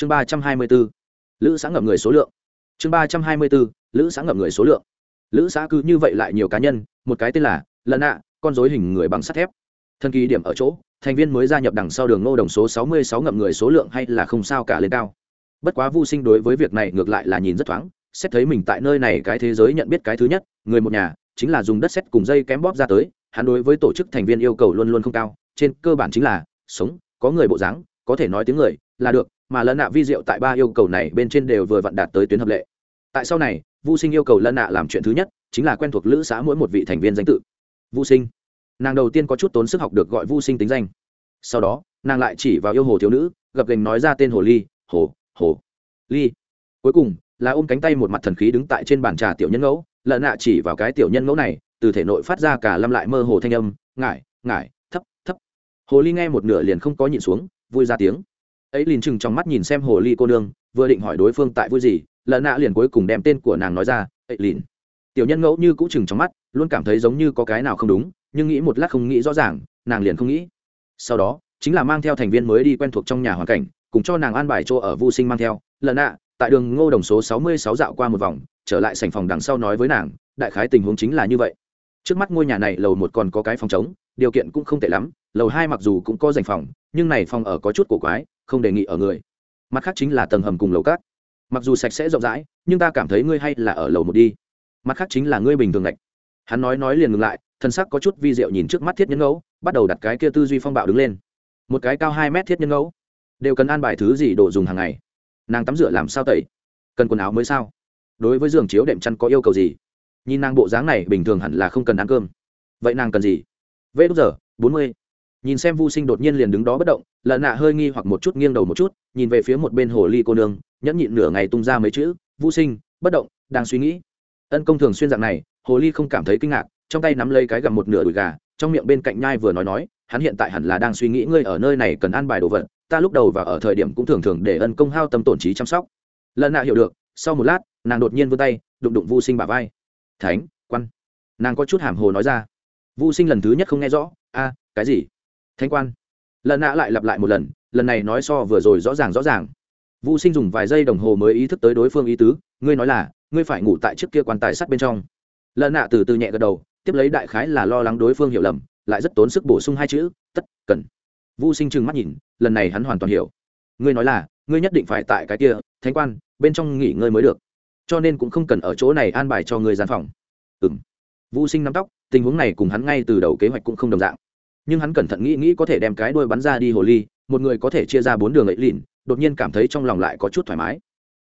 chương ba trăm hai mươi bốn, lữ xã ngậm người số lượng. Chương ba trăm hai mươi bốn, lữ xã ngậm người số lượng. Lữ xã cứ như vậy lại nhiều cá nhân, một cái tên là lần ạ con dối hình người bằng sắt thép. Thân kỳ điểm ở chỗ, thành viên mới gia nhập đằng sau đường ngô đồng số sáu mươi sáu ngậm người số lượng hay là không sao cả lên cao. Bất quá vô sinh đối với việc này ngược lại là nhìn rất thoáng, xét thấy mình tại nơi này cái thế giới nhận biết cái thứ nhất, người một nhà, chính là dùng đất xét cùng dây kém bóp ra tới, hắn đối với tổ chức thành viên yêu cầu luôn luôn không cao, trên cơ bản chính là sống, có người bộ dáng, có thể nói tiếng người là được, mà lân nạ vi diệu tại ba yêu cầu này bên trên đều vừa vặn đạt tới tuyến hợp lệ. Tại sau này vô sinh yêu cầu lân nạ làm chuyện thứ nhất, chính là quen thuộc lữ xã mỗi một vị thành viên danh tự. Vô sinh. Nàng đầu tiên có chút tốn sức học được gọi vô sinh tính danh. Sau đó, nàng lại chỉ vào yêu hồ thiếu nữ, gập gành nói ra tên hồ ly, hồ hồ, ly. Cuối cùng, là ôm cánh tay một mặt thần khí đứng tại trên bàn trà tiểu nhân ngẫu lợn nạ chỉ vào cái tiểu nhân ngẫu này, từ thể nội phát ra cả lâm lại mơ hồ thanh âm, ngải ngải, thấp thấp. Hồ ly nghe một nửa liền không có nhịn xuống, vui ra tiếng ấy liền chừng trong mắt nhìn xem hồ ly cô nương, vừa định hỏi đối phương tại vui gì lần nạ liền cuối cùng đem tên của nàng nói ra, ấy liền tiểu nhân ngẫu như cũ chừng trong mắt, luôn cảm thấy giống như có cái nào không đúng, nhưng nghĩ một lát không nghĩ rõ ràng, nàng liền không nghĩ. Sau đó, chính là mang theo thành viên mới đi quen thuộc trong nhà hoàn cảnh, cùng cho nàng an bài chỗ ở vô sinh mang theo lần nạ, tại đường ngô đồng số sáu mươi sáu dạo qua một vòng, trở lại sành phòng đằng sau nói với nàng, đại khái tình huống chính là như vậy. Trước mắt ngôi nhà này lầu một còn có cái phòng trống, điều kiện cũng không tệ lắm, lầu hai mặc dù cũng có dành phòng, nhưng này phòng ở có chút cổ quái không đề nghị ở người. Mặt khác chính là tầng hầm cùng lầu cát. Mặc dù sạch sẽ rộng rãi, nhưng ta cảm thấy ngươi hay là ở lầu một đi. Mặt khác chính là ngươi bình thường lạch hắn nói nói liền ngừng lại, thân sắc có chút vi diệu nhìn trước mắt thiết nhân ngẫu, bắt đầu đặt cái kia tư duy phong bạo đứng lên. Một cái cao hai mét thiết nhân ngẫu. Đều cần ăn bài thứ gì đồ dùng hàng ngày. Nàng tắm rửa làm sao tẩy? Cần quần áo mới sao? Đối với giường chiếu đệm chăn có yêu cầu gì? Nhìn nàng bộ dáng này bình thường hẳn là không cần ăn cơm. Vậy nàng cần gì? Vê đốt giờ, bốn mươi nhìn xem vô sinh đột nhiên liền đứng đó bất động lợn nạ hơi nghi hoặc một chút, nghiêng đầu một chút, nhìn về phía một bên hồ ly cô nương, nhẫn nhịn nửa ngày tung ra mấy chữ vô sinh, bất động, đang suy nghĩ. Ân công thường xuyên dạng này, hồ ly không cảm thấy kinh ngạc, trong tay nắm lấy cái gặm một nửa đùi gà, trong miệng bên cạnh nhai vừa nói nói, hắn hiện tại hẳn là đang suy nghĩ ngươi ở nơi này cần ăn bài đồ vật, ta lúc đầu và ở thời điểm cũng thường thường để ân công hao tâm tổn trí chăm sóc. Lần nạ hiểu được, sau một lát, nàng đột nhiên vươn tay, đụng đụng vô sinh bà vai. Thánh, quan. Nàng có chút hàm hồ nói ra. Vô sinh lần thứ nhất không nghe rõ, a, cái gì? Thanh quan. Lần nạ lại lặp lại một lần lần này nói so vừa rồi rõ ràng rõ ràng. Vũ sinh dùng vài giây đồng hồ mới ý thức tới đối phương ý tứ, ngươi nói là, ngươi phải ngủ tại trước kia quan tài sắt bên trong. Lần nạ từ từ nhẹ gật đầu, tiếp lấy đại khái là lo lắng đối phương hiểu lầm, lại rất tốn sức bổ sung hai chữ, tất, cần. Vũ sinh trừng mắt nhìn, lần này hắn hoàn toàn hiểu. Ngươi nói là, ngươi nhất định phải tại cái kia, thánh quan, bên trong nghỉ ngơi mới được. Cho nên cũng không cần ở chỗ này an bài cho ngươi gian phòng. Ừ m vũ sinh nắm tóc, tình huống này cùng hắn ngay từ đầu kế hoạch cũng không đồng dạng nhưng hắn cẩn thận nghĩ nghĩ có thể đem cái đuôi bắn ra đi hồ ly, một người có thể chia ra bốn đường ấy lìn đột nhiên cảm thấy trong lòng lại có chút thoải mái.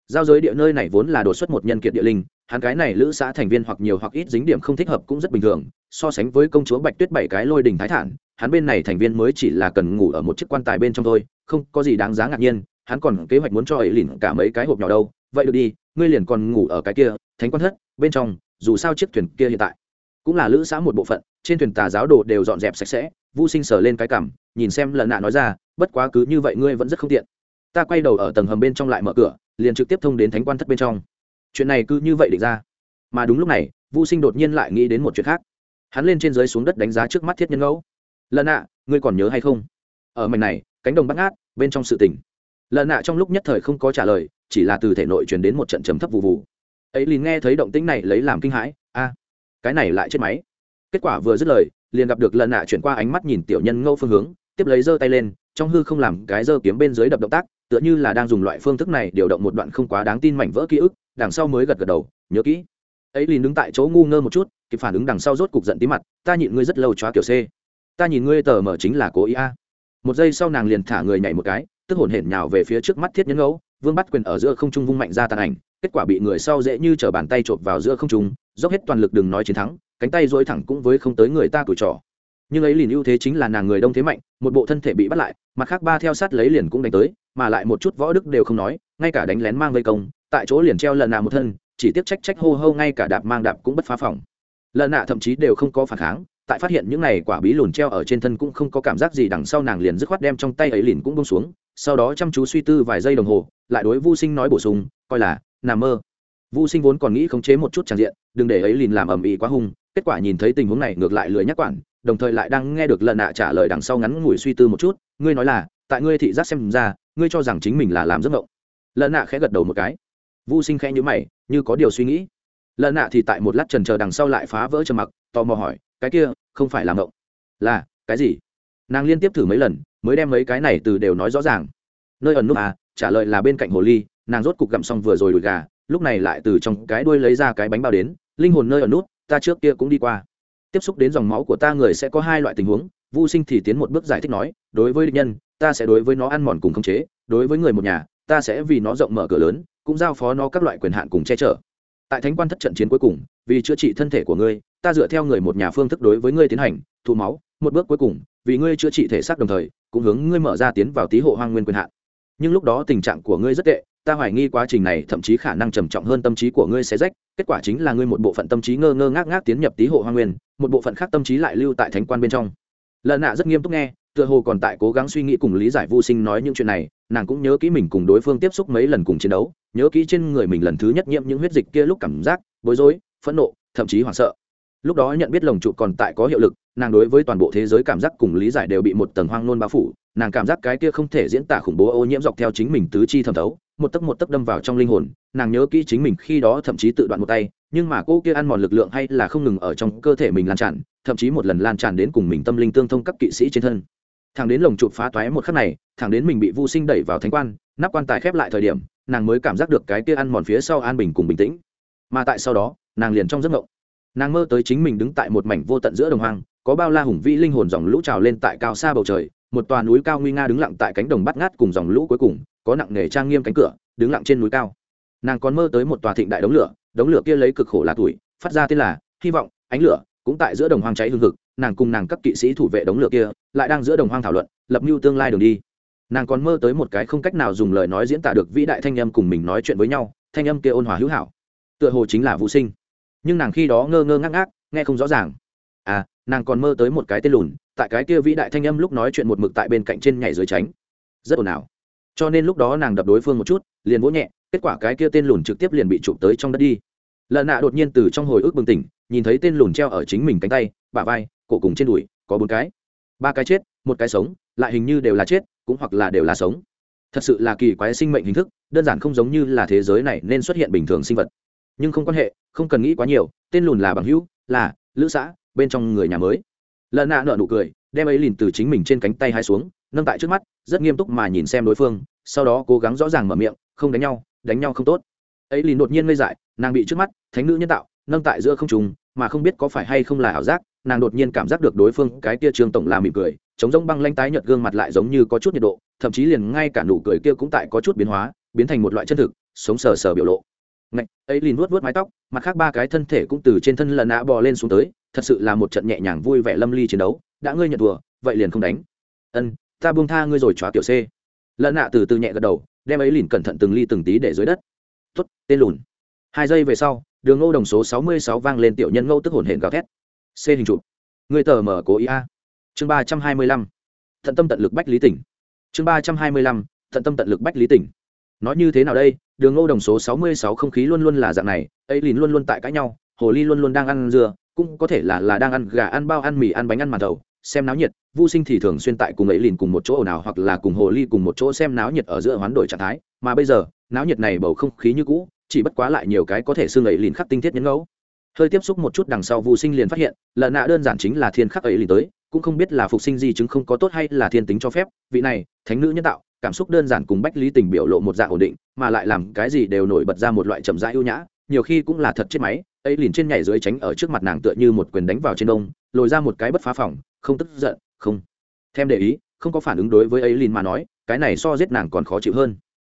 Giao giới địa nơi này vốn là đột xuất một nhân kiệt địa linh, hắn cái này lữ xã thành viên hoặc nhiều hoặc ít dính điểm không thích hợp cũng rất bình thường, so sánh với công chúa bạch tuyết bảy cái lôi đình thái thản, hắn bên này thành viên mới chỉ là cần ngủ ở một chiếc quan tài bên trong thôi, không có gì đáng giá ngạc nhiên, hắn còn kế hoạch muốn cho ấy lìn cả mấy cái hộp nhỏ đâu, vậy được đi, ngươi liền còn ngủ ở cái kia, thánh quan thất, bên trong, dù sao chiếc thuyền kia hiện tại cũng là lữ xã một bộ phận, trên thuyền tà giáo đồ đều dọn dẹp sạch sẽ vu sinh sờ lên cái cằm nhìn xem lần nạ nói ra bất quá cứ như vậy ngươi vẫn rất không tiện. Ta quay đầu ở tầng hầm bên trong lại mở cửa liền trực tiếp thông đến thánh quan thất bên trong. Chuyện này cứ như vậy định ra. Mà đúng lúc này vu sinh đột nhiên lại nghĩ đến một chuyện khác. Hắn lên trên dưới xuống đất đánh giá trước mắt thiết nhân ngẫu. Lần Nạ, ngươi còn nhớ hay không? Ở mảnh này cánh đồng bắt ngát bên trong sự tỉnh lần Nạ trong lúc nhất thời không có trả lời chỉ là từ thể nội truyền đến một trận trầm thấp vụ vụ ấy liền nghe thấy động tĩnh này lấy làm kinh hãi a cái này lại chết máy kết quả vừa dứt lời, liền gặp được lần nạ chuyển qua ánh mắt nhìn tiểu nhân ngâu phương hướng, tiếp lấy giơ tay lên, trong hư không làm cái giơ kiếm bên dưới đập động tác, tựa như là đang dùng loại phương thức này điều động một đoạn không quá đáng tin mảnh vỡ ký ức, đằng sau mới gật gật đầu, nhớ kỹ. Ấy liền đứng tại chỗ ngu ngơ một chút, kịp phản ứng đằng sau rốt cục giận tí mặt, ta nhịn ngươi rất lâu chóa kiểu c. Ta nhìn ngươi tờ mở chính là cố ý a. Một giây sau nàng liền thả người nhảy một cái, tức hổn hển nhào về phía trước mắt thiết nhân ngẫu, vương bắt quyền ở giữa không trung vung mạnh ra tàn ảnh, kết quả bị người sau dễ như t bàn tay chộp vào giữa không trung, dốc hết toàn lực đừng nói chiến thắng cánh tay dối thẳng cũng với không tới người ta cửi trỏ. Nhưng ấy liền ưu thế chính là nàng người đông thế mạnh, một bộ thân thể bị bắt lại, mặt khác ba theo sát lấy liền cũng đánh tới, mà lại một chút võ đức đều không nói, ngay cả đánh lén mang vây công, tại chỗ liền treo lần nào một thân, chỉ tiếp trách trách hô hô ngay cả đạp mang đạp cũng bất phá phòng. Lần nạ thậm chí đều không có phản kháng, tại phát hiện những này quả bí lùn treo ở trên thân cũng không có cảm giác gì đằng sau nàng liền dứt khoát đem trong tay ấy liền cũng bông xuống, sau đó chăm chú suy tư vài giây đồng hồ, lại đối vô sinh nói bổ sung, coi là nằm mơ. Vô sinh vốn còn nghĩ khống chế một chút tràn diện, đừng để ấy liền làm ầm ĩ quá hung kết quả nhìn thấy tình huống này ngược lại lười nhắc quản, đồng thời lại đang nghe được lần nạ trả lời đằng sau ngắn ngủi suy tư một chút, ngươi nói là, tại ngươi thị giác xem ra, ngươi cho rằng chính mình là làm giấc mộng. Lần nạ khẽ gật đầu một cái. Vô sinh khẽ nhữ mày, như có điều suy nghĩ. Lần nạ thì tại một lát trần chờ đằng sau lại phá vỡ trầm mặc, tò mò hỏi, cái kia, không phải làm ngộng là, cái gì? Nàng liên tiếp thử mấy lần, mới đem mấy cái này từ đều nói rõ ràng. Nơi ẩn nút à trả lời là bên cạnh hồ ly, nàng rốt cục gặm xong vừa rồi đùi gà, lúc này lại từ trong cái đuôi lấy ra cái bánh bao đến, linh hồn nơi ẩn nút ta trước kia cũng đi qua. Tiếp xúc đến dòng máu của ta người sẽ có hai loại tình huống vô sinh thì tiến một bước giải thích nói, đối với địch nhân, ta sẽ đối với nó ăn mòn cùng khống chế, đối với người một nhà, ta sẽ vì nó rộng mở cửa lớn, cũng giao phó nó các loại quyền hạn cùng che chở. Tại thánh quan thất trận chiến cuối cùng, vì chữa trị thân thể của ngươi, ta dựa theo người một nhà phương thức đối với ngươi tiến hành, thu máu, một bước cuối cùng, vì ngươi chữa trị thể xác đồng thời, cũng hướng ngươi mở ra tiến vào tí hộ hoang nguyên quyền hạn nhưng lúc đó tình trạng của ngươi rất tệ, ta hoài nghi quá trình này, thậm chí khả năng trầm trọng hơn tâm trí của ngươi sẽ rách, kết quả chính là ngươi một bộ phận tâm trí ngơ ngơ ngác ngác tiến nhập tý hộ hoang nguyên, một bộ phận khác tâm trí lại lưu tại thánh quan bên trong. Lợn nạ rất nghiêm túc nghe, tựa hồ còn tại cố gắng suy nghĩ cùng lý giải vô sinh nói những chuyện này, nàng cũng nhớ kỹ mình cùng đối phương tiếp xúc mấy lần cùng chiến đấu, nhớ kỹ trên người mình lần thứ nhất nhiễm những huyết dịch kia lúc cảm giác bối rối, phẫn nộ, thậm chí hoảng sợ. Lúc đó nhận biết lồng trụ còn tại có hiệu lực nàng đối với toàn bộ thế giới cảm giác cùng lý giải đều bị một tầng hoang nôn bao phủ, nàng cảm giác cái kia không thể diễn tả khủng bố ô nhiễm dọc theo chính mình tứ chi thẩm thấu, một tấc một tấc đâm vào trong linh hồn, nàng nhớ kỹ chính mình khi đó thậm chí tự đoạn một tay, nhưng mà cô kia ăn mòn lực lượng hay là không ngừng ở trong cơ thể mình lan tràn, thậm chí một lần lan tràn đến cùng mình tâm linh tương thông các kỵ sĩ trên thân. Thằng đến lồng chụp phá toái một khắc này, thẳng đến mình bị vô sinh đẩy vào thánh quan, nắp quan tài khép lại thời điểm, nàng mới cảm giác được cái kia ăn mòn phía sau an bình cùng bình tĩnh. Mà tại sau đó, nàng liền trong giấc ngộng nàng mơ tới chính mình đứng tại một mảnh vô tận giữa đồng hoang có bao la hùng vĩ linh hồn dòng lũ trào lên tại cao xa bầu trời, một tòa núi cao nguy nga đứng lặng tại cánh đồng bắt ngát cùng dòng lũ cuối cùng, có nặng nghề trang nghiêm cánh cửa, đứng lặng trên núi cao. Nàng còn mơ tới một tòa thịnh đại đống lửa đống lửa kia lấy cực khổ là tuổi, phát ra tên là hy vọng, ánh lửa, cũng tại giữa đồng hoang cháy hương thực nàng cùng nàng các kỵ sĩ thủ vệ đống lửa kia, lại đang giữa đồng hoang thảo luận, lập mưu tương lai đường đi. Nàng còn mơ tới một cái không cách nào dùng lời nói diễn tả được vĩ đại thanh âm cùng mình nói chuyện với nhau, thanh âm kia ôn hòa hữu hảo. Tựa hồ chính là vũ sinh. Nhưng nàng khi đó ngơ ngơ ngác ngác, nghe không rõ ràng. À nàng còn mơ tới một cái tên lùn, tại cái kia vĩ đại thanh âm lúc nói chuyện một mực tại bên cạnh trên nhảy dưới tránh. Rất ồn ào. Cho nên lúc đó nàng đập đối phương một chút, liền vỗ nhẹ, kết quả cái kia tên lùn trực tiếp liền bị chụp tới trong đất đi. Lợn nạ đột nhiên từ trong hồi ức bừng tỉnh, nhìn thấy tên lùn treo ở chính mình cánh tay, bả vai, cổ cùng trên đùi, có bốn cái. Ba cái chết, một cái sống, lại hình như đều là chết, cũng hoặc là đều là sống. Thật sự là kỳ quái sinh mệnh hình thức, đơn giản không giống như là thế giới này nên xuất hiện bình thường sinh vật. Nhưng không quan hệ, không cần nghĩ quá nhiều, tên lùn là bằng hữu, là lữ xã bên trong người nhà mới. Lợn nạ nợ nụ cười, đem ấy lìn từ chính mình trên cánh tay hai xuống, nâng tại trước mắt, rất nghiêm túc mà nhìn xem đối phương, sau đó cố gắng rõ ràng mở miệng, không đánh nhau đánh nhau không tốt. Ấy lìn đột nhiên ngây dại, nàng bị trước mắt, thánh nữ nhân tạo, nâng tại giữa không trùng mà không biết có phải hay không là ảo giác, nàng đột nhiên cảm giác được đối phương, cái kia trương tổng là mỉm cười, chống rông băng lanh tái nhợt gương mặt lại giống như có chút nhiệt độ, thậm chí liền ngay cả nụ cười kia cũng tại có chút biến hóa, biến thành một loại chân thực, sống sờ sờ biểu lộ. Ngạch, ấy lìn vuốt vuốt mái tóc, mặt khác ba cái thân thể cũng từ trên thân lần nã bò lên xuống tới thật sự là một trận nhẹ nhàng vui vẻ lâm ly chiến đấu, đã ngươi nhận thua, vậy liền không đánh. Ân, ta buông tha ngươi rồi chóa tiểu c. Lợn nạ từ từ nhẹ gật đầu, đem ấy lìn cẩn thận từng ly từng tí để dưới đất. Tuất tên lùn. Hai giây về sau, đường ngô đồng số sáu mươi sáu vang lên tiểu nhân ngô tức hồn hển gào thét. C hình chụp người tờ mở cố ý a. Chương ba trăm hai mươi lăm. Thận tâm tận lực bách lý tỉnh. Chương ba trăm hai mươi lăm. Thận tâm tận lực bách lý tỉnh. Nói như thế nào đây? Đường ngô đồng số sáu mươi sáu không khí luôn luôn là dạng này, ấy lìn luôn luôn tại cãi nhau, hồ ly luôn luôn đang ăn dưa cũng có thể là là đang ăn gà, ăn bao, ăn mì, ăn bánh, ăn màn thầu, xem náo nhiệt. Vô sinh thì thường xuyên tại cùng ấy lìn cùng một chỗ nào hoặc là cùng hồ ly cùng một chỗ xem náo nhiệt ở giữa hoán đổi trạng thái. Mà bây giờ, náo nhiệt này bầu không khí như cũ, chỉ bất quá lại nhiều cái có thể xương ấy lìn khắc tinh thiết nhấn ngẫu. Hơi tiếp xúc một chút đằng sau vô sinh liền phát hiện lợn nạ đơn giản chính là thiên khắc ấy lìn tới, cũng không biết là phục sinh di chứng không có tốt hay là thiên tính cho phép. Vị này, thánh nữ nhân tạo, cảm xúc đơn giản cùng bách lý tình biểu lộ một dạng ổn định, mà lại làm cái gì đều nổi bật ra một loại chậm rãi ưu nhã, nhiều khi cũng là thật chết máy ấy liền trên nhảy dưới tránh ở trước mặt nàng tựa như một quyền đánh vào trên đông, lồi ra một cái bất phá phòng, không tức giận, không. Thêm để ý, không có phản ứng đối với ấy liền mà nói, cái này so giết nàng còn khó chịu hơn.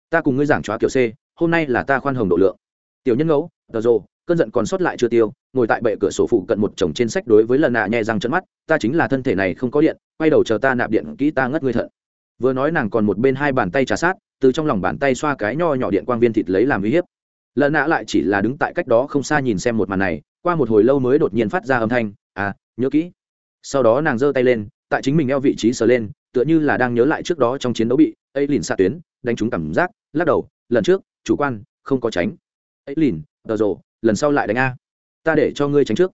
Ta cùng ngươi giảng chóa kiểu c, hôm nay là ta khoan hồng độ lượng. Tiểu nhân ngẫu, tờ rồ, cơn giận còn sót lại chưa tiêu, ngồi tại bệ cửa sổ phụ cận một chồng trên sách đối với lần nạ nhẹ răng trận mắt, ta chính là thân thể này không có điện, quay đầu chờ ta nạp điện kỹ ta ngất ngươi thận. Vừa nói nàng còn một bên hai bàn tay trà sát, từ trong lòng bàn tay xoa cái nho nhỏ điện quang viên thịt lấy làm uy hiếp lợn nạ lại chỉ là đứng tại cách đó không xa nhìn xem một màn này, qua một hồi lâu mới đột nhiên phát ra âm thanh à nhớ kỹ. Sau đó nàng giơ tay lên, tại chính mình eo vị trí sờ lên, tựa như là đang nhớ lại trước đó trong chiến đấu bị ấy lìn xạ tuyến, đánh trúng cảm giác, lắc đầu, lần trước, chủ quan, không có tránh. Ấy lìn tờ rồ, lần sau lại đánh a. Ta để cho ngươi tránh trước.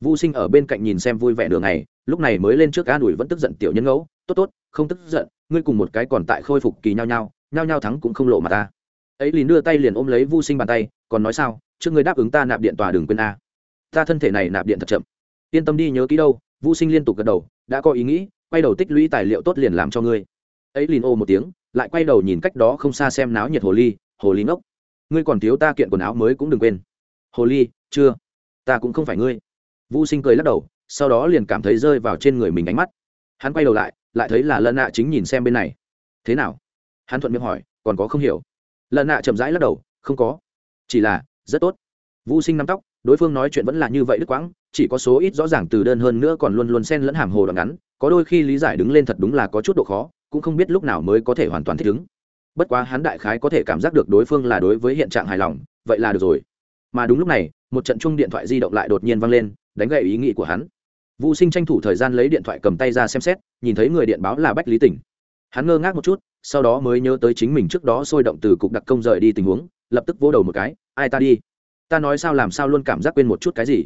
Vô sinh ở bên cạnh nhìn xem vui vẻ đường này lúc này mới lên trước an ủi vẫn tức giận tiểu nhân ngẫu, tốt tốt, không tức giận, ngươi cùng một cái còn tại khôi phục kỳ nhao nhau nhao nhau thắng cũng không lộ mà ta ấy lín đưa tay liền ôm lấy vô sinh bàn tay, còn nói sao, trước người đáp ứng ta nạp điện tòa đường quên a. Ta thân thể này nạp điện thật chậm. Yên tâm đi nhớ kỹ đâu vô sinh liên tục gật đầu, đã có ý nghĩ, quay đầu tích lũy tài liệu tốt liền làm cho ngươi. Ấy liền ô một tiếng, lại quay đầu nhìn cách đó không xa xem náo nhiệt hồ ly hồ ly ngốc. Ngươi còn thiếu ta kiện quần áo mới cũng đừng quên. Hồ ly, chưa? Ta cũng không phải ngươi. Vu sinh cười lắc đầu, sau đó liền cảm thấy rơi vào trên người mình ánh mắt. Hắn quay đầu lại lại thấy là lân nạ chính nhìn xem bên này. Thế nào? Hắn thuận miệng hỏi, còn có không hiểu lần nạ chậm rãi lắc đầu, không có. Chỉ là, rất tốt. Vô sinh nắm tóc, đối phương nói chuyện vẫn là như vậy đức quãng, chỉ có số ít rõ ràng từ đơn hơn nữa còn luôn luôn xen lẫn hàm hồ đoạn ngắn, có đôi khi lý giải đứng lên thật đúng là có chút độ khó, cũng không biết lúc nào mới có thể hoàn toàn thích ứng. Bất quá hắn đại khái có thể cảm giác được đối phương là đối với hiện trạng hài lòng, vậy là được rồi. Mà đúng lúc này, một trận chung điện thoại di động lại đột nhiên vang lên, đánh gậy ý nghĩ của hắn. Vô sinh tranh thủ thời gian lấy điện thoại cầm tay ra xem xét, nhìn thấy người điện báo là bách lý tỉnh hắn ngơ ngác một chút, sau đó mới nhớ tới chính mình trước đó sôi động từ cục đặc công rời đi tình huống, lập tức vỗ đầu một cái, ai ta đi? Ta nói sao làm sao luôn cảm giác quên một chút cái gì?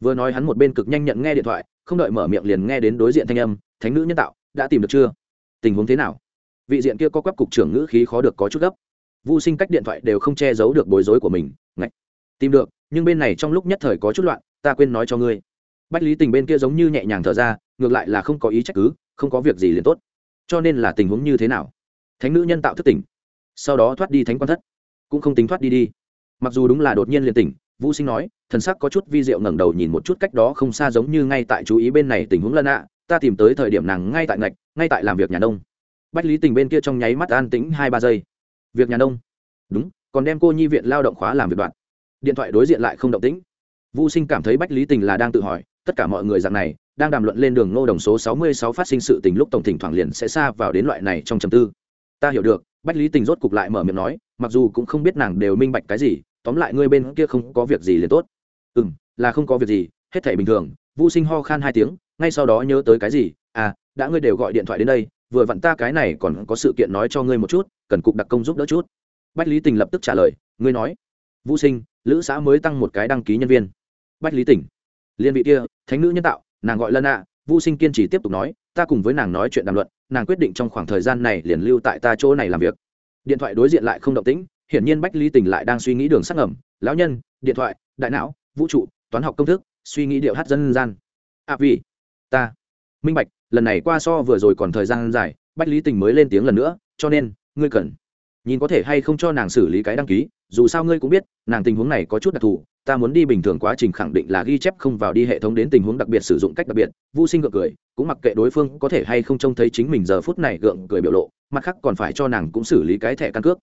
Vừa nói hắn một bên cực nhanh nhận nghe điện thoại, không đợi mở miệng liền nghe đến đối diện thanh âm, thánh nữ nhân tạo, đã tìm được chưa? Tình huống thế nào? Vị diện kia có quắp cục trưởng ngữ khí khó được có chút gấp. Vô sinh cách điện thoại đều không che giấu được bối rối của mình, ngạch, tìm được, nhưng bên này trong lúc nhất thời có chút loạn, ta quên nói cho ngươi. Bách lý tình bên kia giống như nhẹ nhàng thở ra, ngược lại là không có ý trách cứ, không có việc gì liền tốt cho nên là tình huống như thế nào? Thánh nữ nhân tạo thức tỉnh, sau đó thoát đi thánh quan thất, cũng không tính thoát đi đi. Mặc dù đúng là đột nhiên liền tỉnh, vũ sinh nói, thần sắc có chút vi diệu ngẩng đầu nhìn một chút cách đó không xa giống như ngay tại chú ý bên này tình huống lân ạ, ta tìm tới thời điểm nàng ngay tại ngạch, ngay tại làm việc nhà nông. Bách lý tình bên kia trong nháy mắt an tĩnh hai ba giây. Việc nhà nông? Đúng, còn đem cô nhi viện lao động khóa làm việc đoạn. Điện thoại đối diện lại không động tĩnh. Vũ sinh cảm thấy bách lý tình là đang tự hỏi, tất cả mọi người dạng này đang đàm luận lên đường ngô đồng số sáu mươi sáu phát sinh sự tình lúc tổng thỉnh thoảng liền sẽ xa vào đến loại này trong trầm tư. Ta hiểu được, bách lý tình rốt cục lại mở miệng nói, mặc dù cũng không biết nàng đều minh bạch cái gì, tóm lại ngươi bên kia không có việc gì liền tốt. Ừ là không có việc gì, hết thảy bình thường. Vu sinh ho khan hai tiếng, ngay sau đó nhớ tới cái gì? À đã ngươi đều gọi điện thoại đến đây, vừa vặn ta cái này còn có sự kiện nói cho ngươi một chút, cần cục đặc công giúp đỡ chút. Bách lý tình lập tức trả lời, ngươi nói. Vũ sinh, lữ xã mới tăng một cái đăng ký nhân viên. Bách lý tỉnh liên vị kia, thánh nữ nhân tạo nàng gọi lân ạ vô sinh kiên trì tiếp tục nói ta cùng với nàng nói chuyện đàm luận nàng quyết định trong khoảng thời gian này liền lưu tại ta chỗ này làm việc điện thoại đối diện lại không động tĩnh hiển nhiên bách lý tình lại đang suy nghĩ đường sắc ẩm. lão nhân điện thoại đại não vũ trụ toán học công thức suy nghĩ điệu hát dân gian à vì ta minh bạch lần này qua so vừa rồi còn thời gian dài bách lý tình mới lên tiếng lần nữa cho nên ngươi cần nhìn có thể hay không cho nàng xử lý cái đăng ký dù sao ngươi cũng biết nàng tình huống này có chút đặc thù ta muốn đi bình thường quá trình khẳng định là ghi chép không vào đi hệ thống đến tình huống đặc biệt sử dụng cách đặc biệt. Vô sinh gượng cười, cũng mặc kệ đối phương có thể hay không trông thấy chính mình giờ phút này gượng cười biểu lộ, mặt khác còn phải cho nàng cũng xử lý cái thẻ căn cước.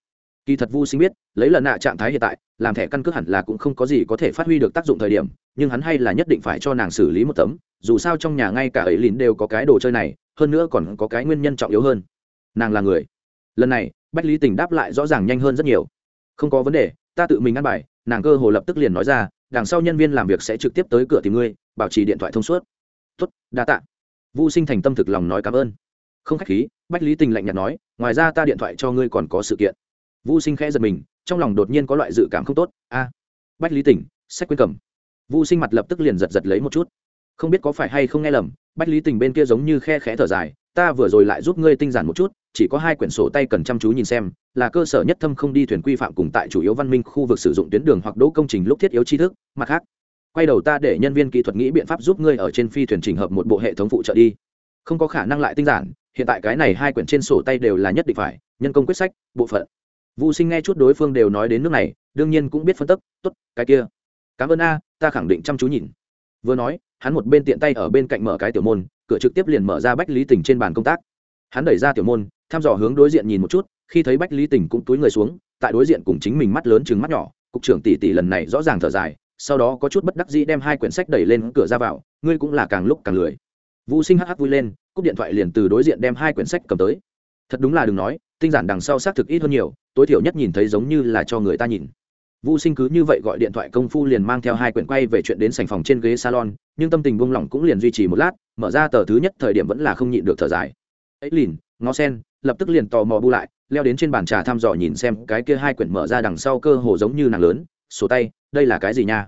Kỳ thật vu sinh biết, lấy lần nạ trạng thái hiện tại, làm thẻ căn cước hẳn là cũng không có gì có thể phát huy được tác dụng thời điểm, nhưng hắn hay là nhất định phải cho nàng xử lý một tấm, dù sao trong nhà ngay cả ấy lín đều có cái đồ chơi này, hơn nữa còn có cái nguyên nhân trọng yếu hơn. Nàng là người. Lần này, bách lý tình đáp lại rõ ràng nhanh hơn rất nhiều. Không có vấn đề, ta tự mình ăn bài nàng cơ hồ lập tức liền nói ra, đằng sau nhân viên làm việc sẽ trực tiếp tới cửa tìm ngươi, bảo trì điện thoại thông suốt. Tốt, đa tạ. Vu sinh thành tâm thực lòng nói cảm ơn. Không khách khí, bách lý tình lạnh nhạt nói, ngoài ra ta điện thoại cho ngươi còn có sự kiện. Vu sinh khẽ giật mình, trong lòng đột nhiên có loại dự cảm không tốt. A, bách lý tình, sách quên cầm. Vu sinh mặt lập tức liền giật giật lấy một chút. Không biết có phải hay không nghe lầm, bách lý tình bên kia giống như khe khẽ thở dài, ta vừa rồi lại giúp ngươi tinh giản một chút, chỉ có hai quyển sổ tay cần chăm chú nhìn xem là cơ sở nhất thâm không đi thuyền quy phạm cùng tại chủ yếu văn minh khu vực sử dụng tuyến đường hoặc đỗ công trình lúc thiết yếu tri thức, mặt khác, quay đầu ta để nhân viên kỹ thuật nghĩ biện pháp giúp ngươi ở trên phi thuyền trình hợp một bộ hệ thống phụ trợ đi. Không có khả năng lại tinh giản, hiện tại cái này hai quyển trên sổ tay đều là nhất định phải, nhân công quyết sách, bộ phận. Vũ sinh nghe chút đối phương đều nói đến nước này, đương nhiên cũng biết phân tấp t ố t cái kia. Cảm ơn a, ta khẳng định chăm chú nhìn. Vừa nói, hắn một bên tiện tay ở bên cạnh mở cái tiểu môn, cửa trực tiếp liền mở ra bách lý tình trên bàn công tác. Hắn đẩy ra tiểu môn, thăm dò hướng đối diện nhìn một chút khi thấy bách lý tình cũng túi người xuống tại đối diện cùng chính mình mắt lớn chừng mắt nhỏ cục trưởng tỷ tỷ lần này rõ ràng thở dài sau đó có chút bất đắc dĩ đem hai quyển sách đẩy lên cửa ra vào ngươi cũng là càng lúc càng lười. Vũ sinh hắc hắc vui lên cúp điện thoại liền từ đối diện đem hai quyển sách cầm tới. Thật đúng là đừng nói tinh giản đằng sau xác thực ít hơn nhiều tối thiểu nhất nhìn thấy giống như là cho người ta nhìn. Vu Sinh cứ như vậy gọi điện thoại công phu liền mang theo hai quyển quay về chuyện đến sảnh phòng trên ghế salon, nhưng tâm tình buông lỏng cũng liền duy trì một lát, mở ra tờ thứ nhất thời điểm vẫn là không nhịn được thở dài. Ấy lìn, ngó sen, lập tức liền tò mò bu lại, leo đến trên bàn trà thăm dò nhìn xem cái kia hai quyển mở ra đằng sau cơ hồ giống như nàng lớn, sổ tay, đây là cái gì nha?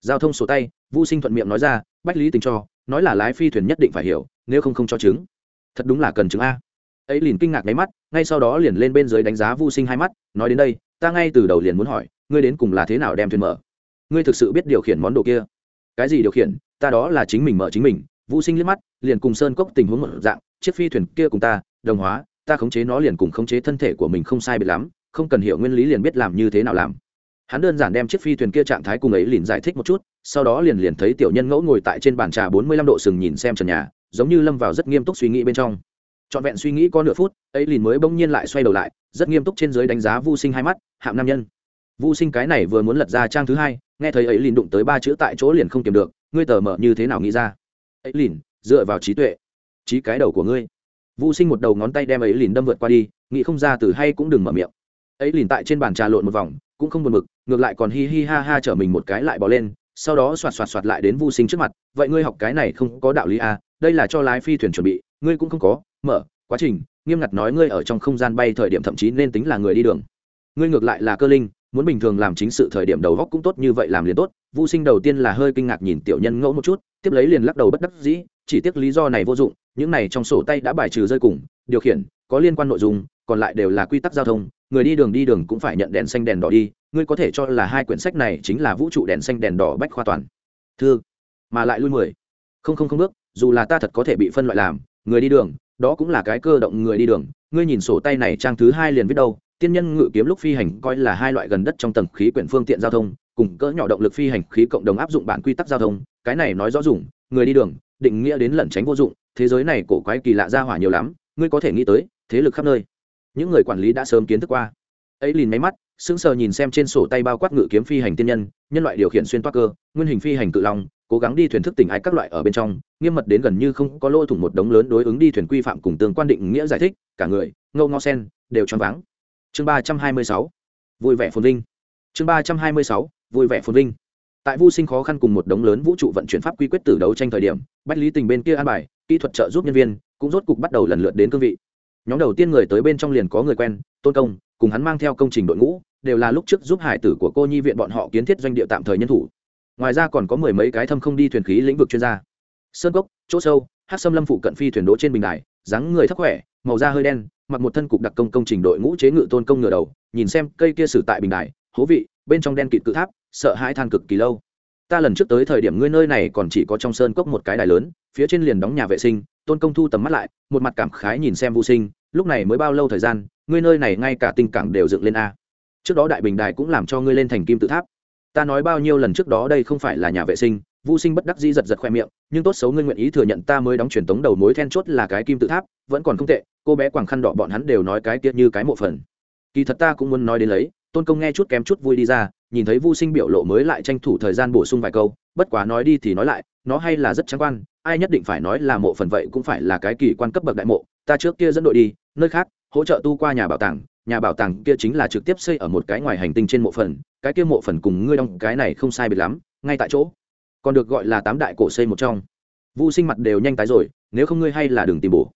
Giao thông sổ tay, Vu Sinh thuận miệng nói ra, Bách Lý tình cho, nói là lái phi thuyền nhất định phải hiểu, nếu không không cho chứng. Thật đúng là cần chứng a. Ấy liền kinh ngạc nháy mắt ngay sau đó liền lên bên dưới đánh giá Vu sinh hai mắt nói đến đây ta ngay từ đầu liền muốn hỏi ngươi đến cùng là thế nào đem thuyền mở? Ngươi thực sự biết điều khiển món đồ kia? Cái gì điều khiển? Ta đó là chính mình mở chính mình. Vô sinh liếc mắt liền cùng sơn cốc tình huống một dạng chiếc phi thuyền kia cùng ta đồng hóa ta khống chế nó liền cùng khống chế thân thể của mình không sai biệt lắm, không cần hiểu nguyên lý liền biết làm như thế nào làm. Hắn đơn giản đem chiếc phi thuyền kia trạng thái cùng ấy liền giải thích một chút, sau đó liền liền thấy tiểu nhân ngẫu ngồi tại trên bàn trà bốn mươi lăm độ sừng nhìn xem trần nhà, giống như lâm vào rất nghiêm túc suy nghĩ bên trong. Trọn vẹn suy nghĩ có nửa phút, ấy liền mới bỗng nhiên lại xoay đầu lại, rất nghiêm túc trên dưới đánh giá vô sinh hai mắt, hạng nam nhân. Vô sinh cái này vừa muốn lật ra trang thứ hai, nghe thấy ấy liền đụng tới ba chữ tại chỗ liền không kiềm được, ngươi tờ mở như thế nào nghĩ ra? Ấy liền, dựa vào trí tuệ, trí cái đầu của ngươi vũ sinh một đầu ngón tay đem ấy liền đâm vượt qua đi nghĩ không ra từ hay cũng đừng mở miệng. Ấy liền tại trên bàn trà lộn một vòng cũng không buồn mực ngược lại còn hi hi ha ha chở mình một cái lại bỏ lên sau đó xoạt xoạt xoạt lại đến vô sinh trước mặt vậy ngươi học cái này không có đạo lý à, đây là cho lái phi thuyền chuẩn bị ngươi cũng không có mở quá trình nghiêm ngặt nói ngươi ở trong không gian bay thời điểm thậm chí nên tính là người đi đường. Ngươi ngược lại là cơ linh muốn bình thường làm chính sự thời điểm đầu góc cũng tốt như vậy làm liền tốt. Vô sinh đầu tiên là hơi kinh ngạc nhìn tiểu nhân ngẫu một chút tiếp lấy liền lắc đầu bất đắc dĩ chỉ tiếc lý do này vô dụng, những này trong sổ tay đã bài trừ rơi cùng, điều khiển, có liên quan nội dung, còn lại đều là quy tắc giao thông, người đi đường đi đường cũng phải nhận đèn xanh đèn đỏ đi, ngươi có thể cho là hai quyển sách này chính là vũ trụ đèn xanh đèn đỏ bách khoa toàn. Thư, mà lại lui mười. Không không không bước, dù là ta thật có thể bị phân loại làm, người đi đường, đó cũng là cái cơ động người đi đường, ngươi nhìn sổ tay này trang thứ hai liền viết đâu, tiên nhân ngự kiếm lúc phi hành coi là hai loại gần đất trong tầng khí quyển phương tiện giao thông, cùng cỡ nhỏ động lực phi hành khí cộng đồng áp dụng bản quy tắc giao thông, cái này nói rõ dùng, người đi đường định nghĩa đến lẩn tránh vô dụng, thế giới này cổ quái kỳ lạ ra hỏa nhiều lắm, ngươi có thể nghĩ tới, thế lực khắp nơi. Những người quản lý đã sớm kiến thức qua. Ấy lìn máy mắt, sững sờ nhìn xem trên sổ tay bao quát ngự kiếm phi hành tiên nhân nhân loại điều khiển xuyên toa cơ, nguyên hình phi hành cự long, cố gắng đi thuyền thức tỉnh ai các loại ở bên trong, nghiêm mật đến gần như không có lỗ thủng một đống lớn đối ứng đi thuyền quy phạm cùng tương quan định nghĩa giải thích, cả người, ngâu ngó sen, đều choáng váng. Chương ba trăm hai mươi sáu, vui vẻ phồn vinh. Chương ba trăm hai mươi sáu, vui vẻ phồn vinh tại vô sinh khó khăn cùng một đống lớn vũ trụ vận chuyển pháp quy quyết tử đấu tranh thời điểm, bách lý tình bên kia an bài, kỹ thuật trợ giúp nhân viên, cũng rốt cục bắt đầu lần lượt đến cương vị. Nhóm đầu tiên người tới bên trong liền có người quen, tôn công, cùng hắn mang theo công trình đội ngũ, đều là lúc trước giúp hải tử của cô nhi viện bọn họ kiến thiết doanh địa tạm thời nhân thủ. Ngoài ra còn có mười mấy cái thâm không đi thuyền khí lĩnh vực chuyên gia. Sơn cốc, chỗ sâu hát xâm lâm phụ cận phi thuyền đỗ trên bình đài, dáng người thấp khỏe, màu da hơi đen, mặc một thân cục đặc công công trình đội ngũ chế ngự tôn công ngựa đầu, nhìn xem cây kia sử tại bình đài, hố vị, bên trong đen kịt cự tháp sợ hãi than cực kỳ lâu. Ta lần trước tới thời điểm ngươi nơi này còn chỉ có trong sơn cốc một cái đài lớn, phía trên liền đóng nhà vệ sinh, tôn công thu tầm mắt lại, một mặt cảm khái nhìn xem vô sinh, lúc này mới bao lâu thời gian, ngươi nơi này ngay cả tình cảng đều dựng lên a. Trước đó đại bình đài cũng làm cho ngươi lên thành kim tự tháp. Ta nói bao nhiêu lần trước đó đây không phải là nhà vệ sinh vô sinh bất đắc dĩ giật giật khoe miệng, nhưng tốt xấu ngươi nguyện ý thừa nhận ta mới đóng truyền tống đầu mối then chốt là cái kim tự tháp, vẫn còn không tệ, cô bé quàng khăn đỏ bọn hắn đều nói cái tiết như cái mộ phần. Kỳ thật ta cũng muốn nói đến lấy, tôn công nghe chút kém chút vui đi ra nhìn thấy Vu sinh biểu lộ mới lại tranh thủ thời gian bổ sung vài câu, bất quá nói đi thì nói lại, nó hay là rất trắng quan, ai nhất định phải nói là mộ phần vậy cũng phải là cái kỳ quan cấp bậc đại mộ, ta trước kia dẫn đội đi, nơi khác, hỗ trợ tu qua nhà bảo tàng, nhà bảo tàng kia chính là trực tiếp xây ở một cái ngoài hành tinh trên mộ phần, cái kia mộ phần cùng ngươi đóng cái này không sai biệt lắm, ngay tại chỗ. Còn được gọi là tám đại cổ xây một trong. Vu sinh mặt đều nhanh tái rồi, nếu không ngươi hay là đừng tìm bổ.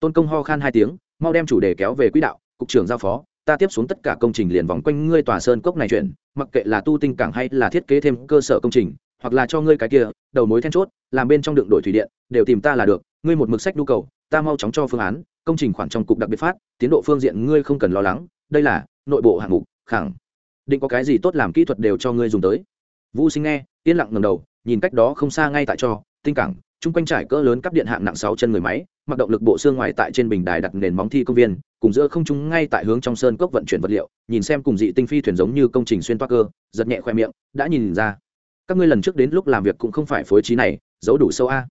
Tôn công ho khan hai tiếng, mau đem chủ đề kéo về quỹ đạo, cục trưởng giao phó ta tiếp xuống tất cả công trình liền vòng quanh ngươi tòa sơn cốc này chuyển, mặc kệ là tu tinh cảng hay là thiết kế thêm cơ sở công trình, hoặc là cho ngươi cái kia, đầu mối then chốt, làm bên trong đựng đổi thủy điện, đều tìm ta là được, ngươi một mực sách nhu cầu, ta mau chóng cho phương án, công trình khoản trong cục đặc biệt phát, tiến độ phương diện ngươi không cần lo lắng, đây là nội bộ hạng mục, khẳng định có cái gì tốt làm kỹ thuật đều cho ngươi dùng tới. Vũ sinh nghe, yên lặng ngầm đầu, nhìn cách đó không xa ngay tại cho, tinh cảng chung quanh trải cỡ lớn cắp điện hạng nặng sáu chân người máy, mặc động lực bộ xương ngoài tại trên bình đài đặt nền móng thi công viên, cùng giữa không trung ngay tại hướng trong sơn cốc vận chuyển vật liệu, nhìn xem cùng dị tinh phi thuyền giống như công trình xuyên toa cơ, giật nhẹ khoe miệng, đã nhìn ra. Các ngươi lần trước đến lúc làm việc cũng không phải phối trí này, giấu đủ sâu a.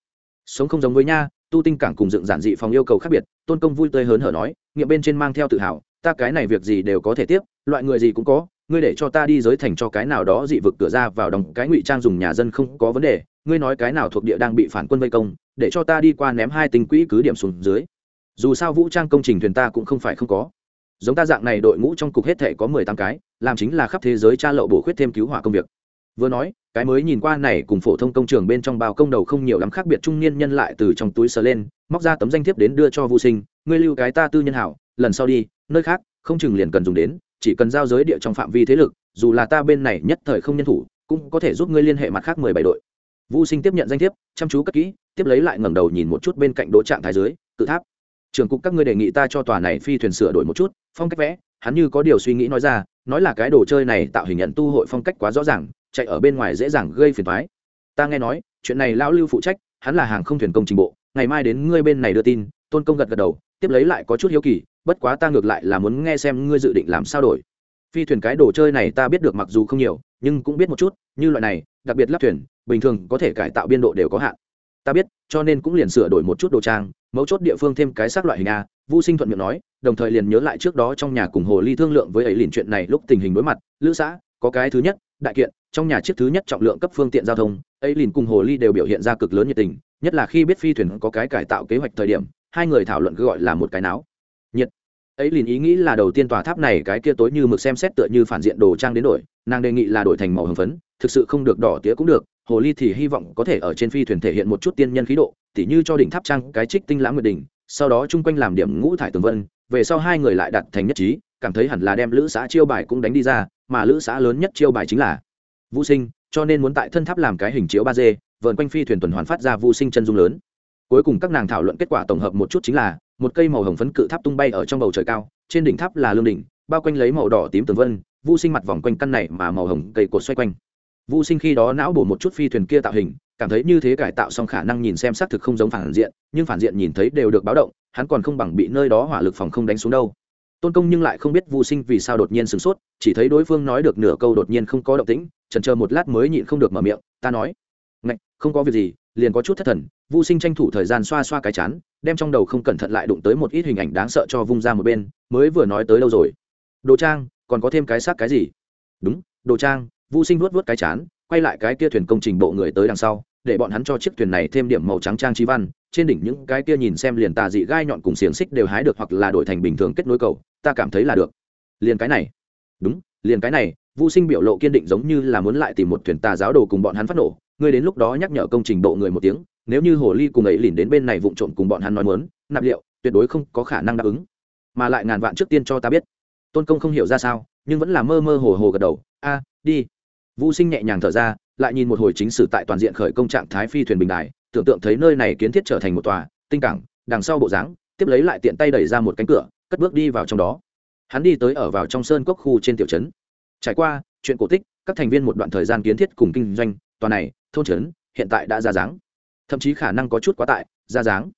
Sống không giống với nha, tu tinh cảng cùng dựng giản dị phòng yêu cầu khác biệt, tôn công vui tươi hớn hở nói, nghiệm bên trên mang theo tự hào, ta cái này việc gì đều có thể tiếp, loại người gì cũng có ngươi để cho ta đi giới thành cho cái nào đó dị vực cửa ra vào đồng cái ngụy trang dùng nhà dân không có vấn đề, ngươi nói cái nào thuộc địa đang bị phản quân vây công, để cho ta đi qua ném hai tinh quỹ cứ điểm xuống dưới. Dù sao vũ trang công trình thuyền ta cũng không phải không có. Giống ta dạng này đội ngũ trong cục hết thể có mười tám cái, làm chính là khắp thế giới tra lậu bổ khuyết thêm cứu hỏa công việc. Vừa nói, cái mới nhìn qua này cùng phổ thông công trường bên trong bao công đầu không nhiều lắm khác biệt trung niên nhân lại từ trong túi sờ lên, móc ra tấm danh thiếp đến đưa cho vô sinh, ngươi lưu cái ta tư nhân hảo, lần sau đi, nơi khác, không chừng liền cần dùng đến chỉ cần giao giới địa trong phạm vi thế lực, dù là ta bên này nhất thời không nhân thủ, cũng có thể giúp ngươi liên hệ mặt khác mười bảy đội. Vũ sinh tiếp nhận danh thiếp, chăm chú cất kỹ, tiếp lấy lại ngẩng đầu nhìn một chút bên cạnh đỗ trạng thái dưới cự tháp. Trường cục các ngươi đề nghị ta cho tòa này phi thuyền sửa đổi một chút, phong cách vẽ, hắn như có điều suy nghĩ nói ra, nói là cái đồ chơi này tạo hình nhận tu hội phong cách quá rõ ràng, chạy ở bên ngoài dễ dàng gây phiền thoái ta nghe nói, chuyện này lão lưu phụ trách, hắn là hàng không thuyền công trình bộ, ngày mai đến ngươi bên này đưa tin, tôn công gật gật đầu, tiếp lấy lại có chút hiếu kỳ bất quá ta ngược lại là muốn nghe xem ngươi dự định làm sao đổi. Phi thuyền cái đồ chơi này ta biết được mặc dù không nhiều, nhưng cũng biết một chút, như loại này, đặc biệt lắp thuyền, bình thường có thể cải tạo biên độ đều có hạn. Ta biết, cho nên cũng liền sửa đổi một chút đồ trang, mấu chốt địa phương thêm cái xác loại hình a, vu sinh thuận miệng nói, đồng thời liền nhớ lại trước đó trong nhà cùng hồ ly thương lượng với ấy liền chuyện này lúc tình hình đối mặt, lữ xã, có cái thứ nhất, đại kiện, trong nhà chiếc thứ nhất trọng lượng cấp phương tiện giao thông, ấy liền cùng hồ ly đều biểu hiện ra cực lớn nhiệt tình, nhất là khi biết phi thuyền có cái cải tạo kế hoạch thời điểm, hai người thảo luận cứ gọi là một cái náo nhiệt. Ấy liền ý nghĩ là đầu tiên tòa tháp này cái kia tối như mực xem xét tựa như phản diện đồ trang đến đổi, nàng đề nghị là đổi thành màu hồng phấn, thực sự không được đỏ tía cũng được, hồ ly thì hy vọng có thể ở trên phi thuyền thể hiện một chút tiên nhân khí độ, tỉ như cho đỉnh tháp trang cái trích tinh lãng nguyệt đỉnh, sau đó chung quanh làm điểm ngũ thải tường vân, về sau hai người lại đặt thành nhất trí, cảm thấy hẳn là đem lữ xã chiêu bài cũng đánh đi ra, mà lữ xã lớn nhất chiêu bài chính là vũ sinh, cho nên muốn tại thân tháp làm cái hình chiếu ba d vợn quanh phi thuyền tuần hoàn phát ra vũ sinh chân dung lớn. Cuối cùng các nàng thảo luận kết quả tổng hợp một chút chính là một cây màu hồng phấn cự tháp tung bay ở trong bầu trời cao, trên đỉnh tháp là lương đỉnh, bao quanh lấy màu đỏ tím tường vân vô sinh mặt vòng quanh căn này mà màu hồng cây cột xoay quanh. Vô sinh khi đó não bổ một chút phi thuyền kia tạo hình, cảm thấy như thế cải tạo xong khả năng nhìn xem xác thực không giống phản diện, nhưng phản diện nhìn thấy đều được báo động, hắn còn không bằng bị nơi đó hỏa lực phòng không đánh xuống đâu. Tôn công nhưng lại không biết Vu sinh vì sao đột nhiên sửng sốt, chỉ thấy đối phương nói được nửa câu đột nhiên không có động tĩnh trần chờ một lát mới nhịn không được mở miệng, ta nói, ngạch, không có việc gì, liền có chút thất thần. Vu sinh tranh thủ thời gian xoa xoa cái chán đem trong đầu không cẩn thận lại đụng tới một ít hình ảnh đáng sợ cho vung ra một bên, mới vừa nói tới đâu rồi. Đồ trang, còn có thêm cái xác cái gì? Đúng, đồ trang, Vu sinh vuốt vuốt cái chán, quay lại cái kia thuyền công trình bộ người tới đằng sau, để bọn hắn cho chiếc thuyền này thêm điểm màu trắng trang trí văn, trên đỉnh những cái kia nhìn xem liền tà dị gai nhọn cùng xiềng xích đều hái được hoặc là đổi thành bình thường kết nối cầu, ta cảm thấy là được. Liền cái này. Đúng, liền cái này vũ sinh biểu lộ kiên định giống như là muốn lại tìm một thuyền tà giáo đồ cùng bọn hắn phát nổ, ngươi đến lúc đó nhắc nhở công trình bộ người một tiếng nếu như hồ ly cùng ấy lìn đến bên này vụng trộm cùng bọn hắn nói muốn, nạp liệu, tuyệt đối không có khả năng đáp ứng. Mà lại ngàn vạn trước tiên cho ta biết. Tôn công không hiểu ra sao, nhưng vẫn là mơ mơ hồ hồ gật đầu. A, đi. Vũ sinh nhẹ nhàng thở ra, lại nhìn một hồi chính sử tại toàn diện khởi công trạng thái phi thuyền bình đài, tưởng tượng thấy nơi này kiến thiết trở thành một tòa, tinh cảng, đằng sau bộ dáng, tiếp lấy lại tiện tay đẩy ra một cánh cửa, cất bước đi vào trong đó. Hắn đi tới ở vào trong sơn cốc khu trên tiểu trấn. Trải qua, chuyện cổ tích, các thành viên một đoạn thời gian kiến thiết cùng kinh doanh, tòa này, thôn trấn, hiện tại đã ra dáng thậm chí khả năng có chút quá tại, ra dáng.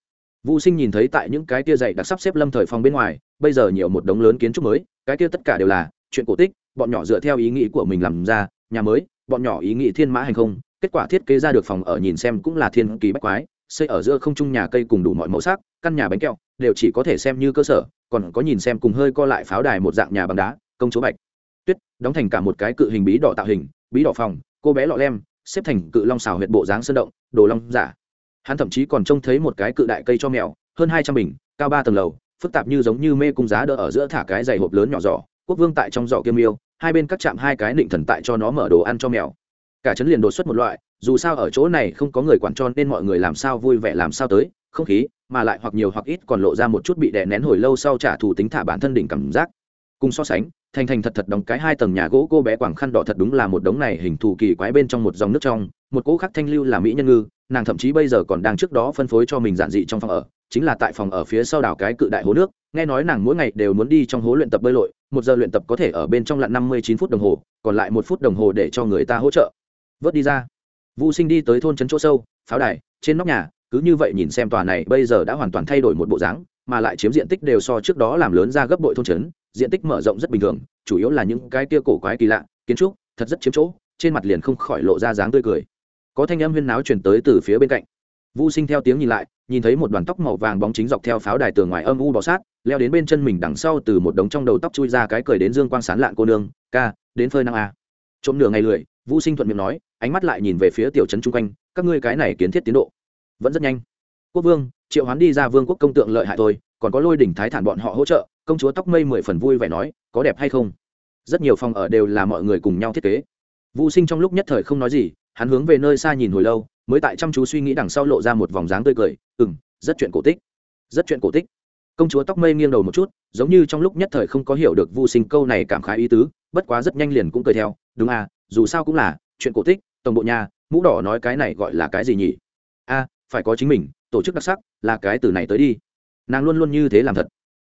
Vũ sinh nhìn thấy tại những cái tia dày đặc sắp xếp lâm thời phòng bên ngoài, bây giờ nhiều một đống lớn kiến trúc mới, cái tia tất cả đều là chuyện cổ tích, bọn nhỏ dựa theo ý nghĩ của mình làm ra, nhà mới, bọn nhỏ ý nghĩ thiên mã hành không, kết quả thiết kế ra được phòng ở nhìn xem cũng là thiên kỳ bách quái, xây ở giữa không trung nhà cây cùng đủ mọi màu sắc, căn nhà bánh kẹo, đều chỉ có thể xem như cơ sở, còn có nhìn xem cùng hơi co lại pháo đài một dạng nhà bằng đá, công chúa bạch. Tuyết, đóng thành cả một cái cự hình bí đỏ tạo hình, bí đỏ phòng, cô bé lọ lem, xếp thành cự long xào huyệt bộ dáng sơn động, đồ long giả hắn thậm chí còn trông thấy một cái cự đại cây cho mèo hơn hai trăm bình cao ba tầng lầu phức tạp như giống như mê cung giá đỡ ở giữa thả cái giày hộp lớn nhỏ giỏ quốc vương tại trong giỏ kiêm miêu, hai bên cắt chạm hai cái định thần tại cho nó mở đồ ăn cho mèo. Cả chấn liền đột xuất một loại dù sao ở chỗ này không có người quản cho nên mọi người làm sao vui vẻ làm sao tới không khí mà lại hoặc nhiều hoặc ít còn lộ ra một chút bị đè nén hồi lâu sau trả thù tính thả bản thân đỉnh cảm giác cùng so sánh, thành thành thật thật đóng cái hai tầng nhà gỗ cô bé quảng khăn đỏ thật đúng là một đống này hình thù kỳ quái bên trong một dòng nước trong, một cỗ khắc thanh lưu là mỹ nhân ngư, nàng thậm chí bây giờ còn đang trước đó phân phối cho mình giản dị trong phòng ở, chính là tại phòng ở phía sau đảo cái cự đại hố nước, nghe nói nàng mỗi ngày đều muốn đi trong hố luyện tập bơi lội, một giờ luyện tập có thể ở bên trong lặn năm mươi chín phút đồng hồ, còn lại một phút đồng hồ để cho người ta hỗ trợ. Vớt đi ra. Vũ sinh đi tới thôn trấn chỗ sâu, pháo đài, trên nóc nhà, cứ như vậy nhìn xem tòa này bây giờ đã hoàn toàn thay đổi một bộ dáng mà lại chiếm diện tích đều so trước đó làm lớn ra gấp bội thôn trấn, diện tích mở rộng rất bình thường, chủ yếu là những cái kia cổ quái kỳ lạ, kiến trúc, thật rất chiếm chỗ, trên mặt liền không khỏi lộ ra dáng tươi cười. Có thanh âm huyên náo chuyển tới từ phía bên cạnh. Vô sinh theo tiếng nhìn lại, nhìn thấy một đoàn tóc màu vàng bóng chính dọc theo pháo đài tường ngoài âm u bọ sát, leo đến bên chân mình đằng sau từ một đống trong đầu tóc chui ra cái cười đến dương quang sán lạn cô nương, ca, đến phơi năng a à. trộm nửa ngày lười vô sinh thuận miệng nói, ánh mắt lại nhìn về phía tiểu trấn chung quanh, các ngươi cái này kiến thiết tiến độ vẫn rất nhanh. Quốc vương triệu hoán đi ra vương quốc công tượng lợi hại thôi, còn có lôi đỉnh thái thản bọn họ hỗ trợ, công chúa tóc mây mười phần vui vẻ nói, có đẹp hay không? Rất nhiều phòng ở đều là mọi người cùng nhau thiết kế. Vũ sinh trong lúc nhất thời không nói gì, hắn hướng về nơi xa nhìn hồi lâu, mới tại chăm chú suy nghĩ đằng sau lộ ra một vòng dáng tươi cười ừ m rất chuyện cổ tích, rất chuyện cổ tích. Công chúa tóc mây nghiêng đầu một chút, giống như trong lúc nhất thời không có hiểu được vô sinh câu này cảm khái ý tứ, bất quá rất nhanh liền cũng cười theo, đúng à dù sao cũng là chuyện cổ tích, tổng bộ nhà, mũ đỏ nói cái này gọi là cái gì nhỉ? A, phải có chính mình tổ chức đặc sắc, là cái từ này tới đi. Nàng luôn luôn như thế làm thật.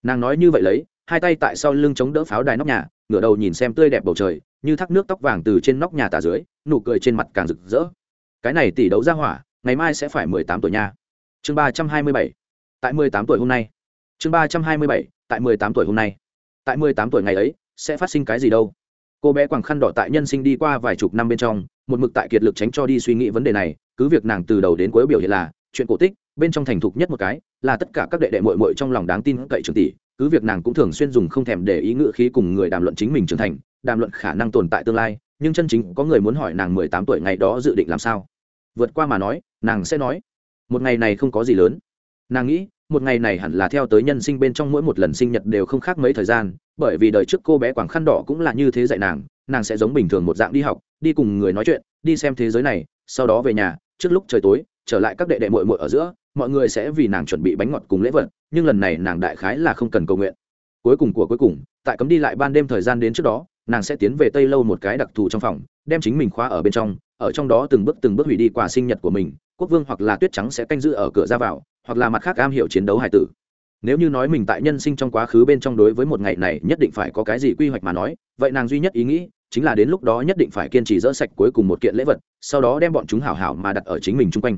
Nàng nói như vậy lấy, hai tay tại sau lưng chống đỡ pháo đài nóc nhà, ngửa đầu nhìn xem tươi đẹp bầu trời, như thác nước tóc vàng từ trên nóc nhà tả dưới, nụ cười trên mặt càng rực rỡ. Cái này tỷ đấu ra hỏa, ngày mai sẽ phải mười tám tuổi nha. Chương ba trăm hai mươi bảy. Tại mười tám tuổi hôm nay. Chương ba trăm hai mươi bảy, tại mười tám tuổi hôm nay. Tại mười tám tuổi ngày ấy, sẽ phát sinh cái gì đâu? Cô bé quàng khăn đỏ tại nhân sinh đi qua vài chục năm bên trong, một mực tại kiệt lực tránh cho đi suy nghĩ vấn đề này, cứ việc nàng từ đầu đến cuối biểu hiện là chuyện cổ tích bên trong thành thục nhất một cái, là tất cả các đệ đệ mội mội trong lòng đáng tin cậy trường tỷ, cứ việc nàng cũng thường xuyên dùng không thèm để ý ngữ khí cùng người đàm luận chính mình trưởng thành, đàm luận khả năng tồn tại tương lai, nhưng chân chính có người muốn hỏi nàng mười tám tuổi ngày đó dự định làm sao. Vượt qua mà nói, nàng sẽ nói, một ngày này không có gì lớn. Nàng nghĩ, một ngày này hẳn là theo tới nhân sinh bên trong mỗi một lần sinh nhật đều không khác mấy thời gian, bởi vì đời trước cô bé quảng khăn đỏ cũng là như thế dạy nàng nàng sẽ giống bình thường một dạng đi học, đi cùng người nói chuyện, đi xem thế giới này, sau đó về nhà, trước lúc trời tối, trở lại các đệ đệ mội mội ở giữa mọi người sẽ vì nàng chuẩn bị bánh ngọt cùng lễ vật, nhưng lần này nàng đại khái là không cần cầu nguyện. Cuối cùng của cuối cùng, tại cấm đi lại ban đêm thời gian đến trước đó, nàng sẽ tiến về tây lâu một cái đặc thù trong phòng, đem chính mình khóa ở bên trong, ở trong đó từng bước từng bước hủy đi quà sinh nhật của mình, quốc vương hoặc là tuyết trắng sẽ canh giữ ở cửa ra vào, hoặc là mặt khác am hiểu chiến đấu hải tử. Nếu như nói mình tại nhân sinh trong quá khứ bên trong đối với một ngày này nhất định phải có cái gì quy hoạch mà nói, vậy nàng duy nhất ý nghĩ chính là đến lúc đó nhất định phải kiên trì dỡ sạch cuối cùng một kiện lễ vật, sau đó đem bọn chúng hảo hảo mà đặt ở chính mình chung quanh.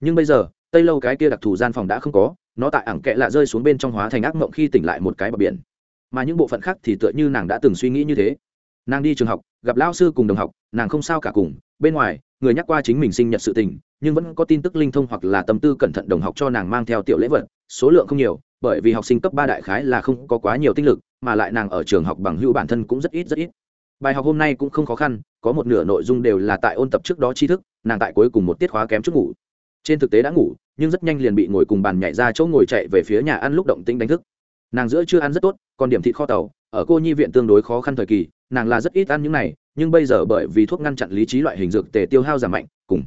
Nhưng bây giờ tây lâu cái kia đặc thù gian phòng đã không có, nó tại ảng kệ lạ rơi xuống bên trong hóa thành ác mộng khi tỉnh lại một cái bờ biển. Mà những bộ phận khác thì tựa như nàng đã từng suy nghĩ như thế. Nàng đi trường học, gặp lao sư cùng đồng học, nàng không sao cả cùng. Bên ngoài, người nhắc qua chính mình sinh nhật sự tình, nhưng vẫn có tin tức linh thông hoặc là tâm tư cẩn thận đồng học cho nàng mang theo tiểu lễ vật. Số lượng không nhiều, bởi vì học sinh cấp ba đại khái là không có quá nhiều tinh lực, mà lại nàng ở trường học bằng hữu bản thân cũng rất ít rất ít. Bài học hôm nay cũng không khó khăn, có một nửa nội dung đều là tại ôn tập trước đó tri thức, nàng tại cuối cùng một tiết khóa kém chút ngủ trên thực tế đã ngủ, nhưng rất nhanh liền bị ngồi cùng bàn nhảy ra chỗ ngồi chạy về phía nhà ăn lúc động tĩnh đánh thức. Nàng giữa chưa ăn rất tốt, còn điểm thịt kho tàu, ở cô nhi viện tương đối khó khăn thời kỳ, nàng là rất ít ăn những này, nhưng bây giờ bởi vì thuốc ngăn chặn lý trí loại hình dược tề tiêu hao giảm mạnh, cùng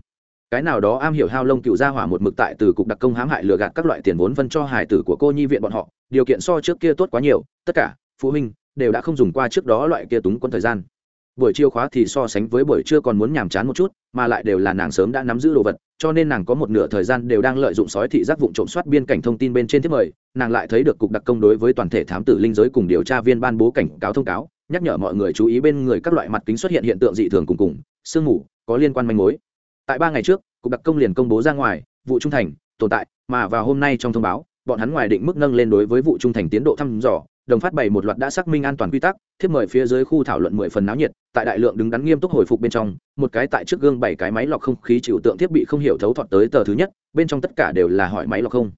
cái nào đó am hiểu hao lông cựu gia hỏa một mực tại từ cục đặc công hãm hại lừa gạt các loại tiền vốn phân cho hải tử của cô nhi viện bọn họ, điều kiện so trước kia tốt quá nhiều, tất cả phụ huynh đều đã không dùng qua trước đó loại kia túng quân thời gian buổi chiều khóa thì so sánh với buổi trưa còn muốn nhàm chán một chút, mà lại đều là nàng sớm đã nắm giữ đồ vật, cho nên nàng có một nửa thời gian đều đang lợi dụng sói thị giác vụ trộm soát biên cảnh thông tin bên trên thiết mời, nàng lại thấy được cục đặc công đối với toàn thể thám tử linh giới cùng điều tra viên ban bố cảnh cáo thông cáo, nhắc nhở mọi người chú ý bên người các loại mặt kính xuất hiện hiện tượng dị thường cùng cùng, sương mù, có liên quan manh mối. Tại ba ngày trước, cục đặc công liền công bố ra ngoài, vụ trung thành, tồn tại, mà vào hôm nay trong thông báo, bọn hắn ngoài định mức nâng lên đối với vụ trung thành tiến độ thăm dò đồng phát bày một loạt đã xác minh an toàn quy tắc, thiếp mời phía dưới khu thảo luận mười phần náo nhiệt, tại đại lượng đứng đắn nghiêm túc hồi phục bên trong, một cái tại trước gương bảy cái máy lọc không khí chịu tượng thiết bị không hiểu thấu thọt tới tờ thứ nhất, bên trong tất cả đều là hỏi máy lọc không.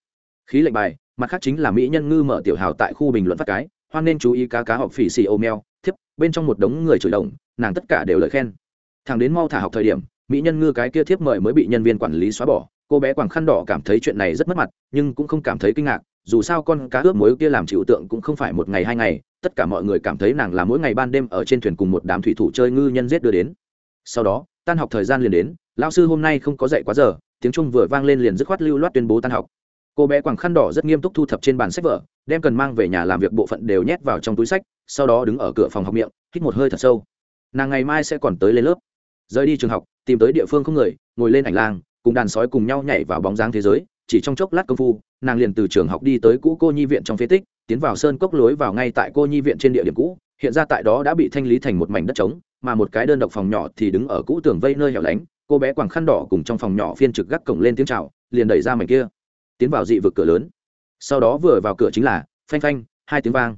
Khí lệnh bài, mặt khác chính là mỹ nhân ngư mở tiểu hào tại khu bình luận phát cái, hoan nên chú ý cá cá học phỉ xì ô meo thiếp, bên trong một đống người chửi đồng, nàng tất cả đều lời khen. Thằng đến mau thả học thời điểm, mỹ nhân ngư cái kia thiếp mời mới bị nhân viên quản lý xóa bỏ, cô bé quàng khăn đỏ cảm thấy chuyện này rất mất mặt, nhưng cũng không cảm thấy kinh ngạc dù sao con cá ướp muối kia làm chịu tượng cũng không phải một ngày hai ngày, tất cả mọi người cảm thấy nàng là mỗi ngày ban đêm ở trên thuyền cùng một đám thủy thủ chơi ngư nhân giết đưa đến. Sau đó, tan học thời gian liền đến, lão sư hôm nay không có dạy quá giờ, tiếng trung vừa vang lên liền dứt khoát lưu loát tuyên bố tan học. Cô bé quàng khăn đỏ rất nghiêm túc thu thập trên bàn sách vở, đem cần mang về nhà làm việc bộ phận đều nhét vào trong túi sách, sau đó đứng ở cửa phòng học miệng, hít một hơi thật sâu. Nàng ngày mai sẽ còn tới lên lớp. Rời đi trường học, tìm tới địa phương không người, ngồi lên ảnh lang, cùng đàn sói cùng nhau nhảy vào bóng dáng thế giới chỉ trong chốc lát công phu, nàng liền từ trường học đi tới cũ cô nhi viện trong phế tích, tiến vào sơn cốc lối vào ngay tại cô nhi viện trên địa điểm cũ, hiện ra tại đó đã bị thanh lý thành một mảnh đất trống, mà một cái đơn độc phòng nhỏ thì đứng ở cũ tường vây nơi hẻo lánh, cô bé quàng khăn đỏ cùng trong phòng nhỏ phiên trực gác cổng lên tiếng chào, liền đẩy ra mảnh kia, tiến vào dị vực cửa lớn. Sau đó vừa vào cửa chính là, phanh phanh, hai tiếng vang.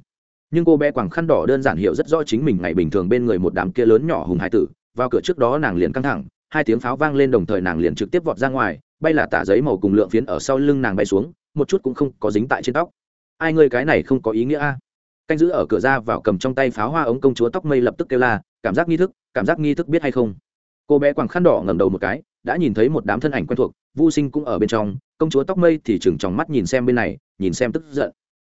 Nhưng cô bé quàng khăn đỏ đơn giản hiểu rất rõ chính mình ngày bình thường bên người một đám kia lớn nhỏ hùng hải tử, vào cửa trước đó nàng liền căng thẳng hai tiếng pháo vang lên đồng thời nàng liền trực tiếp vọt ra ngoài, bay là tả giấy màu cùng lượng phiến ở sau lưng nàng bay xuống, một chút cũng không có dính tại trên tóc. Ai ngươi cái này không có ý nghĩa a? Canh giữ ở cửa ra vào cầm trong tay pháo hoa ống công chúa tóc mây lập tức kêu la, cảm giác nghi thức, cảm giác nghi thức biết hay không? Cô bé quàng khăn đỏ ngẩng đầu một cái, đã nhìn thấy một đám thân ảnh quen thuộc vô sinh cũng ở bên trong, công chúa tóc mây thì chừng trong mắt nhìn xem bên này, nhìn xem tức giận.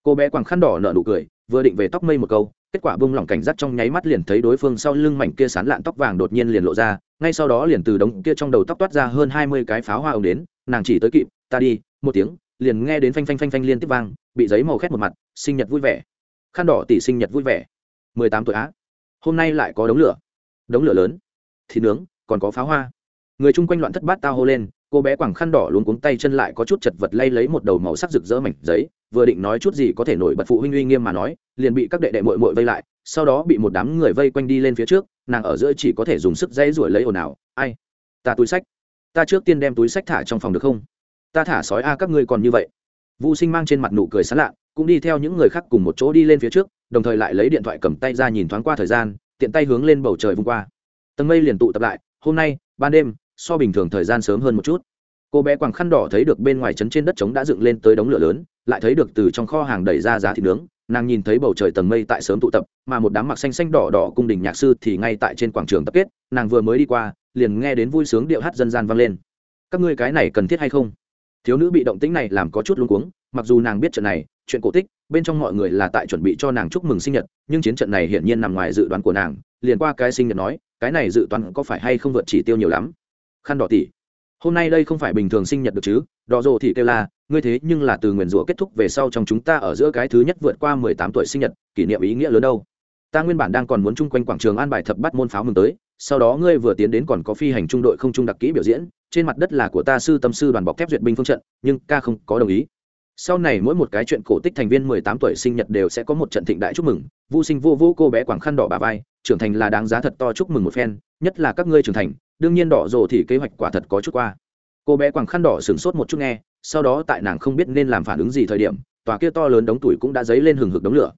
Cô bé quàng khăn đỏ nở nụ cười, vừa định về tóc mây một câu kết quả bông lỏng cảnh giác trong nháy mắt liền thấy đối phương sau lưng mảnh kia sán lạn tóc vàng đột nhiên liền lộ ra, ngay sau đó liền từ đống kia trong đầu tóc toát ra hơn hai mươi cái pháo hoa ống đến, nàng chỉ tới kịp, ta đi, một tiếng, liền nghe đến phanh phanh phanh phanh liên tiếp vang, bị giấy màu khét một mặt, sinh nhật vui vẻ. Khăn đỏ tỷ sinh nhật vui vẻ. Mười tám tuổi á. Hôm nay lại có đống lửa. Đống lửa lớn. Thịt nướng, còn có pháo hoa. Người chung quanh loạn thất bát tao hô lên cô bé quàng khăn đỏ luôn cuống tay chân lại có chút chật vật lay lấy một đầu màu sắc rực rỡ mảnh giấy, vừa định nói chút gì có thể nổi bật phụ huynh uy nghiêm mà nói, liền bị các đệ đệ mội mội vây lại, sau đó bị một đám người vây quanh đi lên phía trước, nàng ở giữa chỉ có thể dùng sức dây ruổi lấy ồn ào, ai, ta túi sách, ta trước tiên đem túi sách thả trong phòng được không? Ta thả sói a các ngươi còn như vậy. Vũ sinh mang trên mặt nụ cười sán lạ, cũng đi theo những người khác cùng một chỗ đi lên phía trước, đồng thời lại lấy điện thoại cầm tay ra nhìn thoáng qua thời gian, tiện tay hướng lên bầu trời vung qua. Tầng mây liền tụ tập lại, hôm nay, ban đêm so bình thường thời gian sớm hơn một chút. Cô bé quàng khăn đỏ thấy được bên ngoài trấn trên đất trống đã dựng lên tới đống lửa lớn, lại thấy được từ trong kho hàng đẩy ra giá thịt nướng, nàng nhìn thấy bầu trời tầng mây tại sớm tụ tập, mà một đám mặc xanh xanh đỏ đỏ cung đình nhạc sư thì ngay tại trên quảng trường tập kết, nàng vừa mới đi qua, liền nghe đến vui sướng điệu hát dân gian vang lên. Các ngươi cái này cần thiết hay không? Thiếu nữ bị động tĩnh này làm có chút luống cuống, mặc dù nàng biết trận này, chuyện cổ tích, bên trong mọi người là tại chuẩn bị cho nàng chúc mừng sinh nhật, nhưng chiến trận này hiển nhiên nằm ngoài dự đoán của nàng, liền qua cái sinh nhật nói, cái này dự toán có phải hay không vượt chỉ tiêu nhiều lắm? Khăn đỏ tỷ hôm nay đây không phải bình thường sinh nhật được chứ? Đỏ rồ thì kêu là, ngươi thế nhưng là từ nguyền rủa kết thúc về sau trong chúng ta ở giữa cái thứ nhất vượt qua mười tám tuổi sinh nhật, kỷ niệm ý nghĩa lớn đâu. Ta nguyên bản đang còn muốn chung quanh quảng trường an bài thập bắt môn pháo mừng tới, sau đó ngươi vừa tiến đến còn có phi hành trung đội không trung đặc kỹ biểu diễn, trên mặt đất là của ta sư tâm sư đoàn bọc thép duyệt binh phương trận, nhưng ca không có đồng ý. Sau này mỗi một cái chuyện cổ tích thành viên mười tám tuổi sinh nhật đều sẽ có một trận thịnh đại chúc mừng vô sinh vô vô cô bé quảng khăn đỏ bà vai, trưởng thành là đáng giá thật to chúc mừng một phen, nhất là các ngươi trưởng thành đương nhiên đỏ rồ thì kế hoạch quả thật có chút qua. Cô bé quàng khăn đỏ sửng sốt một chút nghe, sau đó tại nàng không biết nên làm phản ứng gì thời điểm, tòa kia to lớn đống tuổi cũng đã dấy lên hừng hực đống lửa.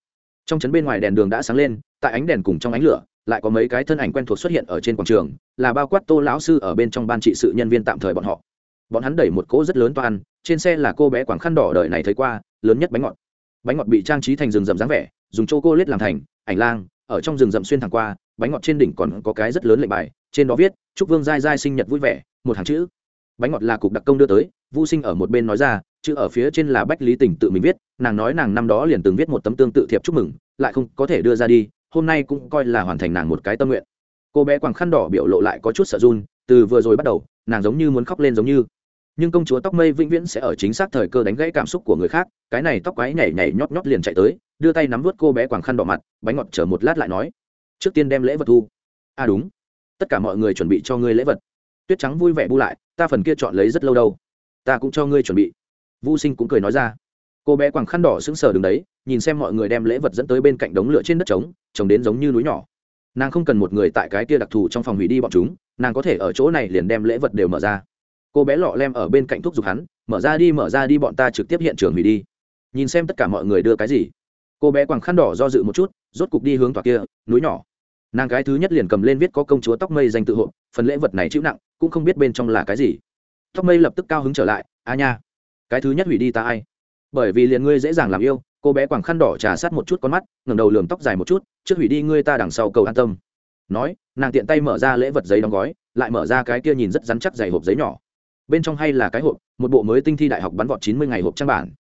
Trong trấn bên ngoài đèn đường đã sáng lên, tại ánh đèn cùng trong ánh lửa, lại có mấy cái thân ảnh quen thuộc xuất hiện ở trên quảng trường, là bao quát tô lão sư ở bên trong ban trị sự nhân viên tạm thời bọn họ. Bọn hắn đẩy một cỗ rất lớn toan, trên xe là cô bé quảng khăn đỏ đời này thấy qua, lớn nhất bánh ngọt. Bánh ngọt bị trang trí thành rừng rậm dáng vẻ, dùng chô cô lết làm thành, ảnh lang, ở trong rừng rậm xuyên thẳng qua bánh ngọt trên đỉnh còn có cái rất lớn lệnh bài, trên đó viết, chúc vương giai giai sinh nhật vui vẻ một hàng chữ. Bánh ngọt là cục đặc công đưa tới, Vu sinh ở một bên nói ra, chữ ở phía trên là bách lý tình tự mình viết, nàng nói nàng năm đó liền từng viết một tấm tương tự thiệp chúc mừng, lại không có thể đưa ra đi, hôm nay cũng coi là hoàn thành nàng một cái tâm nguyện. Cô bé quàng khăn đỏ biểu lộ lại có chút sợ run, từ vừa rồi bắt đầu, nàng giống như muốn khóc lên giống như. Nhưng công chúa tóc mây vĩnh viễn sẽ ở chính xác thời cơ đánh gãy cảm xúc của người khác, cái này tóc quái nhảy nhảy nhót nhót liền chạy tới, đưa tay nắm vớt cô bé quàng khăn đỏ mặt, bánh ngọt chờ một lát lại nói trước tiên đem lễ vật thu. À đúng. Tất cả mọi người chuẩn bị cho ngươi lễ vật. Tuyết trắng vui vẻ bu lại, ta phần kia chọn lấy rất lâu đâu. Ta cũng cho ngươi chuẩn bị. Vu sinh cũng cười nói ra. Cô bé quàng khăn đỏ sững sờ đứng đấy, nhìn xem mọi người đem lễ vật dẫn tới bên cạnh đống lửa trên đất trống trồng đến giống như núi nhỏ. Nàng không cần một người tại cái kia đặc thù trong phòng hủy đi bọn chúng, nàng có thể ở chỗ này liền đem lễ vật đều mở ra. Cô bé lọ lem ở bên cạnh thúc giục hắn, mở ra đi, mở ra đi, bọn ta trực tiếp hiện trường hủy đi. Nhìn xem tất cả mọi người đưa cái gì. Cô bé quàng khăn đỏ do dự một chút, rốt cục đi hướng tòa kia núi nhỏ. Nàng cái thứ nhất liền cầm lên viết có công chúa tóc mây danh tự hộ, phần lễ vật này chịu nặng, cũng không biết bên trong là cái gì. Tóc mây lập tức cao hứng trở lại, a nha, cái thứ nhất hủy đi ta ai? Bởi vì liền ngươi dễ dàng làm yêu. Cô bé quàng khăn đỏ trà sát một chút con mắt, ngẩng đầu lường tóc dài một chút, trước hủy đi ngươi ta đằng sau cầu an tâm. Nói, nàng tiện tay mở ra lễ vật giấy đóng gói, lại mở ra cái kia nhìn rất rắn chắc dày hộp giấy nhỏ. Bên trong hay là cái hộp, một bộ mới tinh thi đại học bắn vọt chín mươi ngày hộp trang bản.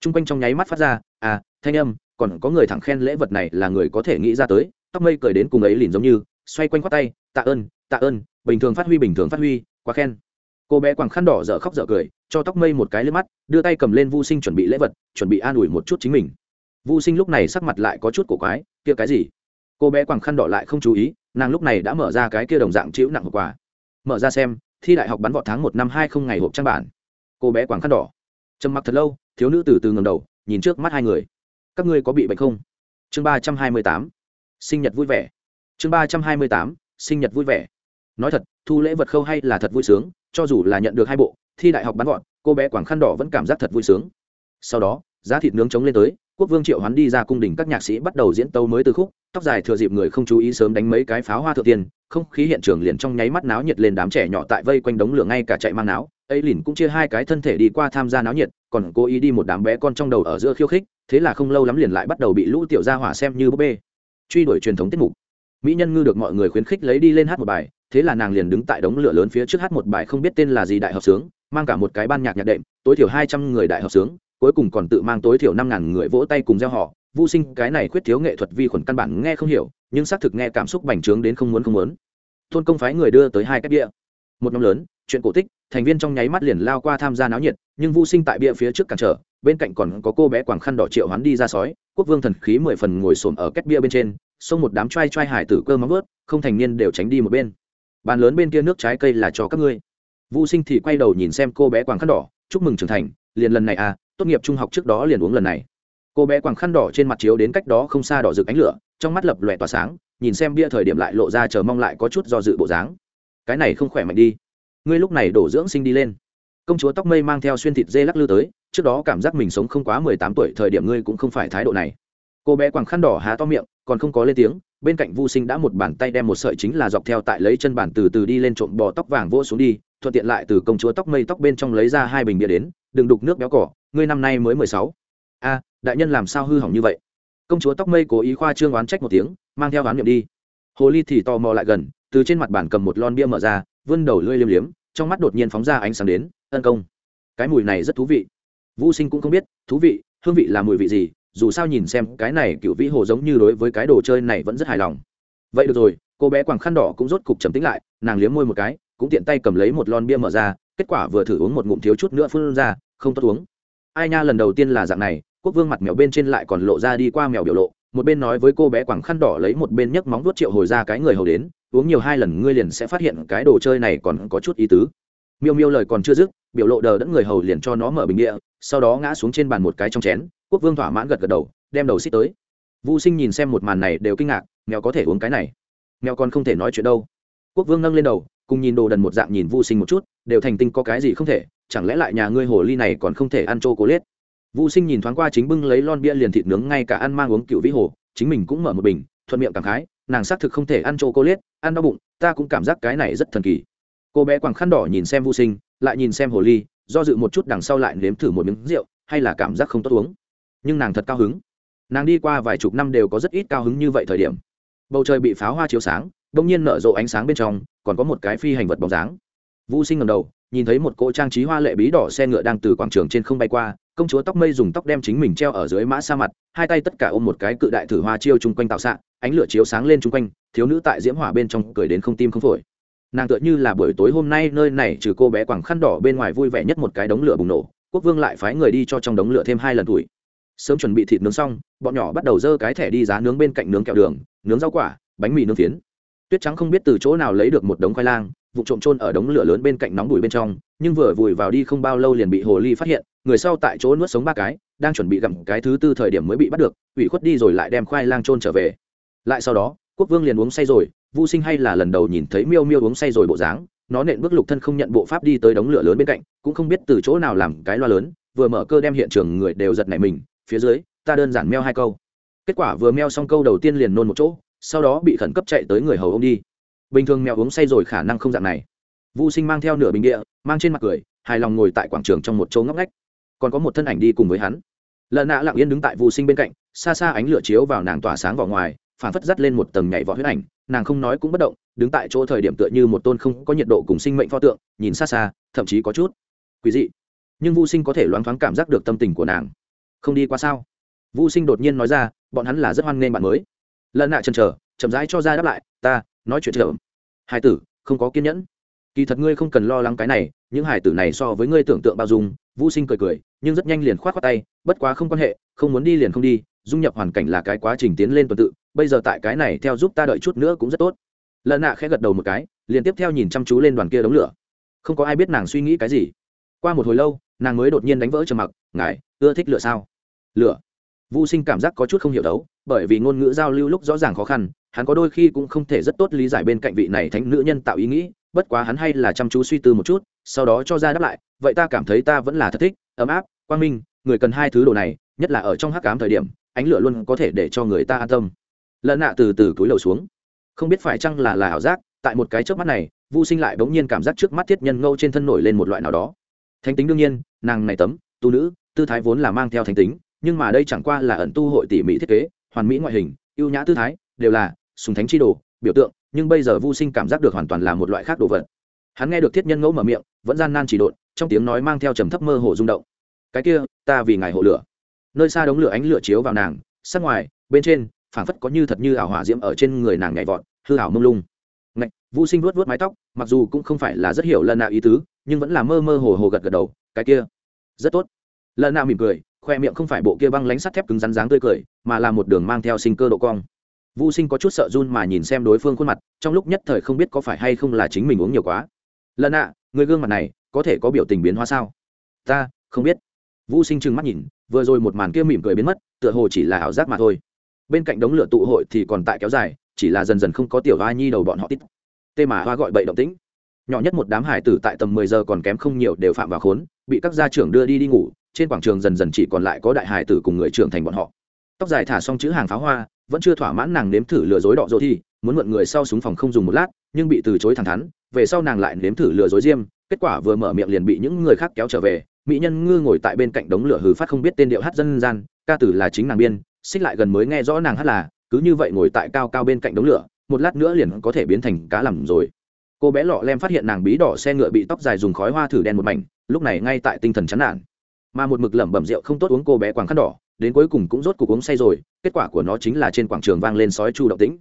T r u n g quanh trong nháy mắt phát ra à thanh âm, còn có người thẳng khen lễ vật này là người có thể nghĩ ra tới tóc mây cười đến cùng ấy liền giống như, xoay quanh khoát tay, tạ ơn tạ ơn, bình thường phát huy, bình thường phát huy, quá khen. Cô bé quàng khăn đỏ dở khóc dở cười, cho tóc mây một cái lên mắt, đưa tay cầm lên vu sinh chuẩn bị lễ vật, chuẩn bị an ủi một chút chính mình. Vu sinh lúc này sắc mặt lại có chút cổ quái, kia cái gì? Cô bé quàng khăn đỏ lại không chú ý, nàng lúc này đã mở ra cái kia đồng dạng chịu nặng hộp quà mở ra xem, thi đại học bắn vọt tháng một năm hai không ngày hộp trang bản. Cô bé quàng khăn đỏ. Trầm mặc thật lâu, thiếu nữ từ từ ngầm đầu, nhìn trước mắt hai người. Các ngươi có bị bệnh không? Chương ba trăm hai mươi tám sinh nhật vui vẻ. Chương ba trăm hai mươi tám, sinh nhật vui vẻ. Nói thật, thu lễ vật khâu hay là thật vui sướng, cho dù là nhận được hai bộ, thi đại học bắn gọn, cô bé quảng khăn đỏ vẫn cảm giác thật vui sướng. Sau đó, giá thịt nướng trống lên tới, quốc vương triệu hoán đi ra cung đình các nhạc sĩ bắt đầu diễn tấu mới từ khúc, tóc dài thừa dịp người không chú ý sớm đánh mấy cái pháo hoa thượng tiên, không khí hiện trường liền trong nháy mắt náo nhiệt lên đám trẻ nhỏ tại vây quanh đống lửa ngay cả chạy mang náo. Ấy lìn cũng chia hai cái thân thể đi qua tham gia náo nhiệt, còn cố ý đi một đám bé con trong đầu ở giữa khiêu khích, thế là không lâu lắm liền lại bắt đầu bị lũ tiểu gia hỏa xem như búp bê truy đuổi truyền thống tiết mục. Mỹ nhân ngư được mọi người khuyến khích lấy đi lên hát một bài, thế là nàng liền đứng tại đống lửa lớn phía trước hát một bài không biết tên là gì đại hợp sướng, mang cả một cái ban nhạc nhạc đệm, tối thiểu hai trăm người đại hợp sướng, cuối cùng còn tự mang tối thiểu năm ngàn người vỗ tay cùng gieo họ. Vô sinh, cái này khuyết thiếu nghệ thuật vi khuẩn căn bản nghe không hiểu, nhưng xác thực nghe cảm xúc bành trướng đến không muốn không muốn. Thôn công phái người đưa tới hai cách bia. Một nhóm lớn, chuyện cổ tích, thành viên trong nháy mắt liền lao qua tham gia náo nhiệt, nhưng vô sinh tại bia phía trước cản trở, bên cạnh còn có cô bé quảng khăn đỏ triệu hoán đi ra sói, quốc vương thần khí mười phần ngồi xổm ở cách bia bên trên xông một đám trai trai hải tử cơ móng vớt không thành niên đều tránh đi một bên. Bàn lớn bên kia nước trái cây là cho các ngươi. Vũ sinh thì quay đầu nhìn xem cô bé quàng khăn đỏ, chúc mừng trưởng thành, liền lần này à tốt nghiệp trung học trước đó liền uống lần này. Cô bé quàng khăn đỏ trên mặt chiếu đến cách đó không xa đỏ rực ánh lửa, trong mắt lập lòe tỏa sáng, nhìn xem bia thời điểm lại lộ ra chờ mong lại có chút do dự bộ dáng. Cái này không khỏe mạnh đi. Ngươi lúc này đổ dưỡng sinh đi lên. Công chúa tóc mây mang theo xuyên thịt dê lắc lư tới, trước đó cảm giác mình sống không quá mười tám tuổi thời điểm ngươi cũng không phải thái độ này cô bé quàng khăn đỏ há to miệng, còn không có lên tiếng, bên cạnh vu sinh đã một bàn tay đem một sợi chính là dọc theo tại lấy chân bàn từ từ đi lên trộm bò tóc vàng vỗ xuống đi, thuận tiện lại từ công chúa tóc mây tóc bên trong lấy ra hai bình bia đến, đừng đục nước béo cỏ, ngươi năm nay mới mười sáu. A, đại nhân làm sao hư hỏng như vậy? Công chúa tóc mây cố ý khoa trương oán trách một tiếng, mang theo oán niệm đi. Hồ ly thì tò mò lại gần, từ trên mặt bàn cầm một lon bia mở ra, vươn đầu lưỡi liếm liếm, trong mắt đột nhiên phóng ra ánh sáng đến, tấn công. Cái mùi này rất thú vị. Vô sinh cũng không biết, thú vị, hương vị là mùi vị gì dù sao nhìn xem cái này cựu vĩ hồ giống như đối với cái đồ chơi này vẫn rất hài lòng. Vậy được rồi, cô bé quàng khăn đỏ cũng rốt cục trầm tính lại, nàng liếm môi một cái, cũng tiện tay cầm lấy một lon bia mở ra, kết quả vừa thử uống một ngụm thiếu chút nữa phun ra, không tốt uống. Ai nha, lần đầu tiên là dạng này, quốc vương mặt mèo bên trên lại còn lộ ra đi qua mèo biểu lộ, một bên nói với cô bé quàng khăn đỏ lấy một bên nhấc móng vuốt triệu hồi ra cái người hầu đến, uống nhiều hai lần ngươi liền sẽ phát hiện cái đồ chơi này còn có chút ý tứ. Miêu miêu lời còn chưa dứt, biểu lộ đờ đẫn người hầu liền cho nó mở bình địa, sau đó ngã xuống trên bàn một cái trong chén quốc vương thỏa mãn gật gật đầu, đem đầu xích tới. Vũ sinh nhìn xem một màn này đều kinh ngạc, mèo có thể uống cái này. Mèo còn không thể nói chuyện đâu. Quốc vương nâng lên đầu, cùng nhìn đồ đần một dạng nhìn Vu sinh một chút, đều thành tinh có cái gì không thể, chẳng lẽ lại nhà ngươi hồ ly này còn không thể ăn chô cố liết Vu sinh nhìn thoáng qua chính bưng lấy lon bia liền thịt nướng ngay cả ăn mang uống cựu vĩ hồ, chính mình cũng mở một bình, thuận miệng cảm khái, nàng xác thực không thể ăn chô cố liết ăn đau bụng, ta cũng cảm giác cái này rất thần kỳ. Cô bé quàng khăn đỏ nhìn xem Vu sinh, lại nhìn xem hồ ly, do dự một chút đằng sau lại nếm thử một miếng rượu, hay là cảm giác không tốt uống nhưng nàng thật cao hứng. Nàng đi qua vài chục năm đều có rất ít cao hứng như vậy thời điểm. Bầu trời bị pháo hoa chiếu sáng, đông nhiên nở rộ ánh sáng bên trong, còn có một cái phi hành vật bóng dáng. Vũ sinh ngầm đầu, nhìn thấy một cỗ trang trí hoa lệ bí đỏ xe ngựa đang từ quảng trường trên không bay qua, công chúa tóc mây dùng tóc đem chính mình treo ở dưới mã sa mặt, hai tay tất cả ôm một cái cự đại thử hoa chiêu chung quanh tạo xạ, ánh lửa chiếu sáng lên chung quanh, thiếu nữ tại diễm hỏa bên trong cười đến không tim không phổi. Nàng tựa như là buổi tối hôm nay nơi này, trừ cô bé quảng khăn đỏ bên ngoài vui vẻ nhất một cái đống lửa bùng nổ, quốc vương lại phái người đi cho trong đống lửa thêm hai lần tuổi sớm chuẩn bị thịt nướng xong, bọn nhỏ bắt đầu dơ cái thẻ đi giá nướng bên cạnh nướng kẹo đường, nướng rau quả, bánh mì nướng phiến. Tuyết trắng không biết từ chỗ nào lấy được một đống khoai lang, vụ trộm trôn ở đống lửa lớn bên cạnh nóng bụi bên trong, nhưng vừa vùi vào đi không bao lâu liền bị hồ ly phát hiện, người sau tại chỗ nuốt sống ba cái, đang chuẩn bị gặm cái thứ tư thời điểm mới bị bắt được, ủy khuất đi rồi lại đem khoai lang trôn trở về. Lại sau đó, quốc vương liền uống say rồi vô sinh hay là lần đầu nhìn thấy miêu miêu uống say rồi bộ dáng, nó nện bước lục thân không nhận bộ pháp đi tới đống lửa lớn bên cạnh, cũng không biết từ chỗ nào làm cái loa lớn, vừa mở cơ đem hiện trường người đều giật nảy mình phía dưới, ta đơn giản meo hai câu. Kết quả vừa meo xong câu đầu tiên liền nôn một chỗ, sau đó bị khẩn cấp chạy tới người hầu ông đi. Bình thường mèo uống say rồi khả năng không dạng này. Vu sinh mang theo nửa bình địa, mang trên mặt cười, hài lòng ngồi tại quảng trường trong một chỗ ngóc ngách. Còn có một thân ảnh đi cùng với hắn. Lợn nạ lặng yên đứng tại Vu sinh bên cạnh, xa xa ánh lửa chiếu vào nàng tỏa sáng vào ngoài phản phất dắt lên một tầng nhảy vỏ huyết ảnh, nàng không nói cũng bất động, đứng tại chỗ thời điểm tựa như một tôn không có nhiệt độ cùng sinh mệnh pho tượng, nhìn xa xa, thậm chí có chút quý dị. Nhưng Vu sinh có thể loáng thoáng cảm giác được tâm tình của nàng không đi qua sao? Vu sinh đột nhiên nói ra, bọn hắn là rất hoan nghênh bạn mới. Lần nạ chần chờ, chậm rãi cho ra đáp lại, ta, nói chuyện chậm. Hải tử, không có kiên nhẫn. Kỳ thật ngươi không cần lo lắng cái này, những hải tử này so với ngươi tưởng tượng bao dung. Vũ sinh cười cười, nhưng rất nhanh liền k h o á t khoác tay, bất quá không quan hệ, không muốn đi liền không đi, dung nhập hoàn cảnh là cái quá trình tiến lên tuần tự, bây giờ tại cái này theo giúp ta đợi chút nữa cũng rất tốt. Lần nạ khẽ gật đầu một cái, liền tiếp theo nhìn chăm chú lên đoàn kia đống lửa. Không có ai biết nàng suy nghĩ cái gì. Qua một hồi lâu, nàng mới đột nhiên đánh vỡ trầm mặc, ngài, ưa thích lửa sao? Lửa Vu Sinh cảm giác có chút không hiểu đấu, bởi vì ngôn ngữ giao lưu lúc rõ ràng khó khăn, hắn có đôi khi cũng không thể rất tốt lý giải bên cạnh vị này thánh nữ nhân tạo ý nghĩ, bất quá hắn hay là chăm chú suy tư một chút, sau đó cho ra đáp lại, vậy ta cảm thấy ta vẫn là thật thích, ấm áp, quang minh, người cần hai thứ đồ này, nhất là ở trong hắc ám thời điểm, ánh lửa luôn có thể để cho người ta an tâm. Lợn nạ từ từ cúi đầu xuống, không biết phải chăng là là ảo giác, tại một cái chớp mắt này, Vu Sinh lại bỗng nhiên cảm giác trước mắt thiết nhân ngâu trên thân nổi lên một loại nào đó. Thánh tính đương nhiên, nàng này tấm, tu nữ, tư thái vốn là mang theo thánh tính, nhưng mà đây chẳng qua là ẩn tu hội tỉ mỹ thiết kế, hoàn mỹ ngoại hình, ưu nhã tư thái, đều là sùng thánh chi đồ, biểu tượng, nhưng bây giờ vô sinh cảm giác được hoàn toàn là một loại khác đồ vật. Hắn nghe được thiết nhân ngẫu mở miệng, vẫn gian nan chỉ độn, trong tiếng nói mang theo trầm thấp mơ hồ rung động. Cái kia, ta vì ngài hộ lửa. Nơi xa đống lửa ánh lửa chiếu vào nàng sát ngoài, bên trên, phảng phất có như thật như ảo hỏa diễm ở trên người nàng nhảy vọt, hư ảo mông lung. Ngạch vô sinh vuốt vuốt mái tóc, mặc dù cũng không phải là rất hiểu lần nào ý tứ, nhưng vẫn là mơ mơ hồ hồ gật gật đầu, cái kia, rất tốt. Lần nào mỉm cười khoe miệng không phải bộ kia băng lánh sắt thép cứng rắn dáng tươi cười mà là một đường mang theo sinh cơ độ cong. Vu Sinh có chút sợ run mà nhìn xem đối phương khuôn mặt, trong lúc nhất thời không biết có phải hay không là chính mình uống nhiều quá. lần ạ người gương mặt này có thể có biểu tình biến hóa sao? Ta không biết. Vô sinh trừng mắt nhìn vừa rồi một màn kia mỉm cười biến mất tựa hồ chỉ là ảo giác mà thôi. Bên cạnh đống lửa tụ hội thì còn tại kéo dài chỉ là dần dần không có tiểu hoa nhi đầu bọn họ tít. Tê mà hoa gọi bậy động tĩnh. Nhỏ nhất một đám hải tử tại tầm mười giờ còn kém không nhiều đều phạm vào khốn bị các gia trưởng đưa đi đi ngủ trên quảng trường dần dần chỉ còn lại có đại hải tử cùng người trưởng thành bọn họ. Tóc dài thả xong chữ hàng pháo hoa, vẫn chưa thỏa mãn nàng nếm thử lừa dối đỏ dỗ thi, muốn mượn người sau súng phòng không dùng một lát, nhưng bị từ chối thẳng thắn, về sau nàng lại nếm thử lừa dối diêm, kết quả vừa mở miệng liền bị những người khác kéo trở về, mỹ nhân ngư ngồi tại bên cạnh đống lửa hừ phát không biết tên điệu hát dân gian, ca tử là chính nàng biên, xích lại gần mới nghe rõ nàng hát là, cứ như vậy ngồi tại cao cao bên cạnh đống lửa, một lát nữa liền có thể biến thành cá lầm rồi. Cô bé lọ lem phát hiện nàng bí đỏ xe ngựa bị tóc dài dùng khói hoa thử đen một mảnh, lúc này ngay tại tinh thần chán nản mà một mực lẩm bẩm rượu không tốt uống cô bé quàng khăn đỏ đến cuối cùng cũng rốt cuộc uống say rồi kết quả của nó chính là trên quảng trường vang lên sói chu động tĩnh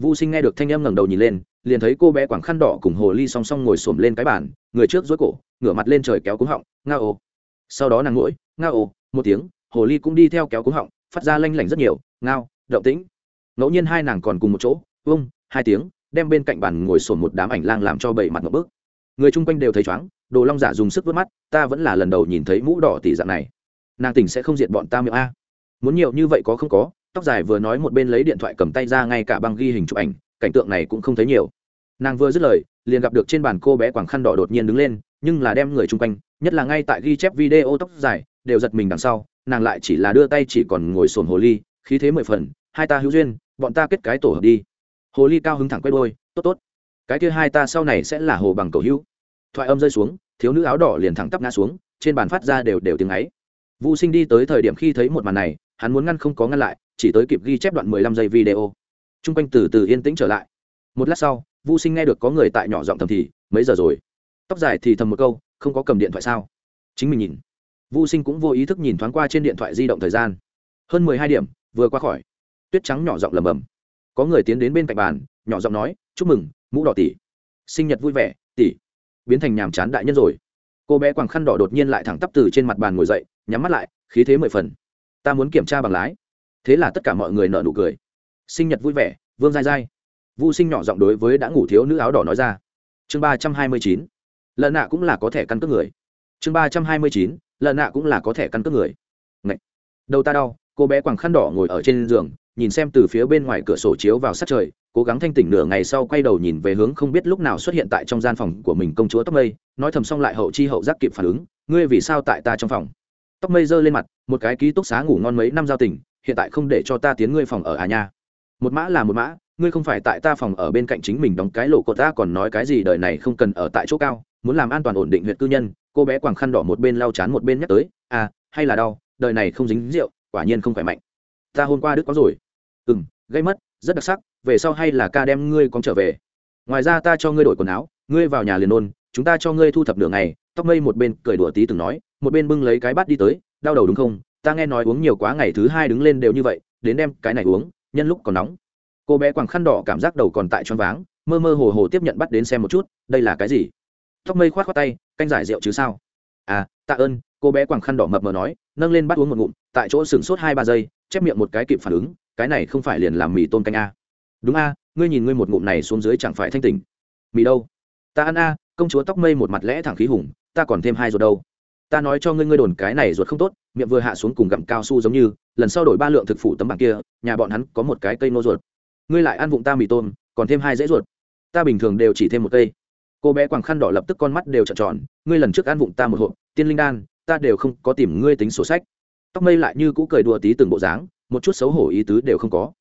Vu Sinh nghe được thanh âm ngẩng đầu nhìn lên, liền thấy cô bé quảng khăn đỏ cùng hồ ly song song ngồi xổm lên cái bàn, người trước dối cổ, ngửa mặt lên trời kéo cuống họng, ngao Sau đó nàng mũi, ngao một tiếng, hồ ly cũng đi theo kéo cuống họng, phát ra lanh lảnh rất nhiều, ngao, động tĩnh. Ngẫu nhiên hai nàng còn cùng một chỗ, vung, hai tiếng, đem bên cạnh bàn ngồi xổm một đám ảnh lang làm cho bảy mặt một bước. Người chung quanh đều thấy chóng, Đồ Long giả dùng sức vớt mắt, ta vẫn là lần đầu nhìn thấy mũ đỏ tỷ dạng này. Nàng tỉnh sẽ không diệt bọn ta miệng a. Muốn nhiều như vậy có không có, tóc dài vừa nói một bên lấy điện thoại cầm tay ra ngay cả băng ghi hình chụp ảnh cảnh tượng này cũng không thấy nhiều nàng vừa dứt lời liền gặp được trên bàn cô bé quảng khăn đỏ đột nhiên đứng lên nhưng là đem người chung quanh nhất là ngay tại ghi chép video tóc dài đều giật mình đằng sau nàng lại chỉ là đưa tay chỉ còn ngồi sồn hồ ly khí thế mười phần hai ta hữu duyên bọn ta kết cái tổ hợp đi hồ ly cao hứng thẳng quay đôi tốt tốt cái kia hai ta sau này sẽ là hồ bằng cầu hữu thoại âm rơi xuống, thiếu nữ áo đỏ liền thẳng tắp ngã xuống, trên bàn phát ra đều đều tiếng ấy. Vũ sinh đi tới thời điểm khi thấy một màn này, hắn muốn ngăn không có ngăn lại, chỉ tới kịp ghi chép đoạn mười lăm giây video. T r u n g quanh từ từ yên tĩnh trở lại. Một lát sau, Vu sinh nghe được có người tại nhỏ giọng thầm thì, mấy giờ rồi? Tóc dài thì thầm một câu, không có cầm điện thoại sao? Chính mình nhìn. Vu sinh cũng vô ý thức nhìn thoáng qua trên điện thoại di động thời gian. Hơn mười hai điểm, vừa qua khỏi. Tuyết trắng nhỏ giọng lầm bầm có người tiến đến bên cạnh bàn, nhỏ giọng nói, chúc mừng, mũ đỏ tỷ. Sinh nhật vui vẻ, tỷ biến thành nhàm chán đại nhân rồi. Cô bé quàng khăn đỏ đột nhiên lại thẳng tắp từ trên mặt bàn ngồi dậy, nhắm mắt lại, khí thế mười phần. Ta muốn kiểm tra bằng lái. Thế là tất cả mọi người nợ nụ cười. Sinh nhật vui vẻ, vương dai dai vô sinh nhỏ giọng đối với đã ngủ thiếu nữ áo đỏ nói ra. Chương ba trăm hai mươi chín. Lần nạ cũng là có thẻ căn cước người. Chương ba trăm hai mươi chín. Lần nạ cũng là có thẻ căn cước người. Ngậy! đầu ta đau, cô bé quàng khăn đỏ ngồi ở trên giường nhìn xem từ phía bên ngoài cửa sổ chiếu vào sát trời, cố gắng thanh tỉnh nửa ngày sau quay đầu nhìn về hướng không biết lúc nào xuất hiện tại trong gian phòng của mình công chúa tóc mây, nói thầm xong lại hậu chi hậu giác kịp phản ứng, ngươi vì sao tại ta trong phòng? Tóc mây giơ lên mặt, một cái ký túc xá ngủ ngon mấy năm giao tình, hiện tại không để cho ta tiến ngươi phòng ở à nha. Một mã là một mã, ngươi không phải tại ta phòng ở bên cạnh chính mình đóng cái lỗ của ta còn nói cái gì đời này không cần ở tại chỗ cao, muốn làm an toàn ổn định huyện cư nhân. Cô bé quàng khăn đỏ một bên lau chán một bên nhắc tới à hay là đau, đời này không dính rượu, quả nhiên không khỏe mạnh ta hôm qua đứt có rồi. Ừ m gây mất, rất đặc sắc, về sau hay là ca đem ngươi con trở về. Ngoài ra ta cho ngươi đổi quần áo, ngươi vào nhà liền ôn, chúng ta cho ngươi thu thập nửa ngày, tóc mây một bên cười đùa tí từng nói, một bên bưng lấy cái bát đi tới, đau đầu đúng không? Ta nghe nói uống nhiều quá ngày thứ hai đứng lên đều như vậy, đến đem cái này uống, nhân lúc còn nóng. Cô bé quàng khăn đỏ cảm giác đầu còn tại choáng váng, mơ mơ hồ hồ tiếp nhận bắt đến xem một chút, đây là cái gì? Tóc mây khoát khoát tay, canh giải rượu chứ sao? À tạ ơn, cô bé quàng khăn đỏ mập mờ nói, nâng lên bắt uống một ngụm tại chỗ sửng sốt hai ba giây, chép miệng một cái kịp phản ứng, cái này không phải liền làm mì tôm canh a. Đúng a, ngươi nhìn ngươi một ngụm này xuống dưới chẳng phải thanh tỉnh. Mì đâu? Ta ăn a, công chúa tóc mây một mặt lẽ thẳng khí hùng, ta còn thêm hai ruột đâu. Ta nói cho ngươi ngươi đồn cái này ruột không tốt, miệng vừa hạ xuống cùng gặm cao su giống như, lần sau đổi ba lượng thực phủ tấm bảng kia, nhà bọn hắn có một cái cây nô ruột. Ngươi lại ăn vụng ta mì tôm, còn thêm hai dễ ruột. Ta bình thường đều chỉ thêm một cây. Cô bé quàng khăn đỏ lập tức con mắt đều trợn tròn, ngươi lần trước ăn vụng ta một hộp, tiên linh đan, ta đều không có tìm ngươi tính sổ sách tóc mây lại như cũ cười đùa tí từng bộ dáng, một chút xấu hổ ý tứ đều không có.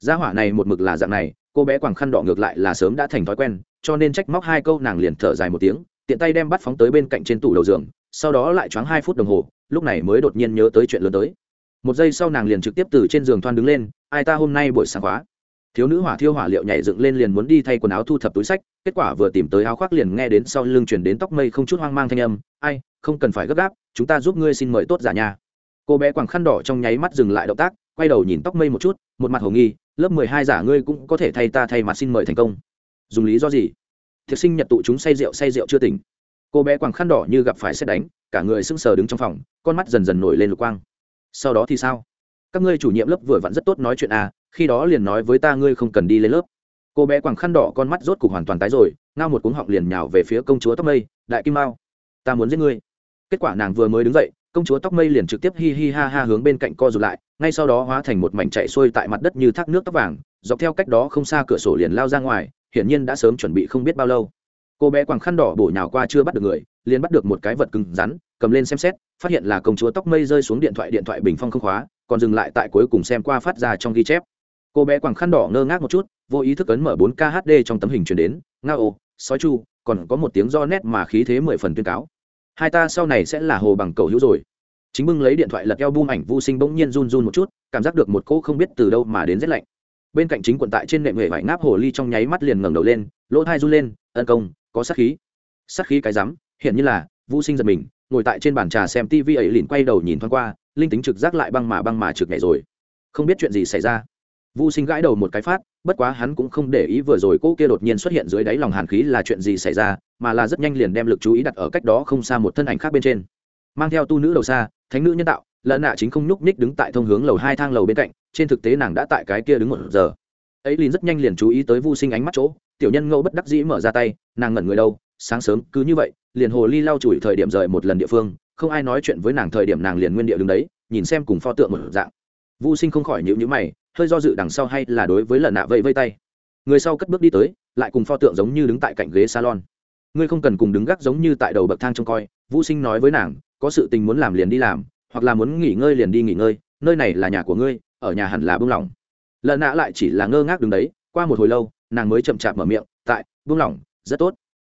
Gia hỏa này một mực là dạng này, cô bé quàng khăn đỏ ngược lại là sớm đã thành thói quen, cho nên trách móc hai câu nàng liền thở dài một tiếng, tiện tay đem bắt phóng tới bên cạnh trên tủ đầu giường, sau đó lại choáng hai phút đồng hồ, lúc này mới đột nhiên nhớ tới chuyện lớn tới. Một giây sau nàng liền trực tiếp từ trên giường thoan đứng lên, ai ta hôm nay buổi sáng khóa thiếu nữ hỏa thiêu hỏa liệu nhảy dựng lên liền muốn đi thay quần áo thu thập túi sách, kết quả vừa tìm tới áo khoác liền nghe đến sau lưng chuyển đến tóc mây không chút hoang mang thanh âm, ai, không cần phải gấp gáp, chúng ta giúp ngươi xin mời tốt giả nhà cô bé quàng khăn đỏ trong nháy mắt dừng lại động tác, quay đầu nhìn tóc mây một chút, một mặt hồ nghi, lớp mười hai giả ngươi cũng có thể thay ta thay mặt xin mời thành công. Dùng lý do gì? Thiệt sinh nhật tụ chúng say rượu say rượu chưa tỉnh. Cô bé quàng khăn đỏ như gặp phải xét đánh, cả người sững sờ đứng trong phòng, con mắt dần dần nổi lên lục quang. Sau đó thì sao? Các ngươi chủ nhiệm lớp vừa vặn rất tốt nói chuyện à khi đó liền nói với ta ngươi không cần đi lên lớp. Cô bé quàng khăn đỏ con mắt rốt cục hoàn toàn tái rồi, ngao một cuống họng liền nhào về phía công chúa tóc mây, đại kim mao, ta muốn giết ngươi. Kết quả nàng vừa mới đứng dậy công chúa tóc mây liền trực tiếp hi hi ha ha hướng bên cạnh co rụt lại, ngay sau đó hóa thành một mảnh chạy xuôi tại mặt đất như thác nước tóc vàng, dọc theo cách đó không xa cửa sổ liền lao ra ngoài, hiển nhiên đã sớm chuẩn bị không biết bao lâu. Cô bé quàng khăn đỏ bổ nhào qua chưa bắt được người, liền bắt được một cái vật cứng rắn, cầm lên xem xét, phát hiện là công chúa tóc mây rơi xuống điện thoại điện thoại bình phong không khóa, còn dừng lại tại cuối cùng xem qua phát ra trong ghi chép. Cô bé quàng khăn đỏ ngơ ngác một chút, vô ý thức ấn mở 4 khd trong tấm hình truyền đến nga ô sói chu, còn có một tiếng do nét mà khí thế mười phần tuyên cáo hai ta sau này sẽ là hồ bằng cầu hữu rồi. Chính bưng lấy điện thoại lật eo bung ảnh vô sinh bỗng nhiên run run một chút, cảm giác được một cô không biết từ đâu mà đến rét lạnh. Bên cạnh chính quận tại trên nệm hệ vải ngáp hồ ly trong nháy mắt liền ngẩng đầu lên, lỗ thai run lên, ân công, có sát khí. Sát khí cái rắm hiện như là, vô sinh giật mình, ngồi tại trên bàn trà xem tv ấy liền quay đầu nhìn thoáng qua, linh tính trực giác lại băng mà băng mà trực nhảy rồi. Không biết chuyện gì xảy ra. Vu Sinh gãi đầu một cái phát, bất quá hắn cũng không để ý vừa rồi cô kia đột nhiên xuất hiện dưới đáy lòng hàn khí là chuyện gì xảy ra, mà là rất nhanh liền đem lực chú ý đặt ở cách đó không xa một thân ảnh khác bên trên. Mang theo tu nữ đầu xa, thánh nữ nhân tạo, lợn nạ chính không nhúc nhích đứng tại thông hướng lầu hai thang lầu bên cạnh, trên thực tế nàng đã tại cái kia đứng một giờ. Ấy liền rất nhanh liền chú ý tới Vu Sinh ánh mắt chỗ, tiểu nhân ngẫu bất đắc dĩ mở ra tay, nàng ngẩn người đâu, sáng sớm cứ như vậy, liền hồ ly lau chùi thời điểm rời một lần địa phương, không ai nói chuyện với nàng thời điểm nàng liền nguyên địa đứng đấy, nhìn xem cùng pho tượng một dạng. Vu Sinh không khỏi nhíu nhíu mày, hơi do dự đằng sau hay là đối với lần nạ vây vây tay. Người sau cất bước đi tới, lại cùng pho tượng giống như đứng tại cạnh ghế salon. Ngươi không cần cùng đứng gác giống như tại đầu bậc thang trông coi, vũ sinh nói với nàng, có sự tình muốn làm liền đi làm, hoặc là muốn nghỉ ngơi liền đi nghỉ ngơi, nơi này là nhà của ngươi, ở nhà hẳn là buông lỏng. Lần nạ lại chỉ là ngơ ngác đứng đấy, qua một hồi lâu, nàng mới chậm chạp mở miệng, tại buông lỏng, rất tốt.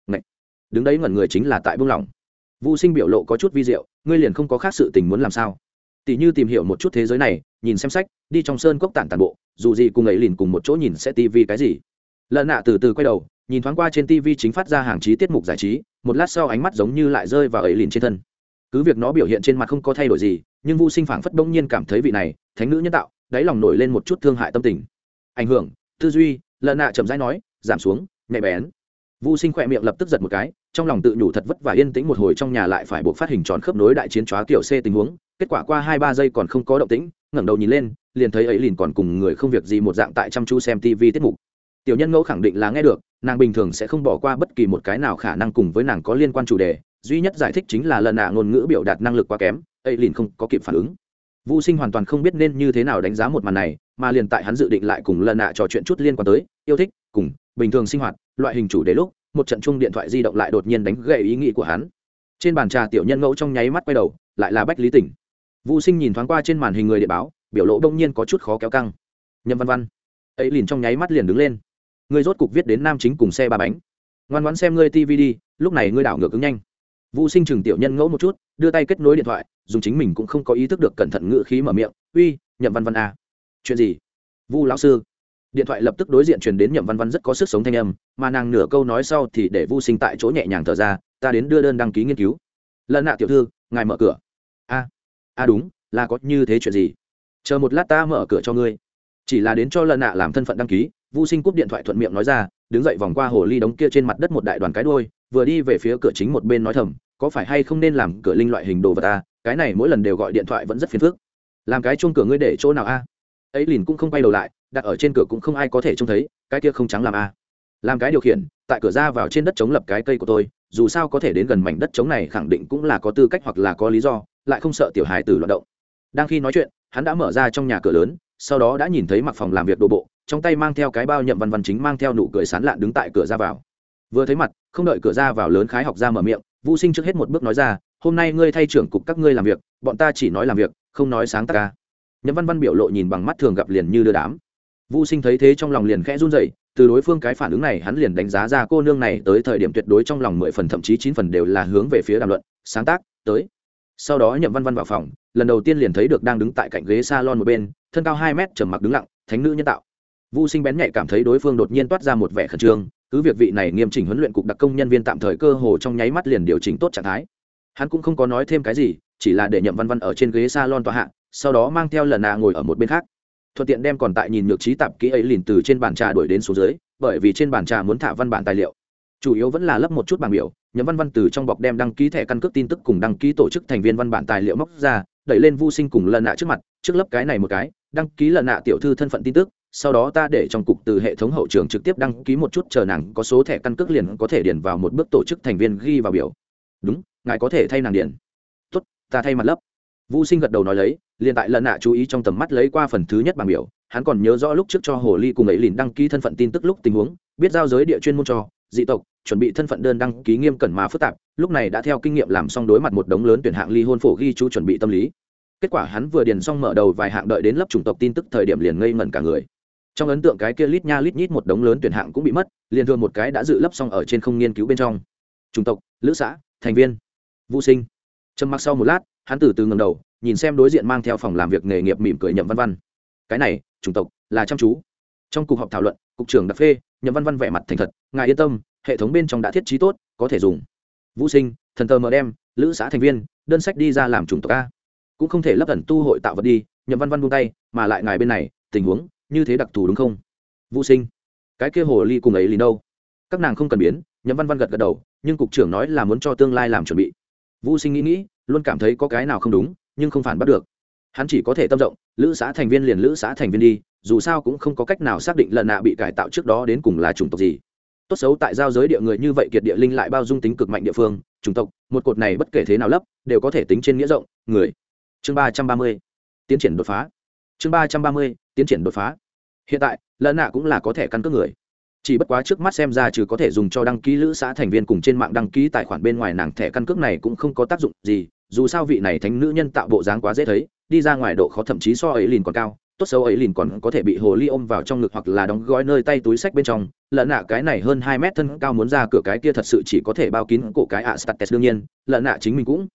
Ngậy. đứng đấy ngẩn người chính là tại buông lỏng. Vũ sinh biểu lộ có chút vi diệu, ngươi liền không có khác sự tình muốn làm sao? Tỷ như tìm hiểu một chút thế giới này nhìn xem sách, đi trong sơn cốc tản tản bộ, dù gì cùng ấy liền cùng một chỗ nhìn sẽ tivi cái gì. Lợn nạ từ từ quay đầu, nhìn thoáng qua trên tivi chính phát ra hàng trí tiết mục giải trí, một lát sau ánh mắt giống như lại rơi vào ấy liền trên thân. Cứ việc nó biểu hiện trên mặt không có thay đổi gì, nhưng vu sinh phảng phất bỗng nhiên cảm thấy vị này, thánh nữ nhân tạo, đáy lòng nổi lên một chút thương hại tâm tình. Ảnh hưởng, tư duy, lợn nạ chậm rãi nói, giảm xuống, nhẹ bén. Vu sinh khỏe miệng lập tức giật một cái, trong lòng tự nhủ thật vất vả yên tĩnh một hồi trong nhà lại phải buộc phát hình tròn khớp nối đại chiến chóa kiểu c tình huống, kết quả qua hai ba giây còn không có động tĩnh ngẩng đầu nhìn lên liền thấy ấy liền còn cùng người không việc gì một dạng tại chăm chú xem tv tiết mục tiểu nhân ngẫu khẳng định là nghe được nàng bình thường sẽ không bỏ qua bất kỳ một cái nào khả năng cùng với nàng có liên quan chủ đề duy nhất giải thích chính là lần nạ ngôn ngữ biểu đạt năng lực quá kém ấy liền không có kịp phản ứng Vu Sinh hoàn toàn không biết nên như thế nào đánh giá một màn này, mà liền tại hắn dự định lại cùng lần nạ trò chuyện chút liên quan tới yêu thích, cùng bình thường sinh hoạt, loại hình chủ đề lúc, một trận chung điện thoại di động lại đột nhiên đánh gãy ý nghĩ của hắn. Trên bàn trà tiểu nhân ngẫu trong nháy mắt quay đầu, lại là Bách Lý Tỉnh. Vu Sinh nhìn thoáng qua trên màn hình người địa báo, biểu lộ đông nhiên có chút khó kéo căng. Nhậm văn văn. Ấy liền trong nháy mắt liền đứng lên. Ngươi rốt cục viết đến nam chính cùng xe ba bánh. Ngoan ngoãn xem ngươi tv đi lúc này ngươi đảo ngược ứng nhanh. Vu sinh chừng tiểu nhân ngẫu một chút đưa tay kết nối điện thoại dùng chính mình cũng không có ý thức được cẩn thận ngữ khí mở miệng uy nhậm văn văn à. chuyện gì? Vu lão sư. Điện thoại lập tức đối diện truyền đến nhậm văn văn rất có sức sống thanh âm mà nàng nửa câu nói sau thì để vu sinh tại chỗ nhẹ nhàng thở ra ta đến đưa đơn đăng ký nghiên cứu. Lần nạ tiểu thư ngài mở cửa a đúng, là có như thế chuyện gì? Chờ một lát ta mở cửa cho ngươi. Chỉ là đến cho lần nạ làm thân phận đăng ký vô sinh cúp điện thoại thuận miệng nói ra, đứng dậy vòng qua hồ ly đống kia trên mặt đất một đại đoàn cái đôi vừa đi về phía cửa chính một bên nói thầm, có phải hay không nên làm cửa linh loại hình đồ vật ta cái này mỗi lần đều gọi điện thoại vẫn rất phiền phức. Làm cái chung cửa ngươi để chỗ nào a ấy lìn cũng không quay đầu lại, đặt ở trên cửa cũng không ai có thể trông thấy, cái kia không trắng làm a làm cái điều khiển, tại cửa ra vào trên đất chống lập cái cây của tôi, dù sao có thể đến gần mảnh đất chống này khẳng định cũng là có tư cách hoặc là có lý do lại không sợ tiểu hài tử loạn động. Đang khi nói chuyện, hắn đã mở ra trong nhà cửa lớn, sau đó đã nhìn thấy mặc phòng làm việc đồ bộ, trong tay mang theo cái bao nhậm văn văn chính mang theo nụ cười sán lạn đứng tại cửa ra vào. Vừa thấy mặt, không đợi cửa ra vào lớn khái học ra mở miệng vũ sinh trước hết một bước nói ra, hôm nay ngươi thay trưởng cục các ngươi làm việc, bọn ta chỉ nói làm việc, không nói sáng tác ca. Nhậm văn văn biểu lộ nhìn bằng mắt thường gặp liền như đưa đám. Vũ sinh thấy thế trong lòng liền khẽ run rẩy, từ đối phương cái phản ứng này hắn liền đánh giá ra cô nương này tới thời điểm tuyệt đối trong lòng mười phần, thậm chí chín phần đều là hướng về phía đàm luận, sáng tác, tới sau đó nhậm văn văn vào phòng lần đầu tiên liền thấy được đang đứng tại cạnh ghế salon một bên thân cao hai mét trầm mặc đứng lặng thánh nữ nhân tạo Vu Sinh bén nhạy cảm thấy đối phương đột nhiên toát ra một vẻ khẩn trương, cứ việc vị này nghiêm chỉnh huấn luyện cục đặc công nhân viên tạm thời cơ hồ trong nháy mắt liền điều chỉnh tốt trạng thái. Hắn cũng không có nói thêm cái gì, chỉ là để Nhậm Văn Văn ở trên ghế salon tọa hạ, sau đó mang theo lần nạ ngồi ở một bên khác. Thuận tiện đem còn tại nhìn nhược trí tạp kỹ ấy liền từ trên bàn trà đuổi đến xuống dưới, bởi vì trên bàn trà muốn thả văn bản tài liệu. Chủ yếu vẫn là lấp một chút bảng biểu, nhấm Văn Văn từ trong bọc đem đăng ký thẻ căn cước tin tức cùng đăng ký tổ chức thành viên văn bản tài liệu móc ra, đẩy lên Vu Sinh cùng lần nạ trước mặt, trước lấp cái này một cái, đăng ký lần nạ tiểu thư thân phận tin tức sau đó ta để trong cục từ hệ thống hậu trường trực tiếp đăng ký một chút chờ nàng có số thẻ căn cước liền có thể điền vào một bước tổ chức thành viên ghi vào biểu. Đúng ngài có thể thay nàng điền. Tốt ta thay mặt lấp. Vô sinh gật đầu nói lấy liền tại lần nạ chú ý trong tầm mắt lấy qua phần thứ nhất bảng biểu hắn còn nhớ rõ lúc trước cho hồ ly cùng ấy liền đăng ký thân phận tin tức lúc tình huống biết giao giới địa chuyên môn cho dị tộc, chuẩn bị thân phận đơn đăng ký nghiêm cẩn mà phức tạp, lúc này đã theo kinh nghiệm làm xong đối mặt một đống lớn tuyển hạng ly hôn phổ ghi chú chuẩn bị tâm lý. Kết quả hắn vừa điền xong mở đầu vài hạng đợi đến lớp chủng tộc tin tức thời điểm liền ngây ngẩn cả người. Trong ấn tượng cái kia lít nha lít nhít một đống lớn tuyển hạng cũng bị mất, liền thường một cái đã dự lấp xong ở trên không nghiên cứu bên trong. Chủng tộc, lữ xã, thành viên, vũ sinh. Trầm mặc sau một lát, hắn từ từ ngầm đầu, nhìn xem đối diện mang theo phòng làm việc nghề nghiệp mỉm cười nhậm văn văn. Cái này, chủng tộc, là chăm chú. Trong cuộc họp thảo luận cục trưởng đặc phê, nhậm văn văn vẻ mặt thành thật, ngài yên tâm, hệ thống bên trong đã thiết trí tốt, có thể dùng. Vũ sinh, thần tờ mở đem, lữ xã thành viên, đơn sách đi ra làm chủng tộc a. Cũng không thể lấp ẩn tu hội tạo vật đi. Nhậm văn văn buông tay, mà lại ngài bên này, tình huống, như thế đặc thù đúng không? Vũ sinh, cái kia hồ ly cùng ấy lì đâu? Các nàng không cần biến. Nhậm văn văn gật gật đầu, nhưng cục trưởng nói là muốn cho tương lai làm chuẩn bị. Vũ sinh nghĩ nghĩ, luôn cảm thấy có cái nào không đúng, nhưng không phản bắt được. Hắn chỉ có thể tâm rộng, lữ xã thành viên liền lữ xã thành viên đi dù sao cũng không có cách nào xác định lần nạ bị cải tạo trước đó đến cùng là chủng tộc gì. Tốt xấu tại giao giới địa người như vậy kiệt địa linh lại bao dung tính cực mạnh địa phương, chủng tộc, một cột này bất kể thế nào lấp, đều có thể tính trên nghĩa rộng, người. Chương ba trăm ba mươi, tiến triển đột phá. Chương ba trăm ba mươi, tiến triển đột phá. Hiện tại, lần nạ cũng là có thể căn cước người. Chỉ bất quá trước mắt xem ra trừ có thể dùng cho đăng ký lữ xã thành viên cùng trên mạng đăng ký tài khoản bên ngoài nàng thẻ căn cước này cũng không có tác dụng gì, dù sao vị này thánh nữ nhân tạo bộ dáng quá dễ thấy, đi ra ngoài độ khó thậm chí so ấy liền còn cao tốt xấu ấy liền còn có thể bị hồ ly ôm vào trong ngực hoặc là đóng gói nơi tay túi sách bên trong. Lợn nạ cái này hơn hai mét thân cao muốn ra cửa cái kia thật sự chỉ có thể bao kín cổ cái ạ states đương nhiên, lợn nạ chính mình cũng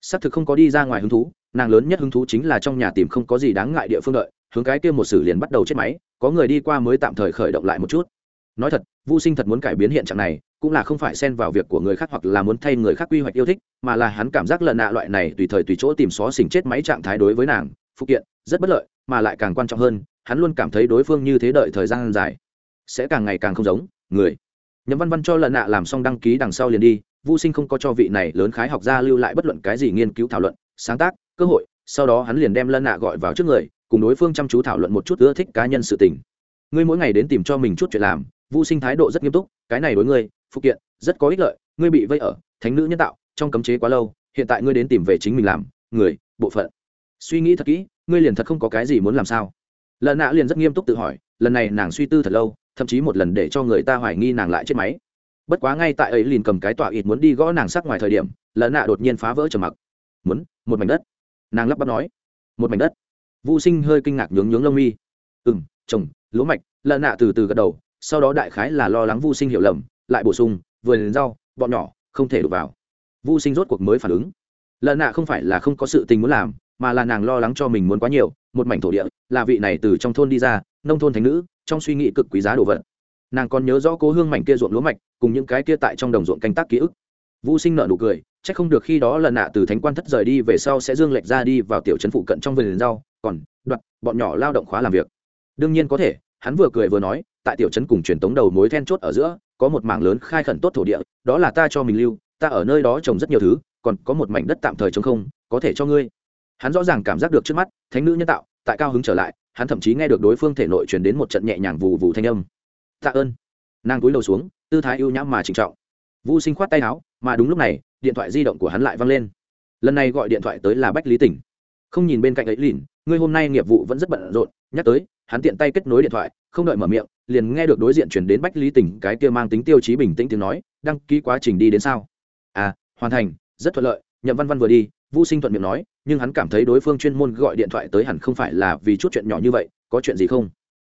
xác thực không có đi ra ngoài hứng thú. Nàng lớn nhất hứng thú chính là trong nhà tìm không có gì đáng ngại địa phương đợi, hướng cái kia một xử liền bắt đầu chết máy, có người đi qua mới tạm thời khởi động lại một chút. Nói thật vô sinh thật muốn cải biến hiện trạng này, cũng là không phải xen vào việc của người khác hoặc là muốn thay người khác quy hoạch yêu thích, mà là hắn cảm giác lợn nạ loại này tùy thời tùy chỗ tìm xó xỉnh chết máy trạng thái đối với nàng, phụ kiện, rất bất lợi mà lại càng quan trọng hơn, hắn luôn cảm thấy đối phương như thế đợi thời gian dài, sẽ càng ngày càng không giống, người. Nhậm văn văn cho lần nạ làm xong đăng ký đằng sau liền đi vô sinh không có cho vị này lớn khái học gia lưu lại bất luận cái gì nghiên cứu thảo luận, sáng tác, cơ hội, sau đó hắn liền đem lân nạ gọi vào trước người, cùng đối phương chăm chú thảo luận một chút ưa thích cá nhân sự tình. Ngươi mỗi ngày đến tìm cho mình chút chuyện làm vô sinh thái độ rất nghiêm túc, cái này đối ngươi, phụ kiện, rất có ích lợi, ngươi bị vây ở, thánh nữ nhân tạo, trong cấm chế quá lâu, hiện tại ngươi đến tìm về chính mình làm, người, bộ phận suy nghĩ thật kỹ, ngươi liền thật không có cái gì muốn làm sao? Lần nạ liền rất nghiêm túc tự hỏi, lần này nàng suy tư thật lâu, thậm chí một lần để cho người ta hoài nghi nàng lại chết máy. Bất quá ngay tại ấy liền cầm cái tọa ít muốn đi gõ nàng sắc ngoài thời điểm lần nạ đột nhiên phá vỡ trầm mặc. Muốn, một mảnh đất. Nàng lắp bắp nói, một mảnh đất. Vô sinh hơi kinh ngạc nhướng nhướng lông mi. Ừ m chồng lúa mạch lần nạ từ từ gật đầu, sau đó đại khái là lo lắng vô sinh hiểu lầm, lại bổ sung, vừa liền rau, bọn nhỏ, không thể đụng vào. Vô sinh rốt cuộc mới phản ứng. Lần nạ không phải là không có sự tình muốn làm mà là nàng lo lắng cho mình muốn quá nhiều, một mảnh thổ địa, là vị này từ trong thôn đi ra, nông thôn thành nữ, trong suy nghĩ cực quý giá đồ vật. Nàng còn nhớ rõ cố hương mảnh kia ruộng lúa mạch, cùng những cái kia tại trong đồng ruộng canh tác ký ức. Vũ sinh nợ nụ cười c h ắ c không được khi đó lần nạ từ thánh quan thất rời đi về sau sẽ dương lệch ra đi vào tiểu trấn phụ cận trong vườn rau, còn, đoạt, bọn nhỏ lao động khóa làm việc. Đương nhiên có thể, hắn vừa cười vừa nói, tại tiểu trấn cùng truyền tống đầu mối then chốt ở giữa, có một mảng lớn khai khẩn tốt thổ địa, đó là ta cho mình lưu, ta ở nơi đó trồng rất nhiều thứ, còn có một mảnh đất tạm thời trống không, có thể cho ngươi hắn rõ ràng cảm giác được trước mắt, thánh nữ nhân tạo, tại cao hứng trở lại, hắn thậm chí nghe được đối phương thể nội truyền đến một trận nhẹ nhàng vù vù thanh âm. Tạ ơn. Nàng cúi đầu xuống, tư thái ưu nhãm mà trịnh trọng. Vũ sinh khoát tay áo, mà đúng lúc này, điện thoại di động của hắn lại văng lên. Lần này gọi điện thoại tới là bách lý tỉnh. Không nhìn bên cạnh ấy lìn ngươi hôm nay nghiệp vụ vẫn rất bận rộn, nhắc tới, hắn tiện tay kết nối điện thoại, không đợi mở miệng, liền nghe được đối diện chuyển đến bách lý tỉnh, cái kia mang tính tiêu chí bình tĩnh tiếng nói, đăng ký quá trình đi đến sao? À hoàn thành, rất thuận lợi, nhậm văn văn vừa đi. Vũ sinh thuận miệng nói nhưng hắn cảm thấy đối phương chuyên môn gọi điện thoại tới hẳn không phải là vì chút chuyện nhỏ như vậy, có chuyện gì không?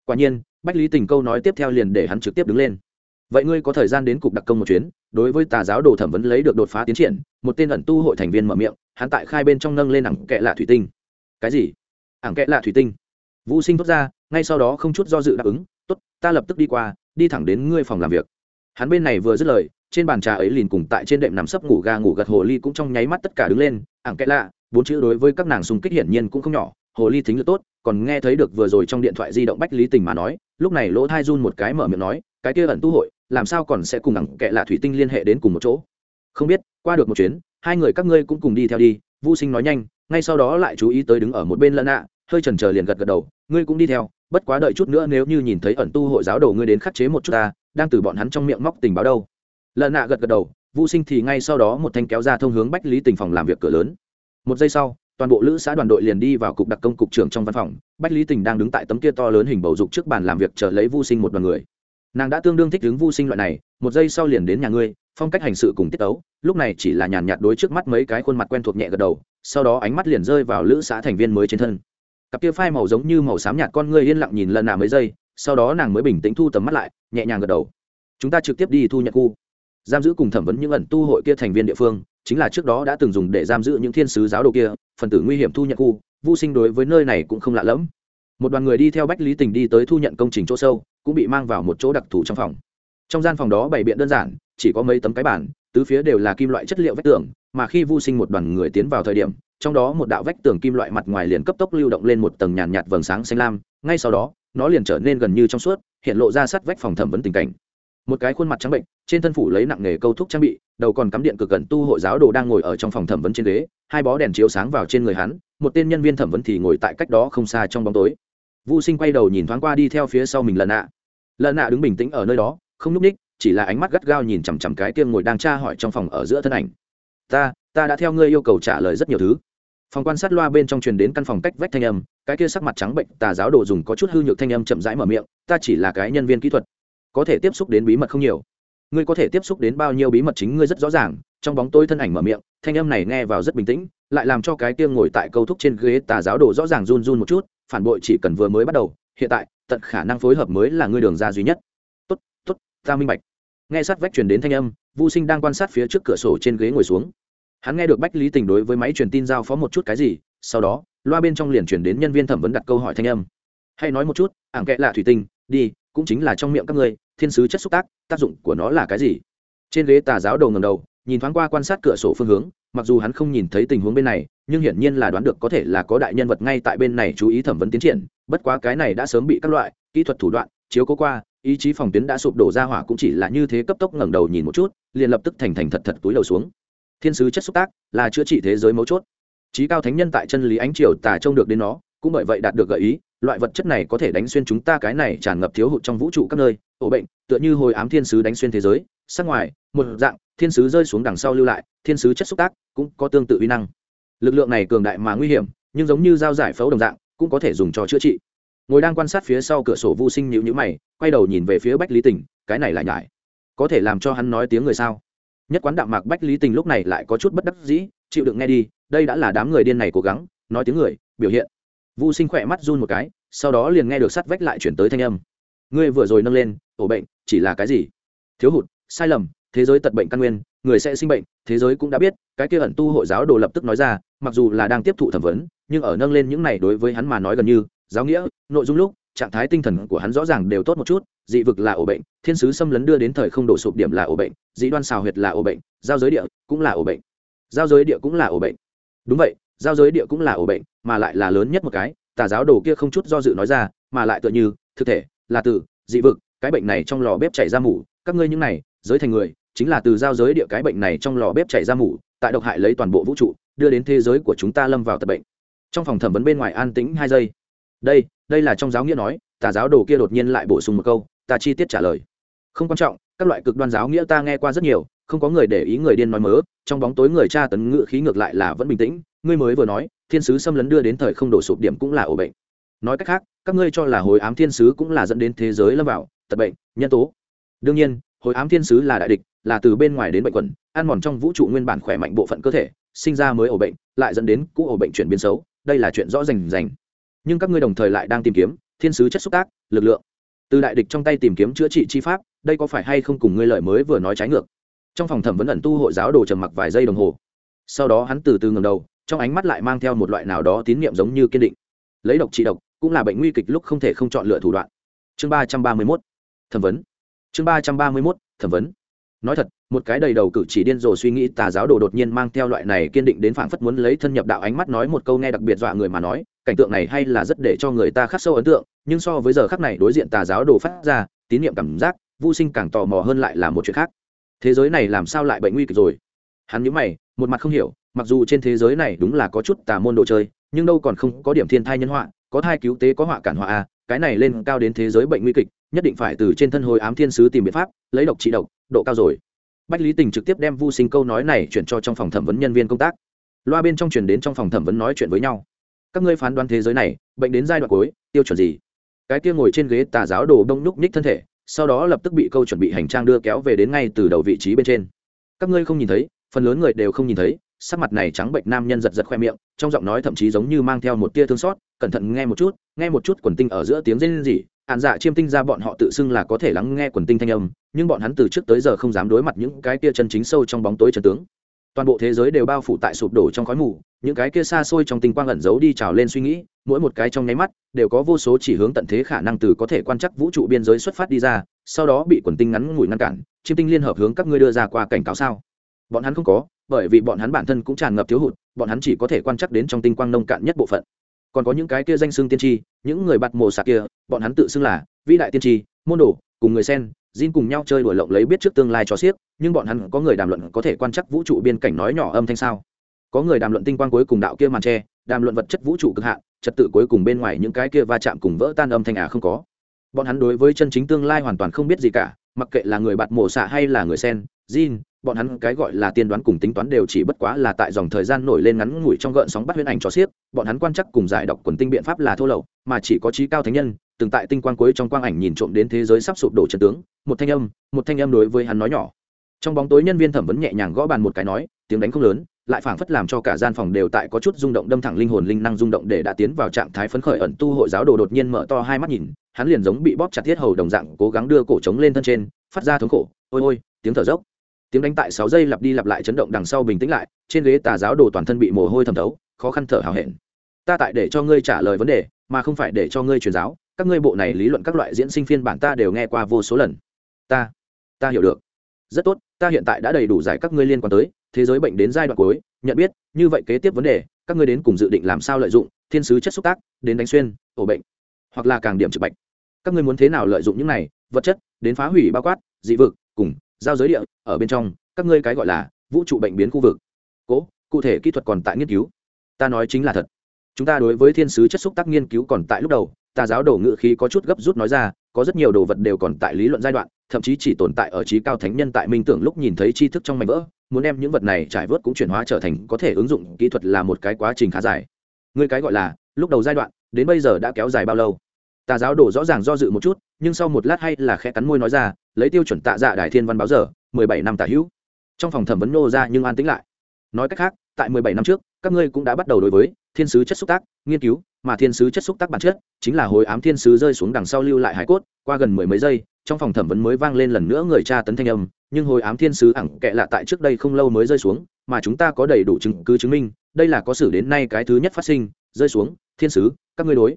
Quả nhiên, bách lý tình câu nói tiếp theo liền để hắn trực tiếp đứng lên. Vậy ngươi có thời gian đến cục đặc công một chuyến, đối với tà giáo đồ thẩm vấn lấy được đột phá tiến triển, một tên ẩn tu hội thành viên mở miệng, hắn tại khai bên trong nâng lên ảng kệ lạ thủy tinh. Cái gì? Ảng kệ lạ thủy tinh. Vũ sinh thốt ra, ngay sau đó không chút do dự đáp ứng, tốt, ta lập tức đi qua, đi thẳng đến ngươi phòng làm việc. Hắn bên này vừa dứt lời, trên bàn trà ấy liền cùng tại trên đệm nằm sấp ngủ ga ngủ gật hồ ly cũng trong nháy mắt tất cả đứng lên, ảng kệ lạ bốn chữ đối với các nàng xung kích hiển nhiên cũng không nhỏ, hồ ly thính lực tốt, còn nghe thấy được vừa rồi trong điện thoại di động bách lý tình mà nói, lúc này lỗ thai run một cái mở miệng nói, cái kia ẩn tu hội, làm sao còn sẽ cùng ẳng kệ lạ thủy tinh liên hệ đến cùng một chỗ? Không biết, qua được một chuyến, hai người các ngươi cũng cùng đi theo đi vô sinh nói nhanh, ngay sau đó lại chú ý tới đứng ở một bên lân ạ hơi chần chờ liền gật gật đầu, ngươi cũng đi theo, bất quá đợi chút nữa nếu như nhìn thấy ẩn tu hội giáo đồ ngươi đến khắc chế một chút ta, đang từ bọn hắn trong miệng móc tình báo đâu. Lợn nạ gật gật đầu vũ sinh thì ngay sau đó một thanh kéo ra thông hướng bách lý tình phòng làm việc cửa lớn một giây sau, toàn bộ lữ xã đoàn đội liền đi vào cục đặc công cục trưởng trong văn phòng, bách lý tình đang đứng tại tấm kia to lớn hình bầu dục trước bàn làm việc chờ lấy vô sinh một đoàn người. Nàng đã tương đương thích đứng vô sinh loại này, một giây sau liền đến nhà ngươi, phong cách hành sự cùng tiết tấu, lúc này chỉ là nhàn nhạt đối trước mắt mấy cái khuôn mặt quen thuộc nhẹ gật đầu, sau đó ánh mắt liền rơi vào lữ xã thành viên mới trên thân. Cặp kia phai màu giống như màu xám nhạt con ngươi yên lặng nhìn lần nào mấy giây, sau đó nàng mới bình tĩnh thu tầm mắt lại, nhẹ nhàng gật đầu. Chúng ta trực tiếp đi thu nhận khu giam giữ cùng thẩm vấn những ẩn tu hội kia thành viên địa phương, chính là trước đó đã từng dùng để giam giữ những thiên sứ giáo đồ kia, phần tử nguy hiểm thu nhận khu, vô sinh đối với nơi này cũng không lạ lẫm. Một đoàn người đi theo bách lý tình đi tới thu nhận công trình chỗ sâu, cũng bị mang vào một chỗ đặc thù trong phòng. Trong gian phòng đó bày biện đơn giản, chỉ có mấy tấm cái bản tứ phía đều là kim loại chất liệu vách tường, mà khi vô sinh một đoàn người tiến vào thời điểm, trong đó một đạo vách tường kim loại mặt ngoài liền cấp tốc lưu động lên một tầng nhàn nhạt vầng sáng xanh lam, ngay sau đó, nó liền trở nên gần như trong suốt, hiện lộ ra sát vách phòng thẩm vấn tình cảnh một cái khuôn mặt trắng bệnh, trên thân phủ lấy nặng nghề câu thúc trang bị, đầu còn cắm điện cực gần tu hội giáo đồ đang ngồi ở trong phòng thẩm vấn trên ghế, hai bó đèn chiếu sáng vào trên người hắn, một tên nhân viên thẩm vấn thì ngồi tại cách đó không xa trong bóng tối. Vô sinh quay đầu nhìn thoáng qua đi theo phía sau mình lần nạ. Lần nạ đứng bình tĩnh ở nơi đó, không nhúc ních, chỉ là ánh mắt gắt gao nhìn chằm chằm cái tiêm ngồi đang tra hỏi trong phòng ở giữa thân ảnh. Ta ta đã theo ngươi yêu cầu trả lời rất nhiều thứ. Phòng quan sát loa bên trong truyền đến căn phòng cách vách thanh âm, cái kia sắc mặt trắng bệnh tà giáo đồ dùng có chút hư nhược thanh âm chậm rãi mở miệng, ta chỉ là cái nhân viên kỹ thuật có thể tiếp xúc đến bí mật không nhiều. Ngươi có thể tiếp xúc đến bao nhiêu bí mật chính ngươi rất rõ ràng, trong bóng tôi thân ảnh mở miệng, thanh âm này nghe vào rất bình tĩnh, lại làm cho cái kia ngồi tại câu thúc trên ghế tà giáo đồ rõ ràng run run một chút, phản bội chỉ cần vừa mới bắt đầu, hiện tại, tận khả năng phối hợp mới là ngươi đường ra duy nhất. Tốt tốt, ta minh bạch. Nghe sát vách truyền đến thanh âm vô sinh đang quan sát phía trước cửa sổ trên ghế ngồi xuống. Hắn nghe được bách lý tình đối với máy truyền tin giao phó một chút cái gì, sau đó, loa bên trong liền chuyển đến nhân viên thẩm vấn đặt câu hỏi thanh âm. Hay nói một chút, ảng kệ là thủy tinh đi, cũng chính là trong miệng các ngươi thiên sứ chất xúc tác tác dụng của nó là cái gì? Trên ghế tà giáo đầu ngầm đầu, nhìn thoáng qua quan sát cửa sổ phương hướng, mặc dù hắn không nhìn thấy tình huống bên này, nhưng hiển nhiên là đoán được có thể là có đại nhân vật ngay tại bên này chú ý thẩm vấn tiến triển, bất quá cái này đã sớm bị các loại, kỹ thuật thủ đoạn, chiếu cố qua, ý chí phòng tuyến đã sụp đổ ra hỏa cũng chỉ là như thế cấp tốc ngẩng đầu nhìn một chút, liền lập tức thành thành thật thật túi đầu xuống. Thiên sứ chất xúc tác là chữa trị thế giới mấu chốt. Trí cao thánh nhân tại chân lý ánh triều tà trông được đến nó, cũng bởi vậy đạt được gợi ý loại vật chất này có thể đánh xuyên chúng ta cái này tràn ngập thiếu hụt trong vũ trụ các nơi, ổ bệnh, tựa như hồi ám thiên sứ đánh xuyên thế giới, sắc ngoài, một dạng, thiên sứ rơi xuống đằng sau lưu lại, thiên sứ chất xúc tác cũng có tương tự uy năng. Lực lượng này cường đại mà nguy hiểm, nhưng giống như dao giải phẫu đồng dạng, cũng có thể dùng cho chữa trị. Ngồi đang quan sát phía sau cửa sổ vô sinh nhịu nhữ mày, quay đầu nhìn về phía bách lý tình, cái này lại nhải. Có thể làm cho hắn nói tiếng người sao? Nhất quán đạm mạc bách lý tình lúc này lại có chút bất đắc dĩ, chịu đựng nghe đi, đây đã là đám người điên này cố gắng, nói tiếng người, biểu hiện. Vu sinh khỏe mắt run một cái, sau đó liền nghe được sắt vách lại chuyển tới thanh âm. Ngươi vừa rồi nâng lên, ổ bệnh, chỉ là cái gì? Thiếu hụt, sai lầm, thế giới tật bệnh căn nguyên, người sẽ sinh bệnh, thế giới cũng đã biết, cái kia ẩn tu hội giáo đồ lập tức nói ra, mặc dù là đang tiếp thụ thẩm vấn, nhưng ở nâng lên những này đối với hắn mà nói gần như, giáo nghĩa, nội dung lúc, trạng thái tinh thần của hắn rõ ràng đều tốt một chút, dị vực là ổ bệnh, thiên sứ xâm lấn đưa đến thời không đổ sụp điểm là ổ bệnh, dị đoan xào huyệt là ổ bệnh, giao giới địa cũng là ổ bệnh. Giao giới địa cũng là ổ bệnh. Đúng vậy, giao giới địa cũng là ổ bệnh mà lại là lớn nhất một cái, tà giáo đồ kia không chút do dự nói ra, mà lại tựa như, thực thể, là từ, dị vực, cái bệnh này trong lò bếp chảy ra mủ, các ngươi những này, giới thành người, chính là từ giao giới địa cái bệnh này trong lò bếp chảy ra mủ, tại độc hại lấy toàn bộ vũ trụ, đưa đến thế giới của chúng ta lâm vào tập bệnh. Trong phòng thẩm vấn bên ngoài an tĩnh hai giây. Đây đây là trong giáo nghĩa nói, tà giáo đồ kia đột nhiên lại bổ sung một câu, ta chi tiết trả lời. Không quan trọng, các loại cực đoan giáo nghĩa ta nghe qua rất nhiều, không có người để ý người điên nói mớ, trong bóng tối người tra tấn ngự khí ngược lại là vẫn bình tĩnh, ngươi mới vừa nói thiên sứ xâm lấn đưa đến thời không đổ sụp điểm cũng là ổ bệnh. Nói cách khác, các ngươi cho là hồi ám thiên sứ cũng là dẫn đến thế giới lâm vào, tật bệnh, nhân tố. Đương nhiên, hồi ám thiên sứ là đại địch, là từ bên ngoài đến bệnh quẩn ăn mòn trong vũ trụ nguyên bản khỏe mạnh bộ phận cơ thể, sinh ra mới ổ bệnh, lại dẫn đến cũ ổ bệnh chuyển biến xấu, đây là chuyện rõ rành rành. Nhưng các ngươi đồng thời lại đang tìm kiếm, thiên sứ chất xúc tác, lực lượng. Từ đại địch trong tay tìm kiếm chữa trị chi pháp, đây có phải hay không cùng ngươi lợi mới vừa nói trái ngược? Trong phòng thẩm vấn ẩn tu hội giáo đồ trầm mặc vài giây đồng hồ. Sau đó hắn từ từ ngầm đầu trong ánh mắt lại mang theo một loại nào đó tín nhiệm giống như kiên định. Lấy độc trị độc, cũng là bệnh nguy kịch lúc không thể không chọn lựa thủ đoạn. Chương ba trăm ba mươi mốt, thẩm vấn. Chương ba trăm ba mươi mốt, thẩm vấn. Nói thật, một cái đầy đầu cử chỉ điên rồ suy nghĩ tà giáo đồ đột nhiên mang theo loại này kiên định đến phảng phất muốn lấy thân nhập đạo ánh mắt nói một câu nghe đặc biệt dọa người mà nói, cảnh tượng này hay là rất để cho người ta khắc sâu ấn tượng, nhưng so với giờ khắc này đối diện tà giáo đồ phát ra, tín nhiệm cảm giác, vô sinh càng tò mò hơn lại là một chuyện khác. Thế giới này làm sao lại bệnh nguy kịch rồi? Hắn nhớ mày, một mặt không hiểu mặc dù trên thế giới này đúng là có chút tà môn đồ chơi, nhưng đâu còn không có điểm thiên thai nhân họa, có thai cứu tế, có họa cản họa a, cái này lên cao đến thế giới bệnh nguy kịch, nhất định phải từ trên thân hồi ám thiên sứ tìm biện pháp, lấy độc trị độc, độ cao rồi. Bách lý tình trực tiếp đem vu sinh câu nói này chuyển cho trong phòng thẩm vấn nhân viên công tác. Loa bên trong chuyển đến trong phòng thẩm vấn nói chuyện với nhau. Các ngươi phán đoán thế giới này, bệnh đến giai đoạn cuối, tiêu chuẩn gì? Cái kia ngồi trên ghế tà giáo đồ đông nhúc nhích thân thể, sau đó lập tức bị câu chuẩn bị hành trang đưa kéo về đến ngay từ đầu vị trí bên trên. Các ngươi không nhìn thấy, phần lớn người đều không nhìn thấy sắc mặt này trắng bệnh nam nhân giật giật khoe miệng, trong giọng nói thậm chí giống như mang theo một tia thương xót, cẩn thận nghe một chút, nghe một chút quần tinh ở giữa tiếng rên rỉ. Hạn dạ chiêm tinh ra bọn họ tự xưng là có thể lắng nghe quần tinh thanh âm, nhưng bọn hắn từ trước tới giờ không dám đối mặt những cái tia chân chính sâu trong bóng tối trần tướng. Toàn bộ thế giới đều bao phủ tại sụp đổ trong khói mù, những cái kia xa xôi trong tinh quang ẩn giấu đi trào lên suy nghĩ, mỗi một cái trong nháy mắt, đều có vô số chỉ hướng tận thế khả năng từ có thể quan trắc vũ trụ biên giới xuất phát đi ra, sau đó bị quần tinh ngắn ngủi ngăn cản. Chiêm tinh liên hợp hướng các ngươi đưa ra qua cảnh cáo sao? Bọn hắn không có bởi vì bọn hắn bản thân cũng tràn ngập thiếu hụt bọn hắn chỉ có thể quan trắc đến trong tinh quang nông cạn nhất bộ phận còn có những cái kia danh xưng tiên tri những người bạt mồ sạc kia bọn hắn tự xưng là vĩ đại tiên tri môn đồ cùng người sen Jin cùng nhau chơi đùa lộng lấy biết trước tương lai cho xiếc, nhưng bọn hắn có người đàm luận có thể quan trắc vũ trụ biên cảnh nói nhỏ âm thanh sao? Có người đàm luận tinh quang cuối cùng đạo kia màn che, đàm luận vật chất vũ trụ cực hạn, trật tự cuối cùng bên ngoài những cái kia va chạm cùng vỡ tan âm thanh à không có. Bọn hắn đối với chân chính tương lai hoàn toàn không biết gì cả, mặc kệ là người bạn mổ xạ hay là người sen, Jin, bọn hắn cái gọi là tiên đoán cùng tính toán đều chỉ bất quá là tại dòng thời gian nổi lên ngắn ngủi trong gợn sóng bắt huyễn ảnh cho xiếc, bọn hắn quan chắc cùng giải đọc quần tinh biện pháp là thô lậu, mà chỉ có trí cao thánh nhân, từng tại tinh quang cuối trong quang ảnh nhìn trộm đến thế giới sắp sụp đổ chân tướng, một thanh âm, một thanh âm đối với hắn nói nhỏ. Trong bóng tối nhân viên thẩm vấn nhẹ nhàng gõ bàn một cái nói, tiếng đánh không lớn, lại phảng phất làm cho cả gian phòng đều tại có chút rung động đâm thẳng linh hồn linh năng rung động để đã tiến vào trạng thái phấn khởi ẩn tu hội giáo đồ đột nhiên mở to hai mắt nhìn, hắn liền giống bị bóp chặt thiết hầu đồng dạng, cố gắng đưa cổ trống lên thân trên, phát ra thống khổ, ôi ôi, tiếng thở dốc tiếng đánh tại sáu giây lặp đi lặp lại chấn động đằng sau bình tĩnh lại, trên ghế tà giáo đồ toàn thân bị mồ hôi thẩm thấu, khó khăn thở hào hẹn. Ta tại để cho ngươi trả lời vấn đề, mà không phải để cho ngươi truyền giáo, các ngươi bộ này lý luận các loại diễn sinh phiên bản ta đều nghe qua vô số lần. Ta ta hiểu được. Rất tốt, ta hiện tại đã đầy đủ giải các ngươi liên quan tới, thế giới bệnh đến giai đoạn cuối, nhận biết, như vậy kế tiếp vấn đề, các ngươi đến cùng dự định làm sao lợi dụng, thiên sứ chất xúc tác, đến đánh xuyên, ổ bệnh, hoặc là càng điểm trực bệnh. Các ngươi muốn thế nào lợi dụng những này, vật chất, đến phá hủy bao quát, dị vực, cùng giao giới địa, ở bên trong, các ngươi cái gọi là vũ trụ bệnh biến khu vực. Cố, cụ thể kỹ thuật còn tại nghiên cứu. Ta nói chính là thật. Chúng ta đối với thiên sứ chất xúc tác nghiên cứu còn tại lúc đầu tà giáo đầu ngự khí có chút gấp rút nói ra, có rất nhiều đồ vật đều còn tại lý luận giai đoạn, thậm chí chỉ tồn tại ở trí cao thánh nhân tại minh tưởng lúc nhìn thấy tri thức trong mảnh vỡ, muốn đem những vật này trải vớt cũng chuyển hóa trở thành có thể ứng dụng kỹ thuật là một cái quá trình khá dài. Ngươi cái gọi là, lúc đầu giai đoạn, đến bây giờ đã kéo dài bao lâu? Tà giáo đổ rõ ràng do dự một chút, nhưng sau một lát hay là khẽ cắn môi nói ra lấy tiêu chuẩn tạ dạ đại thiên văn báo giờ, mười bảy năm tả hữu. Trong phòng thẩm vấn nô ra nhưng an tĩnh lại. Nói cách khác, tại mười bảy năm trước, các ngươi cũng đã bắt đầu đối với thiên sứ chất xúc tác nghiên cứu, mà thiên sứ chất xúc tác bản chất chính là hồi ám thiên sứ rơi xuống đằng sau lưu lại hải cốt, qua gần mười mấy giây, trong phòng thẩm vấn mới vang lên lần nữa người cha tấn thanh âm, nhưng hồi ám thiên sứ ẳng kệ lạ tại trước đây không lâu mới rơi xuống, mà chúng ta có đầy đủ chứng cứ chứng minh, đây là có xử đến nay cái thứ nhất phát sinh, rơi xuống, thiên sứ, các ngươi đối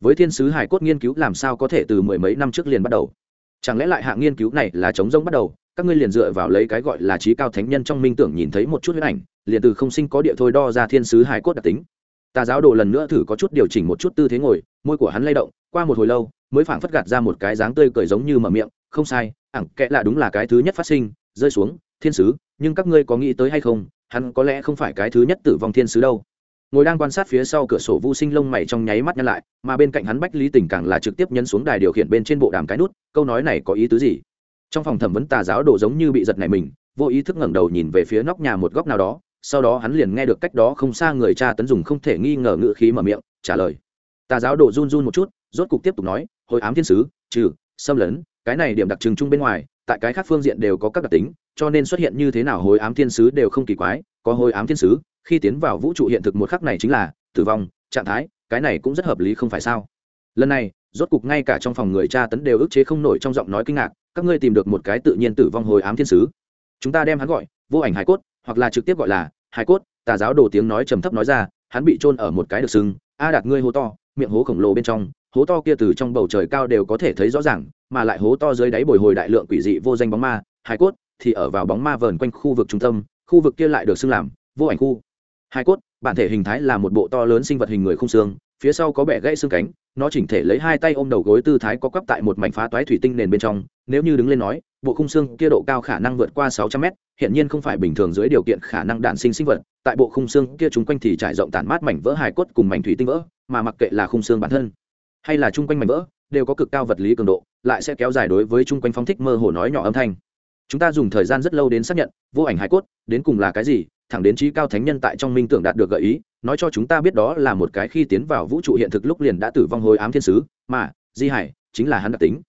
với thiên sứ hải cốt nghiên cứu làm sao có thể từ mười mấy năm trước liền bắt đầu? Chẳng lẽ lại hạng nghiên cứu này là chống rông bắt đầu? Các ngươi liền dựa vào lấy cái gọi là trí cao thánh nhân trong minh tưởng nhìn thấy một chút huyết ảnh, liền từ không sinh có địa thôi đo ra thiên sứ hải cốt đặc tính. Tà giáo đồ lần nữa thử có chút điều chỉnh một chút tư thế ngồi, môi của hắn lay động, qua một hồi lâu, mới phảng phất gạt ra một cái dáng tươi cười giống như mở miệng, không sai ẳng kẽ là đúng là cái thứ nhất phát sinh, rơi xuống, thiên sứ, nhưng các ngươi có nghĩ tới hay không? Hắn có lẽ không phải cái thứ nhất tử vong thiên sứ đâu ngồi đang quan sát phía sau cửa sổ vô sinh lông mày trong nháy mắt nhăn lại, mà bên cạnh hắn bách lý tình càng là trực tiếp nhấn xuống đài điều khiển bên trên bộ đàm cái nút, câu nói này có ý tứ gì? Trong phòng thẩm vấn tà giáo đổ giống như bị giật này mình, vô ý thức ngẩng đầu nhìn về phía nóc nhà một góc nào đó, sau đó hắn liền nghe được cách đó không xa người cha tấn dùng không thể nghi ngờ ngự khí mở miệng, trả lời. Tà giáo đổ run run một chút, rốt cục tiếp tục nói, hồi ám thiên sứ, trừ, xâm lấn, cái này điểm đặc trưng chung bên ngoài, tại cái khác phương diện đều có các đặc tính, cho nên xuất hiện như thế nào hồi ám thiên sứ đều không kỳ quái có hồi ám thiên sứ, khi tiến vào vũ trụ hiện thực một khắc này chính là tử vong, trạng thái, cái này cũng rất hợp lý không phải sao? Lần này, rốt cục ngay cả trong phòng người cha tấn đều ức chế không nổi trong giọng nói kinh ngạc, các ngươi tìm được một cái tự nhiên tử vong hồi ám thiên sứ. Chúng ta đem hắn gọi, vô ảnh hải cốt, hoặc là trực tiếp gọi là hải cốt, tà giáo đồ tiếng nói trầm thấp nói ra, hắn bị trôn ở một cái được sưng a đạt ngươi hố to, miệng hố khổng lồ bên trong, hố to kia từ trong bầu trời cao đều có thể thấy rõ ràng, mà lại hố to dưới đáy bồi hồi đại lượng quỷ dị vô danh bóng ma, hải cốt thì ở vào bóng ma vờn quanh khu vực trung tâm khu vực kia lại được xưng làm vô ảnh khu. Hai cốt, bản thể hình thái là một bộ to lớn sinh vật hình người không xương, phía sau có bẻ gãy xương cánh, nó chỉnh thể lấy hai tay ôm đầu gối tư thái có quắp tại một mảnh phá toái thủy tinh nền bên trong, nếu như đứng lên nói, bộ khung xương kia độ cao khả năng vượt qua sáu trăm mét hiện nhiên không phải bình thường dưới điều kiện khả năng đạn sinh sinh vật, tại bộ khung xương kia chúng quanh thì trải rộng tản mát mảnh vỡ hài cốt cùng mảnh thủy tinh vỡ, mà mặc kệ là khung xương bản thân hay là chung quanh mảnh vỡ, đều có cực cao vật lý cường độ, lại sẽ kéo dài đối với chung quanh phong thích mơ hồ nói nhỏ âm thanh chúng ta dùng thời gian rất lâu đến xác nhận, vô ảnh hải cốt, đến cùng là cái gì, thẳng đến trí cao thánh nhân tại trong minh tưởng đạt được gợi ý, nói cho chúng ta biết đó là một cái khi tiến vào vũ trụ hiện thực lúc liền đã tử vong hồi ám thiên sứ, mà, di hải, chính là hắn đặc tính.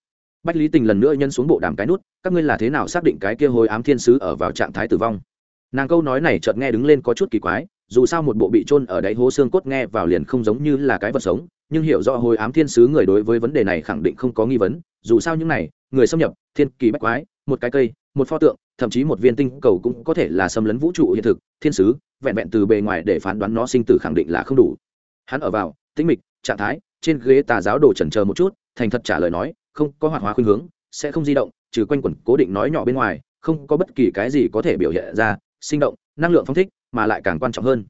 Bách lý tình lần nữa nhân xuống bộ đàm cái nút, các ngươi là thế nào xác định cái kia hồi ám thiên sứ ở vào trạng thái tử vong? Nàng câu nói này chợt nghe đứng lên có chút kỳ quái, dù sao một bộ bị trôn ở đáy hố xương cốt nghe vào liền không giống như là cái vật sống, nhưng hiểu rõ hồi ám thiên sứ người đối với vấn đề này khẳng định không có nghi vấn, dù sao những này, người xâm nhập, thiên kỳ bách quái, một cái cây một pho tượng, thậm chí một viên tinh cầu cũng có thể là xâm lấn vũ trụ hiện thực, thiên sứ, vẹn vẹn từ bề ngoài để phán đoán nó sinh tử khẳng định là không đủ. Hắn ở vào, tĩnh mịch, trạng thái, trên ghế tà giáo đồ chần chờ một chút, thành thật trả lời nói, không có hoạt hóa khuynh hướng, sẽ không di động, trừ quanh quẩn cố định nói nhỏ bên ngoài, không có bất kỳ cái gì có thể biểu hiện ra sinh động, năng lượng phong thích, mà lại càng quan trọng hơn.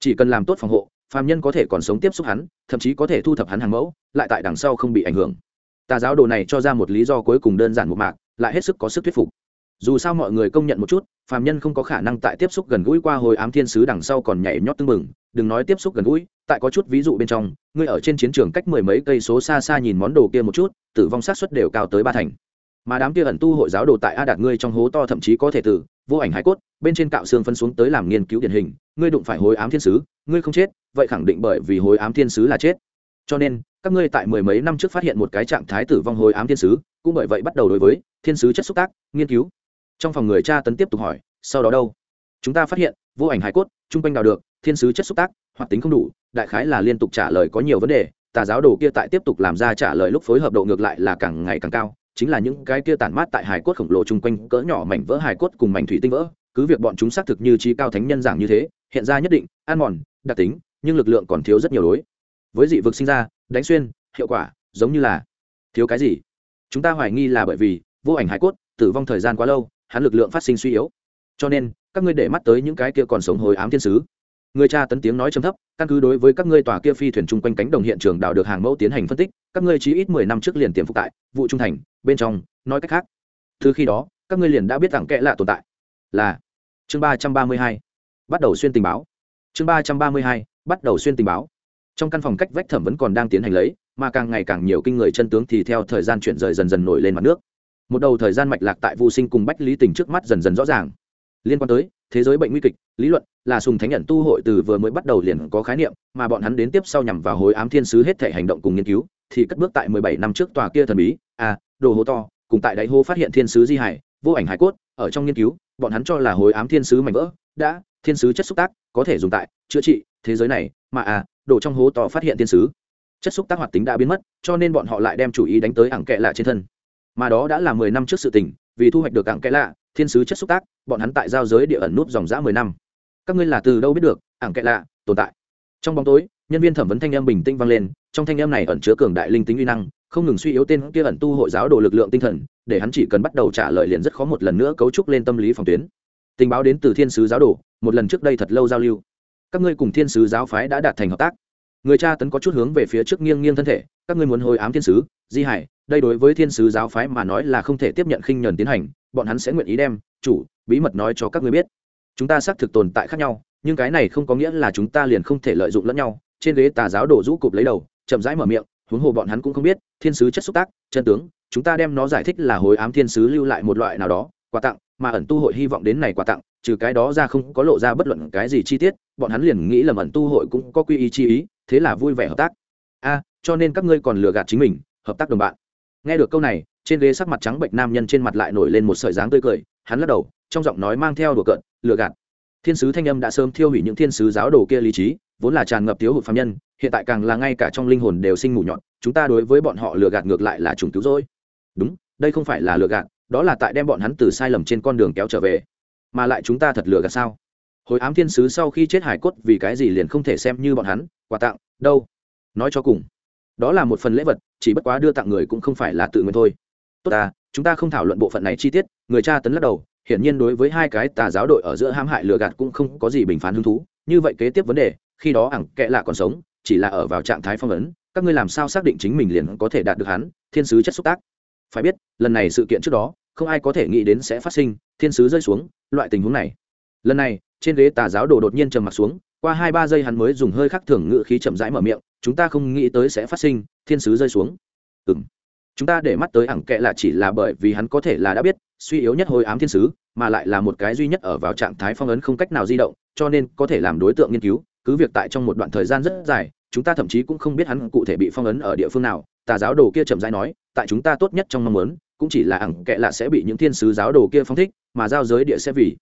Chỉ cần làm tốt phòng hộ, phàm nhân có thể còn sống tiếp xúc hắn, thậm chí có thể thu thập hắn hàng mẫu, lại tại đằng sau không bị ảnh hưởng. Tà giáo đồ này cho ra một lý do cuối cùng đơn giản một mạc, lại hết sức có sức thuyết phục dù sao mọi người công nhận một chút, phàm nhân không có khả năng tại tiếp xúc gần gũi qua hồi ám thiên sứ đằng sau còn nhảy nhót tưng bừng. Đừng nói tiếp xúc gần gũi, tại có chút ví dụ bên trong, ngươi ở trên chiến trường cách mười mấy cây số xa xa nhìn món đồ kia một chút, tử vong sát suất đều cao tới ba thành. Mà đám kia ẩn tu hội giáo đồ tại a đạt ngươi trong hố to thậm chí có thể tử, vô ảnh hải cốt, bên trên cạo xương phân xuống tới làm nghiên cứu điển hình, ngươi đụng phải hối ám thiên sứ, ngươi không chết, vậy khẳng định bởi vì hối ám thiên sứ là chết. Cho nên, các ngươi tại mười mấy năm trước phát hiện một cái trạng thái tử vong hối ám thiên sứ, cũng bởi vậy bắt đầu đối với thiên sứ chất xúc tác, nghiên cứu trong phòng người cha tấn tiếp tục hỏi, sau đó đâu? Chúng ta phát hiện, vô ảnh hải cốt, chung quanh đào được, thiên sứ chất xúc tác, hoạt tính không đủ, đại khái là liên tục trả lời có nhiều vấn đề, tà giáo đồ kia tại tiếp tục làm ra trả lời lúc phối hợp độ ngược lại là càng ngày càng cao, chính là những cái kia tản mát tại hải cốt khổng lồ chung quanh cỡ nhỏ mảnh vỡ hải cốt cùng mảnh thủy tinh vỡ, cứ việc bọn chúng xác thực như trí cao thánh nhân giảng như thế, hiện ra nhất định an mòn, đặc tính, nhưng lực lượng còn thiếu rất nhiều đối. Với dị vực sinh ra, đánh xuyên, hiệu quả, giống như là thiếu cái gì? Chúng ta hoài nghi là bởi vì, vô ảnh hải cốt, tử vong thời gian quá lâu hắn lực lượng phát sinh suy yếu. Cho nên, các ngươi để mắt tới những cái kia còn sống hồi ám thiên sứ. Người cha tấn tiếng nói trầm thấp, căn cứ đối với các ngươi tòa kia phi thuyền chung quanh cánh đồng hiện trường đào được hàng mẫu tiến hành phân tích, các ngươi chỉ ít mười năm trước liền tiềm phục tại vụ trung thành, bên trong, nói cách khác. Từ khi đó, các ngươi liền đã biết rằng kẽ lạ tồn tại là chương ba trăm ba mươi hai, bắt đầu xuyên tình báo. Chương ba trăm ba mươi hai, bắt đầu xuyên tình báo. Trong căn phòng cách vách thẩm vẫn còn đang tiến hành lấy, mà càng ngày càng nhiều kinh người chân tướng thì theo thời gian chuyển rời dần dần nổi lên mặt nước một đầu thời gian mạch lạc tại vô sinh cùng bách lý tình trước mắt dần dần rõ ràng. Liên quan tới, thế giới bệnh nguy kịch, lý luận, là sùng thánh nhận tu hội từ vừa mới bắt đầu liền có khái niệm, mà bọn hắn đến tiếp sau nhằm vào hối ám thiên sứ hết thể hành động cùng nghiên cứu, thì cất bước tại mười bảy năm trước tòa kia thần bí a đồ hố to, cùng tại đại hô phát hiện thiên sứ di hải, vô ảnh hải cốt, ở trong nghiên cứu, bọn hắn cho là hối ám thiên sứ mảnh vỡ, đã, thiên sứ chất xúc tác, có thể dùng tại, chữa trị, thế giới này, mà à, a đổ trong hố to phát hiện thiên sứ. Chất xúc tác hoạt tính đã biến mất, cho nên bọn họ lại đem chủ ý đánh tới ảng kệ lạ trên thân mà đó đã là mười năm trước sự tình, vì thu hoạch được ảng kệ lạ, thiên sứ chất xúc tác, bọn hắn tại giao giới địa ẩn nút dòng dã mười năm. Các ngươi là từ đâu biết được, ảng kệ lạ tồn tại? Trong bóng tối, nhân viên thẩm vấn thanh âm bình tĩnh vang lên, trong thanh âm này ẩn chứa cường đại linh tính uy năng, không ngừng suy yếu tên kia ẩn tu hội giáo đồ lực lượng tinh thần, để hắn chỉ cần bắt đầu trả lời liền rất khó một lần nữa cấu trúc lên tâm lý phòng tuyến. Tình báo đến từ thiên sứ giáo đồ, một lần trước đây thật lâu giao lưu. Các ngươi cùng thiên sứ giáo phái đã đạt thành hợp tác. Người cha tấn có chút hướng về phía trước nghiêng nghiêng thân thể, các ngươi muốn hồi ám thiên sứ, di hải đây đối với thiên sứ giáo phái mà nói là không thể tiếp nhận khinh nhờn tiến hành, bọn hắn sẽ nguyện ý đem, chủ, bí mật nói cho các ngươi biết. Chúng ta xác thực tồn tại khác nhau, nhưng cái này không có nghĩa là chúng ta liền không thể lợi dụng lẫn nhau. Trên ghế tà giáo đổ rũ cụp lấy đầu, chậm rãi mở miệng, huống hồ bọn hắn cũng không biết, thiên sứ chất xúc tác, chân tướng, chúng ta đem nó giải thích là hối ám thiên sứ lưu lại một loại nào đó, quà tặng, mà ẩn tu hội hy vọng đến này quà tặng, trừ cái đó ra không có lộ ra bất luận cái gì chi tiết, bọn hắn liền nghĩ lầm ẩn tu hội cũng có quy ý chi ý, thế là vui vẻ hợp tác. A, cho nên các ngươi còn lừa gạt chính mình, hợp tác đồng bạn nghe được câu này, trên ghế sắc mặt trắng bệnh nam nhân trên mặt lại nổi lên một sợi dáng tươi cười, hắn lắc đầu, trong giọng nói mang theo đùa cợt, lừa gạt. Thiên sứ thanh âm đã sớm thiêu hủy những thiên sứ giáo đồ kia lý trí, vốn là tràn ngập thiếu hụt phạm nhân, hiện tại càng là ngay cả trong linh hồn đều sinh mù nhọn, chúng ta đối với bọn họ lừa gạt ngược lại là trùng cứu rỗi. Đúng, đây không phải là lừa gạt, đó là tại đem bọn hắn từ sai lầm trên con đường kéo trở về. Mà lại chúng ta thật lừa gạt sao? Hồi ám thiên sứ sau khi chết hải cốt vì cái gì liền không thể xem như bọn hắn? Quà tặng, đâu? Nói cho cùng đó là một phần lễ vật, chỉ bất quá đưa tặng người cũng không phải là tự nguyện thôi. Tốt ta, chúng ta không thảo luận bộ phận này chi tiết, người cha tấn lắc đầu, hiển nhiên đối với hai cái tà giáo đội ở giữa hãm hại lừa gạt cũng không có gì bình phán hứng thú. Như vậy kế tiếp vấn đề, khi đó ẳng kệ lạ còn sống, chỉ là ở vào trạng thái phong ấn, các ngươi làm sao xác định chính mình liền có thể đạt được hắn, thiên sứ chất xúc tác? Phải biết, lần này sự kiện trước đó, không ai có thể nghĩ đến sẽ phát sinh, thiên sứ rơi xuống, loại tình huống này. Lần này, trên ghế tà giáo đồ đột nhiên trầm mặt xuống qua hai ba giây hắn mới dùng hơi khắc thường ngự khí chậm rãi mở miệng, chúng ta không nghĩ tới sẽ phát sinh, thiên sứ rơi xuống. Ừ m chúng ta để mắt tới ẳng kệ là chỉ là bởi vì hắn có thể là đã biết, suy yếu nhất hồi ám thiên sứ, mà lại là một cái duy nhất ở vào trạng thái phong ấn không cách nào di động, cho nên có thể làm đối tượng nghiên cứu, cứ việc tại trong một đoạn thời gian rất dài, chúng ta thậm chí cũng không biết hắn cụ thể bị phong ấn ở địa phương nào. Tà giáo đồ kia chậm rãi nói, tại chúng ta tốt nhất trong mong muốn, cũng chỉ là ẳng kệ là sẽ bị những thiên sứ giáo đồ kia phong thích, mà giao giới địa sẽ vì.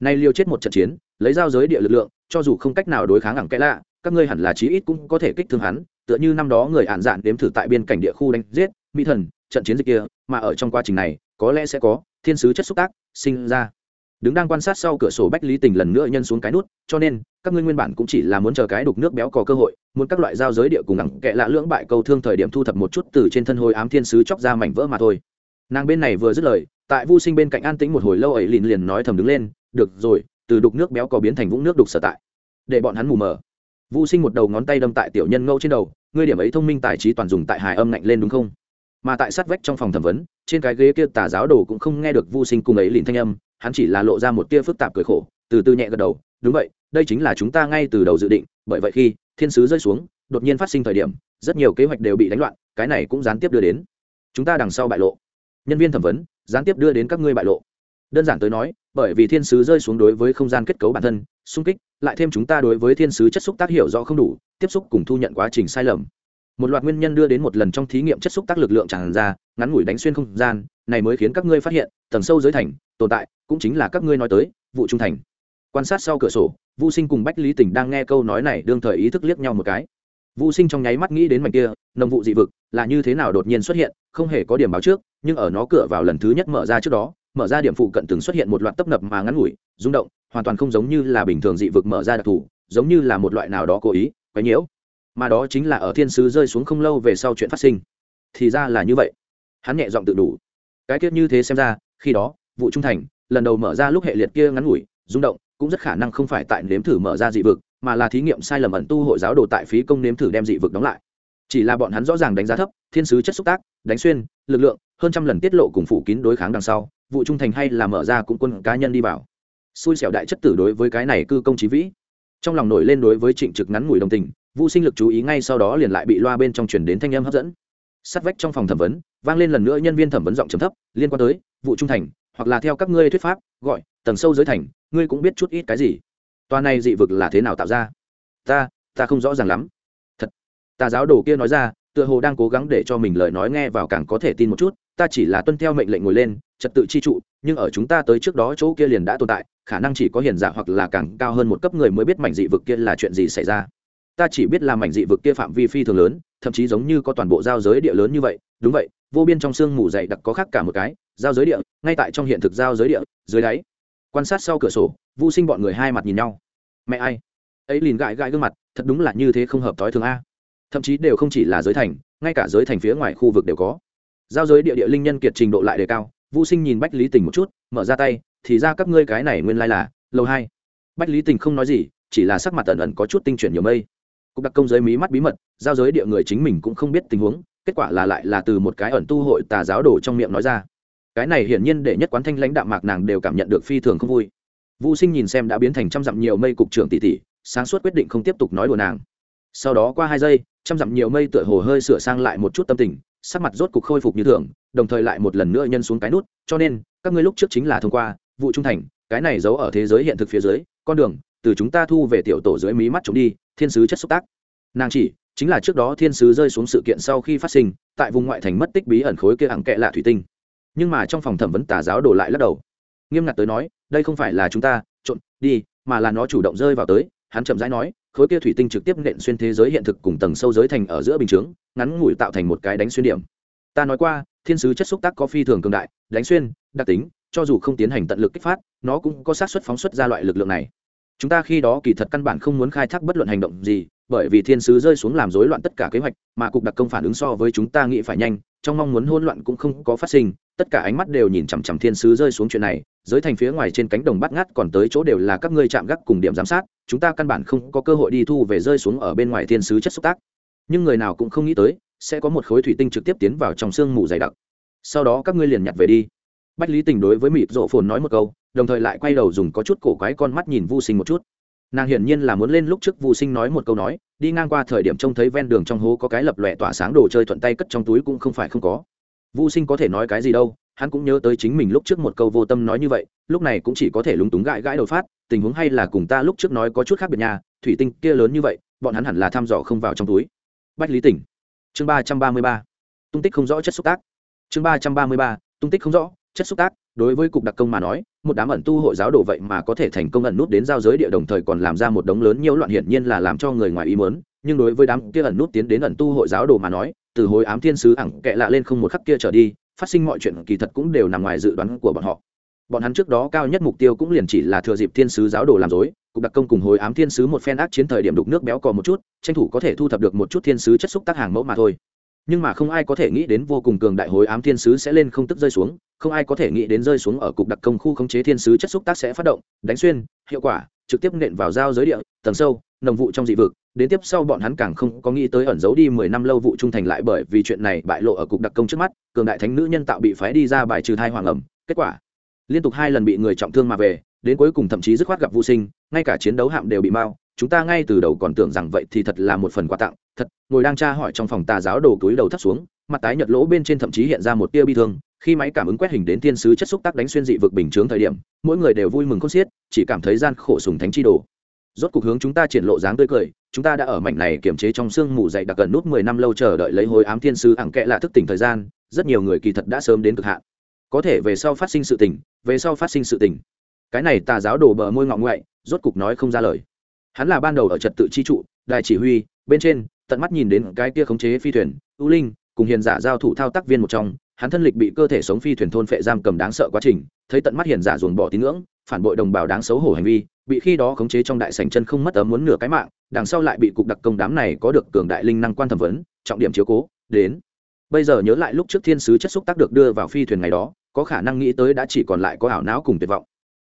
Nay liêu chết một trận chiến lấy giao giới địa lực lượng, cho dù không cách nào đối kháng ẳng kệ lạ, các ngươi hẳn là chí ít cũng có thể kích thương hắn, tựa như năm đó người ạn dạn đếm thử tại biên cảnh địa khu đánh giết, mỹ thần, trận chiến dịch kia, mà ở trong quá trình này, có lẽ sẽ có thiên sứ chất xúc tác sinh ra. Đứng đang quan sát sau cửa sổ bách lý tình lần nữa nhân xuống cái nút, cho nên, các ngươi nguyên bản cũng chỉ là muốn chờ cái đục nước béo có cơ hội, muốn các loại giao giới địa cùng ngẳng kệ lạ lưỡng bại câu thương thời điểm thu thập một chút từ trên thân hồi ám thiên sứ chóc ra mảnh vỡ mà thôi. Nàng bên này vừa dứt lời, tại vu sinh bên cạnh an tĩnh một hồi lâu ấy liền liền nói thầm đứng lên, được rồi từ đục nước béo có biến thành vũng nước đục sở tại. Để bọn hắn mù mờ. Vu sinh một đầu ngón tay đâm tại tiểu nhân ngâu trên đầu, ngươi điểm ấy thông minh tài trí toàn dùng tại hài âm ngạnh lên đúng không? Mà tại sát vách trong phòng thẩm vấn, trên cái ghế kia tà giáo đồ cũng không nghe được vu sinh cùng ấy liền thanh âm, hắn chỉ là lộ ra một tia phức tạp cười khổ, từ từ nhẹ gật đầu, đúng vậy, đây chính là chúng ta ngay từ đầu dự định, bởi vậy khi thiên sứ rơi xuống, đột nhiên phát sinh thời điểm, rất nhiều kế hoạch đều bị đánh loạn, cái này cũng gián tiếp đưa đến. Chúng ta đằng sau bại lộ. Nhân viên thẩm vấn, gián tiếp đưa đến các ngươi bại lộ. Đơn giản tới nói bởi vì thiên sứ rơi xuống đối với không gian kết cấu bản thân, xung kích, lại thêm chúng ta đối với thiên sứ chất xúc tác hiểu rõ không đủ, tiếp xúc cùng thu nhận quá trình sai lầm. Một loạt nguyên nhân đưa đến một lần trong thí nghiệm chất xúc tác lực lượng tràn ra, ngắn ngủi đánh xuyên không gian, này mới khiến các ngươi phát hiện, tầng sâu dưới thành, tồn tại, cũng chính là các ngươi nói tới, vụ trung thành. Quan sát sau cửa sổ vô sinh cùng bách lý tỉnh đang nghe câu nói này đương thời ý thức liếc nhau một cái. Vô sinh trong nháy mắt nghĩ đến mảnh kia nồng vụ dị vực, là như thế nào đột nhiên xuất hiện, không hề có điểm báo trước, nhưng ở nó cửa vào lần thứ nhất mở ra trước đó mở ra điểm phụ cận từng xuất hiện một loạt tấp nập mà ngắn ngủi, rung động, hoàn toàn không giống như là bình thường dị vực mở ra đặc thù, giống như là một loại nào đó cố ý, quấy nhiễu. Mà đó chính là ở thiên sứ rơi xuống không lâu về sau chuyện phát sinh. Thì ra là như vậy. Hắn nhẹ giọng tự đủ. Cái tiết như thế xem ra, khi đó, vụ trung thành, lần đầu mở ra lúc hệ liệt kia ngắn ngủi, rung động, cũng rất khả năng không phải tại nếm thử mở ra dị vực, mà là thí nghiệm sai lầm ẩn tu hội giáo đồ tại phí công nếm thử đem dị vực đóng lại. Chỉ là bọn hắn rõ ràng đánh giá thấp, thiên sứ chất xúc tác, đánh xuyên, lực lượng, hơn trăm lần tiết lộ cùng phủ kín đối kháng đằng sau vụ trung thành hay là mở ra cũng quân cá nhân đi vào. Xui xẻo đại chất tử đối với cái này cư công trí vĩ. Trong lòng nổi lên đối với trịnh trực ngắn ngủi đồng tình vũ sinh lực chú ý ngay sau đó liền lại bị loa bên trong chuyển đến thanh âm hấp dẫn. Sát vách trong phòng thẩm vấn, vang lên lần nữa nhân viên thẩm vấn giọng trầm thấp, liên quan tới vụ trung thành, hoặc là theo các ngươi thuyết pháp, gọi, tầng sâu giới thành, ngươi cũng biết chút ít cái gì. Toa này dị vực là thế nào tạo ra? Ta ta không rõ ràng lắm. Thật ta giáo đồ kia nói ra, tựa hồ đang cố gắng để cho mình lời nói nghe vào càng có thể tin một chút, ta chỉ là tuân theo mệnh lệnh ngồi lên trật tự chi trụ, nhưng ở chúng ta tới trước đó chỗ kia liền đã tồn tại, khả năng chỉ có hiền giả hoặc là càng cao hơn một cấp người mới biết mảnh dị vực kia là chuyện gì xảy ra. Ta chỉ biết là mảnh dị vực kia phạm vi phi thường lớn, thậm chí giống như có toàn bộ giao giới địa lớn như vậy. Đúng vậy, vô biên trong sương mù dày đặc có khác cả một cái, giao giới địa, ngay tại trong hiện thực giao giới địa, dưới đáy. Quan sát sau cửa sổ vô sinh bọn người hai mặt nhìn nhau. Mẹ ai? Ấy liền gãi gãi gương mặt, thật đúng là như thế không hợp thói thường a. Thậm chí đều không chỉ là giới thành, ngay cả giới thành phía ngoài khu vực đều có. Giao giới địa địa linh nhân kiệt trình độ lại đề cao vô sinh nhìn bách lý tình một chút, mở ra tay, thì ra các ngươi cái này nguyên lai là, lâu hai. Bách lý tình không nói gì, chỉ là sắc mặt tần ẩn có chút tinh chuyển nhiều mây. Cục đặc công giới mí mắt bí mật, giao giới địa người chính mình cũng không biết tình huống, kết quả là lại là từ một cái ẩn tu hội tà giáo đồ trong miệng nói ra. Cái này hiển nhiên để nhất quán thanh lãnh đạm mạc nàng đều cảm nhận được phi thường không vui. Vũ sinh nhìn xem đã biến thành trăm dặm nhiều mây cục trưởng tỷ tỷ, sáng suốt quyết định không tiếp tục nói đùa nàng. Sau đó qua hai giây, trăm dặm nhiều mây tựa hồ hơi sửa sang lại một chút tâm tình sắc mặt rốt cục khôi phục như thường, đồng thời lại một lần nữa nhân xuống cái nút, cho nên, các ngươi lúc trước chính là thông qua, vụ trung thành, cái này giấu ở thế giới hiện thực phía dưới, con đường, từ chúng ta thu về tiểu tổ dưới mí mắt chúng đi, thiên sứ chất xúc tác. Nàng chỉ, chính là trước đó thiên sứ rơi xuống sự kiện sau khi phát sinh, tại vùng ngoại thành mất tích bí ẩn khối kia hằng kệ lạ thủy tinh. Nhưng mà trong phòng thẩm vấn tà giáo đổ lại lắc đầu. Nghiêm ngặt tới nói, đây không phải là chúng ta, trộn, đi, mà là nó chủ động rơi vào tới, hắn chậm rãi nói khối kia thủy tinh trực tiếp nện xuyên thế giới hiện thực cùng tầng sâu giới thành ở giữa bình chướng, ngắn ngủi tạo thành một cái đánh xuyên điểm. Ta nói qua, thiên sứ chất xúc tác có phi thường cường đại, đánh xuyên, đặc tính, cho dù không tiến hành tận lực kích phát, nó cũng có sát xuất phóng xuất ra loại lực lượng này. Chúng ta khi đó kỳ thật căn bản không muốn khai thác bất luận hành động gì, bởi vì thiên sứ rơi xuống làm rối loạn tất cả kế hoạch, mà cục đặc công phản ứng so với chúng ta nghĩ phải nhanh, trong mong muốn hỗn loạn cũng không có phát sinh tất cả ánh mắt đều nhìn chằm chằm thiên sứ rơi xuống chuyện này, giới thành phía ngoài trên cánh đồng bắt ngắt còn tới chỗ đều là các ngươi chạm gác cùng điểm giám sát, chúng ta căn bản không có cơ hội đi thu về rơi xuống ở bên ngoài thiên sứ chất xúc tác. Nhưng người nào cũng không nghĩ tới, sẽ có một khối thủy tinh trực tiếp tiến vào trong sương mù dày đặc. Sau đó các ngươi liền nhặt về đi. Bách lý tình đối với mịp rộ phồn nói một câu, đồng thời lại quay đầu dùng có chút cổ quái con mắt nhìn vô sinh một chút. Nàng hiển nhiên là muốn lên lúc trước vô sinh nói một câu nói, đi ngang qua thời điểm trông thấy ven đường trong hố có cái lập lòe tỏa sáng đồ chơi thuận tay cất trong túi cũng không phải không có vô sinh có thể nói cái gì đâu, hắn cũng nhớ tới chính mình lúc trước một câu vô tâm nói như vậy, lúc này cũng chỉ có thể lúng túng gãi gãi đầu phát, tình huống hay là cùng ta lúc trước nói có chút khác biệt nhà thủy tinh kia lớn như vậy, bọn hắn hẳn là thăm dò không vào trong túi. Bách lý tỉnh. Chương ba trăm ba mươi ba. Tung tích không rõ chất xúc tác. Chương ba trăm ba mươi ba. Tung tích không rõ chất xúc tác. Đối với cục đặc công mà nói, một đám ẩn tu hội giáo đồ vậy mà có thể thành công ẩn nút đến giao giới địa đồng thời còn làm ra một đống lớn nhiễu loạn hiển nhiên là làm cho người ngoài ý mớn nhưng đối với đám kia ẩn nút tiến đến ẩn tu hội giáo đồ mà nói từ hồi ám thiên sứ ẳng kệ lạ lên không một khắc kia trở đi, phát sinh mọi chuyện kỳ thật cũng đều nằm ngoài dự đoán của bọn họ. Bọn hắn trước đó cao nhất mục tiêu cũng liền chỉ là thừa dịp thiên sứ giáo đồ làm dối, cục đặc công cùng hồi ám thiên sứ một phen ác chiến thời điểm đục nước béo cò một chút, tranh thủ có thể thu thập được một chút thiên sứ chất xúc tác hàng mẫu mà thôi. Nhưng mà không ai có thể nghĩ đến vô cùng cường đại hối ám thiên sứ sẽ lên không tức rơi xuống, không ai có thể nghĩ đến rơi xuống ở cục đặc công khu khống chế thiên sứ chất xúc tác sẽ phát động, đánh xuyên, hiệu quả, trực tiếp nện vào giao giới địa, tầng sâu nồng vụ trong dị vực, đến tiếp sau bọn hắn càng không có nghĩ tới ẩn giấu đi mười năm lâu vụ trung thành lại bởi vì chuyện này bại lộ ở cục đặc công trước mắt, cường đại thánh nữ nhân tạo bị phái đi ra bài trừ thai hoàng ẩm, kết quả, liên tục hai lần bị người trọng thương mà về, đến cuối cùng thậm chí dứt khoát gặp vô sinh, ngay cả chiến đấu hạm đều bị mau, chúng ta ngay từ đầu còn tưởng rằng vậy thì thật là một phần quà tặng, thật, ngồi đang tra hỏi trong phòng tà giáo đồ túi đầu thắt xuống, mặt tái nhợt lỗ bên trên thậm chí hiện ra một tia bi thương, khi máy cảm ứng quét hình đến tiên sứ chất xúc tác đánh xuyên dị vực bình chướng thời điểm, mỗi người đều vui mừng khôn xiết, chỉ cảm thấy gian khổ sùng thánh chi đồ rốt cuộc hướng chúng ta triển lộ dáng tươi cười, chúng ta đã ở mảnh này kiểm chế trong sương mù dày đặc gần nút mười năm lâu chờ đợi lấy hồi ám thiên sứ ẳng kệ lạ thức tỉnh thời gian, rất nhiều người kỳ thật đã sớm đến cực hạn. Có thể về sau phát sinh sự tình, về sau phát sinh sự tình. Cái này tà giáo đổ bờ môi ngọng ngoại, rốt cục nói không ra lời. Hắn là ban đầu ở trật tự chi trụ, đài chỉ huy, bên trên, tận mắt nhìn đến cái kia khống chế phi thuyền u linh, cùng hiền giả giao thủ thao tác viên một trong, hắn thân lịch bị cơ thể sống phi thuyền thôn phệ giam cầm đáng sợ quá trình, thấy tận mắt hiền giả dồn bỏ tín ngưỡng, phản bội đồng bào đáng xấu hổ hành vi bị khi đó khống chế trong đại sảnh chân không mất ấm muốn nửa cái mạng, đằng sau lại bị cục đặc công đám này có được cường đại linh năng quan thẩm vấn, trọng điểm chiếu cố, đến. Bây giờ nhớ lại lúc trước thiên sứ chất xúc tác được đưa vào phi thuyền ngày đó, có khả năng nghĩ tới đã chỉ còn lại có ảo não cùng tuyệt vọng.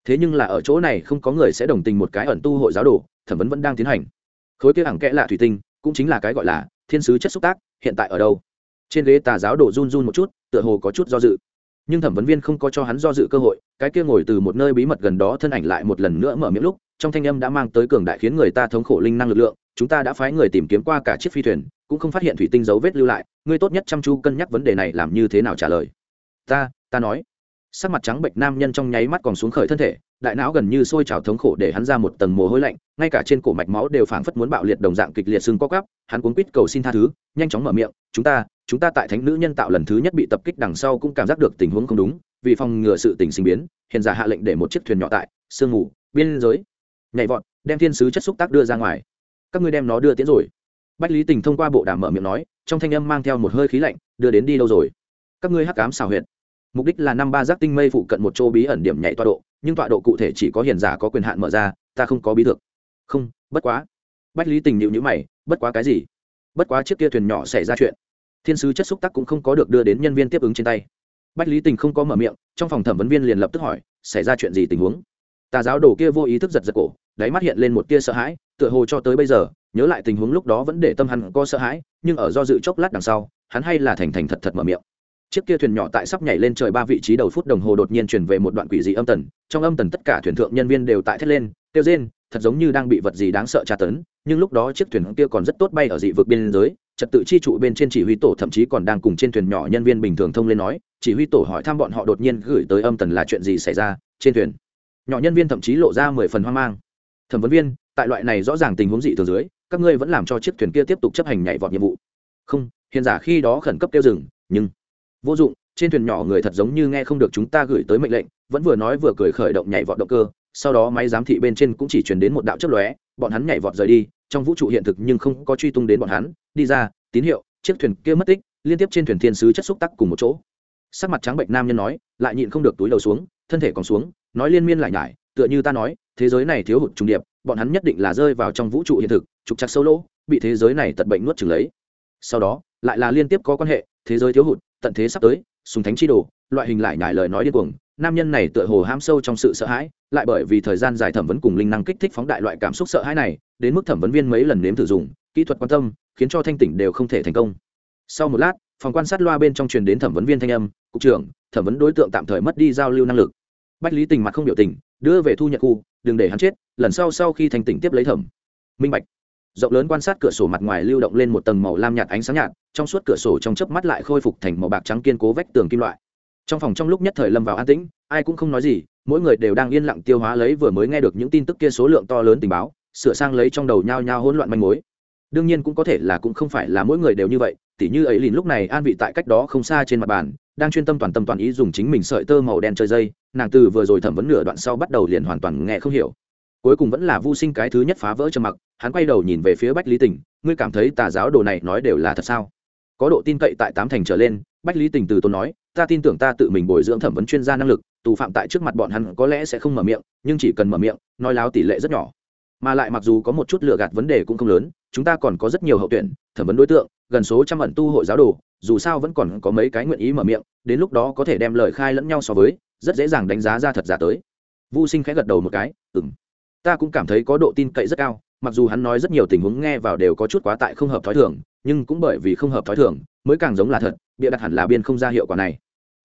Thế nhưng là ở chỗ này không có người sẽ đồng tình một cái ẩn tu hội giáo đồ, thẩm vấn vẫn đang tiến hành. Khối kia ẳng kẽ lạ thủy tinh, cũng chính là cái gọi là thiên sứ chất xúc tác, hiện tại ở đâu? Trên ghế tà giáo đồ run run một chút, tựa hồ có chút do dự. Nhưng thẩm vấn viên không có cho hắn do dự cơ hội cái kia ngồi từ một nơi bí mật gần đó thân ảnh lại một lần nữa mở miệng lúc, trong thanh âm đã mang tới cường đại khiến người ta thống khổ linh năng lực lượng, chúng ta đã phái người tìm kiếm qua cả chiếc phi thuyền, cũng không phát hiện thủy tinh dấu vết lưu lại, ngươi tốt nhất chăm chú cân nhắc vấn đề này làm như thế nào trả lời. Ta ta nói. Sắc mặt trắng bệnh nam nhân trong nháy mắt còn xuống khởi thân thể, đại não gần như sôi trào thống khổ để hắn ra một tầng mồ hôi lạnh, ngay cả trên cổ mạch máu đều phảng phất muốn bạo liệt đồng dạng kịch liệt xương co cắp hắn cuốn quýt cầu xin tha thứ, nhanh chóng mở miệng, chúng ta chúng ta tại thánh nữ nhân tạo lần thứ nhất bị tập kích đằng sau cũng cảm giác được tình huống không đúng vì phòng ngừa sự tình sinh biến hiện giả hạ lệnh để một chiếc thuyền nhỏ tại sương mù biên giới, nhảy vọt, đem thiên sứ chất xúc tác đưa ra ngoài. Các ngươi đem nó đưa tiến rồi. Bách lý tình thông qua bộ đàm mở miệng nói, trong thanh âm mang theo một hơi khí lạnh, đưa đến đi đâu rồi? Các ngươi hắc cám xào huyệt. Mục đích là năm ba giác tinh mây phụ cận một chỗ bí ẩn điểm nhảy tọa độ, nhưng tọa độ cụ thể chỉ có hiền giả có quyền hạn mở ra, ta không có bí thực không, bất quá. Bách lý tình nhịu nhữ mày, bất quá cái gì? Bất quá chiếc kia thuyền nhỏ xảy ra chuyện. Thiên sứ chất xúc tác cũng không có được đưa đến nhân viên tiếp ứng trên tay bách lý tình không có mở miệng, trong phòng thẩm vấn viên liền lập tức hỏi, xảy ra chuyện gì tình huống? Tà giáo đồ kia vô ý thức giật giật cổ, đáy mắt hiện lên một tia sợ hãi, tựa hồ cho tới bây giờ, nhớ lại tình huống lúc đó vẫn để tâm hắn có sợ hãi, nhưng ở do dự chốc lát đằng sau, hắn hay là thành thành thật thật mở miệng. Chiếc kia thuyền nhỏ tại sắp nhảy lên trời ba vị trí đầu phút đồng hồ đột nhiên chuyển về một đoạn quỷ dị âm tần, trong âm tần tất cả thuyền thượng nhân viên đều tại thét lên kêu rên thật giống như đang bị vật gì đáng sợ tra tấn, nhưng lúc đó chiếc thuyền kia còn rất tốt bay ở dị vực biên giới, trật tự chi trụ bên trên chỉ huy tổ thậm chí còn đang cùng trên thuyền nhỏ nhân viên bình thường thông lên nói chỉ huy tổ hỏi thăm bọn họ đột nhiên gửi tới âm tần là chuyện gì xảy ra trên thuyền. Nhỏ nhân viên thậm chí lộ ra mười phần hoang mang. Thẩm vấn viên, tại loại này rõ ràng tình huống dị thường dưới, các ngươi vẫn làm cho chiếc thuyền kia tiếp tục chấp hành nhảy vọt nhiệm vụ. Không, hiện giả khi đó khẩn cấp tiêu dừng, nhưng vô dụng, trên thuyền nhỏ người thật giống như nghe không được chúng ta gửi tới mệnh lệnh, vẫn vừa nói vừa cười khởi động nhảy vọt động cơ, sau đó máy giám thị bên trên cũng chỉ chuyển đến một đạo chấp lóe, bọn hắn nhảy vọt rời đi, trong vũ trụ hiện thực nhưng không có truy tung đến bọn hắn, đi ra, tín hiệu, chiếc thuyền kia mất tích, liên tiếp trên thuyền thiên sứ chất xúc tắc cùng một chỗ sắc mặt trắng bệnh nam nhân nói, lại nhịn không được túi đầu xuống, thân thể còn xuống, nói liên miên lại nhải, tựa như ta nói, thế giới này thiếu hụt trùng điệp, bọn hắn nhất định là rơi vào trong vũ trụ hiện thực, trục chặt sâu lỗ, bị thế giới này tật bệnh nuốt chừng lấy. Sau đó, lại là liên tiếp có quan hệ, thế giới thiếu hụt, tận thế sắp tới, sùng thánh chi đồ, loại hình lại nhải lời nói điên cuồng, nam nhân này tựa hồ ham sâu trong sự sợ hãi, lại bởi vì thời gian dài thẩm vấn cùng linh năng kích thích phóng đại loại cảm xúc sợ hãi này, đến mức thẩm vấn viên mấy lần nếm thử dùng, kỹ thuật quan tâm, khiến cho thanh tỉnh đều không thể thành công. Sau một lát phòng quan sát loa bên trong truyền đến thẩm vấn viên thanh âm, cục trưởng, thẩm vấn đối tượng tạm thời mất đi giao lưu năng lực. Bách lý tình mặt không biểu tình, đưa về thu nhận khu, đừng để hắn chết, lần sau sau khi thành tỉnh tiếp lấy thẩm. Minh bạch. Rộng lớn quan sát cửa sổ mặt ngoài lưu động lên một tầng màu lam nhạt ánh sáng nhạt, trong suốt cửa sổ trong chớp mắt lại khôi phục thành màu bạc trắng kiên cố vách tường kim loại. Trong phòng trong lúc nhất thời lâm vào an tĩnh, ai cũng không nói gì, mỗi người đều đang yên lặng tiêu hóa lấy vừa mới nghe được những tin tức kia số lượng to lớn tình báo, sửa sang lấy trong đầu nhao nhao hỗn loạn manh mối. Đương nhiên cũng có thể là cũng không phải là mỗi người đều như vậy tỉ như ấy lìn lúc này an vị tại cách đó không xa trên mặt bàn, đang chuyên tâm toàn tâm toàn ý dùng chính mình sợi tơ màu đen chơi dây, nàng từ vừa rồi thẩm vấn nửa đoạn sau bắt đầu liền hoàn toàn nghe không hiểu. Cuối cùng vẫn là vô sinh cái thứ nhất phá vỡ trầm mặc, hắn quay đầu nhìn về phía bách lý tình, ngươi cảm thấy tà giáo đồ này nói đều là thật sao? Có độ tin cậy tại tám thành trở lên, bách lý tình từ tôn nói, ta tin tưởng ta tự mình bồi dưỡng thẩm vấn chuyên gia năng lực, tù phạm tại trước mặt bọn hắn có lẽ sẽ không mở miệng, nhưng chỉ cần mở miệng, nói láo tỷ lệ rất nhỏ mà lại mặc dù có một chút lựa gạt vấn đề cũng không lớn, chúng ta còn có rất nhiều hậu tuyển, thẩm vấn đối tượng, gần số trăm ẩn tu hội giáo đồ, dù sao vẫn còn có mấy cái nguyện ý mở miệng, đến lúc đó có thể đem lời khai lẫn nhau so với, rất dễ dàng đánh giá ra thật giả tới. Vô sinh khẽ gật đầu một cái ừng ta cũng cảm thấy có độ tin cậy rất cao, mặc dù hắn nói rất nhiều tình huống nghe vào đều có chút quá tại không hợp thói thường, nhưng cũng bởi vì không hợp thói thường mới càng giống là thật, bịa đặt hẳn là biên không ra hiệu quả này.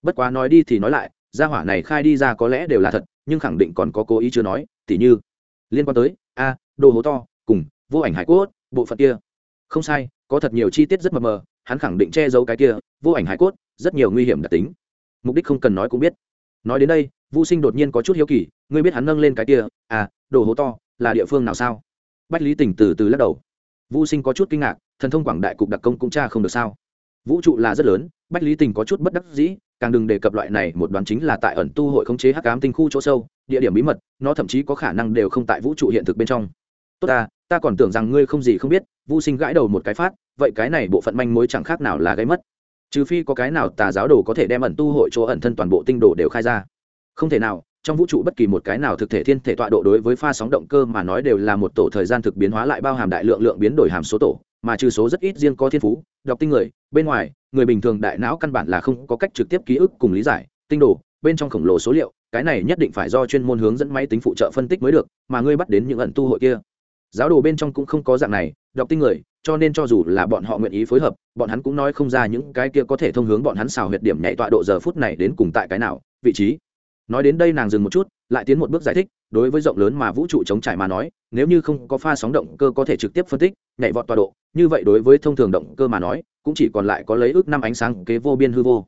Bất quá nói đi thì nói lại, gia hỏa này khai đi ra có lẽ đều là thật, nhưng khẳng định còn có cố ý chưa nói, tỉ như liên quan tới a, đồ hố to, cùng, vô ảnh hải cốt, bộ phận kia. Không sai, có thật nhiều chi tiết rất mờ mờ, hắn khẳng định che giấu cái kia, vô ảnh hải cốt, rất nhiều nguy hiểm đặc tính. Mục đích không cần nói cũng biết. Nói đến đây vô sinh đột nhiên có chút hiếu kỳ, ngươi biết hắn nâng lên cái kia à đồ hố to, là địa phương nào sao? Bách lý tỉnh từ từ lắc đầu. Vô sinh có chút kinh ngạc, thần thông quảng đại cục đặc công cũng cha không được sao? Vũ trụ là rất lớn, bách lý tình có chút bất đắc dĩ, càng đừng đề cập loại này, một đoán chính là tại ẩn tu hội khống chế hắc ám tinh khu chỗ sâu địa điểm bí mật, nó thậm chí có khả năng đều không tại vũ trụ hiện thực bên trong. Tốt ta ta còn tưởng rằng ngươi không gì không biết vô sinh gãi đầu một cái phát, vậy cái này bộ phận manh mối chẳng khác nào là gây mất. Trừ phi có cái nào tà giáo đồ có thể đem ẩn tu hội chỗ ẩn thân toàn bộ tinh đồ đều khai ra. Không thể nào, trong vũ trụ bất kỳ một cái nào thực thể thiên thể tọa độ đối với pha sóng động cơ mà nói đều là một tổ thời gian thực biến hóa lại bao hàm đại lượng lượng biến đổi hàm số tổ, mà trừ số rất ít riêng có thiên phú đọc tinh người, bên ngoài, người bình thường đại não căn bản là không có cách trực tiếp ký ức cùng lý giải, tinh đồ, bên trong khổng lồ số liệu cái này nhất định phải do chuyên môn hướng dẫn máy tính phụ trợ phân tích mới được, mà ngươi bắt đến những ẩn tu hội kia. Giáo đồ bên trong cũng không có dạng này, đọc tinh người, cho nên cho dù là bọn họ nguyện ý phối hợp, bọn hắn cũng nói không ra những cái kia có thể thông hướng bọn hắn xào huyệt điểm nhảy tọa độ giờ phút này đến cùng tại cái nào, vị trí. Nói đến đây nàng dừng một chút, lại tiến một bước giải thích, đối với rộng lớn mà vũ trụ chống trải mà nói, nếu như không có pha sóng động cơ có thể trực tiếp phân tích, nhảy vọt tọa độ, như vậy đối với thông thường động cơ mà nói, cũng chỉ còn lại có lấy ước năm ánh sáng kế vô biên hư vô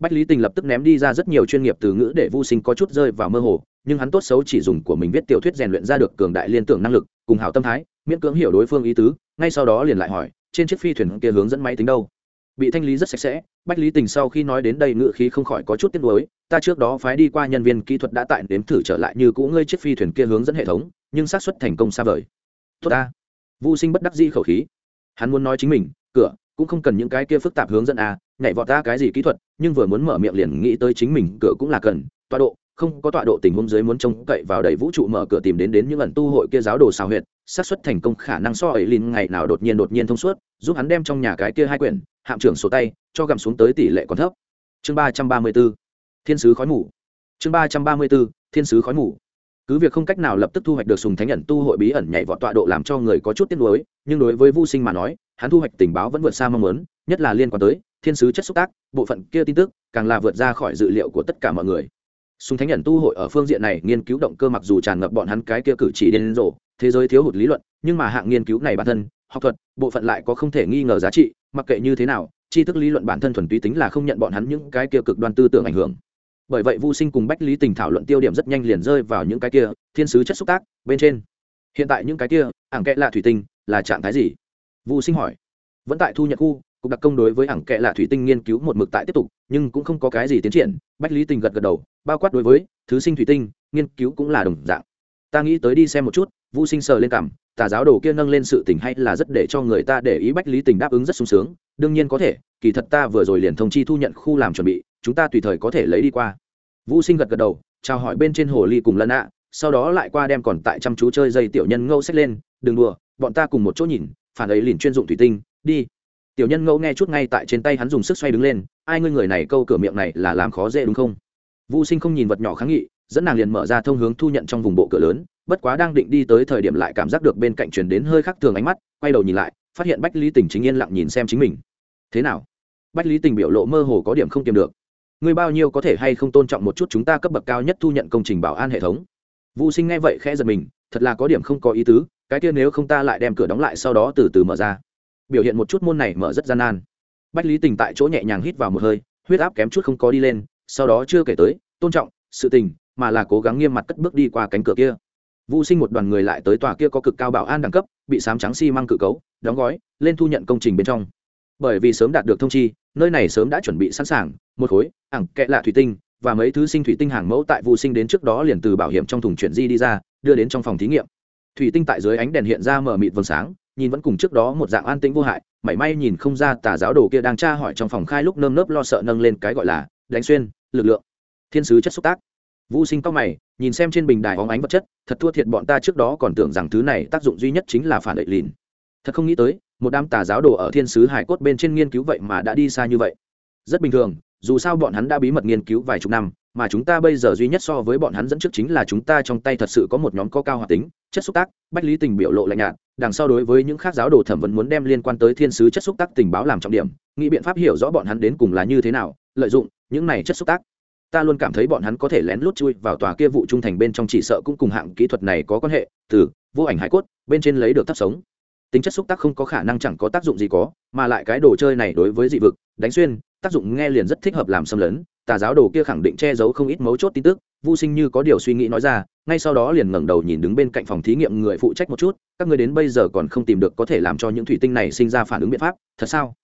bách lý tình lập tức ném đi ra rất nhiều chuyên nghiệp từ ngữ để vô sinh có chút rơi vào mơ hồ, nhưng hắn tốt xấu chỉ dùng của mình viết tiểu thuyết rèn luyện ra được cường đại liên tưởng năng lực, cùng hảo tâm thái, miễn cưỡng hiểu đối phương ý tứ, ngay sau đó liền lại hỏi, trên chiếc phi thuyền kia hướng dẫn máy tính đâu? Bị thanh lý rất sạch sẽ, bách lý tình sau khi nói đến đây ngự khí không khỏi có chút tiếc nuối, ta trước đó phái đi qua nhân viên kỹ thuật đã tại đếm thử trở lại như cũ ngươi chiếc phi thuyền kia hướng dẫn hệ thống, nhưng xác suất thành công xa vời. Tốt ta. Vô sinh bất đắc di khẩu khí. Hắn muốn nói chính mình, cửa cũng không cần những cái kia phức tạp hướng dẫn à nhảy vọt ta cái gì kỹ thuật, nhưng vừa muốn mở miệng liền nghĩ tới chính mình, cửa cũng là cần, tọa độ, không có tọa độ tình huống dưới muốn trông cậy vào đầy vũ trụ mở cửa tìm đến đến những ẩn tu hội kia giáo đồ xào huyệt, xác suất thành công khả năng so ấy linh ngày nào đột nhiên đột nhiên thông suốt, giúp hắn đem trong nhà cái kia hai quyển, hạm trưởng sổ tay, cho gầm xuống tới tỷ lệ còn thấp. Chương ba trăm ba mươi b ố thiên sứ khói mù. Chương ba trăm ba mươi b ố thiên sứ khói mù. Cứ việc không cách nào lập tức thu hoạch được sùng thánh ẩn tu hội bí ẩn nhảy vọt tọa độ làm cho người có chút tiếc nuối, nhưng đối với vô sinh mà nói hắn thu hoạch tình báo vẫn vượt xa mong muốn, nhất là liên quan tới thiên sứ chất xúc tác, bộ phận kia tin tức càng là vượt ra khỏi dự liệu của tất cả mọi người. Sùng thánh nhận tu hội ở phương diện này nghiên cứu động cơ mặc dù tràn ngập bọn hắn cái kia cử chỉ điên rồ, thế giới thiếu hụt lý luận, nhưng mà hạng nghiên cứu này bản thân, học thuật, bộ phận lại có không thể nghi ngờ giá trị, mặc kệ như thế nào, tri thức lý luận bản thân thuần túy tính là không nhận bọn hắn những cái kia cực đoan tư tưởng ảnh hưởng. Bởi vậy vu sinh cùng bách lý tình thảo luận tiêu điểm rất nhanh liền rơi vào những cái kia thiên sứ chất xúc tác bên trên. Hiện tại những cái kia, ảng kệ là thủy tinh, là trạng thái gì? Vu sinh hỏi. Vẫn tại thu nhận khu, cục đặc công đối với ảng kệ là thủy tinh nghiên cứu một mực tại tiếp tục, nhưng cũng không có cái gì tiến triển, bách lý tình gật gật đầu, bao quát đối với thứ sinh thủy tinh, nghiên cứu cũng là đồng dạng. Ta nghĩ tới đi xem một chút, vu sinh sờ lên cảm, tà giáo đồ kia nâng lên sự tình hay là rất để cho người ta để ý bách lý tình đáp ứng rất sung sướng, đương nhiên có thể, kỳ thật ta vừa rồi liền thông chi thu nhận khu làm chuẩn bị, chúng ta tùy thời có thể lấy đi qua. Vũ sinh gật gật đầu, chào hỏi bên trên hồ ly cùng lân ạ sau đó lại qua đem còn tại chăm chú chơi dây tiểu nhân ngâu xách lên, đừng đùa bọn ta cùng một chỗ nhìn, phản ấy liền chuyên dụng thủy tinh, đi. Tiểu nhân ngẫu nghe chút ngay tại trên tay hắn dùng sức xoay đứng lên, ai ngươi người này câu cửa miệng này là làm khó dễ đúng không? Vũ sinh không nhìn vật nhỏ kháng nghị, dẫn nàng liền mở ra thông hướng thu nhận trong vùng bộ cửa lớn, bất quá đang định đi tới thời điểm lại cảm giác được bên cạnh chuyển đến hơi khác thường ánh mắt, quay đầu nhìn lại, phát hiện bách lý tình chính yên lặng nhìn xem chính mình. Thế nào? Bách lý tình biểu lộ mơ hồ có điểm không kiềm được. Ngươi bao nhiêu có thể hay không tôn trọng một chút chúng ta cấp bậc cao nhất thu nhận công trình bảo an hệ thống? Vũ sinh nghe vậy khẽ giật mình, thật là có điểm không có ý tứ cái kia nếu không ta lại đem cửa đóng lại sau đó từ từ mở ra biểu hiện một chút môn này mở rất gian nan bách lý tình tại chỗ nhẹ nhàng hít vào một hơi huyết áp kém chút không có đi lên sau đó chưa kể tới tôn trọng sự tình mà là cố gắng nghiêm mặt cất bước đi qua cánh cửa kia Vu Sinh một đoàn người lại tới tòa kia có cực cao bảo an đẳng cấp, bị sám trắng xi si măng cự cấu, đóng gói, lên thu nhận công trình bên trong. Bởi vì sớm đạt được thông chi, nơi này sớm đã chuẩn bị sẵn sàng, một khối, ẳng kệ lạ thủy tinh và mấy thứ sinh thủy tinh hàng mẫu tại Vu Sinh đến trước đó liền từ bảo hiểm trong thùng chuyển di đi ra, đưa đến trong phòng thí nghiệm. Thủy tinh tại dưới ánh đèn hiện ra mở mịt vầng sáng, nhìn vẫn cùng trước đó một dạng an tĩnh vô hại, mảy may nhìn không ra tà giáo đồ kia đang tra hỏi trong phòng khai lúc nơm nớp lo sợ nâng lên cái gọi là đánh xuyên, lực lượng, thiên sứ chất xúc tác. Vũ sinh tóc mày nhìn xem trên bình đài hóng ánh vật chất thật thua thiệt bọn ta trước đó còn tưởng rằng thứ này tác dụng duy nhất chính là phản đậy lìn. Thật không nghĩ tới một đám tà giáo đồ ở thiên sứ hải cốt bên trên nghiên cứu vậy mà đã đi xa như vậy. Rất bình thường dù sao bọn hắn đã bí mật nghiên cứu vài chục năm mà chúng ta bây giờ duy nhất so với bọn hắn dẫn trước chính là chúng ta trong tay thật sự có một nhóm có cao hoạt tính, chất xúc tác, bách lý tình biểu lộ lạnh nhạt, đằng sau đối với những khác giáo đồ thẩm vấn muốn đem liên quan tới thiên sứ chất xúc tác tình báo làm trọng điểm, nghĩ biện pháp hiểu rõ bọn hắn đến cùng là như thế nào, lợi dụng những này chất xúc tác. Ta luôn cảm thấy bọn hắn có thể lén lút chui vào tòa kia vụ trung thành bên trong chỉ sợ cũng cùng hạng kỹ thuật này có quan hệ, từ vô ảnh hải cốt, bên trên lấy được thấp sống. Tính chất xúc tác không có khả năng chẳng có tác dụng gì có, mà lại cái đồ chơi này đối với dị vực, đánh xuyên, tác dụng nghe liền rất thích hợp làm xâm lấn tà giáo đồ kia khẳng định che giấu không ít mấu chốt tin tức vô sinh như có điều suy nghĩ nói ra, ngay sau đó liền ngẩng đầu nhìn đứng bên cạnh phòng thí nghiệm người phụ trách một chút, các người đến bây giờ còn không tìm được có thể làm cho những thủy tinh này sinh ra phản ứng biện pháp, thật sao?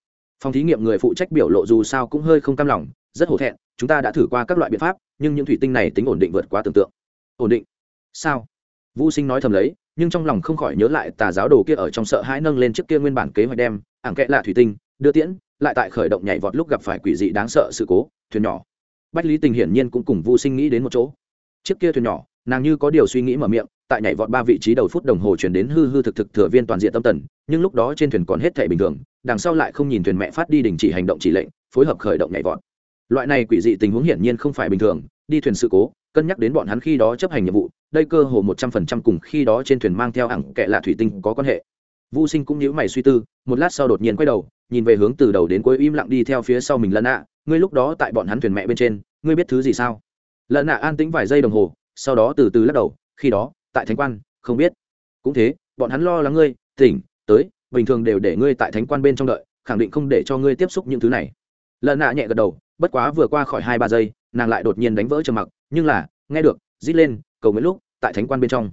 Phòng thí nghiệm người phụ trách biểu lộ dù sao cũng hơi không cam lòng, rất hổ thẹn, chúng ta đã thử qua các loại biện pháp, nhưng những thủy tinh này tính ổn định vượt quá tưởng tượng. Ổn định? Sao? Vô sinh nói thầm lấy, nhưng trong lòng không khỏi nhớ lại tà giáo đồ kia ở trong sợ hãi nâng lên trước kia nguyên bản kế hoạch đem, ảng kệ là thủy tinh, đưa tiễn, lại tại khởi động nhảy vọt lúc gặp phải quỷ dị đáng sợ sự cố, thuyền nhỏ bách lý tình hiển nhiên cũng cùng vô sinh nghĩ đến một chỗ. Chiếc kia thuyền nhỏ, nàng như có điều suy nghĩ mở miệng, tại nhảy vọt ba vị trí đầu phút đồng hồ chuyển đến hư hư thực thực thừa viên toàn diện tâm tần, nhưng lúc đó trên thuyền còn hết thể bình thường, đằng sau lại không nhìn thuyền mẹ phát đi đình chỉ hành động chỉ lệnh, phối hợp khởi động nhảy vọt. Loại này quỷ dị tình huống hiển nhiên không phải bình thường, đi thuyền sự cố, cân nhắc đến bọn hắn khi đó chấp hành nhiệm vụ, đây cơ hồ một trăm phần trăm cùng khi đó trên thuyền mang theo hẳn kệ lạ thủy tinh có quan hệ. Vô sinh cũng nhíu mày suy tư, một lát sau đột nhiên quay đầu, nhìn về hướng từ đầu đến cuối im lặng đi theo phía sau mình lân ạ ngươi lúc đó tại bọn hắn thuyền mẹ bên trên, ngươi biết thứ gì sao? Lợn nạ an tĩnh vài giây đồng hồ, sau đó từ từ lắc đầu, khi đó, tại thánh quan, không biết. Cũng thế, bọn hắn lo lắng ngươi, tỉnh, tới, bình thường đều để ngươi tại thánh quan bên trong đợi, khẳng định không để cho ngươi tiếp xúc những thứ này. Lợn nạ nhẹ gật đầu, bất quá vừa qua khỏi hai ba giây, nàng lại đột nhiên đánh vỡ trầm mặc, nhưng là, nghe được, rít lên, cầu nguyện lúc, tại thánh quan bên trong.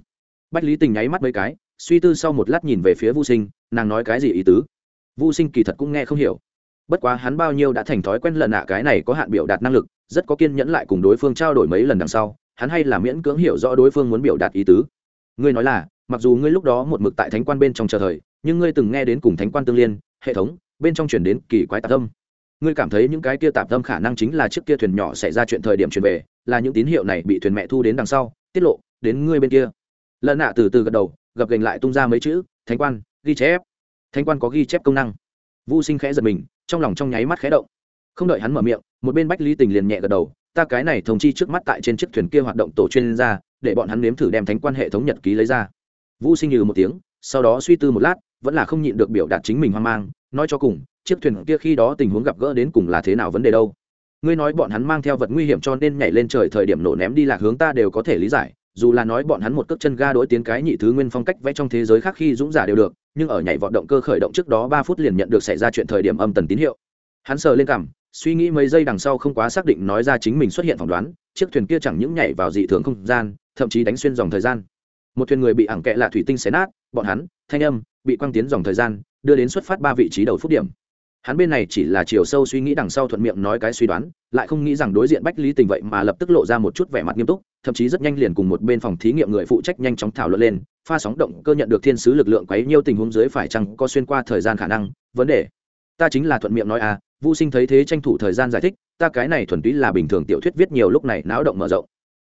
Bách lý tình nháy mắt mấy cái, suy tư sau một lát nhìn về phía vô sinh, nàng nói cái gì ý tứ? Vô sinh kỳ thật cũng nghe không hiểu bất quá hắn bao nhiêu đã thành thói quen lần nạ cái này có hạn biểu đạt năng lực, rất có kiên nhẫn lại cùng đối phương trao đổi mấy lần đằng sau, hắn hay là miễn cưỡng hiểu rõ đối phương muốn biểu đạt ý tứ. Ngươi nói là, mặc dù ngươi lúc đó một mực tại thánh quan bên trong chờ thời, nhưng ngươi từng nghe đến cùng thánh quan tương liên, hệ thống, bên trong chuyển đến kỳ quái tạp tâm ngươi cảm thấy những cái kia tạp tâm khả năng chính là chiếc kia thuyền nhỏ xảy ra chuyện thời điểm chuyển về, là những tín hiệu này bị thuyền mẹ thu đến đằng sau, tiết lộ, đến ngươi bên kia. Lần nạ từ từ gật đầu, gập gành lại tung ra mấy chữ, thánh quan, ghi chép. Thánh quan có ghi chép công năng vô sinh khẽ giật mình, trong lòng trong nháy mắt khẽ động. Không đợi hắn mở miệng, một bên bách lý tình liền nhẹ gật đầu, ta cái này thông chi trước mắt tại trên chiếc thuyền kia hoạt động tổ chuyên gia, để bọn hắn nếm thử đem thánh quan hệ thống nhật ký lấy ra. Vu sinh như một tiếng, sau đó suy tư một lát, vẫn là không nhịn được biểu đạt chính mình hoang mang, nói cho cùng, chiếc thuyền kia khi đó tình huống gặp gỡ đến cùng là thế nào vấn đề đâu? Ngươi nói bọn hắn mang theo vật nguy hiểm cho nên nhảy lên trời thời điểm nổ ném đi lạc hướng ta đều có thể lý giải dù là nói bọn hắn một cước chân ga đối tiến cái nhị thứ nguyên phong cách vẽ trong thế giới khác khi dũng giả đều được, nhưng ở nhảy vọt động cơ khởi động trước đó ba phút liền nhận được xảy ra chuyện thời điểm âm tần tín hiệu. Hắn sờ lên cằm, suy nghĩ mấy giây đằng sau không quá xác định nói ra chính mình xuất hiện phỏng đoán, chiếc thuyền kia chẳng những nhảy vào dị thường không gian, thậm chí đánh xuyên dòng thời gian. Một thuyền người bị ẳng kẹ lạ thủy tinh xé nát, bọn hắn, thanh âm, bị quăng tiến dòng thời gian, đưa đến xuất phát ba vị trí đầu phút điểm hắn bên này chỉ là chiều sâu suy nghĩ đằng sau thuận miệng nói cái suy đoán, lại không nghĩ rằng đối diện bách lý tình vậy mà lập tức lộ ra một chút vẻ mặt nghiêm túc, thậm chí rất nhanh liền cùng một bên phòng thí nghiệm người phụ trách nhanh chóng thảo luận lên, pha sóng động cơ nhận được thiên sứ lực lượng quấy nhiêu tình huống dưới phải chăng có xuyên qua thời gian khả năng, vấn đề. Ta chính là thuận miệng nói à vô sinh thấy thế tranh thủ thời gian giải thích, ta cái này thuần túy là bình thường tiểu thuyết viết nhiều lúc này náo động mở rộng.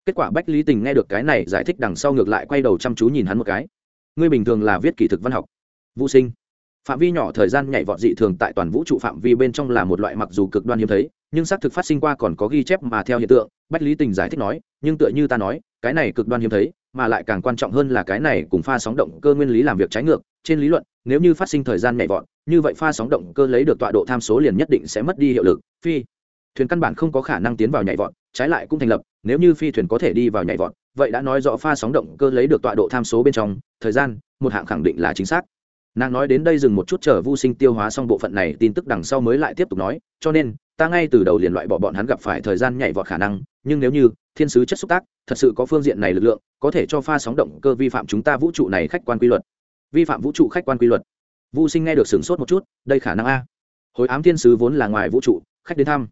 Kết quả bách lý tình nghe được cái này giải thích đằng sau ngược lại quay đầu chăm chú nhìn hắn một cái. Ngươi bình thường là viết kỹ thực văn học. Vô sinh phạm vi nhỏ thời gian nhảy vọt dị thường tại toàn vũ trụ phạm vi bên trong là một loại mặc dù cực đoan hiếm thấy, nhưng xác thực phát sinh qua còn có ghi chép mà theo hiện tượng, bách lý tình giải thích nói, nhưng tựa như ta nói, cái này cực đoan hiếm thấy, mà lại càng quan trọng hơn là cái này cùng pha sóng động cơ nguyên lý làm việc trái ngược, trên lý luận, nếu như phát sinh thời gian nhảy vọt, như vậy pha sóng động cơ lấy được tọa độ tham số liền nhất định sẽ mất đi hiệu lực, phi. Thuyền căn bản không có khả năng tiến vào nhảy vọt, trái lại cũng thành lập, nếu như phi thuyền có thể đi vào nhảy vọt, vậy đã nói rõ pha sóng động cơ lấy được tọa độ tham số bên trong, thời gian, một hạng khẳng định là chính xác nàng nói đến đây dừng một chút chờ vô sinh tiêu hóa xong bộ phận này, tin tức đằng sau mới lại tiếp tục nói, cho nên, ta ngay từ đầu liền loại bỏ bọn hắn gặp phải thời gian nhảy vọt khả năng, nhưng nếu như, thiên sứ chất xúc tác, thật sự có phương diện này lực lượng, có thể cho pha sóng động cơ vi phạm chúng ta vũ trụ này khách quan quy luật. Vi phạm vũ trụ khách quan quy luật. Vô sinh nghe được sửng sốt một chút, đây khả năng a. Hồi ám thiên sứ vốn là ngoài vũ trụ, khách đến thăm.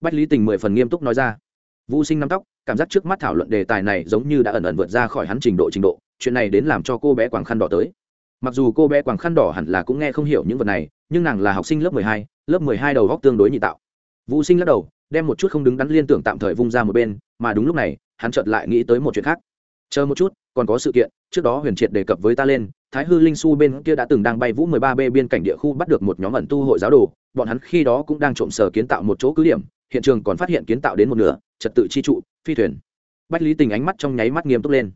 Bách lý tình mười phần nghiêm túc nói ra. Vô sinh nắm tóc, cảm giác trước mắt thảo luận đề tài này giống như đã ẩn ẩn vượt ra khỏi hắn trình độ trình độ, chuyện này đến làm cho cô bé quảng khăn đỏ tới mặc dù cô bé quàng khăn đỏ hẳn là cũng nghe không hiểu những vật này, nhưng nàng là học sinh lớp mười hai, lớp mười hai đầu góc tương đối nhị tạo. Vũ sinh lắc đầu, đem một chút không đứng đắn liên tưởng tạm thời vung ra một bên, mà đúng lúc này, hắn chợt lại nghĩ tới một chuyện khác. Chờ một chút, còn có sự kiện, trước đó huyền triệt đề cập với ta lên, thái hư linh su bên kia đã từng đang bay vũ mười ba b biên cảnh địa khu bắt được một nhóm ẩn tu hội giáo đồ, bọn hắn khi đó cũng đang trộm sở kiến tạo một chỗ cứ điểm, hiện trường còn phát hiện kiến tạo đến một nửa, trật tự chi trụ, phi thuyền. Bách lý tình ánh mắt trong nháy mắt nghiêm túc lên.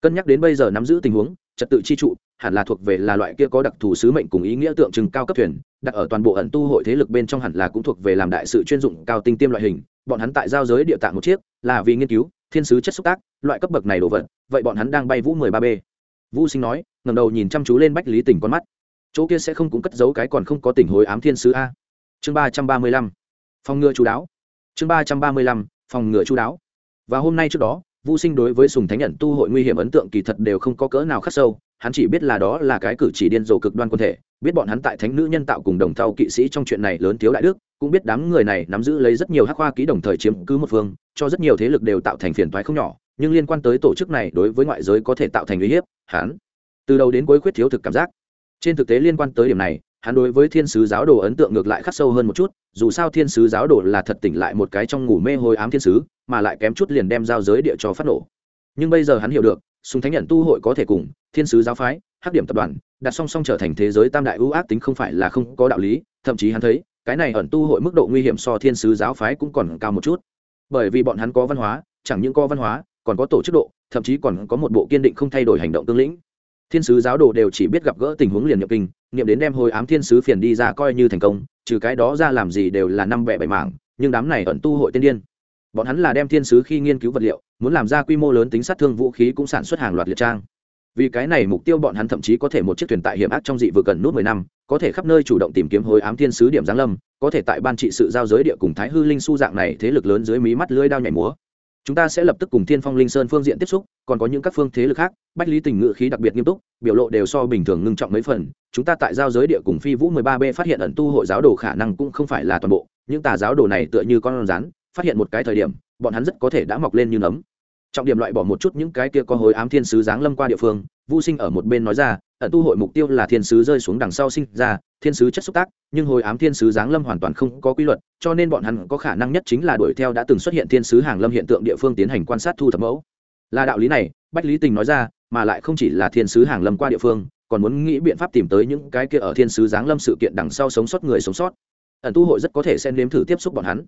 Cân nhắc đến bây giờ nắm giữ tình huống, trật tự chi trụ hẳn là thuộc về là loại kia có đặc thù sứ mệnh cùng ý nghĩa tượng trưng cao cấp thuyền đặt ở toàn bộ ẩn tu hội thế lực bên trong hẳn là cũng thuộc về làm đại sự chuyên dụng cao tinh tiêm loại hình. Bọn hắn tại giao giới địa tạng một chiếc là vì nghiên cứu thiên sứ chất xúc tác loại cấp bậc này đồ vật vậy bọn hắn đang bay vũ mười ba b vũ sinh nói ngầm đầu nhìn chăm chú lên bách lý tình con mắt. Chỗ kia sẽ không cũng cất giấu cái còn không có tình hối ám thiên sứ a. Chương ba trăm ba mươi lăm phòng ngừa chú đáo. Chương ba trăm ba mươi lăm phòng ngừa chú đáo. Và hôm nay trước đó Vu Sinh đối với Sùng Thánh nhận tu hội nguy hiểm ấn tượng kỳ thật đều không có cỡ nào khắc sâu, hắn chỉ biết là đó là cái cử chỉ điên rồ cực đoan quân thể, biết bọn hắn tại thánh nữ nhân tạo cùng đồng thau kỵ sĩ trong chuyện này lớn thiếu đại đức, cũng biết đám người này nắm giữ lấy rất nhiều hắc hoa ký đồng thời chiếm cứ một phương, cho rất nhiều thế lực đều tạo thành phiền toái không nhỏ, nhưng liên quan tới tổ chức này đối với ngoại giới có thể tạo thành uy hiếp, hắn từ đầu đến cuối khuyết thiếu thực cảm giác. Trên thực tế liên quan tới điểm này, hắn đối với thiên sứ giáo đồ ấn tượng ngược lại khắc sâu hơn một chút dù sao thiên sứ giáo đồ là thật tỉnh lại một cái trong ngủ mê hồi ám thiên sứ mà lại kém chút liền đem giao giới địa cho phát nổ nhưng bây giờ hắn hiểu được Sùng thánh nhận tu hội có thể cùng, thiên sứ giáo phái, hắc điểm tập đoàn, đặt song song trở thành thế giới tam đại ưu ác tính không phải là không có đạo lý, thậm chí hắn thấy, cái này ẩn tu hội mức độ nguy hiểm so thiên sứ giáo phái cũng còn cao một chút. Bởi vì bọn hắn có văn hóa, chẳng những có văn hóa, còn có tổ chức độ, thậm chí còn có một bộ kiên định không thay đổi hành động tương lĩnh. Thiên sứ giáo đồ đều chỉ biết gặp gỡ tình huống liền nhập kinh nghiệm đến đem hồi ám thiên sứ phiền đi ra coi như thành công, trừ cái đó ra làm gì đều là năm vẻ bảy mảng, nhưng đám này ẩn tu hội tiên điên bọn hắn là đem thiên sứ khi nghiên cứu vật liệu, muốn làm ra quy mô lớn tính sát thương vũ khí cũng sản xuất hàng loạt liệt trang. Vì cái này mục tiêu bọn hắn thậm chí có thể một chiếc thuyền tại hiểm ác trong dị vực gần nút mười năm, có thể khắp nơi chủ động tìm kiếm hối ám thiên sứ điểm giáng lâm, có thể tại ban trị sự giao giới địa cùng thái hư linh su dạng này thế lực lớn dưới mí mắt lưới đao nhảy múa. Chúng ta sẽ lập tức cùng thiên phong linh sơn phương diện tiếp xúc, còn có những các phương thế lực khác, bách lý tình ngự khí đặc biệt nghiêm túc, biểu lộ đều so bình thường ngưng trọng mấy phần. Chúng ta tại giao giới địa cùng phi vũ mười ba b phát hiện ẩn tu hội giáo đồ khả năng cũng không phải là toàn bộ, những tà giáo đồ này tựa như con rắn phát hiện một cái thời điểm, bọn hắn rất có thể đã mọc lên như nấm. Trọng điểm loại bỏ một chút những cái kia có hối ám thiên sứ giáng lâm qua địa phương vô sinh ở một bên nói ra, ẩn tu hội mục tiêu là thiên sứ rơi xuống đằng sau sinh ra, thiên sứ chất xúc tác, nhưng hồi ám thiên sứ giáng lâm hoàn toàn không có quy luật, cho nên bọn hắn có khả năng nhất chính là đuổi theo đã từng xuất hiện thiên sứ hàng lâm hiện tượng địa phương tiến hành quan sát thu thập mẫu. Là đạo lý này, bách lý tình nói ra, mà lại không chỉ là thiên sứ hàng lâm qua địa phương, còn muốn nghĩ biện pháp tìm tới những cái kia ở thiên sứ giáng lâm sự kiện đằng sau sống sót người sống sót. Ẩn tu hội rất có thể xem nếm thử tiếp xúc bọn hắn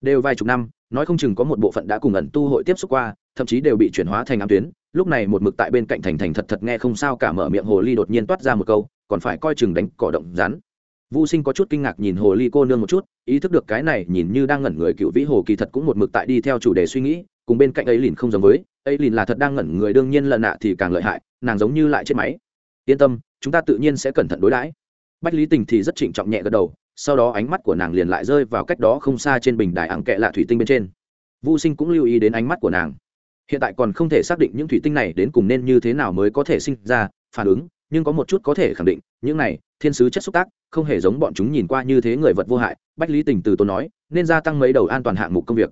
đều vài chục năm nói không chừng có một bộ phận đã cùng ẩn tu hội tiếp xúc qua thậm chí đều bị chuyển hóa thành ám tuyến lúc này một mực tại bên cạnh thành thành thật thật nghe không sao cả mở miệng hồ ly đột nhiên toát ra một câu còn phải coi chừng đánh cỏ động rắn Vu Sinh có chút kinh ngạc nhìn Hồ Ly cô nương một chút, ý thức được cái này nhìn như đang ngẩn người cựu vĩ hồ kỳ thật cũng một mực tại đi theo chủ đề suy nghĩ, cùng bên cạnh ấy lìn không giống với, ấy lìn là thật đang ngẩn người đương nhiên lần nạ thì càng lợi hại, nàng giống như lại chết máy. Yên tâm, chúng ta tự nhiên sẽ cẩn thận đối đãi. Bách Lý Tình thì rất trịnh trọng nhẹ gật đầu, sau đó ánh mắt của nàng liền lại rơi vào cách đó không xa trên bình đài ảng kệ lạ thủy tinh bên trên. Vu Sinh cũng lưu ý đến ánh mắt của nàng. Hiện tại còn không thể xác định những thủy tinh này đến cùng nên như thế nào mới có thể sinh ra phản ứng, nhưng có một chút có thể khẳng định, những này thiên sứ chất xúc tác không hề giống bọn chúng nhìn qua như thế người vật vô hại bách lý tình từ tôi nói nên gia tăng mấy đầu an toàn hạng mục công việc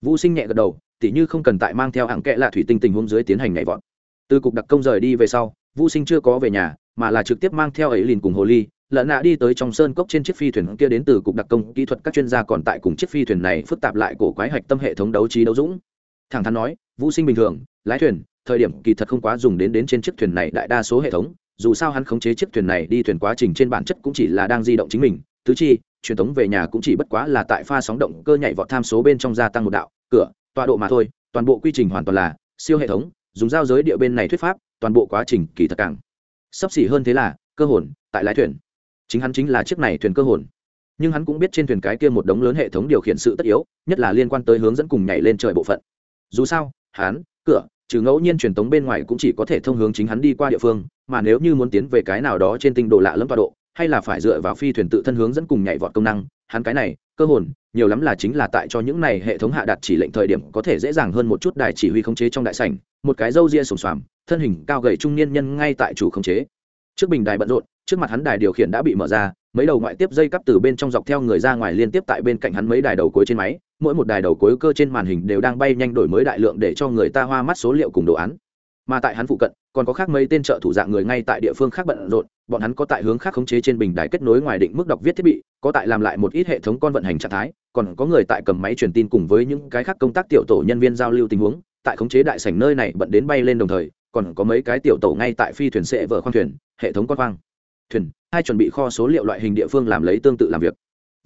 vũ sinh nhẹ gật đầu tỉ như không cần tại mang theo hạng kệ lạ thủy tinh tình huống dưới tiến hành nhảy vọt từ cục đặc công rời đi về sau vũ sinh chưa có về nhà mà là trực tiếp mang theo ấy liền cùng hồ ly lợn nạ đi tới trong sơn cốc trên chiếc phi thuyền kia đến từ cục đặc công kỹ thuật các chuyên gia còn tại cùng chiếc phi thuyền này phức tạp lại cổ quái hạch tâm hệ thống đấu trí đấu dũng. Thẳng thắn nói, vũ sinh bình thường, lái thuyền, thời điểm kỳ thật không quá dùng đến đến trên chiếc thuyền này đại đa số hệ thống, dù sao hắn khống chế chiếc thuyền này đi thuyền quá trình trên bản chất cũng chỉ là đang di động chính mình thứ chi, truyền thống về nhà cũng chỉ bất quá là tại pha sóng động cơ nhảy vọt tham số bên trong gia tăng một đạo, cửa, tọa độ mà thôi, toàn bộ quy trình hoàn toàn là siêu hệ thống, dùng giao giới địa bên này thuyết pháp, toàn bộ quá trình kỳ thật càng sắp xỉ hơn thế là, cơ hồn, tại lái thuyền chính hắn chính là chiếc này thuyền cơ hồn. Nhưng hắn cũng biết trên thuyền cái kia một đống lớn hệ thống điều khiển sự tất yếu, nhất là liên quan tới hướng dẫn cùng nhảy lên trời bộ phận. Dù sao, hắn, cửa, trừ ngẫu nhiên truyền tống bên ngoài cũng chỉ có thể thông hướng chính hắn đi qua địa phương, mà nếu như muốn tiến về cái nào đó trên tinh đồ lạ lẫm tọa độ, hay là phải dựa vào phi thuyền tự thân hướng dẫn cùng nhảy vọt công năng, hắn cái này, cơ hồn, nhiều lắm là chính là tại cho những này hệ thống hạ đặt chỉ lệnh thời điểm có thể dễ dàng hơn một chút đài chỉ huy khống chế trong đại sảnh, một cái râu ria sùng xoàm, thân hình cao gầy trung niên nhân ngay tại chủ khống chế. Trước bình đài bận rộn trước mặt hắn đài điều khiển đã bị mở ra, mấy đầu ngoại tiếp dây cắp từ bên trong dọc theo người ra ngoài liên tiếp tại bên cạnh hắn mấy đài đầu cuối trên máy, mỗi một đài đầu cuối cơ trên màn hình đều đang bay nhanh đổi mới đại lượng để cho người ta hoa mắt số liệu cùng đồ án. Mà tại hắn phụ cận, còn có khác mấy tên trợ thủ dạng người ngay tại địa phương khác bận rộn, bọn hắn có tại hướng khác khống chế trên bình đài kết nối ngoài định mức đọc viết thiết bị, có tại làm lại một ít hệ thống con vận hành trạng thái, còn có người tại cầm máy truyền tin cùng với những cái khác công tác tiểu tổ nhân viên giao lưu tình huống, tại khống chế đại sảnh nơi này bận đến bay lên đồng thời, còn có mấy cái tiểu tổ ngay tại phi thuyền sệ vở khoang thuyền, hệ thống con khoang thuyền hai chuẩn bị kho số liệu loại hình địa phương làm lấy tương tự làm việc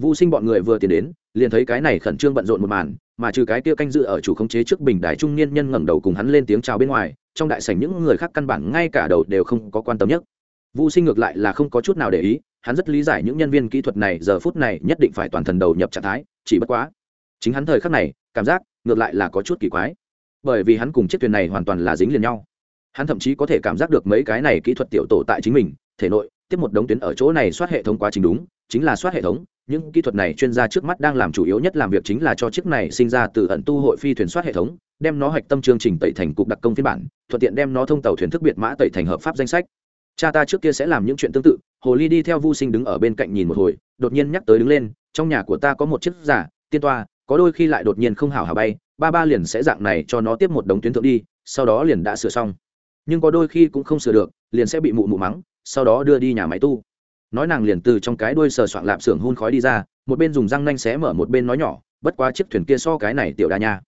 Vu Sinh bọn người vừa tiến đến, liền thấy cái này khẩn trương bận rộn một màn, mà trừ cái kia canh dự ở chủ khống chế trước bình đài trung niên nhân ngẩng đầu cùng hắn lên tiếng chào bên ngoài, trong đại sảnh những người khác căn bản ngay cả đầu đều không có quan tâm nhất. Vu Sinh ngược lại là không có chút nào để ý, hắn rất lý giải những nhân viên kỹ thuật này giờ phút này nhất định phải toàn thần đầu nhập trạng thái, chỉ bất quá, chính hắn thời khắc này, cảm giác ngược lại là có chút kỳ quái. Bởi vì hắn cùng chiếc thuyền này hoàn toàn là dính liền nhau. Hắn thậm chí có thể cảm giác được mấy cái này kỹ thuật tiểu tổ tại chính mình, thể nội, tiếp một đống tuyến ở chỗ này soát hệ thống quá trình đúng, chính là soát hệ thống, những kỹ thuật này chuyên gia trước mắt đang làm chủ yếu nhất làm việc chính là cho chiếc này sinh ra từ ẩn tu hội phi thuyền soát hệ thống đem nó hạch tâm chương trình tẩy thành cục đặc công phiên bản thuận tiện đem nó thông tàu thuyền thức biệt mã tẩy thành hợp pháp danh sách. Cha ta trước kia sẽ làm những chuyện tương tự hồ ly đi theo vu sinh đứng ở bên cạnh nhìn một hồi đột nhiên nhắc tới đứng lên trong nhà của ta có một chiếc giả tiên toa có đôi khi lại đột nhiên không hảo hảo bay ba ba liền sẽ dạng này cho nó tiếp một đống tuyến thượng đi sau đó liền đã sửa xong. Nhưng có đôi khi cũng không sửa được liền sẽ bị mụ mụ mắng sau đó đưa đi nhà máy tu. Nói nàng liền từ trong cái đuôi sờ soạn lạp xưởng hun khói đi ra, một bên dùng răng nanh xé mở một bên nói nhỏ, bất quá chiếc thuyền kia so cái này tiểu đa nha.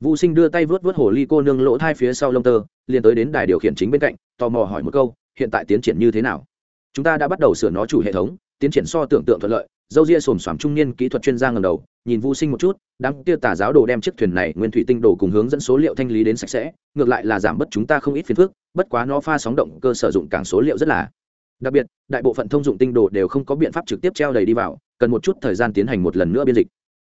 Vũ sinh đưa tay vớt vớt hồ ly cô nương lỗ thai phía sau lông tơ, liền tới đến đài điều khiển chính bên cạnh, tò mò hỏi một câu, hiện tại tiến triển như thế nào? Chúng ta đã bắt đầu sửa nó chủ hệ thống, tiến triển so tưởng tượng thuận lợi. Dâu ria xồm xoàm trung niên kỹ thuật chuyên gia ngầm đầu, nhìn vũ sinh một chút, đám kia tà giáo đồ đem chiếc thuyền này nguyên thủy tinh đồ cùng hướng dẫn số liệu thanh lý đến sạch sẽ, ngược lại là giảm bớt chúng ta không ít phiền phức, bất quá nó pha sóng động cơ sử dụng cảng số liệu rất là đặc biệt, đại bộ phận thông dụng tinh đồ đều không có biện pháp trực tiếp treo đầy đi vào, cần một chút thời gian tiến hành một lần nữa biên dịch.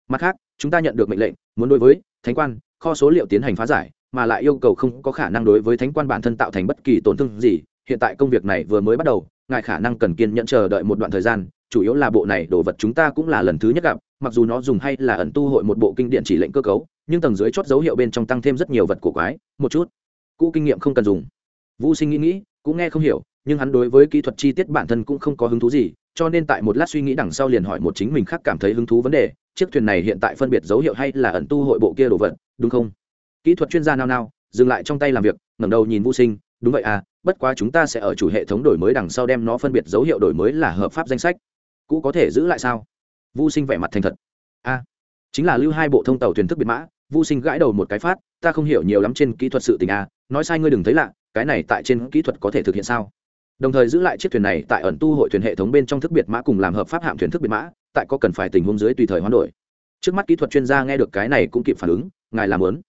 Mặt khác, chúng ta nhận được mệnh lệnh, muốn đối với thánh quan, kho số liệu tiến hành phá giải, mà lại yêu cầu không có khả năng đối với thánh quan bản thân tạo thành bất kỳ tổn thương gì. Hiện tại công việc này vừa mới bắt đầu, ngài khả năng cần kiên nhẫn chờ đợi một đoạn thời gian, chủ yếu là bộ này đồ vật chúng ta cũng là lần thứ nhất gặp, mặc dù nó dùng hay là ẩn tu hội một bộ kinh điện chỉ lệnh cơ cấu, nhưng tầng dưới chót dấu hiệu bên trong tăng thêm rất nhiều vật cổ quái, một chút cũ kinh nghiệm không cần dùng. Vũ sinh nghĩ nghĩ cũng nghe không hiểu nhưng hắn đối với kỹ thuật chi tiết bản thân cũng không có hứng thú gì cho nên tại một lát suy nghĩ đằng sau liền hỏi một chính mình khác cảm thấy hứng thú vấn đề chiếc thuyền này hiện tại phân biệt dấu hiệu hay là ẩn tu hội bộ kia đồ vật đúng không? Kỹ thuật chuyên gia nao nao dừng lại trong tay làm việc ngẩng đầu nhìn vô sinh đúng vậy à bất quá chúng ta sẽ ở chủ hệ thống đổi mới đằng sau đem nó phân biệt dấu hiệu đổi mới là hợp pháp danh sách. Cũ có thể giữ lại sao? Vô sinh vẻ mặt thành thật. A à, chính là lưu hai bộ thông tàu thuyền thức biệt mã vô sinh gãi đầu một cái phát ta không hiểu nhiều lắm trên kỹ thuật sự tình a à, nói sai ngươi đừng thấy lạ cái này tại trên kỹ thuật có thể thực hiện sao? Đồng thời giữ lại chiếc thuyền này tại ẩn tu hội thuyền hệ thống bên trong thức biệt mã cùng làm hợp pháp hạm thuyền thức biệt mã, tại có cần phải tình huống dưới tùy thời hoán đổi. Trước mắt kỹ thuật chuyên gia nghe được cái này cũng kịp phản ứng, ngài làm lớn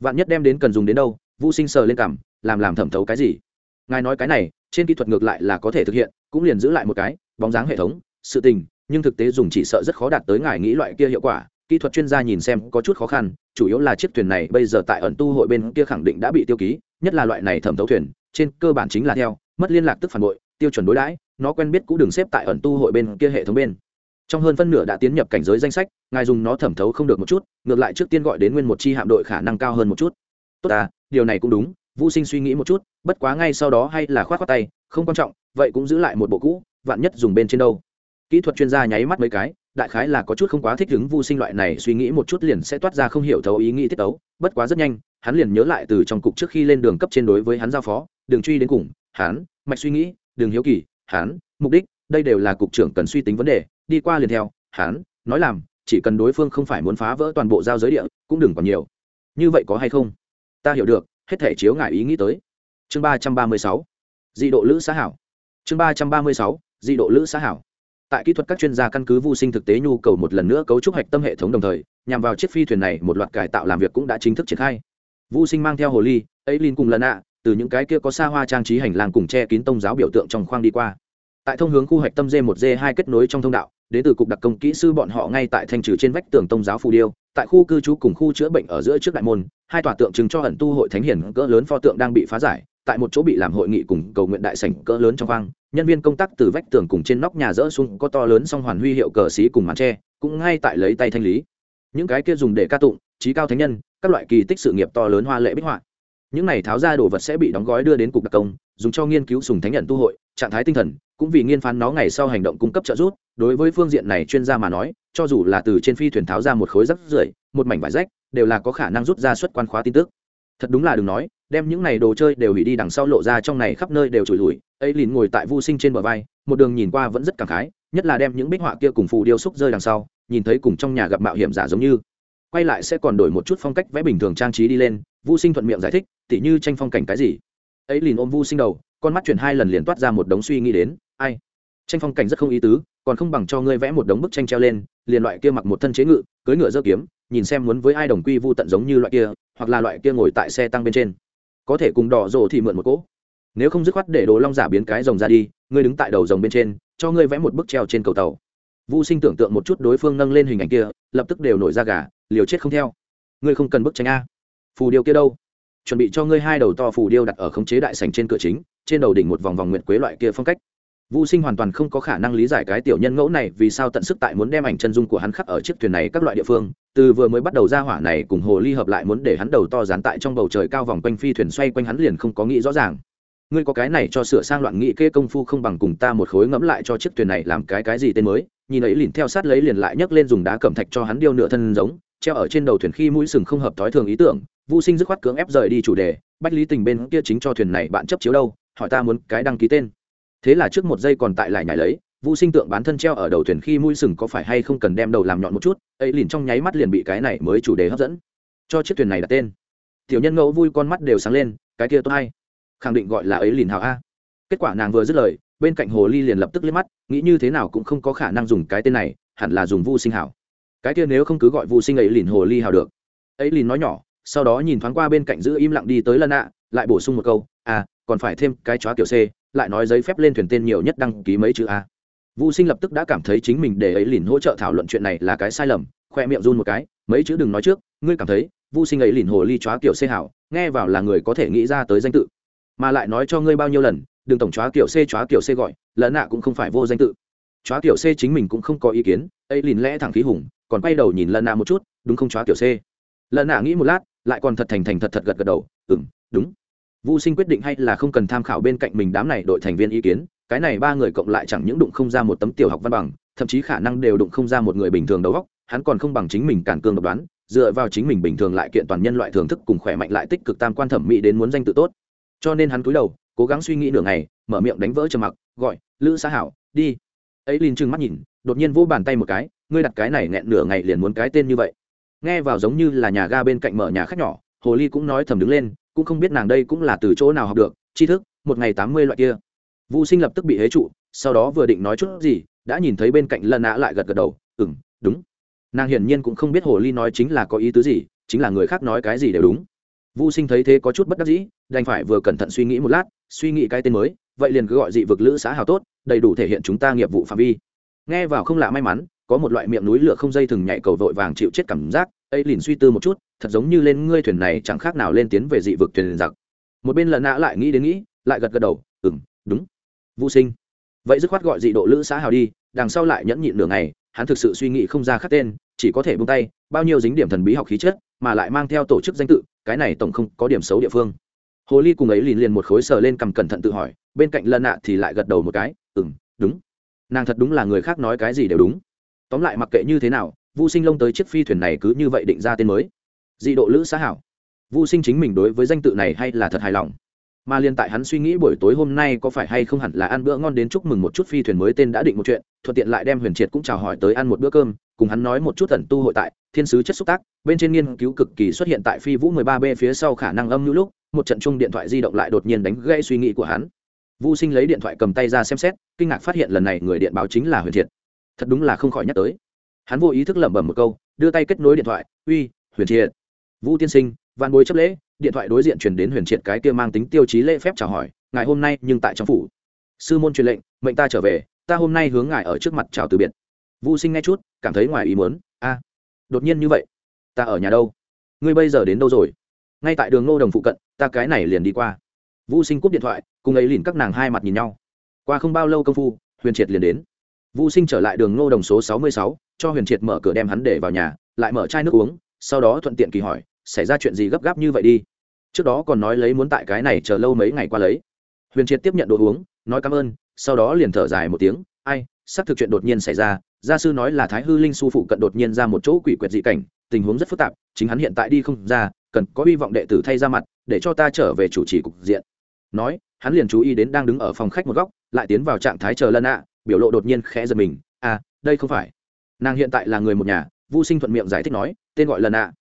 vạn nhất đem đến cần dùng đến đâu vũ sinh sờ lên cảm làm làm thẩm thấu cái gì? Ngài nói cái này, trên kỹ thuật ngược lại là có thể thực hiện, cũng liền giữ lại một cái, bóng dáng hệ thống, sự tình, nhưng thực tế dùng chỉ sợ rất khó đạt tới ngài nghĩ loại kia hiệu quả. Kỹ thuật chuyên gia nhìn xem có chút khó khăn, chủ yếu là chiếc thuyền này bây giờ tại ẩn tu hội bên kia khẳng định đã bị tiêu ký nhất là loại này thẩm thấu thuyền, trên cơ bản chính là theo, mất liên lạc tức phản bội, tiêu chuẩn đối đãi, nó quen biết cũng đừng xếp tại ẩn tu hội bên kia hệ thống bên. Trong hơn phân nửa đã tiến nhập cảnh giới danh sách, ngài dùng nó thẩm thấu không được một chút, ngược lại trước tiên gọi đến nguyên một chi hạm đội khả năng cao hơn một chút. Tốt à điều này cũng đúng vũ sinh suy nghĩ một chút, bất quá ngay sau đó hay là k h o á t tay, không quan trọng, vậy cũng giữ lại một bộ cũ, vạn nhất dùng bên trên đâu. Kỹ thuật chuyên gia nháy mắt mấy cái đại khái là có chút không quá thích ứng vu sinh loại này, suy nghĩ một chút liền sẽ toát ra không hiểu thấu ý nghĩ tiết tấu, bất quá rất nhanh, hắn liền nhớ lại từ trong cục trước khi lên đường cấp trên đối với hắn giao phó, đường truy đến cùng, hắn, mạch suy nghĩ, đường hiếu kỳ, hắn, mục đích, đây đều là cục trưởng cần suy tính vấn đề, đi qua liền theo, hắn, nói làm, chỉ cần đối phương không phải muốn phá vỡ toàn bộ giao giới địa, cũng đừng còn nhiều. Như vậy có hay không? Ta hiểu được, hết thể chiếu ngại ý nghĩ tới. Chương ba trăm ba mươi sáu, dị độ lữ xã hảo. Chương ba trăm ba mươi sáu, dị độ lữ xã hảo tại kỹ thuật các chuyên gia căn cứ vô sinh thực tế nhu cầu một lần nữa cấu trúc hạch tâm hệ thống đồng thời, nhằm vào chiếc phi thuyền này, một loạt cải tạo làm việc cũng đã chính thức triển khai. Vô sinh mang theo hồ ly ấy linh cùng lần ạ từ những cái kia có xa hoa trang trí hành lang cùng che kín tông giáo biểu tượng trong khoang đi qua. Tại thông hướng khu hạch tâm d một d hai kết nối trong thông đạo đến từ cục đặc công kỹ sư bọn họ ngay tại thanh trừ trên vách tường tông giáo phù điêu, tại khu cư trú cùng khu chữa bệnh ở giữa trước đại môn, hai tòa tượng trưng cho ẩn tu hội thánh hiển cỡ lớn pho tượng đang bị phá giải, tại một chỗ bị làm hội nghị cùng cầu nguyện đại sảnh cỡ lớn trong khoang nhân viên công tác từ vách tường cùng trên nóc nhà dỡ xuống, có to lớn song hoàn huy hiệu cờ xí cùng màn tre, cũng ngay tại lấy tay thanh lý. Những cái kia dùng để ca tụng, trí cao thánh nhân, các loại kỳ tích sự nghiệp to lớn hoa lệ bích họa. Những này tháo ra đồ vật sẽ bị đóng gói đưa đến cục đặc công, dùng cho nghiên cứu sùng thánh nhận tu hội, trạng thái tinh thần, cũng vì nghiên phán nó ngày sau hành động cung cấp trợ giúp. Đối với phương diện này chuyên gia mà nói, cho dù là từ trên phi thuyền tháo ra một khối rắc rưởi, một mảnh vải rách, đều là có khả năng rút ra xuất quan khóa tin tức thật đúng là đừng nói, đem những này đồ chơi đều hủy đi đằng sau lộ ra trong này khắp nơi đều trùi lùi ấy liền ngồi tại vu sinh trên bờ vai, một đường nhìn qua vẫn rất cảm khái, nhất là đem những bích họa kia cùng phù điêu xúc rơi đằng sau, nhìn thấy cùng trong nhà gặp mạo hiểm giả giống như. Quay lại sẽ còn đổi một chút phong cách vẽ bình thường trang trí đi lên, vu sinh thuận miệng giải thích, tỉ như tranh phong cảnh cái gì? Ấy liền ôm vu sinh đầu, con mắt chuyển hai lần liền toát ra một đống suy nghĩ đến, ai? Tranh phong cảnh rất không ý tứ, còn không bằng cho ngươi vẽ một đống bức tranh treo lên, liền loại kia mặc một thân chế ngự cưới ngựa dơ kiếm, nhìn xem muốn với ai đồng quy vu tận giống như loại kia hoặc là loại kia ngồi tại xe tăng bên trên có thể cùng đỏ rồ thì mượn một cỗ nếu không dứt khoát để đồ long giả biến cái rồng ra đi ngươi đứng tại đầu rồng bên trên cho ngươi vẽ một bức treo trên cầu tàu Vu Sinh tưởng tượng một chút đối phương nâng lên hình ảnh kia, lập tức đều nổi ra gà, liều chết không theo. Ngươi không cần bức tranh a. Phù điêu kia đâu? Chuẩn bị cho ngươi hai đầu to phù điêu đặt ở khống chế đại sảnh trên cửa chính, trên đầu đỉnh một vòng vòng nguyệt quế loại kia phong cách. Vu Sinh hoàn toàn không có khả năng lý giải cái tiểu nhân ngẫu này vì sao tận sức tại muốn đem ảnh chân dung của hắn khắc ở chiếc thuyền này các loại địa phương, từ vừa mới bắt đầu ra hỏa này cùng hồ ly hợp lại muốn để hắn đầu to dán tại trong bầu trời cao vòng quanh phi thuyền xoay quanh hắn liền không có nghĩ rõ ràng. Ngươi có cái này cho sửa sang loạn nghị kê công phu không bằng cùng ta một khối ngẫm lại cho chiếc thuyền này làm cái cái gì tên mới, nhìn ấy liền theo sát lấy liền lại nhấc lên dùng đá cẩm thạch cho hắn điêu nửa thân giống treo ở trên đầu thuyền khi mũi sừng không hợp thói thường ý tưởng vũ sinh dứt khoát cưỡng ép rời đi chủ đề bách lý tình bên kia chính cho thuyền này bạn chấp chiếu đâu hỏi ta muốn cái đăng ký tên thế là trước một giây còn tại lại nhảy lấy, Vu sinh tượng bán thân treo ở đầu thuyền khi mũi sừng có phải hay không cần đem đầu làm nhọn một chút, ấy liền trong nháy mắt liền bị cái này mới chủ đề hấp dẫn. Cho chiếc thuyền này đặt tên. Tiểu nhân ngẫu vui con mắt đều sáng lên, cái kia tốt hay. Khẳng định gọi là ấy liền hào a. Kết quả nàng vừa dứt lời, bên cạnh hồ ly liền lập tức liếc mắt, nghĩ như thế nào cũng không có khả năng dùng cái tên này, hẳn là dùng vu sinh hảo. Cái kia nếu không cứ gọi vu sinh ấy liền hồ ly hảo được. Ấy liền nói nhỏ, sau đó nhìn thoáng qua bên cạnh giữ im lặng đi tới lần ạ lại bổ sung một câu à còn phải thêm cái chóa kiểu c lại nói giấy phép lên thuyền tên nhiều nhất đăng ký mấy chữ a. Vu sinh lập tức đã cảm thấy chính mình để ấy lìn hỗ trợ thảo luận chuyện này là cái sai lầm, khoe miệng run một cái, mấy chữ đừng nói trước, ngươi cảm thấy, vu sinh ấy lìn hồ ly chóa kiểu xê hảo, nghe vào là người có thể nghĩ ra tới danh tự. Mà lại nói cho ngươi bao nhiêu lần, đừng tổng chóa kiểu c chóa kiểu c gọi lợn nạ cũng không phải vô danh tự. Chóa kiểu c chính mình cũng không có ý kiến, ấy lìn lẽ thẳng khí hùng, còn quay đầu nhìn lợn nạ một chút, đúng không chóa kiểu c lợn nạ nghĩ một lát, lại còn thật thành thành thật thật gật gật đầu ừng đúng. Vu Sinh quyết định hay là không cần tham khảo bên cạnh mình đám này đội thành viên ý kiến, cái này ba người cộng lại chẳng những đụng không ra một tấm tiểu học văn bằng, thậm chí khả năng đều đụng không ra một người bình thường đầu góc hắn còn không bằng chính mình cản cương độc đoán, dựa vào chính mình bình thường lại kiện toàn nhân loại thường thức cùng khỏe mạnh lại tích cực tam quan thẩm mỹ đến muốn danh tự tốt. Cho nên hắn cúi đầu, cố gắng suy nghĩ nửa ngày mở miệng đánh vỡ trầm mặc gọi lữ xã hảo đi ấy liền trừng mắt nhìn đột nhiên vỗ bàn tay một cái ngươi đặt cái này nghẹn nửa ngày liền muốn cái tên như vậy nghe vào giống như là nhà ga bên cạnh mở nhà khách nhỏ hồ ly cũng nói thầm đứng lên cũng không biết nàng đây cũng là từ chỗ nào học được tri thức một ngày tám mươi loại kia. Vũ sinh lập tức bị hế trụ sau đó vừa định nói chút gì đã nhìn thấy bên cạnh lần nã lại gật gật đầu ừ m đúng. Nàng hiển nhiên cũng không biết hồ ly nói chính là có ý tứ gì chính là người khác nói cái gì đều đúng. Vu Sinh thấy thế có chút bất đắc dĩ, đành phải vừa cẩn thận suy nghĩ một lát, suy nghĩ cái tên mới, vậy liền cứ gọi dị vực lữ xã hào tốt, đầy đủ thể hiện chúng ta nghiệp vụ phạm vi. Nghe vào không lạ may mắn, có một loại miệng núi lửa không dây thừng nhảy cầu vội vàng chịu chết cảm giác, ấy liền suy tư một chút, thật giống như lên ngươi thuyền này chẳng khác nào lên tiến về dị vực thuyền giặc. Một bên lần nã lại nghĩ đến nghĩ, lại gật gật đầu, ừm, đúng. vũ Sinh, vậy dứt khoát gọi dị độ lữ xã hào đi, đằng sau lại nhẫn nhịn nửa ngày, hắn thực sự suy nghĩ không ra khắc tên, chỉ có thể buông tay, bao nhiêu dính điểm thần bí học khí chất, mà lại mang theo tổ chức danh tự, cái này tổng không có điểm xấu địa phương hồ ly cùng ấy liền liền một khối sờ lên cầm cẩn thận tự hỏi bên cạnh lân nạ thì lại gật đầu một cái ừ m đúng nàng thật đúng là người khác nói cái gì đều đúng tóm lại mặc kệ như thế nào vu sinh lông tới chiếc phi thuyền này cứ như vậy định ra tên mới. Dị độ lữ xã hảo. Vu sinh chính mình đối với danh tự này hay là thật hài lòng. Mà liên tại hắn suy nghĩ buổi tối hôm nay có phải hay không hẳn là ăn bữa ngon đến chúc mừng một chút phi thuyền mới tên đã định một chuyện, thuận tiện lại đem huyền triệt cũng chào hỏi tới ăn một bữa cơm, cùng hắn nói một chút tẩn tu hội tại, thiên sứ chất xúc tác, bên trên nghiên cứu cực kỳ xuất hiện tại phi vũ 13 b phía sau khả năng âm như lúc, một trận chung điện thoại di động lại đột nhiên đánh gãy suy nghĩ của hắn. Vu sinh lấy điện thoại cầm tay ra xem xét, kinh ngạc phát hiện lần này người điện báo chính là huyền triệt. Thật đúng là không khỏi nhắc tới hắn vô ý thức lẩm bẩm một câu, đưa tay kết nối điện thoại, uy, huyền triệt. Vũ tiên sinh văn bối chấp lễ. Điện thoại đối diện truyền đến huyền triệt cái kia mang tính tiêu chí lễ phép chào hỏi, ngài hôm nay nhưng tại trong phủ. Sư môn truyền lệnh, mệnh ta trở về, ta hôm nay hướng ngài ở trước mặt chào từ biệt. Vũ sinh nghe chút, cảm thấy ngoài ý muốn, a, đột nhiên như vậy? Ta ở nhà đâu? Ngươi bây giờ đến đâu rồi? Ngay tại đường ngô đồng phụ cận, ta cái này liền đi qua. Vũ sinh cúp điện thoại, cùng ấy lìn các nàng hai mặt nhìn nhau. Qua không bao lâu công phu, huyền triệt liền đến. Vũ sinh trở lại đường ngô đồng số sáu mươi sáu cho huyền triệt mở cửa đem hắn để vào nhà, lại mở chai nước uống, sau đó thuận tiện kỳ hỏi, xảy ra chuyện gì gấp gáp như vậy đi? Trước đó còn nói lấy muốn tại cái này chờ lâu mấy ngày qua lấy. Huyền triệt tiếp nhận đồ uống, nói cảm ơn, sau đó liền thở dài một tiếng, ai, xác thực chuyện đột nhiên xảy ra, gia sư nói là thái hư linh su phụ cận đột nhiên ra một chỗ quỷ quyệt dị cảnh, tình huống rất phức tạp, chính hắn hiện tại đi không ra, cần có hy vọng đệ tử thay ra mặt, để cho ta trở về chủ trì cục diện. Nói, hắn liền chú ý đến đang đứng ở phòng khách một góc, lại tiến vào trạng thái chờ lân ạ biểu lộ đột nhiên khẽ giật mình à đây không phải nàng hiện tại là người một nhà vô sinh thuận miệng giải thích nói, tên gọi lần ạ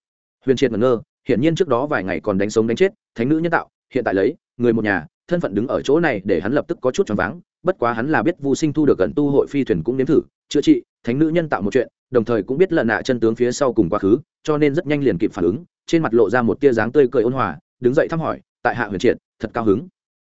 huyền triệt ngẩn ngơ, hiển nhiên trước đó vài ngày còn đánh sống đánh chết, thánh nữ nhân tạo, hiện tại lấy, người một nhà, thân phận đứng ở chỗ này để hắn lập tức có chút choáng váng, bất quá hắn là biết vô sinh thu được gần tu hội phi thuyền cũng nếm thử, chữa trị, thánh nữ nhân tạo một chuyện, đồng thời cũng biết lần nạ chân tướng phía sau cùng quá khứ, cho nên rất nhanh liền kịp phản ứng, trên mặt lộ ra một tia dáng tươi cười ôn hòa, đứng dậy thăm hỏi, tại hạ huyền triệt, thật cao hứng.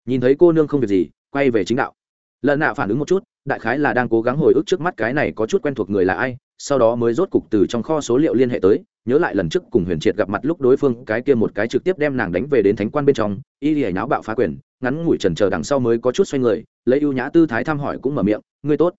Nhìn thấy cô nương không việc gì, quay về chính đạo lần nạ phản ứng một chút, đại khái là đang cố gắng hồi ức trước mắt cái này có chút quen thuộc người là ai, sau đó mới rốt cục từ trong kho số liệu liên hệ tới, nhớ lại lần trước cùng huyền triệt gặp mặt lúc đối phương, cái kia một cái trực tiếp đem nàng đánh về đến thánh quan bên trong, y lìa náo bạo phá quyền, ngắn ngủi trần chờ đằng sau mới có chút xoay người, lấy ưu nhã tư thái thăm hỏi cũng mở miệng, ngươi tốt.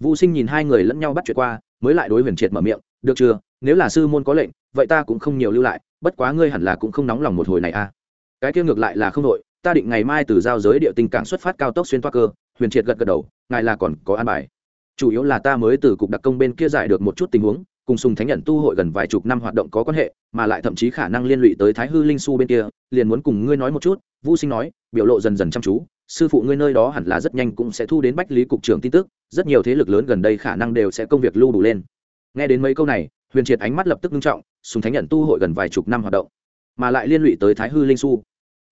Vũ sinh nhìn hai người lẫn nhau bắt chuyện qua, mới lại đối huyền triệt mở miệng, được chưa? Nếu là sư môn có lệnh, vậy ta cũng không nhiều lưu lại, bất quá ngươi hẳn là cũng không nóng lòng một hồi này a à. cái kia ngược lại là không đội ta định ngày mai từ giao giới địa tinh cảng xuất phát cao tốc xuyên toa cơ, huyền triệt gật gật đầu, ngài là còn có an bài. Chủ yếu là ta mới từ cục đặc công bên kia giải được một chút tình huống, cùng sùng thánh nhận tu hội gần vài chục năm hoạt động có quan hệ, mà lại thậm chí khả năng liên lụy tới thái hư linh su bên kia, liền muốn cùng ngươi nói một chút, vũ sinh nói, biểu lộ dần dần chăm chú, sư phụ ngươi nơi đó hẳn là rất nhanh cũng sẽ thu đến bách lý cục trưởng tin tức, rất nhiều thế lực lớn gần đây khả năng đều sẽ công việc lưu đủ lên. Nghe đến mấy câu này, huyền triệt ánh mắt lập tức nghiêm trọng, sùng thánh nhận tu hội gần vài chục năm hoạt động, mà lại liên lụy tới thái hư linh su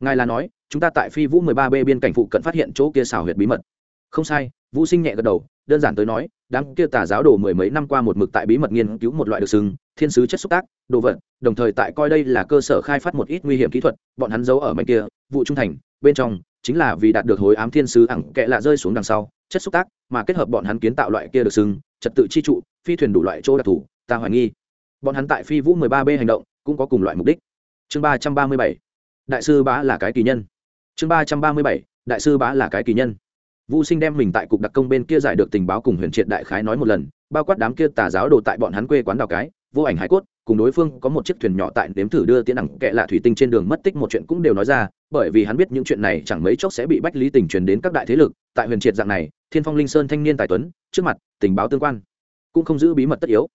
ngài là nói, chúng ta tại phi vũ 13 b biên cảnh phụ cận phát hiện chỗ kia xào huyệt bí mật. Không sai, vũ sinh nhẹ gật đầu, đơn giản tới nói, đám kia tà giáo đồ mười mấy năm qua một mực tại bí mật nghiên cứu một loại được sừng thiên sứ chất xúc tác, đồ vật, đồng thời tại coi đây là cơ sở khai phát một ít nguy hiểm kỹ thuật, bọn hắn giấu ở mảnh kia, vụ trung thành, bên trong, chính là vì đạt được hối ám thiên sứ ẳng kệ lạ rơi xuống đằng sau, chất xúc tác, mà kết hợp bọn hắn kiến tạo loại kia được sừng trật tự chi trụ, phi thuyền đủ loại chỗ đặc thù, ta hoài nghi. Bọn hắn tại phi vũ 13 b hành động cũng có cùng loại mục đích. Chương 337 đại sư bá là cái kỳ nhân chương ba trăm ba mươi bảy đại sư bá là cái kỳ nhân Vu Sinh đem mình tại cục đặc công bên kia giải được tình báo cùng Huyền Triệt đại khái nói một lần, bao quát đám kia tà giáo đồ tại bọn hắn quê quán đào cái, vô ảnh hải cốt, cùng đối phương có một chiếc thuyền nhỏ tại đếm thử đưa tiến đẳng kệ lạ thủy tinh trên đường mất tích một chuyện cũng đều nói ra, bởi vì hắn biết những chuyện này chẳng mấy chốc sẽ bị Bách Lý Tình truyền đến các đại thế lực, tại Huyền Triệt dạng này, Thiên Phong Linh Sơn thanh niên tài tuấn, trước mặt, tình báo tương quan, cũng không giữ bí mật tất yếu.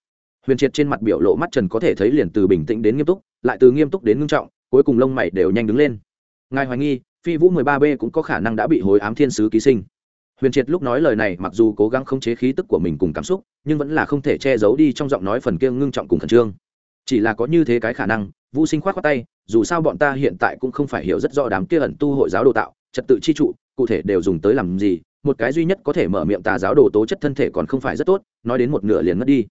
Huyền Triệt trên mặt biểu lộ mắt trần có thể thấy liền từ bình tĩnh đến nghiêm túc, lại từ nghiêm túc đến nghiêm trọng, cuối cùng lông mày đều nhanh đứng lên. Ngài hoài nghi, Phi Vũ 13B cũng có khả năng đã bị hối ám thiên sứ ký sinh. Huyền triệt lúc nói lời này mặc dù cố gắng khống chế khí tức của mình cùng cảm xúc nhưng vẫn là không thể che giấu đi trong giọng nói phần kia ngưng trọng cùng khẩn trương. Chỉ là có như thế cái khả năng vũ sinh khoát khoát tay dù sao bọn ta hiện tại cũng không phải hiểu rất rõ đám kia ẩn tu hội giáo đồ tạo trật tự chi trụ cụ thể đều dùng tới làm gì một cái duy nhất có thể mở miệng tà giáo đồ tố chất thân thể còn không phải rất tốt nói đến một nửa liền mất đi.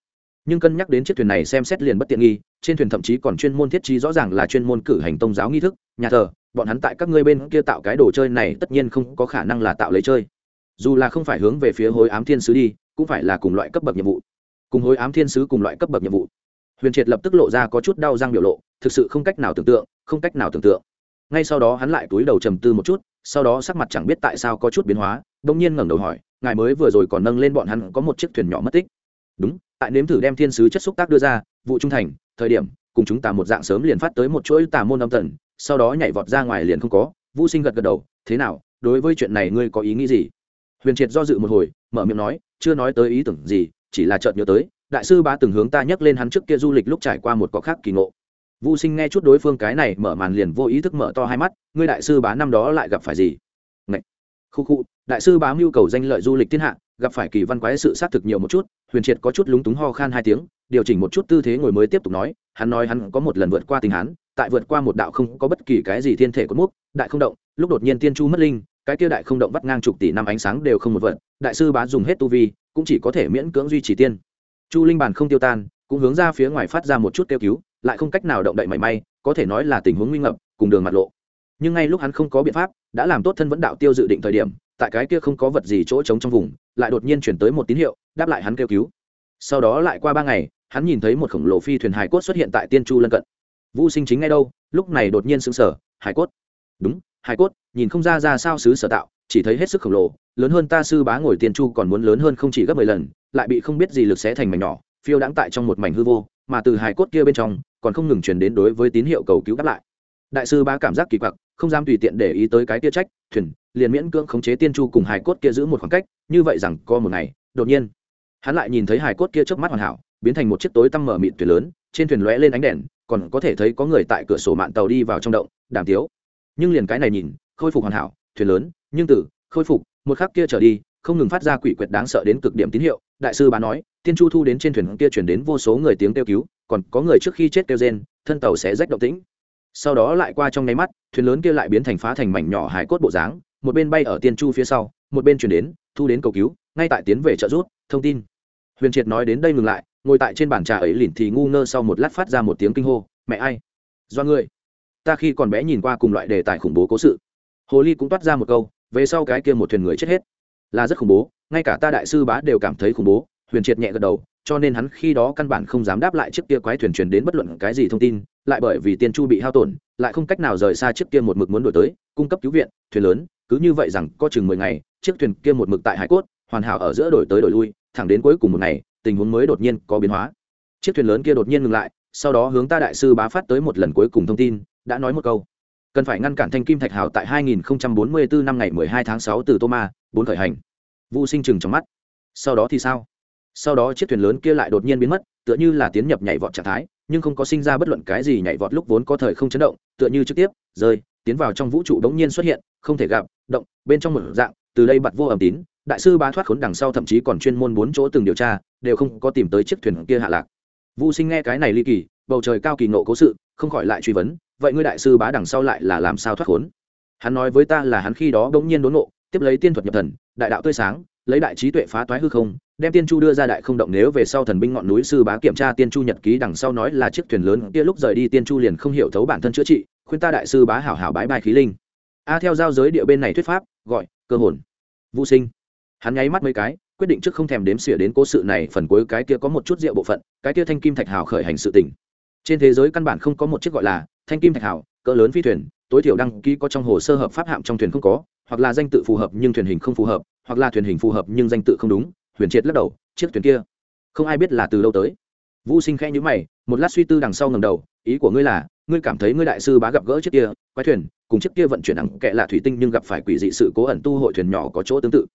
Nhưng cân nhắc đến chiếc thuyền này xem xét liền bất tiện nghi trên thuyền thậm chí còn chuyên môn thiết trí rõ ràng là chuyên môn cử hành tôn giáo nghi thức, nhà thờ, bọn hắn tại các ngươi bên kia tạo cái đồ chơi này tất nhiên không có khả năng là tạo lấy chơi. Dù là không phải hướng về phía hối ám thiên sứ đi, cũng phải là cùng loại cấp bậc nhiệm vụ. Cùng hối ám thiên sứ cùng loại cấp bậc nhiệm vụ. Huyền triệt lập tức lộ ra có chút đau răng biểu lộ, thực sự không cách nào tưởng tượng, không cách nào tưởng tượng. Ngay sau đó hắn lại túi đầu trầm tư một chút, sau đó sắc mặt chẳng biết tại sao có chút biến hóa đ ỗ n g nhiên ngẩng đầu hỏi, ngài mới vừa rồi còn nâng lên bọn hắn có một chiếc thuyền nhỏ mất tích. Đúng, tại nếm thử đem thiên sứ chất xúc tác đưa ra, vụ trung thành thời điểm cùng chúng ta một dạng sớm liền phát tới một chuỗi tà môn âm thần sau đó nhảy vọt ra ngoài liền không có vũ sinh gật gật đầu thế nào đối với chuyện này ngươi có ý nghĩ gì huyền triệt do dự một hồi mở miệng nói chưa nói tới ý tưởng gì chỉ là chợt nhớ tới đại sư bá từng hướng ta nhắc lên hắn trước kia du lịch lúc trải qua một có khác kỳ ngộ Vu Sinh nghe chút đối phương cái này mở màn liền vô ý thức mở to hai mắt, ngươi đại sư bá năm đó lại gặp phải gì? Ngậy. Khu khu, đại sư bá mưu cầu danh lợi du lịch thiên hạ, gặp phải kỳ văn quái sự xác thực nhiều một chút, Huyền Triệt có chút lúng túng ho khan hai tiếng, điều chỉnh một chút tư thế ngồi mới tiếp tục nói, hắn nói hắn có một lần vượt qua tình hắn, tại vượt qua một đạo không có bất kỳ cái gì thiên thể cột mốc, đại không động, lúc đột nhiên tiên chu mất linh, cái kia đại không động vắt ngang chục tỷ năm ánh sáng đều không một vật đại sư bá dùng hết tu vi cũng chỉ có thể miễn cưỡng duy trì tiên. Chu linh bàn không tiêu tan cũng hướng ra phía ngoài phát ra một chút kêu cứu lại không cách nào động đậy mảy may có thể nói là tình huống nguy ngập cùng đường mặt lộ. Nhưng ngay lúc hắn không có biện pháp đã làm tốt thân vẫn đạo tiêu dự định thời điểm tại cái kia không có vật gì chỗ trống trong vùng lại đột nhiên chuyển tới một tín hiệu đáp lại hắn kêu cứu. Sau đó lại qua ba ngày hắn nhìn thấy một khổng lồ phi thuyền hải cốt xuất hiện tại tiên chu lân cận. Vũ sinh chính ngay đâu, lúc này đột nhiên sững sờ, hải cốt? Đúng, hải cốt, nhìn không ra ra sao sứ sở tạo, chỉ thấy hết sức khổng lồ, lớn hơn ta sư bá ngồi tiên chu còn muốn lớn hơn không chỉ gấp mười lần, lại bị không biết gì lực xé thành mảnh nhỏ, phiêu đãng tại trong một mảnh hư vô, mà từ hải cốt kia bên trong, còn không ngừng truyền đến đối với tín hiệu cầu cứu đáp lại. Đại sư bá cảm giác kỳ quặc, không dám tùy tiện để ý tới cái kia trách, thuyền, liền miễn cưỡng khống chế tiên chu cùng hải cốt kia giữ một khoảng cách, như vậy rằng có một ngày, đột nhiên, hắn lại nhìn thấy hải cốt kia trước mắt hoàn hảo biến thành một chiếc tối tăm mở mịt thuyền lớn, trên thuyền lóe lên ánh đèn, còn có thể thấy có người tại cửa sổ mạn tàu đi vào trong động, đàm tiếu. Nhưng liền cái này nhìn, khôi phục hoàn hảo, thuyền lớn, nhưng từ, khôi phục, một khắc kia trở đi, không ngừng phát ra quỷ quyệt đáng sợ đến cực điểm tín hiệu, đại sư bà nói, tiên chu thu đến trên thuyền kia chuyển đến vô số người tiếng kêu cứu, còn có người trước khi chết kêu rên, thân tàu sẽ rách động tĩnh. Sau đó lại qua trong nháy mắt, thuyền lớn kia lại biến thành phá thành mảnh nhỏ hải cốt bộ dáng, một bên bay ở tiên chu phía sau, một bên chuyển đến, thu đến cầu cứu, ngay tại tiến về trợ rút thông tin. Huyền triệt nói đến đây ngừng lại ngồi tại trên bàn trà ấy lìn thì ngu ngơ sau một lát phát ra một tiếng kinh hô, mẹ ai? Do ngươi. Ta khi còn bé nhìn qua cùng loại đề tài khủng bố cố sự. Hồ ly cũng toát ra một câu, về sau cái kia một thuyền người chết hết. Là rất khủng bố, ngay cả ta đại sư bá đều cảm thấy khủng bố, huyền triệt nhẹ gật đầu, cho nên hắn khi đó căn bản không dám đáp lại chiếc kia quái thuyền truyền đến bất luận cái gì thông tin, lại bởi vì tiên chu bị hao tổn, lại không cách nào rời xa chiếc kia một mực muốn đổi tới, cung cấp cứu viện, thuyền lớn, cứ như vậy rằng có chừng mười ngày, chiếc thuyền kia một mực tại hải cốt, hoàn hảo ở giữa đổi tới đổi lui, thẳng đến cuối cùng một ngày tình huống mới đột nhiên có biến hóa chiếc thuyền lớn kia đột nhiên ngừng lại sau đó hướng ta đại sư bá phát tới một lần cuối cùng thông tin đã nói một câu cần phải ngăn cản thanh kim thạch hào tại 2044 năm ngày 12 tháng 6 từ Toma, bốn khởi hành. Vu Sinh chừng trong mắt. Sau đó thì sao? Sau đó chiếc thuyền lớn kia lại đột nhiên biến mất, tựa như là tiến nhập nhảy vọt trạng thái, nhưng không có sinh ra bất luận cái gì nhảy vọt lúc vốn có thời không chấn động, tựa như trực tiếp rơi, tiến vào trong vũ trụ đống nhiên xuất hiện, không thể gặp, động, bên trong một dạng, từ đây bật vô ẩm tín, đại sư bá thoát khốn đằng sau thậm chí còn chuyên môn bốn chỗ từng điều tra, đều không có tìm tới chiếc thuyền kia hạ lạc. Vu Sinh nghe cái này ly kỳ, bầu trời cao kỳ nộ cố sự, không khỏi lại truy vấn, vậy ngươi đại sư bá đằng sau lại là làm sao thoát khốn? Hắn nói với ta là hắn khi đó bỗng nhiên đốn nộ tiếp lấy tiên thuật nhập thần đại đạo tươi sáng lấy đại trí tuệ phá toái hư không đem tiên chu đưa ra đại không động nếu về sau thần binh ngọn núi sư bá kiểm tra tiên chu nhật ký đằng sau nói là chiếc thuyền lớn kia lúc rời đi tiên chu liền không hiểu thấu bản thân chữa trị khuyên ta đại sư bá hảo hảo bái bài khí linh. A theo giao giới địa bên này thuyết pháp gọi cơ hồn. Vũ sinh hắn nháy mắt mấy cái, quyết định trước không thèm đếm xỉa đến cố sự này, phần cuối cái kia có một chút rượu bộ phận, cái kia thanh kim thạch hào khởi hành sự tỉnh trên thế giới căn bản không có một chiếc gọi là thanh kim thạch hảo cỡ lớn phi thuyền, tối thiểu đăng ký có trong hồ sơ hợp pháp hạm trong thuyền không có, hoặc là danh tự phù hợp nhưng thuyền hình không phù hợp, hoặc là thuyền hình phù hợp nhưng danh tự không đúng, huyền triệt lắc đầu, chiếc thuyền kia. Không ai biết là từ lâu tới. Vũ sinh khẽ nhữ mày, một lát suy tư đằng sau ngầm đầu, ý của ngươi là, ngươi cảm thấy ngươi đại sư bá gặp gỡ chiếc kia, quái thuyền, cùng chiếc kia vận chuyển ẳng kệ là thủy tinh nhưng gặp phải quỷ dị sự cố ẩn tu hội thuyền nhỏ có chỗ tương tự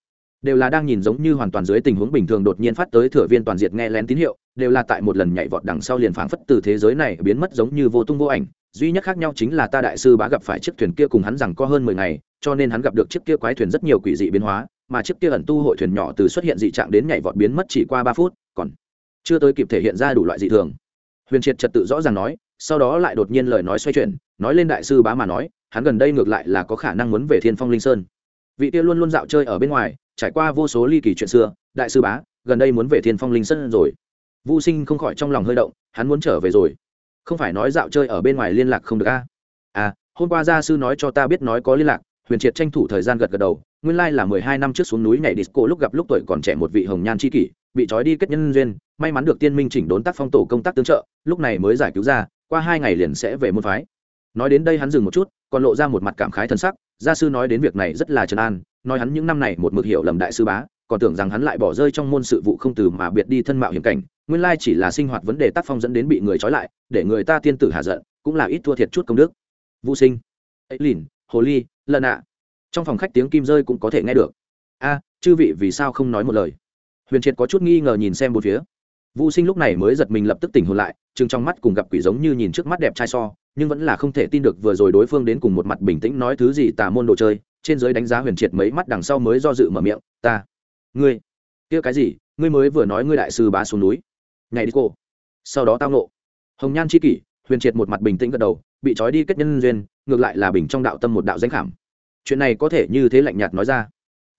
đều là đang nhìn giống như hoàn toàn dưới tình huống bình thường đột nhiên phát tới thừa viên toàn diệt nghe lén tín hiệu, đều là tại một lần nhảy vọt đằng sau liền phảng phất từ thế giới này biến mất giống như vô tung vô ảnh. Duy nhất khác nhau chính là ta đại sư bá gặp phải chiếc thuyền kia cùng hắn rằng có hơn mười ngày, cho nên hắn gặp được chiếc kia quái thuyền rất nhiều quỷ dị biến hóa, mà chiếc kia ẩn tu hội thuyền nhỏ từ xuất hiện dị trạng đến nhảy vọt biến mất chỉ qua ba phút, còn chưa tới kịp thể hiện ra đủ loại dị thường. Huyền triệt trật tự rõ ràng nói, sau đó lại đột nhiên lời nói xoay chuyển, nói lên đại sư bá mà nói, hắn gần đây ngược lại là có khả năng muốn về thiên phong linh sơn. Vị kia luôn luôn dạo chơi ở bên ngoài trải qua vô số ly kỳ chuyện xưa, đại sư bá, gần đây muốn về thiên phong linh sơn rồi. Vô sinh không khỏi trong lòng hơi động, hắn muốn trở về rồi. Không phải nói dạo chơi ở bên ngoài liên lạc không được a? À? à hôm qua gia sư nói cho ta biết nói có liên lạc, huyền triệt tranh thủ thời gian gật gật đầu, nguyên lai là mười hai năm trước xuống núi nhảy disco lúc gặp lúc tuổi còn trẻ một vị hồng nhan c kỷ, bị trói đi kết nhân duyên, may mắn được tiên minh chỉnh đốn tác phong tổ công tác tương trợ, lúc này mới giải cứu ra, qua hai ngày liền sẽ về môn phái. Nói đến đây hắn dừng một chút, còn lộ ra một mặt cảm khái thân sắc, gia sư nói đến việc này rất là trấn an nói hắn những năm này một mực hiểu lầm đại sư bá, còn tưởng rằng hắn lại bỏ rơi trong môn sự vụ không từ mà biệt đi thân mạo hiểm cảnh, nguyên lai chỉ là sinh hoạt vấn đề tác phong dẫn đến bị người trói lại, để người ta tiên tử hạ giận, cũng là ít thua thiệt chút công đức. Vũ sinh ấy lìn hồ ly lần ạ trong phòng khách tiếng kim rơi cũng có thể nghe được. A, chư vị vì sao không nói một lời? Huyền triệt có chút nghi ngờ nhìn xem một phía. Vũ sinh lúc này mới giật mình lập tức tỉnh hồn lại chừng trong mắt cùng gặp quỷ giống như nhìn trước mắt đẹp trai so, nhưng vẫn là không thể tin được vừa rồi đối phương đến cùng một mặt bình tĩnh nói thứ gì tà môn đồ chơi trên giới đánh giá huyền triệt mấy mắt đằng sau mới do dự mở miệng, ta, ngươi, kia cái gì? Ngươi mới vừa nói ngươi đại sư bá xuống núi. Ngày đi cô. Sau đó tao nộ hồng nhan c h i kỷ, huyền triệt một mặt bình tĩnh gật đầu, bị trói đi kết nhân duyên, ngược lại là bình trong đạo tâm một đạo danh khảm. Chuyện này có thể như thế lạnh nhạt nói ra.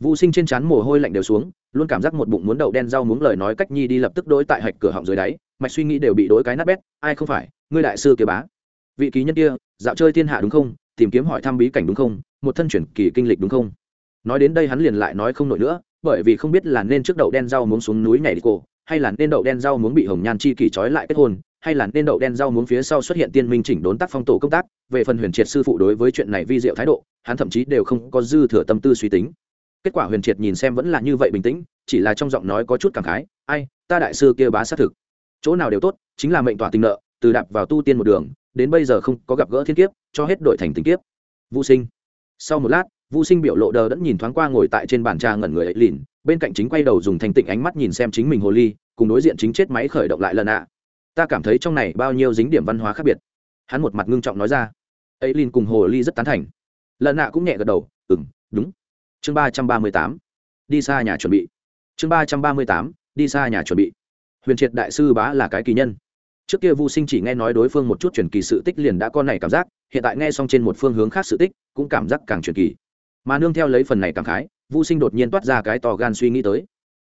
Vũ sinh trên trán mồ hôi lạnh đều xuống, luôn cảm giác một bụng muốn đậu đen rau muốn lời nói cách nhi đi lập tức đ ố i tại hạch cửa họng dưới đáy, mạch suy nghĩ đều bị đ ố i cái nát bét, ai không phải, ngươi đại sư kia bá, vị ký nhân kia, dạo chơi thiên hạ đúng không? Tìm kiếm hỏi thăm bí cảnh đúng không? Một thân chuyển kỳ kinh lịch đúng không? Nói đến đây hắn liền lại nói không nổi nữa, bởi vì không biết là nên trước đậu đen rau muốn xuống núi nhảy đi cô hay là nên đậu đen rau muốn bị hồng nhan chi kỷ trói lại kết hôn, hay là nên đậu đen rau muốn phía sau xuất hiện tiên minh chỉnh đốn tác phong tổ công tác. Về phần huyền triệt sư phụ đối với chuyện này vi diệu thái độ, hắn thậm chí đều không có dư thừa tâm tư suy tính. Kết quả huyền triệt nhìn xem vẫn là như vậy bình tĩnh, chỉ là trong giọng nói có chút cảm khái, ai, ta đại sư kia bá xác thực. Chỗ nào đều tốt, chính là mệnh tỏa tình nợ, từ đạp vào tu tiên một đường đến bây giờ không có gặp gỡ thiên kiếp, cho hết đội thành tình kiếp. Vô sinh. Sau một lát vô sinh biểu lộ đờ đẫn nhìn thoáng qua ngồi tại trên bàn trà ngẩn người ấy lìn, bên cạnh chính quay đầu dùng thành tịnh ánh mắt nhìn xem chính mình hồ ly, cùng đối diện chính chết máy khởi động lại lần ạ. Ta cảm thấy trong này bao nhiêu dính điểm văn hóa khác biệt. Hắn một mặt ngưng trọng nói ra. Ấy lìn cùng hồ ly rất tán thành. Lần nạ cũng nhẹ gật đầu ừ m đúng. Chương ba trăm ba mươi tám. Đi xa nhà chuẩn bị. Chương ba trăm ba mươi tám, đi xa nhà chuẩn bị. Huyền triệt đại sư bá là cái kỳ nhân trước kia vu sinh chỉ nghe nói đối phương một chút truyền kỳ sự tích liền đã con này cảm giác, hiện tại nghe xong trên một phương hướng khác sự tích, cũng cảm giác càng truyền kỳ. Mà nương theo lấy phần này cảm khái, vu sinh đột nhiên toát ra cái to gan suy nghĩ tới.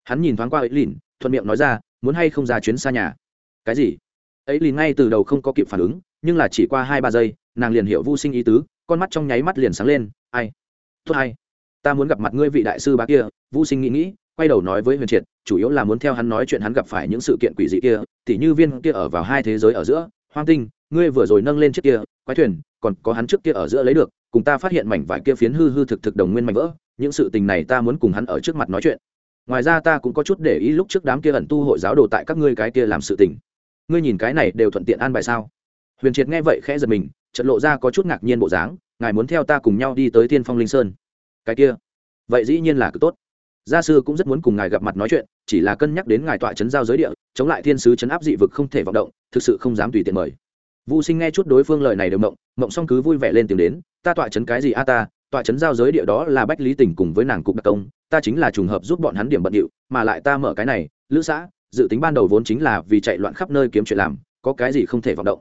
Hắn nhìn thoáng qua ấy lìn thuận miệng nói ra, muốn hay không ra chuyến xa nhà? Cái gì? Ấy lìn ngay từ đầu không có kịp phản ứng, nhưng là chỉ qua hai ba giây, nàng liền hiểu vu sinh ý tứ, con mắt trong nháy mắt liền sáng lên, ai? Tốt hay. Ta muốn gặp mặt ngươi vị đại sư bá kia. Vu sinh nghĩ nghĩ, quay đầu nói với huyền triệt chủ yếu là muốn theo hắn nói chuyện hắn gặp phải những sự kiện quỷ dị kia, tỉ như viên kia ở vào hai thế giới ở giữa, hoang tinh, ngươi vừa rồi nâng lên chiếc kia, quái thuyền, còn có hắn trước kia ở giữa lấy được, cùng ta phát hiện mảnh vải kia phiến hư hư thực thực đồng nguyên mảnh vỡ, những sự tình này ta muốn cùng hắn ở trước mặt nói chuyện. Ngoài ra ta cũng có chút để ý lúc trước đám kia ẩn tu hội giáo đồ tại các ngươi cái kia làm sự tình. Ngươi nhìn cái này đều thuận tiện an bài sao? Huyền triệt nghe vậy khẽ giật mình trận lộ ra có chút ngạc nhiên bộ dáng, ngài muốn theo ta cùng nhau đi tới tiên phong linh sơn. Cái kia? Vậy dĩ nhiên là cực tốt gia sư cũng rất muốn cùng ngài gặp mặt nói chuyện, chỉ là cân nhắc đến ngài tọa chấn giao giới địa, chống lại thiên sứ chấn áp dị vực không thể vọng động, thực sự không dám tùy tiện mời. Vũ sinh nghe chút đối phương lời này đều mộng mộng xong cứ vui vẻ lên tiếng đến, ta tọa chấn cái gì a ta? Tọa chấn giao giới địa đó là bách lý tình cùng với nàng cục đặc công, ta chính là trùng hợp giúp bọn hắn điểm bận điệu, mà lại ta mở cái này, lữ xã, dự tính ban đầu vốn chính là vì chạy loạn khắp nơi kiếm chuyện làm, có cái gì không thể vọng động.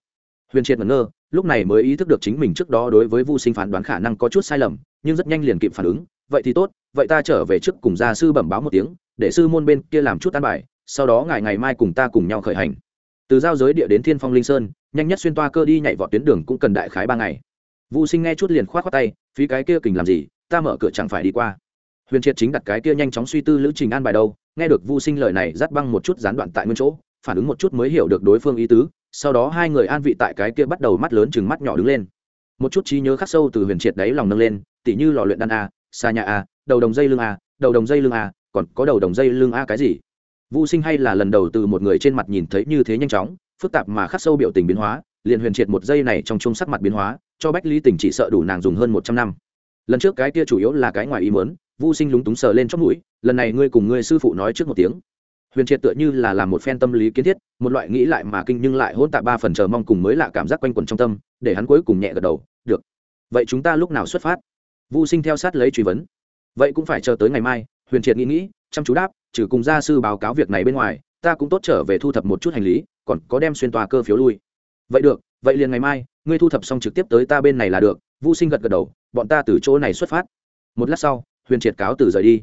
Huyền triệt ngẩn ngơ, lúc này mới ý thức được chính mình trước đó đối với vu sinh phán đoán khả năng có chút sai lầm, nhưng rất nhanh liền kịp phản ứng vậy thì tốt, vậy ta trở về trước cùng gia sư bẩm báo một tiếng, để sư môn bên kia làm chút an bài, sau đó ngày ngày mai cùng ta cùng nhau khởi hành. Từ giao giới địa đến thiên phong linh sơn, nhanh nhất xuyên toa cơ đi nhảy vọt tuyến đường cũng cần đại khái ba ngày. Vu sinh nghe chút liền khoát khoát tay, phí cái kia kình làm gì, ta mở cửa chẳng phải đi qua. Huyền triệt chính đặt cái kia nhanh chóng suy tư lữ trình an bài đâu, nghe được Vu sinh lời này dắt băng một chút gián đoạn tại nguyên chỗ, phản ứng một chút mới hiểu được đối phương ý tứ, sau đó hai người an vị tại cái kia bắt đầu mắt lớn chừng mắt nhỏ đứng lên. Một chút trí nhớ khắc sâu từ huyền triệt đấy lòng nâng lên, tỉ như lò luyện đan a xa nhà a, đầu đồng dây lưng a, đầu đồng dây lưng a, còn có đầu đồng dây lưng a cái gì? Vu sinh hay là lần đầu từ một người trên mặt nhìn thấy như thế nhanh chóng, phức tạp mà khắc sâu biểu tình biến hóa, liền huyền triệt một giây này trong chung sắc mặt biến hóa, cho bách lý tình chỉ sợ đủ nàng dùng hơn một trăm năm. Lần trước cái kia chủ yếu là cái ngoài ý muốn, Vu sinh lúng túng sờ lên chót mũi, lần này ngươi cùng ngươi sư phụ nói trước một tiếng. Huyền triệt tựa như là làm một phen tâm lý kiến thiết, một loại nghĩ lại mà kinh nhưng lại hôn tạ ba phần chờ mong cùng mới lạ cảm giác quanh quẩn trong tâm, để hắn cuối cùng nhẹ gật đầu, được. Vậy chúng ta lúc nào xuất phát? Vu sinh theo sát lấy truy vấn. Vậy cũng phải chờ tới ngày mai, huyền triệt nghĩ nghĩ, chăm chú đáp, trừ cùng gia sư báo cáo việc này bên ngoài, ta cũng tốt trở về thu thập một chút hành lý, còn có đem xuyên tòa cơ phiếu lui. Vậy được, vậy liền ngày mai, ngươi thu thập xong trực tiếp tới ta bên này là được, Vu sinh gật gật đầu, bọn ta từ chỗ này xuất phát. Một lát sau, huyền triệt cáo từ rời đi.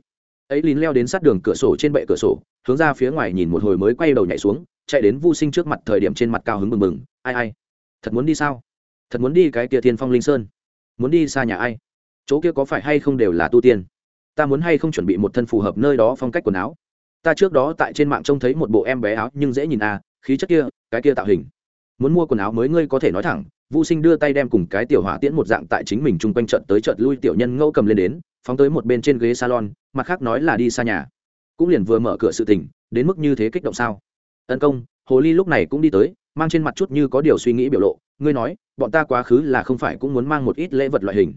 Ấy lín leo đến sát đường cửa sổ trên bệ cửa sổ, hướng ra phía ngoài nhìn một hồi mới quay đầu nhảy xuống, chạy đến Vu sinh trước mặt thời điểm trên mặt cao hứng mừng mừng ai ai, thật muốn đi sao? Thật muốn đi cái kia thiên phong linh sơn? Muốn đi xa nhà ai? Chỗ kia có phải hay không đều là tu tiên ta muốn hay không chuẩn bị một thân phù hợp nơi đó phong cách quần áo ta trước đó tại trên mạng trông thấy một bộ em bé áo nhưng dễ nhìn à khí chất kia cái kia tạo hình muốn mua quần áo mới ngươi có thể nói thẳng Vu Sinh đưa tay đem cùng cái tiểu hỏa tiễn một dạng tại chính mình chung quanh trận tới trận lui tiểu nhân ngẫu cầm lên đến, phóng tới một bên trên ghế salon, mặt khác nói là đi xa nhà. Cũng liền vừa mở cửa sự tình, đến mức như thế kích động sao? Tấn công, Hồ Ly lúc này cũng đi tới, mang trên mặt chút như có điều suy nghĩ biểu lộ, ngươi nói, bọn ta quá khứ là không phải cũng muốn mang một ít lễ vật loại hình.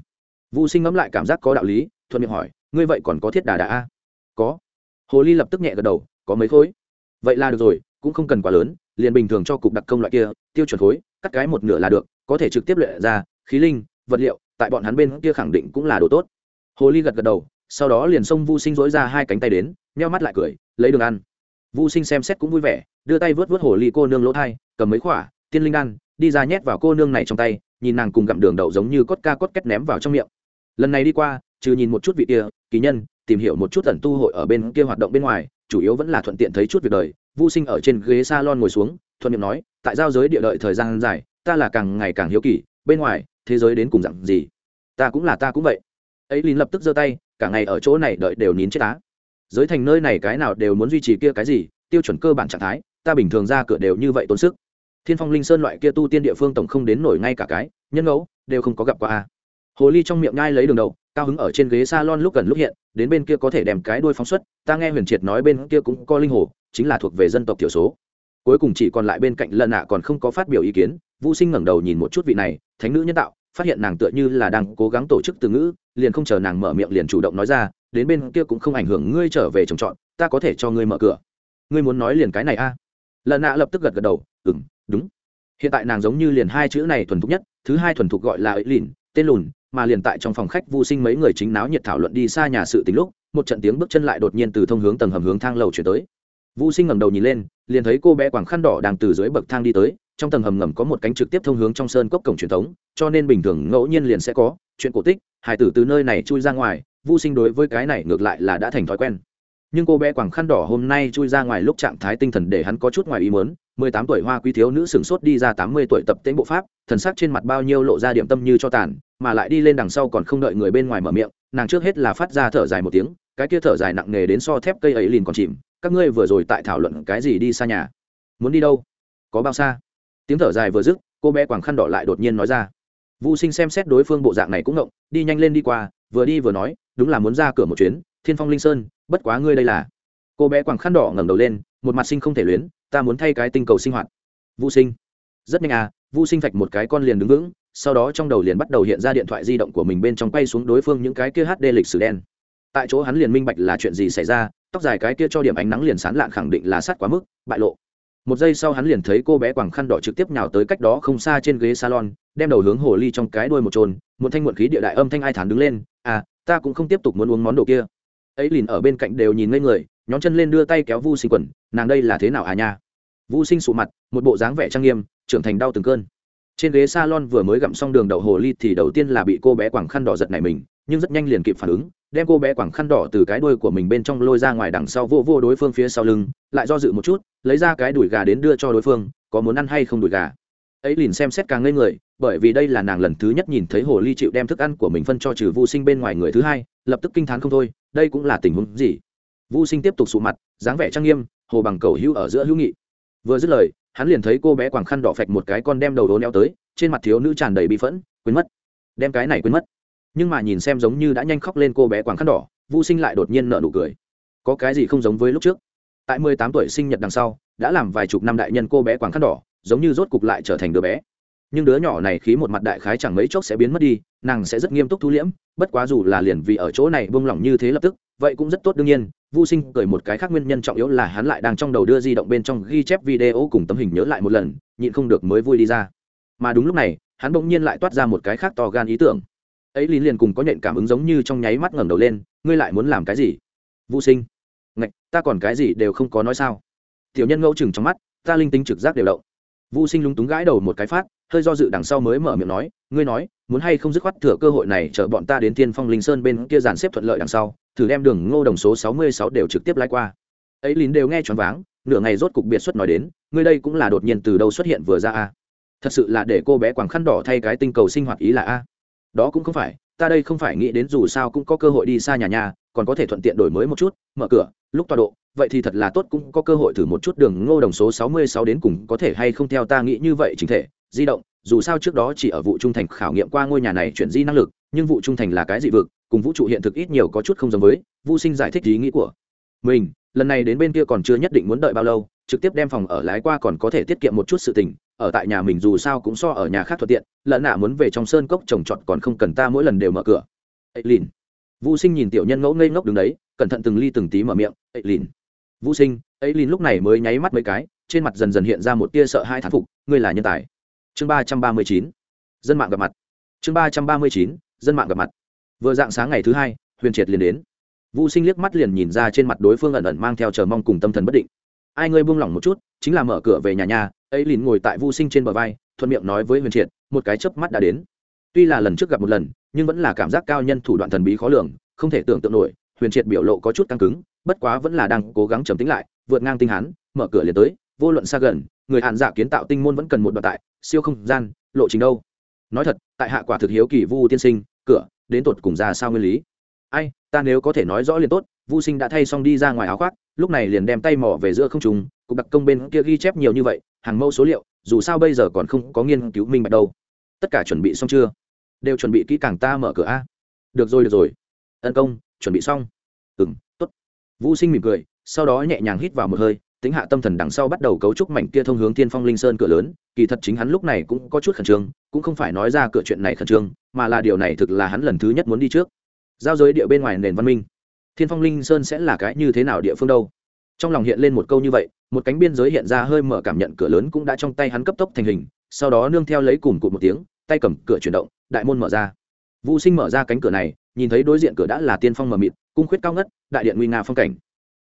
Vu Sinh ngẫm lại cảm giác có đạo lý, thuận miệng hỏi, ngươi vậy còn có thiết đà đà a? Có. Hồ Ly lập tức nhẹ gật đầu, có mấy khối. Vậy là được rồi, cũng không cần quá lớn, liền bình thường cho cục đặc công loại kia, tiêu chuẩn khối, cắt cái một nửa là được, có thể trực tiếp luyện ra khí linh vật liệu tại bọn hắn bên kia khẳng định cũng là đồ tốt hồ ly gật gật đầu sau đó liền xông vu sinh dối ra hai cánh tay đến nheo mắt lại cười lấy đường ăn vu sinh xem xét cũng vui vẻ đưa tay vớt vớt hồ ly cô nương lỗ thai cầm mấy khỏa tiên linh đan đi ra nhét vào cô nương này trong tay nhìn nàng cùng gặm đường đậu giống như cốt ca cốt két ném vào trong miệng lần này đi qua, trừ nhìn một chút vị kia, kỳ nhân, tìm hiểu một chút tần tu hội ở bên kia hoạt động bên ngoài, chủ yếu vẫn là thuận tiện thấy chút việc đời. Vu sinh ở trên ghế s a lon ngồi xuống, thuận miệng nói, tại giao giới địa đợi thời gian dài, ta là càng ngày càng hiếu kỳ, bên ngoài, thế giới đến cùng dặn gì? Ta cũng là ta cũng vậy. Ấy lín lập tức giơ tay, cả ngày ở chỗ này đợi đều nín chết á. Giới thành nơi này cái nào đều muốn duy trì kia cái gì, tiêu chuẩn cơ bản trạng thái, ta bình thường ra cửa đều như vậy tốn sức. Thiên phong linh sơn loại kia tu tiên địa phương tổng không đến nổi ngay cả cái, nhân ngẫu, đều không có gặp qua a hồ ly trong miệng ngai lấy đường đầu, cao hứng ở trên ghế s a lon lúc gần lúc hiện, đến bên kia có thể đem cái đuôi phóng xuất. Ta nghe huyền triệt nói bên kia cũng có linh hồ, chính là thuộc về dân tộc thiểu số. Cuối cùng chỉ còn lại bên cạnh lần nạ còn không có phát biểu ý kiến, vũ sinh ngẩng đầu nhìn một chút vị này, thánh nữ nhân tạo, phát hiện nàng tựa như là đang cố gắng tổ chức từ ngữ, liền không chờ nàng mở miệng liền chủ động nói ra, đến bên kia cũng không ảnh hưởng ngươi trở về trồng trọt, ta có thể cho ngươi mở cửa. Ngươi muốn nói liền cái này a? À? lần nạ lập tức gật gật đầu ừ m đúng. Hiện tại nàng giống như liền hai chữ này thuần thục nhất, thứ hai thuần thục gọi là ấy lìn, tên lùn mà liền tại trong phòng khách vô sinh mấy người chính náo nhiệt thảo luận đi xa nhà sự tình lúc, một trận tiếng bước chân lại đột nhiên từ thông hướng tầng hầm hướng thang lầu chuyển tới. Vô sinh ngẩng đầu nhìn lên, liền thấy cô bé quảng khăn đỏ đang từ dưới bậc thang đi tới, trong tầng hầm ngầm có một cánh trực tiếp thông hướng trong sơn cốc cổng truyền thống, cho nên bình thường ngẫu nhiên liền sẽ có, chuyện cổ tích hải tử từ nơi này chui ra ngoài vô sinh đối với cái này ngược lại là đã thành thói quen. Nhưng cô bé quảng khăn đỏ hôm nay chui ra ngoài lúc trạng thái tinh thần để hắn có chút ngoài ý muốn mười tám tuổi hoa quý thiếu nữ sửng sốt đi ra tám mươi tuổi tập tễnh bộ pháp, thần sắc trên mặt bao nhiêu lộ ra điểm tâm như cho tàn, mà lại đi lên đằng sau còn không đợi người bên ngoài mở miệng, nàng trước hết là phát ra thở dài một tiếng, cái kia thở dài nặng nề đến so thép cây ấy liền còn chìm, các ngươi vừa rồi tại thảo luận cái gì đi xa nhà? Muốn đi đâu? Có bao xa? Tiếng thở dài vừa dứt, cô bé quàng khăn đỏ lại đột nhiên nói ra. Vũ sinh xem xét đối phương bộ dạng này cũng ngộng, đi nhanh lên đi qua, vừa đi vừa nói, đúng là muốn ra cửa một chuyến, thiên phong linh sơn, bất quá ngươi đây là. Cô bé quàng khăn đỏ ngẩng đầu lên, một mặt sinh không thể luyến ta muốn thay cái tinh cầu sinh hoạt. Vũ sinh. Rất nhanh à vũ sinh phạch một cái con liền đứng vững, sau đó trong đầu liền bắt đầu hiện ra điện thoại di động của mình bên trong quay xuống đối phương những cái kia hd lịch sử đen. Tại chỗ hắn liền minh bạch là chuyện gì xảy ra, tóc dài cái kia cho điểm ánh nắng liền sán lạn khẳng định là sát quá mức, bại lộ. Một giây sau hắn liền thấy cô bé quàng khăn đỏ trực tiếp nhào tới cách đó không xa trên ghế salon, đem đầu hướng hồ ly trong cái đuôi một trồn một thanh muộn khí địa đại âm thanh ai thản đứng lên à ta cũng không tiếp tục muốn uống món đồ kia. Ấy liền ở bên cạnh đều nhìn ngây người nhóm chân lên đưa tay kéo vu sinh quần nàng đây là thế nào à nha? Vu sinh sụ mặt, một bộ dáng vẻ trang nghiêm, trưởng thành đau từng cơn. Trên ghế salon vừa mới gặm xong đường đậu hồ ly thì đầu tiên là bị cô bé quảng khăn đỏ giật này mình, nhưng rất nhanh liền kịp phản ứng, đem cô bé quảng khăn đỏ từ cái đuôi của mình bên trong lôi ra ngoài đằng sau vô vô đối phương phía sau lưng, lại do dự một chút, lấy ra cái đùi gà đến đưa cho đối phương, có muốn ăn hay không đùi gà. Ấy liền xem xét càng ngây người, bởi vì đây là nàng lần thứ nhất nhìn thấy hồ ly chịu đem thức ăn của mình phân cho trừ vô sinh bên ngoài người thứ hai, lập tức kinh t h á n không thôi, đây cũng là tình huống gì? Vô sinh tiếp tục sụ mặt, dáng vẻ trang nghiêm hồ bằng cầu hữu ở giữa hữu nghị. Vừa dứt lời, hắn liền thấy cô bé quàng khăn đỏ phạch một cái con đem đầu đố neo tới, trên mặt thiếu nữ tràn đầy bị phẫn, quên mất. Đem cái này quên mất. Nhưng mà nhìn xem giống như đã nhanh khóc lên cô bé quàng khăn đỏ vô sinh lại đột nhiên nợ nụ cười. Có cái gì không giống với lúc trước? Tại mười tám tuổi sinh nhật đằng sau, đã làm vài chục năm đại nhân cô bé quàng khăn đỏ, giống như rốt cục lại trở thành đứa bé. Nhưng đứa nhỏ này khí một mặt đại khái chẳng mấy chốc sẽ biến mất đi, nàng sẽ rất nghiêm túc thu liễm, bất quá dù là liền vì ở chỗ này buông lỏng như thế lập tức, vậy cũng rất tốt đương nhiên vô sinh cười một cái khác nguyên nhân trọng yếu là hắn lại đang trong đầu đưa di động bên trong ghi chép video cùng tấm hình nhớ lại một lần, nhịn không được mới vui đi ra. Mà đúng lúc này, hắn bỗng nhiên lại toát ra một cái khác to gan ý tưởng. Ấy lín liền cùng có nhện cảm ứng giống như trong nháy mắt ngẩng đầu lên, ngươi lại muốn làm cái gì? Vô sinh. Ngạch, ta còn cái gì đều không có nói sao. Tiểu nhân ngẫu chừng trong mắt, ta linh tính trực giác đều động. Vô sinh lúng túng gãi đầu một cái phát hơi do dự đằng sau mới mở miệng nói, ngươi nói, muốn hay không dứt khoát thừa cơ hội này chở bọn ta đến tiên phong linh sơn bên kia dàn xếp thuận lợi đằng sau, thử đem đường ngô đồng số sáu mươi sáu đều trực tiếp lái qua. Ấy lín đều nghe choáng váng, nửa ngày rốt cục biệt xuất nói đến, ngươi đây cũng là đột nhiên từ đâu xuất hiện vừa ra a? Thật sự là để cô bé quàng khăn đỏ thay cái tinh cầu sinh hoạt ý là a? Đó cũng không phải, ta đây không phải nghĩ đến dù sao cũng có cơ hội đi xa nhà nhà, còn có thể thuận tiện đổi mới một chút, mở cửa, lúc tọa độ, vậy thì thật là tốt cũng có cơ hội thử một chút đường ngô đồng số sáu mươi sáu đến cùng có thể hay không theo ta nghĩ như vậy chính thể di động, dù sao trước đó chỉ ở vụ trung thành khảo nghiệm qua ngôi nhà này chuyển di năng lực, nhưng vụ trung thành là cái dị vực, cùng vũ trụ hiện thực ít nhiều có chút không giống với vô sinh giải thích ý nghĩ của mình, lần này đến bên kia còn chưa nhất định muốn đợi bao lâu, trực tiếp đem phòng ở lái qua còn có thể tiết kiệm một chút sự tình, ở tại nhà mình dù sao cũng so ở nhà khác thuận tiện lợn nạ muốn về trong sơn cốc trồng trọt còn không cần ta mỗi lần đều mở cửa. Ấy lìn. Vũ sinh nhìn tiểu nhân ngẫu ngây ngốc đứng đấy, cẩn thận từng ly từng tí mở miệng ấy lìn. Vũ sinh. Ấy lìn lúc này mới nháy mắt mấy cái, trên mặt dần dần hiện ra một tia sợ hai thán phục, ngươi là nhân tài chương ba trăm ba mươi chín, dân mạng gặp mặt. Chương ba trăm ba mươi chín, dân mạng gặp mặt. Vừa dạng sáng ngày thứ hai, huyền triệt liền đến. Vũ sinh liếc mắt liền nhìn ra trên mặt đối phương ẩn ẩn mang theo chờ mong cùng tâm thần bất định. Ai ngươi buông lỏng một chút, chính là mở cửa về nhà nhà, ấy liền ngồi tại vũ sinh trên bờ vai, thuận miệng nói với huyền triệt, một cái chớp mắt đã đến. Tuy là lần trước gặp một lần, nhưng vẫn là cảm giác cao nhân thủ đoạn thần bí khó lường, không thể tưởng tượng nổi, huyền triệt biểu lộ có chút căng cứng, bất quá vẫn là đang cố gắng trầm tính lại, vượt ngang tinh hán mở cửa liền tới, vô luận xa gần người hạn giả kiến tạo tinh môn vẫn cần một đoạn tại, siêu không gian, lộ trình đâu? Nói thật, tại hạ quả thực hiếu kỳ vu tiên sinh, cửa, đến tột cùng ra sao nguyên lý? Ai, ta nếu có thể nói rõ liền tốt, vu sinh đã thay xong đi ra ngoài áo khoác, lúc này liền đem tay mỏ về giữa không trùng cục đặc công bên kia ghi chép nhiều như vậy, hàng mẫu số liệu, dù sao bây giờ còn không có nghiên cứu minh bạch đâu. Tất cả chuẩn bị xong chưa? Đều chuẩn bị kỹ càng ta mở cửa a. Được rồi được rồi. Tấn công, chuẩn bị xong. Ừng t ố t vũ sinh mỉm cười, sau đó nhẹ nhàng hít vào một hơi tính hạ tâm thần đằng sau bắt đầu cấu trúc mảnh kia thông hướng tiên phong linh sơn cửa lớn, kỳ thật chính hắn lúc này cũng có chút khẩn trương, cũng không phải nói ra cửa chuyện này khẩn trương, mà là điều này thực là hắn lần thứ nhất muốn đi trước. Giao giới địa bên ngoài nền văn minh thiên phong linh sơn sẽ là cái như thế nào địa phương đâu? Trong lòng hiện lên một câu như vậy, một cánh biên giới hiện ra hơi mở cảm nhận cửa lớn cũng đã trong tay hắn cấp tốc thành hình, sau đó nương theo lấy cùng cụt một tiếng, tay cầm cửa chuyển động, đại môn mở ra. Vũ sinh mở ra cánh cửa này, nhìn thấy đối diện cửa đã là tiên phong mờ mịt, cung khuyết cao ngất, đại điện nguy nga phong cảnh.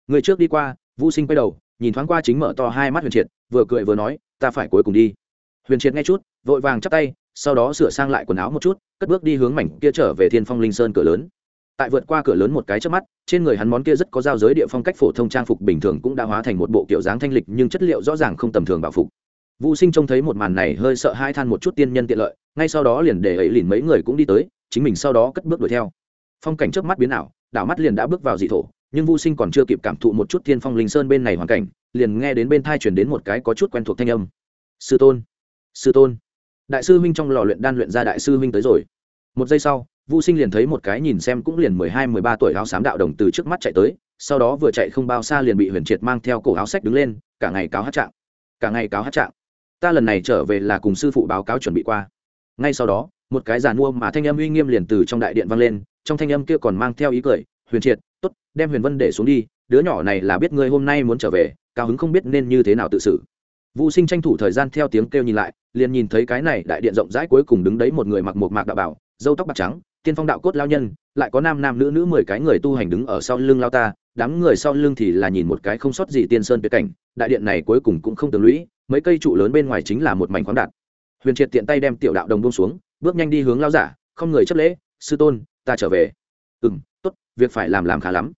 Người trước đi qua, vũ sinh quay đầu nhìn thoáng qua chính mở to hai mắt huyền triệt, vừa cười vừa nói, ta phải cuối cùng đi. Huyền triệt nghe chút, vội vàng chắp tay, sau đó sửa sang lại quần áo một chút, cất bước đi hướng mảnh kia trở về thiên phong linh sơn cửa lớn. Tại vượt qua cửa lớn một cái trước mắt, trên người hắn món kia rất có giao giới địa phong cách phổ thông trang phục bình thường cũng đã hóa thành một bộ kiểu dáng thanh lịch nhưng chất liệu rõ ràng không tầm thường bảo phục. Vũ sinh trông thấy một màn này hơi sợ hai than một chút tiên nhân tiện lợi, ngay sau đó liền để ấy lìn mấy người cũng đi tới, chính mình sau đó cất bước đuổi theo. Phong cảnh trước mắt biến ảo, đảo mắt liền đã bước vào dị thổ nhưng Vu Sinh còn chưa kịp cảm thụ một chút Thiên Phong Linh Sơn bên này hoàn cảnh, liền nghe đến bên tai truyền đến một cái có chút quen thuộc thanh âm. "Sư tôn, sư tôn." Đại sư huynh trong lò luyện đan luyện ra đại sư huynh tới rồi. Một giây sau, Vu Sinh liền thấy một cái nhìn xem cũng liền mười hai mười ba tuổi áo xám đạo đồng từ trước mắt chạy tới, sau đó vừa chạy không bao xa liền bị Huyền Triệt mang theo cổ áo sách đứng lên, cả ngày cáo hát trạng. Cả ngày cáo hát trạng. Ta lần này trở về là cùng sư phụ báo cáo chuẩn bị qua. Ngay sau đó, một cái giàn mua mà thanh âm uy nghiêm liền từ trong đại điện vang lên, trong thanh âm kia còn mang theo ý cười, "Huyền Triệt, tốt đem huyền vân để xuống đi, đứa nhỏ này là biết ngươi hôm nay muốn trở về, cao hứng không biết nên như thế nào tự xử. Vũ sinh tranh thủ thời gian theo tiếng kêu nhìn lại, liền nhìn thấy cái này đại điện rộng rãi cuối cùng đứng đấy một người mặc một mạc đạo bảo dâu tóc bạc trắng, tiên phong đạo cốt lao nhân, lại có nam nam nữ nữ mười cái người tu hành đứng ở sau lưng lao ta, đám người sau lưng thì là nhìn một cái không sót gì tiên sơn tuyệt cảnh, đại điện này cuối cùng cũng không tường lũy, mấy cây trụ lớn bên ngoài chính là một mảnh khoáng đạt. Huyền triệt tiện tay đem tiểu đạo đồng bông xuống, bước nhanh đi hướng lao giả, không người chấp lễ, sư tôn, ta trở về. Ừ m tốt, việc phải làm làm khá lắm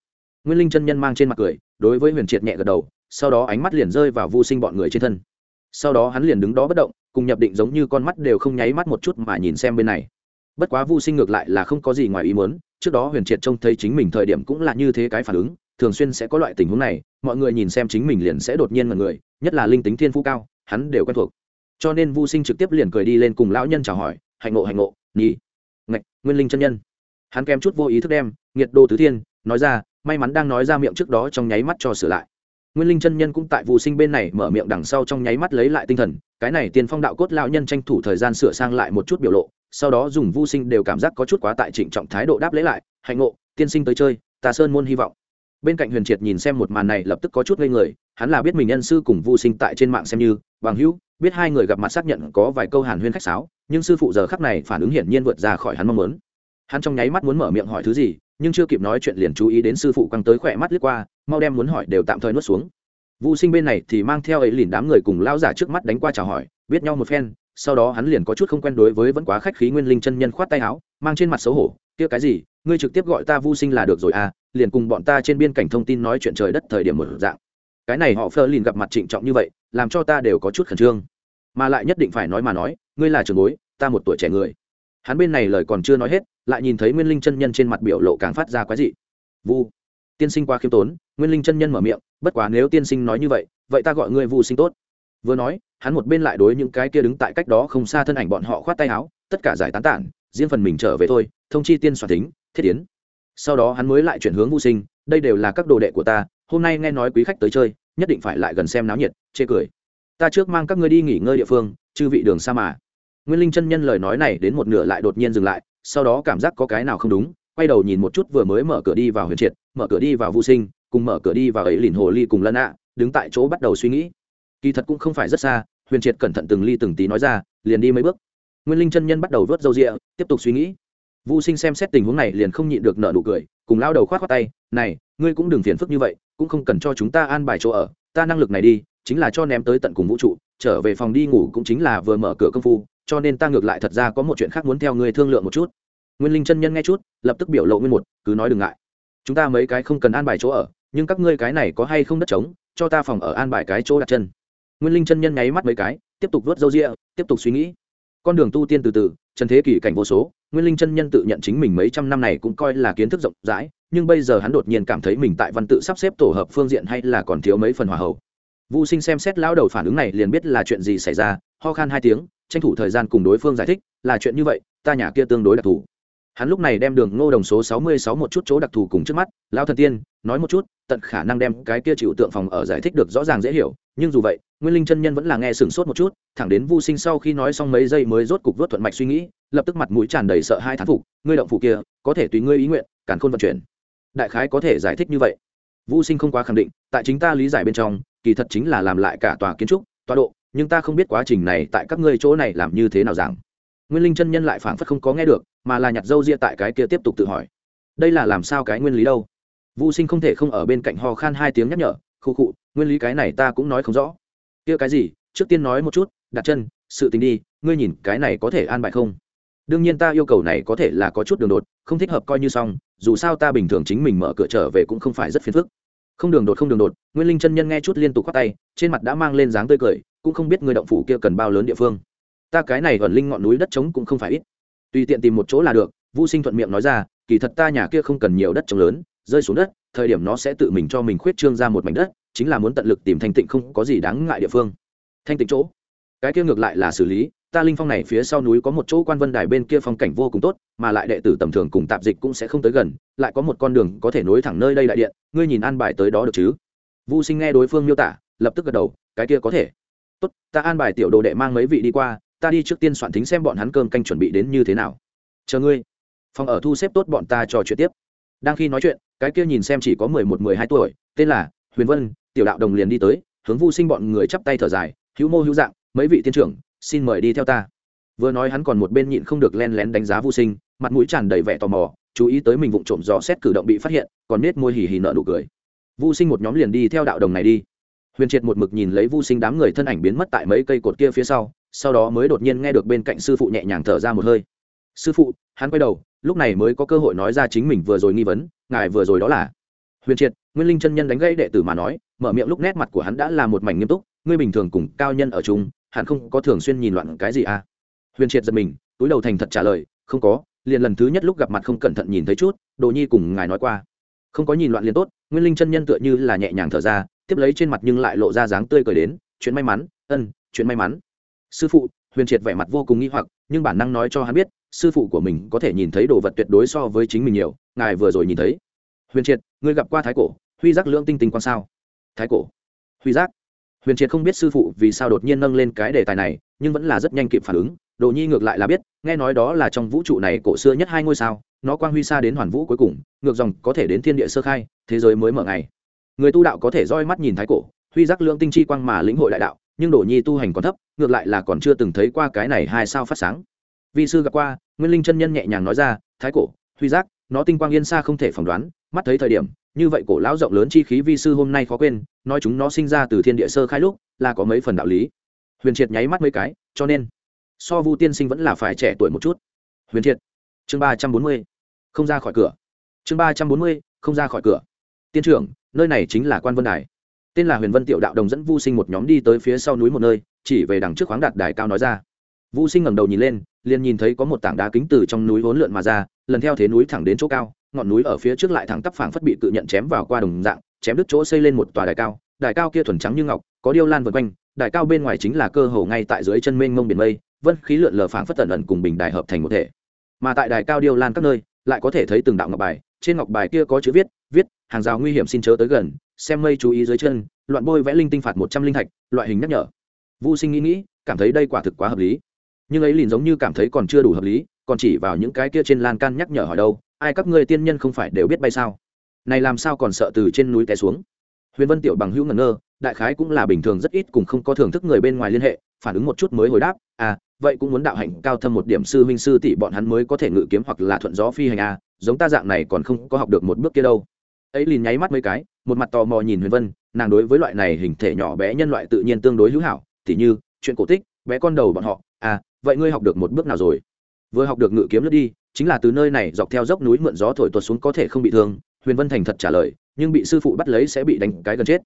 nguyên linh chân nhân mang trên mặt cười, đối với huyền triệt nhẹ gật đầu, sau đó ánh mắt liền rơi vào vô sinh bọn người trên thân. Sau đó hắn liền đứng đó bất động, cùng nhập định giống như con mắt đều không nháy mắt một chút mà nhìn xem bên này. Bất quá vô sinh ngược lại là không có gì ngoài ý muốn, trước đó huyền triệt trông thấy chính mình thời điểm cũng là như thế cái phản ứng, thường xuyên sẽ có loại tình huống này, mọi người nhìn xem chính mình liền sẽ đột nhiên mật người, nhất là linh tính thiên phú cao, hắn đều quen thuộc. Cho nên vô sinh trực tiếp liền cười đi lên cùng lão nhân chào hỏi, hạnh ngộ hạnh ngộ, nhỉ. Ngạch, nguyên linh chân nhân. Hắn kém chút vô ý thức đem nghiệt đô tứ thiên, nói ra may mắn đang nói ra miệng trước đó trong nháy mắt cho sửa lại. Nguyên linh chân nhân cũng tại vụ sinh bên này mở miệng đằng sau trong nháy mắt lấy lại tinh thần, cái này tiên phong đạo cốt lão nhân tranh thủ thời gian sửa sang lại một chút biểu lộ, sau đó dùng vu sinh đều cảm giác có chút quá tại trịnh trọng thái độ đáp lấy lại, hạnh ngộ, tiên sinh tới chơi tà sơn môn hy vọng. Bên cạnh huyền triệt nhìn xem một màn này lập tức có chút ngây người, hắn là biết mình nhân sư cùng vu sinh tại trên mạng xem như, bằng hữu, biết hai người gặp mặt xác nhận có vài câu hàn huyên khách sáo, nhưng sư phụ giờ khắc này phản ứng hiển nhiên vượt ra khỏi hắn mong muốn. Hắn trong nháy mắt muốn mở miệng hỏi thứ gì nhưng chưa kịp nói chuyện liền chú ý đến sư phụ quăng tới khỏe mắt lướt qua, mau đem muốn hỏi đều tạm thời nuốt xuống. Vũ sinh bên này thì mang theo ấy lìn đám người cùng lao giả trước mắt đánh qua chào hỏi, biết nhau một phen, sau đó hắn liền có chút không quen đối với vẫn quá khách khí nguyên linh chân nhân khoát tay áo, mang trên mặt xấu hổ, kia cái gì, ngươi trực tiếp gọi ta vu sinh là được rồi à liền cùng bọn ta trên biên cảnh thông tin nói chuyện trời đất thời điểm một dạng. Cái này họ phơ liền gặp mặt trịnh trọng như vậy, làm cho ta đều có chút khẩn trương. Mà lại nhất định phải nói mà nói, ngươi là trường bối, ta một tuổi trẻ người. Hắn bên này lời còn chưa nói hết lại nhìn thấy nguyên linh chân nhân trên mặt biểu lộ càng phát ra quái dị. Vu, tiên sinh qua khiêm tốn, nguyên linh chân nhân mở miệng, bất quá nếu tiên sinh nói như vậy vậy ta gọi ngươi vu sinh tốt. Vừa nói, hắn một bên lại đối những cái kia đứng tại cách đó không xa thân ảnh bọn họ khoát tay áo, tất cả giải tán tản, riêng phần mình trở về thôi, thông chi tiên soạn tính thiết yến. Sau đó hắn mới lại chuyển hướng vu sinh, đây đều là các đồ đệ của ta, hôm nay nghe nói quý khách tới chơi, nhất định phải lại gần xem náo nhiệt, chê cười. Ta trước mang các ngươi đi nghỉ ngơi địa phương, chư vị đường xa mà. Nguyên linh chân nhân lời nói này đến một nửa lại đột nhiên dừng lại sau đó cảm giác có cái nào không đúng, quay đầu nhìn một chút vừa mới mở cửa đi vào huyền triệt, mở cửa đi vào vô sinh, cùng mở cửa đi vào ấy lìn hồ ly cùng lân ạ, đứng tại chỗ bắt đầu suy nghĩ. Kỳ thật cũng không phải rất xa, huyền triệt cẩn thận từng ly từng tí nói ra, liền đi mấy bước. Nguyên linh chân nhân bắt đầu vớt râu rịa, tiếp tục suy nghĩ. Vô sinh xem xét tình huống này liền không nhịn được nợ nụ cười, cùng lao đầu khoát khoát tay, này, ngươi cũng đừng phiền phức như vậy, cũng không cần cho chúng ta an bài chỗ ở, ta năng lực này đi, chính là cho ném tới tận cùng vũ trụ, trở về phòng đi ngủ cũng chính là vừa mở cửa công phu cho nên ta ngược lại thật ra có một chuyện khác muốn theo ngươi thương lượng một chút. Nguyên linh chân nhân nghe chút, lập tức biểu lộ nguyên một, cứ nói đừng ngại. Chúng ta mấy cái không cần an bài chỗ ở, nhưng các ngươi cái này có hay không đất trống, cho ta phòng ở an bài cái chỗ đặt chân. Nguyên linh chân nhân nháy mắt mấy cái, tiếp tục vớt râu rịa tiếp tục suy nghĩ. Con đường tu tiên từ từ, trần thế kỷ cảnh vô số, nguyên linh chân nhân tự nhận chính mình mấy trăm năm này cũng coi là kiến thức rộng rãi, nhưng bây giờ hắn đột nhiên cảm thấy mình tại văn tự sắp xếp tổ hợp phương diện hay là còn thiếu mấy phần hòa hậu. Vu Sinh xem xét lão đầu phản ứng này liền biết là chuyện gì xảy ra, ho khan hai tiếng, tranh thủ thời gian cùng đối phương giải thích, là chuyện như vậy, ta nhà kia tương đối đặc thù. Hắn lúc này đem đường Ngô đồng số sáu mươi sáu một chút chỗ đặc thù cùng trước mắt, lão thần tiên, nói một chút, tận khả năng đem cái kia chịu tượng phòng ở giải thích được rõ ràng dễ hiểu, nhưng dù vậy, Nguyên Linh chân nhân vẫn là nghe sửng sốt một chút, thẳng đến Vu Sinh sau khi nói xong mấy giây mới rốt cục vớt thuận mạch suy nghĩ, lập tức mặt mũi tràn đầy sợ hai thán phục, ngươi động phủ kia, có thể tùy ngươi ý nguyện, càn khôn vận chuyển. Đại khái có thể giải thích như vậy. Vu Sinh không quá khẳng định, tại chính ta lý giải bên trong, kỳ thật chính là làm lại cả tòa kiến trúc, tọa độ, nhưng ta không biết quá trình này tại các ngươi chỗ này làm như thế nào rằng nguyên linh chân nhân lại phảng phất không có nghe được, mà là nhặt dâu ria tại cái kia tiếp tục tự hỏi. Đây là làm sao cái nguyên lý đâu? Vô sinh không thể không ở bên cạnh ho khan hai tiếng nhắc nhở khu khụ, nguyên lý cái này ta cũng nói không rõ. Kia cái gì? Trước tiên nói một chút, đặt chân, sự tình đi, ngươi nhìn cái này có thể an bài không? Đương nhiên ta yêu cầu này có thể là có chút đường đột, không thích hợp coi như xong, dù sao ta bình thường chính mình mở cửa trở về cũng không phải rất phiền phức không đường đột không đường đột, nguyên linh chân nhân nghe chút liên tục khoác tay, trên mặt đã mang lên dáng tươi cười, cũng không biết người động phủ kia cần bao lớn địa phương. Ta cái này ẩn linh ngọn núi đất trống cũng không phải ít. Tùy tiện tìm một chỗ là được vũ sinh thuận miệng nói ra, kỳ thật ta nhà kia không cần nhiều đất trống lớn, rơi xuống đất, thời điểm nó sẽ tự mình cho mình khuyết trương ra một mảnh đất, chính là muốn tận lực tìm thanh tịnh không có gì đáng ngại địa phương. Thanh tịnh chỗ? Cái kia ngược lại là xử lý, ta linh phong này phía sau núi có một chỗ quan vân đài bên kia phong cảnh vô cùng tốt, mà lại đệ tử tầm thường cùng tạp dịch cũng sẽ không tới gần lại có một con đường có thể nối thẳng nơi đây đại điện, ngươi nhìn an bài tới đó được chứ? Vu sinh nghe đối phương miêu tả, lập tức gật đầu, cái kia có thể. Tốt, ta an bài tiểu đồ đệ mang mấy vị đi qua, ta đi trước tiên soạn thính xem bọn hắn cơm canh chuẩn bị đến như thế nào. Chờ ngươi. Phòng ở thu xếp tốt bọn ta trò chuyện tiếp. Đang khi nói chuyện, cái kia nhìn xem chỉ có mười một, mười hai tuổi, tên là huyền vân, tiểu đạo đồng liền đi tới, hướng Vu sinh bọn người chắp tay thở dài, hữu mô hữu dạng, mấy vị tiên trưởng, xin mời đi theo ta. Vừa nói hắn còn một bên nhịn không được len lén đánh giá vô sinh, mặt mũi tràn đầy vẻ tò mò chú ý tới mình vụng trộm dò xét cử động bị phát hiện, còn nết môi hì hì nợ nụ cười. Vô sinh một nhóm liền đi theo đạo đồng này đi. Huyền triệt một mực nhìn lấy vô sinh đám người thân ảnh biến mất tại mấy cây cột kia phía sau sau đó mới đột nhiên nghe được bên cạnh sư phụ nhẹ nhàng thở ra một hơi. Sư phụ, hắn quay đầu, lúc này mới có cơ hội nói ra chính mình vừa rồi nghi vấn, ngài vừa rồi đó là? Huyền triệt, nguyên linh chân nhân đánh gãy đệ tử mà nói, mở miệng lúc nét mặt của hắn đã là một mảnh nghiêm túc, ngươi bình thường cùng cao nhân ở chung, hẳn không có thường xuyên nhìn loạn cái gì à? Huyền triệt giật mình, túi đầu thành thật trả lời, không có liền lần thứ nhất lúc gặp mặt không cẩn thận nhìn thấy chút, đồ nhi cùng ngài nói qua. Không có nhìn loạn liền tốt, nguyên linh chân nhân tựa như là nhẹ nhàng thở ra, tiếp lấy trên mặt nhưng lại lộ ra dáng tươi cười đến, chuyện may mắn, ân, chuyện may mắn. Sư phụ, huyền triệt vẻ mặt vô cùng nghi hoặc, nhưng bản năng nói cho hắn biết, sư phụ của mình có thể nhìn thấy đồ vật tuyệt đối so với chính mình nhiều, ngài vừa rồi nhìn thấy. Huyền triệt, ngươi gặp qua thái cổ, huy giác lưỡng tinh tinh quan sao? Thái cổ, huy giác. Huyền triệt không biết sư phụ vì sao đột nhiên nâng lên cái đề tài này, nhưng vẫn là rất nhanh kịp phản ứng, đồ nhi ngược lại là biết nghe nói đó là trong vũ trụ này cổ xưa nhất hai ngôi sao, nó quang huy xa đến hoàn vũ cuối cùng, ngược dòng có thể đến thiên địa sơ khai, thế giới mới mở ngày. Người tu đạo có thể roi mắt nhìn thái cổ, huy giác lượng tinh chi quang mà lĩnh hội đại đạo, nhưng đồ nhi tu hành còn thấp, ngược lại là còn chưa từng thấy qua cái này hai sao phát sáng. Vì sư gặp qua, nguyên linh chân nhân nhẹ nhàng nói ra, thái cổ, huy giác, nó tinh quang yên xa không thể phỏng đoán, mắt thấy thời điểm, như vậy cổ lão rộng lớn chi khí vi sư hôm nay khó quên, nói chúng nó sinh ra từ thiên địa sơ khai lúc, là có mấy phần đạo lý. Huyền triệt nháy mắt mấy cái, cho nên so vu tiên sinh vẫn là phải trẻ tuổi một chút. Huyền thiệt chương ba trăm bốn mươi, không ra khỏi cửa. Chương ba trăm bốn mươi, không ra khỏi cửa. Tiên trưởng, nơi này chính là quan vân đài. Tên là huyền vân tiểu đạo đồng dẫn vu sinh một nhóm đi tới phía sau núi một nơi, chỉ về đằng trước khoáng đạt đài cao nói ra. Vu sinh ngẩng đầu nhìn lên, liền nhìn thấy có một tảng đá kính từ trong núi vốn lượn mà ra, lần theo thế núi thẳng đến chỗ cao, ngọn núi ở phía trước lại thẳng tắp phảng phất bị tự nhận chém vào qua đồng dạng, chém đứt chỗ xây lên một tòa đài cao đài cao kia thuần trắng như ngọc, có điêu lan vân quanh, đài cao bên ngoài chính là cơ hồ ngay tại dưới chân mênh mông biển mây vân khí lượn lờ phảng phất tần ẩn cùng bình đài hợp thành một thể. Mà tại đài cao điêu lan các nơi, lại có thể thấy từng đạo ngọc bài, trên ngọc bài kia có chữ viết viết, hàng rào nguy hiểm xin chớ tới gần, xem mây chú ý dưới chân, loạn bôi vẽ linh tinh phạt một trăm linh thạch, loại hình nhắc nhở. Vu sinh nghĩ nghĩ, cảm thấy đây quả thực quá hợp lý. Nhưng ấy liền giống như cảm thấy còn chưa đủ hợp lý, còn chỉ vào những cái kia trên lan can nhắc nhở hỏi đâu, ai các ngươi tiên nhân không phải đều biết bay sao? Này làm sao còn sợ từ trên núi té xuống? Huyền vân tiểu bằng hữu ngẩn ngơ, đại khái cũng là bình thường rất ít cùng không có thưởng thức người bên ngoài liên hệ, phản ứng một chút mới hồi đáp à vậy cũng muốn đạo hạnh cao thâm một điểm sư huynh sư tỷ bọn hắn mới có thể ngự kiếm hoặc là thuận gió phi hành a giống ta dạng này còn không có học được một bước kia đâu. Ấy liền nháy mắt mấy cái, một mặt tò mò nhìn huyền vân, nàng đối với loại này hình thể nhỏ bé nhân loại tự nhiên tương đối hữu hảo, tỉ như, chuyện cổ tích, bé con đầu bọn họ à vậy ngươi học được một bước nào rồi? Vừa học được ngự kiếm lướt đi, chính là từ nơi này dọc theo dốc núi mượn gió thổi tuột xuống có thể không bị thương, huyền vân thành thật trả lời, nhưng bị sư phụ bắt lấy sẽ bị đánh cái gần chết.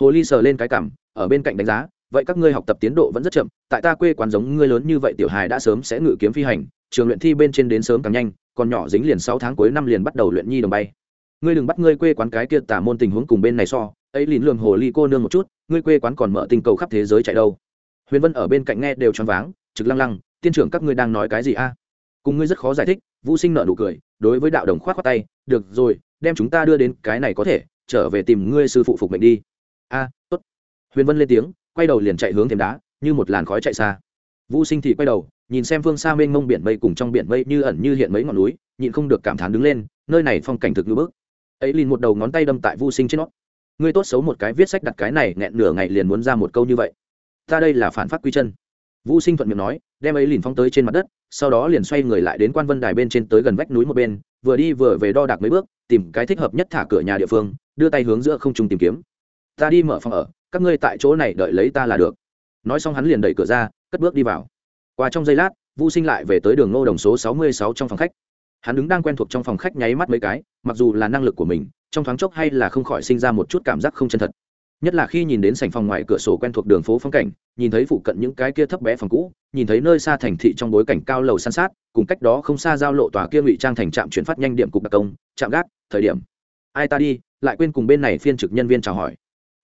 Hồ ly sờ lên cái cảm ở bên cạnh đánh giá vậy các ngươi học tập tiến độ vẫn rất chậm, tại ta quê quán giống ngươi lớn như vậy tiểu hài đã sớm sẽ ngự kiếm phi hành, trường luyện thi bên trên đến sớm càng nhanh, còn nhỏ dính liền sáu tháng cuối năm liền bắt đầu luyện nhi đồng bay. Ngươi đừng bắt ngươi quê quán cái kia tả môn tình huống cùng bên này so, ấy lìn lường hồ ly cô nương một chút, ngươi quê quán còn mở tình cầu khắp thế giới chạy đâu. Huyền vân ở bên cạnh nghe đều choáng váng, trực lăng lăng, tiên trưởng các ngươi đang nói cái gì a? Cùng ngươi rất khó giải thích, vũ sinh nợ nụ cười, đối với đạo đồng khoát khoát tay, được rồi, đem chúng ta đưa đến cái này có thể, trở về tìm ngươi sư phụ phục mệnh đi. A, tốt. Huyền vân lên tiếng quay đầu liền chạy hướng thềm đá, như một làn khói chạy xa. Vũ sinh thì quay đầu, nhìn xem phương xa mênh mông biển mây cùng trong biển mây như ẩn như hiện mấy ngọn núi, nhịn không được cảm thán đứng lên, nơi này phong cảnh thực như bước ấy liền một đầu ngón tay đâm tại Vu sinh trên nó. Ngươi tốt xấu một cái viết sách đặt cái này, nghẹn nửa ngày liền muốn ra một câu như vậy. Ta đây là phản phát quy chân. Vũ sinh thuận miệng nói, đem ấy liền phong tới trên mặt đất, sau đó liền xoay người lại đến quan vân đài bên trên tới gần vách núi một bên, vừa đi vừa về đo đạc mấy bước, tìm cái thích hợp nhất thả cửa nhà địa phương, đưa tay hướng giữa không trung tìm kiếm ta đi mở phòng ở, các ngươi tại chỗ này đợi lấy ta là được. Nói xong hắn liền đẩy cửa ra, cất bước đi vào. Qua trong giây lát, Vu sinh lại về tới đường ngô đồng số sáu mươi sáu trong phòng khách. Hắn đứng đang quen thuộc trong phòng khách nháy mắt mấy cái, mặc dù là năng lực của mình, trong thoáng chốc hay là không khỏi sinh ra một chút cảm giác không chân thật. Nhất là khi nhìn đến sảnh phòng ngoài cửa sổ quen thuộc đường phố phong cảnh, nhìn thấy phụ cận những cái kia thấp bé phòng cũ, nhìn thấy nơi xa thành thị trong bối cảnh cao lầu san sát, cùng cách đó không xa giao lộ tòa kia ngụy trang thành trạm chuyển phát nhanh điểm cục đặc công, trạm gác, thời điểm. Ai ta đi, lại quên cùng bên này phiên trực nhân viên chào hỏi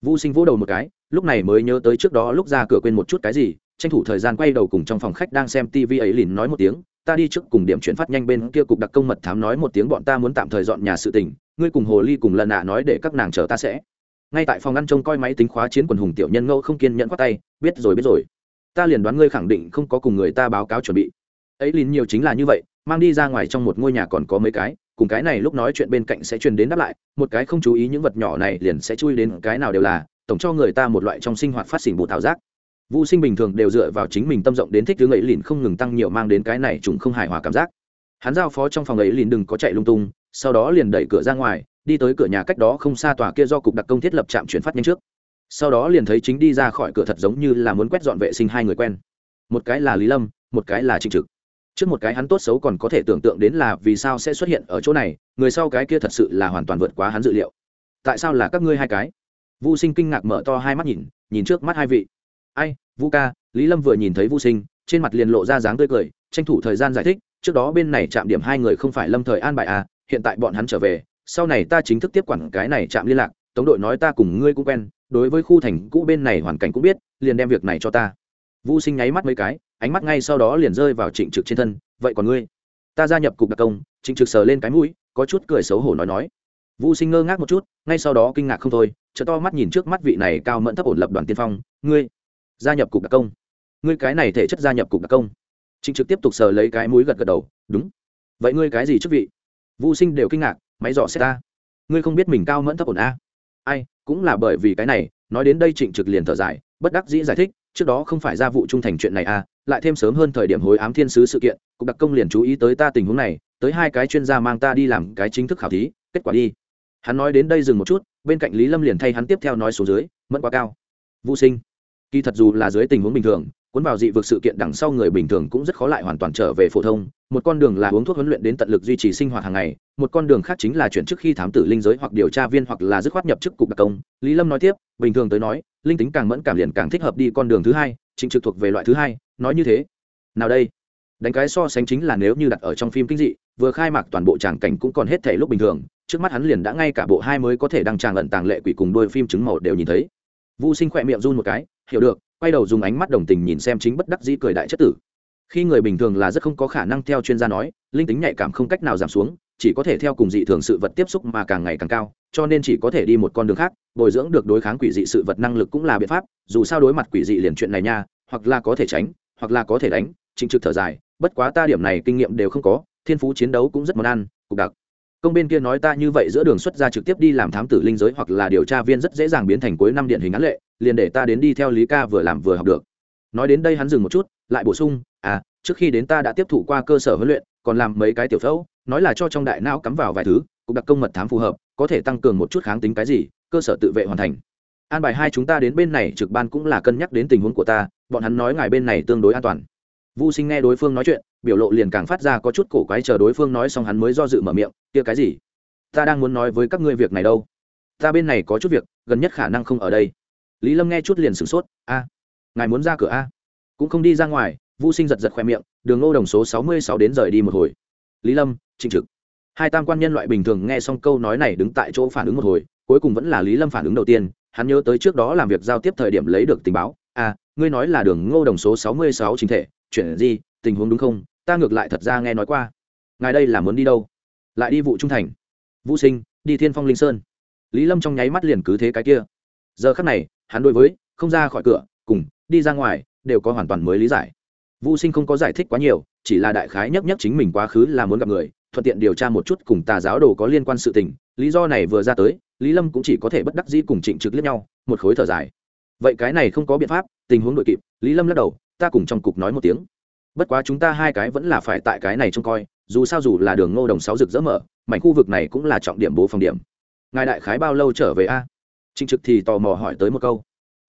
vô sinh vỗ đầu một cái, lúc này mới nhớ tới trước đó lúc ra cửa quên một chút cái gì, tranh thủ thời gian quay đầu cùng trong phòng khách đang xem tv ấy lìn nói một tiếng, ta đi trước cùng điểm chuyển phát nhanh bên kia cục đặc công mật thám nói một tiếng bọn ta muốn tạm thời dọn nhà sự tình, ngươi cùng hồ ly cùng lần nạ nói để các nàng chờ ta sẽ. Ngay tại phòng ngăn trông coi máy tính khóa chiến quần hùng tiểu nhân ngẫu không kiên nhẫn khoát tay, biết rồi biết rồi. Ta liền đoán ngươi khẳng định không có cùng người ta báo cáo chuẩn bị. Ấy lìn nhiều chính là như vậy, mang đi ra ngoài trong một ngôi nhà còn có mấy cái cùng cái này lúc nói chuyện bên cạnh sẽ truyền đến đáp lại, một cái không chú ý những vật nhỏ này liền sẽ chui đến cái nào đều là, tổng cho người ta một loại trong sinh hoạt phát sinh bù thảo giác. Vũ sinh bình thường đều dựa vào chính mình tâm rộng đến thích hướng ấy lìn không ngừng tăng nhiều mang đến cái này chúng không hài hòa cảm giác. Hắn giao phó trong phòng ấy lìn đừng có chạy lung tung, sau đó liền đẩy cửa ra ngoài, đi tới cửa nhà cách đó không xa tòa kia do cục đặc công thiết lập trạm chuyển phát nhanh trước. Sau đó liền thấy chính đi ra khỏi cửa thật giống như là muốn quét dọn vệ sinh hai người quen. Một cái là lý lâm, một cái là trịnh trực trước một cái hắn tốt xấu còn có thể tưởng tượng đến là vì sao sẽ xuất hiện ở chỗ này người sau cái kia thật sự là hoàn toàn vượt quá hắn dự liệu tại sao là các ngươi hai cái Vu Sinh kinh ngạc mở to hai mắt nhìn, nhìn trước mắt hai vị. "Ai, Vu ca." Lý Lâm vừa nhìn thấy Vu Sinh, trên mặt liền lộ ra dáng tươi cười, tranh thủ thời gian giải thích, trước đó bên này chạm điểm hai người không phải Lâm Thời an bài à, hiện tại bọn hắn trở về, sau này ta chính thức tiếp quản cái này chạm liên lạc, tống đội nói ta cùng ngươi cũng quen, đối với khu thành cũ bên này hoàn cảnh cũng biết, liền đem việc này cho ta. Vu Sinh nháy mắt mấy cái, ánh mắt ngay sau đó liền rơi vào Trịnh Trực trên thân, "Vậy còn ngươi?" Ta gia nhập cục đặc công, Trịnh Trực sờ lên cái mũi, có chút cười xấu hổ nói nói. Vu Sinh ngơ ngác một chút, ngay sau đó kinh ngạc không thôi, chợ to mắt nhìn trước mắt vị này cao mẫn thấp ổn lập đoàn tiên phong ngươi gia nhập cục đặc công? Ngươi cái này thể chất gia nhập cục đặc công? Trịnh trực tiếp tục sờ lấy cái mũi gật gật đầu đúng. Vậy ngươi cái gì chức vị? Vũ sinh đều kinh ngạc máy dò xét ta? Ngươi không biết mình cao mẫn thấp ổn a ai cũng là bởi vì cái này nói đến đây trịnh trực liền thở dài bất đắc dĩ giải thích trước đó không phải ra vụ trung thành chuyện này a lại thêm sớm hơn thời điểm hối ám thiên sứ sự kiện, cục đặc công liền chú ý tới ta tình huống này, tới hai cái chuyên gia mang ta đi làm cái chính thức khảo thí, kết quả đi. Hắn nói đến đây dừng một chút, bên cạnh lý lâm liền thay hắn tiếp theo nói số dưới, mẫn quá cao. Vũ sinh, kỳ thật dù là dưới tình huống bình thường cuốn vào dị vực sự kiện đằng sau người bình thường cũng rất khó lại hoàn toàn trở về phổ thông. Một con đường là uống thuốc huấn luyện đến tận lực duy trì sinh hoạt hàng ngày. Một con đường khác chính là chuyển trước khi thám tử linh giới hoặc điều tra viên hoặc là dứt khoát nhập chức cục đặc công. Lý lâm nói tiếp, bình thường tới nói, linh tính càng mẫn cảm liền càng thích hợp đi con đường thứ hai, chính trực thuộc về loại thứ hai. Nói như thế, nào đây? Đánh cái so sánh chính là nếu như đặt ở trong phim kinh dị, vừa khai mạc toàn bộ tràng cảnh cũng còn hết thể lúc bình thường. Trước mắt hắn liền đã ngay cả bộ hai mới có thể đăng tràng ẩn tàng lệ quỷ cùng đôi phim chứng màu đều nhìn thấy. Vu sinh khỏe miệng run một cái, hiểu được quay đầu dùng ánh mắt đồng tình nhìn xem chính bất đắc dĩ cười đại chất tử. Khi người bình thường là rất không có khả năng theo chuyên gia nói, linh tính nhạy cảm không cách nào giảm xuống, chỉ có thể theo cùng dị thường sự vật tiếp xúc mà càng ngày càng cao, cho nên chỉ có thể đi một con đường khác, bồi dưỡng được đối kháng quỷ dị sự vật năng lực cũng là biện pháp, dù sao đối mặt quỷ dị liền chuyện này nha, hoặc là có thể tránh, hoặc là có thể đánh chính trực thở dài, bất quá ta điểm này kinh nghiệm đều không có, thiên phú chiến đấu cũng rất món ăn, cục đặc. Công bên kia nói ta như vậy giữa đường xuất ra trực tiếp đi làm thám tử linh giới hoặc là điều tra viên rất dễ dàng biến thành cuối năm điện hình án lệ liền để ta đến đi theo lý ca vừa làm vừa học được nói đến đây hắn dừng một chút lại bổ sung à trước khi đến ta đã tiếp thụ qua cơ sở huấn luyện còn làm mấy cái tiểu phẫu nói là cho trong đại não cắm vào vài thứ cục đặc công mật thám phù hợp có thể tăng cường một chút kháng tính cái gì cơ sở tự vệ hoàn thành an bài hai chúng ta đến bên này trực ban cũng là cân nhắc đến tình huống của ta bọn hắn nói ngài bên này tương đối an toàn Vu Sinh nghe đối phương nói chuyện, biểu lộ liền càng phát ra có chút cổ quái chờ đối phương nói xong hắn mới do dự mở miệng, kia cái gì? Ta đang muốn nói với các ngươi việc này đâu. Ta bên này có chút việc, gần nhất khả năng không ở đây. Lý Lâm nghe chút liền sửng sốt, a, ngài muốn ra cửa a? Cũng không đi ra ngoài, Vu Sinh giật giật khoe miệng, đường Ngô đồng số sáu mươi sáu đến rời đi một hồi. Lý Lâm, Trịnh Trực. hai tam quan nhân loại bình thường nghe xong câu nói này đứng tại chỗ phản ứng một hồi cuối cùng vẫn là lý lâm phản ứng đầu tiên hắn nhớ tới trước đó làm việc giao tiếp thời điểm lấy được tình báo à ngươi nói là đường ngô đồng số sáu mươi sáu chính thể chuyển gì tình huống đúng không ta ngược lại thật ra nghe nói qua ngài đây là muốn đi đâu lại đi vụ trung thành vũ sinh đi thiên phong linh sơn lý lâm trong nháy mắt liền cứ thế cái kia giờ khắc này hắn đối với, không ra khỏi cửa, cùng, đi ra ngoài, đều có hoàn toàn mới lý giải. Vũ sinh không có giải thích quá nhiều, chỉ là đại khái nhắc nhắc chính mình quá khứ là muốn gặp người, thuận tiện điều tra một chút cùng tà giáo đồ có liên quan sự tình, lý do này vừa ra tới, lý lâm cũng chỉ có thể bất đắc dĩ cùng trịnh trực liếc nhau, một khối thở dài. Vậy cái này không có biện pháp, tình huống đội kịp, lý lâm lắc đầu, ta cùng trong cục nói một tiếng. Bất quá chúng ta hai cái vẫn là phải tại cái này trông coi, dù sao dù là đường ngô đồng sáu rực rỡ mở, mảnh khu vực này cũng là trọng điểm bố phòng điểm. Ngài đại khái bao lâu trở về a? Trịnh trực thì tò mò hỏi tới một câu.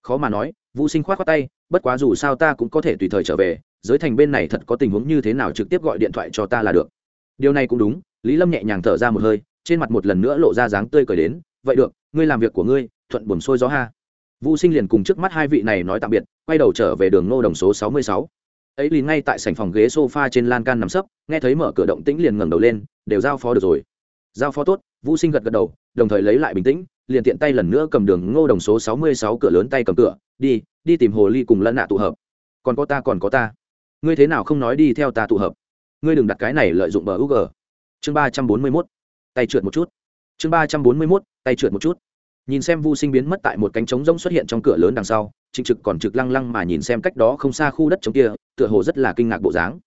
Khó mà nói, vũ sinh khoát khoát tay, bất quá dù sao ta cũng có thể tùy thời trở về, giới thành bên này thật có tình huống như thế nào trực tiếp gọi điện thoại cho ta là được. Điều này cũng đúng, lý lâm nhẹ nhàng thở ra một hơi, trên mặt một lần nữa lộ ra dáng tươi cười đến, vậy được, ngươi làm việc của ngươi, thuận buồm sôi gió ha. Vũ sinh liền cùng trước mắt hai vị này nói tạm biệt, quay đầu trở về đường ngô đồng số sáu mươi sáu. Ấy liền ngay tại sảnh phòng ghế sofa trên lan can nằm sấp, nghe thấy mở cửa động tĩnh liền ngẩng đầu lên, đều giao phó được rồi. Giao phó tốt, vũ sinh gật gật đầu, đồng thời lấy lại bình tĩnh liền tiện tay lần nữa cầm đường ngô đồng số sáu mươi sáu cửa lớn tay cầm cửa, đi đi tìm hồ ly cùng lân nạ tụ hợp. Còn có ta, còn có ta. Ngươi thế nào không nói đi theo ta tụ hợp? Ngươi đừng đặt cái này lợi dụng bờ u g chương ba trăm bốn mươi mốt, tay trượt một chút. Chương ba trăm bốn mươi mốt, tay trượt một chút. Nhìn xem vu sinh biến mất tại một cánh trống rỗng xuất hiện trong cửa lớn đằng sau, trịnh trực còn trực lăng lăng mà nhìn xem cách đó không xa khu đất trống kia, tựa hồ rất là kinh ngạc bộ dáng.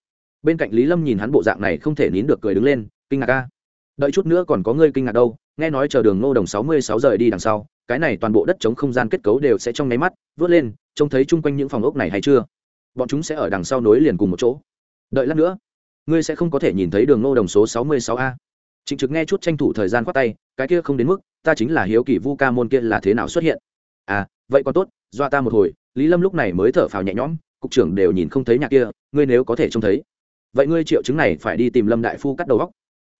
Bên cạnh lý lâm nhìn hắn bộ dạng này không thể nín được cười đứng lên, kinh ngạc ca đợi chút nữa còn có ngươi kinh ngạc đâu nghe nói chờ đường ngô đồng sáu mươi sáu rời đi đằng sau, cái này toàn bộ đất chống không gian kết cấu đều sẽ trong nháy mắt vớt lên, trông thấy chung quanh những phòng ốc này hay chưa? Bọn chúng sẽ ở đằng sau nối liền cùng một chỗ. Đợi lát nữa, ngươi sẽ không có thể nhìn thấy đường ngô đồng số sáu mươi sáu a. Trịnh trực nghe chút tranh thủ thời gian khoát tay, cái kia không đến mức, ta chính là hiếu kỳ vu ca môn kia là thế nào xuất hiện. À vậy còn tốt doa ta một hồi, lý lâm lúc này mới thở phào nhẹ nhõm, cục trưởng đều nhìn không thấy nhà kia, ngươi nếu có thể trông thấy. Vậy ngươi triệu chứng này phải đi tìm lâm đại phu cắt đầu góc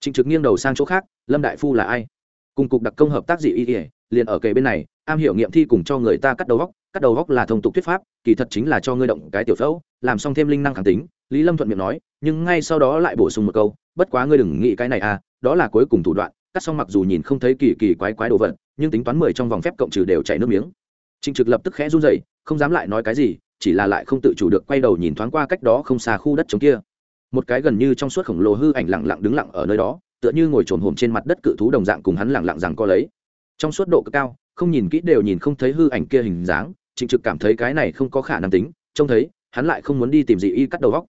trịnh trực nghiêng đầu sang chỗ khác, lâm đại phu là ai? Cùng cục đặc công hợp tác dị y ỉa liền ở kề bên này, am hiểu nghiệm thi cùng cho người ta cắt đầu góc, cắt đầu góc là thông tục thuyết pháp, kỳ thật chính là cho ngươi động cái tiểu phẫu, làm xong thêm linh năng khẳng tính. Lý lâm thuận miệng nói, nhưng ngay sau đó lại bổ sung một câu, bất quá ngươi đừng nghĩ cái này à đó là cuối cùng thủ đoạn, cắt xong mặc dù nhìn không thấy kỳ kỳ quái quái đồ vật, nhưng tính toán mười trong vòng phép cộng trừ đều chảy nước miếng. Trịnh trực lập tức khẽ run rẩy, không dám lại nói cái gì, chỉ là lại không tự chủ được quay đầu nhìn thoáng qua cách đó không xa khu đất trống kia. Một cái gần như trong suốt khổng lồ hư ảnh lặng lặng đứng lặng ở nơi đó tựa như ngồi trồn hồm trên mặt đất cự thú đồng dạng cùng hắn lẳng lặng rằng co lấy. Trong suốt độ cực cao không nhìn kỹ đều nhìn không thấy hư ảnh kia hình dáng trịnh trực cảm thấy cái này không có khả năng tính trông thấy hắn lại không muốn đi tìm gì y cắt đầu góc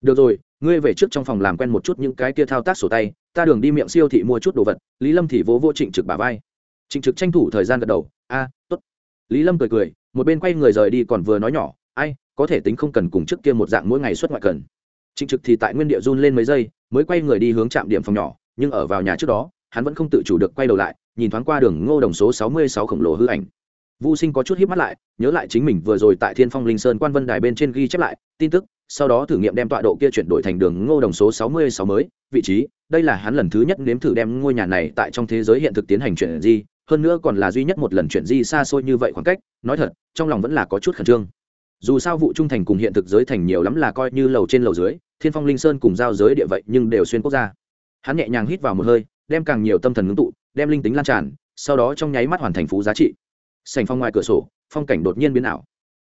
được rồi ngươi về trước trong phòng làm quen một chút những cái kia thao tác sổ tay ta đường đi miệng siêu thị mua chút đồ vật. Lý lâm thì vỗ vô trịnh trực bà vai. Trịnh trực tranh thủ thời gian gật đầu. A à, t ố t lý lâm cười cười một bên quay người rời đi còn vừa nói nhỏ ai có thể tính không cần cùng trước kia một dạng mỗi ngày xuất ngoại cần. Trịnh trực thì tại nguyên địa run lên mấy giây mới quay người đi hướng trạm điểm phòng nhỏ nhưng ở vào nhà trước đó hắn vẫn không tự chủ được quay đầu lại nhìn thoáng qua đường ngô đồng số sáu mươi sáu khổng lồ hư ảnh Vu Sinh có chút híp mắt lại, nhớ lại chính mình vừa rồi tại Thiên Phong Linh Sơn Quan Vân Đài bên trên ghi chép lại tin tức, sau đó thử nghiệm đem tọa độ kia chuyển đổi thành đường Ngô đồng số 66 mới, vị trí, đây là hắn lần thứ nhất nếm thử đem ngôi nhà này tại trong thế giới hiện thực tiến hành chuyển di, hơn nữa còn là duy nhất một lần chuyển di xa xôi như vậy khoảng cách, nói thật, trong lòng vẫn là có chút khẩn trương. Dù sao vụ trung thành cùng hiện thực giới thành nhiều lắm là coi như lầu trên lầu dưới, Thiên Phong Linh Sơn cùng giao giới địa vậy nhưng đều xuyên quốc gia. Hắn nhẹ nhàng hít vào một hơi, đem càng nhiều tâm thần ngưng tụ, đem linh tính lan tràn, sau đó trong nháy mắt hoàn thành phú giá trị. Sành phong ngoài cửa sổ phong cảnh đột nhiên biến ảo.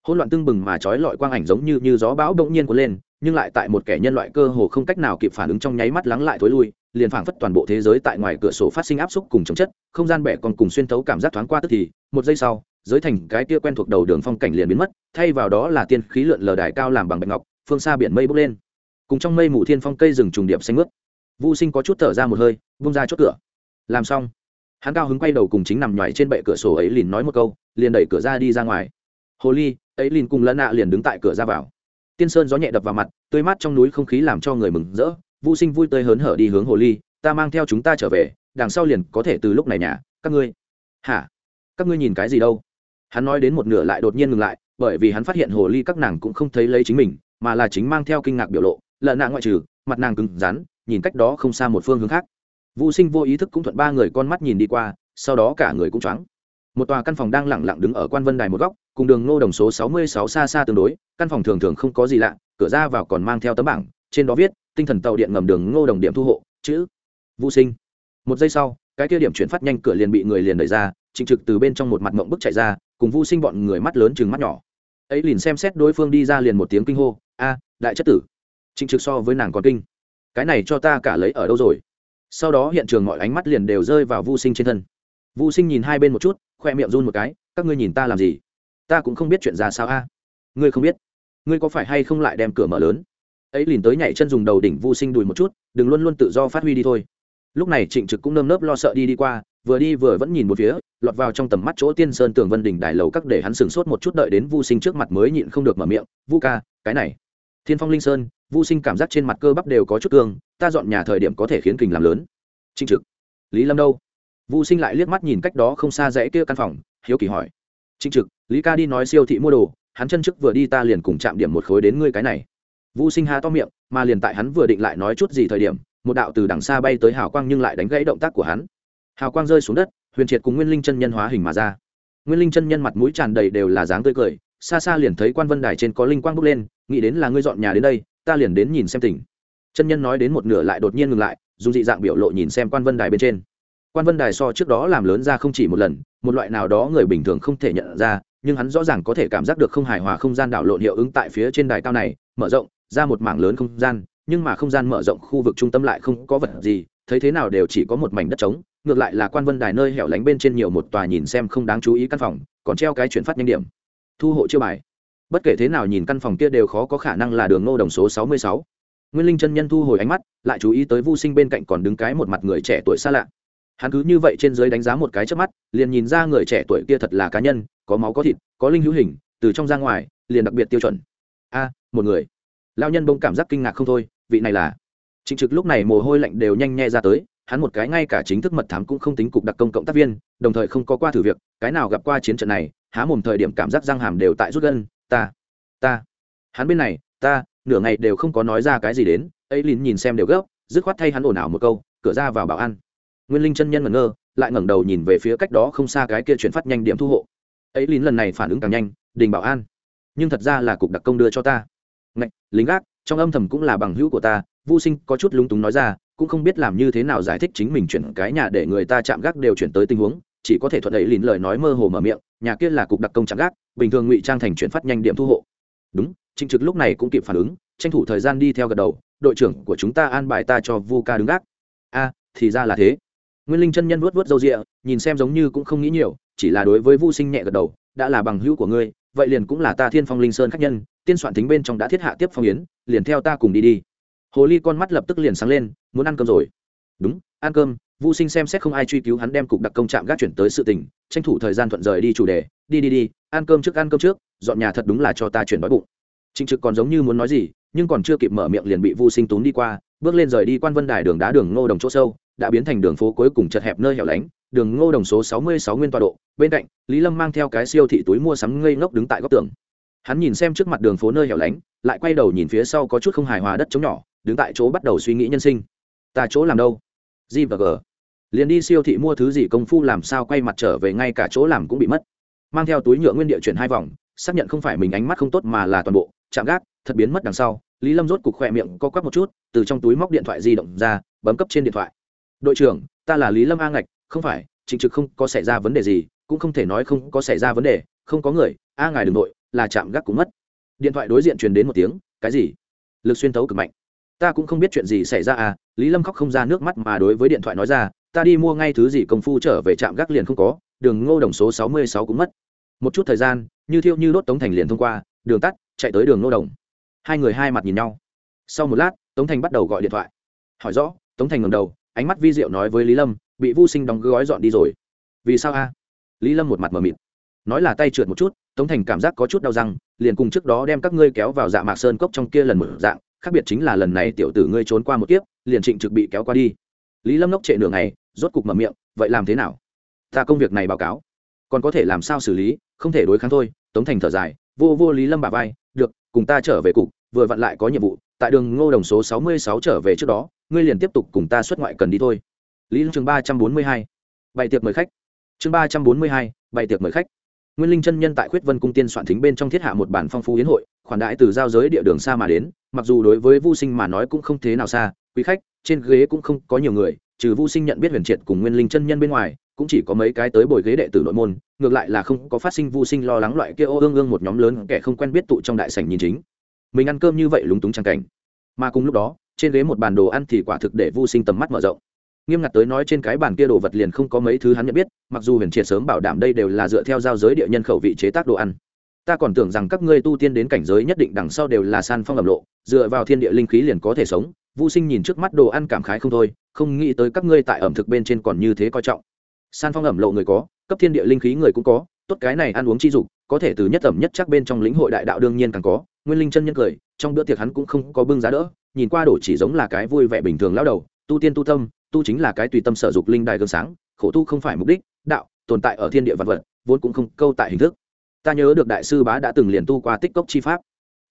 Hỗn loạn tưng bừng mà trói lọi quang ảnh giống như như gió bão bỗng nhiên cuốn lên nhưng lại tại một kẻ nhân loại cơ hồ không cách nào kịp phản ứng trong nháy mắt lắng lại thối lui liền phảng phất toàn bộ thế giới tại ngoài cửa sổ phát sinh áp xúc cùng chống chất không gian bẻ còn cùng xuyên thấu cảm giác thoáng qua tức thì một giây sau giới thành cái tia quen thuộc đầu đường phong cảnh liền biến mất thay vào đó là tiên khí lượn lờ đài cao làm bằng bạch ngọc phương xa biển mây bốc lên. Cùng trong mây mù thiên phong cây rừng trùng điệp xanh ngước vô sinh có chút thở ra một hơi vung ra chốt cửa. Làm xong, hắn cao hứng quay đầu cùng chính nằm nhoài trên bệ cửa sổ ấy liền nói một câu, liền đẩy cửa ra đi ra ngoài. Hồ ly, ấy liền cùng lân nạ liền đứng tại cửa ra vào. Tiên sơn gió nhẹ đập vào mặt, tươi mát trong núi không khí làm cho người mừng rỡ. Vô sinh vui tươi hớn hở đi hướng hồ ly, ta mang theo chúng ta trở về, đằng sau liền có thể từ lúc này nhà, các ngươi. Hả? Các ngươi nhìn cái gì đâu? Hắn nói đến một nửa lại đột nhiên ngừng lại, bởi vì hắn phát hiện hồ ly các nàng cũng không thấy lấy chính mình, mà là chính mang theo kinh ngạc biểu lộ. Lợn nạ ngoại trừ, mặt nàng cứng rắn nhìn cách đó không xa một phương hướng khác. Vũ sinh vô ý thức cũng thuận ba người con mắt nhìn đi qua, sau đó cả người cũng choáng. Một tòa căn phòng đang lẳng lặng đứng ở quan vân đài một góc, cùng đường ngô đồng số sáu mươi sáu xa xa tương đối, căn phòng thường thường không có gì lạ, cửa ra vào còn mang theo tấm bảng, trên đó viết, tinh thần tàu điện ngầm đường ngô đồng điểm thu hộ, chữ vũ sinh. Một giây sau, cái kia điểm chuyển phát nhanh cửa liền bị người liền đẩy ra, trịnh trực từ bên trong một mặt mộng bức chạy ra, cùng vu sinh bọn người mắt lớn chừng mắt nhỏ. Ấy liền xem xét đối phương đi ra liền một tiếng kinh hô, a, đại chất tử. Trịnh trực so với nàng còn kinh cái này cho ta cả lấy ở đâu rồi? Sau đó hiện trường mọi ánh mắt liền đều rơi vào vu sinh trên thân. Vu sinh nhìn hai bên một chút, khoe miệng run một cái, các ngươi nhìn ta làm gì? Ta cũng không biết chuyện ra sao a. Ngươi không biết. Ngươi có phải hay không lại đem cửa mở lớn? Ấy liền tới nhảy chân dùng đầu đỉnh vu sinh đùi một chút, đừng luôn luôn tự do phát huy đi thôi. Lúc này trịnh trực cũng nơm nớp lo sợ đi đi qua, vừa đi vừa vẫn nhìn một phía, lọt vào trong tầm mắt chỗ tiên sơn tường vân đỉnh đài lầu các để hắn sừng sốt một chút đợi đến vu sinh trước mặt mới nhịn không được mở miệng, vu ca, cái này, thiên phong linh sơn vu sinh cảm giác trên mặt cơ bắp đều có chút cương, ta dọn nhà thời điểm có thể khiến kình làm lớn. Trinh trực, lý lâm đâu? Vu sinh lại liếc mắt nhìn cách đó không xa rẽ kia căn phòng, hiếu kỳ hỏi. Trinh trực, lý ca đi nói siêu thị mua đồ, hắn chân trước vừa đi ta liền cùng chạm điểm một khối đến ngươi cái này. Vu sinh há to miệng, mà liền tại hắn vừa định lại nói chút gì thời điểm, một đạo từ đằng xa bay tới hào quang nhưng lại đánh gãy động tác của hắn. Hào quang rơi xuống đất, huyền triệt cùng nguyên linh chân nhân hóa hình mà ra. Nguyên linh chân nhân mặt mũi tràn đầy đều là dáng tươi cười, xa xa liền thấy quan vân đài trên có linh quang bốc lên, nghĩ đến là ngươi dọn nhà đến đây ta liền đến nhìn xem tỉnh chân nhân nói đến một nửa lại đột nhiên ngừng lại, dùng dị dạng biểu lộ nhìn xem quan vân đài bên trên. Quan vân đài so trước đó làm lớn ra không chỉ một lần, một loại nào đó người bình thường không thể nhận ra, nhưng hắn rõ ràng có thể cảm giác được không hài hòa không gian đảo lộn hiệu ứng tại phía trên đài cao này, mở rộng, ra một mảng lớn không gian, nhưng mà không gian mở rộng khu vực trung tâm lại không có vật gì, thấy thế nào đều chỉ có một mảnh đất trống, ngược lại là quan vân đài nơi hẻo lánh bên trên nhiều một tòa nhìn xem không đáng chú ý căn phòng, còn treo cái chuyển phát nhanh điểm. Thu hộ chiêu bài bất kể thế nào nhìn căn phòng kia đều khó có khả năng là đường ngô đồng số sáu mươi sáu. Nguyên linh chân nhân thu hồi ánh mắt, lại chú ý tới vô sinh bên cạnh còn đứng cái một mặt người trẻ tuổi xa lạ. Hắn cứ như vậy trên dưới đánh giá một cái trước mắt, liền nhìn ra người trẻ tuổi kia thật là cá nhân, có máu có thịt, có linh hữu hình, từ trong ra ngoài, liền đặc biệt tiêu chuẩn. A, một người. Lao nhân bông cảm giác kinh ngạc không thôi, vị này là. Trịnh trực lúc này mồ hôi lạnh đều nhanh nhẹ ra tới, hắn một cái ngay cả chính thức mật thám cũng không tính cục đặc công cộng tác viên, đồng thời không có qua thử việc, cái nào gặp qua chiến trận này, há mồm thời điểm cảm giác răng hàm đều tại rút gân ta ta. Hắn bên này, ta, nửa ngày đều không có nói ra cái gì đến ấy lín nhìn xem đều gấp, dứt khoát thay hắn ồn ào một câu, cửa ra vào bảo ăn nguyên linh chân nhân ngẩn ngơ, lại ngẩng đầu nhìn về phía cách đó không xa cái kia chuyển phát nhanh điểm thu hộ. Ấy lín lần này phản ứng càng nhanh, đình bảo an. Nhưng thật ra là cục đặc công đưa cho ta. Ngạch, lính gác, trong âm thầm cũng là bằng hữu của ta vô sinh có chút lúng túng nói ra, cũng không biết làm như thế nào giải thích chính mình chuyển cái nhà để người ta chạm gác đều chuyển tới tình huống chỉ có thể thuận ấy lìn lời nói mơ hồ mở miệng, nhà kia là cục đặc công chạm gác, bình thường ngụy trang thành chuyển phát nhanh điểm thu hộ. Đúng, trịnh trực lúc này cũng kịp phản ứng, tranh thủ thời gian đi theo gật đầu, đội trưởng của chúng ta an bài ta cho vu ca đứng gác. A, thì ra là thế. Nguyên linh chân nhân vuốt vuốt râu rịa, nhìn xem giống như cũng không nghĩ nhiều, chỉ là đối với vu sinh nhẹ gật đầu, đã là bằng hữu của ngươi, vậy liền cũng là ta thiên phong linh sơn khách nhân, tiên soạn tính bên trong đã thiết hạ tiếp phong yến, liền theo ta cùng đi đi. Hồ ly con mắt lập tức liền sáng lên, muốn ăn cơm rồi. Đúng, ăn cơm vu sinh xem xét không ai truy cứu hắn đem cục đặc công trạm gác chuyển tới sự tình, tranh thủ thời gian thuận rời đi chủ đề. Đi đi đi, ăn cơm trước, ăn cơm trước, dọn nhà thật đúng là cho ta chuyển đói bụng. Trịnh trực còn giống như muốn nói gì, nhưng còn chưa kịp mở miệng liền bị vu sinh túm đi qua, bước lên rời đi quan vân đài đường đá đường ngô đồng chỗ sâu, đã biến thành đường phố cuối cùng chật hẹp nơi hẻo lánh, đường ngô đồng số sáu mươi sáu nguyên tọa độ, bên cạnh, lý lâm mang theo cái siêu thị túi mua sắm ngây ngốc đứng tại góc tường. Hắn nhìn xem trước mặt đường phố nơi hẻo lánh, lại quay đầu nhìn phía sau có chút không hài hòa đất trống nhỏ, đứng tại chỗ bắt đầu suy nghĩ nhân sinh. Ta chỗ làm đâu? G và g liền đi siêu thị mua thứ gì công phu làm sao quay mặt trở về ngay cả chỗ làm cũng bị mất. Mang theo túi nhựa nguyên địa chuyển hai vòng, xác nhận không phải mình ánh mắt không tốt mà là toàn bộ, chạm gác, thật biến mất đằng sau, lý lâm rốt cục khỏe miệng co quắp một chút, từ trong túi móc điện thoại di động ra, bấm cấp trên điện thoại. Đội trưởng, ta là lý lâm a ngạch, không phải trịnh trực không có xảy ra vấn đề gì, cũng không thể nói không có xảy ra vấn đề, không có người, a ngài đ ừ n g nội, là chạm gác cũng mất. Điện thoại đối diện truyền đến một tiếng, cái gì? Lực xuyên tấu cực mạnh. Ta cũng không biết chuyện gì xảy ra à. Lý lâm khóc không ra nước mắt mà đối với điện thoại nói ra ta đi mua ngay thứ gì công phu trở về trạm gác liền không có, đường ngô đồng số sáu mươi sáu cũng mất. Một chút thời gian, như thiêu như đốt tống thành liền thông qua, đường tắt, chạy tới đường ngô đồng. Hai người hai mặt nhìn nhau. Sau một lát, tống thành bắt đầu gọi điện thoại. Hỏi rõ, tống thành ngầm đầu, ánh mắt vi diệu nói với lý lâm, bị vô sinh đóng gói dọn đi rồi. Vì sao a? Lý lâm một mặt mờ mịt. Nói là tay trượt một chút, tống thành cảm giác có chút đau răng, liền cùng trước đó đem các ngươi kéo vào dạ mạc sơn cốc trong kia lần một dạng, khác biệt chính là lần này tiểu tử ngươi trốn qua một kiếp, liền trịnh trực bị kéo qua đi. Lý lâm ngốc trệ nửa ngày rốt cục mở miệng, vậy làm thế nào? Ta công việc này báo cáo. Còn có thể làm sao xử lý? Không thể đối kháng thôi. Tống thành thở dài, vô vô lý lâm bà vai, được, cùng ta trở về cục, vừa vặn lại có nhiệm vụ, tại đường ngô đồng số sáu mươi sáu trở về trước đó, ngươi liền tiếp tục cùng ta xuất ngoại cần đi thôi. Lý chương ba trăm bốn mươi hai, bày tiệc mời khách. Chương ba trăm bốn mươi hai, bày tiệc mời khách. Nguyên linh chân nhân tại khuyết vân cung tiên soạn thính bên trong thiết hạ một bản phong phú hiến hội, khoản đại từ giao giới địa đường xa mà đến, mặc dù đối với vô sinh mà nói cũng không thế nào xa, quý khách, trên ghế cũng không có nhiều người trừ Vu sinh nhận biết huyền triệt cùng nguyên linh chân nhân bên ngoài, cũng chỉ có mấy cái tới bồi ghế đệ tử nội môn, ngược lại là không có phát sinh Vu sinh lo lắng loại kia ô ương ương một nhóm lớn kẻ không quen biết tụ trong đại sảnh nhìn chính. Mình ăn cơm như vậy lúng túng trang cảnh. Mà cùng lúc đó, trên ghế một bàn đồ ăn thì quả thực để Vu sinh tầm mắt mở rộng. Nghiêm ngặt tới nói trên cái bàn kia đồ vật liền không có mấy thứ hắn nhận biết, mặc dù huyền triệt sớm bảo đảm đây đều là dựa theo giao giới địa nhân khẩu vị chế tác đồ ăn. Ta còn tưởng rằng các ngươi tu tiên đến cảnh giới nhất định đằng sau đều là san phong ẩm lộ, dựa vào thiên địa linh khí liền có thể sống. Vô sinh nhìn trước mắt đồ ăn cảm khái không thôi không nghĩ tới các ngươi tại ẩm thực bên trên còn như thế coi trọng. San phong ẩm lộ người có, cấp thiên địa linh khí người cũng có, tốt cái này ăn uống chi dục, có thể từ nhất ẩm nhất chắc bên trong lĩnh hội đại đạo đương nhiên càng có. Nguyên linh chân nhân cười, trong bữa tiệc hắn cũng không có bưng giá đỡ, nhìn qua đổ chỉ giống là cái vui vẻ bình thường lao đầu, tu tiên tu tâm, tu chính là cái tùy tâm sở dục linh đài gương sáng, khổ tu không phải mục đích, đạo, tồn tại ở thiên địa vật vật, vốn cũng không câu tại hình thức. Ta nhớ được đại sư bá đã từng liền tu qua tích cốc chi pháp.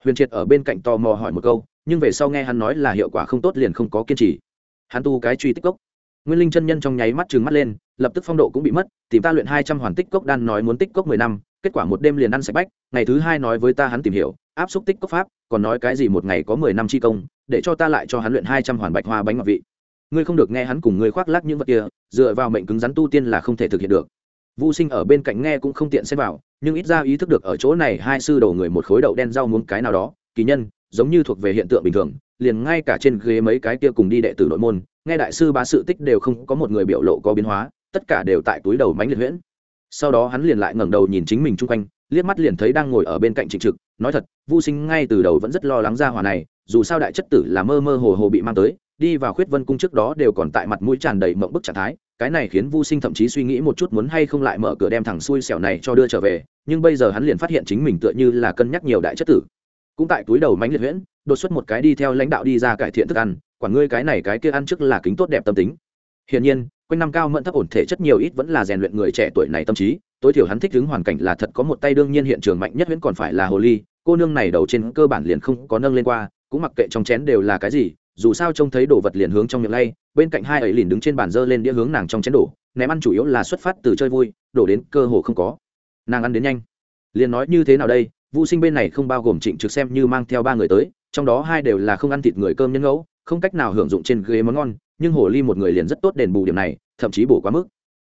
Huyền triệt ở bên cạnh tò mò hỏi một câu, nhưng về sau nghe hắn nói là hiệu quả không tốt liền không có kiên trì hắn tu cái truy tích cốc. Nguyên linh chân nhân trong nháy mắt trừng mắt lên lập tức phong độ cũng bị mất tìm ta luyện hai trăm hoàn tích cốc đan nói muốn tích cốc mười năm kết quả một đêm liền ăn sạch bách ngày thứ hai nói với ta hắn tìm hiểu áp xúc tích cốc pháp còn nói cái gì một ngày có mười năm chi công để cho ta lại cho hắn luyện hai trăm hoàn bạch hoa bánh ngọc vị. Ngươi không được nghe hắn cùng ngươi khoác lác những vật kia dựa vào mệnh cứng rắn tu tiên là không thể thực hiện được. Vu Sinh ở bên cạnh nghe cũng không tiện xen vào, nhưng ít ra ý thức được ở chỗ này hai sư đầu người một khối đậu đen rau muống cái nào đó, kỳ nhân, giống như thuộc về hiện tượng bình thường, liền ngay cả trên ghế mấy cái kia cùng đi đệ tử nội môn, nghe đại sư ba sự tích đều không có một người biểu lộ có biến hóa, tất cả đều tại túi đầu mánh liệt huyễn. Sau đó hắn liền lại ngẩng đầu nhìn chính mình chung quanh, liếc mắt liền thấy đang ngồi ở bên cạnh Trịnh Trực, nói thật, Vu Sinh ngay từ đầu vẫn rất lo lắng ra hỏa này, dù sao đại chất tử là mơ mơ hồ hồ bị mang tới, đi vào khuyết vân cung trước đó đều còn tại mặt mũi tràn đầy mộng bức trạng thái cái này khiến vu sinh thậm chí suy nghĩ một chút muốn hay không lại mở cửa đem thằng xui xẻo này cho đưa trở về nhưng bây giờ hắn liền phát hiện chính mình tựa như là cân nhắc nhiều đại chất tử cũng tại túi đầu mánh liệt huyễn, đột xuất một cái đi theo lãnh đạo đi ra cải thiện thức ăn, quản ngươi cái này cái kia ăn trước là kính tốt đẹp tâm tính. Hiển nhiên, quanh năm cao mẫn thấp ổn thể chất nhiều ít vẫn là rèn luyện người trẻ tuổi này tâm trí, tối thiểu hắn thích ứng hoàn cảnh là thật có một tay đương nhiên hiện trường mạnh nhất huyễn còn phải là hồ ly, cô nương này đầu trên cơ bản liền không có nâng lên qua, cũng mặc kệ trong chén đều là cái gì, dù sao trông thấy đồ vật liền hướng trong miệng lay, bên cạnh hai ấy liền đứng trên bàn dơ lên đĩa hướng nàng trong chén đổ, ném ăn chủ yếu là xuất phát từ chơi vui, đổ đến cơ hồ không có. Nàng ăn đến nhanh. Liền nói như thế nào đây? Vũ sinh bên này không bao gồm trịnh trực xem như mang theo ba người tới, trong đó hai đều là không ăn thịt người cơm nhân ngẫu, không cách nào hưởng dụng trên ghế món ngon, nhưng hồ ly một người liền rất tốt đền bù điểm này, thậm chí bổ quá mức.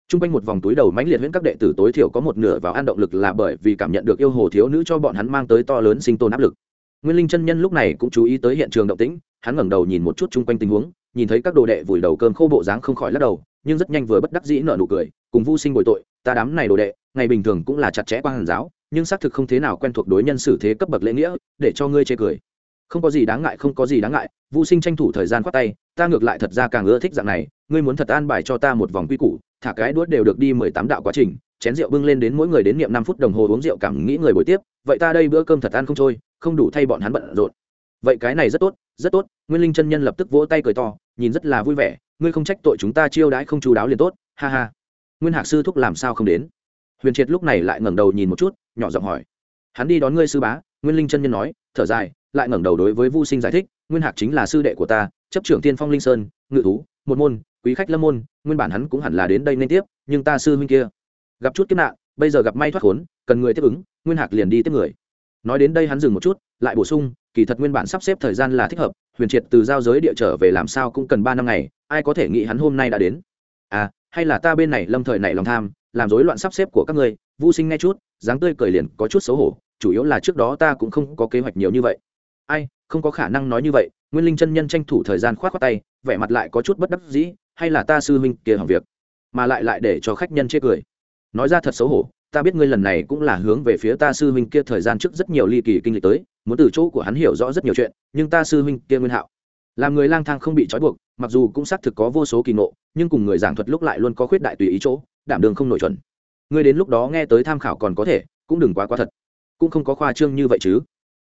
T r u n g quanh một vòng túi đầu mãnh liệt huyễn các đệ tử tối thiểu có một nửa vào ăn động lực là bởi vì cảm nhận được yêu hồ thiếu nữ cho bọn hắn mang tới to lớn sinh tồn áp lực. Nguyên linh chân nhân lúc này cũng chú ý tới hiện trường động tĩnh, hắn ngẩng đầu nhìn một chút chung quanh tình huống, nhìn thấy các đồ đệ vùi đầu cơm khô bộ dáng không khỏi lắc đầu, nhưng rất nhanh vừa bất đắc dĩ nở nụ cười, cùng vu sinh bồi tội, ta đám này đồ đệ, ngày bình thường cũng là chặt chẽ qua hàn giáo nhưng xác thực không thế nào quen thuộc đối nhân xử thế cấp bậc lễ nghĩa, để cho ngươi chê cười. Không có gì đáng ngại, không có gì đáng ngại, vũ sinh tranh thủ thời gian khoát tay, ta ngược lại thật ra càng ưa thích dạng này, ngươi muốn thật an bài cho ta một vòng quy củ, thả cái đuốt đều được đi mười tám đạo quá trình, chén rượu bưng lên đến mỗi người đến niệm năm phút đồng hồ uống rượu cảm nghĩ người buổi tiếp, vậy ta đây bữa cơm thật ăn không trôi, không đủ thay bọn hắn bận rộn. Vậy cái này rất tốt rất tốt, nguyên linh chân nhân lập tức vỗ tay cười to, nhìn rất là vui vẻ, ngươi không trách tội chúng ta chiêu đãi không chú đáo liền tốt, ha ha. Nguyên hạc sư thúc làm sao không đến? Huyền triệt lúc này lại ngẩng đầu nhìn một chút, nhỏ giọng hỏi. Hắn đi đón ngươi sư bá, nguyên linh chân nhân nói, thở dài, lại ngẩng đầu đối với vu sinh giải thích, nguyên hạc chính là sư đệ của ta, chấp trưởng tiên phong linh sơn, ngự thú, một môn, quý khách lâm môn, nguyên bản hắn cũng hẳn là đến đây nên tiếp, nhưng ta sư huynh kia gặp chút kiếp nạn, bây giờ gặp may thoát khốn, cần người tiếp ứng, nguyên hạc liền đi tiếp người. Nói đến đây hắn dừng một chút, lại bổ sung, kỳ thật nguyên bản sắp xếp thời gian là thích hợp, huyền triệt từ giao giới địa trở về làm sao cũng cần ba năm ngày, ai có thể nghĩ hắn hôm nay đã đến. À hay là ta bên này lâm thời này lòng tham làm rối loạn sắp xếp của các ngươi vô sinh nghe chút, dáng tươi cười liền có chút xấu hổ, chủ yếu là trước đó ta cũng không có kế hoạch nhiều như vậy. Ai, không có khả năng nói như vậy, nguyên linh chân nhân tranh thủ thời gian khoát khoát tay, vẻ mặt lại có chút bất đắc dĩ, hay là ta sư huynh kia hỏng việc, mà lại lại để cho khách nhân chê cười. Nói ra thật xấu hổ, ta biết ngươi lần này cũng là hướng về phía ta sư huynh kia thời gian trước rất nhiều ly kỳ kinh lịch tới, muốn từ chỗ của hắn hiểu rõ rất nhiều chuyện, nhưng ta sư huynh kia nguyên hạo. Làm người lang thang không bị trói buộc, mặc dù cũng xác thực có vô số kỳ ngộ, nhưng cùng người giảng thuật lúc lại luôn có khuyết đại tùy ý chỗ đảm đường không nổi chuẩn. Ngươi đến lúc đó nghe tới tham khảo còn có thể, cũng đừng quá quá thật. Cũng không có khoa trương như vậy chứ.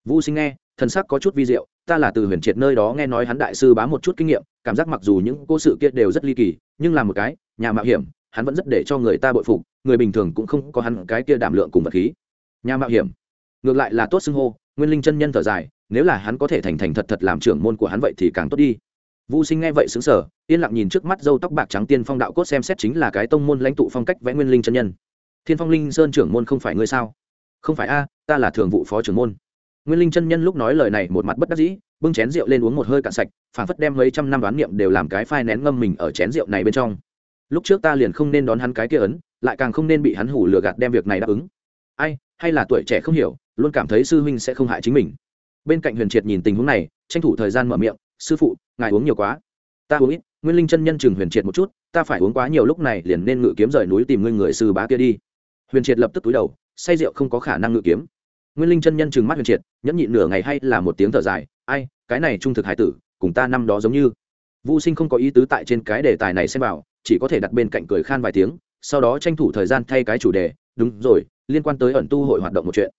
Vũ sinh nghe, thần sắc có chút vi diệu, ta là từ huyền triệt nơi đó nghe nói hắn đại sư bá một chút kinh nghiệm, cảm giác mặc dù những cô sự kia đều rất ly kỳ, nhưng là một cái, nhà mạo hiểm, hắn vẫn rất để cho người ta bội phục, người bình thường cũng không có hắn cái kia đảm lượng cùng vật khí. Nhà mạo hiểm. Ngược lại là tốt xưng hô, nguyên linh chân nhân thở dài, nếu là hắn có thể thành thành thật thật làm trưởng môn của hắn vậy thì càng tốt đi. Vu Sinh nghe vậy sững sờ, yên lặng nhìn trước mắt râu tóc bạc trắng tiên phong đạo cốt xem xét chính là cái tông môn lãnh tụ phong cách vẽ nguyên linh chân nhân. Thiên Phong Linh Sơn trưởng môn không phải ngươi sao? Không phải a, ta là thường vụ phó trưởng môn. nguyên linh chân nhân lúc nói lời này một mặt bất đắc dĩ bưng chén rượu lên uống một hơi cạn sạch phảng phất đem mấy trăm năm đoán niệm đều làm cái phai nén ngâm mình ở chén rượu này bên trong lúc trước ta liền không nên đón hắn cái kia ấn lại càng không nên bị hắn hủ lừa gạt đem việc này đáp ứng ai hay là tuổi trẻ không hiểu luôn cảm thấy sư huynh sẽ không hại chính mình bên cạnh huyền triệt nhìn tình huống này tranh thủ thời gian mở miệng sư phụ, ngài uống nhiều quá. Ta uống ít, nguyên linh chân nhân chừng huyền triệt một chút, ta phải uống quá nhiều lúc này liền nên ngự kiếm rời núi tìm ngươi người sư bá kia đi. Huyền triệt lập tức túi đầu, say rượu không có khả năng ngự kiếm. Nguyên linh chân nhân chừng mắt huyền triệt, nhẫn nhịn nửa ngày hay là một tiếng thở dài, ai, cái này trung thực hải tử, cùng ta năm đó giống như. Vũ sinh không có ý tứ tại trên cái đề tài này xem vào, chỉ có thể đặt bên cạnh cười khan vài tiếng, sau đó tranh thủ thời gian thay cái chủ đề, đúng rồi, liên quan tới ẩn tu hội hoạt động một chuyện.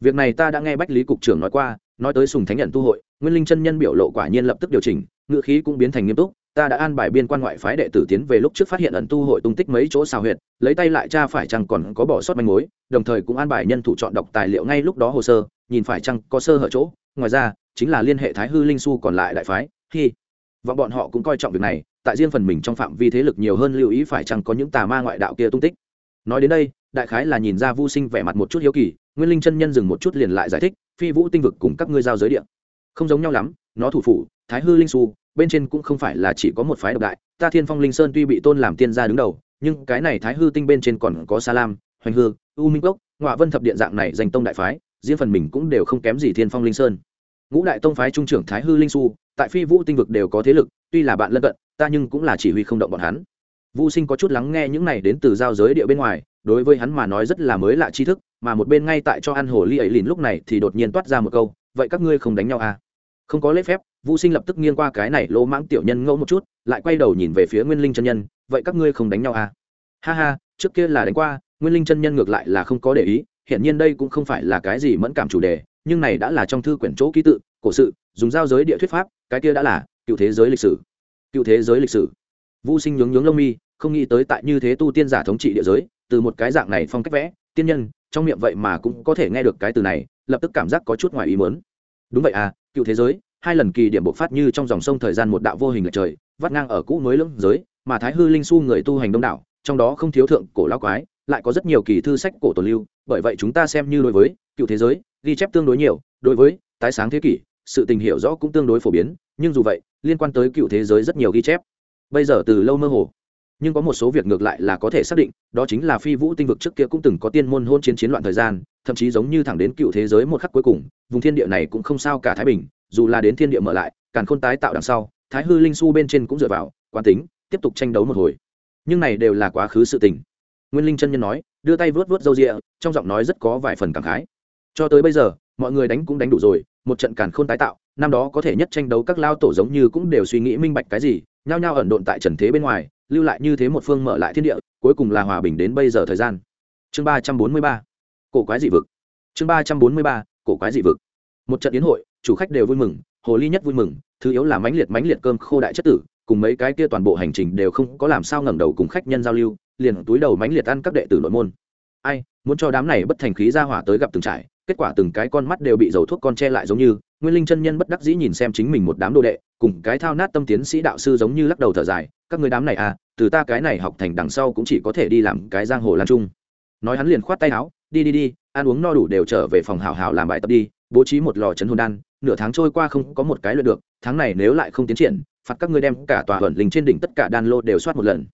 Việc này ta đã nghe bách lý cục trưởng nói qua nói tới sùng thánh nhận tu hội, nguyên linh chân nhân biểu lộ quả nhiên lập tức điều chỉnh ngự khí cũng biến thành nghiêm túc, ta đã an bài biên quan ngoại phái đệ tử tiến về lúc trước phát hiện ẩn tu hội tung tích mấy chỗ xào huyệt, lấy tay lại cha phải chăng còn có bỏ sót manh mối, đồng thời cũng an bài nhân thủ chọn đọc tài liệu ngay lúc đó hồ sơ, nhìn phải chăng có sơ hở chỗ. Ngoài ra, chính là liên hệ thái hư linh su còn lại đại phái khi và bọn họ cũng coi trọng việc này, tại riêng phần mình trong phạm vi thế lực nhiều hơn lưu ý phải chăng có những tà ma ngoại đạo kia tung tích. Nói đến đây, đại khái là nhìn ra vu sinh vẻ mặt một chút hiếu kỳ, nguyên linh chân nhân dừng một chút liền lại giải thích phi vũ tinh vực cùng các ngươi giao giới địa. Không giống nhau lắm, nó thủ phủ, thái hư linh su bên trên cũng không phải là chỉ có một phái độc đại. Ta thiên phong linh sơn tuy bị tôn làm tiên gia đứng đầu, nhưng cái này thái hư tinh bên trên còn có sa lam, hoành hư, u minh cốc ngoại vân thập điện dạng này danh tông đại phái, riêng phần mình cũng đều không kém gì thiên phong linh sơn. Ngũ đại tông phái trung trưởng thái hư linh su tại phi vũ tinh vực đều có thế lực, tuy là bạn lân cận, ta nhưng cũng là chỉ huy không động bọn hắn. Vũ sinh có chút lắng nghe những này đến từ giao giới địa bên ngoài đối với hắn mà nói rất là mới lạ tri thức, mà một bên ngay tại cho ăn hồ ly ấy lìn lúc này thì đột nhiên toát ra một câu, vậy các ngươi không đánh nhau à? Không có lễ phép vũ sinh lập tức nghiêng qua cái này lỗ mãng tiểu nhân ngẫu một chút, lại quay đầu nhìn về phía nguyên linh chân nhân, vậy các ngươi không đánh nhau à? Ha ha, trước kia là đánh qua, nguyên linh chân nhân ngược lại là không có để ý hiện nhiên đây cũng không phải là cái gì mẫn cảm chủ đề, nhưng này đã là trong thư quyển chỗ ký tự, cổ sự, dùng giao giới địa thuyết pháp, cái kia đã là cựu thế giới lịch sử. Cựu thế giới lịch sử. Vũ sinh nhướng nhướng lông mi, không nghĩ tới tại như thế tu tiên giả thống trị địa giới từ một cái dạng này phong cách vẽ, tiên nhân, trong miệng vậy mà cũng có thể nghe được cái từ này, lập tức cảm giác có chút ngoài ý mớn đúng vậy à cựu thế giới, hai lần kỳ điểm bộc phát như trong dòng sông thời gian một đạo vô hình ở trời, vắt ngang ở cũ mới lưỡng giới, mà thái hư linh su người tu hành đông đảo, trong đó không thiếu thượng cổ lao quái, lại có rất nhiều kỳ thư sách cổ tồn lưu, bởi vậy chúng ta xem như đối với cựu thế giới, ghi chép tương đối nhiều, đối với tái sáng thế kỷ, sự tình hiểu rõ cũng tương đối phổ biến, nhưng dù vậy, liên quan tới cựu thế giới rất nhiều ghi chép. Bây giờ từ lâu mơ hồ nhưng có một số việc ngược lại là có thể xác định, đó chính là phi vũ tinh vực trước kia cũng từng có tiên môn hôn chiến chiến loạn thời gian, thậm chí giống như thẳng đến cựu thế giới một khắc cuối cùng, vùng thiên địa này cũng không sao cả thái bình, dù là đến thiên địa mở lại, càn khôn tái tạo đằng sau, thái hư linh su bên trên cũng dựa vào, quán tính, tiếp tục tranh đấu một hồi. Nhưng này đều là quá khứ sự tình. Nguyên linh chân nhân nói, đưa tay vớt vớt râu rịa, trong giọng nói rất có vài phần cảm khái. Cho tới bây giờ, mọi người đánh cũng đánh đủ rồi, một trận càn khôn tái tạo, năm đó có thể nhất tranh đấu các lao tổ giống như cũng đều suy nghĩ minh bạch cái gì nhao nhao ẩn độn tại trần thế bên ngoài, lưu lại như thế một phương mở lại thiên địa, cuối cùng là hòa bình đến bây giờ thời gian. Chương ba trăm bốn mươi ba, cổ quái dị vực. Chương ba trăm bốn mươi ba, cổ quái dị vực. Một trận yến hội, chủ khách đều vui mừng, hồ ly nhất vui mừng, thứ yếu là mãnh liệt mãnh liệt cơm khô đại chất tử, cùng mấy cái kia toàn bộ hành trình đều không có làm sao ngẩng đầu cùng khách nhân giao lưu, liền túi đầu mãnh liệt ăn các đệ tử nội môn. Ai, muốn cho đám này bất thành khí ra hỏa tới gặp từng trải, kết quả từng cái con mắt đều bị dầu thuốc con che lại giống như nguyên linh chân nhân bất đắc dĩ nhìn xem chính mình một đám đồ đệ, cùng cái thao nát tâm tiến sĩ đạo sư giống như lắc đầu thở dài, các người đám này à từ ta cái này học thành đằng sau cũng chỉ có thể đi làm cái giang hồ lan trung. Nói hắn liền khoát tay áo, đi đi đi, ăn uống no đủ đều trở về phòng hào hào làm bài tập đi, bố trí một lò chấn hồn đan, nửa tháng trôi qua không có một cái luyện được, tháng này nếu lại không tiến triển, phạt các ngươi đem cả tòa hẩn linh trên đỉnh tất cả đan lô đều soát một lần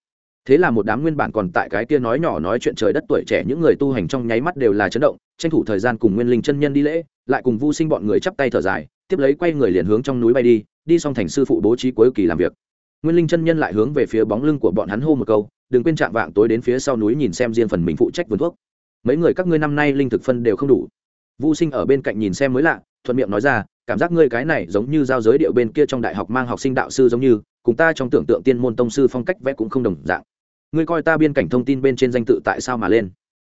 thế là một đám nguyên bản còn tại cái kia nói nhỏ nói chuyện trời đất tuổi trẻ những người tu hành trong nháy mắt đều là chấn động, tranh thủ thời gian cùng nguyên linh chân nhân đi lễ, lại cùng vu sinh bọn người chắp tay thở dài, tiếp lấy quay người liền hướng trong núi bay đi đi xong thành sư phụ bố trí cuối kỳ làm việc. Nguyên linh chân nhân lại hướng về phía bóng lưng của bọn hắn hô một câu, đừng quên chạm vạng tối đến phía sau núi nhìn xem riêng phần mình phụ trách vườn thuốc. Mấy người các ngươi năm nay linh thực phân đều không đủ. Vu sinh ở bên cạnh nhìn xem mới lạ, thuận miệng nói ra, cảm giác ngươi cái này giống như giao giới điệu bên kia trong đại học mang học sinh đạo sư giống như, cùng ta trong tưởng tượng tiên môn tông sư phong cách vẽ cũng không đồng dạng ngươi coi ta biên cảnh thông tin bên trên danh tự tại sao mà lên?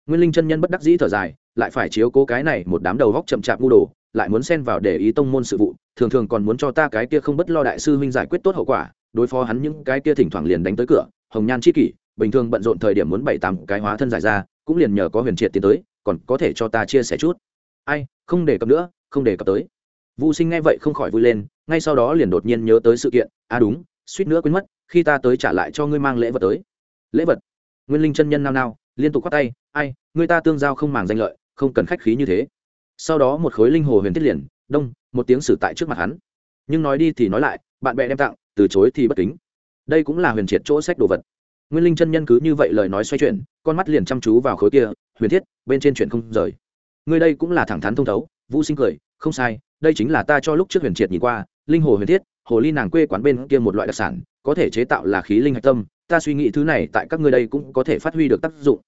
Nguyên linh chân nhân bất đắc dĩ thở dài, lại phải chiếu cố cái này một đám đầu góc chậm chạp ngu đồ, lại muốn xen vào để ý tông môn sự vụ, thường thường còn muốn cho ta cái kia không bất lo đại sư huynh giải quyết tốt hậu quả, đối phó hắn những cái kia thỉnh thoảng liền đánh tới cửa, hồng nhan chi kỷ, bình thường bận rộn thời điểm muốn bảy tám cái hóa thân giải ra, cũng liền nhờ có huyền triệt tiến tới, còn có thể cho ta chia sẻ chút. Ai, không đề cập nữa, không đề cập tới. Vũ sinh nghe vậy không khỏi vui lên, ngay sau đó liền đột nhiên nhớ tới sự kiện. À đúng, suýt nữa quên mất, khi ta tới trả lại cho ngươi mang lễ vật tới lễ vật. Nguyên linh chân nhân nao nao, liên tục khoát tay, ai, người ta tương giao không màng danh lợi, không cần khách khí như thế. Sau đó một khối linh hồ huyền thiết liền, đông, một tiếng xử tại trước mặt hắn. Nhưng nói đi thì nói lại, bạn bè đem tặng, từ chối thì bất kính. Đây cũng là huyền triệt chỗ sách đồ vật. Nguyên linh chân nhân cứ như vậy lời nói xoay chuyển, con mắt liền chăm chú vào khối kia, huyền thiết, bên trên chuyện không rời. Người đây cũng là thẳng thắn thông thấu, vũ sinh cười, không sai, đây chính là ta cho lúc trước huyền triệt nhìn qua, linh hồ huyền thiết, hồ ly nàng quê quán bên kia một loại đặc sản, có thể chế tạo là khí linh hạch tâm ta suy nghĩ thứ này tại các ngươi đây cũng có thể phát huy được tác dụng.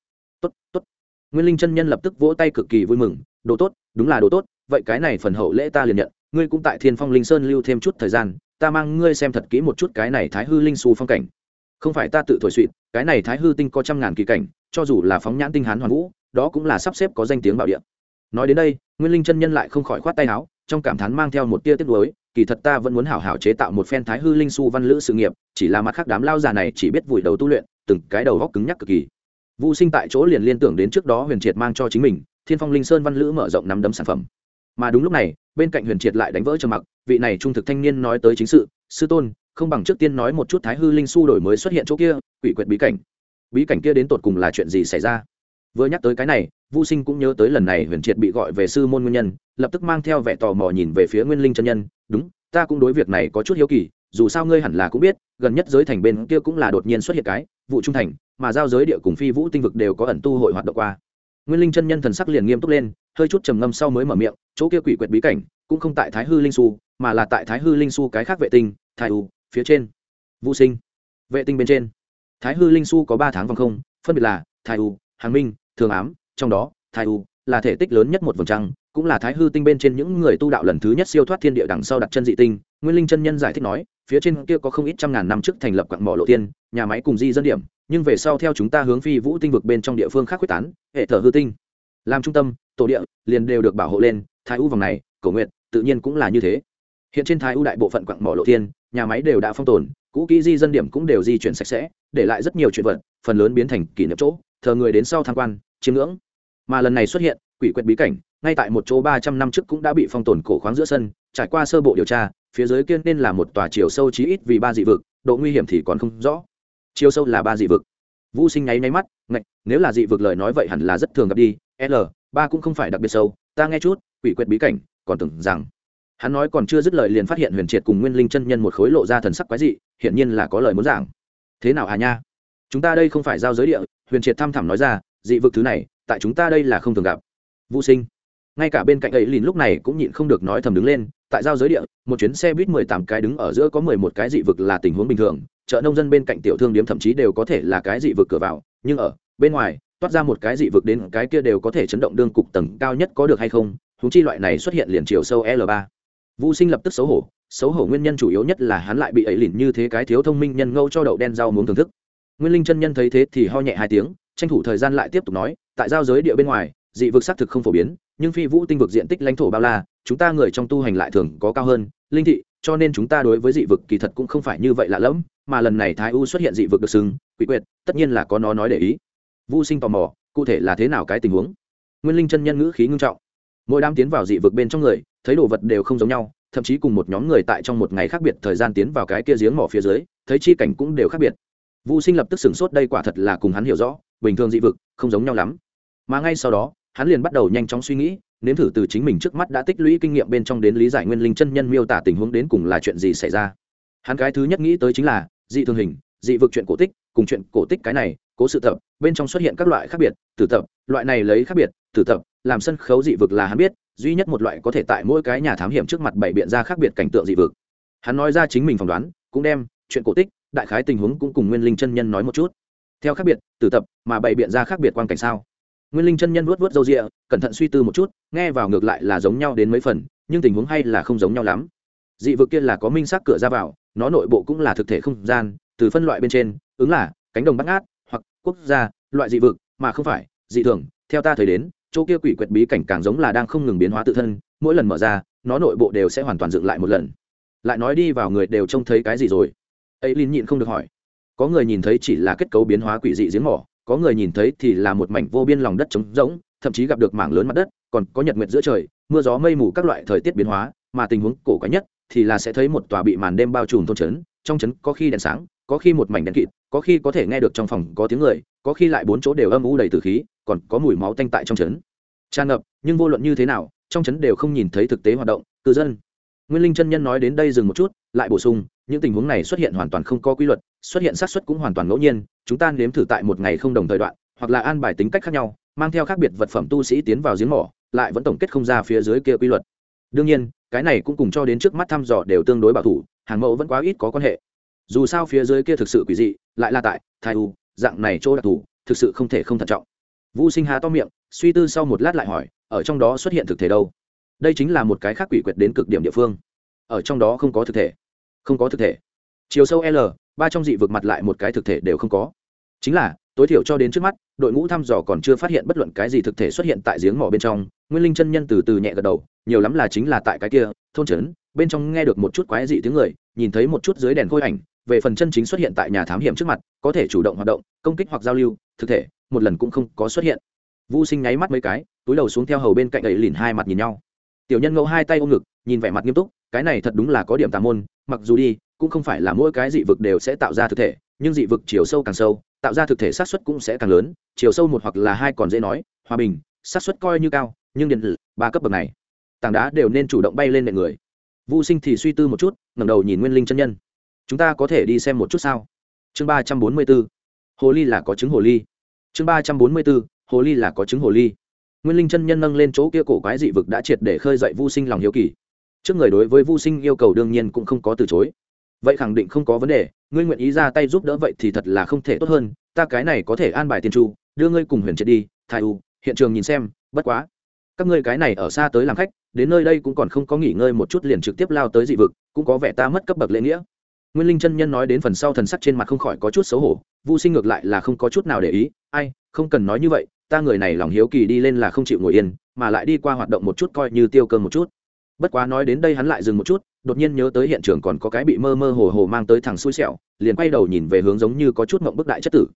Tốt tốt. Nguyên linh chân nhân lập tức vỗ tay cực kỳ vui mừng. Đồ tốt, đúng là đồ tốt. Vậy cái này phần hậu lễ ta liền nhận. Ngươi cũng tại thiên phong linh sơn lưu thêm chút thời gian. Ta mang ngươi xem thật kỹ một chút cái này thái hư linh su phong cảnh. Không phải ta tự thổi suỵt cái này thái hư tinh có trăm ngàn kỳ cảnh, cho dù là phóng nhãn tinh hán hoàn vũ, đó cũng là sắp xếp có danh tiếng bảo địa. Nói đến đây, nguyên linh chân nhân lại không khỏi khoát tay áo, trong cảm thán mang theo một tia tiếc nuối kỳ thật ta vẫn muốn hảo hảo chế tạo một phen thái hư linh su văn lữ sự nghiệp chỉ là mặt khác đám lao già này chỉ biết vùi đầu tu luyện từng cái đầu góc cứng nhắc cực kỳ. Vũ sinh tại chỗ liền liên tưởng đến trước đó huyền triệt mang cho chính mình thiên phong linh sơn văn lữ mở rộng nắm đấm sản phẩm. Mà đúng lúc này bên cạnh huyền triệt lại đánh vỡ trầm mặc vị này trung thực thanh niên nói tới chính sự sư tôn không bằng trước tiên nói một chút thái hư linh su đổi mới xuất hiện chỗ kia quỷ quyệt bí cảnh. Bí cảnh kia đến tột cùng là chuyện gì xảy ra? Vừa nhắc tới cái này Vu Sinh cũng nhớ tới lần này Huyền Triệt bị gọi về sư môn nguyên nhân, lập tức mang theo vẻ tò mò nhìn về phía Nguyên Linh chân nhân, "Đúng, ta cũng đối việc này có chút hiếu kỳ, dù sao ngươi hẳn là cũng biết, gần nhất giới thành bên kia cũng là đột nhiên xuất hiện cái, vụ trung thành, mà giao giới địa cùng phi vũ tinh vực đều có ẩn tu hội hoạt động qua." Nguyên Linh chân nhân thần sắc liền nghiêm túc lên, hơi chút trầm ngâm sau mới mở miệng, "Chỗ kia quỷ quyệt bí cảnh, cũng không tại Thái Hư Linh Su, mà là tại Thái Hư Linh Su cái khác vệ tinh, Thái U, phía trên." vũ Sinh, vệ tinh bên trên. Thái Hư Linh Su có ba tháng vòng không, phân biệt là Thái U, Hàng Minh, Thường Ám, trong đó thái u là thể tích lớn nhất một vòng trăng cũng là thái hư tinh bên trên những người tu đạo lần thứ nhất siêu thoát thiên địa đằng sau đặt chân dị tinh, nguyên linh chân nhân giải thích nói, phía trên kia có không ít trăm ngàn năm trước thành lập quặng mỏ lộ tiên nhà máy cùng di dân điểm, nhưng về sau theo chúng ta hướng phi vũ tinh vực bên trong địa phương khác quyết tán, hệ thờ hư tinh. Làm trung tâm, tổ địa, liền đều được bảo hộ lên, thái u vòng này cầu nguyện tự nhiên cũng là như thế. Hiện trên thái u đại bộ phận quặng mỏ lộ tiên nhà máy đều đã phong tồn, cũ kỹ di dân điểm cũng đều di chuyển sạch sẽ, để lại rất nhiều chuyện vật, phần lớn biến thành kỷ niệm chỗ, thờ người đến sau tham quan, chiêm ngưỡng. Mà lần này xuất hiện, quỷ quyệt bí cảnh ngay tại một chỗ ba trăm năm trước cũng đã bị phong tồn cổ khoáng giữa sân, trải qua sơ bộ điều tra, phía dưới kia nên là một tòa chiều sâu chí ít vì ba dị vực, độ nguy hiểm thì còn không rõ. Chiều sâu là ba dị vực. Vũ sinh nháy nháy mắt, ngạch, nếu là dị vực lời nói vậy hẳn là rất thường gặp đi, l, ba cũng không phải đặc biệt sâu, ta nghe chút, quỷ quyệt bí cảnh, còn tưởng rằng. Hắn nói còn chưa dứt lời liền phát hiện huyền triệt cùng nguyên linh chân nhân một khối lộ ra thần sắc quái dị, hiển nhiên là có lời muốn giảng. Thế nào hà nha? Chúng ta đây không phải giao giới địa, huyền triệt thăm thẳm nói ra, dị vực thứ này, tại chúng ta đây là không thường gặp. Vũ sinh ngay cả bên cạnh ấy lìn lúc này cũng nhịn không được nói thầm đứng lên, tại giao giới địa, một chuyến xe buýt mười tám cái đứng ở giữa có mười một cái dị vực là tình huống bình thường, chợ nông dân bên cạnh tiểu thương điếm thậm chí đều có thể là cái dị vực cửa vào, nhưng ở bên ngoài, toát ra một cái dị vực đến cái kia đều có thể chấn động đương cục tầng cao nhất có được hay không húng chi loại này xuất hiện liền chiều sâu l ba. Vũ sinh lập tức xấu hổ xấu hổ nguyên nhân chủ yếu nhất là hắn lại bị ấy lìn như thế cái thiếu thông minh nhân ngâu cho đậu đen rau muốn thưởng thức. Nguyên linh chân nhân thấy thế thì ho nhẹ hai tiếng, tranh thủ thời gian lại tiếp tục nói, tại giao giới địa bên ngoài, dị vực xác thực không phổ biến nhưng phi vũ tinh vực diện tích lãnh thổ bao la, chúng ta người trong tu hành lại thường có cao hơn, linh thị, cho nên chúng ta đối với dị vực kỳ thật cũng không phải như vậy lạ lẫm, mà lần này thái u xuất hiện dị vực được sừng quỷ quyệt, tất nhiên là có nó nói để ý. Vu sinh tò mò, cụ thể là thế nào cái tình huống? Nguyên linh chân nhân ngữ khí ngưng trọng. Mỗi đám tiến vào dị vực bên trong người, thấy đồ vật đều không giống nhau, thậm chí cùng một nhóm người tại trong một ngày khác biệt thời gian tiến vào cái kia giếng mỏ phía dưới, thấy chi cảnh cũng đều khác biệt. Vu sinh lập tức sửng sốt đây quả thật là cùng hắn hiểu rõ, bình thường dị vực, không giống nhau lắm. Mà ngay sau đó hắn liền bắt đầu nhanh chóng suy nghĩ, nếm thử từ chính mình trước mắt đã tích lũy kinh nghiệm bên trong đến lý giải nguyên linh chân nhân miêu tả tình huống đến cùng là chuyện gì xảy ra. Hắn cái thứ nhất nghĩ tới chính là, dị thường hình, dị vực chuyện cổ tích, cùng chuyện cổ tích cái này, cố sự tập, bên trong xuất hiện các loại khác biệt, tử tập, loại này lấy khác biệt, tử tập, làm sân khấu dị vực là hắn biết, duy nhất một loại có thể tại mỗi cái nhà thám hiểm trước mặt bảy biện ra khác biệt cảnh tượng dị vực. Hắn nói ra chính mình phỏng đoán, cũng đem, chuyện cổ tích, đại khái tình huống cũng cùng nguyên linh chân nhân nói một chút. Theo khác biệt, tử tập, mà bày biện ra khác biệt quan cảnh sao? Nguyên linh chân nhân vuốt vuốt râu rịa, cẩn thận suy tư một chút, nghe vào ngược lại là giống nhau đến mấy phần, nhưng tình huống hay là không giống nhau lắm. Dị vực kia là có minh xác cửa ra vào, nó nội bộ cũng là thực thể không gian, từ phân loại bên trên, ứng là cánh đồng bắt ngát, hoặc quốc gia, loại dị vực, mà không phải, dị thường, theo ta thấy đến, chỗ kia quỷ quyệt bí cảnh càng giống là đang không ngừng biến hóa tự thân, mỗi lần mở ra, nó nội bộ đều sẽ hoàn toàn dựng lại một lần. Lại nói đi vào người đều trông thấy cái gì rồi? Ấy linh nhịn không được hỏi. Có người nhìn thấy chỉ là kết cấu biến hóa quỷ dị giếng mỏ có người nhìn thấy thì là một mảnh vô biên lòng đất trống rỗng, thậm chí gặp được mảng lớn mặt đất, còn có nhật nguyệt giữa trời, mưa gió mây mù các loại thời tiết biến hóa, mà tình huống cổ quái nhất thì là sẽ thấy một tòa bị màn đêm bao trùm thôn trấn trong trấn có khi đèn sáng, có khi một mảnh đèn kịt, có khi có thể nghe được trong phòng có tiếng người, có khi lại bốn chỗ đều âm u đầy từ khí, còn có mùi máu tanh tại trong trấn tràn ngập, nhưng vô luận như thế nào, trong trấn đều không nhìn thấy thực tế hoạt động, cư dân. Nguyên linh chân nhân nói đến đây dừng một chút, lại bổ sung, những tình huống này xuất hiện hoàn toàn không có quy luật, xuất hiện xác suất cũng hoàn toàn ngẫu nhiên chúng ta nếm thử tại một ngày không đồng thời đoạn, hoặc là an bài tính cách khác nhau, mang theo khác biệt vật phẩm tu sĩ tiến vào giếng mỏ, lại vẫn tổng kết không ra phía dưới kia quy luật. Đương nhiên, cái này cũng cùng cho đến trước mắt thăm dò đều tương đối bảo thủ, hàng mẫu vẫn quá ít có quan hệ. Dù sao phía dưới kia thực sự quỷ dị, lại là tại, thai u, dạng này chỗ đặc thù, thực sự không thể không thận trọng. Vũ sinh hà to miệng, suy tư sau một lát lại hỏi, ở trong đó xuất hiện thực thể đâu? Đây chính là một cái khác quỷ quyệt đến cực điểm địa phương. Ở trong đó không có thực thể. Không có thực thể. Chiều sâu l ba trong dị vực mặt lại một cái thực thể đều không có. Chính là, tối thiểu cho đến trước mắt, đội ngũ thăm dò còn chưa phát hiện bất luận cái gì thực thể xuất hiện tại giếng mỏ bên trong. Nguyên linh chân nhân từ từ nhẹ gật đầu, nhiều lắm là chính là tại cái kia, thôn trấn, bên trong nghe được một chút quái dị tiếng người, nhìn thấy một chút dưới đèn khôi ảnh, về phần chân chính xuất hiện tại nhà thám hiểm trước mặt, có thể chủ động hoạt động, công kích hoặc giao lưu, thực thể, một lần cũng không có xuất hiện. Vu sinh nháy mắt mấy cái, túi đầu xuống theo hầu bên cạnh ấy lìn hai mặt nhìn nhau. Tiểu nhân ngẫu hai tay ôm ngực, nhìn vẻ mặt nghiêm túc, cái này thật đúng là có điểm tà môn, mặc dù đi cũng không phải là mỗi cái dị vực đều sẽ tạo ra thực thể, nhưng dị vực chiều sâu càng sâu, tạo ra thực thể sát xuất cũng sẽ càng lớn, chiều sâu một hoặc là hai còn dễ nói, hòa bình sát xuất coi như cao, nhưng điện tử ba cấp bậc này, tảng đá đều nên chủ động bay lên nền người. Vu sinh thì suy tư một chút, ngẩng đầu nhìn nguyên linh chân nhân. Chúng ta có thể đi xem một chút sao? Chương ba trăm bốn mươi b ố hồ ly là có trứng hồ ly. Chương ba trăm bốn mươi b ố hồ ly là có trứng hồ ly. Nguyên linh chân nhân nâng lên chỗ kia cổ quái dị vực đã triệt để khơi dậy vô sinh lòng hiếu kỳ. Trước người đối với vô sinh yêu cầu đương nhiên cũng không có từ chối vậy khẳng định không có vấn đề ngươi nguyện ý ra tay giúp đỡ vậy thì thật là không thể tốt hơn ta cái này có thể an bài tiên chu, đưa ngươi cùng huyền triệt đi thai u hiện trường nhìn xem bất quá. Các ngươi cái này ở xa tới làm khách đến nơi đây cũng còn không có nghỉ ngơi một chút liền trực tiếp lao tới dị vực cũng có vẻ ta mất cấp bậc lễ nghĩa. Nguyên linh chân nhân nói đến phần sau thần sắc trên mặt không khỏi có chút xấu hổ vô sinh ngược lại là không có chút nào để ý ai không cần nói như vậy ta người này lòng hiếu kỳ đi lên là không chịu ngồi yên mà lại đi qua hoạt động một chút coi như tiêu cơm một chút bất quá nói đến đây hắn lại dừng một chút, đột nhiên nhớ tới hiện trường còn có cái bị mơ mơ hồ hồ mang tới thằng xui xẻo, liền quay đầu nhìn về hướng giống như có chút mộng bức đại chất tử.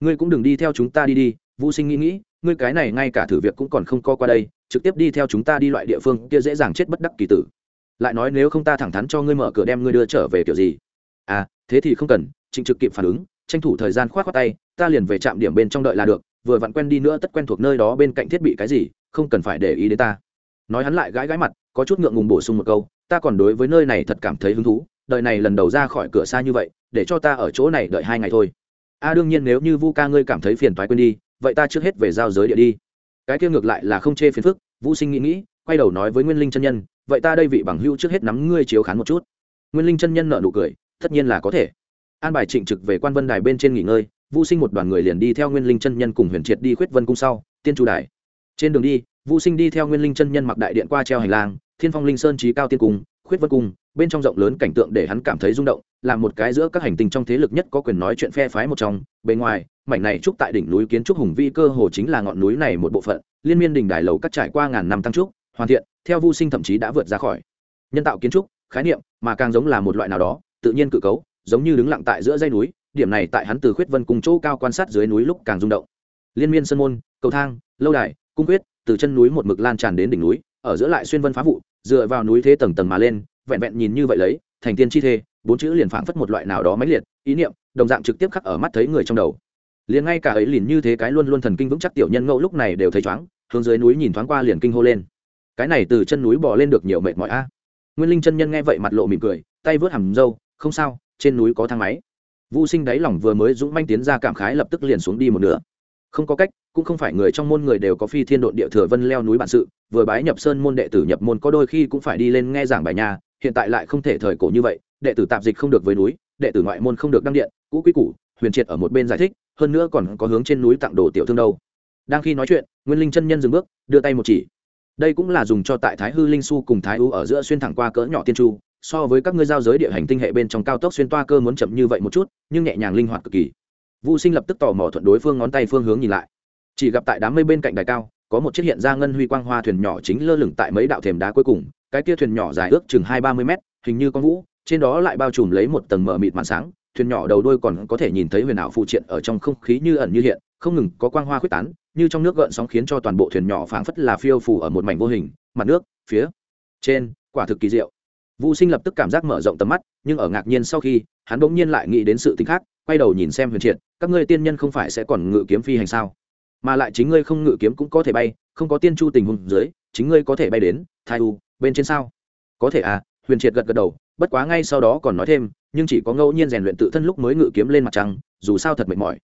Ngươi cũng đừng đi theo chúng ta đi đi vũ sinh nghĩ nghĩ, ngươi cái này ngay cả thử việc cũng còn không co qua đây, trực tiếp đi theo chúng ta đi loại địa phương kia dễ dàng chết bất đắc kỳ tử. Lại nói nếu không ta thẳng thắn cho ngươi mở cửa đem ngươi đưa trở về kiểu gì? À thế thì không cần, trịnh trực kịp phản ứng, tranh thủ thời gian k h o á t khoác tay, ta liền về trạm điểm bên trong đợi là được, vừa vặn quen đi nữa tất quen thuộc nơi đó bên cạnh thiết bị cái gì, không cần phải để ý đến ta. Nói hắn lại gãi gãi mặt có chút ngượng ngùng bổ sung một câu ta còn đối với nơi này thật cảm thấy hứng thú đợi này lần đầu ra khỏi cửa xa như vậy để cho ta ở chỗ này đợi hai ngày thôi. A à, đương nhiên nếu như vu ca ngươi cảm thấy phiền toái quên đi vậy ta trước hết về giao giới địa đi. Cái kia ngược lại là không chê phiền phức vũ sinh nghĩ nghĩ quay đầu nói với nguyên linh chân nhân vậy ta đây vị bằng hưu trước hết nắm ngươi chiếu khán một chút. Nguyên linh chân nhân nợ nụ cười tất nhiên là có thể. An bài trịnh trực về quan vân đài bên trên nghỉ ngơi Vu Sinh một đoàn người liền đi theo Nguyên Linh chân nhân cùng Huyền Triệt đi Khuyết Vân cung sau, Tiên Chu đài. Trên đường đi, Vu Sinh đi theo Nguyên Linh chân nhân mặc đại điện qua treo hành lang, Thiên Phong Linh Sơn chí cao tiên cung, Khuyết Vân cung, bên trong rộng lớn cảnh tượng để hắn cảm thấy rung động, là một cái giữa các hành tinh trong thế lực nhất có quyền nói chuyện phe phái một trong, bên ngoài, mảnh này trúc tại đỉnh núi kiến trúc hùng vĩ cơ hồ chính là ngọn núi này một bộ phận, liên miên đỉnh đài lầu các trải qua ngàn năm tăng trúc, hoàn thiện, theo Vu Sinh thậm chí đã vượt ra khỏi. Nhân tạo kiến trúc, khái niệm, mà càng giống là một loại nào đó, tự nhiên cự cấu, giống như đứng lặng tại giữa dây núi, điểm này tại hắn từ khuyết vân cùng chỗ cao quan sát dưới núi lúc càng rung động. Liên miên sân môn cầu thang lâu đài cung quyết từ chân núi một mực lan tràn đến đỉnh núi ở giữa lại xuyên vân phá vụ dựa vào núi thế tầng tầng mà lên vẹn vẹn nhìn như vậy lấy thành tiên chi thê bốn chữ liền phảng phất một loại nào đó mãnh liệt ý niệm đồng dạng trực tiếp khắc ở mắt thấy người trong đầu. Liền ngay cả ấy liền như thế cái luôn luôn thần kinh vững chắc tiểu nhân ngẫu lúc này đều thấy chóng hướng dưới núi nhìn thoáng qua liền kinh hô lên. Cái này từ chân núi bò lên được nhiều mệt mỏi a. Nguyên linh chân nhân nghe vậy mặt lộ mỉm cười tay vớt hầm râu không sao trên núi có thang máy. Vu Sinh đáy lòng vừa mới dũng manh tiến ra cảm khái lập tức liền xuống đi một nửa. Không có cách, cũng không phải người trong môn người đều có phi thiên độn địa thừa vân leo núi bản sự, vừa bái nhập sơn môn đệ tử nhập môn có đôi khi cũng phải đi lên nghe giảng bài nhà, hiện tại lại không thể thời cổ như vậy, đệ tử tạp dịch không được với núi, đệ tử ngoại môn không được đăng điện, cũ quý củ, huyền triệt ở một bên giải thích, hơn nữa còn có hướng trên núi tặng đồ tiểu thương đâu. Đang khi nói chuyện, Nguyên Linh chân nhân dừng bước, đưa tay một chỉ. Đây cũng là dùng cho tại Thái Hư Linh Su cùng Thái U ở giữa xuyên thẳng qua cỡ nhỏ tiên chu, so với các ngươi giao giới địa hành tinh hệ bên trong cao tốc xuyên toa cơ muốn chậm như vậy một chút nhưng nhẹ nhàng linh hoạt cực kỳ Vu Sinh lập tức tò mò thuận đối phương ngón tay phương hướng nhìn lại. Chỉ gặp tại đám mây bên cạnh đài cao, có một chiếc hiện ra ngân huy quang hoa thuyền nhỏ chính lơ lửng tại mấy đạo thềm đá cuối cùng, cái kia thuyền nhỏ dài ước chừng hai ba mươi mét, hình như con vũ, trên đó lại bao trùm lấy một tầng mờ mịt màn sáng, thuyền nhỏ đầu đuôi còn có thể nhìn thấy huyền ảo phụ triện ở trong không khí như ẩn như hiện, không ngừng có quang hoa khuếch tán, như trong nước gợn sóng khiến cho toàn bộ thuyền nhỏ phảng phất là phiêu phù ở một mảnh vô hình, mặt nước, phía trên, quả thực kỳ diệu. Vu Sinh lập tức cảm giác mở rộng tầm mắt, nhưng ở ngạc nhiên sau khi, hắn bỗng nhiên lại nghĩ đến sự tình khác, quay đầu nhìn xem Huyền Triệt, các ngươi tiên nhân không phải sẽ còn ngự kiếm phi hành sao? Mà lại chính ngươi không ngự kiếm cũng có thể bay, không có tiên chu tình huống dưới, chính ngươi có thể bay đến thai u bên trên sao? Có thể à huyền triệt gật gật đầu bất quá ngay sau đó còn nói thêm nhưng chỉ có ngẫu nhiên rèn luyện tự thân lúc mới ngự kiếm lên mặt trăng dù sao thật mệt mỏi.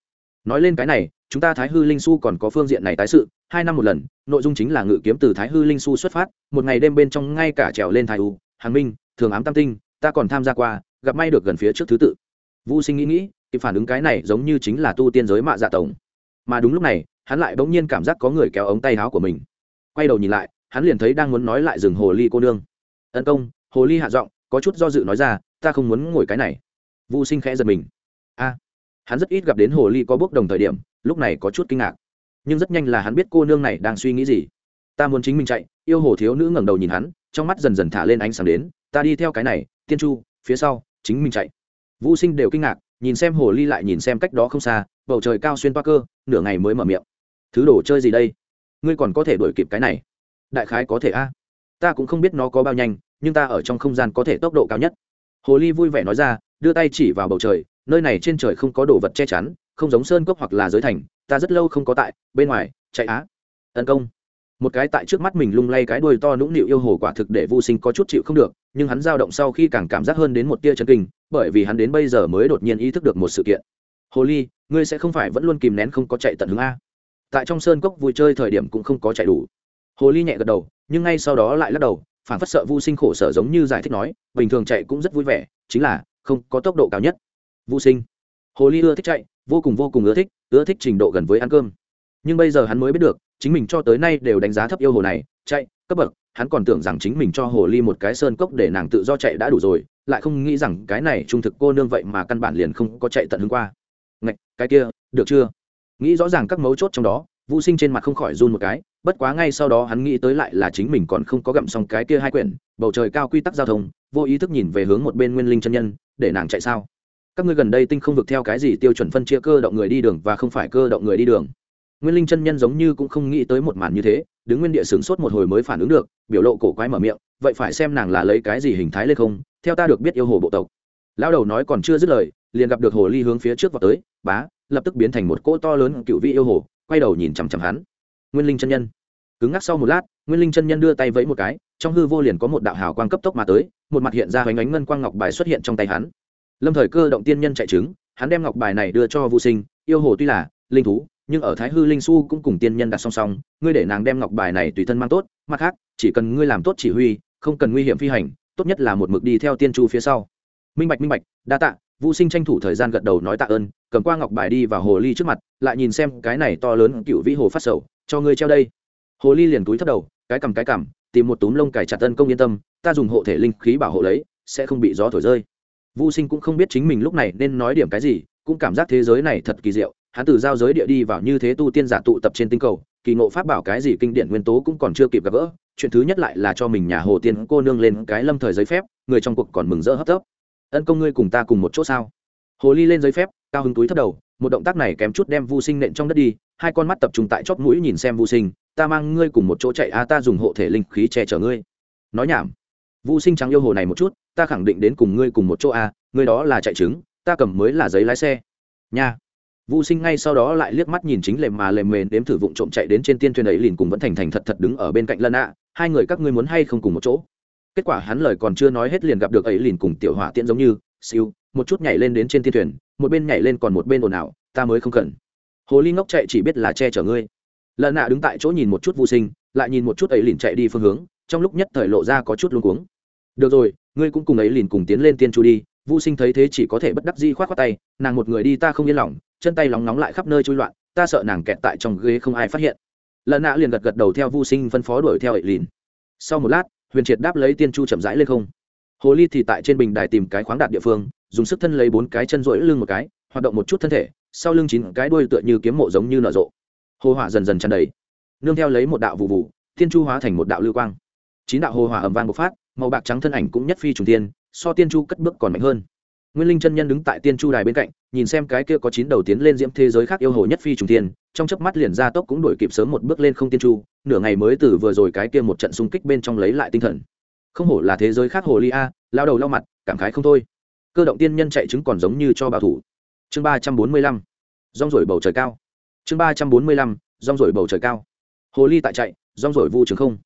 Nói lên cái này chúng ta thái hư linh su còn có phương diện này tái sự hai năm một lần nội dung chính là ngự kiếm từ thái hư linh su xuất phát một ngày đêm bên trong ngay cả trèo lên thái u hàng minh thường ám tam tinh ta còn tham gia qua gặp may được gần phía trước thứ tự. Vu sinh nghĩ nghĩ thì phản ứng cái này giống như chính là tu tiên giới mạ dạ tổng. Mà đúng lúc này hắn lại bỗng nhiên cảm giác có người kéo ống tay áo của mình. Quay đầu nhìn lại, hắn liền thấy đang muốn nói lại dừng hồ ly cô nương. Tấn công, hồ ly hạ giọng, có chút do dự nói ra, ta không muốn ngồi cái này. Vu sinh khẽ giật mình. A, hắn rất ít gặp đến hồ ly có bước đồng thời điểm, lúc này có chút kinh ngạc. Nhưng rất nhanh là hắn biết cô nương này đang suy nghĩ gì. Ta muốn chính mình chạy. Yêu hồ thiếu nữ ngẩng đầu nhìn hắn, trong mắt dần dần thả lên ánh sáng đến, ta đi theo cái này, tiên chu, phía sau, chính mình chạy. Vũ sinh đều kinh ngạc, nhìn xem hồ ly lại nhìn xem cách đó không xa, bầu trời cao xuyên toa cơ, nửa ngày mới mở miệng thứ đồ chơi gì đây? Ngươi còn có thể đuổi kịp cái này. Đại khái có thể a. Ta cũng không biết nó có bao nhanh, nhưng ta ở trong không gian có thể tốc độ cao nhất. Hồ ly vui vẻ nói ra, đưa tay chỉ vào bầu trời, nơi này trên trời không có đồ vật che chắn, không giống sơn cốc hoặc là giới thành, ta rất lâu không có tại, bên ngoài, chạy á. Tấn công. Một cái tại trước mắt mình lung lay cái đuôi to nũng nịu yêu hồ quả thực để vô sinh có chút chịu không được, nhưng hắn dao động sau khi càng cảm giác hơn đến một tia chân kinh, bởi vì hắn đến bây giờ mới đột nhiên ý thức được một sự kiện. Hồ ly, ngươi sẽ không phải vẫn luôn kìm nén không có chạy tận hướng a tại trong sơn cốc vui chơi thời điểm cũng không có chạy đủ. Hồ ly nhẹ gật đầu, nhưng ngay sau đó lại lắc đầu phản phất sợ vô sinh khổ sở giống như giải thích nói, bình thường chạy cũng rất vui vẻ, chính là không có tốc độ cao nhất. Vô sinh. Hồ ly ưa thích chạy, vô cùng vô cùng ưa thích ưa thích trình độ gần với ăn cơm. Nhưng bây giờ hắn mới biết được, chính mình cho tới nay đều đánh giá thấp yêu hồ này, chạy, cấp bậc, hắn còn tưởng rằng chính mình cho hồ ly một cái sơn cốc để nàng tự do chạy đã đủ rồi, lại không nghĩ rằng cái này trung thực cô nương vậy mà căn bản liền không có chạy tận hướng qua. Ngạch, cái kia, được chưa? Nghĩ rõ ràng các mấu chốt trong đó vũ sinh trên mặt không khỏi run một cái, bất quá ngay sau đó hắn nghĩ tới lại là chính mình còn không có gặm xong cái kia hai quyển, bầu trời cao quy tắc giao thông, vô ý thức nhìn về hướng một bên nguyên linh chân nhân, để nàng chạy sao? Các ngươi gần đây tinh không vực theo cái gì tiêu chuẩn phân chia cơ động người đi đường và không phải cơ động người đi đường? Nguyên linh chân nhân giống như cũng không nghĩ tới một màn như thế, đứng nguyên địa sửng sốt một hồi mới phản ứng được, biểu lộ cổ quái mở miệng, vậy phải xem nàng là lấy cái gì hình thái lên không? Theo ta được biết yêu hồ bộ tộc. Lão đầu nói còn chưa dứt lời liền gặp được hồ ly hướng phía trước vào tới, bá, lập tức biến thành một cỗ to lớn cựu vị yêu hồ, quay đầu nhìn chằm chằm hắn. Nguyên linh chân nhân. Cứng ngắc sau một lát, nguyên linh chân nhân đưa tay vẫy một cái, trong hư vô liền có một đạo hào quang cấp tốc mà tới, một mặt hiện ra hoành ánh ngân quang ngọc bài xuất hiện trong tay hắn. Lâm thời cơ động tiên nhân chạy trứng, hắn đem ngọc bài này đưa cho vũ sinh, yêu hồ tuy là linh thú, nhưng ở thái hư linh su cũng cùng tiên nhân đặt song song, ngươi để nàng đem ngọc bài này tùy thân mang tốt, mặt khác, chỉ cần ngươi làm tốt chỉ huy, không cần nguy hiểm phi hành, tốt nhất là một mực đi theo tiên chu phía sau. Minh bạch minh bạch, đa tạ vũ sinh tranh thủ thời gian gật đầu nói tạ ơn cầm qua ngọc bài đi vào hồ ly trước mặt lại nhìn xem cái này to lớn cựu vĩ hồ phát sầu cho ngươi treo đây hồ ly liền túi thấp đầu cái cầm cái cầm tìm một túm lông cải chặt tân công yên tâm ta dùng hộ thể linh khí bảo hộ lấy sẽ không bị gió thổi rơi Vu Sinh cũng không biết chính mình lúc này nên nói điểm cái gì, cũng cảm giác thế giới này thật kỳ diệu, hắn từ giao giới địa đi vào như thế tu tiên giả tụ tập trên tinh cầu, kỳ ngộ pháp bảo cái gì kinh điển nguyên tố cũng còn chưa kịp gặp gỡ, chuyện thứ nhất lại là cho mình nhà hồ tiên cô nương lên cái lâm thời giấy phép, người trong cuộc còn mừng rỡ hấp tấp. Ân công ngươi cùng ta cùng một chỗ sao? Hồ ly lên giấy phép, cao hứng túi thấp đầu, một động tác này kém chút đem Vu Sinh nện trong đất đi, hai con mắt tập trung tại chóp mũi nhìn xem Vu Sinh, ta mang ngươi cùng một chỗ chạy a ta dùng hộ thể linh khí che chở ngươi. Nói nhảm. Vu Sinh trắng yêu hồ này một chút, ta khẳng định đến cùng ngươi cùng một chỗ a, ngươi đó là chạy trứng ta cầm mới là giấy lái xe nha Vu Sinh ngay sau đó lại liếc mắt nhìn chính lềm mà lềm mềm đếm thử vụng trộm chạy đến trên tiên thuyền ấy liền cùng vẫn thành thành thật thật đứng ở bên cạnh Lân ạ, hai người các ngươi muốn hay không cùng một chỗ. Kết quả hắn lời còn chưa nói hết liền gặp được ấy liền cùng tiểu hỏa tiễn giống như, siêu, một chút nhảy lên đến trên thiên thuyền, một bên nhảy lên còn một bên ồn ào, ta mới không cần. Hồ ly ngốc chạy chỉ biết là che chở ngươi. lợn nạ đứng tại chỗ nhìn một chút Vu Sinh, lại nhìn một chút ấy liền chạy đi phương hướng, trong lúc nhất thời lộ ra có chút luống cuống. Được rồi, ngươi cũng cùng ấy liền cùng tiến lên tiên chu đi, Vu Sinh thấy thế chỉ có thể bất đắc dĩ khoát khoát tay, nàng một người đi ta không yên lòng, chân tay lóng nóng lại khắp nơi trôi loạn, ta sợ nàng kẹt tại trong ghế không ai phát hiện. lợn nạ liền gật gật đầu theo Vu Sinh phân phó đuổi theo ấy lìn. Sau một lát, Huyền Triệt đáp lấy tiên chu chậm rãi lên không. Hồ ly thì tại trên bình đài tìm cái khoáng đạt địa phương, dùng sức thân lấy bốn cái chân duỗi lưng một cái, hoạt động một chút thân thể, sau lưng chín cái đuôi tựa như kiếm mộ giống như nở rộ. Hồ hỏa dần dần tràn đầy. Nương theo lấy một đạo vụ vụ, tiên chu hóa thành một đạo lưu quang. Chín đạo hồ hỏa ầm vang bộc phát, màu bạc trắng thân ảnh cũng nhất phi trùng tiên, so tiên chu cất bước còn mạnh hơn nguyên linh chân nhân đứng tại tiên chu đài bên cạnh nhìn xem cái kia có chín đầu tiến lên diễm thế giới khác yêu hồ nhất phi trùng tiên trong chớp mắt liền ra tốc cũng đổi kịp sớm một bước lên không tiên chu, nửa ngày mới từ vừa rồi cái kia một trận xung kích bên trong lấy lại tinh thần. Không hổ là thế giới khác hồ ly a, lao đầu lao mặt, cảm khái không thôi. Cơ động tiên nhân chạy chứng còn giống như cho bảo thủ. Chương ba trăm bốn mươi lăm, rong rổi bầu trời cao. Chương ba trăm bốn mươi lăm, rong rổi bầu trời cao. Hồ ly tại chạy, rong rổi vu trường không.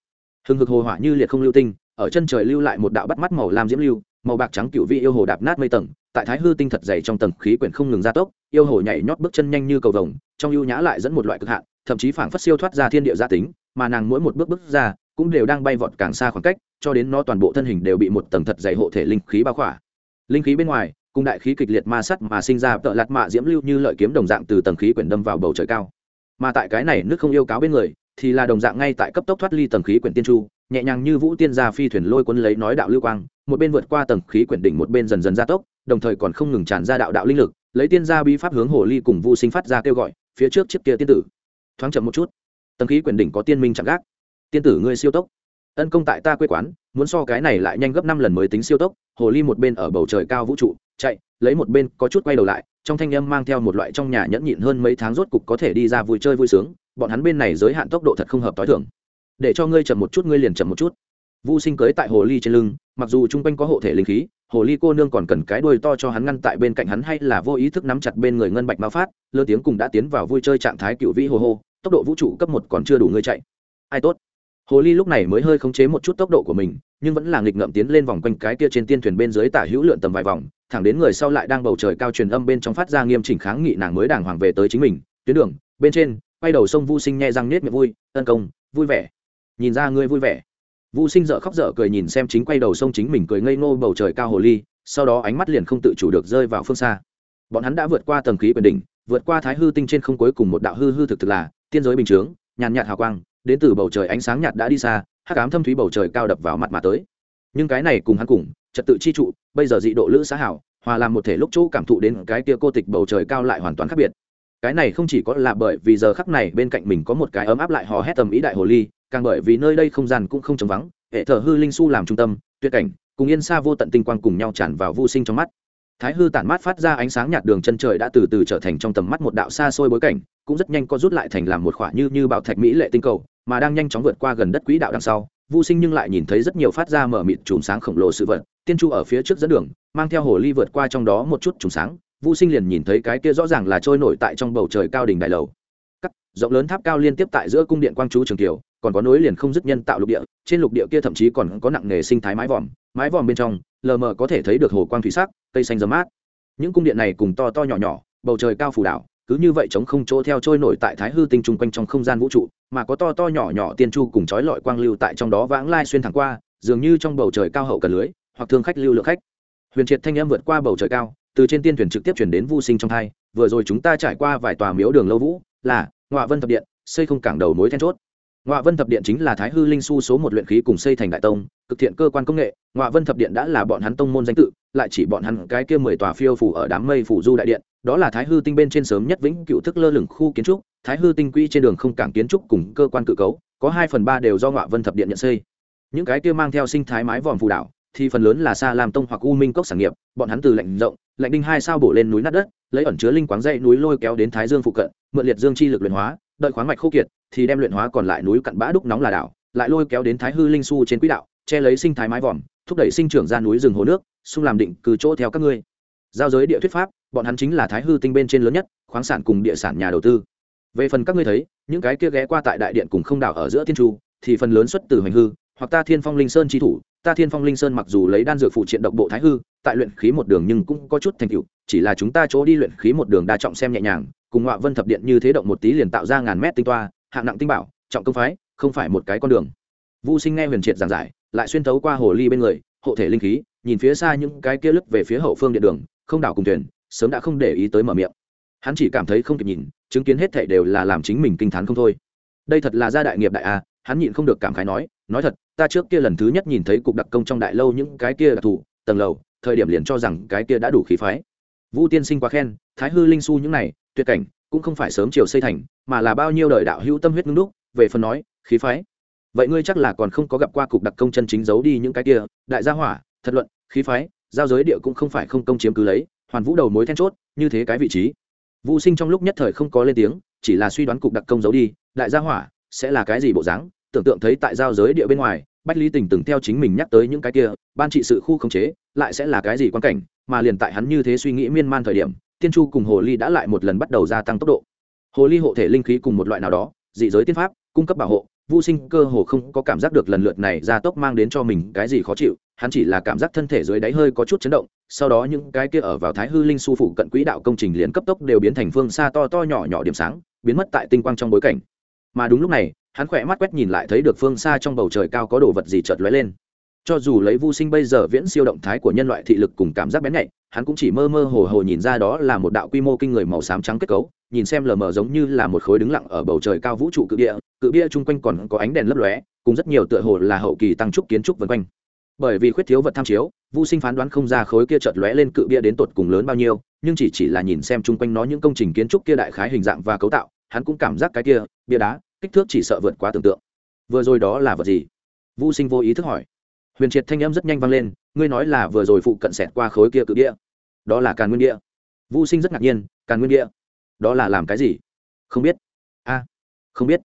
Hừng hực hồ hỏa như liệt không lưu tinh, ở chân trời lưu lại một đạo bắt mắt màu lam diễm lưu, màu bạc trắng cựu vị yêu hồ đạp nát mây tầng tại thái hư tinh thật dày trong tầng khí quyển không ngừng gia tốc, yêu hồ nhảy nhót bước chân nhanh như cầu vồng, trong ưu nhã lại dẫn một loại cực hạn, thậm chí phảng phất siêu thoát ra thiên địa gia tính, mà nàng mỗi một bước bước ra, cũng đều đang bay vọt càng xa khoảng cách, cho đến nó toàn bộ thân hình đều bị một tầng thật dày hộ thể linh khí bao khỏa. Linh khí bên ngoài, cùng đại khí kịch liệt ma sắt mà sinh ra tợ lạt mạ diễm lưu như lợi kiếm đồng dạng từ tầng khí quyển đâm vào bầu trời cao. Mà tại cái này nước không yêu cáo bên người, thì là đồng dạng ngay tại cấp tốc thoát ly tầng khí quyển tiên chu, nhẹ nhàng như vũ tiên gia phi thuyền lôi cuốn lấy nói đạo lưu quang một bên vượt qua tầng khí quyển đỉnh một bên dần dần gia tốc, đồng thời còn không ngừng tràn ra đạo đạo linh lực, lấy tiên gia bi pháp hướng hồ ly cùng vu sinh phát ra kêu gọi, phía trước chiếc kia tiên tử. Thoáng chậm một chút. Tầng khí quyển đỉnh có tiên minh chạm gác. Tiên tử ngươi siêu tốc. Ân công tại ta quê quán, muốn so cái này lại nhanh gấp năm lần mới tính siêu tốc, hồ ly một bên ở bầu trời cao vũ trụ, chạy, lấy một bên có chút quay đầu lại, trong thanh âm mang theo một loại trong nhà nhẫn nhịn hơn mấy tháng rốt cục có thể đi ra vui chơi vui sướng, bọn hắn bên này giới hạn tốc độ thật không hợp t h i thường. Để cho ngươi chậm một chút, ngươi liền chậm một chút vu sinh cưới tại hồ ly trên lưng mặc dù chung quanh có hộ thể linh khí hồ ly cô nương còn cần cái đuôi to cho hắn ngăn tại bên cạnh hắn hay là vô ý thức nắm chặt bên người ngân bạch ma phát lơ tiếng cùng đã tiến vào vui chơi trạng thái cựu vĩ hồ hồ, tốc độ vũ trụ cấp một còn chưa đủ ngươi chạy. Ai tốt? Hồ ly lúc này mới hơi khống chế một chút tốc độ của mình nhưng vẫn là nghịch ngợm tiến lên vòng quanh cái kia trên tiên thuyền bên dưới tả hữu lượn tầm vài vòng thẳng đến người sau lại đang bầu trời cao truyền âm bên trong phát ra nghiêm chỉnh kháng nghị nàng mới đàng hoàng về tới chính mình. Tuyến đường bên trên quay đầu sông vu sinh nhẹ răng nết miệng vui tấn công vui vẻ. Nhìn ra ngươi vui vẻ vu sinh dở khóc dở cười nhìn xem chính quay đầu sông chính mình cười ngây ngô bầu trời cao hồ ly, sau đó ánh mắt liền không tự chủ được rơi vào phương xa. Bọn hắn đã vượt qua tầng khí quyền đỉnh, vượt qua thái hư tinh trên không cuối cùng một đạo hư hư thực thực là tiên giới bình chướng, nhàn nhạt hào quang, đến từ bầu trời ánh sáng nhạt đã đi xa, hắc ám thâm thúy bầu trời cao đập vào mặt mà tới. Nhưng cái này cùng hắn cùng, trật tự chi trụ, bây giờ dị độ lữ xã hảo, hòa làm một thể lúc chỗ cảm thụ đến cái kia cô tịch bầu trời cao lại hoàn toàn khác biệt. Cái này không chỉ có là bởi vì giờ khắc này bên cạnh mình có một cái ấm áp lại hò hét tầm ý đại hồ ly càng bởi vì nơi đây không gian cũng không trống vắng, hệ thờ hư linh su làm trung tâm, tuyệt cảnh, cùng yên xa vô tận tinh quang cùng nhau tràn vào vô sinh trong mắt. Thái hư tản mát phát ra ánh sáng nhạt đường chân trời đã từ từ trở thành trong tầm mắt một đạo xa xôi bối cảnh, cũng rất nhanh có rút lại thành làm một khỏa như như bảo thạch mỹ lệ tinh cầu, mà đang nhanh chóng vượt qua gần đất quỹ đạo đằng sau, vô sinh nhưng lại nhìn thấy rất nhiều phát ra mở mịt chùm sáng khổng lồ sự vật, tiên chu ở phía trước dẫn đường, mang theo hồ ly vượt qua trong đó một chút chùm sáng, vô sinh liền nhìn thấy cái kia rõ ràng là trôi nổi tại trong bầu trời cao đỉnh đại lầu. Rộng lớn tháp cao liên tiếp tại giữa cung điện quang chú trường kiều còn có nối liền không dứt nhân tạo lục địa, trên lục địa kia thậm chí còn có nặng nghề sinh thái mái vòm mái vòm bên trong, lờ mờ có thể thấy được hồ quang thủy sắc, cây xanh dơ mát. Những cung điện này cùng to to nhỏ nhỏ, bầu trời cao phủ đảo, cứ như vậy chống không chỗ theo trôi nổi tại thái hư tinh chung quanh trong không gian vũ trụ, mà có to to nhỏ nhỏ tiên chu cùng chói lọi quang lưu tại trong đó vãng lai xuyên thẳng qua, dường như trong bầu trời cao hậu cần lưới, hoặc thương khách lưu lượng khách. Huyền triệt thanh âm vượt qua bầu trời cao, từ trên tiên thuyền trực tiếp chuyển đến vu sinh trong thai, vừa rồi chúng ta trải qua vài tòa miếu đường lâu vũ, là ngọa vân thập điện, xây không cảng đầu mối then chốt ngọa vân thập điện chính là thái hư linh su số một luyện khí cùng xây thành đại tông, cực thiện cơ quan công nghệ. Ngọa vân thập điện đã là bọn hắn tông môn danh tự, lại chỉ bọn hắn cái kia mười tòa phiêu phủ ở đám mây phủ du đại điện, đó là thái hư tinh bên trên sớm nhất vĩnh cựu thức lơ lửng khu kiến trúc. Thái hư tinh quỹ trên đường không cảng kiến trúc cùng cơ quan cự cấu, có hai phần ba đều do ngọa vân thập điện nhận xây. Những cái kia mang theo sinh thái mái vòm phù đảo, thì phần lớn là xa làm tông hoặc u minh cốc sản nghiệp, bọn hắn từ lạnh rộng, lạnh đinh hai sao bổ lên núi nát đất, lấy ẩn chứa linh quáng dây núi lôi kéo đến thái dương phụ cận, mượn liệt dương chi lực luyện hóa đợi khoáng mạch khô kiệt thì đem luyện hóa còn lại núi cặn bã đúc nóng là đảo lại lôi kéo đến thái hư linh su trên quỹ đạo che lấy sinh thái mái vòm thúc đẩy sinh trưởng ra núi rừng hồ nước xung làm định cư chỗ theo các ngươi. Giao giới địa thuyết pháp bọn hắn chính là thái hư tinh bên trên lớn nhất khoáng sản cùng địa sản nhà đầu tư. Về phần các ngươi thấy những cái kia ghé qua tại đại điện cùng không đảo ở giữa thiên tru, thì phần lớn xuất từ hoành hư hoặc ta thiên phong linh sơn chi thủ ta thiên phong linh sơn mặc dù lấy đan dược phụ triện độc bộ thái hư tại luyện khí một đường nhưng cũng có chút thành tựu chỉ là chúng ta chỗ đi luyện khí một đường đa trọng xem nhẹ nhàng, cùng ngọa vân thập điện như thế động một tí liền tạo ra ngàn mét tinh toa, hạng nặng tinh bảo, trọng công phái, không phải một cái con đường. Vu sinh nghe huyền triệt giảng giải, lại xuyên thấu qua hồ ly bên người, hộ thể linh khí, nhìn phía xa những cái kia lướt về phía hậu phương điện đường, không đảo cùng thuyền, sớm đã không để ý tới mở miệng. Hắn chỉ cảm thấy không kịp nhìn, chứng kiến hết thảy đều là làm chính mình kinh t h á n không thôi. Đây thật là gia đại nghiệp đại a, hắn nhịn không được cảm khái nói nói thật, ta trước kia lần thứ nhất nhìn thấy cục đặc công trong đại lâu những cái kia đặc thù, tầng lầu, thời điểm liền cho rằng cái kia đã đủ khí phái vu tiên sinh quá khen, thái hư linh su những này, tuyệt cảnh, cũng không phải sớm chiều xây thành, mà là bao nhiêu đời đạo hữu tâm huyết ngưng đúc, về phần nói, khí phái. Vậy ngươi chắc là còn không có gặp qua cục đặc công chân chính giấu đi những cái kia, đại gia hỏa, thật luận, khí phái, giao giới địa cũng không phải không công chiếm cứ lấy, hoàn vũ đầu mối then chốt, như thế cái vị trí. Vũ sinh trong lúc nhất thời không có lên tiếng, chỉ là suy đoán cục đặc công giấu đi, đại gia hỏa, sẽ là cái gì bộ dáng? Tưởng tượng thấy tại giao giới địa bên ngoài, bách lý tình từng theo chính mình nhắc tới những cái kia, ban trị sự khu khống chế, lại sẽ là cái gì quan cảnh? Mà liền tại hắn như thế suy nghĩ miên man thời điểm, tiên chu cùng hồ ly đã lại một lần bắt đầu gia tăng tốc độ. Hồ ly hộ thể linh khí cùng một loại nào đó, dị giới tiên pháp, cung cấp bảo hộ, vô sinh cơ hồ không có cảm giác được lần lượt này gia tốc mang đến cho mình cái gì khó chịu, hắn chỉ là cảm giác thân thể dưới đáy hơi có chút chấn động, sau đó những cái kia ở vào thái hư linh su phủ cận quỹ đạo công trình liền cấp tốc đều biến thành phương xa to to nhỏ nhỏ điểm sáng, biến mất tại tinh quang trong bối cảnh. Mà đúng lúc này, hắn khỏe mắt quét nhìn lại thấy được phương xa trong bầu trời cao có đồ vật gì chợt lóe lên cho dù lấy vô sinh bây giờ viễn siêu động thái của nhân loại thị lực cùng cảm giác bén nhạy, hắn cũng chỉ mơ mơ hồ hồ nhìn ra đó là một đạo quy mô kinh người màu xám trắng kết cấu, nhìn xem lờ mờ giống như là một khối đứng lặng ở bầu trời cao vũ trụ cự địa, cự bia chung quanh còn có ánh đèn lấp lóe, cùng rất nhiều tựa hồ là hậu kỳ tăng trúc kiến trúc vân quanh. Bởi vì khuyết thiếu vật tham chiếu vô sinh phán đoán không ra khối kia chợt lóe lên cự bia đến tột cùng lớn bao nhiêu, nhưng chỉ chỉ là nhìn xem chung quanh nó những công trình kiến trúc kia đại khái hình dạng và cấu tạo, hắn cũng cảm giác cái kia, bia đá, kích thước chỉ sợ vượt quá tưởng tượng. Vừa rồi đó là vật gì? Vô sinh vô ý thức hỏi huyền triệt thanh âm rất nhanh vang lên, ngươi nói là vừa rồi phụ cận xẹt qua khối kia cự địa. Đó là càn nguyên địa. Vô sinh rất ngạc nhiên, càn nguyên địa, đó là làm cái gì? Không biết. A, không biết.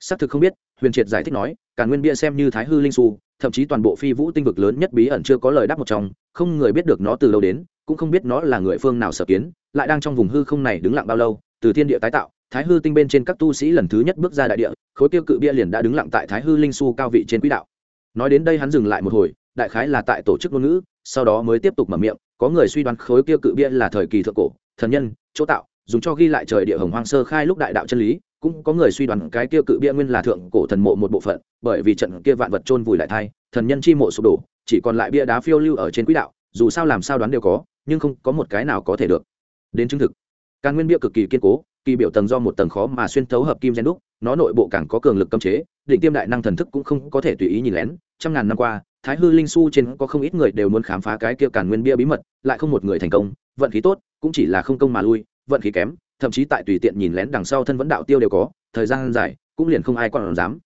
Xác thực không biết, huyền triệt giải thích nói, càn nguyên bia xem như thái hư linh su thậm chí toàn bộ phi vũ tinh vực lớn nhất bí ẩn chưa có lời đáp một trong, không người biết được nó từ lâu đến, cũng không biết nó là người phương nào sở kiến, lại đang trong vùng hư không này đứng lặng bao lâu, từ thiên địa tái tạo, thái hư tinh bên trên các tu sĩ lần thứ nhất bước ra đại địa, khối tiêu cự bia liền đã đứng lặng tại thái hư linh su cao vị trên quỹ đạo nói đến đây hắn dừng lại một hồi, đại khái là tại tổ chức ngôn ngữ, sau đó mới tiếp tục mở miệng, có người suy đoán khối kia cự bia là thời kỳ thượng cổ, thần nhân, chỗ tạo, dùng cho ghi lại trời địa hồng hoang sơ khai lúc đại đạo chân lý, cũng có người suy đoán cái kia cự bia nguyên là thượng cổ thần mộ một bộ phận, bởi vì trận kia vạn vật chôn vùi lại thai, thần nhân chi mộ sụp đổ, chỉ còn lại bia đá phiêu lưu ở trên quỹ đạo, dù sao làm sao đoán đều có, nhưng không có một cái nào có thể được. Đến chứng thực càng nguyên bia cực kỳ kiên cố kỳ biểu tầng do một tầng khó mà xuyên thấu hợp kim gen đúc, nó nội bộ càng có cường lực cấm chế định tiêm đại năng thần thức cũng không có thể tùy ý nhìn lén. Trăm ngàn năm qua, thái hư linh su trên có không ít người đều muốn khám phá cái kia càn nguyên bia bí mật, lại không một người thành công. Vận khí tốt, cũng chỉ là không công mà lui, vận khí kém, thậm chí tại tùy tiện nhìn lén đằng sau thân vẫn đạo tiêu đều có, thời gian dài, cũng liền không ai còn dám.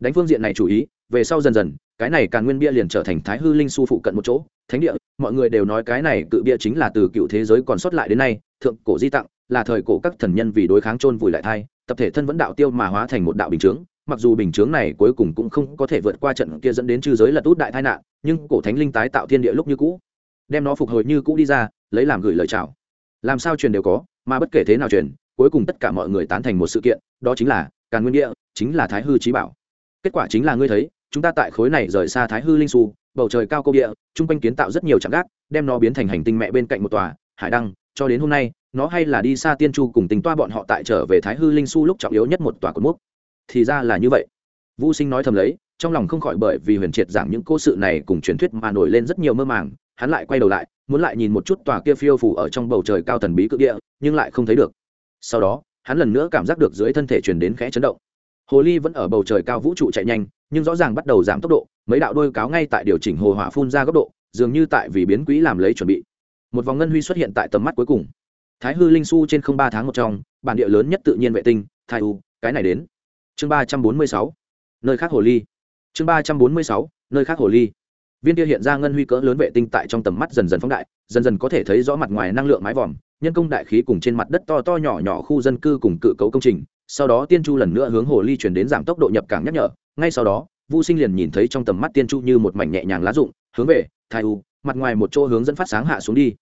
Đánh phương diện này chủ ý, về sau dần dần, cái này càn nguyên bia liền trở thành thái hư linh su phụ cận một chỗ. Thánh địa, mọi người đều nói cái này cự bia chính là từ cựu thế giới còn sót lại đến nay, thượng cổ di tặng là thời cổ các thần nhân vì đối kháng chôn vùi lại thai, tập thể thân vẫn đạo tiêu mà hóa thành một đạo bình chướng. Mặc dù bình chướng này cuối cùng cũng không có thể vượt qua trận kia dẫn đến chư giới lật út đại tai nạn, nhưng cổ thánh linh tái tạo thiên địa lúc như cũ, đem nó phục hồi như cũ đi ra, lấy làm gửi lời chào. Làm sao truyền đều có, mà bất kể thế nào truyền, cuối cùng tất cả mọi người tán thành một sự kiện, đó chính là, càn nguyên địa, chính là thái hư trí bảo. Kết quả chính là ngươi thấy, chúng ta tại khối này rời xa thái hư linh su bầu trời cao câu địa, chung quanh kiến tạo rất nhiều trạm gác, đem nó biến thành hành tinh mẹ bên cạnh một tòa, hải đăng, cho đến hôm nay nó hay là đi xa tiên chu cùng tính toa bọn họ tại trở về thái hư linh su lúc trọng yếu nhất một tòa cột mốc. Thì ra là như vậy. Vũ sinh nói thầm lấy, trong lòng không khỏi bởi vì huyền triệt giảng những cố sự này cùng truyền thuyết mà nổi lên rất nhiều mơ màng, hắn lại quay đầu lại, muốn lại nhìn một chút tòa kia phiêu phủ ở trong bầu trời cao thần bí cự địa, nhưng lại không thấy được. Sau đó, hắn lần nữa cảm giác được dưới thân thể truyền đến khẽ chấn động. Hồ ly vẫn ở bầu trời cao vũ trụ chạy nhanh, nhưng rõ ràng bắt đầu giảm tốc độ, mấy đạo đôi cáo ngay tại điều chỉnh hồ hỏa phun ra góc độ, dường như tại vì biến quỹ làm lấy chuẩn bị. Một vòng ngân huy xuất hiện tại tầm mắt cuối cùng thái hư linh su trên không ba tháng một trong, bản địa lớn nhất tự nhiên vệ tinh thai u, cái này đến. Chương ba trăm bốn mươi sáu, nơi khác hồ ly. Chương ba trăm bốn mươi sáu, nơi khác hồ ly. Viên kia hiện ra ngân huy cỡ lớn vệ tinh tại trong tầm mắt dần dần phóng đại, dần dần có thể thấy rõ mặt ngoài năng lượng mái vòm, nhân công đại khí cùng trên mặt đất to to nhỏ nhỏ khu dân cư cùng cự cấu công trình. Sau đó tiên chu lần nữa hướng hồ ly chuyển đến giảm tốc độ nhập cảng nhắc nhở. Ngay sau đó, vu sinh liền nhìn thấy trong tầm mắt tiên chu như một mảnh nhẹ nhàng lá rụng, hướng về thai u, mặt ngoài một chỗ hướng dẫn phát sáng hạ xuống đi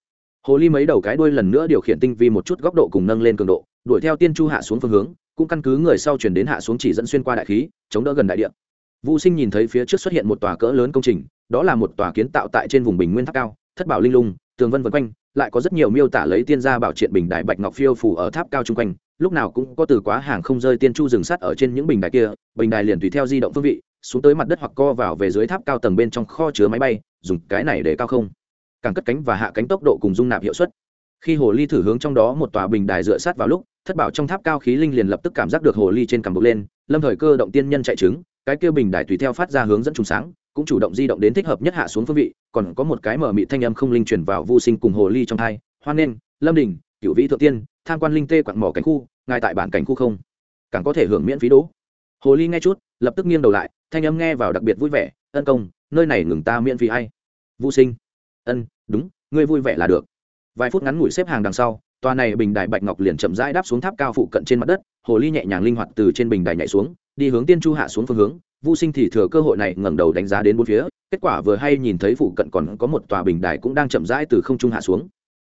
hồ ly mấy đầu cái đuôi lần nữa điều khiển tinh vi một chút góc độ cùng nâng lên cường độ, đuổi theo tiên chu hạ xuống phương hướng, cũng căn cứ người sau chuyển đến hạ xuống chỉ dẫn xuyên qua đại khí, chống đỡ gần đại địa. Vũ sinh nhìn thấy phía trước xuất hiện một tòa cỡ lớn công trình, đó là một tòa kiến tạo tại trên vùng bình nguyên tháp cao, thất bảo linh lung, tường vân vân quanh, lại có rất nhiều miêu tả lấy tiên gia bảo triện bình đài bạch ngọc phiêu phủ ở tháp cao chung quanh, lúc nào cũng có từ quá hàng không rơi tiên chu rừng sắt ở trên những bình đài kia, bình đài liền tùy theo di động phương vị, xuống tới mặt đất hoặc co vào về dưới tháp cao tầng bên trong kho chứa máy bay, dùng cái này để cao không càng cất cánh và hạ cánh tốc độ cùng dung nạp hiệu suất. Khi hồ ly thử hướng trong đó một tòa bình đài dựa sát vào lúc, thất bảo trong tháp cao khí linh liền lập tức cảm giác được hồ ly trên cằm bốc lên, lâm thời cơ động tiên nhân chạy trứng, cái kia bình đài tùy theo phát ra hướng dẫn trùng sáng, cũng chủ động di động đến thích hợp nhất hạ xuống phương vị, còn có một cái mở mị thanh âm không linh chuyển vào vô sinh cùng hồ ly trong thai, hoan nghênh, lâm đình cựu vĩ thượng tiên, tham quan linh tê quặn mỏ cảnh khu, ngài tại bản cảnh khu không? Càng có thể hưởng miễn phí đỗ. Hồ ly nghe chút, lập tức nghiêng đầu lại, thanh âm nghe vào đặc biệt vui vẻ, ân công, nơi này ngừng ta miễn phí hay vô sinh ân, đúng, ngươi vui vẻ là được. Vài phút ngắn ngủi xếp hàng đằng sau, tòa này bình đài bạch ngọc liền chậm rãi đáp xuống tháp cao phụ cận trên mặt đất, hồ ly nhẹ nhàng linh hoạt từ trên bình đài nhảy xuống, đi hướng tiên chu hạ xuống phương hướng. Vô sinh thì thừa cơ hội này ngẩng đầu đánh giá đến bốn phía, kết quả vừa hay nhìn thấy phụ cận còn có một tòa bình đài cũng đang chậm rãi từ không trung hạ xuống.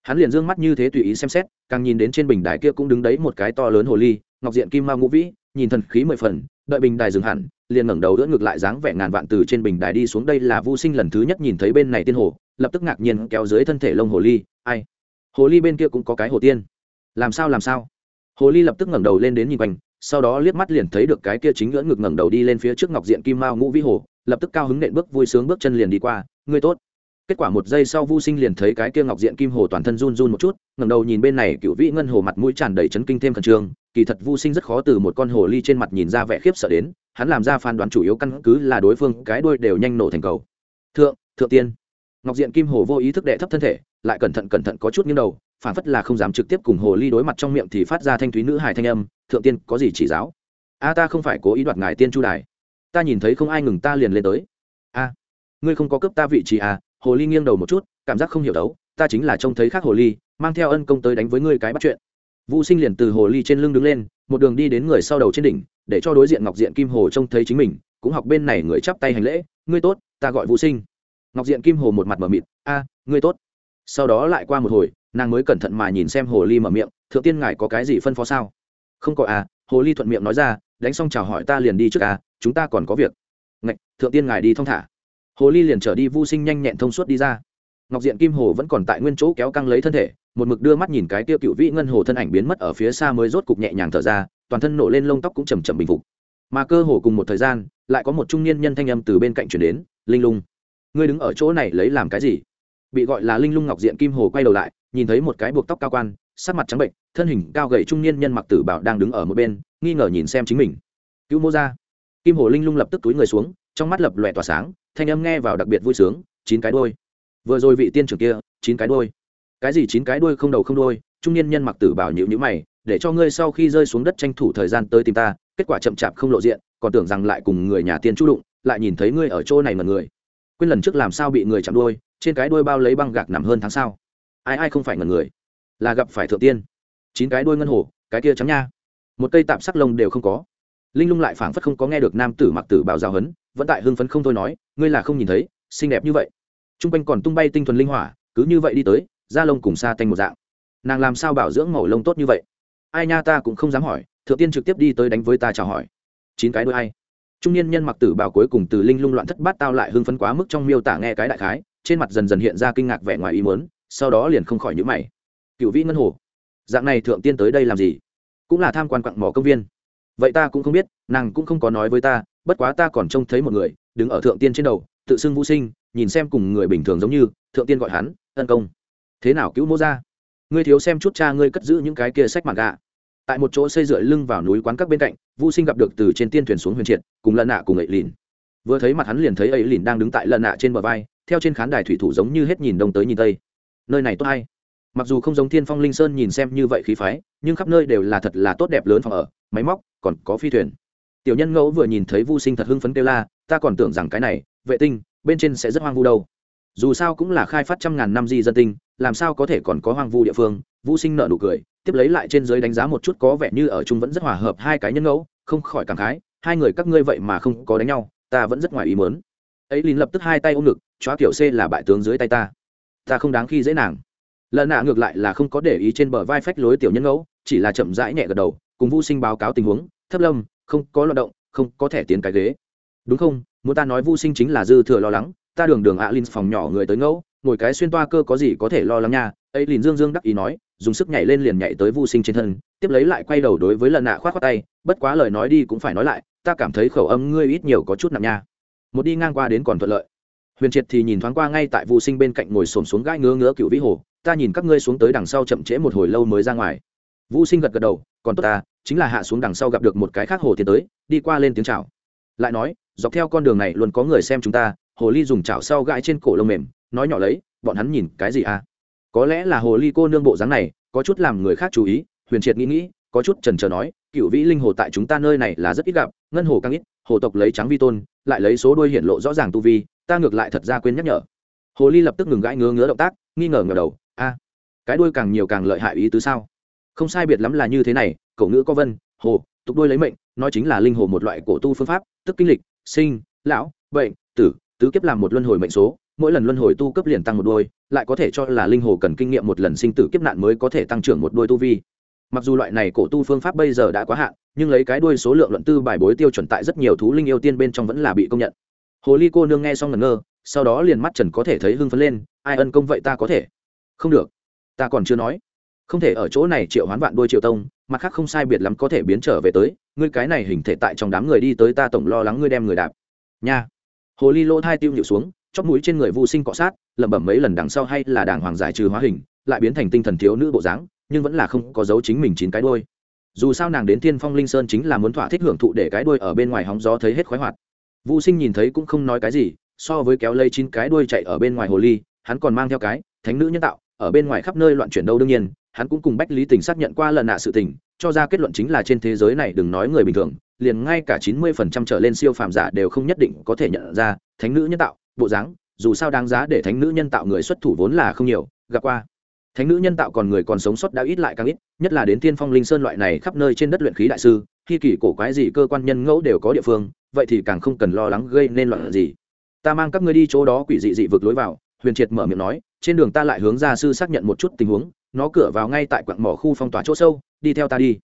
Hắn liền dương mắt như thế tùy ý xem xét, càng nhìn đến trên bình đài kia cũng đứng đấy một cái to lớn hồ ly, ngọc diện kim ma ngũ vĩ, nhìn thần khí mười phần, đợi bình đài dừng hẳn, liền ngẩng đầu đỡ ngược lại dáng vẻ ngàn vạn từ trên bình đài đi xuống. Đây là vô sinh lần thứ nhất nhìn thấy bên này tiên hồ lập tức ngạc nhiên kéo dưới thân thể lông hồ ly. Ai? Hồ ly bên kia cũng có cái hồ tiên. Làm sao làm sao? Hồ ly lập tức ngẩng đầu lên đến nhìn quanh, sau đó liếc mắt liền thấy được cái kia chính ngưỡng ngực ngẩng đầu đi lên phía trước ngọc diện kim mao ngũ vĩ hồ, lập tức cao hứng nện bước vui sướng bước chân liền đi qua. Ngươi tốt. Kết quả một giây sau vu sinh liền thấy cái kia ngọc diện kim hồ toàn thân run run một chút, ngẩng đầu nhìn bên này cựu vĩ ngân hồ mặt mũi tràn đầy chấn kinh thêm khẩn trương. Kỳ thật vu sinh rất khó từ một con hồ ly trên mặt nhìn ra vẻ khiếp sợ đến, hắn làm ra phán đoán chủ yếu căn cứ là đối phương, cái đuôi đều nhanh nổ thành cầu. Thượng thượng tiên ngọc diện kim hồ vô ý thức đệ thấp thân thể, lại cẩn thận cẩn thận có chút nghiêng đầu, phản phất là không dám trực tiếp cùng hồ ly đối mặt trong miệng thì phát ra thanh thúy nữ hài thanh âm, thượng tiên, có gì chỉ giáo? A, ta không phải cố ý đoạt ngài tiên chu đài. Ta nhìn thấy không ai ngừng ta liền lên tới. A, ngươi không có cấp ta vị trí à? Hồ ly nghiêng đầu một chút, cảm giác không hiểu đấu, ta chính là trông thấy khác hồ ly, mang theo ân công tới đánh với ngươi cái bắt chuyện. Vũ sinh liền từ hồ ly trên lưng đứng lên, một đường đi đến người sau đầu trên đỉnh, để cho đối diện ngọc diện kim hồ trông thấy chính mình, cũng học bên này người chắp tay hành lễ, ngươi tốt, ta gọi vũ sinh ngọc diện kim hồ một mặt mở mịt, a, ngươi tốt. Sau đó lại qua một hồi, nàng mới cẩn thận mà nhìn xem hồ ly mở miệng, thượng tiên ngài có cái gì phân phó sao? Không có à hồ ly thuận miệng nói ra, đánh xong chào hỏi ta liền đi trước à chúng ta còn có việc. Ngạch, thượng tiên ngài đi thong thả. Hồ ly liền trở đi vô sinh nhanh nhẹn thông suốt đi ra. Ngọc diện kim hồ vẫn còn tại nguyên chỗ kéo căng lấy thân thể, một mực đưa mắt nhìn cái tiêu cựu vĩ ngân hồ thân ảnh biến mất ở phía xa mới rốt cục nhẹ nhàng thở ra, toàn thân nổ lên lông tóc cũng chầm chầm bình phục. Mà cơ hồ cùng một thời gian, lại có một trung niên nhân thanh âm từ bên cạnh chuyển đến, linh lung ngươi đứng ở chỗ này lấy làm cái gì? Bị gọi là linh lung ngọc diện kim hồ quay đầu lại, nhìn thấy một cái buộc tóc cao quan, sắc mặt trắng bệnh, thân hình cao gầy trung niên nhân mặc tử bảo đang đứng ở một bên, nghi ngờ nhìn xem chính mình. Cứu mô ra kim hồ linh lung lập tức túi người xuống, trong mắt lập lòe tỏa sáng, thanh âm nghe vào đặc biệt vui sướng, chín cái đôi vừa rồi vị tiên trưởng kia, chín cái đôi cái gì chín cái đôi không đầu không đôi trung niên nhân mặc tử bảo nhịu nhữ mày, để cho ngươi sau khi rơi xuống đất tranh thủ thời gian tới tìm ta, kết quả chậm chạp không lộ diện, còn tưởng rằng lại cùng người nhà tiên chú đụng, lại nhìn thấy ngươi ở chỗ này mà người quên lần trước làm sao bị người chạm đuôi, trên cái đuôi bao lấy băng gạc nằm hơn tháng sau. Ai ai không phải ngần người, là gặp phải thượng tiên. Chín cái đuôi ngân hồ, cái kia trắng nha. Một cây tạm sắc lông đều không có. Linh lung lại phảng phất không có nghe được nam tử mặc tử bảo giáo hấn vẫn tại hưng phấn không thôi nói, ngươi là không nhìn thấy, xinh đẹp như vậy. T r u n g quanh còn tung bay tinh thuần linh hỏa, cứ như vậy đi tới, da lông cùng xa tanh một dạng. Nàng làm sao bảo dưỡng màu lông tốt như vậy? Ai nha ta cũng không dám hỏi, thượng tiên trực tiếp đi tới đánh với ta chào hỏi. Chín cái đôi ai? Trung niên nhân mặc tử bào cuối cùng từ linh lung loạn thất bát tao lại hưng phấn quá mức trong miêu tả nghe cái đại khái, trên mặt dần dần hiện ra kinh ngạc vẻ ngoài ý mớn sau đó liền không khỏi nhữ mày. Cựu vĩ ngân hồ, dạng này thượng tiên tới đây làm gì? Cũng là tham quan quặng mỏ công viên. Vậy ta cũng không biết, nàng cũng không có nói với ta, bất quá ta còn trông thấy một người, đứng ở thượng tiên trên đầu, tự xưng vũ sinh, nhìn xem cùng người bình thường giống như, thượng tiên gọi hắn, tấn công. Thế nào, cứu mô ra ngươi thiếu xem chút cha ngươi cất giữ những cái kia sách mặt gạ tại một chỗ xây dựa lưng vào núi quán các bên cạnh vũ sinh gặp được từ trên tiên thuyền xuống huyền triệt, cùng lân nạ cùng ấy lìn. Vừa thấy mặt hắn liền thấy ấy lìn đang đứng tại lân nạ trên bờ vai, theo trên khán đài thủy thủ giống như hết nhìn đông tới nhìn tây. Nơi này tốt hay? Mặc dù không giống thiên phong linh sơn nhìn xem như vậy khí phái, nhưng khắp nơi đều là thật là tốt đẹp lớn phòng ở, máy móc, còn có phi thuyền. Tiểu nhân ngẫu vừa nhìn thấy vu sinh thật hưng phấn kêu la, ta còn tưởng rằng cái này, vệ tinh, bên trên sẽ rất hoang vu đâu. Dù sao cũng là khai phát trăm ngàn năm di dân tinh, làm sao có thể còn có hoang vu địa phương? Vu sinh nợ nụ cười tiếp lấy lại trên giới đánh giá một chút có vẻ như ở chung vẫn rất hòa hợp hai cái nhân ngẫu, không khỏi cảm khái, hai người các ngươi vậy mà không có đánh nhau, ta vẫn rất ngoài ý mớn ấy lín lập tức hai tay ôm ngực, chóa kiểu c là bại tướng dưới tay ta. Ta không đáng khi dễ nàng. Lần nạ ngược lại là không có để ý trên bờ vai phách lối tiểu nhân ngẫu, chỉ là chậm rãi nhẹ gật đầu, cùng vu sinh báo cáo tình huống, thấp lâm, không có loạt động, không có thể tiến cái ghế. Đúng không? Muốn ta nói vu sinh chính là dư thừa lo lắng, ta đường đường ạ à linh phòng nhỏ người tới ngẫu, ngồi cái xuyên toa cơ có gì có thể lo lắng nha? Ấy liền dương dương đắc ý nói dùng sức nhảy lên liền nhảy tới vu sinh trên thân, tiếp lấy lại quay đầu đối với lần nạ khoát khoát tay, bất quá lời nói đi cũng phải nói lại, ta cảm thấy khẩu âm ngươi ít nhiều có chút nặng nha. Một đi ngang qua đến còn thuận lợi. Huyền triệt thì nhìn thoáng qua ngay tại vu sinh bên cạnh ngồi xổm xuống gãi ngứa ngứa cựu vĩ hồ, ta nhìn các ngươi xuống tới đằng sau chậm trễ một hồi lâu mới ra ngoài. Vô sinh gật gật đầu, còn tốt ta, chính là hạ xuống đằng sau gặp được một cái khác hồ tiến tới, đi qua lên tiếng chào. Lại nói, dọc theo con đường này luôn có người xem chúng ta, hồ ly dùng chảo sau gãi trên cổ lông mềm, nói nhỏ lấy, bọn hắn nhìn cái gì à? Có lẽ là hồ ly cô nương bộ dáng này, có chút làm người khác chú ý, huyền triệt nghĩ nghĩ, có chút trần trờ nói, cựu vĩ linh hồ tại chúng ta nơi này là rất ít gặp, ngân hồ càng ít, hồ tộc lấy trắng vi tôn, lại lấy số đuôi hiển lộ rõ ràng tu vi, ta ngược lại thật ra quên nhắc nhở. Hồ ly lập tức ngừng gãi ngứa ngứa động tác, nghi ngờ ngờ đầu, a, cái đuôi càng nhiều càng lợi hại ý tứ sao? Không sai biệt lắm là như thế này, cậu ngữ có vân, hồ, tục đuôi lấy mệnh, nói chính là linh hồ một loại cổ tu phương pháp, tức kinh lịch, sinh, lão, bệnh, tử, tứ kiếp làm một luân hồi mệnh số mỗi lần luân hồi tu cấp liền tăng một đôi, lại có thể cho là linh hồ cần kinh nghiệm một lần sinh tử kiếp nạn mới có thể tăng trưởng một đôi tu vi. Mặc dù loại này cổ tu phương pháp bây giờ đã quá hạn, nhưng lấy cái đuôi số lượng luận tư bài bối tiêu chuẩn tại rất nhiều thú linh yêu tiên bên trong vẫn là bị công nhận. Hồ ly cô nương nghe xong ngẩn ngơ, sau đó liền mắt trần có thể thấy hưng phấn lên, ai ân công vậy ta có thể? Không được, ta còn chưa nói. Không thể ở chỗ này triệu hoán vạn đôi triệu tông, mặt khác không sai biệt lắm có thể biến trở về tới, ngươi cái này hình thể tại trong đám người đi tới ta tổng lo lắng ngươi đem người đạp. Nha. Hồ ly lỗ thai tiêu nhịu xuống chóp mũi trên người vô sinh cọ sát, lẩm bẩm mấy lần đằng sau hay là đàng hoàng giải trừ hóa hình, lại biến thành tinh thần thiếu nữ bộ dáng, nhưng vẫn là không có dấu chính mình chín cái đôi dù sao nàng đến thiên phong linh sơn chính là muốn thỏa thích hưởng thụ để cái đuôi ở bên ngoài hóng gió thấy hết khoái hoạt. Vô sinh nhìn thấy cũng không nói cái gì, so với kéo lây chín cái đuôi chạy ở bên ngoài hồ ly, hắn còn mang theo cái, thánh nữ nhân tạo, ở bên ngoài khắp nơi loạn chuyển đâu đương nhiên, hắn cũng cùng bách lý tình xác nhận qua lần nạ sự tình, cho ra kết luận chính là trên thế giới này đừng nói người bình thường, liền ngay cả chín mươi phần trăm trở lên siêu phàm giả đều không nhất định có thể nhận ra, thánh nữ nhân tạo bộ dáng, dù sao đáng giá để thánh nữ nhân tạo người xuất thủ vốn là không nhiều, gặp qua. Thánh nữ nhân tạo còn người còn sống sót đã ít lại càng ít, nhất là đến tiên phong linh sơn loại này khắp nơi trên đất luyện khí đại sư, khi kỳ cổ quái gì cơ quan nhân ngẫu đều có địa phương, vậy thì càng không cần lo lắng gây nên loạn gì. Ta mang các ngươi đi chỗ đó quỷ dị dị vực lối vào, huyền triệt mở miệng nói, trên đường ta lại hướng gia sư xác nhận một chút tình huống, nó cửa vào ngay tại quặng mỏ khu phong tỏa chỗ sâu, đi theo ta đi.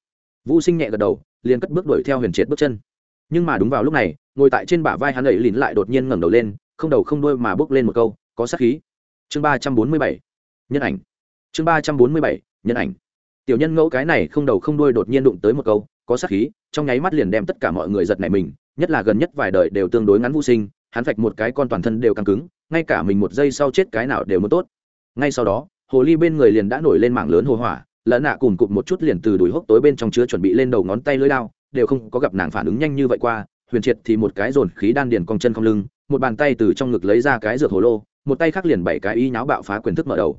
Vũ sinh nhẹ gật đầu, liền cất bước đuổi theo huyền triệt bước chân. Nhưng mà đúng vào lúc này, ngồi tại trên bả vai hắn ấy lìn lại đột nhiên ngẩng đầu lên không đầu không đuôi mà bước lên một câu, có sát khí. Chương ba trăm bốn mươi bảy, nhân ảnh. Chương ba trăm bốn mươi bảy, nhân ảnh. Tiểu nhân ngẫu cái này không đầu không đuôi đột nhiên đụng tới một câu, có sát khí, trong nháy mắt liền đem tất cả mọi người giật nảy mình, nhất là gần nhất vài đời đều tương đối ngắn vô sinh, hắn phạch một cái con toàn thân đều căng cứng, ngay cả mình một giây sau chết cái nào đều muốn tốt. Ngay sau đó, hồ ly bên người liền đã nổi lên mảng lớn hồ hỏa lẫn nạ cùng cụp một chút liền từ đùi hốc tối bên trong chứa chuẩn bị lên đầu ngón tay lưỡi lao đều không có gặp nàng phản ứng nhanh như vậy qua huyền triệt thì một cái dồn khí đan điền cong chân cong lưng, một bàn tay từ trong ngực lấy ra cái dược hồ lô, một tay khác liền bảy cái y nháo bạo phá quyền thức mở đầu.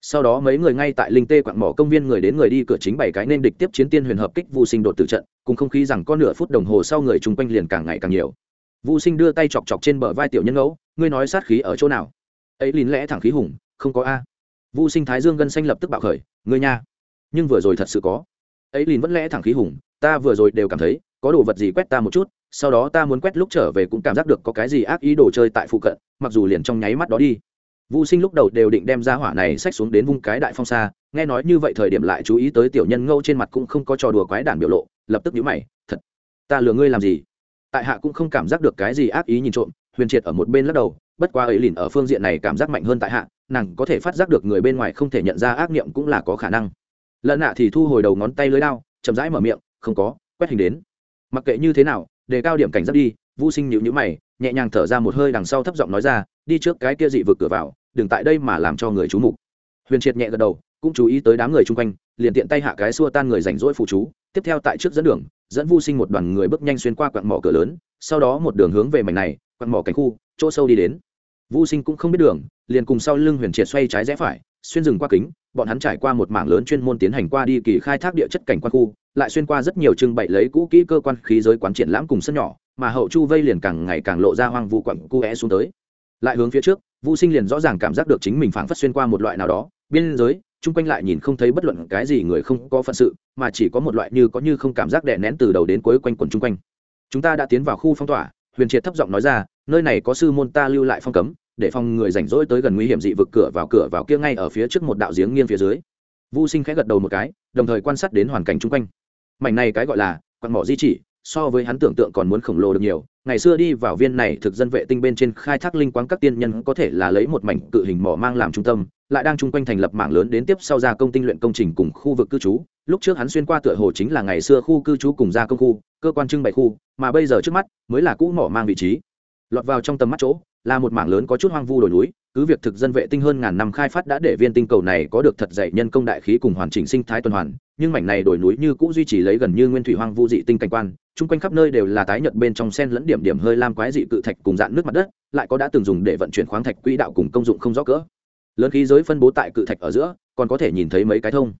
Sau đó mấy người ngay tại linh tê quạng mỏ công viên người đến người đi cửa chính bảy cái nên địch tiếp chiến tiên huyền hợp kích vô sinh đột tử trận, cùng không khí rằng có nửa phút đồng hồ sau người chung quanh liền càng ngày càng nhiều. Vô sinh đưa tay chọc chọc trên bờ vai tiểu nhân ngẫu, ngươi nói sát khí ở chỗ nào? Ấy lín lẽ thẳng khí hùng, không có a. Vô sinh thái dương gân xanh lập tức bạo khởi, ngươi nha, nhưng vừa rồi thật sự có. Ấy lín vẫn lẽ thẳng khí hùng, ta vừa rồi đều cảm thấy có đồ vật gì quét ta một chút sau đó ta muốn quét lúc trở về cũng cảm giác được có cái gì ác ý đồ chơi tại phụ cận mặc dù liền trong nháy mắt đó đi Vu Sinh lúc đầu đều định đem ra hỏa này xách xuống đến vung cái đại phong xa, nghe nói như vậy thời điểm lại chú ý tới tiểu nhân ngâu trên mặt cũng không có trò đùa quái đản biểu lộ, lập tức nhíu mày, "Thật, ta lừa ngươi làm gì?" Tại hạ cũng không cảm giác được cái gì ác ý nhìn trộm, Huyền Triệt ở một bên lắc đầu, bất qua ấy lìn ở phương diện này cảm giác mạnh hơn tại hạ, nàng có thể phát giác được người bên ngoài không thể nhận ra ác niệm cũng là có khả năng. Lợn nạ thì thu hồi đầu ngón tay lưới đao, chậm rãi mở miệng, "Không có, quét hình đến." Mặc kệ như thế nào, đề cao điểm cảnh giác đi, Vu Sinh nhịu nhữ mày, nhẹ nhàng thở ra một hơi đằng sau thấp giọng nói ra, "Đi trước cái kia dị vực cửa vào, đừng tại đây mà làm cho người chú mục. Huyền triệt nhẹ gật đầu cũng chú ý tới đám người chung quanh liền tiện tay hạ cái xua tan người rảnh rỗi phụ chú tiếp theo tại trước dẫn đường dẫn vu sinh một đoàn người bước nhanh xuyên qua quặng mỏ cửa lớn sau đó một đường hướng về mảnh này quặng mỏ cánh khu chỗ sâu đi đến. Vu sinh cũng không biết đường liền cùng sau lưng huyền triệt xoay trái rẽ phải xuyên rừng qua kính bọn hắn trải qua một mảng lớn chuyên môn tiến hành qua đi kỳ khai thác địa chất cảnh quan khu lại xuyên qua rất nhiều trưng bày lấy cũ kỹ cơ quan khí giới quán triển lãm cùng sân nhỏ mà hậu chu vây liền càng ngày càng lộ ra hoang vu quặng cu é xuống tới lại hướng phía trước vũ Sinh liền rõ ràng cảm giác được chính mình phảng phất xuyên qua một loại nào đó, biên giới, chung quanh lại nhìn không thấy bất luận cái gì người không có phận sự, mà chỉ có một loại như có như không cảm giác đè nén từ đầu đến cuối quanh quẩn chung quanh. Chúng ta đã tiến vào khu phong tỏa, Huyền Triệt thấp giọng nói ra, nơi này có sư môn ta lưu lại phong cấm, để phòng người rảnh rỗi tới gần nguy hiểm dị vực cửa vào cửa vào kia ngay ở phía trước một đạo giếng nghiêng phía dưới. Vu Sinh khẽ gật đầu một cái, đồng thời quan sát đến hoàn cảnh chung quanh. Mảnh này cái gọi là quan mỏ di chỉ, so với hắn tưởng tượng còn muốn khổng lồ được nhiều ngày xưa đi vào viên này thực dân vệ tinh bên trên khai thác linh quáng các tiên nhân có thể là lấy một mảnh cự hình mỏ mang làm trung tâm lại đang chung quanh thành lập mạng lớn đến tiếp sau ra công tinh luyện công trình cùng khu vực cư trú lúc trước hắn xuyên qua tựa hồ chính là ngày xưa khu cư trú cùng gia công khu cơ quan trưng bày khu mà bây giờ trước mắt mới là cũ mỏ mang vị trí lọt vào trong tầm mắt chỗ là một mảng lớn có chút hoang vu đồi núi, cứ việc thực dân vệ tinh hơn ngàn năm khai phát đã để viên tinh cầu này có được thật dạy nhân công đại khí cùng hoàn chỉnh sinh thái tuần hoàn, nhưng mảnh này đồi núi như cũ duy trì lấy gần như nguyên thủy hoang vu dị tinh cảnh quan, chung quanh khắp nơi đều là tái nhật bên trong sen lẫn điểm điểm hơi lam quái dị cự thạch cùng dạng nước mặt đất, lại có đã từng dùng để vận chuyển khoáng thạch quỹ đạo cùng công dụng không rõ cỡ. Lớn khí giới phân bố tại cự thạch ở giữa, còn có thể nhìn thấy mấy cái thông.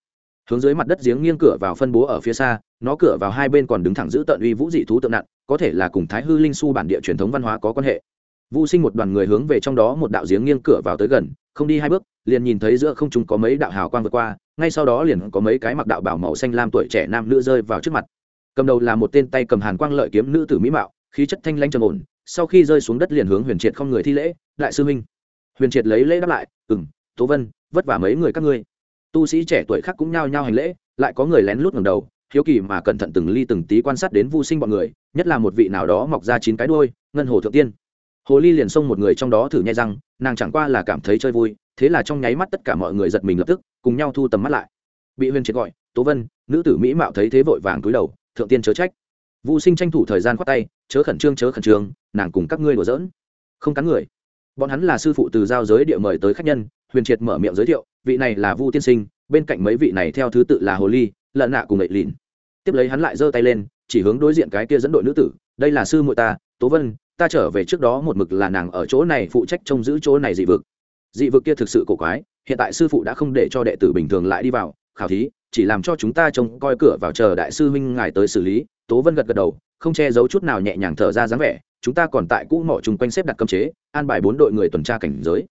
Hướng dưới mặt đất giếng nghiêng cửa vào phân bố ở phía xa, nó cửa vào hai bên còn đứng thẳng giữ tận uy vũ dị thú tượng nặng, có thể là cùng thái hư linh su bản địa truyền thống văn hóa có quan hệ. Vu Sinh một đoàn người hướng về trong đó một đạo giếng nghiêng cửa vào tới gần, không đi hai bước, liền nhìn thấy giữa không trung có mấy đạo hào quang vượt qua, ngay sau đó liền có mấy cái mặc đạo bảo màu xanh lam tuổi trẻ nam nữ rơi vào trước mặt. Cầm đầu là một tên tay cầm hàn quang lợi kiếm nữ tử mỹ mạo, khí chất thanh lãnh trầm ổn, sau khi rơi xuống đất liền hướng Huyền Triệt không người thi lễ, "Đại sư huynh." Huyền Triệt lấy lễ đáp lại, "Ừm, Tố Vân, vất vả mấy người các ngươi." Tu sĩ trẻ tuổi khác cũng nhao nhao hành lễ, lại có người lén lút ngẩng đầu, hiếu kỳ mà cẩn thận từng ly từng tí quan sát đến Vu sinh bọn người nhất là một vị nào đó mọc ra chín cái đuôi ngân hồ thượng tiên hồ ly liền xông một người trong đó thử nhai răng, nàng chẳng qua là cảm thấy chơi vui, thế là trong nháy mắt tất cả mọi người giật mình lập tức, cùng nhau thu tầm mắt lại. Bị huyền triệt gọi, tố vân, nữ tử mỹ mạo thấy thế vội vàng túi đầu, thượng tiên chớ trách. Vũ sinh tranh thủ thời gian khoát tay, chớ khẩn trương, chớ khẩn trương, nàng cùng các ngươi đùa giỡn. Không cắn người. Bọn hắn là sư phụ từ giao giới địa mời tới khách nhân, huyền triệt mở miệng giới thiệu, vị này là vu tiên sinh, bên cạnh mấy vị này theo thứ tự là hồ ly lợn nạ cùng lệ lìn tiếp lấy hắn lại giơ tay lên, chỉ hướng đối diện cái kia dẫn đội nữ tử, đây là sư muội ta, tố vân ta trở về trước đó một mực là nàng ở chỗ này phụ trách trông giữ chỗ này dị vực. Dị vực kia thực sự cổ quái, hiện tại sư phụ đã không để cho đệ tử bình thường lại đi vào, khảo thí, chỉ làm cho chúng ta trông coi cửa vào chờ đại sư huynh ngài tới xử lý. Tố vân gật gật đầu, không che giấu chút nào nhẹ nhàng thở ra dáng vẻ, chúng ta còn tại cũ mỏ chung quanh xếp đặt cấm chế, an bài bốn đội người tuần tra cảnh giới.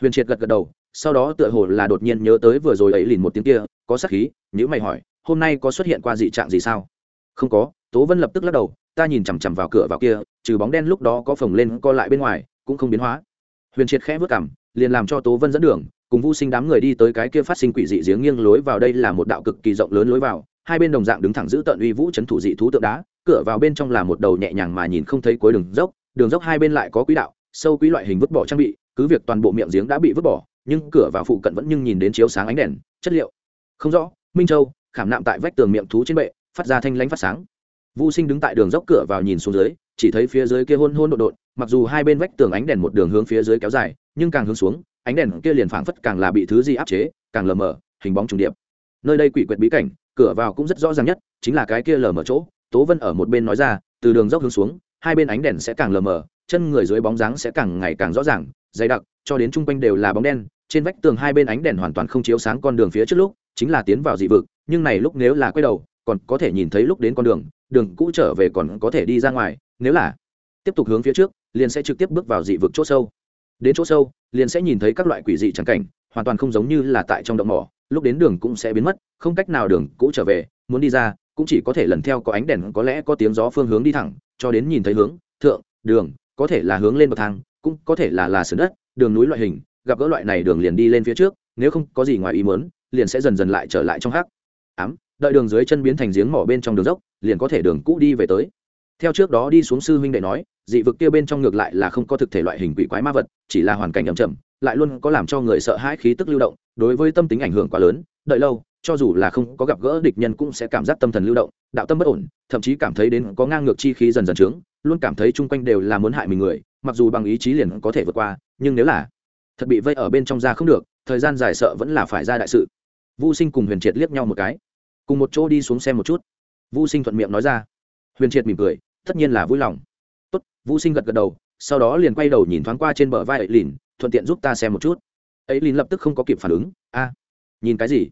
Huyền triệt gật gật đầu, sau đó tựa hồ là đột nhiên nhớ tới vừa rồi ấy lìn một tiếng kia, có sắc khí nhữ mày hỏi, hôm nay có xuất hiện qua dị trạng gì sao? Không có. Tố vân lập tức lắc đầu ta nhìn chằm chằm vào cửa vào kia, trừ bóng đen lúc đó có phồng lên co lại bên ngoài, cũng không biến hóa. Huyền triệt khẽ vớt cảm liền làm cho tố vân dẫn đường, cùng vu sinh đám người đi tới cái kia phát sinh quỷ dị giếng nghiêng lối vào đây là một đạo cực kỳ rộng lớn lối vào, hai bên đồng dạng đứng thẳng giữ tận uy vũ chấn thủ dị thú tượng đá, cửa vào bên trong là một đầu nhẹ nhàng mà nhìn không thấy cuối đường dốc đường dốc hai bên lại có quỹ đạo, sâu quỹ loại hình vứt bỏ trang bị, cứ việc toàn bộ miệng giếng đã bị vứt bỏ, nhưng cửa vào phụ cận vẫn nhưng nhìn đến chiếu sáng ánh đèn, chất liệu. Không rõ, minh châu, khảm nạm tại vách tường miệng thú trên bệ, phát ra thanh lánh phát sáng. Vu Sinh đứng tại đường dốc cửa vào nhìn xuống dưới, chỉ thấy phía dưới kia hôn hôn đột đột, mặc dù hai bên vách tường ánh đèn một đường hướng phía dưới kéo dài, nhưng càng hướng xuống, ánh đèn kia liền phảng phất càng là bị thứ gì áp chế, càng lờ mờ, hình bóng trùng điệp. Nơi đây quỷ quyệt bí cảnh, cửa vào cũng rất rõ ràng nhất, chính là cái kia lờ mờ chỗ. Tố Vân ở một bên nói ra, từ đường dốc hướng xuống, hai bên ánh đèn sẽ càng lờ mờ, chân người dưới bóng dáng sẽ càng ngày càng rõ ràng, dày đặc, cho đến trung quanh đều là bóng đen, trên vách tường hai bên ánh đèn hoàn toàn không chiếu sáng con đường phía trước lúc, chính là tiến vào dị vực, nhưng này lúc nếu là quay đầu, còn có thể nhìn thấy lúc đến con đường, đường cũ trở về còn có thể đi ra ngoài nếu là tiếp tục hướng phía trước liền sẽ trực tiếp bước vào dị vực chỗ sâu. Đến chỗ sâu liền sẽ nhìn thấy các loại quỷ dị trắng cảnh hoàn toàn không giống như là tại trong động mỏ lúc đến đường cũng sẽ biến mất không cách nào đường cũ trở về muốn đi ra cũng chỉ có thể lần theo có ánh đèn có lẽ có tiếng gió phương hướng đi thẳng cho đến nhìn thấy hướng thượng đường có thể là hướng lên bậc thang cũng có thể là là sườn đất đường núi loại hình gặp gỡ loại này đường liền đi lên phía trước nếu không có gì ngoài ý muốn liền sẽ dần dần lại trở lại trong hắc. Ám đợi đường dưới chân biến thành giếng mỏ bên trong đường dốc, liền có thể đường cũ đi về tới. Theo trước đó đi xuống sư huynh đệ nói, dị vực kia bên trong ngược lại là không có thực thể loại hình quỷ quái ma vật, chỉ là hoàn cảnh ẩm chậm, lại luôn có làm cho người sợ hãi khí tức lưu động, đối với tâm tính ảnh hưởng quá lớn, đợi lâu, cho dù là không có gặp gỡ địch nhân cũng sẽ cảm giác tâm thần lưu động, đạo tâm bất ổn, thậm chí cảm thấy đến có ngang ngược chi khí dần dần trướng, luôn cảm thấy chung quanh đều là muốn hại mình người, mặc dù bằng ý chí liền có thể vượt qua, nhưng nếu là thật bị vây ở bên trong ra không được, thời gian dài sợ vẫn là phải ra đại sự. Vô sinh cùng huyền triệt liếc nhau một cái cùng một chỗ đi xuống xem một chút. Vũ sinh thuận miệng nói ra. Huyền triệt mỉm cười, tất nhiên là vui lòng. Tốt vũ sinh gật gật đầu, sau đó liền quay đầu nhìn thoáng qua trên bờ vai ấy lìn thuận tiện giúp ta xem một chút. Ấy lìn lập tức không có kịp phản ứng, a, nhìn cái gì?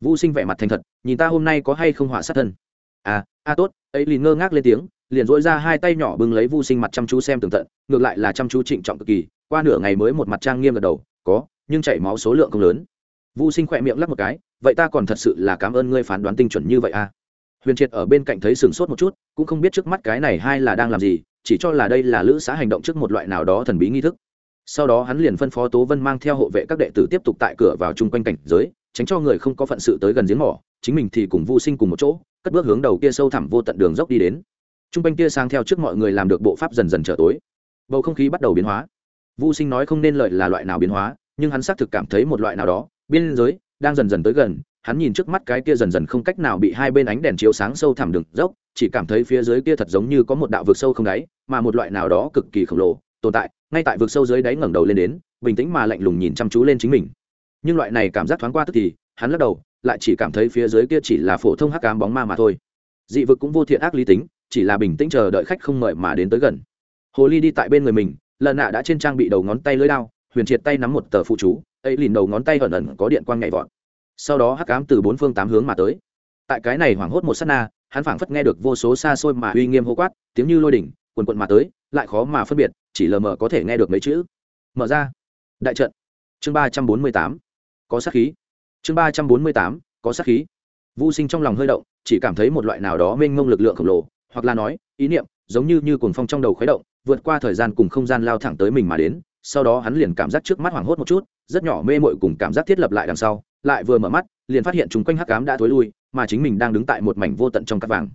Vũ sinh vẻ mặt thành thật, nhìn ta hôm nay có hay không họa sát thân? A a tốt. Ấy lìn ngơ ngác lên tiếng, liền dỗi ra hai tay nhỏ bưng lấy vũ sinh mặt chăm chú xem tường tận, ngược lại là chăm chú trịnh trọng cực kỳ. Qua nửa ngày mới một mặt trang nghiêm gật đầu, có, nhưng chảy máu số lượng không lớn vũ sinh khỏe miệng lắc một cái, vậy ta còn thật sự là cảm ơn ngươi phán đoán tinh chuẩn như vậy à? huyền triệt ở bên cạnh thấy sửng sốt một chút, cũng không biết trước mắt cái này hai là đang làm gì, chỉ cho là đây là lữ xã hành động trước một loại nào đó thần bí nghi thức. Sau đó hắn liền phân phó tố vân mang theo hộ vệ các đệ tử tiếp tục tại cửa vào chung quanh cảnh giới, tránh cho người không có phận sự tới gần giếng mỏ, chính mình thì cùng vô sinh cùng một chỗ, cất bước hướng đầu kia sâu thẳm vô tận đường dốc đi đến. Chung quanh kia sang theo trước mọi người làm được bộ pháp dần dần trở tối. Bầu không khí bắt đầu biến hóa. Vô sinh nói không nên lợi là loại nào biến hóa, nhưng hắn xác thực cảm thấy một loại nào đó biên giới đang dần dần tới gần, hắn nhìn trước mắt cái kia dần dần không cách nào bị hai bên ánh đèn chiếu sáng sâu thẳm đường dốc, chỉ cảm thấy phía dưới kia thật giống như có một đạo vực sâu không đáy, mà một loại nào đó cực kỳ khổng lồ, tồn tại, ngay tại vực sâu dưới đáy ngẩng đầu lên đến, bình tĩnh mà lạnh lùng nhìn chăm chú lên chính mình. Nhưng loại này cảm giác thoáng qua tức thì, hắn lắc đầu, lại chỉ cảm thấy phía dưới kia chỉ là phổ thông hắc cám bóng ma mà thôi. Dị vực cũng vô thiện ác lý tính, chỉ là bình tĩnh chờ đợi khách không mời mà đến tới gần. Hồ ly đi tại bên người mình lần nạ đã trên trang bị đầu ngón tay lưỡi đao, huyền triệt tay nắm một tờ phụ chú ấy lìn đầu ngón tay ẩn ẩn có điện quang nhảy vọt. Sau đó hắc cám từ bốn phương tám hướng mà tới. Tại cái này hoảng hốt một sát na, hắn phảng phất nghe được vô số xa xôi mà uy nghiêm hô quát, tiếng như lôi đỉnh, quần quận mà tới, lại khó mà phân biệt, chỉ lờ mờ có thể nghe được mấy chữ. Mở ra. Đại trận. Chương ba trăm bốn mươi tám. Có sát khí. Chương ba trăm bốn mươi tám. Có sát khí. Vô sinh trong lòng hơi động, chỉ cảm thấy một loại nào đó mênh mông lực lượng khổng lồ, hoặc là nói, ý niệm, giống như như cuồng phong trong đầu khuấy động, vượt qua thời gian cùng không gian lao thẳng tới mình mà đến sau đó hắn liền cảm giác trước mắt hoảng hốt một chút, rất nhỏ mê mội cùng cảm giác thiết lập lại đằng sau, lại vừa mở mắt, liền phát hiện chúng quanh hắc cám đã thối lui, mà chính mình đang đứng tại một mảnh vô tận trong cắt vàng.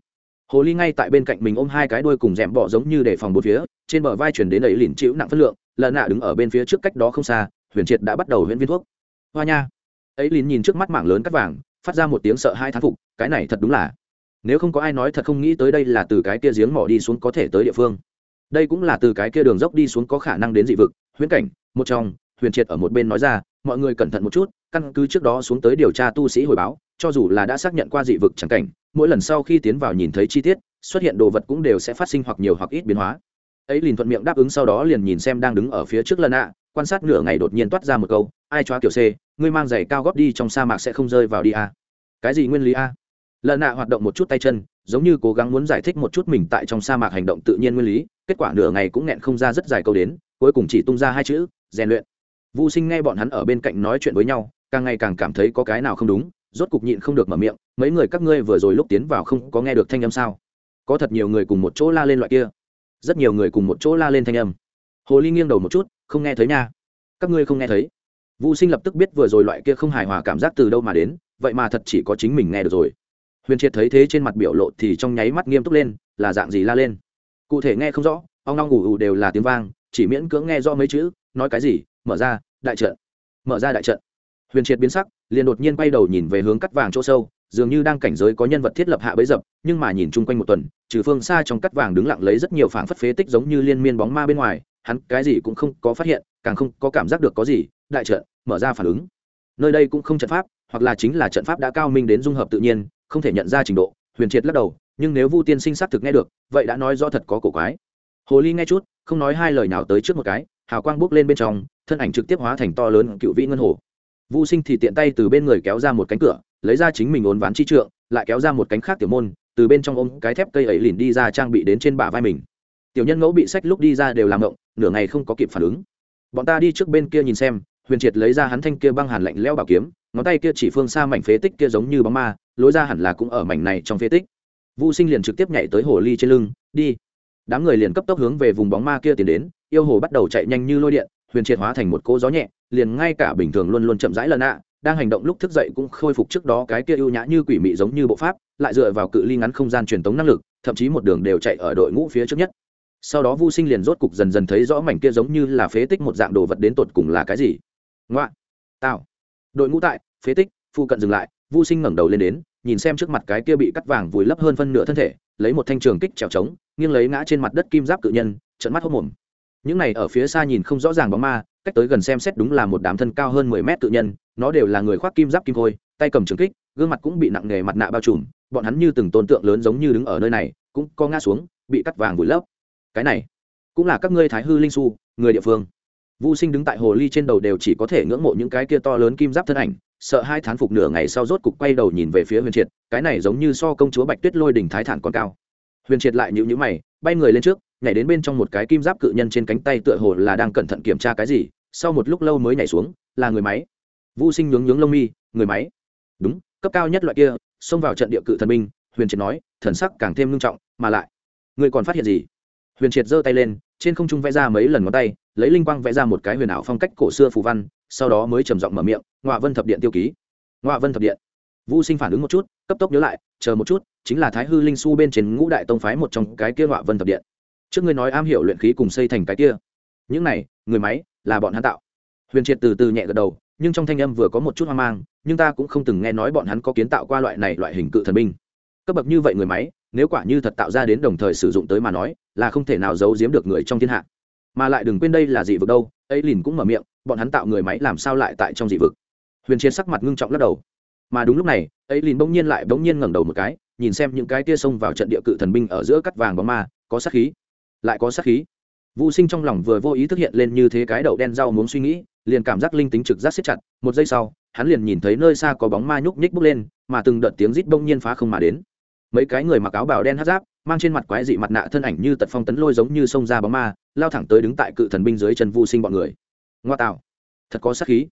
Hồ ly ngay tại bên cạnh mình ôm hai cái đuôi cùng rẽm bọ giống như để phòng một phía, trên bờ vai chuyển đến ấy lìn chịu nặng phân lượng lợn nạ đứng ở bên phía trước cách đó không xa, huyền triệt đã bắt đầu huyễn viên thuốc. Hoa nha! Ấy lìn nhìn trước mắt mảng lớn cắt vàng, phát ra một tiếng sợ hai thán phục, cái này thật đúng là. Nếu không có ai nói thật không nghĩ tới đây là từ cái kia giếng mỏ đi xuống có thể tới địa phương. Đây cũng là từ cái kia đường dốc đi xuống có khả năng đến dị vực huyễn cảnh, một trong, huyền triệt ở một bên nói ra, mọi người cẩn thận một chút, căn cứ trước đó xuống tới điều tra tu sĩ hồi báo, cho dù là đã xác nhận qua dị vực chẳng cảnh, mỗi lần sau khi tiến vào nhìn thấy chi tiết, xuất hiện đồ vật cũng đều sẽ phát sinh hoặc nhiều hoặc ít biến hóa. Ấy liền thuận miệng đáp ứng sau đó liền nhìn xem đang đứng ở phía trước lần ạ quan sát nửa ngày đột nhiên toát ra một câu, ai choa kiểu c, ngươi mang giày cao góp đi, trong sa mạc sẽ không rơi vào đi a cái gì nguyên lý a? Lần ạ hoạt động một chút tay chân, giống như cố gắng muốn giải thích một chút mình tại trong sa mạc hành động tự nhiên nguyên lý, kết quả nửa ngày cũng nghẹn không ra rất dài câu đến cuối cùng chỉ tung ra hai chữ, rèn luyện. Vô sinh nghe bọn hắn ở bên cạnh nói chuyện với nhau, càng ngày càng cảm thấy có cái nào không đúng, rốt cục nhịn không được mở miệng, mấy người các ngươi vừa rồi lúc tiến vào không có nghe được thanh âm sao? Có thật nhiều người cùng một chỗ la lên loại kia. Rất nhiều người cùng một chỗ la lên thanh âm. Hồ ly nghiêng đầu một chút, không nghe thấy nha. Các ngươi không nghe thấy. Vũ sinh lập tức biết vừa rồi loại kia không hài hòa cảm giác từ đâu mà đến, vậy mà thật chỉ có chính mình nghe được rồi. Huyền triệt thấy thế trên mặt biểu lộ thì trong nháy mắt nghiêm túc lên, là dạng gì la lên? Cụ thể nghe không rõ, ong long ủ ủ đều là tiếng vang chỉ miễn cưỡng nghe rõ mấy chữ, nói cái gì, mở ra, đại trận, mở ra đại trận. Huyền triệt biến sắc, liền đột nhiên quay đầu nhìn về hướng cắt vàng chỗ sâu, dường như đang cảnh giới có nhân vật thiết lập hạ bấy dập, nhưng mà nhìn chung quanh một tuần, trừ phương xa trong cắt vàng đứng lặng lấy rất nhiều phảng phất phế tích giống như liên miên bóng ma bên ngoài, hắn cái gì cũng không có phát hiện, càng không có cảm giác được có gì, đại trận, mở ra phản ứng. Nơi đây cũng không trận pháp, hoặc là chính là trận pháp đã cao minh đến dung hợp tự nhiên, không thể nhận ra trình độ, huyền triệt lắc đầu, nhưng nếu vu tiên sinh xác thực nghe được, vậy đã nói rõ thật có cổ quái. Hồ ly nghe chút không nói hai lời nào tới trước một cái, hào quang bước lên bên trong, thân ảnh trực tiếp hóa thành to lớn cựu vĩ ngân hồ. Vu sinh thì tiện tay từ bên người kéo ra một cánh cửa, lấy ra chính mình ốn ván chi trượng, lại kéo ra một cánh khác tiểu môn, từ bên trong ôm cái thép cây ấy lìn đi ra trang bị đến trên bả vai mình. Tiểu nhân ngẫu bị sách lúc đi ra đều làm ngộng nửa ngày không có kịp phản ứng. Bọn ta đi trước bên kia nhìn xem, huyền triệt lấy ra hắn thanh kia băng hàn lạnh leo bảo kiếm, ngón tay kia chỉ phương xa mảnh phế tích kia giống như bóng ma, lối ra hẳn là cũng ở mảnh này trong phế tích. Vu sinh liền trực tiếp nhảy tới hồ ly trên lưng, đi đám người liền cấp tốc hướng về vùng bóng ma kia tiến đến, yêu hồ bắt đầu chạy nhanh như lôi điện, huyền triệt hóa thành một cỗ gió nhẹ, liền ngay cả bình thường luôn luôn chậm rãi lần ạ, đang hành động lúc thức dậy cũng khôi phục trước đó cái kia ưu nhã như quỷ mị giống như bộ pháp, lại dựa vào cự ly ngắn không gian truyền tống năng lực, thậm chí một đường đều chạy ở đội ngũ phía trước nhất. Sau đó vu sinh liền rốt cục dần dần thấy rõ mảnh kia giống như là phế tích một dạng đồ vật đến tột cùng là cái gì. Ngoạ tạo đội ngũ tại, phế tích, phu cận dừng lại, vu sinh ngẩng đầu lên đến, nhìn xem trước mặt cái kia bị cắt vàng vùi lấp hơn phân nửa thân thể lấy một thanh trường kích trèo trống nghiêng lấy ngã trên mặt đất kim giáp cự nhân trận mắt hốc mồm những này ở phía xa nhìn không rõ ràng bóng ma cách tới gần xem xét đúng là một đám thân cao hơn mười mét tự nhân nó đều là người khoác kim giáp kim khôi tay cầm trường kích gương mặt cũng bị nặng nề mặt nạ bao trùm bọn hắn như từng tôn tượng lớn giống như đứng ở nơi này cũng co ngã xuống bị cắt vàng vùi lấp. Cái này cũng là các ngươi thái hư linh su người địa phương. Vũ Sinh đứng tại hồ ly trên đầu đều chỉ có thể ngưỡng mộ những cái kia to lớn kim giáp thân ảnh, sợ hai thán phục nửa ngày sau rốt cục quay đầu nhìn về phía Huyền Triệt, cái này giống như so công chúa Bạch Tuyết Lôi đỉnh thái thản còn cao. Huyền Triệt lại nhíu nhíu mày, bay người lên trước, nhảy đến bên trong một cái kim giáp cự nhân trên cánh tay tựa hồ là đang cẩn thận kiểm tra cái gì, sau một lúc lâu mới nhảy xuống, là người máy. Vu Sinh nhướng nhướng lông mi, người máy. Đúng, cấp cao nhất loại kia, xông vào trận địa cự thần binh, Huyền Triệt nói, thần sắc càng thêm nghiêm trọng, mà lại, người còn phát hiện gì? Huyền Triệt giơ tay lên, trên không trung vẽ ra mấy lần ngón tay, lấy linh quang vẽ ra một cái huyền ảo phong cách cổ xưa phù văn sau đó mới trầm giọng mở miệng ngoạ vân thập điện tiêu ký. Ngoạ vân thập điện. Vũ sinh phản ứng một chút, cấp tốc nhớ lại, chờ một chút, chính là thái hư linh su bên trên ngũ đại tông phái một trong cái kia ngoạ vân thập điện. Trước ngươi nói am hiểu luyện khí cùng xây thành cái kia. Những này, người máy, là bọn hắn tạo. Huyền triệt từ từ nhẹ gật đầu, nhưng trong thanh âm vừa có một chút hoang mang, nhưng ta cũng không từng nghe nói bọn hắn có kiến tạo qua loại này loại hình cự thần binh. Cấp bậc như vậy người máy, nếu quả như thật tạo ra đến đồng thời sử dụng tới mà nói, là không thể nào giấu giếm được người trong thiên hạ. Mà lại đừng quên đây là dị vực đâu ấy lìn cũng mở miệng, bọn hắn tạo người máy làm sao lại tại trong dị vực? Huyền chiến sắc mặt ngưng trọng lắc đầu. Mà đúng lúc này, ấy lìn bỗng nhiên lại bỗng nhiên ngẩng đầu một cái, nhìn xem những cái tia xông vào trận địa cự thần binh ở giữa cắt vàng bóng ma, có sát khí. Lại có sát khí. Vũ sinh trong lòng vừa vô ý thức hiện lên như thế cái đậu đen rau muốn suy nghĩ, liền cảm giác linh tính trực giác siết chặt, một giây sau, hắn liền nhìn thấy nơi xa có bóng ma nhúc nhích bốc lên, mà từng đợt tiếng rít bỗng nhiên phá không mà đến. Mấy cái người mặc áo bào đen hát giáp, mang trên mặt quái dị mặt nạ thân ảnh như tật phong tấn lôi giống như sông ra bóng ma lao thẳng tới đứng tại cự thần binh dưới chân vu sinh bọn người. Ngoa tạo. Thật có sát khí.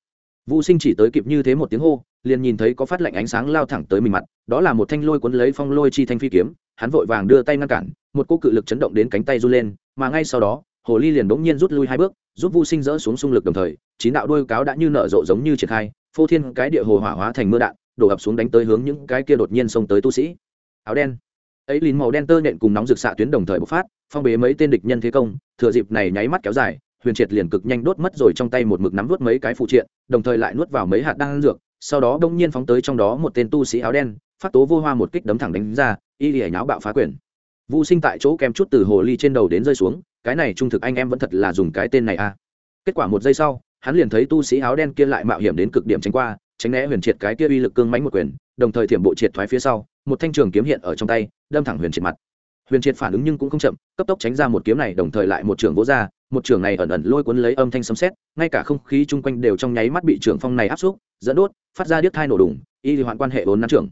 Vu sinh chỉ tới kịp như thế một tiếng hô, liền nhìn thấy có phát lạnh ánh sáng lao thẳng tới mình mặt, đó là một thanh lôi cuốn lấy phong lôi chi thanh phi kiếm, hắn vội vàng đưa tay ngăn cản, một cô cự lực chấn động đến cánh tay run lên, mà ngay sau đó, hồ ly liền bỗng nhiên rút lui hai bước, giúp vu sinh dỡ xuống xung lực đồng thời, chín đạo đôi cáo đã như nở rộ giống như triển khai, phô thiên cái địa hồ hỏa hóa thành mưa đạn, đổ ập xuống đánh tới hướng những cái kia đột nhiên xông tới tu sĩ. Áo đen ấy lín màu đen tơ nện cùng nóng rực xạ tuyến đồng thời bộc phát, phong bế mấy tên địch nhân thế công, thừa dịp này nháy mắt kéo dài, huyền triệt liền cực nhanh đốt mất rồi trong tay một mực nắm nuốt mấy cái phụ triện, đồng thời lại nuốt vào mấy hạt đan dược, sau đó đông nhiên phóng tới trong đó một tên tu sĩ áo đen, phát tố vô hoa một kích đấm thẳng đánh ra, y lìa nháo bạo phá quyền vũ sinh tại chỗ kèm chút từ hồ ly trên đầu đến rơi xuống, cái này trung thực anh em vẫn thật là dùng cái tên này a à. kết quả một giây sau, hắn liền thấy tu sĩ áo đen kia lại mạo hiểm đến cực điểm tránh qua, tránh né huyền triệt cái kia uy lực cương mánh một quyền, đồng thời thiểm bộ triệt thoái phía sau một thanh trường kiếm hiện ở trong tay, đâm thẳng huyền triệt mặt. Huyền triệt phản ứng nhưng cũng không chậm, cấp tốc tránh ra một kiếm này, đồng thời lại một trường vỗ ra, một trường này ẩn ẩn lôi cuốn lấy âm thanh sấm sét, ngay cả không khí chung quanh đều trong nháy mắt bị trường phong này áp xúc, dẫn đốt, phát ra điếc thai nổ đùng, y hoạn quan hệ vốn năm trưởng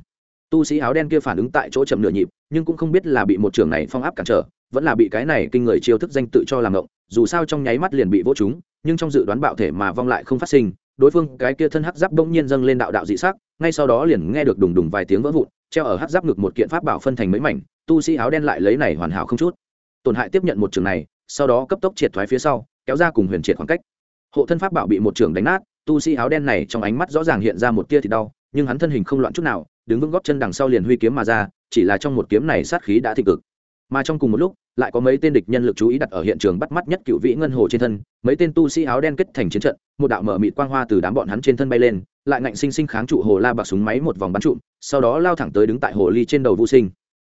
tu sĩ áo đen kia phản ứng tại chỗ chậm nửa nhịp, nhưng cũng không biết là bị một trường này phong áp cản trở, vẫn là bị cái này kinh người chiêu thức danh tự cho làm ngộng, dù sao trong nháy mắt liền bị vỗ chúng nhưng trong dự đoán bạo thể mà vong lại không phát sinh, đối phương cái kia thân hắc giáp bỗng nhiên dâng lên đạo đạo dị sắc, ngay sau đó liền nghe được đùng đùng vài tiếng vỡ vụn treo ở hát giáp ngực một kiện pháp bảo phân thành mấy mảnh, tu sĩ áo đen lại lấy này hoàn hảo không chút. Tổn hại tiếp nhận một trường này, sau đó cấp tốc triệt thoái phía sau, kéo ra cùng huyền triệt khoảng cách. Hộ thân pháp bảo bị một trường đánh nát, tu sĩ áo đen này trong ánh mắt rõ ràng hiện ra một tia thì đau, nhưng hắn thân hình không loạn chút nào, đứng vững góp chân đằng sau liền huy kiếm mà ra, chỉ là trong một kiếm này sát khí đã thịnh cực. Mà trong cùng một lúc, lại có mấy tên địch nhân lực chú ý đặt ở hiện trường bắt mắt nhất cựu vĩ ngân hồ trên thân, mấy tên tu sĩ áo đen kết thành chiến trận, một đạo mở mịt quang hoa từ đám bọn hắn trên thân bay lên lại ngạnh sinh sinh kháng trụ hồ la bạc súng máy một vòng bắn trụm, sau đó lao thẳng tới đứng tại hồ ly trên đầu vô sinh.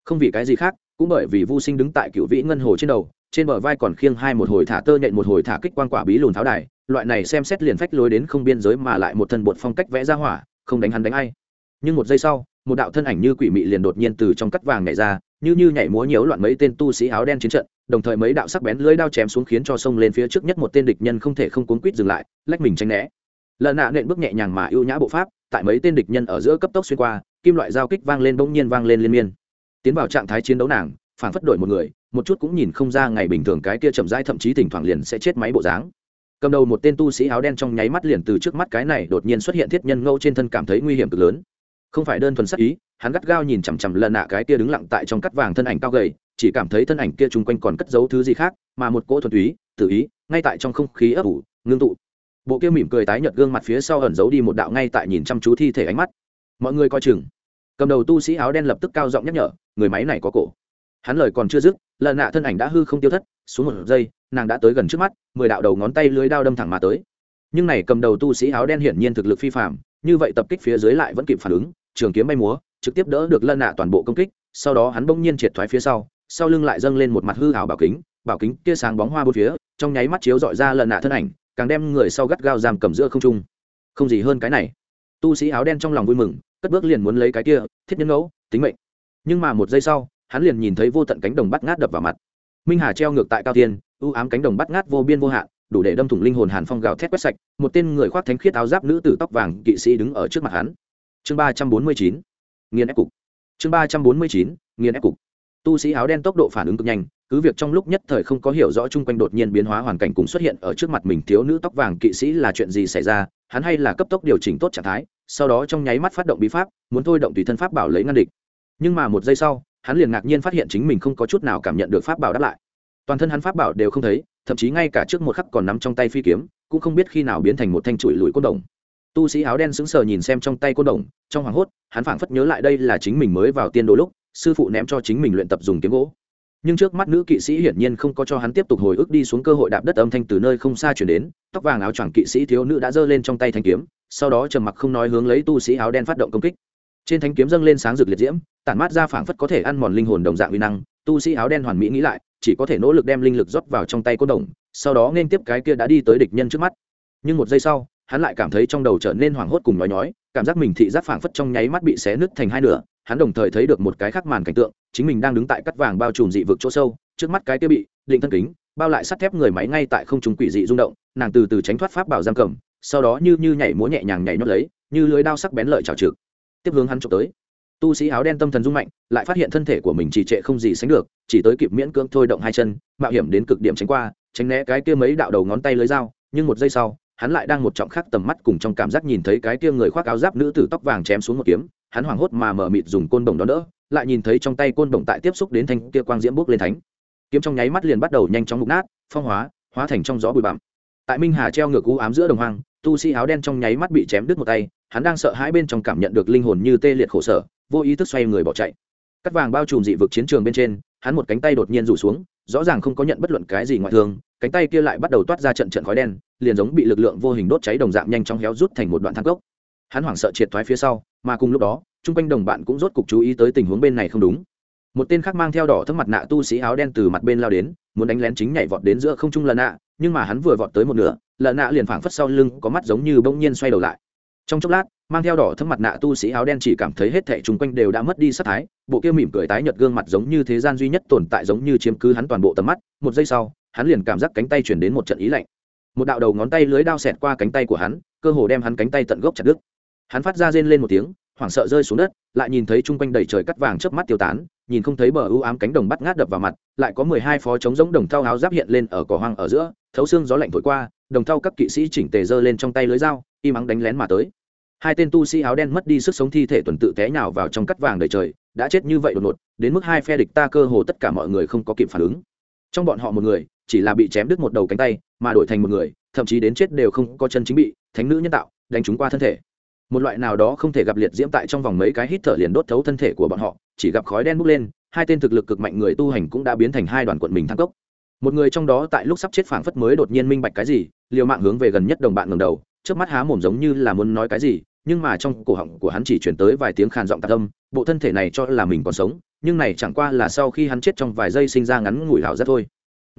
Không vì cái gì khác, cũng bởi vì vu sinh đứng tại cựu vĩ ngân hồ trên đầu, trên bờ vai còn khiêng hai một hồi thả tơ nhện một hồi thả kích quang quả bí lùn tháo đài, loại này xem xét liền phách lối đến không biên giới mà lại một thân bột phong cách vẽ ra hỏa, không đánh hắn đánh ai. Nhưng một giây sau, một đạo thân ảnh như quỷ mị liền đột nhiên từ trong cắt vàng nhảy ra, như như nhảy múa nhiễu loạn mấy tên tu sĩ áo đen chiến trận, đồng thời mấy đạo sắc bén lưỡi đao chém xuống khiến cho sông lên phía trước nhất một tên địch nhân không thể không cuốn quýt dừng lại, lách mình tránh né lần nạ nện bước nhẹ nhàng mà ưu nhã bộ pháp, tại mấy tên địch nhân ở giữa cấp tốc xuyên qua, kim loại giao kích vang lên bỗng nhiên vang lên liên miên. Tiến vào trạng thái chiến đấu nàng, phản phất đổi một người, một chút cũng nhìn không ra ngày bình thường cái kia chậm rãi thậm chí thỉnh thoảng liền sẽ chết máy bộ dáng. Cầm đầu một tên tu sĩ áo đen trong nháy mắt liền từ trước mắt cái này đột nhiên xuất hiện thiết nhân ngâu trên thân cảm thấy nguy hiểm cực lớn. Không phải đơn thuần sắc ý, hắn gắt gao nhìn chằm chằm lần nạ cái kia đứng lặng tại trong cắt vàng thân ảnh cao gầy, chỉ cảm thấy thân ảnh kia chung quanh còn cất giấu thứ gì khác, mà một cỗ thuần túy, tự ý, ngay tại trong không khí ấp ủ, ngưng tụ bộ kia mỉm cười tái nhợt gương mặt phía sau ẩn giấu đi một đạo ngay tại nhìn chăm chú thi thể ánh mắt. Mọi người coi chừng. Cầm đầu tu sĩ áo đen lập tức cao giọng nhắc nhở, người máy này có cổ. Hắn lời còn chưa dứt lần nạ thân ảnh đã hư không tiêu thất, xuống một giây, nàng đã tới gần trước mắt, mười đạo đầu ngón tay lưới đao đâm thẳng mà tới. Nhưng này cầm đầu tu sĩ áo đen hiển nhiên thực lực phi phạm như vậy tập kích phía dưới lại vẫn kịp phản ứng, trường kiếm bay múa, trực tiếp đỡ được lân nạ toàn bộ công kích, sau đó hắn bỗng nhiên triệt thoái phía sau sau lưng lại dâng lên một mặt hư hảo bảo kính bảo kính kia sáng bóng hoa bốn phía, trong nháy mắt chiếu dọi ra lân nạ thân ảnh càng đem người sau gắt gao giam cầm giữa không trung. Không gì hơn cái này. Tu sĩ áo đen trong lòng vui mừng, cất bước liền muốn lấy cái kia, thiết nhân ngẫu, tính mệnh. Nhưng mà một giây sau, hắn liền nhìn thấy vô tận cánh đồng bắt ngát đập vào mặt. Minh hà treo ngược tại cao tiên ưu ám cánh đồng bắt ngát vô biên vô hạn, đủ để đâm thủng linh hồn hàn phong gào thét quét sạch, một tên người khoác thánh khiết áo giáp nữ tử tóc vàng, kỵ sĩ đứng ở trước mặt hắn. Chương ba trăm bốn mươi chín, nghiền ép cục. Chương ba trăm bốn mươi chín, nghiền ép cục. Tu sĩ áo đen tốc độ phản ứng cực nhanh cứ việc trong lúc nhất thời không có hiểu rõ chung quanh đột nhiên biến hóa hoàn cảnh cùng xuất hiện ở trước mặt mình thiếu nữ tóc vàng kỵ sĩ là chuyện gì xảy ra, hắn hay là cấp tốc điều chỉnh tốt trạng thái, sau đó trong nháy mắt phát động bí pháp, muốn thôi động tùy thân pháp bảo lấy ngăn địch. Nhưng mà một giây sau, hắn liền ngạc nhiên phát hiện chính mình không có chút nào cảm nhận được pháp bảo đáp lại. Toàn thân hắn pháp bảo đều không thấy, thậm chí ngay cả trước một khắc còn nắm trong tay phi kiếm, cũng không biết khi nào biến thành một thanh chuỗi lùi côn đồng. Tu sĩ áo đen sững sờ nhìn xem trong tay côn đồng, trong hoảng hốt, hắn phảng phất nhớ lại đây là chính mình mới vào tiên đồ lúc, sư phụ ném cho chính mình luyện tập dùng kiếm gỗ nhưng trước mắt nữ kỵ sĩ hiển nhiên không có cho hắn tiếp tục hồi ức đi xuống cơ hội đạp đất âm thanh từ nơi không xa chuyển đến, tóc vàng áo choàng kỵ sĩ thiếu nữ đã giơ lên trong tay thanh kiếm, sau đó trầm mặc không nói hướng lấy tu sĩ áo đen phát động công kích. Trên thanh kiếm dâng lên sáng rực liệt diễm, tản mát ra phảng phất có thể ăn mòn linh hồn đồng dạng uy năng, tu sĩ áo đen hoàn mỹ nghĩ lại, chỉ có thể nỗ lực đem linh lực rót vào trong tay côn đồng, sau đó nên tiếp cái kia đã đi tới địch nhân trước mắt. Nhưng một giây sau, hắn lại cảm thấy trong đầu trở nên hoảng hốt cùng nói nhói, cảm giác mình thị giác phảng phất trong nháy mắt bị xé nứt thành hai nửa hắn đồng thời thấy được một cái khác màn cảnh tượng, chính mình đang đứng tại cắt vàng bao trùm dị vực chỗ sâu, trước mắt cái kia bị định thân kính, bao lại sắt thép người máy ngay tại không trung quỷ dị rung động, nàng từ từ tránh thoát pháp bảo giam cầm, sau đó như như nhảy múa nhẹ nhàng nhảy nhót lấy, như lưới đao sắc bén lợi trào trực. Tiếp hướng hắn trộm tới. Tu sĩ áo đen tâm thần rung mạnh, lại phát hiện thân thể của mình trì trệ không gì sánh được, chỉ tới kịp miễn cưỡng thôi động hai chân, mạo hiểm đến cực điểm tránh qua, tránh né cái kia mấy đạo đầu ngón tay lưới dao, nhưng một giây sau, hắn lại đang một trọng khác tầm mắt cùng trong cảm giác nhìn thấy cái kia người khoác áo giáp nữ tử tóc vàng chém xuống một kiếm hắn hoảng hốt mà mở mịt dùng côn đồng đó đỡ, lại nhìn thấy trong tay côn đồng tại tiếp xúc đến thanh kia quang diễm bước lên thánh. Kiếm trong nháy mắt liền bắt đầu nhanh chóng mục nát, phong hóa hóa thành trong gió bụi bặm. Tại minh hà treo ngược cú ám giữa đồng hoang, tu sĩ áo đen trong nháy mắt bị chém đứt một tay, hắn đang sợ hãi bên trong cảm nhận được linh hồn như tê liệt khổ sở, vô ý thức xoay người bỏ chạy. Cắt vàng bao trùm dị vực chiến trường bên trên, hắn một cánh tay đột nhiên rủ xuống, rõ ràng không có nhận bất luận cái gì ngoại thương, cánh tay kia lại bắt đầu toát ra trận trận khói đen, liền giống bị lực lượng vô hình đốt cháy đồng dạng nhanh chóng héo rút thành một đoạn thang gốc hắn hoảng sợ triệt thoái phía sau, mà cùng lúc đó, chung quanh đồng bạn cũng rốt cục chú ý tới tình huống bên này không đúng. Một tên khác mang theo đỏ thấm mặt nạ tu sĩ áo đen từ mặt bên lao đến, muốn đánh lén chính nhảy vọt đến giữa không trung lần nạ nhưng mà hắn vừa vọt tới một nửa lần nạ liền phảng phất sau lưng có mắt giống như bỗng nhiên xoay đầu lại. Trong chốc lát, mang theo đỏ thấm mặt nạ tu sĩ áo đen chỉ cảm thấy hết thảy chung quanh đều đã mất đi sắc thái, bộ kia mỉm cười tái nhợt gương mặt giống như thế gian duy nhất tồn tại giống như chiếm cứ hắn toàn bộ tầm mắt. Một giây sau, hắn liền cảm giác cánh tay chuyển đến một trận ý lạnh. Một đạo đầu ngón tay lưới đao xẹt qua cánh tay của hắn, cơ hồ đem hắn cánh tay tận gốc chặt đứt hắn phát ra rên lên một tiếng, hoảng sợ rơi xuống đất, lại nhìn thấy chung quanh đầy trời cắt vàng chớp mắt tiêu tán, nhìn không thấy bờ ưu ám cánh đồng bắt ngát đập vào mặt, lại có mười hai phó trống giống đồng thau áo giáp hiện lên ở cỏ hoang ở giữa, thấu xương gió lạnh thổi qua, đồng thau các kỵ sĩ chỉnh tề giơ lên trong tay lưới dao im mắng đánh lén mà tới. Hai tên tu sĩ áo đen mất đi sức sống thi thể tuần tự té nhào vào trong cắt vàng đầy trời, đã chết như vậy đột ngột, đến mức hai phe địch ta cơ hồ tất cả mọi người không có kịp phản ứng. Trong bọn họ một người, chỉ là bị chém đứt một đầu cánh tay, mà đổi thành một người, thậm chí đến chết đều không có chân chính bị, thánh nữ nhân tạo, đánh chúng qua thân thể một loại nào đó không thể gặp liệt diễm tại trong vòng mấy cái hít thở liền đốt thấu thân thể của bọn họ, chỉ gặp khói đen bốc lên, hai tên thực lực cực mạnh người tu hành cũng đã biến thành hai đoàn quận mình thăng cốc. Một người trong đó tại lúc sắp chết phảng phất mới đột nhiên minh bạch cái gì, liều mạng hướng về gần nhất đồng bạn ngầm đầu trước mắt há mồm giống như là muốn nói cái gì, nhưng mà trong cổ họng của hắn chỉ chuyển tới vài tiếng khàn giọng tạc âm, bộ thân thể này cho là mình còn sống, nhưng này chẳng qua là sau khi hắn chết trong vài giây sinh ra ngắn ngủi hảo rất thôi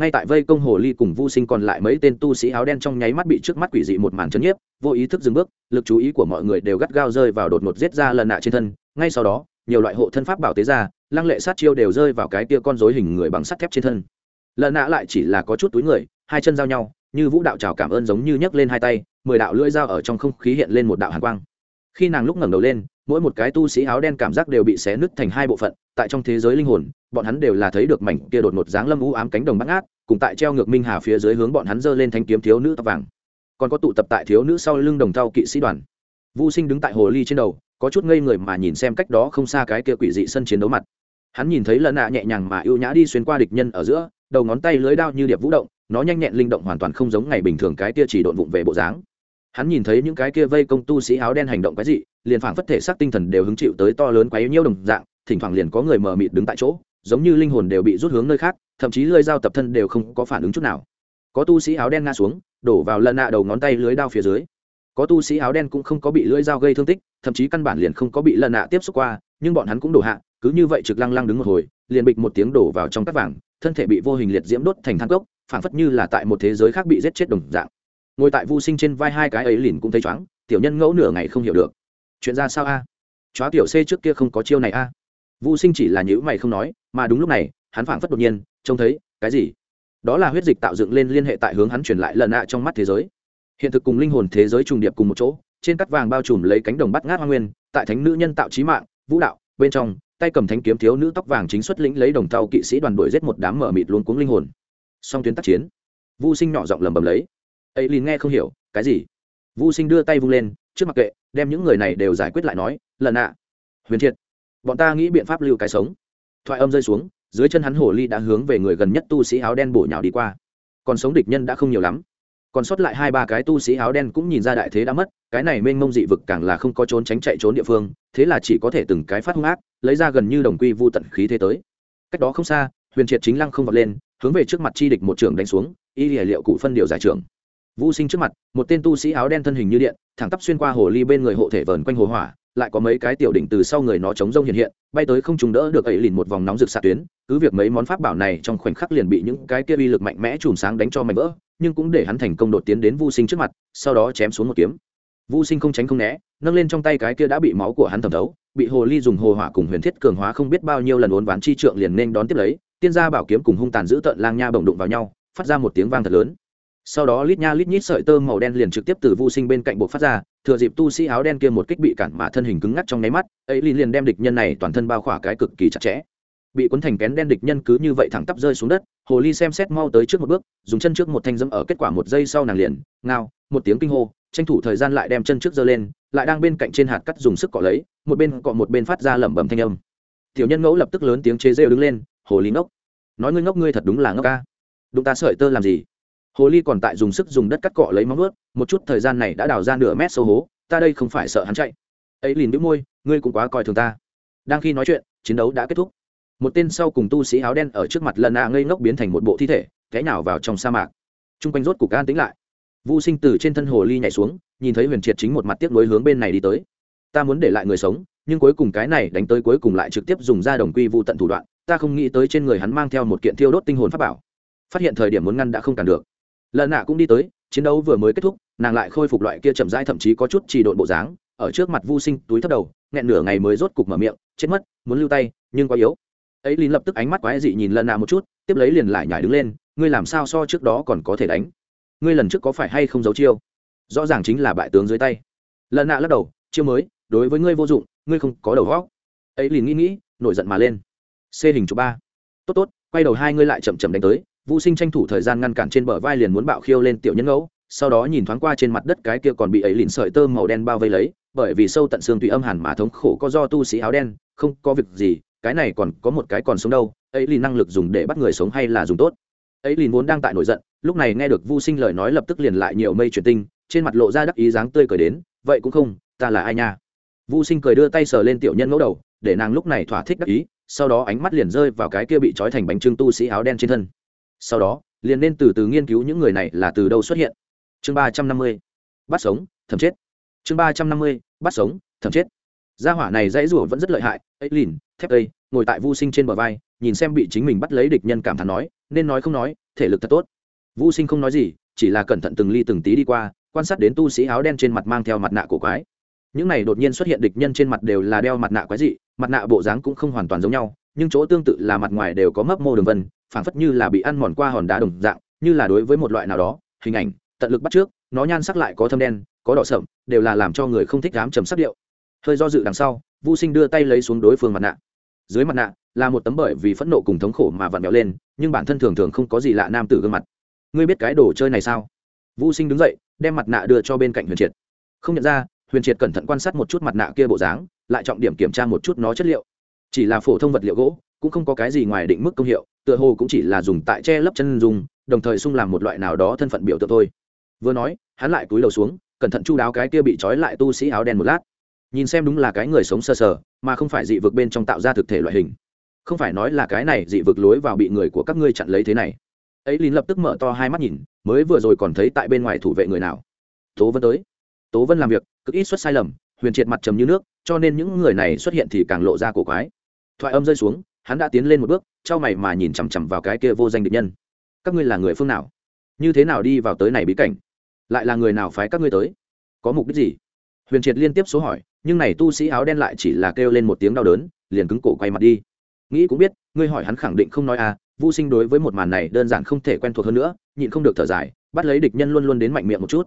ngay tại vây công hồ ly cùng vu sinh còn lại mấy tên tu sĩ áo đen trong nháy mắt bị trước mắt quỷ dị một màn chấn nhiếp, vô ý thức dừng bước, lực chú ý của mọi người đều gắt gao rơi vào đột ngột giết ra lần nạ trên thân. Ngay sau đó, nhiều loại hộ thân pháp bảo tế ra, lăng lệ sát chiêu đều rơi vào cái tia con rối hình người bằng sắt thép trên thân. Lần nạ lại chỉ là có chút túi người, hai chân giao nhau, như vũ đạo trào cảm ơn giống như nhấc lên hai tay, mười đạo lưỡi dao ở trong không khí hiện lên một đạo hàn quang khi nàng lúc ngẩng đầu lên, mỗi một cái tu sĩ áo đen cảm giác đều bị xé nứt thành hai bộ phận, tại trong thế giới linh hồn, bọn hắn đều là thấy được mảnh kia đột ngột dáng lâm u ám cánh đồng bắt ngát, cùng tại treo ngược minh hà phía dưới hướng bọn hắn giơ lên thanh kiếm thiếu nữ tóc vàng. Còn có tụ tập tại thiếu nữ sau lưng đồng thau kỵ sĩ đoàn. Vu sinh đứng tại hồ ly trên đầu, có chút ngây người mà nhìn xem cách đó không xa cái kia quỷ dị sân chiến đấu mặt. Hắn nhìn thấy lần nạ nhẹ nhàng mà ưu nhã đi xuyên qua địch nhân ở giữa, đầu ngón tay lưới đao như điệp vũ động, nó nhanh nhẹn linh động hoàn toàn không giống ngày bình thường cái kia chỉ độn vụng về bộ dáng hắn nhìn thấy những cái kia vây công tu sĩ áo đen hành động cái gì liền phảng phất thể xác tinh thần đều hứng chịu tới to lớn quá yếu nhiêu đồng dạng, thỉnh thoảng liền có người mờ mịt đứng tại chỗ, giống như linh hồn đều bị rút hướng nơi khác, thậm chí lưỡi dao tập thân đều không có phản ứng chút nào. Có tu sĩ áo đen ngã xuống, đổ vào lần nạ đầu ngón tay lưới đao phía dưới. Có tu sĩ áo đen cũng không có bị lưỡi dao gây thương tích, thậm chí căn bản liền không có bị lần nạ tiếp xúc qua, nhưng bọn hắn cũng đổ hạ, cứ như vậy trực lăng lăng đứng một hồi, liền bịch một tiếng đổ vào trong các vàng, thân thể bị vô hình liệt diễm đốt thành thang cốc, phảng phất như là tại một thế giới khác bị giết chết đồng dạng ngồi tại vu sinh trên vai hai cái ấy liền cũng thấy chóng, tiểu nhân ngẫu nửa ngày không hiểu được. Chuyện ra sao a? À? tiểu c trước kia không có chiêu này a. Vu sinh chỉ là nhữ mày không nói, mà đúng lúc này, hắn phảng phất đột nhiên, trông thấy, cái gì? Đó là huyết dịch tạo dựng lên liên hệ tại hướng hắn truyền lại lần ạ trong mắt thế giới. Hiện thực cùng linh hồn thế giới trùng điệp cùng một chỗ, trên cắt vàng bao trùm lấy cánh đồng bắt ngát hoa nguyên, tại thánh nữ nhân tạo trí mạng, vũ đạo, bên trong, tay cầm Thánh kiếm thiếu nữ tóc vàng chính xuất lĩnh lấy đồng tàu kỵ sĩ đoàn đuổi giết một đám mở mịt luôn cuống linh hồn. Song tuyến tác chiến, vu sinh nhỏ giọng lầm bầm lấy ấy liền nghe không hiểu, cái gì? Vu sinh đưa tay vung lên, trước mặt kệ, đem những người này đều giải quyết lại nói, lần ạ, huyền thiệt, bọn ta nghĩ biện pháp lưu cái sống. Thoại âm rơi xuống, dưới chân hắn hồ ly đã hướng về người gần nhất tu sĩ áo đen bổ nhào đi qua. Còn sống địch nhân đã không nhiều lắm. Còn sót lại hai ba cái tu sĩ áo đen cũng nhìn ra đại thế đã mất, cái này mênh mông dị vực càng là không có trốn tránh chạy trốn địa phương, thế là chỉ có thể từng cái phát hung ác, lấy ra gần như đồng quy vu tận khí thế tới. Cách đó không xa, huyền triệt chính lăng không vọt lên, hướng về trước mặt chi địch một trưởng đánh xuống, y liệu liệu cụ phân điều giải trưởng vũ sinh trước mặt một tên tu sĩ áo đen thân hình như điện thẳng tắp xuyên qua hồ ly bên người hộ thể vờn quanh hồ hỏa lại có mấy cái tiểu đỉnh từ sau người nó chống rông hiện hiện bay tới không trùng đỡ được ấy lìn một vòng nóng rực xạ tuyến cứ việc mấy món pháp bảo này trong khoảnh khắc liền bị những cái kia uy lực mạnh mẽ chùm sáng đánh cho mạnh vỡ nhưng cũng để hắn thành công đột tiến đến Vu Sinh trước mặt, sau đó chém xuống một kiếm. Vu Sinh không tránh không né, nâng lên trong tay cái kia đã bị máu của hắn thẩm thấu, bị hồ ly dùng hồ hỏa cùng huyền thiết cường hóa không biết bao nhiêu lần uốn ván chi trượng liền nên đón tiếp lấy, tiên gia bảo kiếm cùng hung tàn giữ tận lang nha bồng đụng vào nhau, phát ra một tiếng vang thật lớn. Sau đó lít nha lít nhít sợi tơ màu đen liền trực tiếp từ Vu Sinh bên cạnh bộ phát ra, thừa dịp tu sĩ áo đen kia một kích bị cản mà thân hình cứng ngắc trong nháy mắt, ấy liền liền đem địch nhân này toàn thân bao khỏa cái cực kỳ chặt chẽ. Bị cuốn thành kén đen địch nhân cứ như vậy thẳng tắp rơi xuống đất hồ ly xem xét mau tới trước một bước dùng chân trước một thanh dẫm ở kết quả một giây sau nàng liền ngao một tiếng kinh hô tranh thủ thời gian lại đem chân trước giơ lên lại đang bên cạnh trên hạt cắt dùng sức cọ lấy một bên cọ một bên phát ra lẩm bẩm thanh âm. Tiểu nhân ngẫu lập tức lớn tiếng chế rêu đứng lên hồ ly ngốc nói ngươi ngốc ngươi thật đúng là ngốc ca đụng ta sợi tơ làm gì? Hồ ly còn tại dùng sức dùng đất cắt cọ lấy móng ướt một chút thời gian này đã đào ra nửa mét sâu hố, ta đây không phải sợ hắn chạy. Ấy liền đĩu môi, ngươi cũng quá coi thường ta. Đang khi nói chuyện, chiến đấu đã kết thúc. Một tên sau cùng tu sĩ áo đen ở trước mặt lần nạ ngây ngốc biến thành một bộ thi thể cái nào vào trong sa mạc. T r u n g quanh rốt cục an tính lại. Vô sinh từ trên thân hồ ly nhảy xuống, nhìn thấy huyền triệt chính một mặt tiếp nối hướng bên này đi tới. Ta muốn để lại người sống, nhưng cuối cùng cái này đánh tới cuối cùng lại trực tiếp dùng ra đồng quy vụ tận thủ đoạn, ta không nghĩ tới trên người hắn mang theo một kiện thiêu đốt tinh hồn pháp bảo. Phát hiện thời điểm muốn ngăn đã không cản được lần nạ cũng đi tới, chiến đấu vừa mới kết thúc, nàng lại khôi phục loại kia chậm rãi thậm chí có chút trì độn bộ dáng, ở trước mặt vô sinh túi thấp đầu, nghẹn nửa ngày mới rốt cục mở miệng, chết mất, muốn lưu tay, nhưng quá yếu. Ấy lín lập tức ánh mắt quái dị nhìn lần nạ một chút, tiếp lấy liền lại nhảy đứng lên, ngươi làm sao so trước đó còn có thể đánh? Ngươi lần trước có phải hay không giấu chiêu? Rõ ràng chính là bại tướng dưới tay. Lần nạ lắc đầu, chiêu mới, đối với ngươi vô dụng, ngươi không có đầu góc ấy liền nghĩ nghĩ, nổi giận mà lên. C hình chụp ba. Tốt tốt, quay đầu hai ngươi lại chậm chậm đánh tới vũ sinh tranh thủ thời gian ngăn cản trên bờ vai liền muốn bạo khiêu lên tiểu nhân ngẫu, sau đó nhìn thoáng qua trên mặt đất cái kia còn bị ấy lìn sợi tơ màu đen bao vây lấy, bởi vì sâu tận xương tùy âm hàn mà thống khổ có do tu sĩ áo đen, không có việc gì, cái này còn có một cái còn sống đâu, ấy lìn năng lực dùng để bắt người sống hay là dùng tốt? Ấy lìn vốn đang tại nổi giận, lúc này nghe được vu sinh lời nói lập tức liền lại nhiều mây chuyển tinh, trên mặt lộ ra đắc ý dáng tươi cười đến, vậy cũng không, ta là ai nha? Vu sinh cười đưa tay sờ lên tiểu nhân ngẫu đầu, để nàng lúc này thỏa thích đắc ý, sau đó ánh mắt liền rơi vào cái kia bị trói thành bánh trưng tu sĩ áo đen trên thân sau đó, liền nên từ từ nghiên cứu những người này là từ đâu xuất hiện. Chương ba trăm năm mươi, bắt sống thầm chết. Chương ba trăm năm mươi, bắt sống thầm chết. Gia hỏa này dãy rủa vẫn rất lợi hại. Ấy lìn, thép cây ngồi tại vu sinh trên bờ vai, nhìn xem bị chính mình bắt lấy địch nhân cảm thán nói, nên nói không nói, thể lực thật tốt. Vu sinh không nói gì, chỉ là cẩn thận từng ly từng tí đi qua, quan sát đến tu sĩ áo đen trên mặt mang theo mặt nạ của quái. Những này đột nhiên xuất hiện địch nhân trên mặt đều là đeo mặt nạ quái dị, mặt nạ bộ dáng cũng không hoàn toàn giống nhau nhưng chỗ tương tự là mặt ngoài đều có mấp mô đường vân, phảng phất như là bị ăn mòn qua hòn đá đồng dạng, như là đối với một loại nào đó, hình ảnh, tận lực bắt trước, nó nhan sắc lại có thâm đen, có đỏ sậm, đều là làm cho người không thích dám trầm sắc điệu. Hơi do dự đằng sau, Vu sinh đưa tay lấy xuống đối phương mặt nạ. Dưới mặt nạ là một tấm bởi vì phẫn nộ cùng thống khổ mà vặn vẹo lên, nhưng bản thân thường thường không có gì lạ nam tử gương mặt. Ngươi biết cái đồ chơi này sao? Vu sinh đứng dậy, đem mặt nạ đưa cho bên cạnh huyền triệt. Không nhận ra, huyền triệt cẩn thận quan sát một chút mặt nạ kia bộ dáng, lại trọng điểm kiểm tra một chút nó chất liệu chỉ là phổ thông vật liệu gỗ cũng không có cái gì ngoài định mức công hiệu tựa hồ cũng chỉ là dùng tại che lấp chân dùng đồng thời sung làm một loại nào đó thân phận biểu tượng thôi. Vừa nói hắn lại cúi đầu xuống cẩn thận chu đáo cái kia bị trói lại tu sĩ áo đen một lát. Nhìn xem đúng là cái người sống sơ sờ, sờ mà không phải dị vực bên trong tạo ra thực thể loại hình. Không phải nói là cái này dị vực lối vào bị người của các ngươi chặn lấy thế này. Ấy lín lập tức mở to hai mắt nhìn mới vừa rồi còn thấy tại bên ngoài thủ vệ người nào. Tố vân tới. Tố vân làm việc cực ít xuất sai lầm huyền triệt mặt trầm như nước, cho nên những người này xuất hiện thì càng lộ ra cổ quái. Thoại âm rơi xuống, hắn đã tiến lên một bước, trao mày mà nhìn chằm chằm vào cái kia vô danh địch nhân. Các ngươi là người phương nào? Như thế nào đi vào tới này bí cảnh? Lại là người nào phái các ngươi tới? Có mục đích gì? Huyền triệt liên tiếp số hỏi, nhưng này tu sĩ áo đen lại chỉ là kêu lên một tiếng đau đớn, liền cứng cổ quay mặt đi. Nghĩ cũng biết, ngươi hỏi hắn khẳng định không nói à vô sinh đối với một màn này đơn giản không thể quen thuộc hơn nữa, nhịn không được thở dài, bắt lấy địch nhân luôn luôn đến mạnh miệng một chút.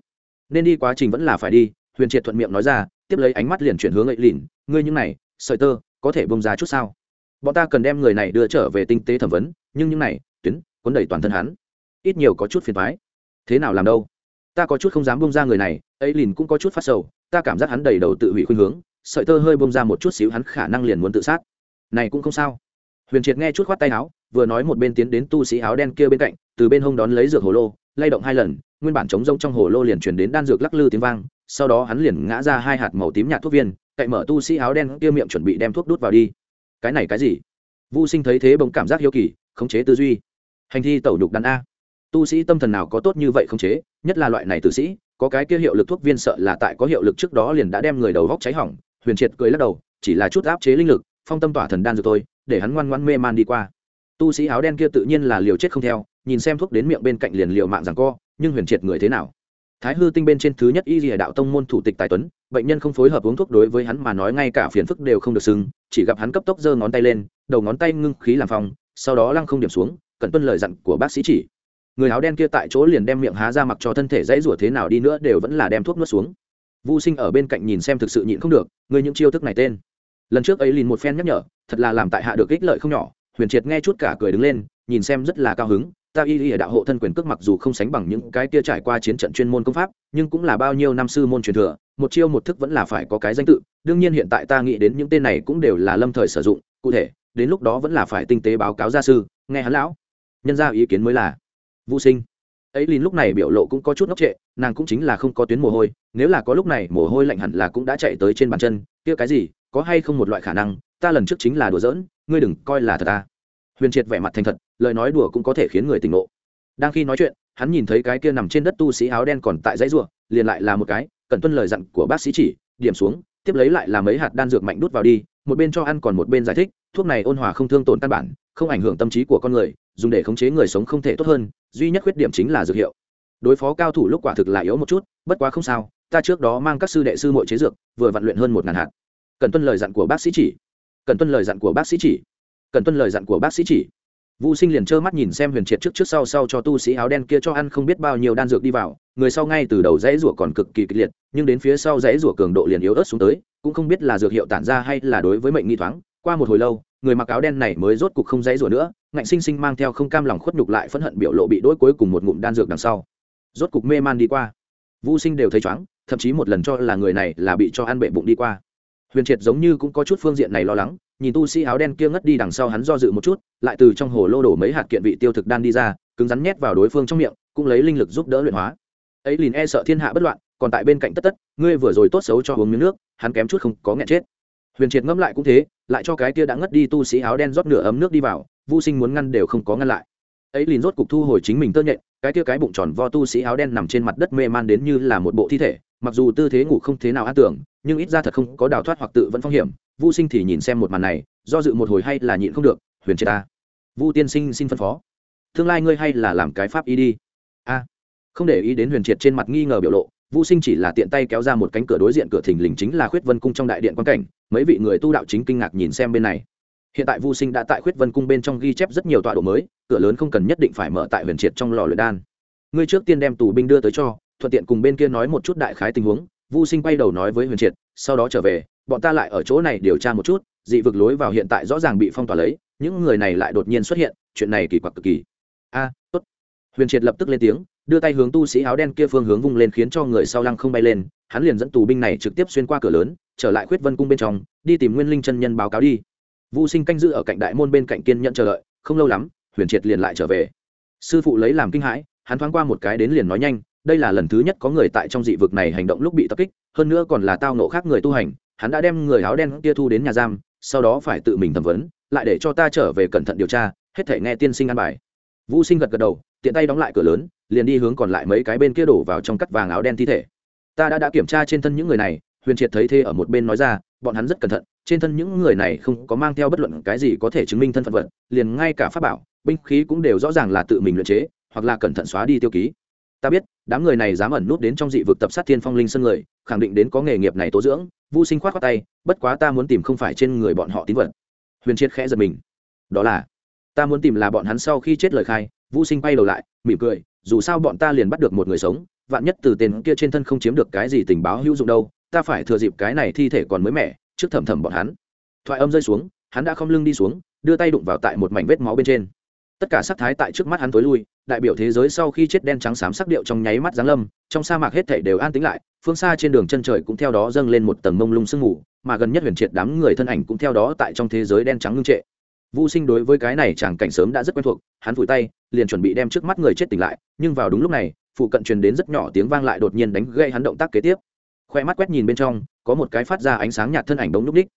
Nên đi quá trình vẫn là phải đi, huyền triệt thuận miệng nói ra tiếp lấy ánh mắt liền chuyển hướng ấy lìn, ngươi những này, sợi tơ, có thể bông ra chút sao? Bọn ta cần đem người này đưa trở về tinh tế thẩm vấn, nhưng những này, tuyến quấn đầy toàn thân hắn. Ít nhiều có chút phiền thoái thế nào làm đâu? Ta có chút không dám bông ra người này, ấy lìn cũng có chút phát sầu, ta cảm giác hắn đầy đầu tự hủy khuynh hướng, sợi tơ hơi bông ra một chút xíu hắn khả năng liền muốn tự sát. Này cũng không sao. Huyền triệt nghe chút khoát tay áo, vừa nói một bên tiến đến tu sĩ áo đen kia bên cạnh, từ bên hông đón lấy dược hồ lô, lay động hai lần, nguyên bản chống rông trong hồ lô liền chuyển đến đan dược lắc lư tiếng vang sau đó hắn liền ngã ra hai hạt màu tím nhạt thuốc viên, cậy mở tu sĩ áo đen kia miệng chuẩn bị đem thuốc đút vào đi. Cái này cái gì? Vô sinh thấy thế bỗng cảm giác hiếu kỳ, khống chế tư duy. Hành thi tẩu đục đàn a. Tu sĩ tâm thần nào có tốt như vậy khống chế, nhất là loại này tử sĩ, có cái kia hiệu lực thuốc viên sợ là tại có hiệu lực trước đó liền đã đem người đầu vóc cháy hỏng, huyền triệt cười lắc đầu, chỉ là chút áp chế linh lực, phong tâm tỏa thần đan rồi thôi, để hắn ngoan ngoan mê man đi qua. Tu sĩ áo đen kia tự nhiên là liều chết không theo, nhìn xem thuốc đến miệng bên cạnh liền liều mạng rằng co, nhưng huyền triệt người thế nào? Thái hư tinh bên trên thứ nhất y lìa đạo tông môn thủ tịch tài tuấn, bệnh nhân không phối hợp uống thuốc đối với hắn mà nói ngay cả phiền phức đều không được xưng chỉ gặp hắn cấp tốc giơ ngón tay lên, đầu ngón tay ngưng khí làm phòng sau đó lăng không điểm xuống, cẩn tuân lời dặn của bác sĩ chỉ. Người áo đen kia tại chỗ liền đem miệng há ra mặc cho thân thể dãy rủa thế nào đi nữa đều vẫn là đem thuốc nuốt xuống. Vô sinh ở bên cạnh nhìn xem thực sự nhịn không được người những chiêu thức này tên. Lần trước ấy liền một phen nhắc nhở, thật là làm tại hạ được ích lợi không nhỏ, huyền triệt nghe chút cả cười đứng lên, nhìn xem rất là cao hứng ta y y đạo hộ thân quyền cước mặc dù không sánh bằng những cái kia trải qua chiến trận chuyên môn công pháp, nhưng cũng là bao nhiêu năm sư môn truyền thừa, một chiêu một thức vẫn là phải có cái danh tự. Đương nhiên hiện tại ta nghĩ đến những tên này cũng đều là lâm thời sử dụng, cụ thể, đến lúc đó vẫn là phải tinh tế báo cáo gia sư, nghe hắn lão. Nhân ra ý kiến mới là vũ sinh. Ấy lìn lúc này biểu lộ cũng có chút ngốc trệ, nàng cũng chính là không có tuyến mồ hôi, nếu là có lúc này mồ hôi lạnh hẳn là cũng đã chạy tới trên bàn chân, kia cái gì, có hay không một loại khả năng, ta lần trước chính là đùa giỡn, ngươi đừng coi là thật ta huyền triệt vẻ mặt thành thật, lời nói đùa cũng có thể khiến người tỉnh ngộ. Đang khi nói chuyện, hắn nhìn thấy cái kia nằm trên đất tu sĩ áo đen còn tại dãy ruộng liền lại là một cái, cần tuân lời dặn của bác sĩ chỉ, điểm xuống, tiếp lấy lại là mấy hạt đan dược mạnh đút vào đi, một bên cho ăn còn một bên giải thích, thuốc này ôn hòa không thương tổn căn bản, không ảnh hưởng tâm trí của con người, dùng để khống chế người sống không thể tốt hơn, duy nhất khuyết điểm chính là dược hiệu. Đối phó cao thủ lúc quả thực là yếu một chút, bất quá không sao, ta trước đó mang các sư đệ sư mội chế dược, vừa vận luyện hơn một ngàn hạt. Cần tuân lời dặn của bác sĩ chỉ. Cần tuân lời dặn của bác sĩ chỉ cần tuân lời dặn của bác sĩ chỉ Vu Sinh liền trơ mắt nhìn xem Huyền Triệt trước trước sau sau cho tu sĩ áo đen kia cho ăn không biết bao nhiêu đan dược đi vào, người sau ngay từ đầu dãy rủa còn cực kỳ kịch liệt, nhưng đến phía sau dãy rủa cường độ liền yếu ớt xuống tới, cũng không biết là dược hiệu tản ra hay là đối với mệnh nghi thoáng. Qua một hồi lâu, người mặc áo đen này mới rốt cục không dãy rủa nữa, ngạnh sinh sinh mang theo không cam lòng khuất nhục lại phẫn hận biểu lộ bị đối cuối cùng một ngụm đan dược đằng sau. Rốt cục mê man đi qua. Vu Sinh đều thấy chóng, thậm chí một lần cho là người này là bị cho ăn bệ bụng đi qua. Huyền Triệt giống như cũng có chút phương diện này lo lắng, nhìn tu sĩ áo đen kia ngất đi đằng sau hắn do dự một chút, lại từ trong hồ lô đổ mấy hạt kiện vị tiêu thực đan đi ra, cứng rắn nhét vào đối phương trong miệng, cũng lấy linh lực giúp đỡ luyện hóa. Ấy liền e sợ thiên hạ bất loạn, còn tại bên cạnh tất tất, ngươi vừa rồi tốt xấu cho uống miếng nước, hắn kém chút không có nghẹn chết. Huyền triệt ngẫm lại cũng thế, lại cho cái kia đã ngất đi tu sĩ áo đen rót nửa ấm nước đi vào vô sinh muốn ngăn đều không có ngăn lại. Ấy liền rốt cục thu hồi chính mình tơ nhện, cái kia cái bụng tròn vo tu sĩ áo đen nằm trên mặt đất mê man đến như là một bộ thi thể mặc dù tư thế ngủ không thế nào an tưởng, nhưng ít ra thật không có đào thoát hoặc tự vẫn phong hiểm. Vu sinh thì nhìn xem một màn này, do dự một hồi hay là nhịn không được, huyền triệt ta, vu tiên sinh xin phân phó. Tương lai ngươi hay là làm cái pháp y đi. A. Không để ý đến huyền triệt trên mặt nghi ngờ biểu lộ, vu sinh chỉ là tiện tay kéo ra một cánh cửa đối diện cửa thình lình chính là khuyết vân cung trong đại điện quan cảnh. Mấy vị người tu đạo chính kinh ngạc nhìn xem bên này. Hiện tại vu sinh đã tại khuyết vân cung bên trong ghi chép rất nhiều tọa độ mới, cửa lớn không cần nhất định phải mở tại huyền triệt trong lò luyện đan. Ngươi trước tiên đem tù binh đưa tới cho thuận tiện cùng bên kia nói một chút đại khái tình huống, vu sinh quay đầu nói với huyền triệt, sau đó trở về, bọn ta lại ở chỗ này điều tra một chút, dị vực lối vào hiện tại rõ ràng bị phong tỏa lấy, những người này lại đột nhiên xuất hiện, chuyện này kỳ quặc cực kỳ. A, tốt. Huyền triệt lập tức lên tiếng, đưa tay hướng tu sĩ áo đen kia phương hướng vung lên khiến cho người sau lăng không bay lên, hắn liền dẫn tù binh này trực tiếp xuyên qua cửa lớn, trở lại khuyết vân cung bên trong, đi tìm nguyên linh chân nhân báo cáo đi. Vu sinh canh giữ ở cạnh đại môn bên cạnh kiên nhận chờ đợi, không lâu lắm, huyền triệt liền lại trở về. Sư phụ lấy làm kinh hãi, hắn thoáng qua một cái đến liền nói nhanh đây là lần thứ nhất có người tại trong dị vực này hành động lúc bị tập kích, hơn nữa còn là tao nộ khác người tu hành, hắn đã đem người áo đen kia thu đến nhà giam, sau đó phải tự mình thẩm vấn, lại để cho ta trở về cẩn thận điều tra, hết thể nghe tiên sinh ăn bài. Vũ sinh gật gật đầu, tiện tay đóng lại cửa lớn, liền đi hướng còn lại mấy cái bên kia đổ vào trong cắt vàng áo đen thi thể. Ta đã đã kiểm tra trên thân những người này, huyền triệt thấy thế ở một bên nói ra, bọn hắn rất cẩn thận, trên thân những người này không có mang theo bất luận cái gì có thể chứng minh thân phận vật, liền ngay cả pháp bảo, binh khí cũng đều rõ ràng là tự mình luyện chế, hoặc là cẩn thận xóa đi tiêu ký. Ta biết đám người này dám ẩn nút đến trong dị vực tập sát thiên phong linh sân người, khẳng định đến có nghề nghiệp này tố dưỡng. Vô sinh khoát khoát tay, bất quá ta muốn tìm không phải trên người bọn họ tín vật. Huyền triết khẽ giật mình. Đó là, ta muốn tìm là bọn hắn sau khi chết lời khai. Vô sinh bay đầu lại, mỉm cười, dù sao bọn ta liền bắt được một người sống, vạn nhất từ tên kia trên thân không chiếm được cái gì tình báo hữu dụng đâu, ta phải thừa dịp cái này thi thể còn mới mẻ, trước thẩm thẩm bọn hắn. Thoại âm rơi xuống, hắn đã không lưng đi xuống, đưa tay đụng vào tại một mảnh vết máu bên trên tất cả sắc thái tại trước mắt hắn tối lui đại biểu thế giới sau khi chết đen trắng xám sắc điệu trong nháy mắt giáng lâm trong sa mạc hết thảy đều an tĩnh lại phương xa trên đường chân trời cũng theo đó dâng lên một tầng mông lung sương mù mà gần nhất huyền triệt đám người thân ảnh cũng theo đó tại trong thế giới đen trắng ngưng trệ Vu Sinh đối với cái này chẳng cảnh sớm đã rất quen thuộc, hắn vùi tay, liền chuẩn bị đem trước mắt người chết tỉnh lại, nhưng vào đúng lúc này, phụ cận truyền đến rất nhỏ tiếng vang lại đột nhiên đánh gây hắn động tác kế tiếp. Khoe mắt quét nhìn bên trong, có một cái phát ra ánh sáng nhạt thân ảnh đống lúc đích.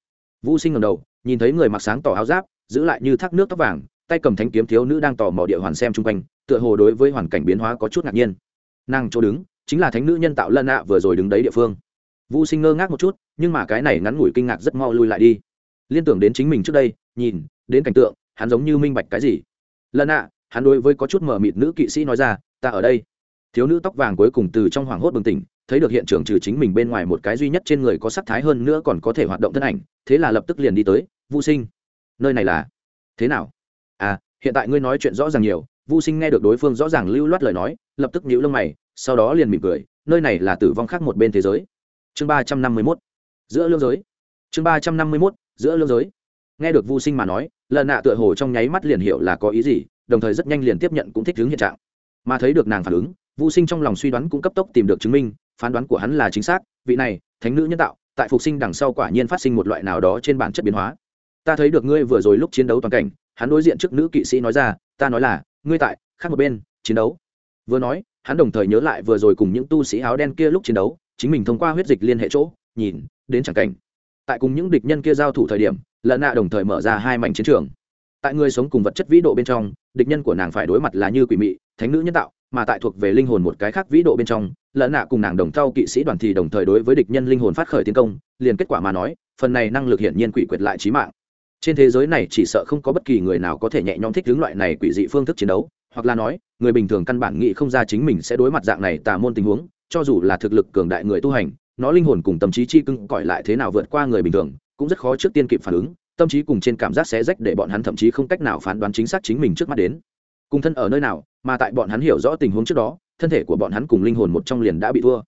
Vu Sinh ngầm đầu, nhìn thấy người mặc sáng tỏ áo giáp, giữ lại như thác nước tóc vàng, tay cầm thánh kiếm thiếu nữ đang tò mò địa hoàn xem chung quanh, tựa hồ đối với hoàn cảnh biến hóa có chút ngạc nhiên. Nàng chỗ đứng, chính là thánh nữ nhân tạo lân ạ vừa rồi đứng đấy địa phương. Vu sinh ngơ ngác một chút, nhưng mà cái này ngắn ngủi kinh ngạc rất mau lui lại đi. Liên tưởng đến chính mình trước đây, nhìn, đến cảnh tượng, hắn giống như minh bạch cái gì. Lần ạ hắn đối với có chút mờ mịt nữ kỵ sĩ nói ra, ta ở đây. Thiếu nữ tóc vàng cuối cùng từ trong hoảng hốt bừng tỉnh, thấy được hiện trường trừ chính mình bên ngoài một cái duy nhất trên người có sắc thái hơn nữa còn có thể hoạt động thân ảnh, thế là lập tức liền đi tới, Vu sinh, nơi này là thế nào? À hiện tại ngươi nói chuyện rõ ràng nhiều vô sinh nghe được đối phương rõ ràng lưu loát lời nói, lập tức nhíu lông mày, sau đó liền mỉm cười, nơi này là tử vong khác một bên thế giới. Chương ba trăm năm mươi mốt, giữa lương giới. Chương ba trăm năm mươi mốt, giữa lương giới. Nghe được vô sinh mà nói lần nạ tựa hồ trong nháy mắt liền hiểu là có ý gì, đồng thời rất nhanh liền tiếp nhận cũng thích hướng hiện trạng. Mà thấy được nàng phản ứng vô sinh trong lòng suy đoán cũng cấp tốc tìm được chứng minh, phán đoán của hắn là chính xác, vị này, thánh nữ nhân tạo, tại phục sinh đằng sau quả nhiên phát sinh một loại nào đó trên bản chất biến hóa. Ta thấy được ngươi vừa rồi lúc chiến đấu toàn cảnh hắn đối diện trước nữ kỵ sĩ nói ra, ta nói là, ngươi tại, khác một bên, chiến đấu. Vừa nói, hắn đồng thời nhớ lại vừa rồi cùng những tu sĩ áo đen kia lúc chiến đấu, chính mình thông qua huyết dịch liên hệ chỗ, nhìn, đến chẳng cảnh. Tại cùng những địch nhân kia giao thủ thời điểm lợn nạ đồng thời mở ra hai mảnh chiến trường. Tại người sống cùng vật chất vĩ độ bên trong, địch nhân của nàng phải đối mặt là như quỷ mị, thánh nữ nhân tạo, mà tại thuộc về linh hồn một cái khác vĩ độ bên trong lợn nạ cùng nàng đồng thau kỵ sĩ đoàn thì đồng thời đối với địch nhân linh hồn phát khởi tiến công, liền kết quả mà nói, phần này năng lực hiển nhiên quỷ quyệt lại trí mạng trên thế giới này chỉ sợ không có bất kỳ người nào có thể nhẹ nhõm thích hướng loại này quỷ dị phương thức chiến đấu, hoặc là nói, người bình thường căn bản nghĩ không ra chính mình sẽ đối mặt dạng này tà môn tình huống, cho dù là thực lực cường đại người tu hành, nó linh hồn cùng tâm trí chi cưng cõi lại thế nào vượt qua người bình thường, cũng rất khó trước tiên kịp phản ứng, tâm trí cùng trên cảm giác xé rách để bọn hắn thậm chí không cách nào phán đoán chính xác chính mình trước mắt đến. Cùng thân ở nơi nào, mà tại bọn hắn hiểu rõ tình huống trước đó, thân thể của bọn hắn cùng linh hồn một trong liền đã bị thua.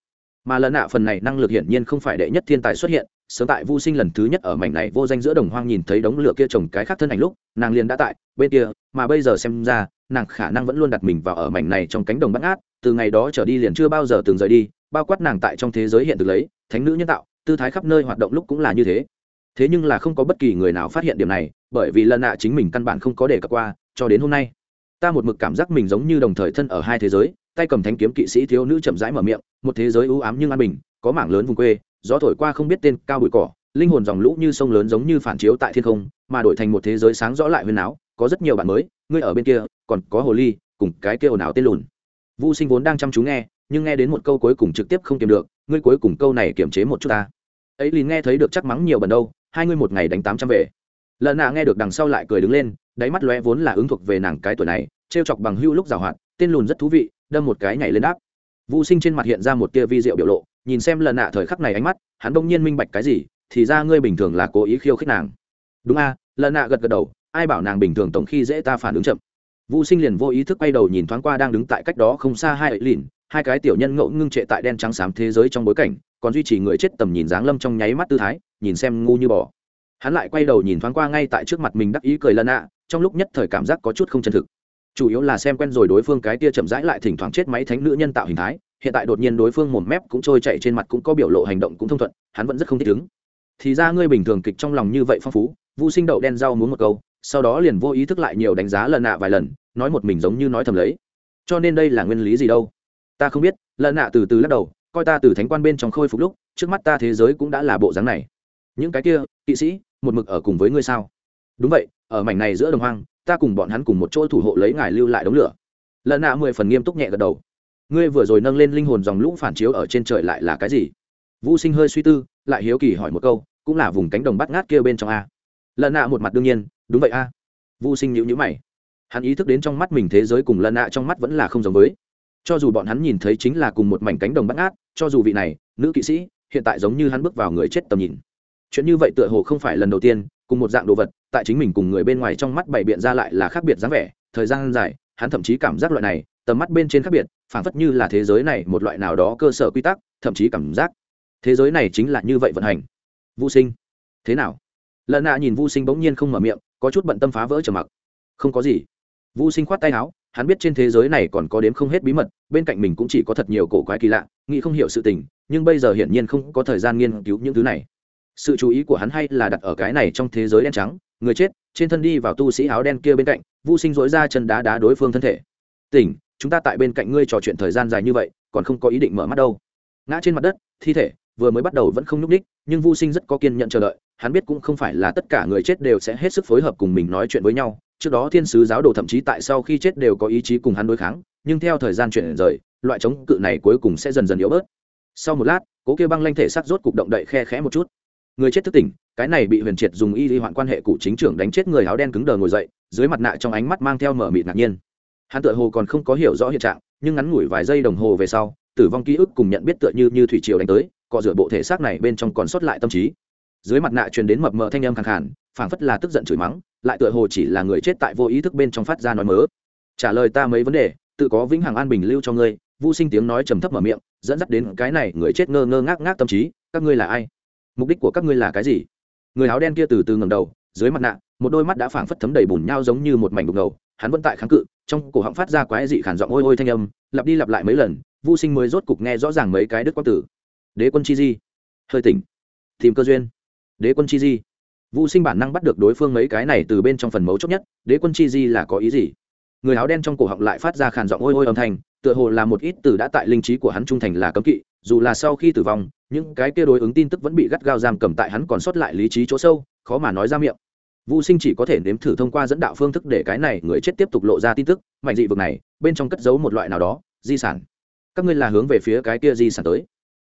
Mà lần nạ phần này năng lực hiển nhiên không phải đệ nhất thiên tài xuất hiện sớm tại vô sinh lần thứ nhất ở mảnh này vô danh giữa đồng hoang nhìn thấy đống lửa kia trồng cái khác thân ảnh lúc, nàng liền đã tại bên kia, mà bây giờ xem ra, nàng khả năng vẫn luôn đặt mình vào ở mảnh này trong cánh đồng bắt ngát, từ ngày đó trở đi liền chưa bao giờ từng rời đi, bao quát nàng tại trong thế giới hiện thực lấy, thánh nữ nhân tạo, tư thái khắp nơi hoạt động lúc cũng là như thế. Thế nhưng là không có bất kỳ người nào phát hiện điểm này, bởi vì lần nạ chính mình căn bản không có để cập qua, cho đến hôm nay, ta một mực cảm giác mình giống như đồng thời thân ở hai thế giới, tay cầm thánh kiếm kỵ sĩ thiếu nữ chậm rãi mở miệng, một thế giới ưu ám nhưng an bình, có mảng lớn vùng quê gió thổi qua không biết tên cao bụi cỏ, linh hồn dòng lũ như sông lớn giống như phản chiếu tại thiên không, mà đổi thành một thế giới sáng rõ lại huyền áo, có rất nhiều bạn mới, ngươi ở bên kia, còn có hồ ly, cùng cái kia ồn ào tên lùn. Vu sinh vốn đang chăm chú nghe, nhưng nghe đến một câu cuối cùng trực tiếp không kiềm được, ngươi cuối cùng câu này kiềm chế một chút ta. Ấy liền nghe thấy được chắc mắng nhiều bần đâu, hai ngươi một ngày đánh tám trăm về. Lần nạ nghe được đằng sau lại cười đứng lên, đáy mắt lóe vốn là ứng thuộc về nàng cái tuổi này, trêu chọc bằng hưu lúc giảo hoạt, tên lùn rất thú vị, đâm một cái nhảy lên đáp. Vu sinh trên mặt hiện ra một tia vi diệu biểu lộ nhìn xem lần nạ thời khắc này ánh mắt, hắn đông nhiên minh bạch cái gì, thì ra ngươi bình thường là cố ý khiêu khích nàng. Đúng a, lần nạ gật gật đầu, ai bảo nàng bình thường tổng khi dễ ta phản ứng chậm. Vũ sinh liền vô ý thức quay đầu nhìn thoáng qua đang đứng tại cách đó không xa hai ấy lìn, hai cái tiểu nhân ngẫu ngưng trệ tại đen trắng xám thế giới trong bối cảnh, còn duy trì người chết tầm nhìn dáng lâm trong nháy mắt tư thái, nhìn xem ngu như bò. Hắn lại quay đầu nhìn thoáng qua ngay tại trước mặt mình đắc ý cười lần ạ, trong lúc nhất thời cảm giác có chút không chân thực. Chủ yếu là xem quen rồi đối phương cái tia chậm rãi lại thỉnh thoảng chết máy thánh nữ nhân tạo hình thái hiện tại đột nhiên đối phương mồm mép cũng trôi chạy trên mặt cũng có biểu lộ hành động cũng thông thuận, hắn vẫn rất không thích ứng. Thì ra ngươi bình thường kịch trong lòng như vậy phong phú, vu sinh đậu đen rau muốn một câu, sau đó liền vô ý thức lại nhiều đánh giá lần nạ vài lần, nói một mình giống như nói thầm lấy. Cho nên đây là nguyên lý gì đâu? Ta không biết lần nạ từ từ lắc đầu, coi ta từ thánh quan bên trong khôi phục lúc, trước mắt ta thế giới cũng đã là bộ dáng này. Những cái kia, kỵ sĩ, một mực ở cùng với ngươi sao? Đúng vậy, ở mảnh này giữa đồng hoang, ta cùng bọn hắn cùng một chỗ thủ hộ lấy ngài lưu lại đống lửa. Lần nạ mười phần nghiêm túc nhẹ gật đầu ngươi vừa rồi nâng lên linh hồn dòng lũ phản chiếu ở trên trời lại là cái gì? Vũ sinh hơi suy tư, lại hiếu kỳ hỏi một câu, cũng là vùng cánh đồng bắt ngát kia bên trong a. Lần nạ một mặt đương nhiên, đúng vậy a. Vũ sinh nhữ nhữ mày. Hắn ý thức đến trong mắt mình thế giới cùng lần nạ trong mắt vẫn là không giống với. Cho dù bọn hắn nhìn thấy chính là cùng một mảnh cánh đồng bắt ngát, cho dù vị này, nữ kỵ sĩ, hiện tại giống như hắn bước vào người chết tầm nhìn. Chuyện như vậy tựa hồ không phải lần đầu tiên, cùng một dạng đồ vật, tại chính mình cùng người bên ngoài trong mắt bày biện ra lại là khác biệt dáng vẻ, thời gian dài, hắn thậm chí cảm giác loại này tầm mắt bên trên khác biệt phản phất như là thế giới này một loại nào đó cơ sở quy tắc, thậm chí cảm giác. Thế giới này chính là như vậy vận hành. Vô sinh. Thế nào? Lợn nạ nhìn vô sinh bỗng nhiên không mở miệng, có chút bận tâm phá vỡ trầm mặc. Không có gì. Vô sinh khoát tay áo, hắn biết trên thế giới này còn có đếm không hết bí mật, bên cạnh mình cũng chỉ có thật nhiều cổ quái kỳ lạ, nghĩ không hiểu sự tình, nhưng bây giờ hiển nhiên không có thời gian nghiên cứu những thứ này. Sự chú ý của hắn hay là đặt ở cái này trong thế giới đen trắng, người chết, trên thân đi vào tu sĩ áo đen kia bên cạnh vô sinh dối ra chân đá đá đối phương thân thể. Tỉnh chúng ta tại bên cạnh ngươi trò chuyện thời gian dài như vậy, còn không có ý định mở mắt đâu. Ngã trên mặt đất, thi thể, vừa mới bắt đầu vẫn không nhúc ních nhưng vô sinh rất có kiên nhận chờ đợi, hắn biết cũng không phải là tất cả người chết đều sẽ hết sức phối hợp cùng mình nói chuyện với nhau. Trước đó thiên sứ giáo đồ thậm chí tại sau khi chết đều có ý chí cùng hắn đối kháng, nhưng theo thời gian chuyển rời, loại chống cự này cuối cùng sẽ dần dần yếu bớt. Sau một lát, cố kia băng lanh thể sắc rốt cục động đậy khe khẽ một chút. Người chết thức tỉnh, cái này bị huyền triệt dùng y lý hoạn quan hệ cụ chính trưởng đánh chết người áo đen cứng đờ ngồi dậy, dưới mặt nạ trong ánh mắt mang theo mở mịt ngạc nhiên hắn tựa hồ còn không có hiểu rõ hiện trạng, nhưng ngắn ngủi vài giây đồng hồ về sau, tử vong ký ức cùng nhận biết tựa như như thủy triều đánh tới, cọ rửa bộ thể xác này bên trong còn sót lại tâm trí. Dưới mặt nạ truyền đến mập mờ thanh âm khẳng khản phảng phất là tức giận chửi mắng, lại tựa hồ chỉ là người chết tại vô ý thức bên trong phát ra nói mớ. Trả lời ta mấy vấn đề, tự có vĩnh hằng an bình lưu cho ngươi. Vô sinh tiếng nói trầm thấp mở miệng, dẫn dắt đến cái này, người chết ngơ ngơ ngác ngác tâm trí, các ngươi là ai? Mục đích của các ngươi là cái gì? Người áo đen kia từ từ ngầm đầu, dưới mặt nạ, một đôi mắt đã phảng phất thấm đầy bùn nhau giống như một mảnh đục ngầu, hắn vẫn tại kháng cự trong cổ họng phát ra quái dị khản giọng ôi ôi thanh âm, lặp đi lặp lại mấy lần vô sinh mới rốt cục nghe rõ ràng mấy cái đức quang tử đế quân chi di. Hơi tỉnh. Tìm cơ duyên. Đế quân chi di. Vô sinh bản năng bắt được đối phương mấy cái này từ bên trong phần mấu chốt nhất, đế quân chi di là có ý gì? Người áo đen trong cổ họng lại phát ra khàn giọng ôi ôi âm thanh, tựa hồ là một ít từ đã tại linh trí của hắn trung thành là cấm kỵ, dù là sau khi tử vong, những cái kia đối ứng tin tức vẫn bị gắt gao giam cầm tại hắn còn sót lại lý trí chỗ sâu, khó mà nói ra miệng vũ sinh chỉ có thể nếm thử thông qua dẫn đạo phương thức để cái này người chết tiếp tục lộ ra tin tức, mạnh dị vực này, bên trong cất giấu một loại nào đó, di sản. Các ngươi là hướng về phía cái kia di sản tới.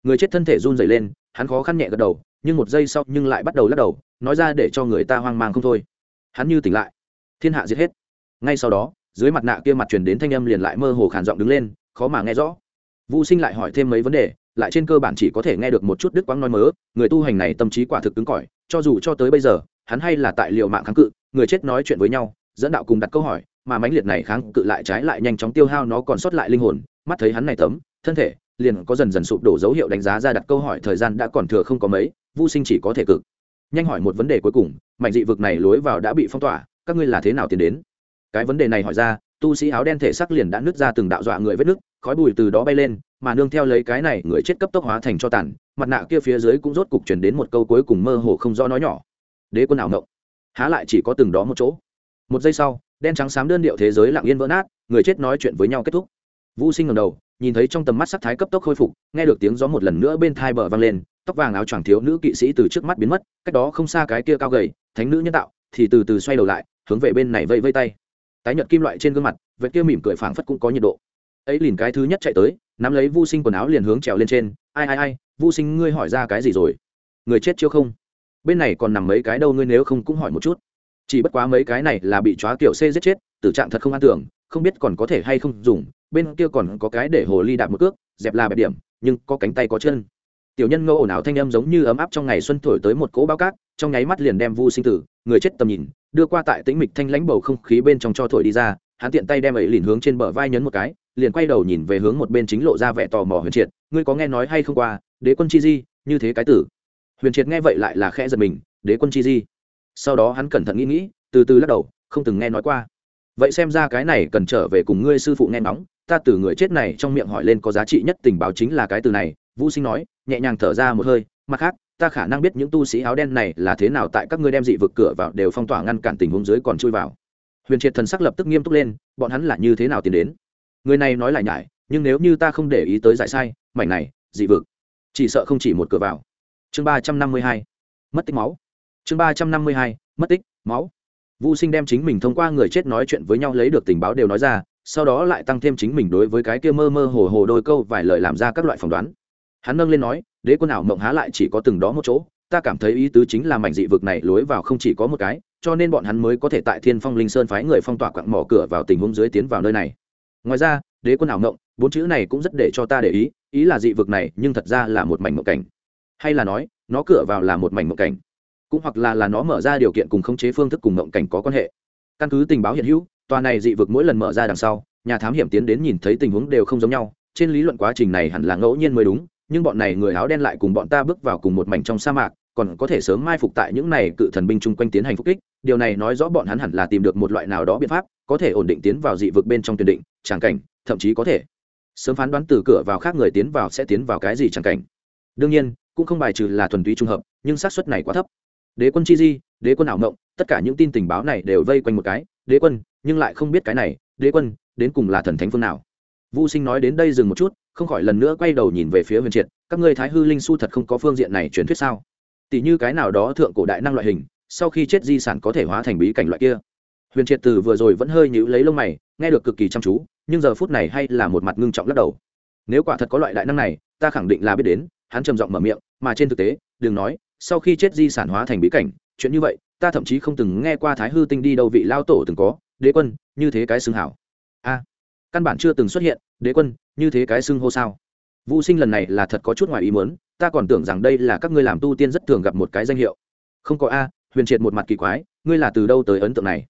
Người chết thân thể run dày lên, hắn khó khăn nhẹ gật đầu, nhưng một giây sau nhưng lại bắt đầu lắc đầu, nói ra để cho người ta hoang mang không thôi. Hắn như tỉnh lại. Thiên hạ giết hết. Ngay sau đó, dưới mặt nạ kia mặt truyền đến thanh âm liền lại mơ hồ khản giọng đứng lên, khó mà nghe rõ. Vũ sinh lại hỏi thêm mấy vấn đề, lại trên cơ bản chỉ có thể nghe được một chút Đức Quang nói mớ, người tu hành này tâm trí quả thực cứng cỏi, cho dù cho tới bây giờ hắn hay là tại liệu mạng kháng cự, người chết nói chuyện với nhau, dẫn đạo cùng đặt câu hỏi, mà mãnh liệt này kháng cự lại trái lại nhanh chóng tiêu hao nó còn sót lại linh hồn, mắt thấy hắn này tấm, thân thể, liền có dần dần sụp đổ dấu hiệu đánh giá ra đặt câu hỏi thời gian đã còn thừa không có mấy vô sinh chỉ có thể cực. Nhanh hỏi một vấn đề cuối cùng mạnh dị vực này lối vào đã bị phong tỏa, các ngươi là thế nào tiến đến? Cái vấn đề này hỏi ra, tu sĩ áo đen thể sắc liền đã nứt ra từng đạo dọa người vết nứt, khói bùi từ đó bay lên, mà nương theo lấy cái này, người chết cấp tốc hóa thành cho tàn, mặt nạ kia phía dưới cũng rốt cục chuyển đến một câu cuối cùng mơ hồ không rõ nói nhỏ đế quân ảo ngộng. Há lại chỉ có từng đó một chỗ. Một giây sau, đen trắng xám đơn điệu thế giới lặng yên vỡ nát, người chết nói chuyện với nhau kết thúc. Vũ sinh ngầm đầu, nhìn thấy trong tầm mắt sắc thái cấp tốc khôi phục, nghe được tiếng gió một lần nữa bên thai bờ vang lên, tóc vàng áo choàng thiếu nữ kỵ sĩ từ trước mắt biến mất, cách đó không xa cái kia cao gầy, thánh nữ nhân tạo, thì từ từ xoay đầu lại, hướng về bên này vây vây tay. Tái nhợt kim loại trên gương mặt vệ kia mỉm cười phảng phất cũng có nhiệt độ. Ấy liền cái thứ nhất chạy tới, nắm lấy vu sinh quần áo liền hướng trèo lên trên. Ai ai ai vu sinh ngươi hỏi ra cái gì rồi? Người chết chưa không? Bên này còn nằm mấy cái đâu ngươi nếu không cũng hỏi một chút. Chỉ bất quá mấy cái này là bị chóa kiểu c giết chết, tử trạng thật không an tưởng, không biết còn có thể hay không dùng, bên kia còn có cái để hồ ly đạp một cước, dẹp là bẹp điểm, nhưng có cánh tay có chân. Tiểu nhân ngô ồn ào thanh âm giống như ấm áp trong ngày xuân thổi tới một cỗ bao cát, trong nháy mắt liền đem vu sinh tử, người chết tầm nhìn, đưa qua tại tĩnh mịch thanh lãnh bầu không khí bên trong cho thổi đi ra, hắn tiện tay đem ấy liền hướng trên bờ vai nhấn một cái, liền quay đầu nhìn về hướng một bên chính lộ ra vẻ tò mò huyền triệt, ngươi có nghe nói hay không qua, đế quân chi di, như thế cái tử? Huyền triệt nghe vậy lại là khẽ giật mình, đế quân chi di. Sau đó hắn cẩn thận nghĩ nghĩ, từ từ lắc đầu, không từng nghe nói qua. Vậy xem ra cái này cần trở về cùng ngươi sư phụ nghe nóng ta từ người chết này trong miệng hỏi lên có giá trị nhất tình báo chính là cái từ này. Vũ sinh nói, nhẹ nhàng thở ra một hơi, mặt khác, ta khả năng biết những tu sĩ áo đen này là thế nào tại các ngươi đem dị vực cửa vào đều phong tỏa ngăn cản tình huống dưới còn chui vào. Huyền triệt thần sắc lập tức nghiêm túc lên, bọn hắn là như thế nào tiến đến? Người này nói lại nhải, nhưng nếu như ta không để ý tới giải sai, mảnh này, dị vực, chỉ sợ không chỉ một cửa vào chương ba trăm năm mươi hai mất tích máu chương ba trăm năm mươi hai mất tích máu Vu Sinh đem chính mình thông qua người chết nói chuyện với nhau lấy được tình báo đều nói ra, sau đó lại tăng thêm chính mình đối với cái kia mơ mơ hồ hồ đôi câu vài lời làm ra các loại phỏng đoán. Hắn nâng lên nói, đế quân ảo mộng há lại chỉ có từng đó một chỗ, ta cảm thấy ý tứ chính là mảnh dị vực này lối vào không chỉ có một cái, cho nên bọn hắn mới có thể tại Thiên Phong Linh Sơn phái người phong tỏa quặng mỏ cửa vào tình huống dưới tiến vào nơi này. Ngoài ra, đế quân ảo mộng, bốn chữ này cũng rất để cho ta để ý, ý là dị vực này, nhưng thật ra là một mảnh mộng cảnh. Hay là nói, nó cửa vào là một mảnh mộng cảnh. Cũng hoặc là là nó mở ra điều kiện cùng khống chế phương thức cùng mộng cảnh có quan hệ. Căn cứ tình báo hiện hữu tòa này dị vực mỗi lần mở ra đằng sau nhà thám hiểm tiến đến nhìn thấy tình huống đều không giống nhau. Trên lý luận quá trình này hẳn là ngẫu nhiên mới đúng nhưng bọn này người áo đen lại cùng bọn ta bước vào cùng một mảnh trong sa mạc còn có thể sớm mai phục tại những này cự thần binh chung quanh tiến hành phục kích. Điều này nói rõ bọn hắn hẳn là tìm được một loại nào đó biện pháp có thể ổn định tiến vào dị vực bên trong tuyển định tràng cảnh thậm chí có thể. Sớm phán đoán từ cửa vào khác người tiến vào sẽ tiến vào cái gì tràng cảnh. Đương nhiên cũng không bài trừ là thuần túy trung hợp, nhưng xác suất này quá thấp. Đế quân chi di, đế quân ảo mộng, tất cả những tin tình báo này đều vây quanh một cái, đế quân, nhưng lại không biết cái này, đế quân, đến cùng là thần thánh phương nào? Vu sinh nói đến đây dừng một chút, không khỏi lần nữa quay đầu nhìn về phía huyền triệt, các ngươi thái hư linh su thật không có phương diện này truyền thuyết sao? Tỷ như cái nào đó thượng cổ đại năng loại hình, sau khi chết di sản có thể hóa thành bí cảnh loại kia. Huyền triệt từ vừa rồi vẫn hơi nhíu lấy lông mày, nghe được cực kỳ chăm chú, nhưng giờ phút này hay là một mặt ngưng trọng lắc đầu. Nếu quả thật có loại đại năng này, ta khẳng định là biết đến hắn trầm giọng mở miệng, mà trên thực tế, đừng nói, sau khi chết di sản hóa thành bí cảnh, chuyện như vậy, ta thậm chí không từng nghe qua thái hư tinh đi đâu vị lao tổ từng có, đế quân, như thế cái xưng hảo. A, căn bản chưa từng xuất hiện, đế quân, như thế cái xưng hô sao? Vũ sinh lần này là thật có chút ngoài ý muốn, ta còn tưởng rằng đây là các ngươi làm tu tiên rất thường gặp một cái danh hiệu. Không có a, huyền triệt một mặt kỳ quái, ngươi là từ đâu tới ấn tượng này?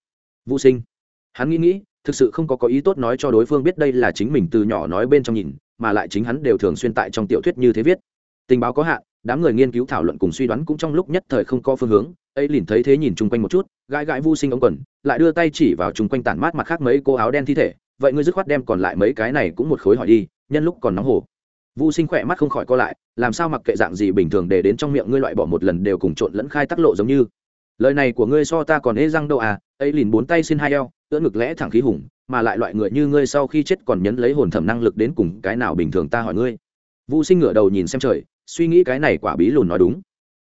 Vũ sinh, hắn nghĩ nghĩ, thực sự không có có ý tốt nói cho đối phương biết đây là chính mình từ nhỏ nói bên trong nhìn, mà lại chính hắn đều thường xuyên tại trong tiểu thuyết như thế viết tình báo có hạn, đám người nghiên cứu thảo luận cùng suy đoán cũng trong lúc nhất thời không có phương hướng. Ấy liền thấy thế nhìn chung quanh một chút, gãi gãi vu sinh ống quần, lại đưa tay chỉ vào chung quanh tản mát mặt khác mấy cô áo đen thi thể. Vậy ngươi dứt khoát đem còn lại mấy cái này cũng một khối hỏi đi, nhân lúc còn nóng hổ. Vu sinh khỏe mắt không khỏi co lại, làm sao mặc kệ dạng gì bình thường để đến trong miệng ngươi loại bỏ một lần đều cùng trộn lẫn khai tắc lộ giống như. Lời này của ngươi so ta còn ê răng đâu à ấy liền bốn tay xin hai eo, ưỡn ngực lẽ thẳng khí hùng, mà lại loại người như ngươi sau khi chết còn nhấn lấy hồn thẩm năng lực đến cùng cái nào bình thường ta hỏi ngươi. Vũ sinh ngửa đầu nhìn xem trời suy nghĩ cái này quả bí lùn nói đúng.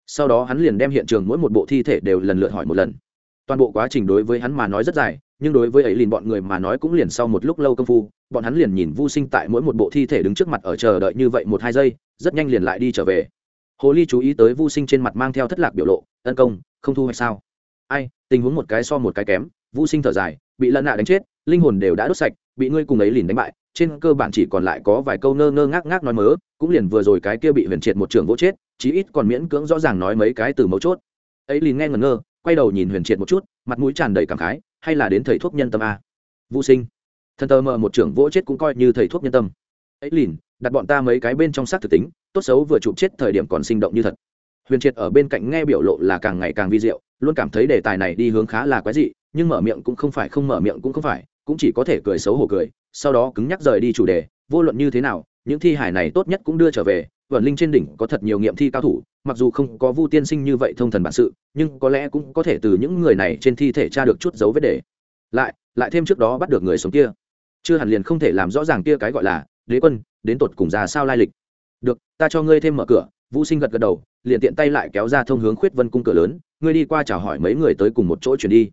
Sau đó hắn liền đem hiện trường mỗi một bộ thi thể đều lần lượt hỏi một lần. Toàn bộ quá trình đối với hắn mà nói rất dài, nhưng đối với ấy liền bọn người mà nói cũng liền sau một lúc lâu công phu, bọn hắn liền nhìn vô sinh tại mỗi một bộ thi thể đứng trước mặt ở chờ đợi như vậy một hai giây, rất nhanh liền lại đi trở về. Hồ ly chú ý tới vô sinh trên mặt mang theo thất lạc biểu lộ, tấn công, không thu hoạch sao? Ai, tình huống một cái so một cái kém. Vô sinh thở dài, bị lân nạ đánh chết, linh hồn đều đã đốt sạch, bị ngươi cùng ấy liền đánh bại, trên cơ bản chỉ còn lại có vài câu nơ ngơ ngác ngác nói mớ cũng liền vừa rồi cái kia bị huyền triệt một trường vỗ chết, chí ít còn miễn cưỡng rõ ràng nói mấy cái từ mấu chốt. Ấy liền nghe ngẩn ngơ, quay đầu nhìn huyền triệt một chút, mặt mũi tràn đầy cảm khái, hay là đến thầy thuốc nhân tâm a? Vô sinh. Thần tờ mờ một trưởng vỗ chết cũng coi như thầy thuốc nhân tâm. Ấy liền, đặt bọn ta mấy cái bên trong xác thực tính, tốt xấu vừa chụp chết thời điểm còn sinh động như thật. Huyền triệt ở bên cạnh nghe biểu lộ là càng ngày càng vi diệu, luôn cảm thấy đề tài này đi hướng khá là quái dị, nhưng mở miệng cũng không phải không mở miệng cũng không phải, cũng chỉ có thể cười xấu hổ cười, sau đó cứng nhắc rời đi chủ đề vô luận như thế nào, những thi hải này tốt nhất cũng đưa trở về vẩn linh trên đỉnh có thật nhiều nghiệm thi cao thủ, mặc dù không có vu tiên sinh như vậy thông thần bản sự, nhưng có lẽ cũng có thể từ những người này trên thi thể tra được chút dấu vết để. Lại lại thêm trước đó bắt được người sống kia. Chưa hẳn liền không thể làm rõ ràng kia cái gọi là đế quân, đến tột cùng ra sao lai lịch. Được, ta cho ngươi thêm mở cửa vũ sinh gật gật đầu, liền tiện tay lại kéo ra thông hướng khuyết vân cung cửa lớn, ngươi đi qua chào hỏi mấy người tới cùng một chỗ chuyển đi.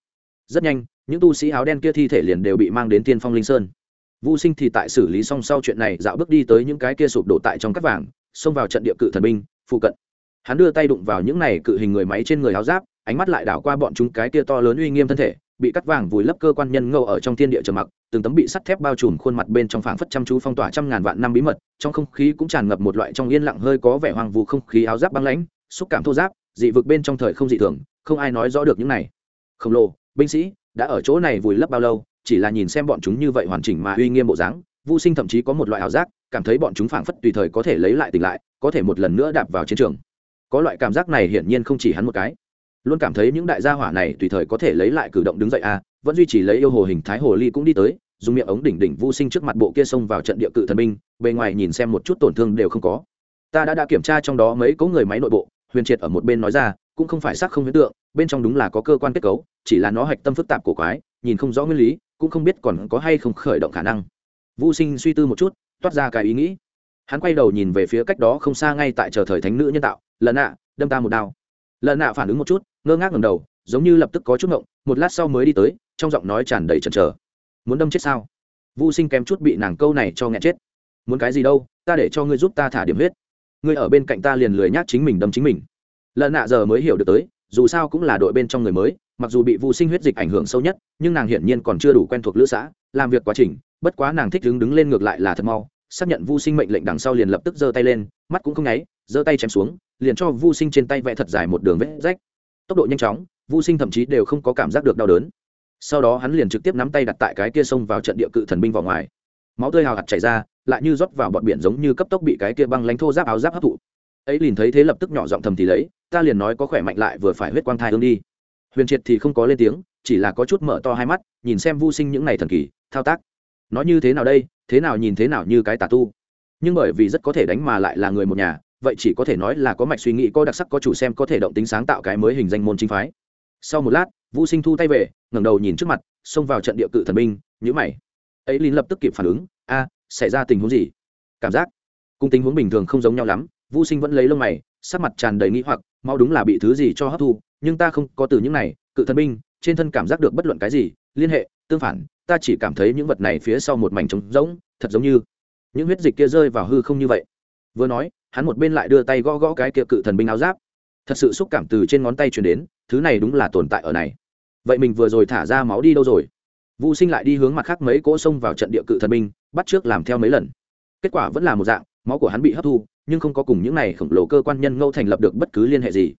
Rất nhanh, những tu sĩ áo đen kia thi thể liền đều bị mang đến tiên phong linh sơn vũ sinh thì tại xử lý xong sau chuyện này, dạo bước đi tới những cái kia sụp đổ tại trong các vàng, xông vào trận địa cự thần binh, phụ cận. Hắn đưa tay đụng vào những này cự hình người máy trên người áo giáp, ánh mắt lại đảo qua bọn chúng cái kia to lớn uy nghiêm thân thể, bị cắt vàng vùi lấp cơ quan nhân ngâu ở trong thiên địa trầm mặc, từng tấm bị sắt thép bao trùm khuôn mặt bên trong phảng phất chăm chú phong tỏa trăm ngàn vạn năm bí mật, trong không khí cũng tràn ngập một loại trong yên lặng hơi có vẻ hoang vu không khí áo giáp băng lãnh, xúc cảm thô giáp, dị vực bên trong thời không dị thường, không ai nói rõ được những này. Khổng lồ, binh sĩ, đã ở chỗ này vùi lấp bao lâu? Chỉ là nhìn xem bọn chúng như vậy hoàn chỉnh mà uy nghiêm bộ dáng vô sinh thậm chí có một loại ảo giác cảm thấy bọn chúng phảng phất tùy thời có thể lấy lại tỉnh lại có thể một lần nữa đạp vào chiến trường. Có loại cảm giác này hiển nhiên không chỉ hắn một cái. Luôn cảm thấy những đại gia hỏa này tùy thời có thể lấy lại cử động đứng dậy a à, vẫn duy trì lấy yêu hồ hình thái hồ ly cũng đi tới dùng miệng ống đỉnh đỉnh vô sinh trước mặt bộ kia xông vào trận địa cự thần binh bề ngoài nhìn xem một chút tổn thương đều không có. Ta đã đã kiểm tra trong đó mấy có người máy nội bộ huyền triệt ở một bên nói ra cũng không phải xác không hiện tượng bên trong đúng là có cơ quan kết cấu chỉ là nó hạch tâm phức tạp của quái nhìn không rõ nguyên lý, cũng không biết còn có hay không khởi động khả năng. Vô sinh suy tư một chút, toát ra cái ý nghĩ. Hắn quay đầu nhìn về phía cách đó không xa ngay tại chờ thời thánh nữ nhân tạo lần nạ, đâm ta một đao. Lần nạ phản ứng một chút, ngơ ngác ngầm đầu, giống như lập tức có chút ngộng, một lát sau mới đi tới, trong giọng nói tràn đầy chần chờ. Muốn đâm chết sao? Vô sinh kém chút bị nàng câu này cho nghẹn chết. Muốn cái gì đâu, ta để cho ngươi giúp ta thả điểm huyết. Ngươi ở bên cạnh ta liền lười nhác chính mình đâm chính mình. Lần nạ giờ mới hiểu được tới, dù sao cũng là đội bên trong người mới mặc dù bị Vu sinh huyết dịch ảnh hưởng sâu nhất, nhưng nàng hiển nhiên còn chưa đủ quen thuộc lữ xã, làm việc quá trình, bất quá nàng thích đứng đứng lên ngược lại là thật mau, xác nhận vu sinh mệnh lệnh đằng sau liền lập tức giơ tay lên, mắt cũng không nháy, giơ tay chém xuống, liền cho vu sinh trên tay vẽ thật dài một đường vết rách. Tốc độ nhanh chóng, vu sinh thậm chí đều không có cảm giác được đau đớn. Sau đó hắn liền trực tiếp nắm tay đặt tại cái kia sông vào trận địa cự thần binh vào ngoài. Máu tươi hào hạt chảy ra, lại như rót vào bọn biển giống như cấp tốc bị cái kia băng lánh thô giáp áo giáp hấp thụ. Ấy liền thấy thế lập tức nhỏ giọng thầm thì lấy, ta liền nói có khỏe mạnh lại vừa phải huyết quang thai hương đi huyền triệt thì không có lên tiếng, chỉ là có chút mở to hai mắt, nhìn xem vu sinh những ngày thần kỳ, thao tác. Nói như thế nào đây, thế nào nhìn thế nào như cái tà tu. Nhưng bởi vì rất có thể đánh mà lại là người một nhà, vậy chỉ có thể nói là có mạch suy nghĩ, có đặc sắc, có chủ xem, có thể động tính sáng tạo cái mới hình danh môn chính phái. Sau một lát vũ sinh thu tay về, ngẩng đầu nhìn trước mặt, xông vào trận địa cự thần binh nhữ mày. Ấy lín lập tức kịp phản ứng, a, xảy ra tình huống gì? Cảm giác, cùng tình huống bình thường không giống nhau lắm vũ sinh vẫn lấy lông mày, sắc mặt tràn đầy nghĩ hoặc, mau đúng là bị thứ gì cho hấp thu nhưng ta không có từ những này, cự thần binh, trên thân cảm giác được bất luận cái gì, liên hệ, tương phản, ta chỉ cảm thấy những vật này phía sau một mảnh trống rỗng, thật giống như những huyết dịch kia rơi vào hư không như vậy. Vừa nói, hắn một bên lại đưa tay gõ gõ cái kia cự thần binh áo giáp. Thật sự xúc cảm từ trên ngón tay truyền đến, thứ này đúng là tồn tại ở này. Vậy mình vừa rồi thả ra máu đi đâu rồi? Vũ sinh lại đi hướng mặt khác mấy cỗ xông vào trận địa cự thần binh, bắt trước làm theo mấy lần. Kết quả vẫn là một dạng, máu của hắn bị hấp thu, nhưng không có cùng những này khổng lồ cơ quan nhân ngẫu thành lập được bất cứ liên hệ gì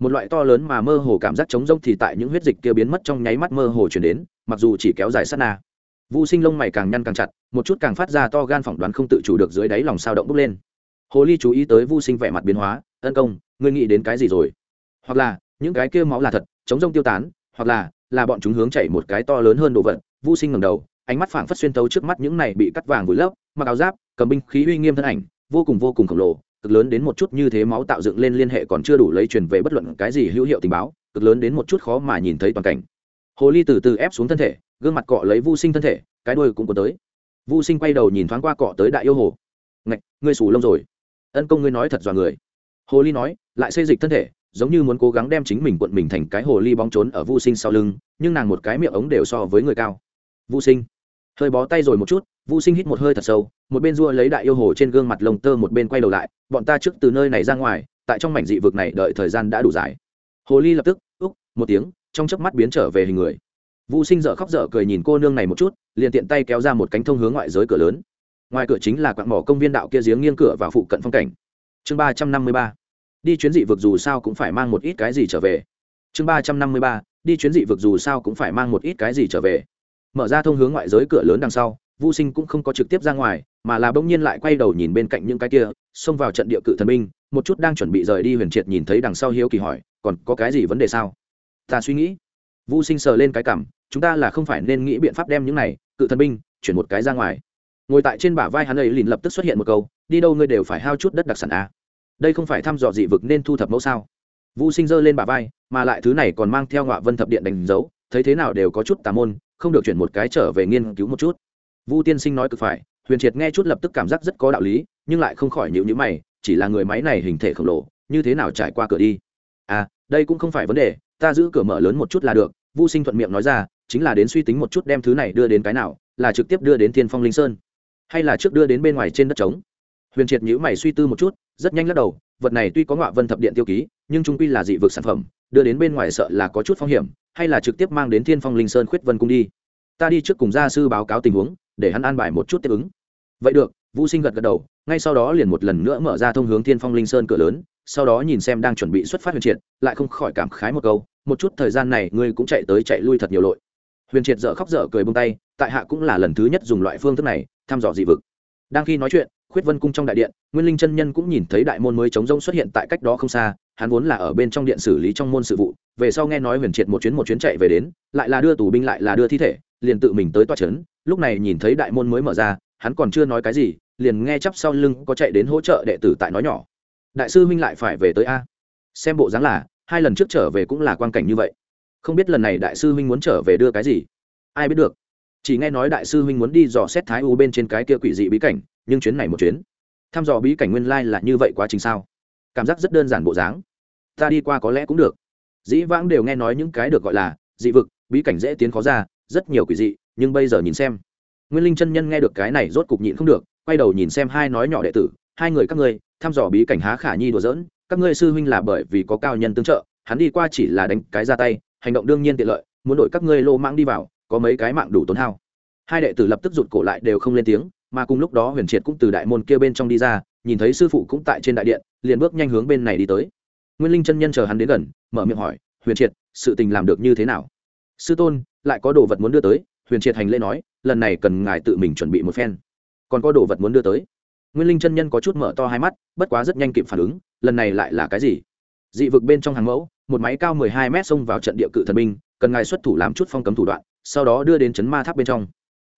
một loại to lớn mà mơ hồ cảm giác trống rông thì tại những huyết dịch kia biến mất trong nháy mắt mơ hồ chuyển đến, mặc dù chỉ kéo dài sát na. Vu sinh lông mày càng nhăn càng chặt, một chút càng phát ra to gan phỏng đoán không tự chủ được dưới đáy lòng sao động bốc lên. Hồ ly chú ý tới vu sinh vẻ mặt biến hóa, ân công, ngươi nghĩ đến cái gì rồi? Hoặc là, những cái kia máu là thật chống rông tiêu tán, hoặc là là bọn chúng hướng chạy một cái to lớn hơn đồ vật. Vu sinh ngẩng đầu, ánh mắt phảng phất xuyên tấu trước mắt những này bị cắt vàng vùi lấp, mặc áo giáp, cầm binh khí uy nghiêm thân ảnh, vô cùng vô cùng khổng lồ cực lớn đến một chút như thế máu tạo dựng lên liên hệ còn chưa đủ lấy truyền về bất luận cái gì hữu hiệu tình báo, cực lớn đến một chút khó mà nhìn thấy toàn cảnh. Hồ ly từ từ ép xuống thân thể, gương mặt cọ lấy vô sinh thân thể, cái đuôi cũng có tới. Vô sinh quay đầu nhìn thoáng qua cọ tới đại yêu hồ. Ngạch, ngươi xù lông rồi. Ân công ngươi nói thật dọa người. Hồ ly nói, lại xây dịch thân thể, giống như muốn cố gắng đem chính mình cuộn mình thành cái hồ ly bóng trốn ở vô sinh sau lưng, nhưng nàng một cái miệng ống đều so với người cao. Vô sinh. Hơi bó tay rồi một chút vũ sinh hít một hơi thật sâu, một bên dua lấy đại yêu hồ trên gương mặt lồng tơ một bên quay đầu lại, bọn ta trước từ nơi này ra ngoài, tại trong mảnh dị vực này đợi thời gian đã đủ dài. Hồ ly lập tức, úc, một tiếng, trong chớp mắt biến trở về hình người. Vũ sinh dở khóc dở cười nhìn cô nương này một chút, liền tiện tay kéo ra một cánh thông hướng ngoại giới cửa lớn. Ngoài cửa chính là quạng mỏ công viên đạo kia giếng nghiêng cửa vào phụ cận phong cảnh. Chương ba trăm năm mươi ba, đi chuyến dị vực dù sao cũng phải mang một ít cái gì trở về. Chương ba trăm năm mươi ba, đi chuyến dị vực dù sao cũng phải mang một ít cái gì trở về. Mở ra thông hướng ngoại giới cửa lớn đằng sau vô sinh cũng không có trực tiếp ra ngoài, mà là bỗng nhiên lại quay đầu nhìn bên cạnh những cái kia, xông vào trận địa cự thần binh một chút đang chuẩn bị rời đi huyền triệt nhìn thấy đằng sau hiếu kỳ hỏi, còn có cái gì vấn đề sao? Ta suy nghĩ. Vô sinh sờ lên cái cảm, chúng ta là không phải nên nghĩ biện pháp đem những này, cự thần binh chuyển một cái ra ngoài. Ngồi tại trên bả vai hắn ấy liền lập tức xuất hiện một câu, đi đâu ngươi đều phải hao chút đất đặc sản a à? đây không phải thăm dò dị vực nên thu thập mẫu sao? Vũ sinh giơ lên bả vai, mà lại thứ này còn mang theo ngọa vân thập điện đánh dấu, thấy thế nào đều có chút tà môn, không được chuyển một cái trở về nghiên cứu một chút vu tiên sinh nói cực phải, huyền triệt nghe chút lập tức cảm giác rất có đạo lý, nhưng lại không khỏi nhịu nhữ mày, chỉ là người máy này hình thể khổng lồ, như thế nào trải qua cửa đi? À đây cũng không phải vấn đề, ta giữ cửa mở lớn một chút là được, vu sinh thuận miệng nói ra, chính là đến suy tính một chút đem thứ này đưa đến cái nào, là trực tiếp đưa đến thiên phong linh sơn, hay là trước đưa đến bên ngoài trên đất trống? Huyền triệt nhữ mày suy tư một chút, rất nhanh lắc đầu, vật này tuy có ngọa vân thập điện tiêu ký, nhưng trung quy là dị vực sản phẩm, đưa đến bên ngoài sợ là có chút phong hiểm, hay là trực tiếp mang đến thiên phong linh sơn khuyết vân cung đi? Ta đi trước cùng gia sư báo cáo tình huống để hắn an bài một chút tiếp ứng. Vậy được vũ sinh gật gật đầu, ngay sau đó liền một lần nữa mở ra thông hướng thiên phong linh sơn cửa lớn, sau đó nhìn xem đang chuẩn bị xuất phát huyền triệt, lại không khỏi cảm khái một câu, một chút thời gian này ngươi cũng chạy tới chạy lui thật nhiều lội. Huyền triệt dở khóc dở cười bông tay, tại hạ cũng là lần thứ nhất dùng loại phương thức này, thăm dò dị vực. Đang khi nói chuyện, khuyết vân cung trong đại điện, nguyên linh chân nhân cũng nhìn thấy đại môn mới chống rông xuất hiện tại cách đó không xa, hắn vốn là ở bên trong điện xử lý trong môn sự vụ, về sau nghe nói huyền triệt một chuyến một chuyến chạy về đến, lại là đưa tù binh lại là đưa thi thể, liền tự mình tới toa trấn lúc này nhìn thấy đại môn mới mở ra, hắn còn chưa nói cái gì, liền nghe chắp sau lưng có chạy đến hỗ trợ đệ tử tại nói nhỏ. Đại sư huynh lại phải về tới a. Xem bộ dáng là, hai lần trước trở về cũng là quan cảnh như vậy. Không biết lần này đại sư huynh muốn trở về đưa cái gì? Ai biết được. Chỉ nghe nói đại sư huynh muốn đi dò xét thái u bên trên cái kia quỷ dị bí cảnh, nhưng chuyến này một chuyến. Thăm dò bí cảnh nguyên lai là như vậy quá trình sao? Cảm giác rất đơn giản bộ dáng. Ta đi qua có lẽ cũng được. Dĩ vãng đều nghe nói những cái được gọi là dị vực, bí cảnh dễ tiến khó ra, rất nhiều quỷ dị nhưng bây giờ nhìn xem. Nguyên linh chân nhân nghe được cái này rốt cục nhịn không được, quay đầu nhìn xem hai nói nhỏ đệ tử, hai người các ngươi, thăm dò bí cảnh há khả nhi đùa giỡn, các ngươi sư huynh là bởi vì có cao nhân tương trợ, hắn đi qua chỉ là đánh cái ra tay, hành động đương nhiên tiện lợi, muốn đổi các ngươi lô mạng đi vào, có mấy cái mạng đủ tốn hao. Hai đệ tử lập tức rụt cổ lại đều không lên tiếng, mà cùng lúc đó huyền triệt cũng từ đại môn kia bên trong đi ra, nhìn thấy sư phụ cũng tại trên đại điện, liền bước nhanh hướng bên này đi tới. Nguyên linh chân nhân chờ hắn đến gần, mở miệng hỏi, huyền triệt, sự tình làm được như thế nào? Sư tôn, lại có đồ vật muốn đưa tới huyền triệt hành lễ nói, lần này cần ngài tự mình chuẩn bị một phen. Còn có đồ vật muốn đưa tới. Nguyên linh chân nhân có chút mở to hai mắt, bất quá rất nhanh kịp phản ứng, lần này lại là cái gì? Dị vực bên trong hàng mẫu, một máy cao mười hai mét xông vào trận địa cự thần binh, cần ngài xuất thủ làm chút phong cấm thủ đoạn, sau đó đưa đến chấn ma tháp bên trong.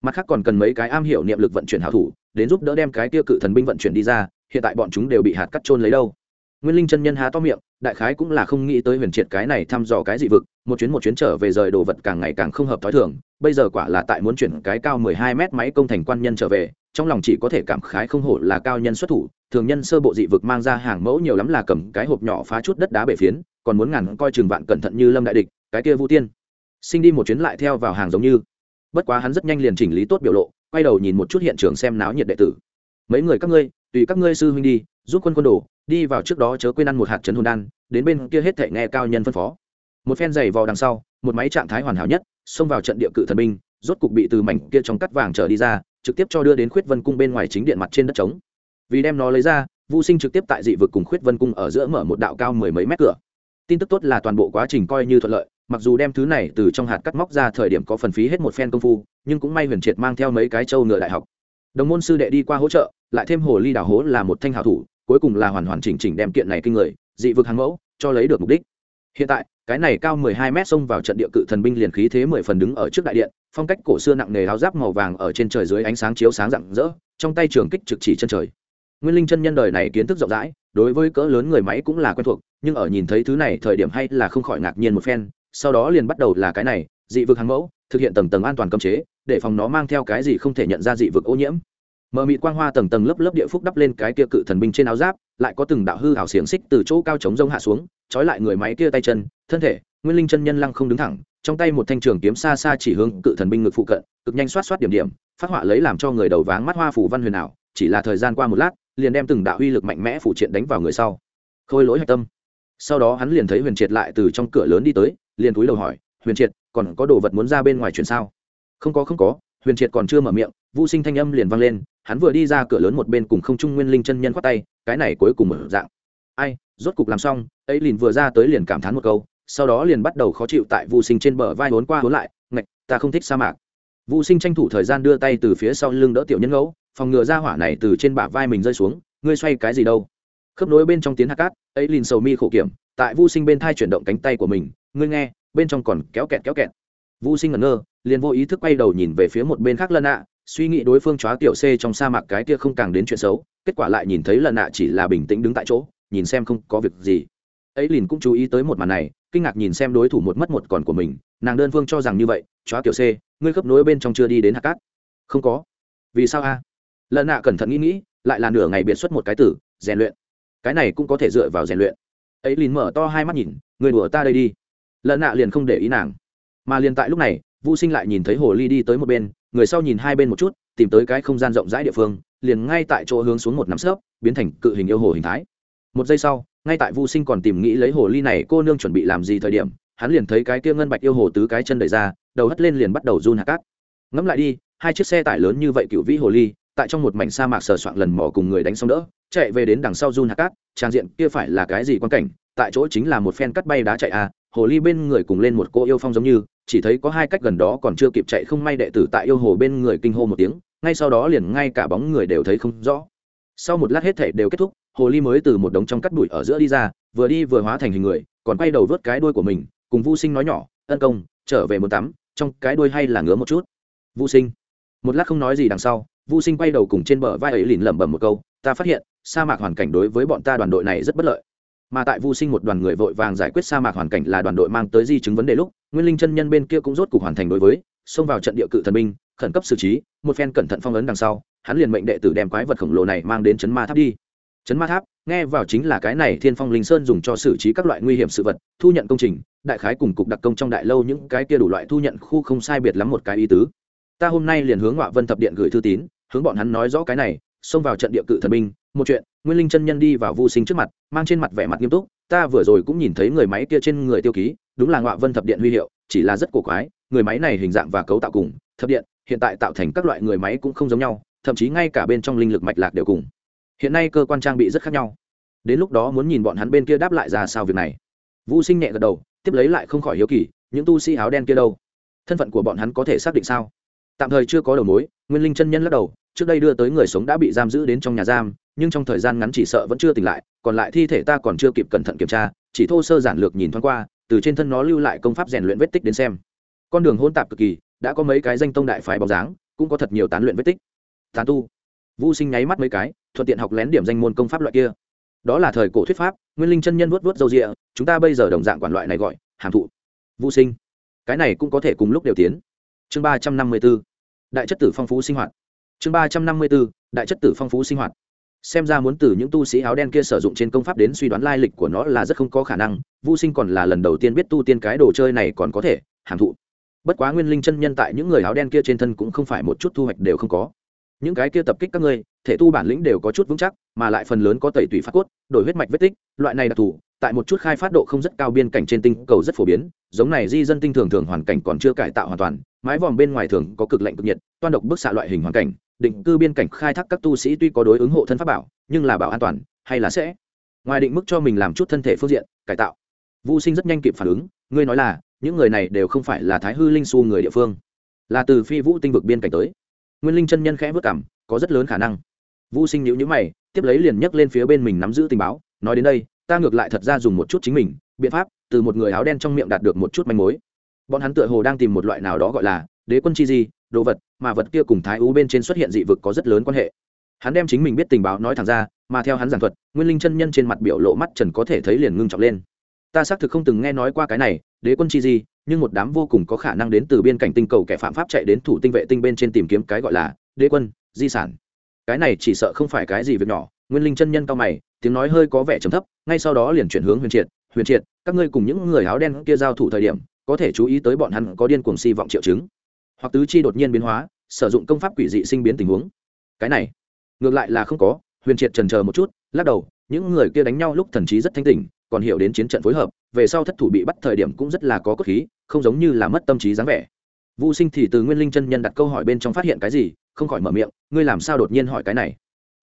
Mặt khác còn cần mấy cái am hiểu niệm lực vận chuyển hảo thủ, đến giúp đỡ đem cái tiêu cự thần binh vận chuyển đi ra, hiện tại bọn chúng đều bị hạt cắt trôn lấy đâu. Nguyên linh chân nhân há to miệng đại khái cũng là không nghĩ tới huyền triệt cái này thăm dò cái dị vực, một chuyến một chuyến trở về rời đồ vật càng ngày càng không hợp t h ó i thường, bây giờ quả là tại muốn chuyển cái cao mười hai mét máy công thành quan nhân trở về, trong lòng chỉ có thể cảm khái không hổ là cao nhân xuất thủ, thường nhân sơ bộ dị vực mang ra hàng mẫu nhiều lắm là cầm cái hộp nhỏ phá chút đất đá bể phiến, còn muốn ngàn coi chừng vạn cẩn thận như lâm đại địch, cái kia vũ tiên. Sinh đi một chuyến lại theo vào hàng giống như. Bất quá hắn rất nhanh liền chỉnh lý tốt biểu lộ, quay đầu nhìn một chút hiện trường xem náo nhiệt đệ tử. Mấy người các ngươi, tùy các ngươi sư huynh đi, giúp quân quân đồ đi vào trước đó chớ quên ăn một hạt trấn hồn đan, đến bên kia hết thể nghe cao nhân phân phó. Một phen giày vò đằng sau, một máy trạng thái hoàn hảo nhất, xông vào trận địa cự thần binh, rốt cục bị từ mảnh kia trong cắt vàng trở đi ra, trực tiếp cho đưa đến khuyết vân cung bên ngoài chính điện mặt trên đất trống. Vì đem nó lấy ra vô sinh trực tiếp tại dị vực cùng khuyết vân cung ở giữa mở một đạo cao mười mấy mét cửa. Tin tức tốt là toàn bộ quá trình coi như thuận lợi, mặc dù đem thứ này từ trong hạt cắt móc ra thời điểm có phần phí hết một phen công phu, nhưng cũng may huyền triệt mang theo mấy cái trâu ngựa đại học. Đồng môn sư đệ đi qua hỗ trợ, lại thêm hồ ly đào hố là một thanh hảo thủ cuối cùng là hoàn hoàn chỉnh chỉnh đem kiện này kinh người, dị vực hàng mẫu, cho lấy được mục đích. Hiện tại, cái này cao mười hai mét xông vào trận địa cự thần binh liền khí thế mười phần đứng ở trước đại điện, phong cách cổ xưa nặng nề áo giáp màu vàng ở trên trời dưới ánh sáng chiếu sáng rạng rỡ, trong tay trường kích trực chỉ chân trời. Nguyên linh chân nhân đời này kiến thức rộng rãi, đối với cỡ lớn người máy cũng là quen thuộc, nhưng ở nhìn thấy thứ này thời điểm hay là không khỏi ngạc nhiên một phen, sau đó liền bắt đầu là cái này, dị vực hàng mẫu, thực hiện tầng tầng an toàn cấm chế, để phòng nó mang theo cái gì không thể nhận ra dị vực ô nhiễm mờ mịt quang hoa tầng tầng lớp lớp địa phúc đắp lên cái kia cự thần binh trên áo giáp, lại có từng đạo hư hảo xiềng xích từ chỗ cao chống rông hạ xuống, trói lại người máy kia tay chân, thân thể, nguyên linh chân nhân lăng không đứng thẳng, trong tay một thanh trường kiếm xa xa chỉ hướng cự thần binh ngực phụ cận, cực nhanh xoát xoát điểm điểm, phát họa lấy làm cho người đầu váng mắt hoa phủ văn huyền ảo, chỉ là thời gian qua một lát, liền đem từng đạo uy lực mạnh mẽ phủ triện đánh vào người sau. Khôi lỗi hạch tâm. Sau đó hắn liền thấy huyền triệt lại từ trong cửa lớn đi tới, liền cúi đầu hỏi, huyền triệt, còn có đồ vật muốn ra bên ngoài chuyện sao? Không có không có. Huyền triệt còn chưa mở miệng vô sinh thanh âm liền vang lên hắn vừa đi ra cửa lớn một bên cùng không trung nguyên linh chân nhân khoát tay, cái này cuối cùng mở dạng. Ai, rốt cục làm xong, ấy liền vừa ra tới liền cảm thán một câu, sau đó liền bắt đầu khó chịu tại vô sinh trên bờ vai vốn qua vốn lại, ngạch, ta không thích sa mạc. Vô sinh tranh thủ thời gian đưa tay từ phía sau lưng đỡ tiểu nhân ngẫu, phòng ngừa ra hỏa này từ trên bả vai mình rơi xuống, ngươi xoay cái gì đâu? Khớp nối bên trong tiếng hạ cát, ấy liền sầu mi khổ kiểm, tại vô sinh bên thai chuyển động cánh tay của mình, ngươi nghe, bên trong còn kéo kẹt kéo kẹt. Vô sinh ngẩn ngơ, liền vô ý thức quay đầu nhìn về phía một bên khác lân ạ suy nghĩ đối phương chóa tiểu c trong sa mạc cái kia không càng đến chuyện xấu, kết quả lại nhìn thấy lần nạ chỉ là bình tĩnh đứng tại chỗ, nhìn xem không có việc gì. Ấy liền cũng chú ý tới một màn này, kinh ngạc nhìn xem đối thủ một mất một còn của mình, nàng đơn phương cho rằng như vậy, chóa tiểu c, ngươi khớp nối bên trong chưa đi đến hạt cát. Không có. Vì sao a? Lần nạ cẩn thận nghĩ nghĩ, lại là nửa ngày biệt xuất một cái tử, rèn luyện. Cái này cũng có thể dựa vào rèn luyện. Ấy liền mở to hai mắt nhìn người đùa ta đây đi. Lần nạ liền không để ý nàng. Mà liền tại lúc này Vu Sinh lại nhìn thấy hồ ly đi tới một bên, người sau nhìn hai bên một chút, tìm tới cái không gian rộng rãi địa phương, liền ngay tại chỗ hướng xuống một nắm sấp, biến thành cự hình yêu hồ hình thái. Một giây sau, ngay tại Vu Sinh còn tìm nghĩ lấy hồ ly này cô nương chuẩn bị làm gì thời điểm, hắn liền thấy cái kia ngân bạch yêu hồ tứ cái chân đẩy ra, đầu hất lên liền bắt đầu run hạt cát. Ngẫm lại đi, hai chiếc xe tải lớn như vậy cựu vĩ hồ ly, tại trong một mảnh sa mạc sờ soạng lần mò cùng người đánh xong đỡ, chạy về đến đằng sau run hạt cát, trang diện kia phải là cái gì quan cảnh, tại chỗ chính là một phen cắt bay đá chạy à, hồ ly bên người cùng lên một cô yêu phong giống như, chỉ thấy có hai cách gần đó còn chưa kịp chạy không may đệ tử tại yêu hồ bên người kinh hô một tiếng ngay sau đó liền ngay cả bóng người đều thấy không rõ. Sau một lát hết thể đều kết thúc hồ ly mới từ một đống trong cắt đùi ở giữa đi ra vừa đi vừa hóa thành hình người còn quay đầu vớt cái đuôi của mình cùng vô sinh nói nhỏ ân công trở về một tắm trong cái đuôi hay là ngứa một chút. Vô sinh. Một lát không nói gì đằng sau vô sinh quay đầu cùng trên bờ vai ấy lìn lẩm bẩm một câu ta phát hiện sa mạc hoàn cảnh đối với bọn ta đoàn đội này rất bất lợi mà tại Vu Sinh một đoàn người vội vàng giải quyết sa mạc hoàn cảnh là đoàn đội mang tới di chứng vấn đề lúc, Nguyên Linh chân nhân bên kia cũng rốt cục hoàn thành đối với, xông vào trận địa cự thần binh, khẩn cấp xử trí, một phen cẩn thận phong ấn đằng sau, hắn liền mệnh đệ tử đem quái vật khổng lồ này mang đến chấn ma tháp đi. Chấn ma tháp, nghe vào chính là cái này Thiên Phong Linh Sơn dùng cho xử trí các loại nguy hiểm sự vật, thu nhận công trình, đại khái cùng cục đặc công trong đại lâu những cái kia đủ loại thu nhận khu không sai biệt lắm một cái ý tứ. Ta hôm nay liền hướng Ngọa Vân thập điện gửi thư tín, hướng bọn hắn nói rõ cái này, xông vào trận địa cự thần binh, một chuyện, Nguyên Linh chân nhân đi vào Vu Sinh trước mặt, mang trên mặt vẻ mặt nghiêm túc, ta vừa rồi cũng nhìn thấy người máy kia trên người tiêu ký đúng là ngọa vân thập điện huy hiệu chỉ là rất cổ quái người máy này hình dạng và cấu tạo cùng thập điện hiện tại tạo thành các loại người máy cũng không giống nhau thậm chí ngay cả bên trong linh lực mạch lạc đều cùng. Hiện nay cơ quan trang bị rất khác nhau. Đến lúc đó muốn nhìn bọn hắn bên kia đáp lại ra sao việc này. Vũ sinh nhẹ gật đầu tiếp lấy lại không khỏi hiếu kỳ những tu sĩ áo đen kia đâu? Thân phận của bọn hắn có thể xác định sao? Tạm thời chưa có đầu mối nguyên linh chân nhân lắc đầu trước đây đưa tới người sống đã bị giam giữ đến trong nhà giam nhưng trong thời gian ngắn chỉ sợ vẫn chưa tỉnh lại, còn lại thi thể ta còn chưa kịp cẩn thận kiểm tra, chỉ thô sơ giản lược nhìn thoáng qua, từ trên thân nó lưu lại công pháp rèn luyện vết tích đến xem. Con đường hôn tạp cực kỳ, đã có mấy cái danh tông đại phái bóng dáng, cũng có thật nhiều tán luyện vết tích. Tán tu. Vô sinh nháy mắt mấy cái, thuận tiện học lén điểm danh môn công pháp loại kia. Đó là thời cổ thuyết pháp, nguyên linh chân nhân vuốt vuốt dâu rịa, chúng ta bây giờ đồng dạng quản loại này gọi, hàm thụ. Vô sinh. Cái này cũng có thể cùng lúc đều tiến. Chương ba trăm năm mươi b ố đại chất tử phong phú sinh hoạt. Chương ba trăm năm mươi b ố đại chất tử phong phú sinh hoạt xem ra muốn từ những tu sĩ áo đen kia sử dụng trên công pháp đến suy đoán lai lịch của nó là rất không có khả năng vô sinh còn là lần đầu tiên biết tu tiên cái đồ chơi này còn có thể, hàm thụ. Bất quá nguyên linh chân nhân tại những người áo đen kia trên thân cũng không phải một chút thu hoạch đều không có. Những cái kia tập kích các ngươi, thể tu bản lĩnh đều có chút vững chắc, mà lại phần lớn có tẩy tủy phát cốt, đổi huyết mạch vết tích, loại này đặc thù, tại một chút khai phát độ không rất cao biên cảnh trên tinh cầu rất phổ biến, giống này di dân tinh thường thường hoàn cảnh còn chưa cải tạo hoàn toàn, mái vòm bên ngoài thường có cực lạnh cực nhiệt, toan độc bức xạ loại hình hoàn cảnh định cư biên cảnh khai thác các tu sĩ tuy có đối ứng hộ thân pháp bảo, nhưng là bảo an toàn, hay là sẽ? Ngoài định mức cho mình làm chút thân thể phương diện, cải tạo. Vô sinh rất nhanh kịp phản ứng, ngươi nói là, những người này đều không phải là thái hư linh su người địa phương. Là từ phi vũ tinh vực biên cảnh tới. Nguyên linh chân nhân khẽ vất cảm, có rất lớn khả năng. Vô sinh nhữ nhữ mày, tiếp lấy liền nhấc lên phía bên mình nắm giữ tình báo, nói đến đây, ta ngược lại thật ra dùng một chút chính mình, biện pháp, từ một người áo đen trong miệng đạt được một chút manh mối. Bọn hắn tựa hồ đang tìm một loại nào đó gọi là, đế quân chi di đồ vật, mà vật kia cùng thái ú bên trên xuất hiện dị vực có rất lớn quan hệ. Hắn đem chính mình biết tình báo nói thẳng ra, mà theo hắn giảng thuật, nguyên linh chân nhân trên mặt biểu lộ mắt trần có thể thấy liền ngưng trọng lên. Ta xác thực không từng nghe nói qua cái này, đế quân chi gì? nhưng một đám vô cùng có khả năng đến từ biên cảnh tinh cầu kẻ phạm pháp chạy đến thủ tinh vệ tinh bên trên tìm kiếm cái gọi là đế quân, di sản. Cái này chỉ sợ không phải cái gì việc nhỏ, nguyên linh chân nhân cao mày, tiếng nói hơi có vẻ trầm thấp, ngay sau đó liền chuyển hướng huyền triệt huyền triệt, các ngươi cùng những người áo đen kia giao thủ thời điểm, có thể chú ý tới bọn hắn có điên cuồng si vọng triệu chứng hoặc tứ chi đột nhiên biến hóa sử dụng công pháp quỷ dị sinh biến tình huống cái này ngược lại là không có huyền triệt trần chờ một chút lắc đầu những người kia đánh nhau lúc thần trí rất thanh tỉnh còn hiểu đến chiến trận phối hợp về sau thất thủ bị bắt thời điểm cũng rất là có cốt khí không giống như là mất tâm trí dáng vẻ Vu Sinh thì từ Nguyên Linh chân nhân đặt câu hỏi bên trong phát hiện cái gì, không khỏi mở miệng, ngươi làm sao đột nhiên hỏi cái này?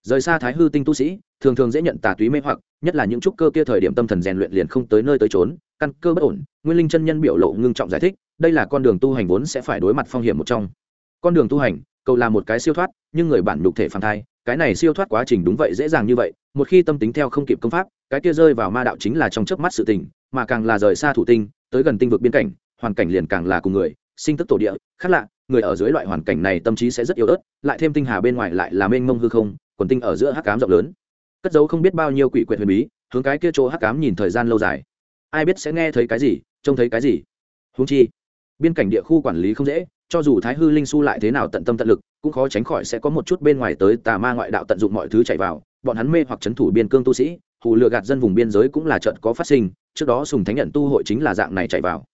Rời xa Thái hư tinh tu sĩ, thường thường dễ nhận tà túy mê hoặc, nhất là những trúc cơ kia thời điểm tâm thần rèn luyện liền không tới nơi tới trốn, căn cơ bất ổn. Nguyên Linh chân nhân biểu lộ ngưng trọng giải thích, đây là con đường tu hành vốn sẽ phải đối mặt phong hiểm một trong. Con đường tu hành, cầu là một cái siêu thoát, nhưng người bản nhục thể phàm thai, cái này siêu thoát quá trình đúng vậy dễ dàng như vậy, một khi tâm tính theo không kịp công pháp, cái kia rơi vào ma đạo chính là trong chớp mắt sự tình, mà càng là rời xa thủ tinh, tới gần tinh vực biên cảnh, hoàn cảnh liền càng là cùng người, sinh tức tổ địa, khác lạ, người ở dưới loại hoàn cảnh này tâm trí sẽ rất yếu ớt lại thêm tinh hà bên ngoài lại là mênh mông hư không còn tinh ở giữa hắc cám rộng lớn cất dấu không biết bao nhiêu quỷ quyệt huyền bí hướng cái kia chỗ hắc cám nhìn thời gian lâu dài ai biết sẽ nghe thấy cái gì, trông thấy cái gì. Húng chi, biên cảnh địa khu quản lý không dễ, cho dù thái hư linh su lại thế nào tận tâm tận lực, cũng khó tránh khỏi sẽ có một chút bên ngoài tới tà ma ngoại đạo tận dụng mọi thứ chạy vào. Bọn hắn mê hoặc c h ấ n thủ biên cương tu sĩ, hù lừa gạt dân vùng biên giới cũng là trận có phát sinh, trước đó sùng thánh nhận tu hội chính là dạng này chạy vào.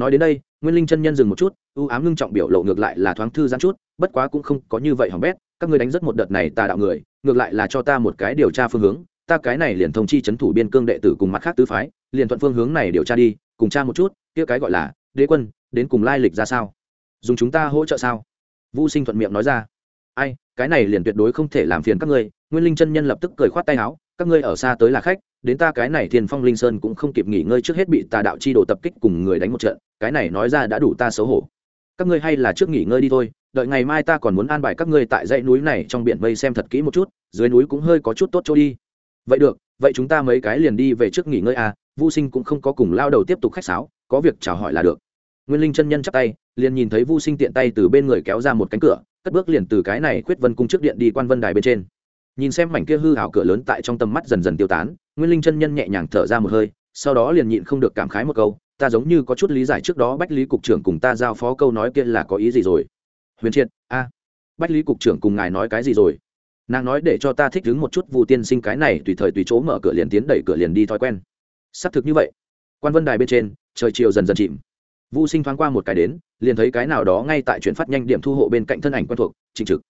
Nói đến đây, nguyên linh chân nhân dừng một chút ưu ám ngưng trọng biểu lộ ngược lại là thoáng thư giãn chút, bất quá cũng không có như vậy hỏng bét, các ngươi đánh rất một đợt này tà đạo người, ngược lại là cho ta một cái điều tra phương hướng, ta cái này liền thông chi c h ấ n thủ biên cương đệ tử cùng mặt khác tứ phái liền thuận phương hướng này điều tra đi, cùng tra một chút, kia cái gọi là, đế quân, đến cùng lai lịch ra sao? Dùng chúng ta hỗ trợ sao? Vũ sinh thuận miệng nói ra. Ai, cái này liền tuyệt đối không thể làm phiền các ngươi, nguyên linh chân nhân lập tức cười khoát tay áo, các ngươi ở xa tới là khách, đến ta cái này thiên phong linh sơn cũng không kịp nghỉ ngơi trước hết bị tà đạo chi đồ tập kích cùng người đánh một trận, cái này nói ra đã đủ ta xấu hổ. Các ngươi hay là trước nghỉ ngơi đi thôi, đợi ngày mai ta còn muốn an bài các ngươi tại dãy núi này trong biển mây xem thật kỹ một chút, dưới núi cũng hơi có chút tốt chỗ đi. Vậy được, vậy chúng ta mấy cái liền đi về trước nghỉ ngơi à Vu sinh cũng không có cùng lao đầu tiếp tục khách sáo, có việc chào hỏi là được. Nguyên linh chân nhân chắp tay, liền nhìn thấy Vu sinh tiện tay từ bên người kéo ra một cánh cửa, cất bước liền từ cái này khuyết vân cung trước điện đi quan vân đài bên trên. Nhìn xem mảnh kia hư hảo cửa lớn tại trong tầm mắt dần dần tiêu tán, nguyên linh chân nhân nhẹ nhàng thở ra một hơi, sau đó liền nhịn không được cảm khái một câu, ta giống như có chút lý giải trước đó bách lý cục trưởng cùng ta giao phó câu nói kia là có ý gì rồi? Huyền triệt, a, bách lý cục trưởng cùng ngài nói cái gì rồi? Nàng nói để cho ta thích đứng một chút vụ tiên sinh cái này tùy thời tùy chỗ mở cửa liền tiến đẩy cửa liền đi thói quen xác thực như vậy. Quan vân đài bên trên trời chiều dần dần chìm. Vu Sinh thoáng qua một cái đến, liền thấy cái nào đó ngay tại chuyển phát nhanh điểm thu hộ bên cạnh thân ảnh quen thuộc, Trịnh Trực.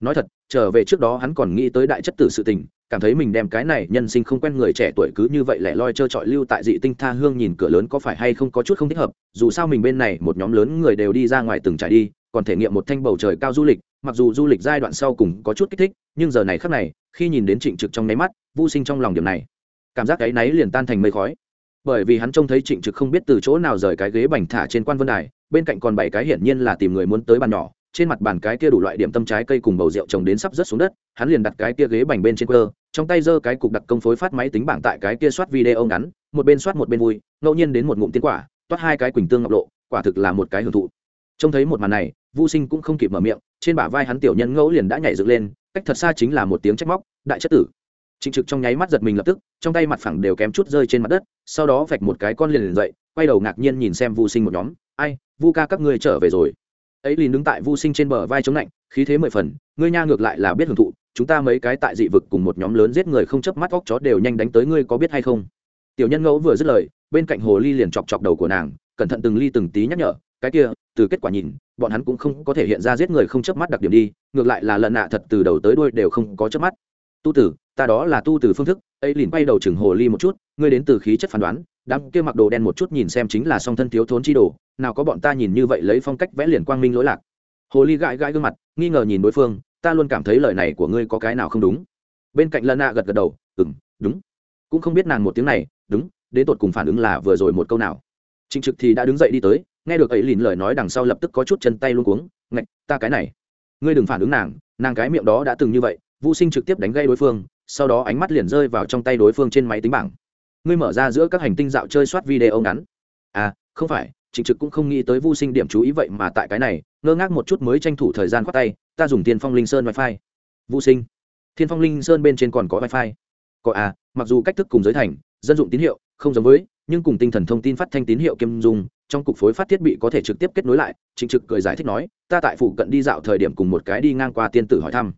Nói thật, trở về trước đó hắn còn nghĩ tới đại chất tử sự tình, cảm thấy mình đem cái này nhân sinh không quen người trẻ tuổi cứ như vậy lẻ loi trơ trọi lưu tại dị tinh tha hương nhìn cửa lớn có phải hay không có chút không thích hợp, dù sao mình bên này một nhóm lớn người đều đi ra ngoài từng trải đi, còn thể nghiệm một thanh bầu trời cao du lịch, mặc dù du lịch giai đoạn sau cùng có chút kích thích, nhưng giờ này khắc này, khi nhìn đến Trịnh Trực trong nháy mắt, Vu Sinh trong lòng điểm này, cảm giác cái náy liền tan thành mây khói. Bởi vì hắn trông thấy trịnh trực không biết từ chỗ nào rời cái ghế bành thả trên quan vân đài, bên cạnh còn bảy cái hiển nhiên là tìm người muốn tới bàn nhỏ, trên mặt bàn cái kia đủ loại điểm tâm trái cây cùng bầu rượu trồng đến sắp rớt xuống đất, hắn liền đặt cái kia ghế bành bên trên cơ trong tay giơ cái cục đặc công phối phát máy tính bảng tại cái kia soát video ngắn, một bên soát một bên vui, ngẫu nhiên đến một ngụm tiến quả, toát hai cái quỳnh tương ngọc lộ, quả thực là một cái hưởng thụ. Trông thấy một màn này vô sinh cũng không kịp mở miệng, trên bả vai hắn tiểu nhân ngẫu liền đã nhảy dựng lên, cách thật xa chính là một tiếng trách móc, đại chất tử. Trịnh Trực trong nháy mắt giật mình lập tức, trong tay mặt phẳng đều kém chút rơi trên mặt đất, sau đó vạch một cái con liền liền dậy, quay đầu ngạc nhiên nhìn xem Vu Sinh một nhóm, "Ai, Vu ca các ngươi trở về rồi." Ấy liền đứng tại Vu Sinh trên bờ vai chống lạnh, khí thế mười phần, ngươi nha ngược lại là biết hưởng thụ, chúng ta mấy cái tại dị vực cùng một nhóm lớn giết người không chớp mắt óc chó đều nhanh đánh tới ngươi có biết hay không? Tiểu Nhân Ngẫu vừa dứt lời, bên cạnh Hồ Ly liền chọc chọc đầu của nàng, cẩn thận từng ly từng tí nhắc nhở, cái kia, từ kết quả nhìn, bọn hắn cũng không có thể hiện ra giết người không chớp mắt đặc điểm đi, ngược lại là lần nạ thật từ đầu tới đuôi đều không có chớp mắt. Tu tử, ta đó là tu từ phương thức. Ấy liền quay đầu chừng hồ ly một chút ngươi đến từ khí chất phán đoán đám kia mặc đồ đen một chút nhìn xem chính là song thân thiếu thốn chi đồ nào có bọn ta nhìn như vậy lấy phong cách vẽ liền quang minh lỗi lạc. Hồ ly gãi gãi gương mặt nghi ngờ nhìn đối phương ta luôn cảm thấy lời này của ngươi có cái nào không đúng. Bên cạnh lân nạ gật gật đầu ừ m đúng. Cũng không biết nàng một tiếng này đúng đến tột cùng phản ứng là vừa rồi một câu nào. Trịnh trực thì đã đứng dậy đi tới nghe được ấy lìn lời nói đằng sau lập tức có chút chân tay luôn cuống ngạch ta cái này. Ngươi đừng phản ứng nàng nàng cái miệng đó đã từng như vậy vô sinh trực tiếp đánh gây đối phương, sau đó ánh mắt liền rơi vào trong tay đối phương trên máy tính bảng. Ngươi mở ra giữa các hành tinh dạo chơi soát video ngắn. À không phải, trịnh trực cũng không nghĩ tới vô sinh điểm chú ý vậy mà tại cái này, ngơ ngác một chút mới tranh thủ thời gian khoát tay, ta dùng tiên phong linh sơn wifi. Vô sinh, thiên phong linh sơn bên trên còn có wifi. Có à mặc dù cách thức cùng giới thành, dân dụng tín hiệu, không giống với, nhưng cùng tinh thần thông tin phát thanh tín hiệu kim dung trong cục phối phát thiết bị có thể trực tiếp kết nối lại, trịnh trực cười giải thích nói, ta tại phụ cận đi dạo thời điểm cùng một cái đi ngang qua tiên tử hỏi thăm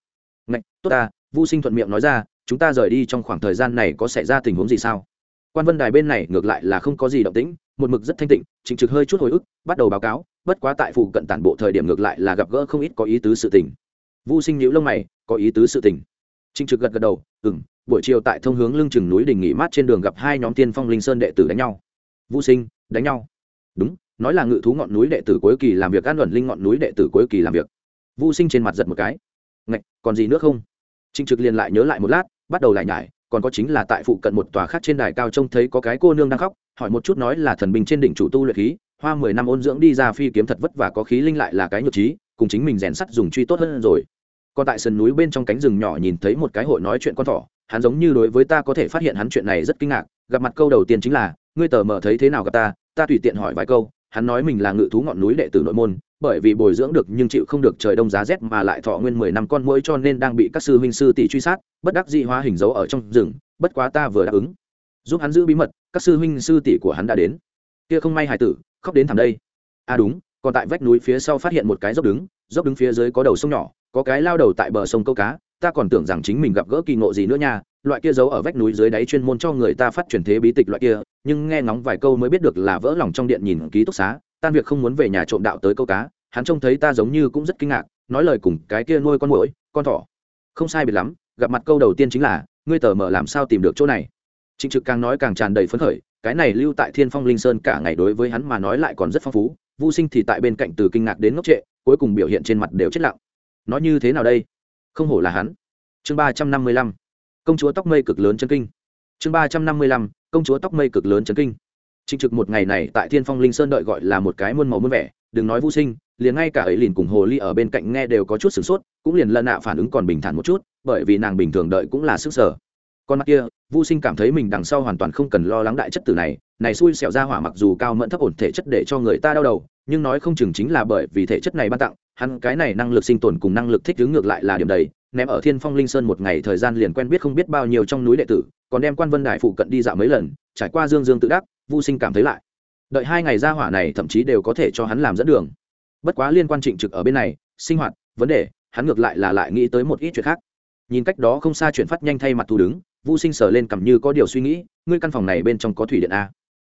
tốt ta vô sinh thuận miệng nói ra, chúng ta rời đi trong khoảng thời gian này có xảy ra tình huống gì sao? Quan vân đài bên này ngược lại là không có gì động tĩnh, một mực rất thanh tịnh chính trực hơi chút hồi ức, bắt đầu báo cáo, bất quá tại phụ cận tản bộ thời điểm ngược lại là gặp gỡ không ít có ý tứ sự tình. Vô sinh nhíu lông mày, có ý tứ sự tình. Chính trực gật gật đầu ừng buổi chiều tại thông hướng lưng chừng núi đỉnh nghỉ mát trên đường gặp hai nhóm tiên phong linh sơn đệ tử đánh nhau. Vô sinh, đánh nhau? Đúng, nói là ngự thú ngọn núi đệ tử cuối kỳ làm việc, an luận linh ngọn núi đệ tử cuối kỳ làm việc. Vô sinh trên mặt giật một cái. Ngạch, còn gì nữa không? Trịnh trực liền lại nhớ lại một lát, bắt đầu lại nhải, còn có chính là tại phụ cận một tòa khác trên đài cao trông thấy có cái cô nương đang khóc, hỏi một chút nói là thần binh trên đỉnh chủ tu luyện khí, hoa mười năm ôn dưỡng đi ra phi kiếm thật vất vả có khí linh lại là cái nhược trí, cùng chính mình rèn sắt dùng truy tốt hơn rồi. Còn tại sườn núi bên trong cánh rừng nhỏ nhìn thấy một cái hội nói chuyện con thỏ, hắn giống như đối với ta có thể phát hiện hắn chuyện này rất kinh ngạc, gặp mặt câu đầu tiên chính là, ngươi tờ mờ thấy thế nào gặp ta? Ta tùy tiện hỏi vài câu hắn nói mình là ngự thú ngọn núi đệ tử nội môn, bởi vì bồi dưỡng được nhưng chịu không được trời đông giá rét mà lại thọ nguyên mười năm con mũi cho nên đang bị các sư huynh sư tỷ truy sát, bất đắc dị hóa hình dấu ở trong rừng, bất quá ta vừa đáp ứng. Giúp hắn giữ bí mật, các sư huynh sư tỷ của hắn đã đến. Kia không may hải tử, khóc đến thẳng đây. À đúng, còn tại vách núi phía sau phát hiện một cái dốc đứng dốc đứng phía dưới có đầu sông nhỏ, có cái lao đầu tại bờ sông câu cá, ta còn tưởng rằng chính mình gặp gỡ kỳ ngộ gì nữa nha, loại kia giấu ở vách núi dưới đáy chuyên môn cho người ta phát truyền thế bí tịch loại kia nhưng nghe ngóng vài câu mới biết được là vỡ lòng trong điện nhìn ký túc xá, tan việc không muốn về nhà trộm đạo tới câu cá, hắn trông thấy ta giống như cũng rất kinh ngạc, nói lời cùng cái kia nuôi con mũi con thỏ. Không sai biệt lắm, gặp mặt câu đầu tiên chính là, ngươi tờ mở làm sao tìm được chỗ này? Trịnh trực càng nói càng tràn đầy phấn khởi, cái này lưu tại thiên phong linh sơn cả ngày đối với hắn mà nói lại còn rất phong phú vô sinh thì tại bên cạnh từ kinh ngạc đến ngốc trệ, cuối cùng biểu hiện trên mặt đều chết lặng. Nói như thế nào đây? Không hổ là hắn. Chương ba trăm năm mươi lăm. Công chúa tóc mây cực lớn chân kinh. Chương ba trăm năm mươi lăm công chúa tóc mây cực lớn chấn kinh. Trịnh trực một ngày này tại thiên phong linh sơn đợi gọi là một cái muôn màu muôn vẻ, đừng nói vô sinh, liền ngay cả ấy liền cùng hồ ly ở bên cạnh nghe đều có chút sửng sốt, cũng liền lần nạ phản ứng còn bình thản một chút, bởi vì nàng bình thường đợi cũng là sức sở. Con mắt kia vô sinh cảm thấy mình đằng sau hoàn toàn không cần lo lắng đại chất tử này này xui xẻo ra hỏa mặc dù cao mẫn thấp ổn thể chất để cho người ta đau đầu, nhưng nói không chừng chính là bởi vì thể chất này ban tặng, hắn cái này năng lực sinh tồn cùng năng lực thích ứng ngược lại là điểm đầy ném ở thiên phong linh sơn một ngày thời gian liền quen biết không biết bao nhiêu trong núi đệ tử, còn đem quan vân đại phụ cận đi dạo mấy lần, trải qua dương dương tự đắc vô sinh cảm thấy lại. Đợi hai ngày ra hỏa này thậm chí đều có thể cho hắn làm dẫn đường. Bất quá liên quan trịnh trực ở bên này, sinh hoạt, vấn đề, hắn ngược lại là lại nghĩ tới một ít chuyện khác. Nhìn cách đó không xa chuyện phát nhanh thay mặt thu đứng vô sinh sờ lên cầm như có điều suy nghĩ, ngươi căn phòng này bên trong có thủy điện a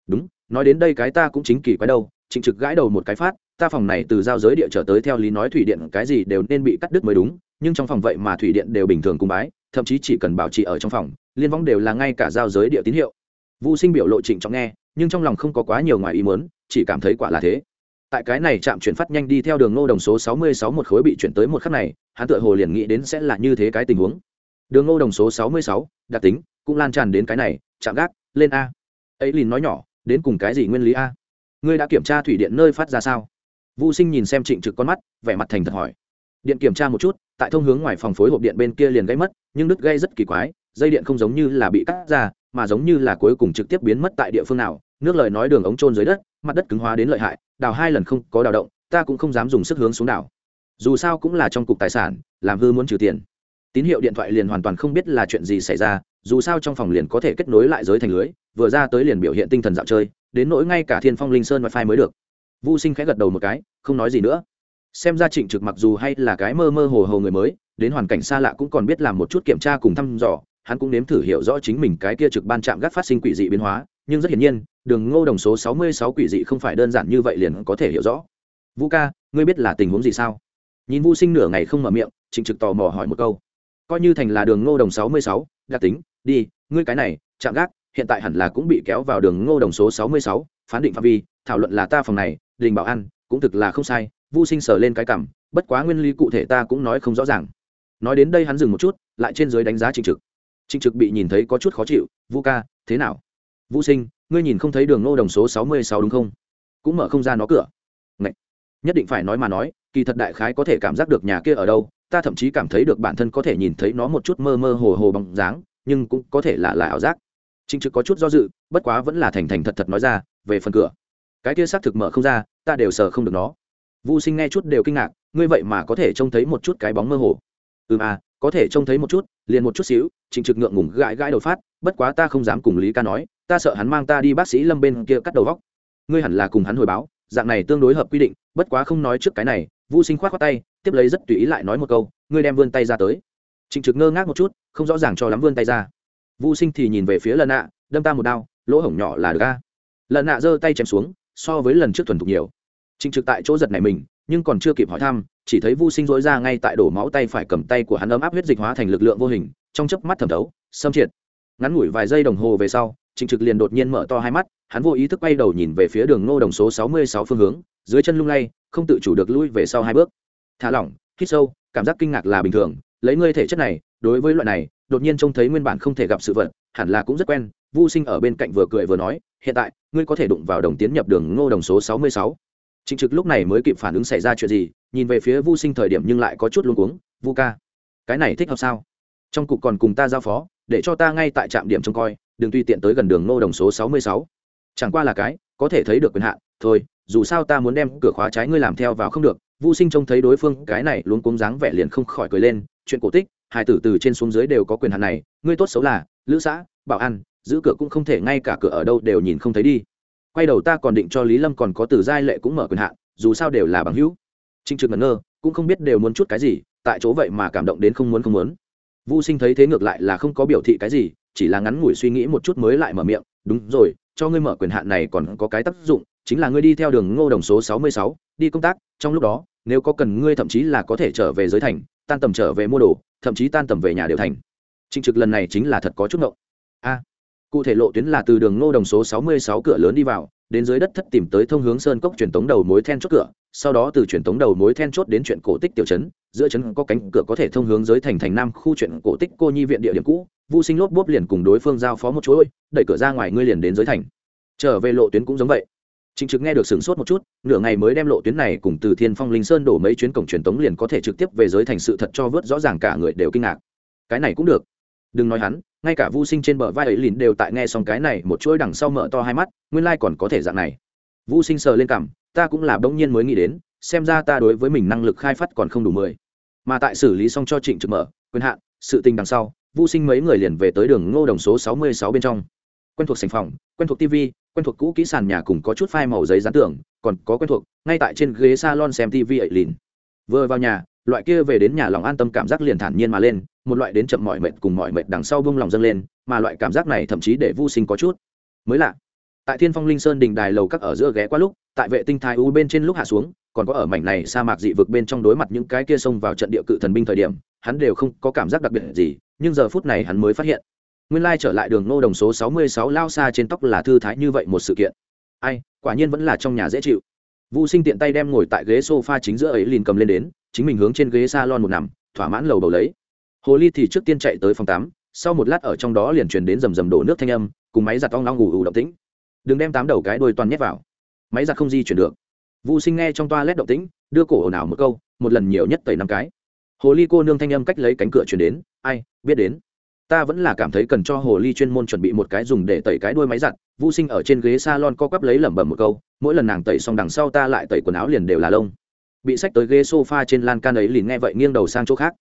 đúng, nói đến đây cái ta cũng chính kỳ quái đâu trịnh trực gãi đầu một cái phát, ta phòng này từ giao giới địa trở tới theo lý nói thủy điện cái gì đều nên bị cắt đứt mới đúng, nhưng trong phòng vậy mà thủy điện đều bình thường cung bái, thậm chí chỉ cần bảo trì ở trong phòng, liên võng đều là ngay cả giao giới địa tín hiệu. Vũ sinh biểu lộ trịnh trọng nghe, nhưng trong lòng không có quá nhiều ngoài ý muốn, chỉ cảm thấy quả là thế. Tại cái này trạm chuyển phát nhanh đi theo đường ngô đồng số sáu mươi sáu một khối bị chuyển tới một khắc này, hắn tựa hồ liền nghĩ đến sẽ là như thế cái tình huống. Đường ngô đồng số sáu mươi sáu, đặc tính, cũng lan tràn đến cái này chạm gác, lên a. Ấy liền nói nhỏ, đến cùng cái gì nguyên lý a? Ngươi đã kiểm tra thủy điện nơi phát ra sao? Vô sinh nhìn xem trịnh trực con mắt, vẻ mặt thành thật hỏi. Điện kiểm tra một chút, tại thông hướng ngoài phòng phối hộp điện bên kia liền gây mất, nhưng đứt gây rất kỳ quái, dây điện không giống như là bị cắt ra, mà giống như là cuối cùng trực tiếp biến mất tại địa phương nào, nước lời nói đường ống trôn dưới đất, mặt đất cứng hóa đến lợi hại, đào hai lần không có đào động, ta cũng không dám dùng sức hướng xuống đảo. Dù sao cũng là trong cục tài sản, làm hư muốn trừ tiền. Tín hiệu điện thoại liền hoàn toàn không biết là chuyện gì xảy ra, dù sao trong phòng liền có thể kết nối lại giới thành lưới, vừa ra tới liền biểu hiện tinh thần dạo chơi đến nỗi ngay cả thiên phong linh sơn wifi mới được. Vô sinh khẽ gật đầu một cái, không nói gì nữa. Xem ra trịnh trực mặc dù hay là cái mơ mơ hồ hồ người mới, đến hoàn cảnh xa lạ cũng còn biết làm một chút kiểm tra cùng thăm dò, hắn cũng nếm thử hiểu rõ chính mình cái kia trực ban chạm gác phát sinh quỷ dị biến hóa, nhưng rất hiển nhiên, đường ngô đồng số sáu mươi sáu quỷ dị không phải đơn giản như vậy liền có thể hiểu rõ. Vũ ca, ngươi biết là tình huống gì sao? Nhìn vô sinh nửa ngày không mở miệng, trịnh trực tò mò hỏi một câu. Coi như thành là đường ngô đồng sáu mươi sáu, đặc tính, đi, ngươi cái này chạm gác hiện tại hẳn là cũng bị kéo vào đường ngô đồng số sáu mươi sáu, phán định phạm vi, thảo luận là ta phòng này, đình bảo an, cũng thực là không sai, Vu sinh sờ lên cái cảm, bất quá nguyên lý cụ thể ta cũng nói không rõ ràng. Nói đến đây hắn dừng một chút, lại trên dưới đánh giá trịnh trực. Trịnh trực bị nhìn thấy có chút khó chịu, vu ca, thế nào? Vũ sinh, ngươi nhìn không thấy đường ngô đồng số sáu mươi sáu đúng không? Cũng mở không ra nó cửa. Ngậy. nhất định phải nói mà nói, kỳ thật đại khái có thể cảm giác được nhà kia ở đâu, ta thậm chí cảm thấy được bản thân có thể nhìn thấy nó một chút mơ mơ hồ hồ bằng dáng, nhưng cũng có thể là là ảo giác. Trình trực có chút do dự bất quá vẫn là thành thành thật thật nói ra về phần cửa cái kia xác thực mở không ra ta đều sờ không được nó. Vu Sinh nghe chút đều kinh ngạc, ngươi vậy mà có thể trông thấy một chút cái bóng mơ hồ. Ừm à, có thể trông thấy một chút, liền một chút xíu, Trình Trực ngượng ngùng gãi gãi đầu phát, bất quá ta không dám cùng Lý Ca nói, ta sợ hắn mang ta đi bác sĩ lâm bên kia cắt đầu vóc ngươi hẳn là cùng hắn hồi báo dạng này tương đối hợp quy định bất quá không nói trước cái này. Vu sinh khoát khoát tay tiếp lấy rất tùy ý lại nói một câu ngươi đem vươn tay ra tới. Trình trực ngơ ngác một chút không rõ ràng cho lắm vươn tay ra. Vu sinh thì nhìn về phía lần nạ, đâm ta một đao, lỗ hổng nhỏ là được ga. lần nạ giơ tay chém xuống, so với lần trước thuần thục nhiều. Trịnh trực tại chỗ giật này mình, nhưng còn chưa kịp hỏi thăm, chỉ thấy Vu sinh dối ra ngay tại đổ máu tay phải cầm tay của hắn ấm áp huyết dịch hóa thành lực lượng vô hình, trong chớp mắt thẩm thấu xâm triệt. Ngắn ngủi vài giây đồng hồ về sau, trịnh trực liền đột nhiên mở to hai mắt, hắn vô ý thức quay đầu nhìn về phía đường ngô đồng số sáu mươi sáu phương hướng, dưới chân lung lay, không tự chủ được lui về sau hai bước. Thả lỏng, hít sâu, cảm giác kinh ngạc là bình thường, lấy ngươi thể chất này, đối với loại này đột nhiên trông thấy nguyên bản không thể gặp sự vật hẳn là cũng rất quen Vu Sinh ở bên cạnh vừa cười vừa nói, hiện tại, ngươi có thể đụng vào đồng tiến nhập đường Ngô đồng số 66. Trịnh Trực lúc này mới kịp phản ứng xảy ra chuyện gì, nhìn về phía Vu Sinh thời điểm nhưng lại có chút luống cuống, "Vu ca, cái này thích hợp sao? Trong cục còn cùng ta giao phó, để cho ta ngay tại trạm điểm trông coi, đừng tùy tiện tới gần đường Ngô đồng số 66." Chẳng qua là cái, có thể thấy được quyền hạn, thôi, dù sao ta muốn đem cửa khóa trái ngươi làm theo vào không được. Vu Sinh trông thấy đối phương cái này luống cuống dáng vẻ liền không khỏi cười lên, chuyện cổ tích, hai tử từ trên xuống dưới đều có quyền hạn này, ngươi tốt xấu là, lữ xã, bảo an, giữ cửa cũng không thể ngay cả cửa ở đâu đều nhìn không thấy đi. Quay đầu ta còn định cho lý lâm còn có từ giai lệ cũng mở quyền hạn dù sao đều là bằng hữu. Trinh trực ngẩn ngơ cũng không biết đều muốn chút cái gì tại chỗ vậy mà cảm động đến không muốn không muốn. Vu sinh thấy thế ngược lại là không có biểu thị cái gì chỉ là ngắn ngủi suy nghĩ một chút mới lại mở miệng đúng rồi cho ngươi mở quyền hạn này còn có cái tác dụng chính là ngươi đi theo đường ngô đồng số sáu mươi sáu đi công tác trong lúc đó nếu có cần ngươi thậm chí là có thể trở về giới thành tan tầm trở về mua đồ, thậm chí tan tầm về nhà đều thành. Trịnh trực lần này chính là thật có chút ngộng. A, cụ thể lộ tuyến là từ đường ngô đồng số 66 cửa lớn đi vào, đến dưới đất thất tìm tới thông hướng sơn cốc truyền tống đầu mối then chốt cửa, sau đó từ truyền tống đầu mối then chốt đến chuyện cổ tích tiểu trấn, giữa trấn có cánh cửa có thể thông hướng giới thành thành nam khu chuyện cổ tích cô nhi viện địa điểm cũ, Vu sinh lốp bốp liền cùng đối phương giao phó một chuỗi đẩy cửa ra ngoài ngươi liền đến giới thành. Trở về lộ tuyến cũng giống vậy. Trịnh Trực nghe được sửng sốt một chút, nửa ngày mới đem lộ tuyến này cùng từ Thiên Phong Linh Sơn đổ mấy chuyến cổng truyền tống liền có thể trực tiếp về giới thành sự thật cho vớt rõ ràng cả người đều kinh ngạc. Cái này cũng được. Đừng nói hắn, ngay cả Vu Sinh trên bờ vai ấy lìn đều tại nghe xong cái này một chuỗi đằng sau mở to hai mắt, nguyên lai còn có thể dạng này. Vu Sinh sờ lên cằm, ta cũng là bỗng nhiên mới nghĩ đến, xem ra ta đối với mình năng lực khai phát còn không đủ mười. Mà tại xử lý xong cho Trịnh Trực mở, quyền hạn, sự tình đằng sau, Vu Sinh mấy người liền về tới đường Ngô Đồng số sáu mươi sáu bên trong. Quen thuộc sảnh phòng, quen thuộc TV, quen thuộc cũ kỹ sàn nhà cùng có chút phai màu giấy dán tường, còn có quen thuộc, ngay tại trên ghế salon xem TV ấy lìn. Vừa vào nhà, loại kia về đến nhà lòng an tâm cảm giác liền thản nhiên mà lên một loại đến chậm mọi mệt cùng mọi mệt đằng sau bông lòng dâng lên mà loại cảm giác này thậm chí để vô sinh có chút mới lạ tại thiên phong linh sơn đình đài lầu các ở giữa ghé qua lúc tại vệ tinh thái u bên trên lúc hạ xuống còn có ở mảnh này sa mạc dị vực bên trong đối mặt những cái kia xông vào trận địa cự thần binh thời điểm hắn đều không có cảm giác đặc biệt gì nhưng giờ phút này hắn mới phát hiện nguyên lai trở lại đường nô đồng số sáu mươi sáu lao xa trên tóc là thư thái như vậy một sự kiện ai quả nhiên vẫn là trong nhà dễ chịu Vu Sinh tiện tay đem ngồi tại ghế sofa chính giữa ấy liền cầm lên đến, chính mình hướng trên ghế salon một nằm, thỏa mãn lầu bầu lấy. Hồ Ly thì trước tiên chạy tới phòng tắm, sau một lát ở trong đó liền truyền đến rầm rầm đổ nước thanh âm, cùng máy giặt ong ong ngủ ngủ động tĩnh. Đừng đem tám đầu cái đuôi toàn nhét vào. Máy giặt không di chuyển được. Vu Sinh nghe trong toa lét động tĩnh, đưa cổ ồn ào một câu, một lần nhiều nhất tẩy năm cái. Hồ Ly cô nương thanh âm cách lấy cánh cửa truyền đến, ai, biết đến ta vẫn là cảm thấy cần cho hồ ly chuyên môn chuẩn bị một cái dùng để tẩy cái đuôi máy giặt. Vu sinh ở trên ghế salon co quắp lấy lẩm bẩm một câu, mỗi lần nàng tẩy xong đằng sau ta lại tẩy quần áo liền đều là lông. Bị sách tới ghế sofa trên lan can ấy liền nghe vậy nghiêng đầu sang chỗ khác.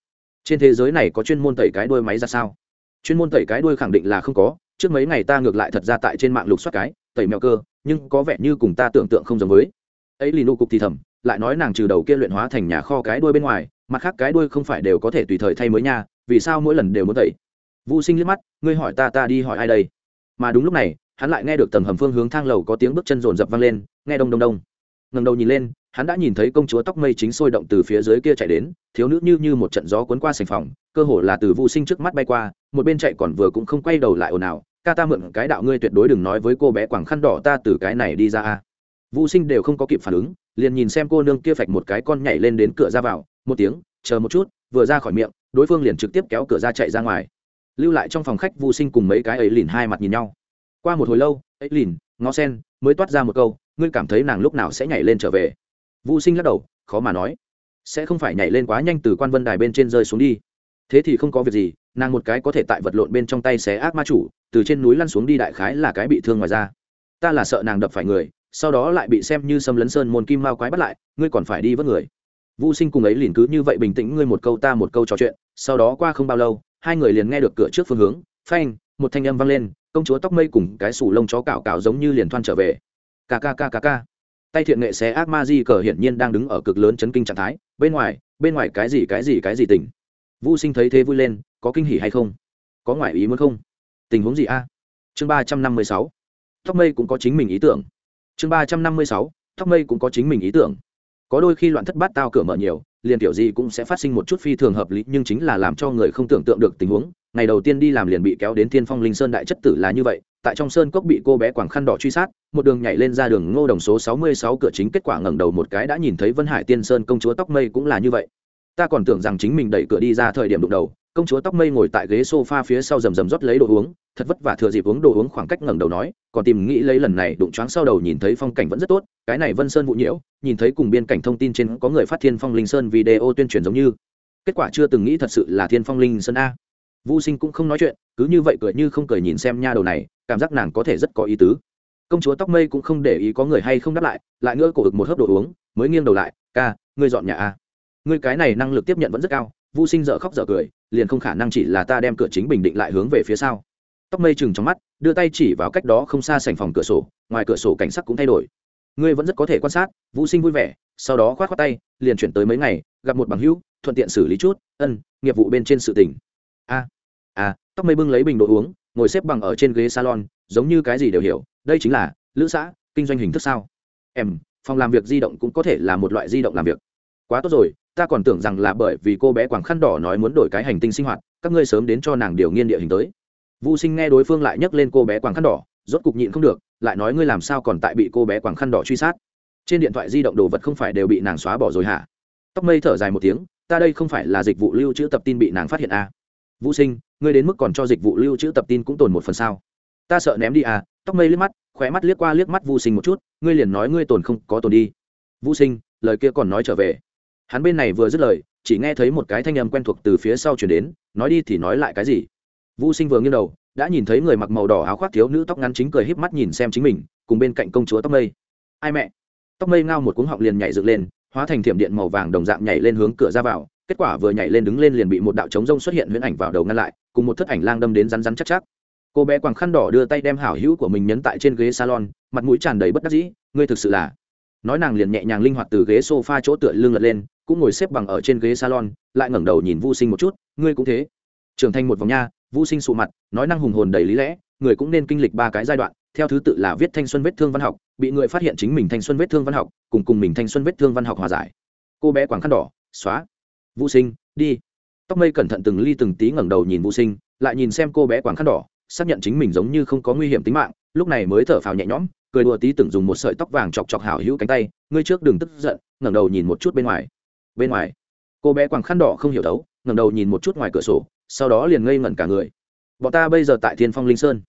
Trên thế giới này có chuyên môn tẩy cái đuôi máy giặt sao? Chuyên môn tẩy cái đuôi khẳng định là không có, trước mấy ngày ta ngược lại thật ra tại trên mạng lục soát cái, tẩy mèo cơ, nhưng có vẻ như cùng ta tưởng tượng không giống với. Ấy lì nụ cục thì thầm, lại nói nàng trừ đầu kia luyện hóa thành nhà kho cái đuôi bên ngoài, mặt khác cái đuôi không phải đều có thể tùy thời thay mới nha, vì sao mỗi lần đều muốn tẩy? Vu sinh liếc mắt, ngươi hỏi ta ta đi hỏi ai đây? Mà đúng lúc này, hắn lại nghe được tầng hầm phương hướng thang lầu có tiếng bước chân rồn rập vang lên, nghe đông đông đông. Ngẩng đầu nhìn lên, hắn đã nhìn thấy công chúa tóc mây chính sôi động từ phía dưới kia chạy đến, thiếu nữ như như một trận gió cuốn qua sành phòng, cơ hồ là từ Vu sinh trước mắt bay qua, một bên chạy còn vừa cũng không quay đầu lại ồn ào, ca ta mượn cái đạo ngươi tuyệt đối đừng nói với cô bé quảng khăn đỏ ta từ cái này đi ra a. Vu sinh đều không có kịp phản ứng, liền nhìn xem cô nương kia phạch một cái con nhảy lên đến cửa ra vào, một tiếng, chờ một chút, vừa ra khỏi miệng, đối phương liền trực tiếp kéo cửa ra chạy ra ngoài lưu lại trong phòng khách vô sinh cùng mấy cái ấy lìn hai mặt nhìn nhau. Qua một hồi lâu, ấy lìn, ngó sen, mới toát ra một câu, ngươi cảm thấy nàng lúc nào sẽ nhảy lên trở về? Vô sinh lắc đầu, khó mà nói. Sẽ không phải nhảy lên quá nhanh từ quan vân đài bên trên rơi xuống đi. Thế thì không có việc gì, nàng một cái có thể tại vật lộn bên trong tay xé ác ma chủ, từ trên núi lăn xuống đi đại khái là cái bị thương ngoài ra ta là sợ nàng đập phải người, sau đó lại bị xem như xâm lấn sơn môn kim mao quái bắt lại, ngươi còn phải đi vớt người. Vô sinh cùng ấy liền cứ như vậy bình tĩnh ngươi một câu ta một câu trò chuyện, sau đó qua không bao lâu hai người liền nghe được cửa trước phương hướng, phanh, một thanh âm vang lên, công chúa tóc mây cùng cái sủ lông chó cào cào giống như liền thoan trở về. Kkkkk tay thiện nghệ xé ác ma di cờ hiển nhiên đang đứng ở cực lớn chấn kinh trạng thái, bên ngoài bên ngoài cái gì cái gì cái gì tỉnh. Vô sinh thấy thế vui lên, có kinh hỉ hay không? Có ngoại ý muốn không? Tình huống gì a? Chương ba trăm năm mươi sáu. Tóc mây cũng có chính mình ý tưởng. Chương ba trăm năm mươi sáu, tóc mây cũng có chính mình ý tưởng có đôi khi loạn thất bát tao cửa mở nhiều, liền kiểu gì cũng sẽ phát sinh một chút phi thường hợp lý, nhưng chính là làm cho người không tưởng tượng được tình huống. Ngày đầu tiên đi làm liền bị kéo đến thiên phong linh sơn đại chất tử là như vậy, tại trong sơn cốc bị cô bé quảng khăn đỏ truy sát, một đường nhảy lên ra đường ngô đồng số sáu mươi sáu cửa chính, kết quả ngẩng đầu một cái đã nhìn thấy vân hải tiên sơn công chúa tóc mây cũng là như vậy. Ta còn tưởng rằng chính mình đẩy cửa đi ra thời điểm đụng đầu công chúa tóc mây ngồi tại ghế sofa phía sau rầm rầm rót lấy đồ uống thật vất vả thừa dịp uống đồ uống khoảng cách ngẩng đầu nói còn tìm nghĩ lấy lần này đụng choáng sau đầu nhìn thấy phong cảnh vẫn rất tốt cái này vân sơn vụ nhiễu nhìn thấy cùng biên cảnh thông tin trên có người phát thiên phong linh sơn video tuyên truyền giống như kết quả chưa từng nghĩ thật sự là thiên phong linh sơn a Vu Sinh cũng không nói chuyện, cứ như vậy cười như không cười nhìn xem nha đầu này, cảm giác nàng có thể rất có ý tứ. Công chúa tóc mây cũng không để ý có người hay không đáp lại, lại ngỡ cổ ực một hớp đồ uống, mới nghiêng đầu lại, "Ca, ngươi dọn nhà a?" Ngươi cái này năng lực tiếp nhận vẫn rất cao, Vu Sinh dở khóc dở cười, liền không khả năng chỉ là ta đem cửa chính bình định lại hướng về phía sau. Tóc mây chừng trong mắt, đưa tay chỉ vào cách đó không xa sảnh phòng cửa sổ, ngoài cửa sổ cảnh sắc cũng thay đổi. Ngươi vẫn rất có thể quan sát, vũ Sinh vui vẻ, sau đó khoát khoát tay, liền chuyển tới mấy ngày, gặp một bằng hữu, thuận tiện xử lý chút, ân, nghiệp vụ bên trên sự tình a a tóc mây bưng lấy bình đồ uống ngồi xếp bằng ở trên ghế salon giống như cái gì đều hiểu đây chính là lữ xã kinh doanh hình thức sao em phòng làm việc di động cũng có thể là một loại di động làm việc quá tốt rồi ta còn tưởng rằng là bởi vì cô bé quảng khăn đỏ nói muốn đổi cái hành tinh sinh hoạt, các ngươi sớm đến cho nàng điều nghiên địa hình tới. Vu sinh nghe đối phương lại nhắc lên cô bé quảng khăn đỏ, rốt cục nhịn không được, lại nói ngươi làm sao còn tại bị cô bé quảng khăn đỏ truy sát? Trên điện thoại di động đồ vật không phải đều bị nàng xóa bỏ rồi hả? Tóc mây thở dài một tiếng, ta đây không phải là dịch vụ lưu trữ tập tin bị nàng phát hiện à? Vũ sinh, ngươi đến mức còn cho dịch vụ lưu trữ tập tin cũng tồn một phần sao? Ta sợ ném đi à? Tóc mây liếc mắt, khóe mắt liếc qua liếc mắt vũ sinh một chút, ngươi liền nói ngươi tồn không có tồn đi. Vũ sinh, lời kia còn nói trở về hắn bên này vừa dứt lời, chỉ nghe thấy một cái thanh âm quen thuộc từ phía sau chuyển đến, nói đi thì nói lại cái gì? Vũ sinh vừa nghiêng đầu, đã nhìn thấy người mặc màu đỏ áo khoác thiếu nữ tóc ngắn chính cười híp mắt nhìn xem chính mình, cùng bên cạnh công chúa tóc mây. Ai mẹ? Tóc mây ngao một cuống họng liền nhảy dựng lên, hóa thành thiểm điện màu vàng đồng dạng nhảy lên hướng cửa ra vào, kết quả vừa nhảy lên đứng lên liền bị một đạo trống rông xuất hiện huyễn ảnh vào đầu ngăn lại, cùng một thất ảnh lang đâm đến rắn rắn chắc chắc. Cô bé quàng khăn đỏ đưa tay đem hảo hữu của mình nhấn tại trên ghế salon, mặt mũi tràn đầy bất đắc dĩ, ngươi thực sự là nói nàng liền nhẹ nhàng linh hoạt từ ghế sofa chỗ tựa lưng lật lên cũng ngồi xếp bằng ở trên ghế salon, lại ngẩng đầu nhìn vu sinh một chút, ngươi cũng thế. Trưởng thành một vòng nha. Vu sinh sụ mặt, nói năng hùng hồn đầy lý lẽ, người cũng nên kinh lịch ba cái giai đoạn, theo thứ tự là viết thanh xuân vết thương văn học, bị người phát hiện chính mình thanh xuân vết thương văn học, cùng cùng mình thanh xuân vết thương văn học hòa giải. Cô bé quàng khăn đỏ, xóa. Vũ sinh, đi. Tóc mây cẩn thận từng ly từng tí ngẩng đầu nhìn vũ sinh, lại nhìn xem cô bé quảng khăn đỏ, xác nhận chính mình giống như không có nguy hiểm tính mạng, lúc này mới thở phào nhẹ nhõm, cười đùa tí từng dùng một sợi tóc vàng chọc chọc hảo hữu cánh tay, ngươi trước đừng tức giận. Ngẩng đầu nhìn một chút bên ngoài bên ngoài. Cô bé quàng khăn đỏ không hiểu đấu, ngẩng đầu nhìn một chút ngoài cửa sổ, sau đó liền ngây ngẩn cả người. Bọn ta bây giờ tại thiên phong linh sơn.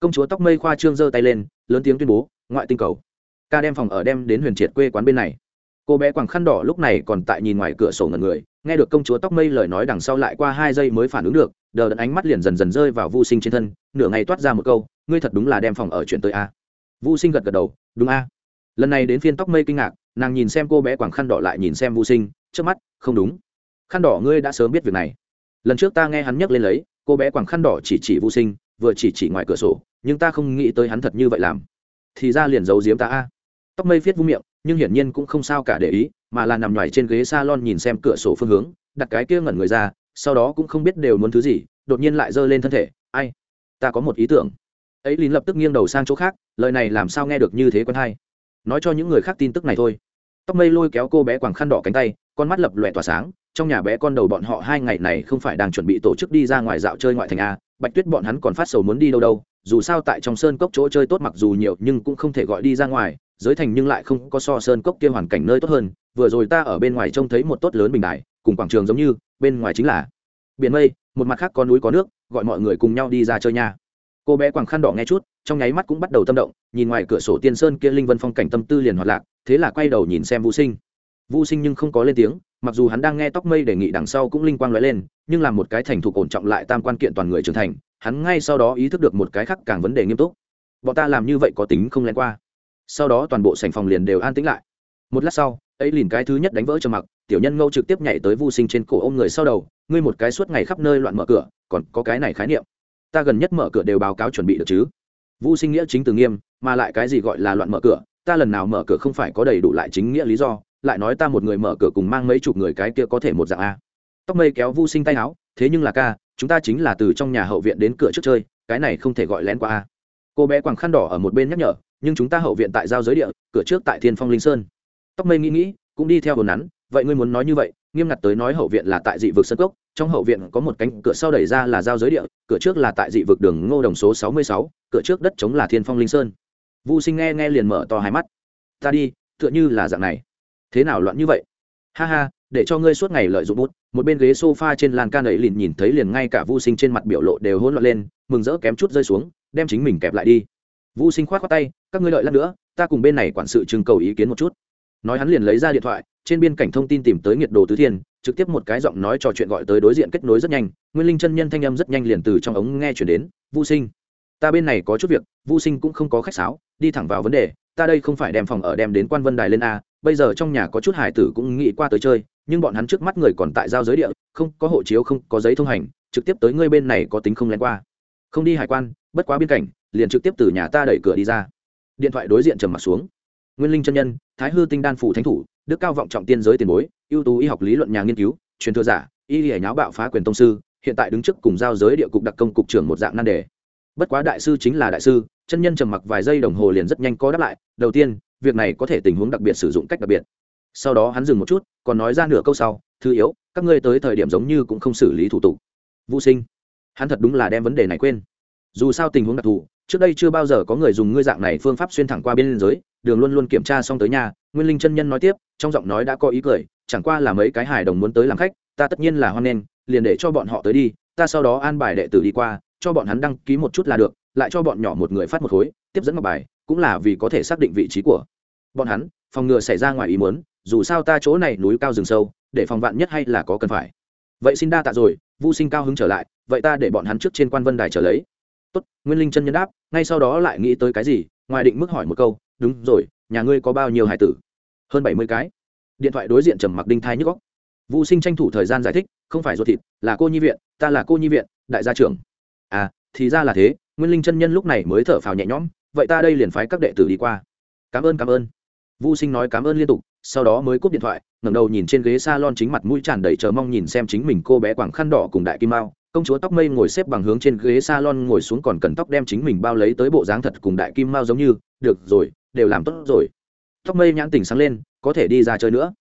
Công chúa tóc mây khoa trương giơ tay lên, lớn tiếng tuyên bố, ngoại tinh cầu. Ca đem phòng ở đem đến huyền triệt quê quán bên này. Cô bé quàng khăn đỏ lúc này còn tại nhìn ngoài cửa sổ ngẩn người, nghe được công chúa tóc mây lời nói đằng sau lại qua hai giây mới phản ứng được, đờ đẫn ánh mắt liền dần dần rơi vào vô sinh trên thân, nửa ngày toát ra một câu, ngươi thật đúng là đem phòng ở chuyện tới a. Vô sinh gật gật đầu, đúng a. Lần này đến phiên tóc mây kinh ngạc nàng nhìn xem cô bé quàng khăn đỏ lại nhìn xem vô sinh, trước mắt, không đúng. Khăn đỏ ngươi đã sớm biết việc này. Lần trước ta nghe hắn nhắc lên lấy, cô bé quàng khăn đỏ chỉ chỉ vô sinh, vừa chỉ chỉ ngoài cửa sổ, nhưng ta không nghĩ tới hắn thật như vậy làm. Thì ra liền giấu giếm ta a. Tóc mây viết vu miệng, nhưng hiển nhiên cũng không sao cả để ý, mà là nằm ngoài trên ghế salon nhìn xem cửa sổ phương hướng, đặt cái kia ngẩn người ra, sau đó cũng không biết đều muốn thứ gì, đột nhiên lại giơ lên thân thể, ai? Ta có một ý tưởng. Ấy lín lập tức nghiêng đầu sang chỗ khác, lời này làm sao nghe được như thế quen hay? Nói cho những người khác tin tức này thôi. Tóc mây lôi kéo cô bé quàng khăn đỏ cánh tay, con mắt lập lòe tỏa sáng, trong nhà bé con đầu bọn họ hai ngày này không phải đang chuẩn bị tổ chức đi ra ngoài dạo chơi ngoại thành a, bạch tuyết bọn hắn còn phát sầu muốn đi đâu đâu, dù sao tại trong sơn cốc chỗ chơi tốt mặc dù nhiều nhưng cũng không thể gọi đi ra ngoài, giới thành nhưng lại không có so sơn cốc kia hoàn cảnh nơi tốt hơn, vừa rồi ta ở bên ngoài trông thấy một tốt lớn bình đại cùng quảng trường giống như, bên ngoài chính là biển mây, một mặt khác có núi có nước, gọi mọi người cùng nhau đi ra chơi nha cô bé quàng khăn đỏ nghe chút, trong nháy mắt cũng bắt đầu tâm động, nhìn ngoài cửa sổ tiên sơn kia linh vân phong cảnh tâm tư liền hoạt lạc, thế là quay đầu nhìn xem vũ sinh. Vũ sinh nhưng không có lên tiếng, mặc dù hắn đang nghe tóc mây đề nghị đằng sau cũng linh quang lóe lên, nhưng làm một cái thành thục ổn trọng lại tam quan kiện toàn người trưởng thành, hắn ngay sau đó ý thức được một cái khác càng vấn đề nghiêm túc. Bọn ta làm như vậy có tính không len qua. Sau đó toàn bộ sảnh phòng liền đều an tĩnh lại. Một lát sau, ấy liền cái thứ nhất đánh vỡ trầm mặc, tiểu nhân ngâu trực tiếp nhảy tới vu sinh trên cổ ôm người sau đầu, ngươi một cái suốt ngày khắp nơi loạn mở cửa, còn có cái này khái niệm ta gần nhất mở cửa đều báo cáo chuẩn bị được chứ? Vũ sinh nghĩa chính từ nghiêm, mà lại cái gì gọi là loạn mở cửa, ta lần nào mở cửa không phải có đầy đủ lại chính nghĩa lý do, lại nói ta một người mở cửa cùng mang mấy chục người cái kia có thể một dạng a. Tóc mây kéo vu sinh tay áo, thế nhưng là ca, chúng ta chính là từ trong nhà hậu viện đến cửa trước chơi, cái này không thể gọi lén qua a. Cô bé quàng khăn đỏ ở một bên nhắc nhở, nhưng chúng ta hậu viện tại giao giới địa, cửa trước tại thiên phong linh sơn. Tóc mây nghĩ nghĩ, cũng đi theo hồn nắn vậy ngươi muốn nói như vậy, nghiêm ngặt tới nói hậu viện là tại dị vực sân cốc, trong hậu viện có một cánh cửa sau đẩy ra là giao giới địa, cửa trước là tại dị vực đường ngô đồng số sáu mươi sáu, cửa trước đất chống là thiên phong linh sơn. Vu sinh nghe nghe liền mở to hai mắt. Ta đi, tựa như là dạng này. Thế nào loạn như vậy? Ha ha, để cho ngươi suốt ngày lợi dụng bút. Một bên ghế sofa trên lan can ấy liền nhìn thấy liền ngay cả vu sinh trên mặt biểu lộ đều hỗn loạn lên, mừng rỡ kém chút rơi xuống, đem chính mình kẹp lại đi. Vu sinh khoát khoát tay, các ngươi lợi lát nữa, ta cùng bên này quản sự trưng cầu ý kiến một chút. Nói hắn liền lấy ra điện thoại trên biên cảnh thông tin tìm tới nhiệt đồ tứ thiên, trực tiếp một cái giọng nói trò chuyện gọi tới đối diện kết nối rất nhanh, nguyên linh chân nhân thanh âm rất nhanh liền từ trong ống nghe chuyển đến, vu sinh, ta bên này có chút việc, vu sinh cũng không có khách sáo, đi thẳng vào vấn đề, ta đây không phải đem phòng ở đem đến quan vân đài lên a, bây giờ trong nhà có chút hải tử cũng nghĩ qua tới chơi, nhưng bọn hắn trước mắt người còn tại giao giới địa, không có hộ chiếu, không có giấy thông hành, trực tiếp tới ngươi bên này có tính không lén qua. Không đi hải quan, bất quá biên cảnh, liền trực tiếp từ nhà ta đẩy cửa đi ra. Điện thoại đối diện trầm mặt xuống nguyên linh chân nhân, thái hư tinh đan phủ thánh thủ, đức cao vọng trọng tiên giới tiền bối, ưu tú y học lý luận nhà nghiên cứu, truyền thừa giả, y hệ nháo bạo phá quyền tông sư, hiện tại đứng trước cùng giao giới địa cục đặc công cục trưởng một dạng nan đề. Bất quá đại sư chính là đại sư, chân nhân trầm mặc vài giây đồng hồ liền rất nhanh có đáp lại, đầu tiên, việc này có thể tình huống đặc biệt sử dụng cách đặc biệt. Sau đó hắn dừng một chút, còn nói ra nửa câu sau thứ yếu, các ngươi tới thời điểm giống như cũng không xử lý thủ tục. Vũ sinh, hắn thật đúng là đem vấn đề này quên. Dù sao tình huống đặc thù trước đây chưa bao giờ có người dùng ngươi dạng này phương pháp xuyên thẳng qua biên giới, đường luôn luôn kiểm tra xong tới nhà, nguyên linh chân nhân nói tiếp, trong giọng nói đã có ý cười, chẳng qua là mấy cái hài đồng muốn tới làm khách, ta tất nhiên là hoan nghênh, liền để cho bọn họ tới đi, ta sau đó an bài đệ tử đi qua, cho bọn hắn đăng ký một chút là được, lại cho bọn nhỏ một người phát một khối, tiếp dẫn ngọc bài, cũng là vì có thể xác định vị trí của bọn hắn, phòng ngừa xảy ra ngoài ý muốn, dù sao ta chỗ này núi cao rừng sâu, để phòng vạn nhất hay là có cần phải. Vậy xin đa tạ rồi, vu sinh cao hứng trở lại, vậy ta để bọn hắn trước trên quan vân đài trở lấy tốt, nguyên linh chân nhân đáp, ngay sau đó lại nghĩ tới cái gì, ngoài định mức hỏi một câu, đúng rồi, nhà ngươi có bao nhiêu hải tử? Hơn bảy mươi cái. Điện thoại đối diện trầm mặc đinh thai nhức góc vũ sinh tranh thủ thời gian giải thích, không phải ruột thịt, là cô nhi viện, ta là cô nhi viện, đại gia trưởng. À thì ra là thế, nguyên linh chân nhân lúc này mới thở phào nhẹ nhõm, vậy ta đây liền phái các đệ tử đi qua. Cảm ơn cảm ơn. Vũ sinh nói cảm ơn liên tục, sau đó mới cúp điện thoại, ngẩng đầu nhìn trên ghế s a lon chính mặt mũi tràn đầy chờ mong nhìn xem chính mình cô bé quảng khăn đỏ cùng đại kim mao công chúa tóc mây ngồi xếp bằng hướng trên ghế salon, ngồi xuống còn cần tóc đem chính mình bao lấy tới bộ dáng thật cùng đại kim mao giống như được rồi đều làm tốt rồi. Tóc mây nhãn tình sáng lên có thể đi ra chơi nữa.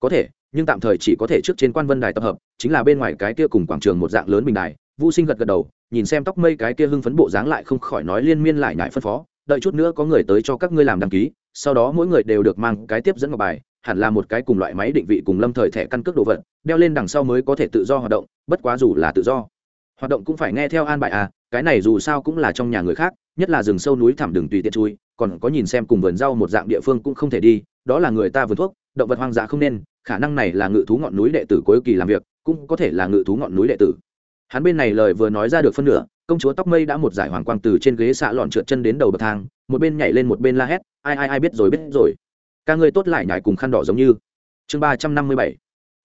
Có thể nhưng tạm thời chỉ có thể trước trên quan vân đài tập hợp chính là bên ngoài cái kia cùng quảng trường một dạng lớn bình đài. Vũ sinh gật gật đầu nhìn xem tóc mây cái kia hưng phấn bộ dáng lại không khỏi nói liên miên lại nhại phân phó đợi chút nữa có người tới cho các ngươi làm đăng ký sau đó mỗi người đều được mang cái tiếp dẫn ngọc bài hẳn là một cái cùng loại máy định vị cùng lâm thời thẻ căn cước đồ vật đeo lên đằng sau mới có thể tự do hoạt động bất quá dù là tự do hoạt động cũng phải nghe theo an bài à cái này dù sao cũng là trong nhà người khác, nhất là rừng sâu núi thẳm đường tùy tiện chui, còn có nhìn xem cùng vườn rau một dạng địa phương cũng không thể đi, đó là người ta vườn thuốc, động vật hoang dã không nên, khả năng này là ngự thú ngọn núi đệ tử cuối kỳ làm việc, cũng có thể là ngự thú ngọn núi đệ tử. Hắn bên này lời vừa nói ra được phân nửa, công chúa tóc mây đã một giải hoàng quang từ trên ghế xạ lọn trượt chân đến đầu bậc thang, một bên nhảy lên một bên la hét, ai ai ai biết rồi biết rồi. Ca người tốt lại nhảy cùng khăn đỏ giống như. Chương ba trăm năm mươi bảy.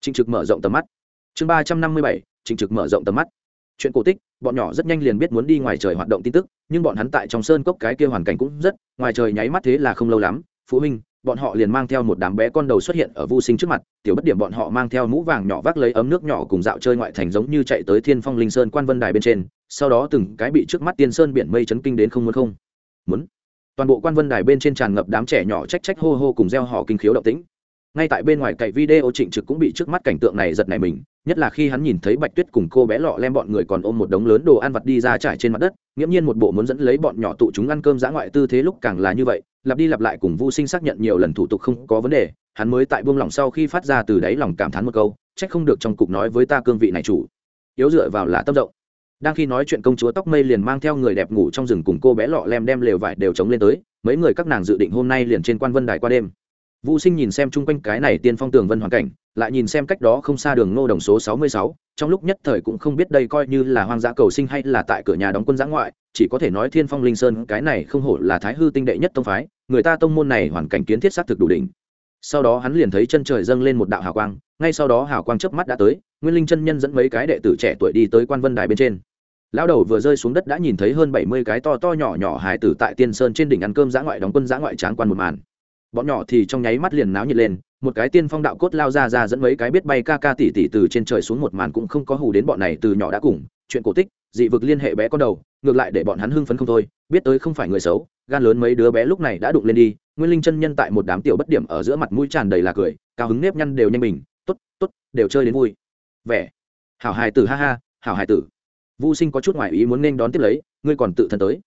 Trịnh trực mở rộng tầm mắt. Chương ba trăm năm mươi bảy. Trịnh trực mở rộng tầm mắt chuyện cổ tích, bọn nhỏ rất nhanh liền biết muốn đi ngoài trời hoạt động tin tức, nhưng bọn hắn tại trong sơn cốc cái kia hoàn cảnh cũng rất, ngoài trời nháy mắt thế là không lâu lắm, phụ huynh, bọn họ liền mang theo một đám bé con đầu xuất hiện ở vô sinh trước mặt, tiểu bất điểm bọn họ mang theo mũ vàng nhỏ vác lấy ấm nước nhỏ cùng dạo chơi ngoại thành giống như chạy tới thiên phong linh sơn quan vân đài bên trên, sau đó từng cái bị trước mắt tiên sơn biển mây chấn kinh đến không muốn không muốn. Toàn bộ quan vân đài bên trên tràn ngập đám trẻ nhỏ trách trách hô hô cùng reo họ kinh khiếu động tĩnh. Ngay tại bên ngoài cậy video trịnh trực cũng bị trước mắt cảnh tượng này giật này mình nhất là khi hắn nhìn thấy bạch tuyết cùng cô bé lọ lem bọn người còn ôm một đống lớn đồ ăn vặt đi ra trải trên mặt đất, nghiễm nhiên một bộ muốn dẫn lấy bọn nhỏ tụ chúng ăn cơm dã ngoại tư thế lúc càng là như vậy, lặp đi lặp lại cùng vô sinh xác nhận nhiều lần thủ tục không có vấn đề, hắn mới tại buông lỏng sau khi phát ra từ đáy lòng cảm thán một câu, trách không được trong cục nói với ta cương vị này chủ. Yếu dựa vào là tâm rộng đang khi nói chuyện công chúa tóc mây liền mang theo người đẹp ngủ trong rừng cùng cô bé lọ lem đem lều vải đều chống lên tới, mấy người các nàng dự định hôm nay liền trên quan vân đài qua đêm vũ sinh nhìn xem chung quanh cái này tiên phong tường vân hoàn cảnh, lại nhìn xem cách đó không xa đường ngô đồng số sáu mươi sáu, trong lúc nhất thời cũng không biết đây coi như là hoang dã cầu sinh hay là tại cửa nhà đóng quân giã ngoại, chỉ có thể nói thiên phong linh sơn cái này không hổ là thái hư tinh đệ nhất tông phái, người ta tông môn này hoàn cảnh kiến thiết xác thực đủ đỉnh. Sau đó hắn liền thấy chân trời dâng lên một đạo hào quang, ngay sau đó hào quang chớp mắt đã tới, nguyên linh chân nhân dẫn mấy cái đệ tử trẻ tuổi đi tới quan vân đài bên trên. Lão đầu vừa rơi xuống đất đã nhìn thấy hơn bảy mươi cái to to nhỏ nhỏ hài tử tại tiên sơn trên đỉnh ăn cơm giã ngoại đóng quân giã ngoại tráng quan một màn bọn nhỏ thì trong nháy mắt liền náo nhiệt lên, một cái tiên phong đạo cốt lao ra ra dẫn mấy cái biết bay ca ca tỉ tỉ từ trên trời xuống một màn cũng không có hù đến bọn này từ nhỏ đã cùng, chuyện cổ tích, dị vực liên hệ bé con đầu, ngược lại để bọn hắn hưng phấn không thôi, biết tới không phải người xấu, gan lớn mấy đứa bé lúc này đã đụng lên đi, nguyên linh chân nhân tại một đám tiểu bất điểm ở giữa mặt mũi tràn đầy là cười, cao hứng nếp nhăn đều nhanh mình t ố t t ố t đều chơi đến vui. Vẻ. Hảo hài tử, ha ha, hảo hài tử. Vô sinh có chút ngoại ý muốn nên đón tiếp lấy, ngươi còn tự thân tới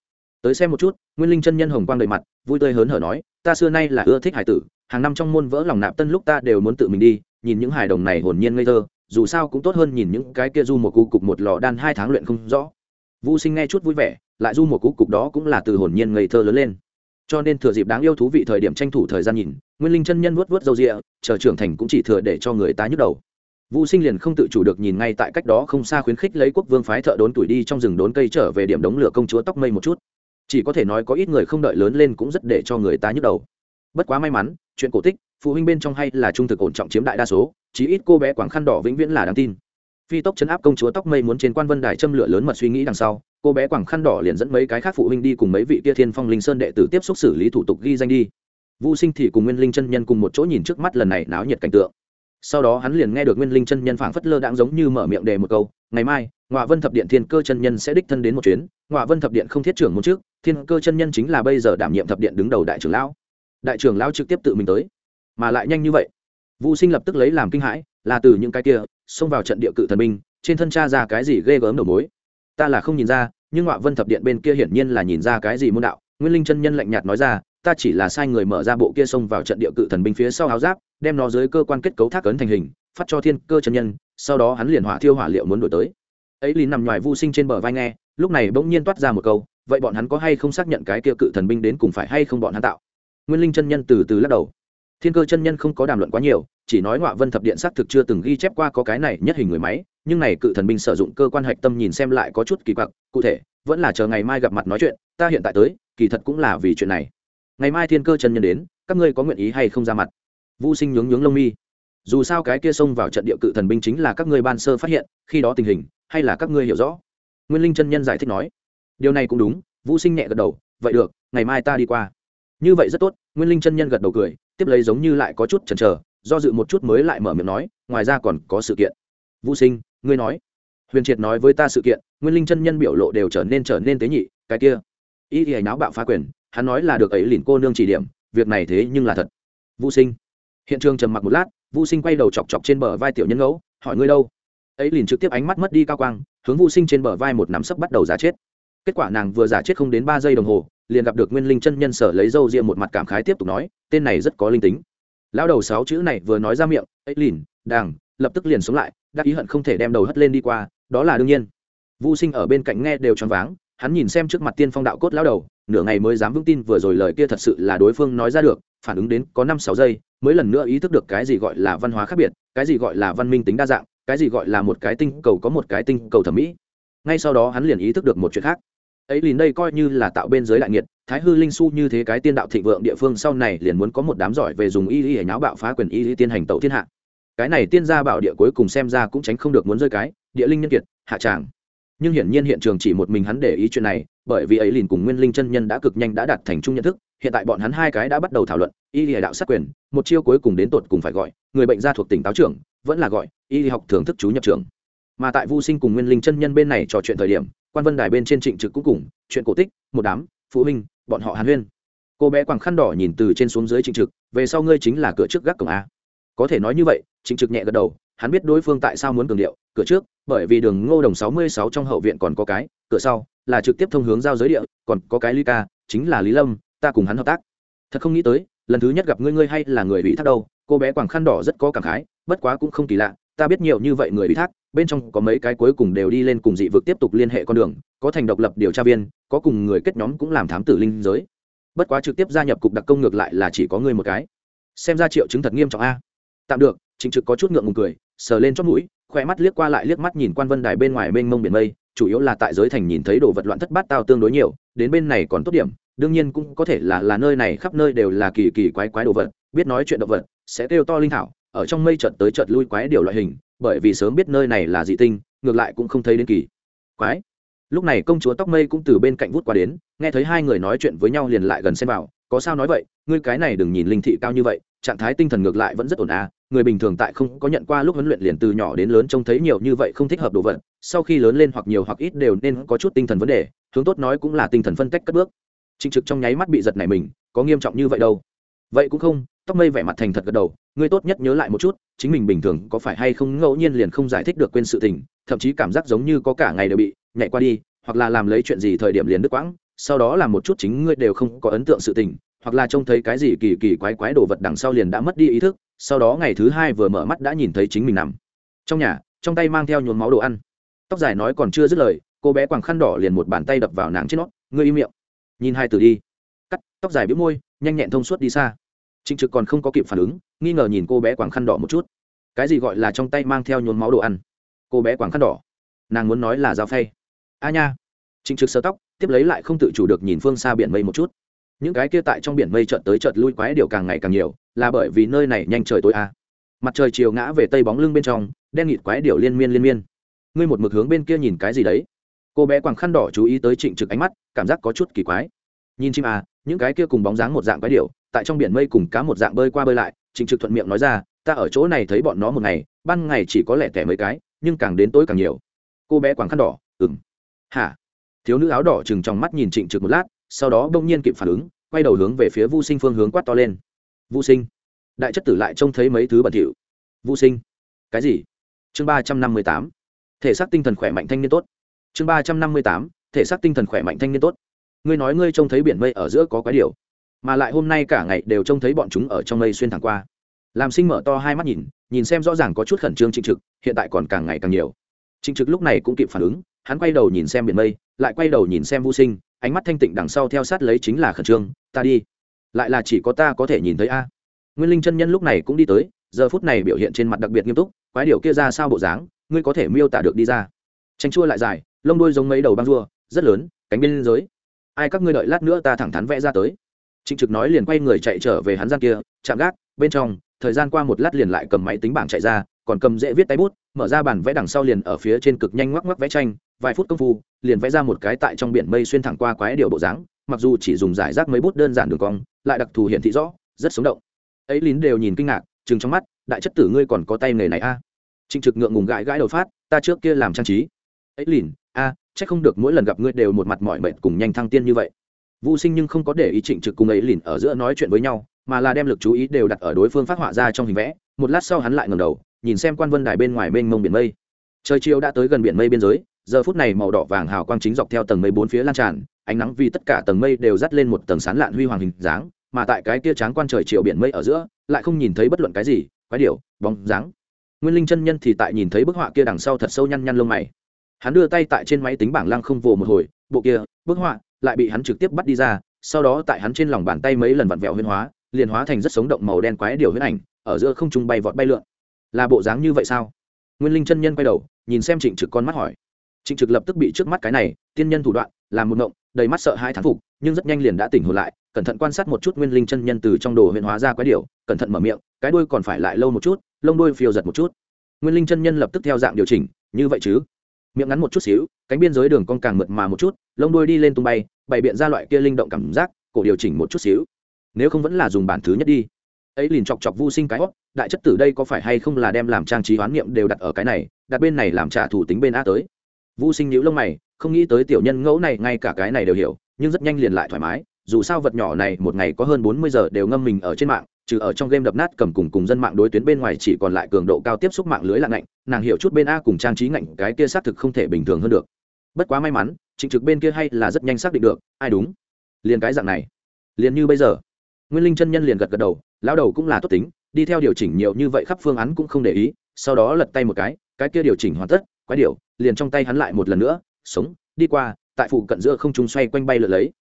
tới xem một chút, nguyên linh chân nhân hồng quang đầy mặt, vui tươi hớn hở nói, ta xưa nay là ưa thích hải tử, hàng năm trong môn vỡ lòng nạp tân lúc ta đều muốn tự mình đi, nhìn những hài đồng này hồn nhiên ngây thơ, dù sao cũng tốt hơn nhìn những cái kia du một cu cục một lò đan hai tháng luyện không rõ. Vũ sinh nghe chút vui vẻ, lại du một cú cục đó cũng là từ hồn nhiên ngây thơ lớn lên. Cho nên thừa dịp đáng yêu thú vị thời điểm tranh thủ thời gian nhìn, nguyên linh chân nhân vuốt vuốt râu rịa chờ trưởng thành cũng chỉ thừa để cho người ta nhức đầu. Vũ sinh liền không tự chủ được nhìn ngay tại cách đó không xa khuyến khích lấy quốc vương phái thợ đốn tuổi đi trong rừng đốn cây trở về điểm đống lửa công chúa tóc mây một chút chỉ có thể nói có ít người không đợi lớn lên cũng rất để cho người ta nhức đầu. Bất quá may mắn, chuyện cổ tích, phụ huynh bên trong hay là trung thực ổn trọng chiếm đại đa số, chí ít cô bé quảng khăn đỏ vĩnh viễn là đáng tin. Phi tốc chấn áp công chúa tóc mây muốn trên quan vân đài châm lửa lớn mật suy nghĩ đằng sau, cô bé quảng khăn đỏ liền dẫn mấy cái khác phụ huynh đi cùng mấy vị kia thiên phong linh sơn đệ tử tiếp xúc xử lý thủ tục ghi danh đi. Vũ sinh thì cùng nguyên linh chân nhân cùng một chỗ nhìn trước mắt lần này náo nhiệt cảnh tượng. Sau đó hắn liền nghe được nguyên linh chân nhân phảng phất lơ đãng giống như mở miệng đề một câu, ngày mai ngoại vân thập điện thiên cơ chân nhân sẽ đích thân đến một chuyến. Ngoại vân thập điện không thiết trưởng một trước, thiên cơ chân nhân chính là bây giờ đảm nhiệm thập điện đứng đầu đại trưởng lão. Đại trưởng lão trực tiếp tự mình tới, mà lại nhanh như vậy. Vũ sinh lập tức lấy làm kinh hãi, là từ những cái kia, xông vào trận địa cự thần binh, trên thân cha ra cái gì ghê gớm đầu mối. Ta là không nhìn ra, nhưng ngọa vân thập điện bên kia hiển nhiên là nhìn ra cái gì môn đạo. Nguyên linh chân nhân lạnh nhạt nói ra, ta chỉ là sai người mở ra bộ kia xông vào trận địa cự thần binh phía sau áo giáp, đem nó dưới cơ quan kết cấu thác ấn thành hình, phát cho thiên cơ chân nhân, sau đó hắn liền hỏa thiêu hỏa liệu muốn đổi tới ấy lì nằm ngoài vô sinh trên bờ vai nghe, lúc này bỗng nhiên toát ra một câu, vậy bọn hắn có hay không xác nhận cái kia cự thần binh đến cùng phải hay không bọn hắn tạo? Nguyên linh chân nhân từ từ lắc đầu. Thiên cơ chân nhân không có đàm luận quá nhiều, chỉ nói ngọa vân thập điện xác thực chưa từng ghi chép qua có cái này nhất hình người máy, nhưng này cự thần binh sử dụng cơ quan hạch tâm nhìn xem lại có chút kỳ quặc, cụ thể, vẫn là chờ ngày mai gặp mặt nói chuyện, ta hiện tại tới, kỳ thật cũng là vì chuyện này. Ngày mai thiên cơ chân nhân đến, các ngươi có nguyện ý hay không ra mặt? Vô sinh nhướng nhướng lông mi dù sao cái kia xông vào trận địa cự thần binh chính là các ngươi ban sơ phát hiện, khi đó tình hình, hay là các ngươi hiểu rõ? Nguyên linh chân nhân giải thích nói. Điều này cũng đúng, vũ sinh nhẹ gật đầu, vậy được, ngày mai ta đi qua. Như vậy rất tốt, nguyên linh chân nhân gật đầu cười, tiếp lấy giống như lại có chút chần chờ, do dự một chút mới lại mở miệng nói, ngoài ra còn có sự kiện. Vũ sinh, ngươi nói. Huyền triệt nói với ta sự kiện, nguyên linh chân nhân biểu lộ đều trở nên trở nên tế nhị, cái kia. Ý thì náo bạo phá quyền, hắn nói là được ấy lìn cô nương chỉ điểm, việc này thế nhưng là thật. Vũ sinh hiện trường trầm mặc một lát vô sinh quay đầu chọc chọc trên bờ vai tiểu nhân ngẫu, hỏi ngươi đâu? Ấy liền trực tiếp ánh mắt mất đi cao quang, hướng vô sinh trên bờ vai một nắm sấp bắt đầu giả chết. Kết quả nàng vừa giả chết không đến ba giây đồng hồ, liền gặp được nguyên linh chân nhân sở lấy dâu ria một mặt cảm khái tiếp tục nói, tên này rất có linh tính. Lão đầu sáu chữ này vừa nói ra miệng, ấy lìn đàng, lập tức liền sống lại, đắc ý hận không thể đem đầu hất lên đi qua, đó là đương nhiên. Vô sinh ở bên cạnh nghe đều choáng váng, hắn nhìn xem trước mặt tiên phong đạo cốt lão đầu nửa ngày mới dám vững tin vừa rồi lời kia thật sự là đối phương nói ra được, phản ứng đến có năm sáu giây, mới lần nữa ý thức được cái gì gọi là văn hóa khác biệt, cái gì gọi là văn minh tính đa dạng, cái gì gọi là một cái tinh cầu có một cái tinh cầu thẩm mỹ. Ngay sau đó hắn liền ý thức được một chuyện khác. Ấy liền đây coi như là tạo bên giới đại nghiệt, thái hư linh su như thế cái tiên đạo thịnh vượng địa phương sau này liền muốn có một đám giỏi về dùng y y nháo bạo phá quyền y y tiên hành tẩu thiên hạ. Cái này tiên gia bảo địa cuối cùng xem ra cũng tránh không được muốn rơi cái, địa linh nhân kiệt, hạ tràng. Nhưng hiển nhiên hiện trường chỉ một mình hắn để ý chuyện này bởi vì ấy liền cùng nguyên linh chân nhân đã cực nhanh đã đạt thành chung nhận thức, hiện tại bọn hắn hai cái đã bắt đầu thảo luận, y lìa đạo sát quyền, một chiêu cuối cùng đến tột cùng phải gọi, người bệnh gia thuộc tỉnh táo trưởng, vẫn là gọi, y học thưởng thức chú nhập trưởng. Mà tại vô sinh cùng nguyên linh chân nhân bên này trò chuyện thời điểm, quan vân đài bên trên trịnh trực cũng cùng, chuyện cổ tích, một đám, phụ huynh, bọn họ hàn huyên. Cô bé quàng khăn đỏ nhìn từ trên xuống dưới trịnh trực, về sau ngươi chính là cửa trước gác cổng a. Có thể nói như vậy, trịnh trực nhẹ gật đầu hắn biết đối phương tại sao muốn cường điệu, cửa trước, bởi vì đường ngô đồng sáu mươi sáu trong hậu viện còn có cái, cửa sau, là trực tiếp thông hướng giao giới địa, còn có cái ly ca, chính là lý lâm, ta cùng hắn hợp tác. Thật không nghĩ tới, lần thứ nhất gặp ngươi ngươi hay là người bị thác đâu, cô bé quàng khăn đỏ rất có cảm khái, bất quá cũng không kỳ lạ, ta biết nhiều như vậy người bị thác, bên trong có mấy cái cuối cùng đều đi lên cùng dị vực tiếp tục liên hệ con đường, có thành độc lập điều tra viên, có cùng người kết nhóm cũng làm thám tử linh giới. Bất quá trực tiếp gia nhập cục đặc công ngược lại là chỉ có ngươi một cái. Xem ra triệu chứng thật nghiêm trọng a. Tạm được chính trực có chút ngượng ngùng cười sờ lên chót mũi khoe mắt liếc qua lại liếc mắt nhìn quan vân đài bên ngoài mênh mông biển mây, chủ yếu là tại giới thành nhìn thấy đồ vật loạn thất bát tao tương đối nhiều, đến bên này còn tốt điểm, đương nhiên cũng có thể là là nơi này khắp nơi đều là kỳ kỳ quái quái đồ vật, biết nói chuyện động vật, sẽ kêu to linh thảo, ở trong mây chợt tới chợt lui quái điều loại hình, bởi vì sớm biết nơi này là dị tinh, ngược lại cũng không thấy đến kỳ quái. Lúc này công chúa tóc mây cũng từ bên cạnh vút qua đến, nghe thấy hai người nói chuyện với nhau liền lại gần xem vào, có sao nói vậy, ngươi cái này đừng nhìn linh thị cao như vậy, trạng thái tinh thần ngược lại vẫn rất ổn à người bình thường tại không có nhận qua lúc huấn luyện liền từ nhỏ đến lớn trông thấy nhiều như vậy không thích hợp đồ vật, sau khi lớn lên hoặc nhiều hoặc ít đều nên có chút tinh thần vấn đề, hướng tốt nói cũng là tinh thần phân cách cất bước. Trịnh trực trong nháy mắt bị giật này mình, có nghiêm trọng như vậy đâu? Vậy cũng không, tóc mây vẻ mặt thành thật gật đầu, ngươi tốt nhất nhớ lại một chút, chính mình bình thường có phải hay không ngẫu nhiên liền không giải thích được quên sự tình, thậm chí cảm giác giống như có cả ngày đều bị nhảy qua đi, hoặc là làm lấy chuyện gì thời điểm liền đứt quãng, sau đó làm một chút chính ngươi đều không có ấn tượng sự tình, hoặc là trông thấy cái gì kỳ kỳ quái quái đồ vật đằng sau liền đã mất đi ý thức sau đó ngày thứ hai vừa mở mắt đã nhìn thấy chính mình nằm trong nhà, trong tay mang theo nhuốm máu đồ ăn. Tóc dài nói còn chưa dứt lời, cô bé quàng khăn đỏ liền một bàn tay đập vào nàng trên nót ngươi im miệng. Nhìn hai từ đi. Cắt, tóc dài bĩu môi, nhanh nhẹn thông suốt đi xa. Trịnh trực còn không có kịp phản ứng, nghi ngờ nhìn cô bé quàng khăn đỏ một chút. Cái gì gọi là trong tay mang theo nhuốm máu đồ ăn? Cô bé quàng khăn đỏ. Nàng muốn nói là dao phay. A nha. Trịnh trực sơ tóc, tiếp lấy lại không tự chủ được nhìn phương xa biển mây một chút. Những cái kia tại trong biển mây chợt tới chợt lui quái điều càng ngày càng nhiều là bởi vì nơi này nhanh trời tối a. Mặt trời chiều ngã về tây bóng lưng bên trong, đen nghịt quái điệu liên miên liên miên. Ngươi một mực hướng bên kia nhìn cái gì đấy? Cô bé quàng khăn đỏ chú ý tới trịnh trực ánh mắt, cảm giác có chút kỳ quái. Nhìn chim à những cái kia cùng bóng dáng một dạng quái điệu tại trong biển mây cùng cá một dạng bơi qua bơi lại, trịnh trực thuận miệng nói ra, ta ở chỗ này thấy bọn nó một ngày, ban ngày chỉ có lẻ tẻ mấy cái, nhưng càng đến tối càng nhiều. Cô bé quàng khăn đỏ ừng hả? Thiếu nữ áo đỏ chừng trong mắt nhìn trịnh trực một lát, sau đó bỗng nhiên kịp phản ứng, quay đầu hướng về phía vu sinh phương hướng quát to lên vu sinh. Đại chất tử lại trông thấy mấy thứ bẩn thỉu. Vu sinh. Cái gì? Chương ba trăm năm mươi tám. Thể xác tinh thần khỏe mạnh thanh niên tốt. Chương ba trăm năm mươi tám. Thể xác tinh thần khỏe mạnh thanh niên tốt. Ngươi nói ngươi trông thấy biển mây ở giữa có quái điều, mà lại hôm nay cả ngày đều trông thấy bọn chúng ở trong mây xuyên thẳng qua. Làm sinh mở to hai mắt nhìn nhìn xem rõ ràng có chút khẩn trương trịnh trực, hiện tại còn càng ngày càng nhiều. Trịnh trực lúc này cũng kịp phản ứng, hắn quay đầu nhìn xem biển mây, lại quay đầu nhìn xem vô sinh, ánh mắt thanh tịnh đằng sau theo sát lấy chính là khẩn trương, ta đi lại là chỉ có ta có thể nhìn thấy a. Nguyên linh chân nhân lúc này cũng đi tới, giờ phút này biểu hiện trên mặt đặc biệt nghiêm túc, quái điều kia ra sao bộ dáng, ngươi có thể miêu tả được đi ra. Tranh chua lại dài, lông đuôi giống mấy đầu băng rua rất lớn, cánh bên dưới. Ai các ngươi đợi lát nữa ta thẳng thắn vẽ ra tới. Trịnh trực nói liền quay người chạy trở về hắn gian kia, chạm gác, bên trong, thời gian qua một lát liền lại cầm máy tính bảng chạy ra, còn cầm dễ viết tay bút, mở ra bản vẽ đằng sau liền ở phía trên cực nhanh ngoắc ngoắc vẽ tranh, vài phút công phu, liền vẽ ra một cái tại trong biển mây xuyên thẳng qua quái điệu bộ dáng, mặc dù chỉ dùng giải rác mấy bút đơn giản đường cong lại đặc thù hiện thị rõ rất sống động. Ấy lín đều nhìn kinh ngạc chừng trong mắt đại chất tử ngươi còn có tay nghề này a? À? trịnh trực ngượng ngùng gãi gãi đầu phát ta trước kia làm trang trí. Ấy lìn a à, chắc không được mỗi lần gặp ngươi đều một mặt mỏi mệt cùng nhanh thăng tiên như vậy. Vô sinh nhưng không có để ý trịnh trực cùng ấy lìn ở giữa nói chuyện với nhau mà là đem lực chú ý đều đặt ở đối phương phát họa ra trong hình vẽ. Một lát sau hắn lại ngầm đầu nhìn xem quan vân đài bên ngoài mênh mông biển mây. Trời chiều đã tới gần biển mây biên giới giờ phút này màu đỏ vàng hào quang chính dọc theo tầng mây bốn phía lan tràn ánh nắng vì tất cả tầng mây đều dắt lên một tầng sán lạn huy hoàng hình dáng, mà tại cái kia tráng quan trời chiều biển mây ở giữa, lại không nhìn thấy bất luận cái gì, quái điệu bóng dáng. Nguyên linh chân nhân thì tại nhìn thấy bức họa kia đằng sau thật sâu nhăn nhăn lông mày. Hắn đưa tay tại trên máy tính bảng lăng không vồ một hồi, bộ kia, bức họa, lại bị hắn trực tiếp bắt đi ra, sau đó tại hắn trên lòng bàn tay mấy lần vặn vẹo huyên hóa, liền hóa thành rất sống động màu đen quái điều huyết ảnh, ở giữa không trung bay vọt bay lượn. Là bộ dáng như vậy sao? Nguyên linh chân nhân quay đầu, nhìn xem trịnh trực con mắt hỏi trịnh trực lập tức bị trước mắt cái này, tiên nhân thủ đoạn, làm một ngộng, đầy mắt sợ hai thán phục, nhưng rất nhanh liền đã tỉnh hồn lại, cẩn thận quan sát một chút nguyên linh chân nhân từ trong đồ huyện hóa ra quái điều cẩn thận mở miệng, cái đuôi còn phải lại lâu một chút, lông đuôi phiêu giật một chút. Nguyên linh chân nhân lập tức theo dạng điều chỉnh, như vậy chứ? Miệng ngắn một chút xíu, cánh biên giới đường con càng mượt mà một chút, lông đuôi đi lên tung bay, bày biện ra loại kia linh động cảm giác, cổ điều chỉnh một chút xíu. Nếu không vẫn là dùng bản thứ nhất đi. Ấy liền chọc chọc vu sinh cái hót đại chất tử đây có phải hay không là đem làm trang trí hoán niệm đều đặt ở cái này, đặt bên này làm trả thủ tính bên a tới vu sinh nhíu lông mày, không nghĩ tới tiểu nhân ngẫu này, ngay cả cái này đều hiểu, nhưng rất nhanh liền lại thoải mái, dù sao vật nhỏ này một ngày có hơn bốn mươi giờ đều ngâm mình ở trên mạng, trừ ở trong game đập nát cầm cùng cùng dân mạng đối tuyến bên ngoài chỉ còn lại cường độ cao tiếp xúc mạng lưới lạng ngạnh nàng hiểu chút bên a cùng trang trí ngạnh, cái kia xác thực không thể bình thường hơn được. Bất quá may mắn, trịnh trực bên kia hay là rất nhanh xác định được, ai đúng? Liền cái dạng này. Liền như bây giờ. Nguyên linh chân nhân liền gật gật đầu, lão đầu cũng là tốt tính, đi theo điều chỉnh nhiều như vậy khắp phương án cũng không để ý, sau đó lật tay một cái cái kia điều chỉnh hoàn tất, quái điều liền trong tay hắn lại một lần nữa sống đi qua tại phụ cận giữa không trung xoay quanh bay lượt lấy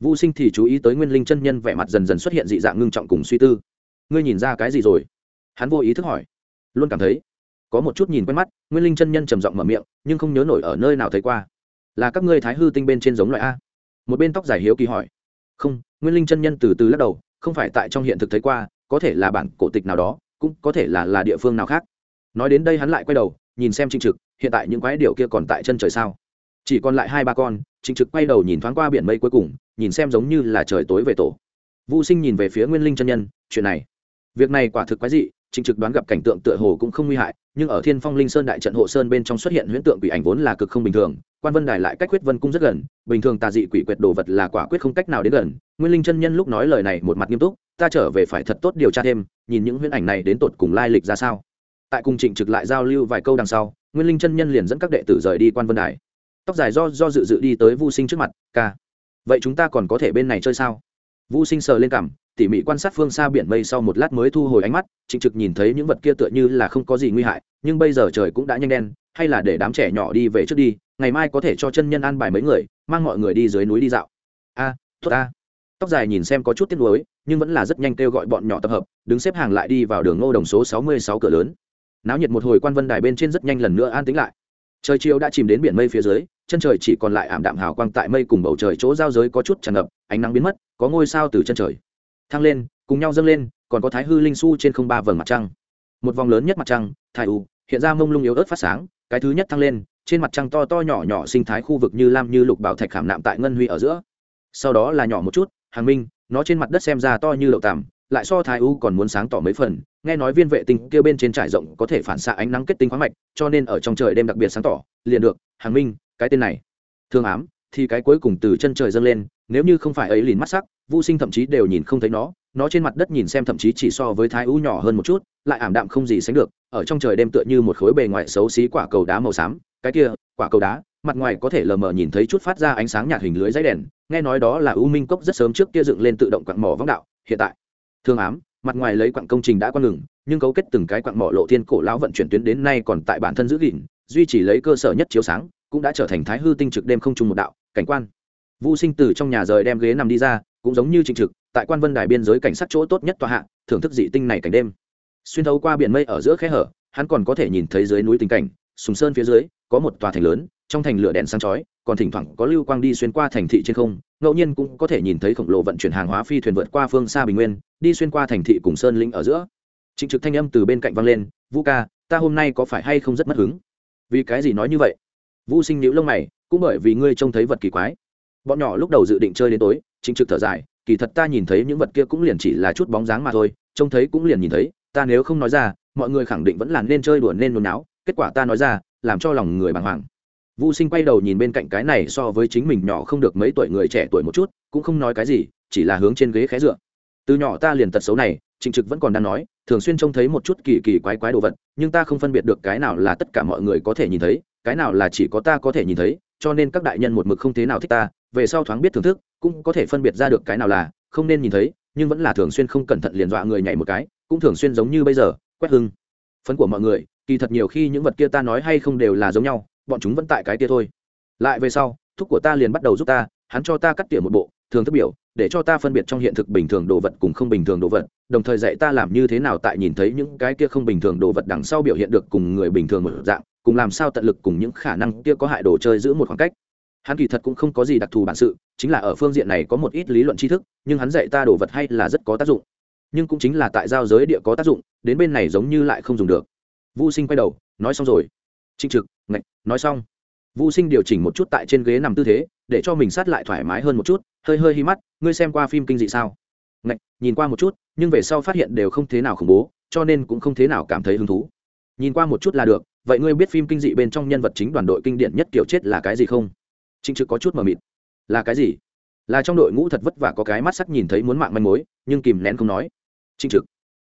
Vu Sinh thì chú ý tới Nguyên Linh chân nhân vẻ mặt dần dần xuất hiện dị dạng ngưng trọng cùng suy tư. Ngươi nhìn ra cái gì rồi? Hắn vô ý thức hỏi. Luôn cảm thấy có một chút nhìn quen mắt, Nguyên Linh chân nhân trầm giọng mở miệng, nhưng không nhớ nổi ở nơi nào thấy qua. Là các ngươi Thái hư tinh bên trên giống loại a? Một bên tóc dài hiếu kỳ hỏi. Không, Nguyên Linh chân nhân từ từ lắc đầu, không phải tại trong hiện thực thấy qua, có thể là bản cổ tịch nào đó, cũng có thể là là địa phương nào khác. Nói đến đây hắn lại quay đầu, nhìn xem Trinh Trực, hiện tại những quái điệu kia còn tại chân trời sao? chỉ còn lại hai ba con trinh trực quay đầu nhìn thoáng qua biển mây cuối cùng nhìn xem giống như là trời tối về tổ. Vô sinh nhìn về phía nguyên linh chân nhân chuyện này. Việc này quả thực quái dị trinh trực đoán gặp cảnh tượng tựa hồ cũng không nguy hại nhưng ở thiên phong linh sơn đại trận hộ sơn bên trong xuất hiện huyễn tượng quỷ ảnh vốn là cực không bình thường quan vân đài lại cách huyết vân cung rất gần bình thường tà dị quỷ quyệt đồ vật là quả quyết không cách nào đến gần. Nguyên linh chân nhân lúc nói lời này một mặt nghiêm túc ta trở về phải thật tốt điều tra thêm nhìn những huyễn ảnh này đến tột cùng lai lịch ra sao? Tại cùng trịnh trực lại giao lưu vài câu đằng sau nguyên linh chân nhân liền dẫn các đệ tử rời đi quan vân đài. Tóc dài do do dự dự đi tới vu sinh trước mặt ca vậy chúng ta còn có thể bên này chơi sao? Vu sinh sờ lên cảm tỉ mỉ quan sát phương xa biển mây sau một lát mới thu hồi ánh mắt trịnh trực nhìn thấy những vật kia tựa như là không có gì nguy hại nhưng bây giờ trời cũng đã nhanh đen hay là để đám trẻ nhỏ đi về trước đi ngày mai có thể cho chân nhân ăn bài mấy người mang mọi người đi dưới núi đi dạo. A à, ta. A tóc dài nhìn xem có chút tiếc nuối nhưng vẫn là rất nhanh kêu gọi bọn nhỏ tập hợp đứng xếp hàng lại đi vào đường ngô đồng số sáu mươi sáu cửa lớn náo nhiệt một hồi quan vân đài bên trên rất nhanh lần nữa an tĩnh lại. Trời chiều đã chìm đến biển mây phía dưới, chân trời chỉ còn lại ảm đạm hào quang tại mây cùng bầu trời chỗ giao giới có chút tràn ngập, ánh nắng biến mất, có ngôi sao từ chân trời thăng lên, cùng nhau dâng lên, còn có thái hư linh su trên không ba vầng mặt trăng. Một vòng lớn nhất mặt trăng thái u, hiện ra mông lung yếu ớt phát sáng, cái thứ nhất thăng lên, trên mặt trăng to to nhỏ nhỏ sinh thái khu vực như lam như lục bảo thạch khảm nạm tại ngân huy ở giữa. Sau đó là nhỏ một chút, hàng minh, nó trên mặt đất xem ra to như lậu tằm, lại so thái u còn muốn sáng tỏ mấy phần nghe nói viên vệ tinh kia bên trên trải rộng có thể phản xạ ánh nắng kết tinh khoáng mạch, cho nên ở trong trời đêm đặc biệt sáng tỏ, liền được, hàng minh, cái tên này. Thương ám, thì cái cuối cùng từ chân trời dâng lên, nếu như không phải ấy lìn mắt sắc vô sinh thậm chí đều nhìn không thấy nó nó trên mặt đất nhìn xem thậm chí chỉ so với thái u nhỏ hơn một chút, lại ảm đạm không gì sánh được, ở trong trời đêm tựa như một khối bề ngoài xấu xí quả cầu đá màu xám, cái kia, quả cầu đá, mặt ngoài có thể lờ mờ nhìn thấy chút phát ra ánh sáng nhạt hình lưới dây đèn, nghe nói đó là u minh cốc rất sớm trước kia dựng lên tự động quặn mỏ vắng đạo, hiện tại. Thương ám mặt ngoài lấy quặng công trình đã quan ngừng, nhưng cấu kết từng cái quặng mỏ lộ thiên cổ lão vận chuyển tuyến đến nay còn tại bản thân giữ gìn, duy trì lấy cơ sở nhất chiếu sáng, cũng đã trở thành thái hư tinh trực đêm không trung một đạo, cảnh quan. Vu sinh từ trong nhà rời đem ghế nằm đi ra, cũng giống như trịnh trực, tại quan vân đài biên giới cảnh sát chỗ tốt nhất tòa hạ, thưởng thức dị tinh này cảnh đêm. Xuyên thấu qua biển mây ở giữa khe hở, hắn còn có thể nhìn thấy dưới núi tình cảnh, sùng sơn phía dưới, có một tòa thành lớn trong thành lửa đèn sáng chói, còn thỉnh thoảng có lưu quang đi xuyên qua thành thị trên không, ngẫu nhiên cũng có thể nhìn thấy khổng lồ vận chuyển hàng hóa phi thuyền vượt qua phương xa bình nguyên, đi xuyên qua thành thị cùng sơn lĩnh ở giữa. Trịnh trực thanh âm từ bên cạnh vang lên, vũ ca, ta hôm nay có phải hay không rất mất hứng? Vì cái gì nói như vậy? Vũ sinh nhíu lông mày, cũng bởi vì ngươi trông thấy vật kỳ quái. Bọn nhỏ lúc đầu dự định chơi đến tối, trịnh trực thở dài, kỳ thật ta nhìn thấy những vật kia cũng liền chỉ là chút bóng dáng mà thôi, trông thấy cũng liền nhìn thấy, ta nếu không nói ra, mọi người khẳng định vẫn là nên chơi đùa nên nôn náo, kết quả ta nói ra, làm cho lòng người bàng hoàng. Vu Sinh quay đầu nhìn bên cạnh cái này so với chính mình nhỏ không được mấy tuổi người trẻ tuổi một chút, cũng không nói cái gì, chỉ là hướng trên ghế khé dựa. Từ nhỏ ta liền tật xấu này, Trịnh Trực vẫn còn đang nói, thường xuyên trông thấy một chút kỳ kỳ quái quái đồ vật, nhưng ta không phân biệt được cái nào là tất cả mọi người có thể nhìn thấy, cái nào là chỉ có ta có thể nhìn thấy, cho nên các đại nhân một mực không thế nào thích ta, về sau thoáng biết thưởng thức, cũng có thể phân biệt ra được cái nào là không nên nhìn thấy, nhưng vẫn là thường xuyên không cẩn thận liền dọa người nhảy một cái, cũng thường xuyên giống như bây giờ, quét hưng. Phấn của mọi người, kỳ thật nhiều khi những vật kia ta nói hay không đều là giống nhau, bọn chúng vẫn tại cái kia thôi. Lại về sau, thúc của ta liền bắt đầu giúp ta, hắn cho ta cắt tỉa một bộ, thường thức biểu, để cho ta phân biệt trong hiện thực bình thường đồ vật cùng không bình thường đồ vật, đồng thời dạy ta làm như thế nào tại nhìn thấy những cái kia không bình thường đồ vật đằng sau biểu hiện được cùng người bình thường một dạng, cùng làm sao tận lực cùng những khả năng kia có hại đồ chơi giữ một khoảng cách. Hắn kỳ thật cũng không có gì đặc thù bản sự, chính là ở phương diện này có một ít lý luận tri thức, nhưng hắn dạy ta đồ vật hay là rất có tác dụng. Nhưng cũng chính là tại giao giới địa có tác dụng, đến bên này giống như lại không dùng được. Vô sinh quay đầu, nói xong rồi. Trinh trực nói xong Vu Sinh điều chỉnh một chút tại trên ghế nằm tư thế, để cho mình sát lại thoải mái hơn một chút, hơi hơi hí mắt, ngươi xem qua phim kinh dị sao? Ngạch, nhìn qua một chút, nhưng về sau phát hiện đều không thế nào khủng bố, cho nên cũng không thế nào cảm thấy hứng thú. Nhìn qua một chút là được, vậy ngươi biết phim kinh dị bên trong nhân vật chính đoàn đội kinh điển nhất kiểu chết là cái gì không? Trịnh Trực có chút mờ mịt. Là cái gì? Là trong đội ngũ thật vất vả có cái mắt sắc nhìn thấy muốn mạng manh mối, nhưng kìm nén không nói. Trịnh Trực,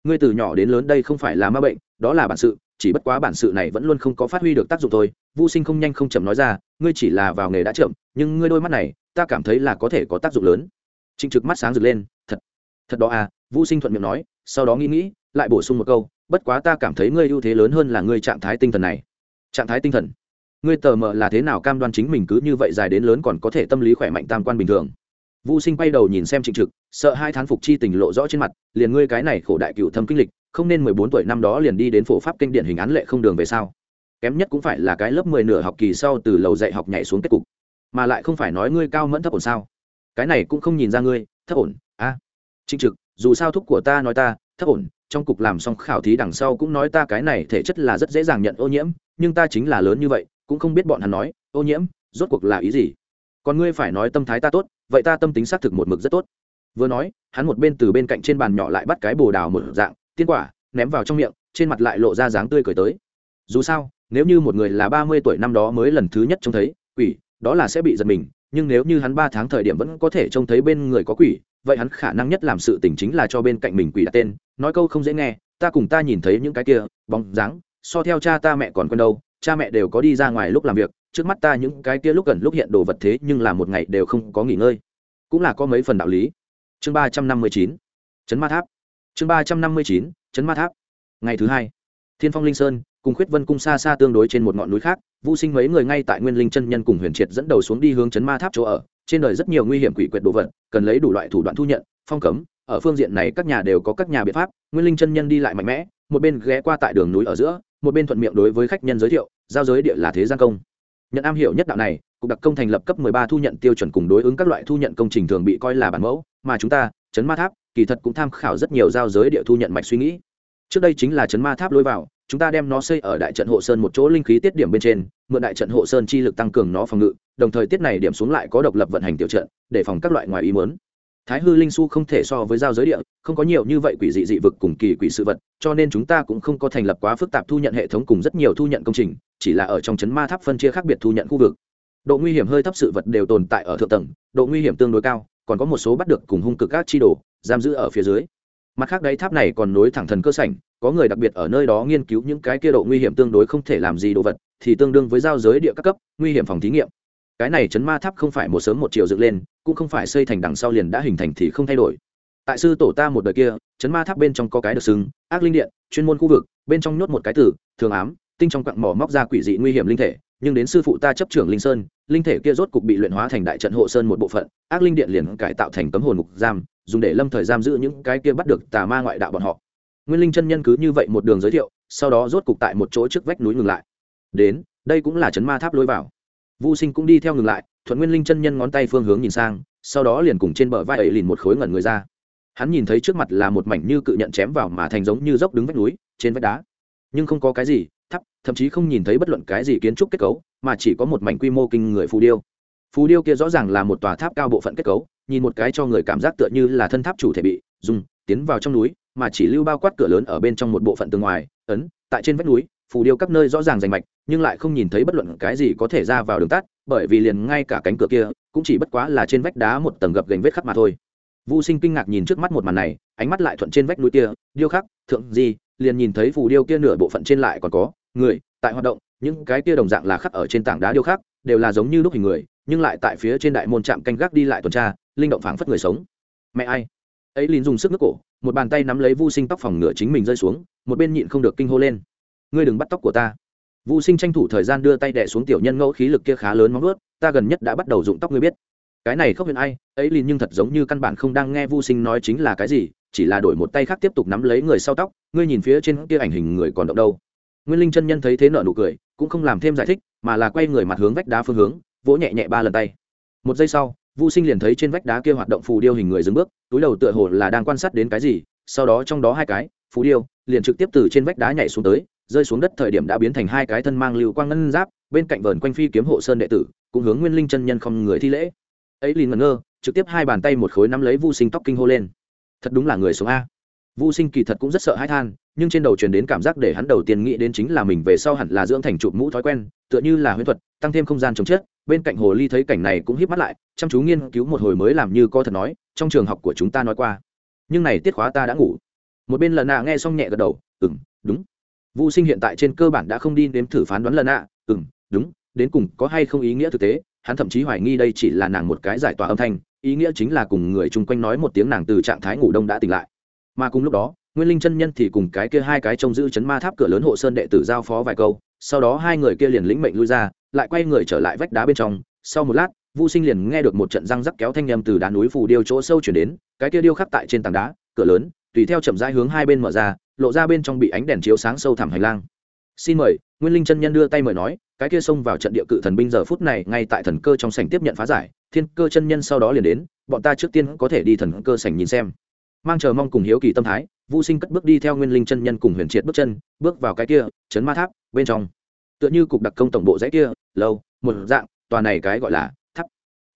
ngươi từ nhỏ đến lớn đây không phải là ma bệnh, đó là bản sự, chỉ bất quá bản sự này vẫn luôn không có phát huy được tác dụng thôi. Vô sinh không nhanh không chậm nói ra ngươi chỉ là vào nghề đã chậm nhưng ngươi đôi mắt này ta cảm thấy là có thể có tác dụng lớn. Trịnh trực mắt sáng rực lên thật thật đó à vô sinh thuận miệng nói sau đó nghĩ nghĩ lại bổ sung một câu bất quá ta cảm thấy ngươi ưu thế lớn hơn là ngươi trạng thái tinh thần này. Trạng thái tinh thần? Ngươi tờ mờ là thế nào cam đoan chính mình cứ như vậy dài đến lớn còn có thể tâm lý khỏe mạnh tam quan bình thường? Vu Sinh quay đầu nhìn xem Trịnh Trực, sợ hai thán phục chi tình lộ rõ trên mặt, liền ngươi cái này khổ đại cựu thâm kinh lịch, không nên mười bốn tuổi năm đó liền đi đến phổ pháp kinh điển hình án lệ không đường về sao? Kém nhất cũng phải là cái lớp mười nửa học kỳ sau từ lầu dạy học nhảy xuống kết cục, mà lại không phải nói ngươi cao mẫn thấp ổn sao? Cái này cũng không nhìn ra ngươi, thấp ổn, a. À. Trịnh Trực, dù sao thúc của ta nói ta, thấp ổn, trong cục làm xong khảo thí đằng sau cũng nói ta cái này thể chất là rất dễ dàng nhận ô nhiễm, nhưng ta chính là lớn như vậy, cũng không biết bọn hắn nói, ô nhiễm, rốt cuộc là ý gì còn ngươi phải nói tâm thái ta tốt vậy ta tâm tính xác thực một mực rất tốt vừa nói hắn một bên từ bên cạnh trên bàn nhỏ lại bắt cái bồ đào một dạng tiên quả, ném vào trong miệng, trên mặt lại lộ ra dáng tươi cười tới. Dù sao, nếu như một người là ba mươi tuổi năm đó mới lần thứ nhất trông thấy, quỷ, đó là sẽ bị giật mình, nhưng nếu như hắn ba tháng thời điểm vẫn có thể trông thấy bên người có quỷ, vậy hắn khả năng nhất làm sự tình chính là cho bên cạnh mình quỷ đặt tên, nói câu không dễ nghe, ta cùng ta nhìn thấy những cái kia, bóng dáng, so theo cha ta mẹ còn quen đâu, cha mẹ đều có đi ra ngoài lúc làm việc, trước mắt ta những cái kia lúc gần lúc hiện đồ vật thế nhưng là một ngày đều không có nghỉ ngơi. Cũng là có mấy phần đạo lý. Chương ba trăm năm mươi chín, chấn ma tháp chương ba trăm năm mươi chín, chấn ma tháp. Ngày thứ hai, thiên phong linh sơn cùng khuyết vân cung xa xa tương đối trên một ngọn núi khác vũ sinh mấy người ngay tại nguyên linh chân nhân cùng huyền triệt dẫn đầu xuống đi hướng chấn ma tháp chỗ ở, trên đời rất nhiều nguy hiểm quỷ quyệt đồ vật, cần lấy đủ loại thủ đoạn thu nhận, phong cấm, ở phương diện này các nhà đều có các nhà biện pháp, nguyên linh chân nhân đi lại mạnh mẽ, một bên ghé qua tại đường núi ở giữa, một bên thuận miệng đối với khách nhân giới thiệu, giao giới địa là thế gian công. Nhận am hiểu nhất đạo này, cục đặc công thành lập cấp 13 thu nhận tiêu chuẩn cùng đối ứng các loại thu nhận công trình thường bị coi là bản mẫu, mà chúng ta, chấn ma tháp kỳ thật cũng tham khảo rất nhiều giao giới địa thu nhận mạch suy nghĩ. Trước đây chính là chấn ma tháp lối vào, chúng ta đem nó xây ở đại trận hộ sơn một chỗ linh khí tiết điểm bên trên, mượn đại trận hộ sơn chi lực tăng cường nó phòng ngự, đồng thời tiết này điểm xuống lại có độc lập vận hành tiểu trận, để phòng các loại ngoài ý muốn. Thái hư linh su không thể so với giao giới địa, không có nhiều như vậy quỷ dị dị vực cùng kỳ quỷ sự vật, cho nên chúng ta cũng không có thành lập quá phức tạp thu nhận hệ thống cùng rất nhiều thu nhận công trình, chỉ là ở trong chấn ma tháp phân chia khác biệt thu nhận khu vực. Độ nguy hiểm hơi thấp sự vật đều tồn tại ở thượng tầng, độ nguy hiểm tương đối cao, còn có một số bắt được cùng hung cực các chi đồ giam giữ ở phía dưới. Mặt khác đáy tháp này còn nối thẳng thần cơ sảnh, có người đặc biệt ở nơi đó nghiên cứu những cái kia độ nguy hiểm tương đối không thể làm gì đồ vật, thì tương đương với giao giới địa các cấp, nguy hiểm phòng thí nghiệm. Cái này chấn ma tháp không phải một sớm một chiều dựng lên, cũng không phải xây thành đằng sau liền đã hình thành thì không thay đổi. Tại sư tổ ta một đời kia, chấn ma tháp bên trong có cái được xưng, ác linh điện, chuyên môn khu vực, bên trong nhốt một cái tử, thường ám, tinh trong quặng mỏ móc ra quỷ dị nguy hiểm linh thể, nhưng đến sư phụ ta chấp trưởng linh sơn, linh thể kia rốt cục bị luyện hóa thành đại trận hộ sơn một bộ phận, ác linh điện liền cải tạo thành cấm hồn mục giam dùng để lâm thời giam giữ những cái kia bắt được tà ma ngoại đạo bọn họ nguyên linh chân nhân cứ như vậy một đường giới thiệu sau đó rốt cục tại một chỗ trước vách núi ngừng lại đến đây cũng là chấn ma tháp lối vào Vu Sinh cũng đi theo ngừng lại, Thuận Nguyên Linh chân nhân ngón tay phương hướng nhìn sang, sau đó liền cùng trên bờ vai ấy liền một khối ngẩn người ra. Hắn nhìn thấy trước mặt là một mảnh như cự nhận chém vào mà thành giống như dốc đứng vách núi, trên vách đá. Nhưng không có cái gì, thắp thậm chí không nhìn thấy bất luận cái gì kiến trúc kết cấu, mà chỉ có một mảnh quy mô kinh người phù điêu. Phù điêu kia rõ ràng là một tòa tháp cao bộ phận kết cấu, nhìn một cái cho người cảm giác tựa như là thân tháp chủ thể bị dùng tiến vào trong núi, mà chỉ lưu bao quát cửa lớn ở bên trong một bộ phận tường ngoài, ấn, tại trên vách núi, phù điêu các nơi rõ ràng rành mạch nhưng lại không nhìn thấy bất luận cái gì có thể ra vào đường tắt bởi vì liền ngay cả cánh cửa kia cũng chỉ bất quá là trên vách đá một tầng gập gành vết khắc mà thôi. Vu Sinh kinh ngạc nhìn trước mắt một màn này, ánh mắt lại thuận trên vách núi kia, điêu khắc, thượng gì, liền nhìn thấy phù điêu kia nửa bộ phận trên lại còn có người tại hoạt động, những cái kia đồng dạng là khắc ở trên tảng đá điêu khắc, đều là giống như lúc hình người, nhưng lại tại phía trên đại môn trạm canh gác đi lại tuần tra, linh động phảng phất người sống. Mẹ ai? Ấy liền dùng sức nước cổ, một bàn tay nắm lấy Vu Sinh tóc phòng ngựa chính mình rơi xuống, một bên nhịn không được kinh hô lên. Ngươi đừng bắt tóc của ta. Vu sinh tranh thủ thời gian đưa tay đẻ xuống tiểu nhân ngẫu khí lực kia khá lớn móng ướt ta gần nhất đã bắt đầu dụng tóc ngươi biết. Cái này không huyền ai ấy liền nhưng thật giống như căn bản không đang nghe vu sinh nói chính là cái gì chỉ là đổi một tay khác tiếp tục nắm lấy người sau tóc ngươi nhìn phía trên kia ảnh hình người còn động đâu. Nguyên linh chân nhân thấy thế nợ nụ cười cũng không làm thêm giải thích mà là quay người mặt hướng vách đá phương hướng vỗ nhẹ nhẹ ba lần tay. Một giây sau vu sinh liền thấy trên vách đá kia hoạt động phù điêu hình người dừng bước, túi đầu tựa hồ là đang quan sát đến cái gì, sau đó trong đó hai cái, phù điêu, liền trực tiếp từ trên vách đá nhảy xuống tới, rơi xuống đất thời điểm đã biến thành hai cái thân mang lưu quang ngân giáp, bên cạnh vờn quanh phi kiếm hộ sơn đệ tử, cũng hướng nguyên linh chân nhân không người thi lễ. Ấy liền ngẩn ngơ, trực tiếp hai bàn tay một khối nắm lấy vu sinh tóc kinh hô lên. Thật đúng là người sống a vu sinh kỳ thật cũng rất sợ hãi than nhưng trên đầu truyền đến cảm giác để hắn đầu tiên nghĩ đến chính là mình về sau hẳn là dưỡng thành chụp mũ thói quen tựa như là huyễn thuật tăng thêm không gian chống chết bên cạnh hồ ly thấy cảnh này cũng híp mắt lại chăm chú nghiên cứu một hồi mới làm như co thật nói trong trường học của chúng ta nói qua nhưng này tiết khóa ta đã ngủ một bên lần nạ nghe xong nhẹ gật đầu ừng đúng Vu Sinh hiện tại trên cơ bản đã không đi nếm thử phán đoán lần ạ, à. ừm, đúng, đến cùng có hay không ý nghĩa thực tế, hắn thậm chí hoài nghi đây chỉ là nàng một cái giải tỏa âm thanh, ý nghĩa chính là cùng người chung quanh nói một tiếng nàng từ trạng thái ngủ đông đã tỉnh lại. Mà cùng lúc đó, Nguyên Linh chân nhân thì cùng cái kia hai cái trông giữ chấn ma tháp cửa lớn hộ sơn đệ tử giao phó vài câu, sau đó hai người kia liền lĩnh mệnh lui ra, lại quay người trở lại vách đá bên trong, sau một lát, Vu Sinh liền nghe được một trận răng rắc kéo thanh âm từ đá núi phù điêu chỗ sâu chuyển đến, cái kia điêu khắc tại trên tảng đá, cửa lớn, tùy theo chậm rãi hướng hai bên mở ra, lộ ra bên trong bị ánh đèn chiếu sáng sâu thẳm hành lang. Xin mời. Nguyên linh chân nhân đưa tay mời nói cái kia xông vào trận địa cự thần binh giờ phút này ngay tại thần cơ trong sảnh tiếp nhận phá giải thiên cơ chân nhân sau đó liền đến bọn ta trước tiên có thể đi thần cơ sảnh nhìn xem mang chờ mong cùng hiếu kỳ tâm thái vô sinh cất bước đi theo nguyên linh chân nhân cùng huyền triệt bước chân bước vào cái kia chấn ma tháp bên trong. Tựa như cục đặc công tổng bộ dãy kia lâu một dạng tòa này cái gọi là thắp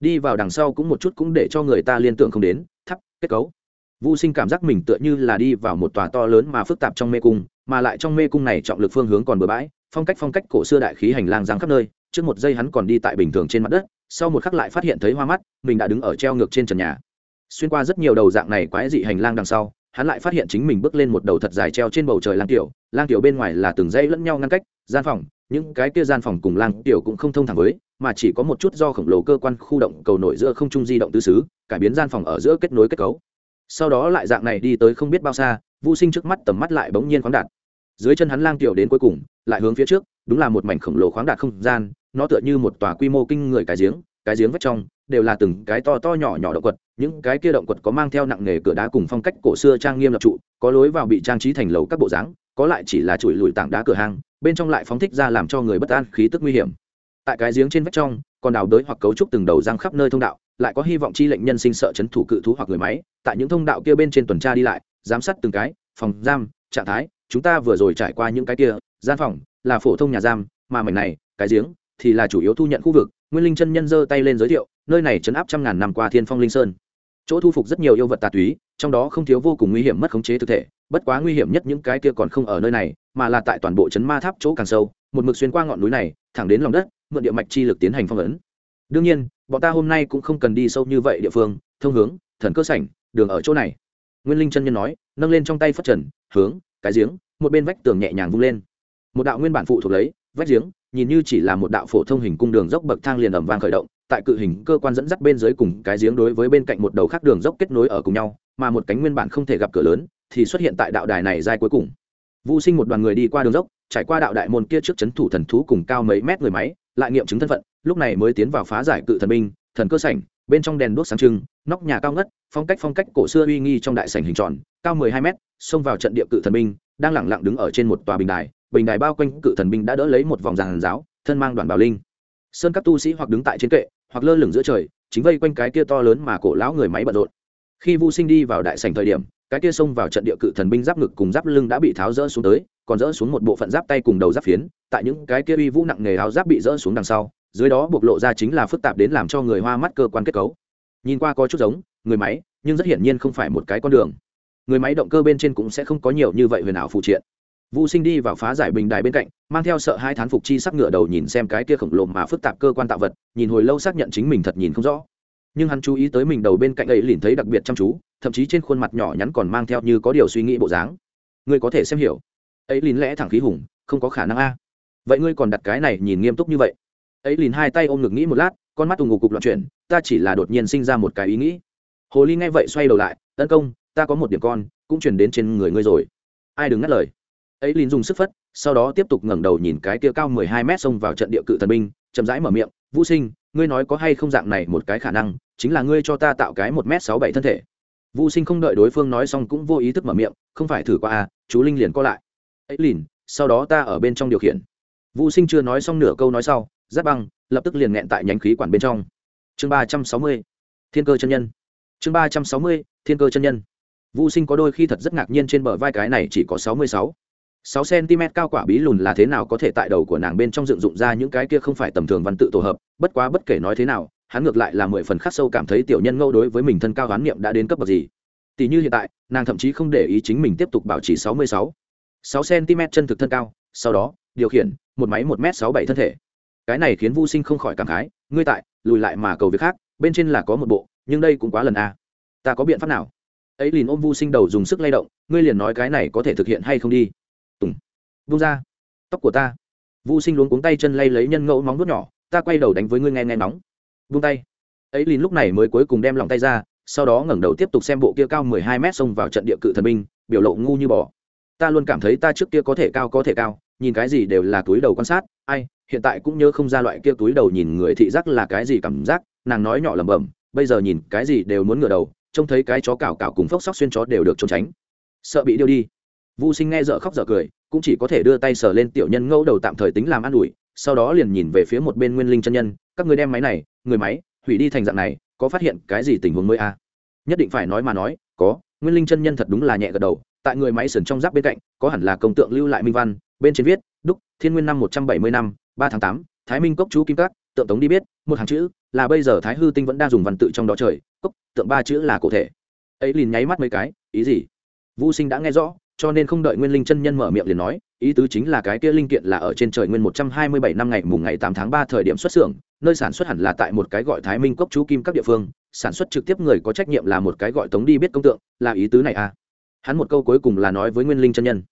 đi vào đằng sau cũng một chút cũng để cho người ta liên tưởng không đến thắp kết cấu. Vu Sinh cảm giác mình tựa như là đi vào một tòa to lớn mà phức tạp trong mê cung, mà lại trong mê cung này trọng lực phương hướng còn bừa bãi, phong cách phong cách cổ xưa đại khí hành lang giáng khắp nơi, trước một giây hắn còn đi tại bình thường trên mặt đất, sau một khắc lại phát hiện thấy hoa mắt, mình đã đứng ở treo ngược trên trần nhà. Xuyên qua rất nhiều đầu dạng này quái dị hành lang đằng sau, hắn lại phát hiện chính mình bước lên một đầu thật dài treo trên bầu trời lang tiểu, lang tiểu bên ngoài là từng dãy lẫn nhau ngăn cách, gian phòng, những cái kia gian phòng cùng lang tiểu cũng không thông thẳng với, mà chỉ có một chút do khổng lồ cơ quan khu động cầu nổi giữa không trung di động tứ xứ, cải biến gian phòng ở giữa kết nối kết cấu. Sau đó lại dạng này đi tới không biết bao xa vô sinh trước mắt tầm mắt lại bỗng nhiên khoáng đạt. Dưới chân hắn lang tiểu đến cuối cùng lại hướng phía trước đúng là một mảnh khổng lồ khoáng đạt không gian nó tựa như một tòa quy mô kinh người cái giếng cái giếng vách trong đều là từng cái to to nhỏ nhỏ động quật, những cái kia động quật có mang theo nặng nghề cửa đá cùng phong cách cổ xưa trang nghiêm lập trụ, có lối vào bị trang trí thành lầu các bộ dáng, có lại chỉ là chùi lùi tảng đá cửa hang, bên trong lại phóng thích ra làm cho người bất an, khí tức nguy hiểm. Tại cái giếng trên vách trong, còn đào đới hoặc cấu trúc từng đầu răng khắp nơi thông đạo, lại có hy vọng chi lệnh nhân sinh sợ chấn thủ cự thú hoặc người máy, tại những thông đạo kia bên trên tuần tra đi lại, giám sát từng cái, phòng, giam, trạng thái, chúng ta vừa rồi trải qua những cái kia, gian phòng, là phổ thông nhà giam, mà mảnh này, cái giếng, thì là chủ yếu thu nhận khu vực, nguyên linh chân nhân giơ tay lên giới thiệu nơi này chấn áp trăm ngàn năm qua thiên phong linh sơn. Chỗ thu phục rất nhiều yêu vật tà túy, trong đó không thiếu vô cùng nguy hiểm mất khống chế thực thể, bất quá nguy hiểm nhất những cái kia còn không ở nơi này, mà là tại toàn bộ chấn ma tháp chỗ càng sâu, một mực xuyên qua ngọn núi này, thẳng đến lòng đất, mượn địa mạch chi lực tiến hành phong ấn. Đương nhiên, bọn ta hôm nay cũng không cần đi sâu như vậy địa phương, thông hướng, thần cơ sảnh, đường ở chỗ này. Nguyên linh chân nhân nói, nâng lên trong tay phất trần, hướng, cái giếng, một bên vách tường nhẹ nhàng vung lên. Một đạo nguyên bản phụ thuộc lấy, vách giếng, nhìn như chỉ là một đạo phổ thông hình cung đường dốc bậc thang liền ẩm vang khởi động tại cự hình cơ quan dẫn dắt bên dưới cùng cái giếng đối với bên cạnh một đầu khác đường dốc kết nối ở cùng nhau mà một cánh nguyên bản không thể gặp cửa lớn thì xuất hiện tại đạo đài này giai cuối cùng Vu Sinh một đoàn người đi qua đường dốc, trải qua đạo đại môn kia trước chấn thủ thần thú cùng cao mấy mét người máy, lại nghiệm chứng thân phận, lúc này mới tiến vào phá giải cự thần binh, thần cơ sảnh, bên trong đèn đuốc sáng trưng, nóc nhà cao ngất, phong cách phong cách cổ xưa uy nghi trong đại sảnh hình tròn, cao 12 mét, xông vào trận địa cự thần binh, đang lẳng lặng đứng ở trên một tòa bình đài, bình đài bao quanh cự thần binh đã đỡ lấy một vòng giàn giáo, thân mang đoàn bảo linh. Sơn các tu sĩ hoặc đứng tại trên kệ, hoặc lơ lửng giữa trời, chính vây quanh cái kia to lớn mà cổ lão người máy bận rộn. Khi Vu Sinh đi vào đại sảnh thời điểm, cái kia xông vào trận địa cự thần binh giáp ngực cùng giáp lưng đã bị tháo rỡ xuống tới còn rỡ xuống một bộ phận giáp tay cùng đầu giáp phiến tại những cái kia uy vũ nặng nghề áo giáp bị rỡ xuống đằng sau dưới đó bộc lộ ra chính là phức tạp đến làm cho người hoa mắt cơ quan kết cấu. Nhìn qua có chút giống người máy nhưng rất hiển nhiên không phải một cái con đường. Người máy động cơ bên trên cũng sẽ không có nhiều như vậy huyền ảo phụ triện. Vu Sinh đi vào phá giải bình đài bên cạnh, mang theo sợ hai thán phục chi sắc ngựa đầu nhìn xem cái kia khổng lồ mà phức tạp cơ quan tạo vật, nhìn hồi lâu xác nhận chính mình thật nhìn không rõ. Nhưng hắn chú ý tới mình đầu bên cạnh ấy liền thấy đặc biệt chăm chú, thậm chí trên khuôn mặt nhỏ nhắn còn mang theo như có điều suy nghĩ bộ dáng. Ngươi có thể xem hiểu. Ấy liền lẽ thẳng khí hùng không có khả năng a. Vậy ngươi còn đặt cái này nhìn nghiêm túc như vậy? Ấy liền hai tay ôm ngực nghĩ một lát con mắt ù ngục cục loạn chuyển ta chỉ là đột nhiên sinh ra một cái ý nghĩ. Hồ ly nghe vậy xoay đầu lại tấn công ta có một điểm con cũng chuyển đến trên người ngươi rồi. Ai đừng ngắt lời ấy lín dùng sức phất sau đó tiếp tục ngẩng đầu nhìn cái kia cao mười hai mét xông vào trận địa cự thần binh chậm rãi mở miệng vũ sinh ngươi nói có hay không dạng này một cái khả năng chính là ngươi cho ta tạo cái một m sáu bảy thân thể Vu Sinh không đợi đối phương nói xong cũng vô ý thức mở miệng, không phải thử qua à, chú Linh liền co lại. Ấy lìn, sau đó ta ở bên trong điều khiển. Vu Sinh chưa nói xong nửa câu nói sau, giáp băng, lập tức liền nghẹn tại nhánh khí quản bên trong. Chương ba trăm sáu mươi, Thiên cơ chân nhân. Chương ba trăm sáu mươi, Thiên cơ chân nhân. Vu Sinh có đôi khi thật rất ngạc nhiên trên bờ vai cái này chỉ có sáu mươi sáu, sáu cm cao quả bí lùn là thế nào có thể tại đầu của nàng bên trong dựng dụng ra những cái kia không phải tầm thường văn tự tổ hợp, bất quá bất kể nói thế nào, hắn ngược lại là mười phần khắc sâu cảm thấy tiểu nhân ngẫu đối với mình thân cao hoán niệm đã đến cấp bậc gì. Tỷ như hiện tại nàng thậm chí không để ý chính mình tiếp tục bảo trì sáu mươi sáu. Sáu cm chân thực thân cao sau đó điều khiển một máy một m sáu bảy thân thể. Cái này khiến vô sinh không khỏi cảm khái ngươi tại lùi lại mà cầu việc khác bên trên là có một bộ nhưng đây cũng quá lần a. Ta có biện pháp nào? Ấy liền ôm vô sinh đầu dùng sức lay động ngươi liền nói cái này có thể thực hiện hay không đi vung ra. Tóc của ta. Vũ sinh luống cuống tay chân lay lấy nhân ngẫu móng vuốt nhỏ, ta quay đầu đánh với ngươi nghe nghe nóng. Vung tay. Ấy lìn lúc này mới cuối cùng đem lòng tay ra, sau đó ngẩng đầu tiếp tục xem bộ kia cao mười hai mét xông vào trận địa cự thần binh, biểu lộ ngu như bò. Ta luôn cảm thấy ta trước kia có thể cao có thể cao, nhìn cái gì đều là túi đầu quan sát, ai, hiện tại cũng nhớ không ra loại kia túi đầu nhìn người thị giác là cái gì cảm giác, nàng nói nhỏ lẩm bẩm, bây giờ nhìn cái gì đều muốn ngửa đầu, trông thấy cái chó cào cào cùng phốc sóc xuyên chó đều được trốn tránh. Sợ bị điêu đi. Vu sinh nghe dở khóc dở cười cũng chỉ có thể đưa tay sờ lên tiểu nhân ngẫu đầu tạm thời tính làm an ủi, sau đó liền nhìn về phía một bên nguyên linh chân nhân, các người đem máy này, người máy, hủy đi thành dạng này, có phát hiện cái gì tình huống mới a à? nhất định phải nói mà nói, có, nguyên linh chân nhân thật đúng là nhẹ gật đầu, tại người máy sườn trong giáp bên cạnh, có hẳn là công tượng lưu lại minh văn, bên trên viết, đúc, thiên nguyên năm một trăm bảy mươi năm, ba tháng tám, thái minh cốc chú kim cát tượng tống đi biết, một hàng chữ, là bây giờ thái hư tinh vẫn đang dùng văn tự trong đó trời, cốc, tượng ba chữ là cụ thể ấy liền nháy mắt mấy cái, ý gì vũ sinh đã nghe rõ cho nên không đợi nguyên linh chân nhân mở miệng liền nói, ý tứ chính là cái kia linh kiện là ở trên trời nguyên một trăm hai mươi bảy năm ngày mùng ngày tám tháng ba thời điểm xuất xưởng, nơi sản xuất hẳn là tại một cái gọi thái minh cốc chú kim các địa phương, sản xuất trực tiếp người có trách nhiệm là một cái gọi tống đi biết công tượng, là ý tứ này à? Hắn một câu cuối cùng là nói với nguyên linh chân nhân.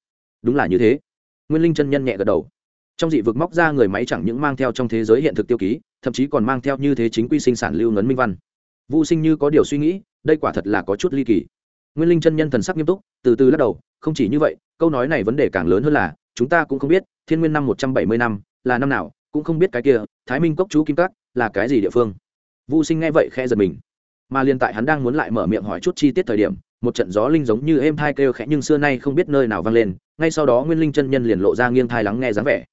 Đúng là như thế. Nguyên linh chân nhân nhẹ gật đầu. Trong dị vực móc ra người máy chẳng những mang theo trong thế giới hiện thực tiêu ký, thậm chí còn mang theo như thế chính quy sinh sản lưu ngấn minh văn. Vô sinh như có điều suy nghĩ, đây quả thật là có chút ly kỳ nguyên linh chân nhân thần sắc nghiêm túc, từ từ lắc đầu, không chỉ như vậy, câu nói này vấn đề càng lớn hơn là, chúng ta cũng không biết, thiên nguyên năm một trăm bảy mươi năm, là năm nào, cũng không biết cái kia, thái minh cốc chú kim cát là cái gì địa phương. Vô sinh nghe vậy khe giật mình. Mà liên tại hắn đang muốn lại mở miệng hỏi chút chi tiết thời điểm, một trận gió linh giống như êm thai kêu khẽ nhưng xưa nay không biết nơi nào vang lên, ngay sau đó nguyên linh chân nhân liền lộ ra nghiêng thai lắng nghe dáng vẻ.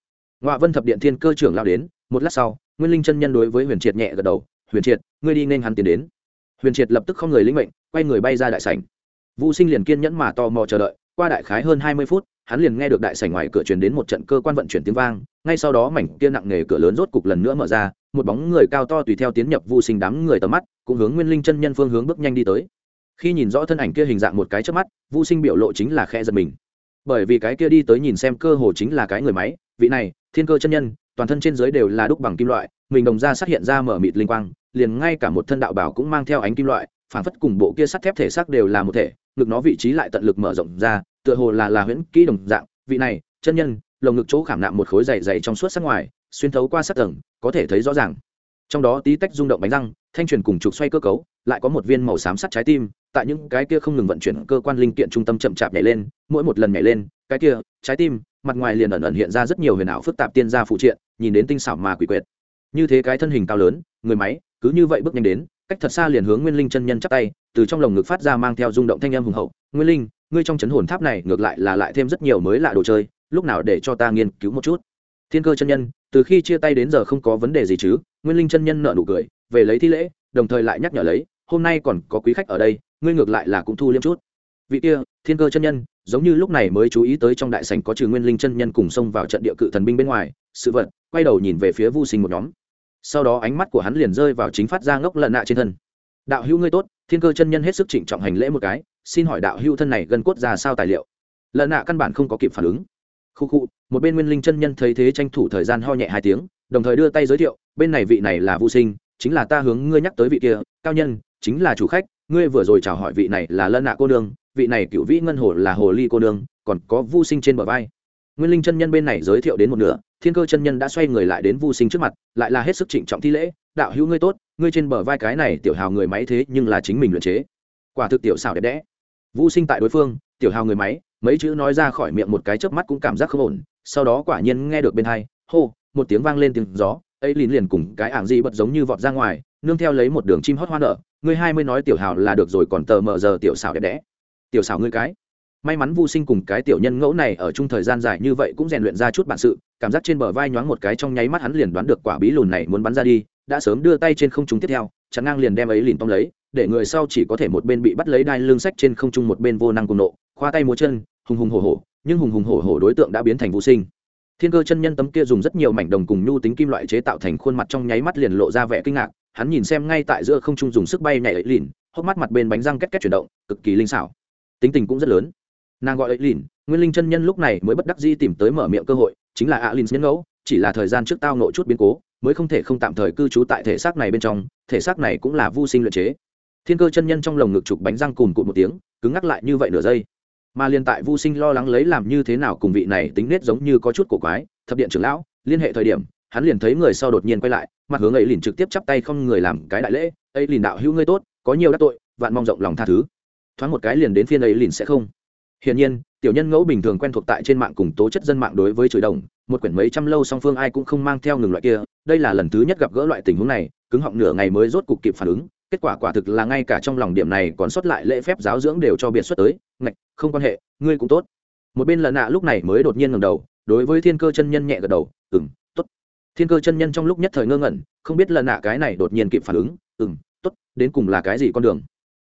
Ngoạ vân thập điện thiên cơ trưởng lao đến, một lát sau, nguyên linh chân nhân đối với huyền triệt nhẹ gật đầu, huyền triệt, ngươi đi nên hắn tiến đến. Huyền triệt lập tức không người linh mệnh, quay người bay ra đại sảnh vũ sinh liền kiên nhẫn mà tò mò chờ đợi, qua đại khái hơn hai mươi phút, hắn liền nghe được đại sảnh ngoài cửa truyền đến một trận cơ quan vận chuyển tiếng vang, ngay sau đó mảnh kia nặng nề cửa lớn rốt cục lần nữa mở ra, một bóng người cao to tùy theo tiến nhập vũ sinh đám người tầm mắt, cũng hướng nguyên linh chân nhân phương hướng bước nhanh đi tới. Khi nhìn rõ thân ảnh kia hình dạng một cái trước mắt vũ sinh biểu lộ chính là khe giật mình. Bởi vì cái kia đi tới nhìn xem cơ hồ chính là cái người máy, vị này, thiên cơ chân nhân, toàn thân trên dưới đều là đúc bằng kim loại, mình đồng ra xuất hiện ra mở mịt linh quang, liền ngay cả một thân đạo bảo cũng mang theo ánh kim loại phản phất cùng bộ kia sắt thép thể xác đều là một thể ngực nó vị trí lại tận lực mở rộng ra, tựa hồ là là huyễn kỹ đồng dạng. Vị này, chân nhân, lồng ngực chỗ khảm nạm một khối dày dày trong suốt sắc ngoài, xuyên thấu qua sắc tầng, có thể thấy rõ ràng. Trong đó tí tách rung động bánh răng, thanh truyền cùng trục xoay cơ cấu, lại có một viên màu xám sắt trái tim, tại những cái kia không ngừng vận chuyển cơ quan linh kiện trung tâm chậm chạp nhảy lên, mỗi một lần nhảy lên, cái kia, trái tim, mặt ngoài liền ẩn ẩn hiện ra rất nhiều huyền ảo phức tạp tiên gia phụ triện, nhìn đến tinh xảo mà quỷ quyệt. Như thế cái thân hình cao lớn, người máy cứ như vậy bước nhanh đến, cách thật xa liền hướng nguyên linh chân nhân chắp tay, từ trong lồng ngực phát ra mang theo rung động thanh âm hùng hậu, nguyên linh, ngươi trong chấn hồn tháp này ngược lại là lại thêm rất nhiều mới lạ đồ chơi, lúc nào để cho ta nghiên cứu một chút? Thiên cơ chân nhân, từ khi chia tay đến giờ không có vấn đề gì chứ, nguyên linh chân nhân nợ nụ cười, về lấy thi lễ, đồng thời lại nhắc nhở lấy, hôm nay còn có quý khách ở đây, ngươi ngược lại là cũng thu liêm chút. Vị kia, thiên cơ chân nhân, giống như lúc này mới chú ý tới trong đại sảnh có trừ nguyên linh chân nhân cùng xông vào trận địa cự thần binh bên ngoài, sự vật, quay đầu nhìn về phía vu sinh một nhóm sau đó ánh mắt của hắn liền rơi vào chính phát ra ngốc lận nạ trên thân. Đạo hữu ngươi tốt, thiên cơ chân nhân hết sức trịnh trọng hành lễ một cái, xin hỏi đạo hữu thân này gần cốt ra sao tài liệu? Lận nạ căn bản không có kịp phản ứng. Khu khu, một bên nguyên linh chân nhân thấy thế tranh thủ thời gian ho nhẹ hai tiếng, đồng thời đưa tay giới thiệu, bên này vị này là vu sinh, chính là ta hướng ngươi nhắc tới vị kia, cao nhân, chính là chủ khách, ngươi vừa rồi chào hỏi vị này là lân nạ cô nương, vị này cựu vĩ ngân hồ là hồ ly cô nương, còn có vu sinh trên bờ vai nguyên linh chân nhân bên này giới thiệu đến một nửa, thiên cơ chân nhân đã xoay người lại đến vu sinh trước mặt, lại là hết sức trịnh trọng thi lễ, đạo hữu ngươi tốt, ngươi trên bờ vai cái này tiểu hào người máy thế nhưng là chính mình luyện chế. Quả thực tiểu xảo đẹp đẽ. Vu sinh tại đối phương, tiểu hào người máy? Mấy chữ nói ra khỏi miệng một cái chớp mắt cũng cảm giác không ổn, sau đó quả nhiên nghe được bên hai, hô, một tiếng vang lên tiếng gió, ấy liền liền cùng cái ảng gì bật giống như vọt ra ngoài, nương theo lấy một đường chim hót hoa nở, ngươi hai mươi nói tiểu hào là được rồi còn tờ mờ giờ tiểu xảo đẹp đẽ. Tiểu xảo ngươi cái? May mắn vô sinh cùng cái tiểu nhân ngẫu này ở chung thời gian dài như vậy cũng rèn luyện ra chút bản sự, cảm giác trên bờ vai nhoáng một cái trong nháy mắt hắn liền đoán được quả bí lùn này muốn bắn ra đi, đã sớm đưa tay trên không trung tiếp theo chắn ngang liền đem ấy liền tông lấy, để người sau chỉ có thể một bên bị bắt lấy đai lưng sách trên không trung một bên vô năng cùng nộ, khoa tay múa chân, hùng hùng hổ hổ, nhưng hùng hùng hổ hổ đối tượng đã biến thành vô sinh. Thiên cơ chân nhân tấm kia dùng rất nhiều mảnh đồng cùng nhu tính kim loại chế tạo thành khuôn mặt trong nháy mắt liền lộ ra vẻ kinh ngạc, hắn nhìn xem ngay tại giữa không trung dùng sức bay nhảy ấy lìn hốc mắt mặt bên bánh răng két két chuyển động, cực kỳ linh xảo. Tính tình cũng rất lớn nàng gọi ấy lìn nguyên linh chân nhân lúc này mới bất đắc di tìm tới mở miệng cơ hội, chính là ạ lìn nhân ngẫu, chỉ là thời gian trước tao nộ chút biến cố, mới không thể không tạm thời cư trú tại thể xác này bên trong, thể xác này cũng là vô sinh luyện chế. Thiên cơ chân nhân trong lồng ngực chụp bánh răng cùn cụt một tiếng, cứng ngắc lại như vậy nửa giây. Mà liên tại vô sinh lo lắng lấy làm như thế nào cùng vị này tính nết giống như có chút cổ quái, thập điện trưởng lão, liên hệ thời điểm, hắn liền thấy người sau đột nhiên quay lại, mặt hướng ấy liền trực tiếp chắp tay không người làm cái đại lễ ấy liền đạo hữu ngươi tốt, có nhiều đắc tội, vạn mong rộng lòng tha thứ. Thoáng một cái liền đến phiên ấy liền sẽ không hiển nhiên tiểu nhân ngẫu bình thường quen thuộc tại trên mạng cùng tố chất dân mạng đối với chửi đồng một quyển mấy trăm lâu song phương ai cũng không mang theo ngừng loại kia đây là lần thứ nhất gặp gỡ loại tình huống này cứng họng nửa ngày mới rốt cục kịp phản ứng kết quả quả thực là ngay cả trong lòng điểm này còn sót lại lễ phép giáo dưỡng đều cho biệt xuất tới ngạch không quan hệ ngươi cũng tốt một bên lần nạ lúc này mới đột nhiên ngẩng đầu đối với thiên cơ chân nhân nhẹ gật đầu ừm, tốt. thiên cơ chân nhân trong lúc nhất thời ngơ ngẩn không biết lần nạ cái này đột nhiên kịp phản ứng ừm, tốt, đến cùng là cái gì con đường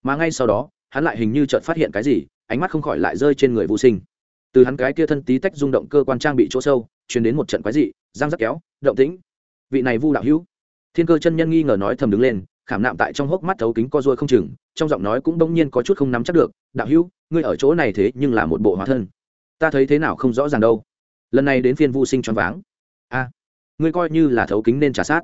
mà ngay sau đó hắn lại hình như chợt phát hiện cái gì ánh mắt không khỏi lại rơi trên người vô sinh. Từ hắn cái kia thân tí tách rung động cơ quan trang bị chỗ sâu chuyển đến một trận quái dị giang rắc kéo, động tĩnh. Vị này vu đạo hữu. Thiên cơ chân nhân nghi ngờ nói thầm đứng lên, khảm nạm tại trong hốc mắt thấu kính co ruôi không chừng, trong giọng nói cũng đông nhiên có chút không nắm chắc được, đạo hữu, ngươi ở chỗ này thế nhưng là một bộ hóa thân. Ta thấy thế nào không rõ ràng đâu. Lần này đến phiên vô sinh choáng váng. A, ngươi coi như là thấu kính nên trả sát.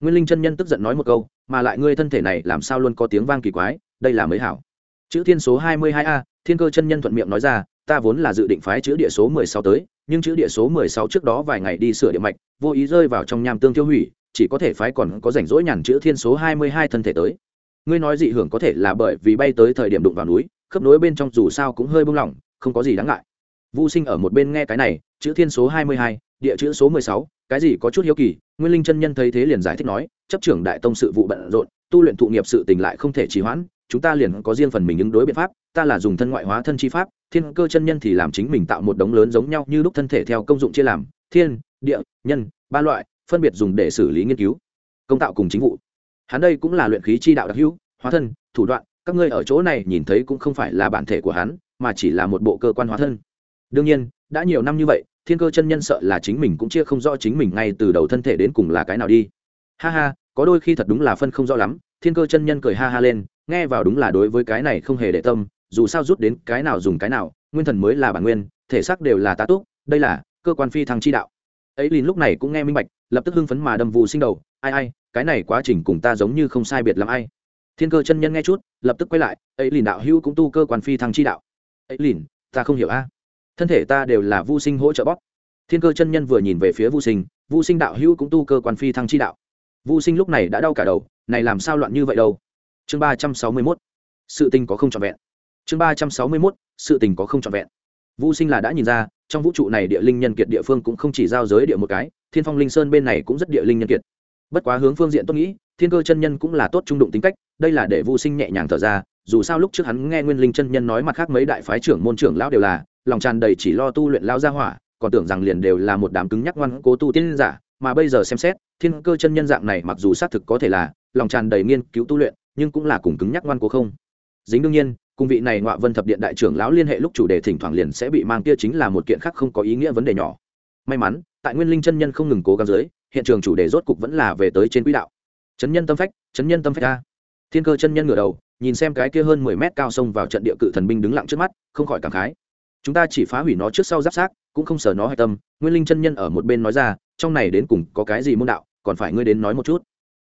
Nguyên linh chân nhân tức giận nói một câu, mà lại ngươi thân thể này làm sao luôn có tiếng vang kỳ quái, đây là mới hảo chữ thiên số hai mươi hai a, thiên cơ chân nhân thuận miệng nói ra, ta vốn là dự định phái chữ địa số mười sáu tới, nhưng chữ địa số mười sáu trước đó vài ngày đi sửa địa mạch, vô ý rơi vào trong nham tương tiêu hủy, chỉ có thể phái còn có rảnh rỗi nhàn chữ thiên số hai mươi hai thân thể tới. Ngươi nói dị hưởng có thể là bởi vì bay tới thời điểm đụng vào núi, khớp nối bên trong dù sao cũng hơi bung lỏng, không có gì đáng ngại. Vô sinh ở một bên nghe cái này, chữ thiên số hai mươi hai, địa chữ số mười sáu, cái gì có chút hiếu kỳ, nguyên linh chân nhân thấy thế liền giải thích nói, chấp trưởng đại tông sự vụ bận rộn, tu luyện thụ nghiệp sự tình lại không thể trì hoãn chúng ta liền có riêng phần mình ứng đối biện pháp, ta là dùng thân ngoại hóa thân chi pháp, thiên cơ chân nhân thì làm chính mình tạo một đống lớn giống nhau như lúc thân thể theo công dụng chia làm, thiên, địa, nhân, ba loại, phân biệt dùng để xử lý nghiên cứu, công tạo cùng chính vụ. Hắn đây cũng là luyện khí chi đạo đặc hữu, hóa thân, thủ đoạn, các ngươi ở chỗ này nhìn thấy cũng không phải là bản thể của hắn, mà chỉ là một bộ cơ quan hóa thân. Đương nhiên, đã nhiều năm như vậy, thiên cơ chân nhân sợ là chính mình cũng chia không rõ chính mình ngay từ đầu thân thể đến cùng là cái nào đi. Ha ha, có đôi khi thật đúng là phân không rõ lắm thiên cơ chân nhân cười ha ha lên, nghe vào đúng là đối với cái này không hề để tâm, dù sao rút đến cái nào dùng cái nào, nguyên thần mới là bản nguyên, thể xác đều là tá túc, đây là cơ quan phi thăng chi đạo. Ấy lìn lúc này cũng nghe minh bạch, lập tức hưng phấn mà đâm vụ sinh đầu, ai ai, cái này quá trình cùng ta giống như không sai biệt làm ai. Thiên cơ chân nhân nghe chút, lập tức quay lại, ấy lìn đạo hữu cũng tu cơ quan phi thăng chi đạo. Ấy lìn, ta không hiểu a. Thân thể ta đều là vô sinh hỗ trợ bóp. Thiên cơ chân nhân vừa nhìn về phía vô sinh vô sinh đạo hữu cũng tu cơ quan phi thăng chi đạo. Vô sinh lúc này đã đau cả đầu này làm sao loạn như vậy đâu? Chương ba trăm sáu mươi mốt, sự tình có không trọn vẹn. Chương ba trăm sáu mươi mốt, sự tình có không trọn vẹn. Vũ sinh là đã nhìn ra, trong vũ trụ này địa linh nhân kiệt địa phương cũng không chỉ giao giới địa một cái, thiên phong linh sơn bên này cũng rất địa linh nhân kiệt. Bất quá hướng phương diện tốt nghĩ, thiên cơ chân nhân cũng là tốt trung đụng tính cách, đây là để vô sinh nhẹ nhàng thở ra, dù sao lúc trước hắn nghe nguyên linh chân nhân nói mặt khác mấy đại phái trưởng môn trưởng lão đều là, lòng tràn đầy chỉ lo tu luyện lao ra hỏa, còn tưởng rằng liền đều là một đám cứng nhắc ngoan cố tu tiên giả, mà bây giờ xem xét, thiên cơ chân nhân dạng này mặc dù xác thực có thể là lòng tràn đầy nghiên cứu tu luyện, nhưng cũng là cùng cứng nhắc ngoan cố không. Dính đương nhiên, cùng vị này ngọa vân thập điện đại trưởng lão liên hệ lúc chủ đề thỉnh thoảng liền sẽ bị mang kia chính là một kiện khác không có ý nghĩa vấn đề nhỏ. May mắn, tại nguyên linh chân nhân không ngừng cố gắng dưới, hiện trường chủ đề rốt cục vẫn là về tới trên quỹ đạo. Chấn nhân tâm phách, chấn nhân tâm phách a. Thiên cơ chân nhân ngửa đầu, nhìn xem cái kia hơn mười mét cao sông vào trận địa cự thần binh đứng lặng trước mắt, không khỏi cảm khái. Chúng ta chỉ phá hủy nó trước sau giáp sát, cũng không sờ nó hạch tâm, nguyên linh chân nhân ở một bên nói ra, trong này đến cùng có cái gì môn đạo, còn phải ngươi đến nói một chút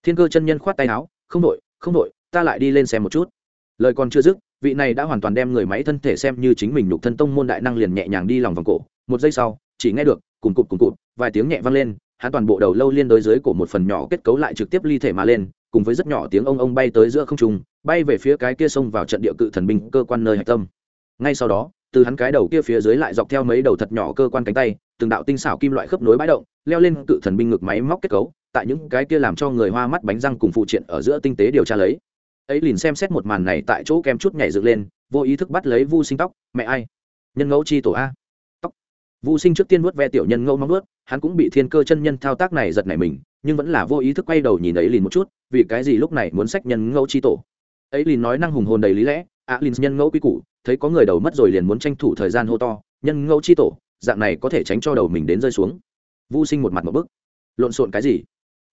thiên cơ chân nhân khoát tay áo, không đội không đội ta lại đi lên xem một chút. Lời còn chưa dứt, vị này đã hoàn toàn đem người máy thân thể xem như chính mình nhục thân tông môn đại năng liền nhẹ nhàng đi lòng vòng cổ. Một giây sau, chỉ nghe được, cùng cụt cùng cụt, vài tiếng nhẹ vang lên, hắn toàn bộ đầu lâu liên đối dưới của một phần nhỏ kết cấu lại trực tiếp ly thể mà lên, cùng với rất nhỏ tiếng ông ông bay tới giữa không trung, bay về phía cái kia sông vào trận địa cự thần binh cơ quan nơi hạch tâm. Ngay sau đó, từ hắn cái đầu kia phía dưới lại dọc theo mấy đầu thật nhỏ cơ quan cánh tay, từng đạo tinh xảo kim loại khớp nối bãi động, leo lên cự thần binh ngực máy móc kết cấu tại những cái kia làm cho người hoa mắt bánh răng cùng phụ triện ở giữa tinh tế điều tra lấy. Ấy liền xem xét một màn này tại chỗ kem chút nhảy dựng lên, vô ý thức bắt lấy vu sinh tóc, mẹ ai? Nhân ngẫu chi tổ a? Tóc. Vu sinh trước tiên nuốt ve tiểu nhân ngẫu móng nuốt hắn cũng bị thiên cơ chân nhân thao tác này giật nảy mình, nhưng vẫn là vô ý thức quay đầu nhìn ấy liền một chút, vì cái gì lúc này muốn sách nhân ngẫu chi tổ? Ấy liền nói năng hùng hồn đầy lý lẽ, a à, liền nhân ngẫu quy củ, thấy có người đầu mất rồi liền muốn tranh thủ thời gian hô to, nhân ngẫu chi tổ, dạng này có thể tránh cho đầu mình đến rơi xuống. Vu sinh một mặt một bức. Lộn xộn cái gì?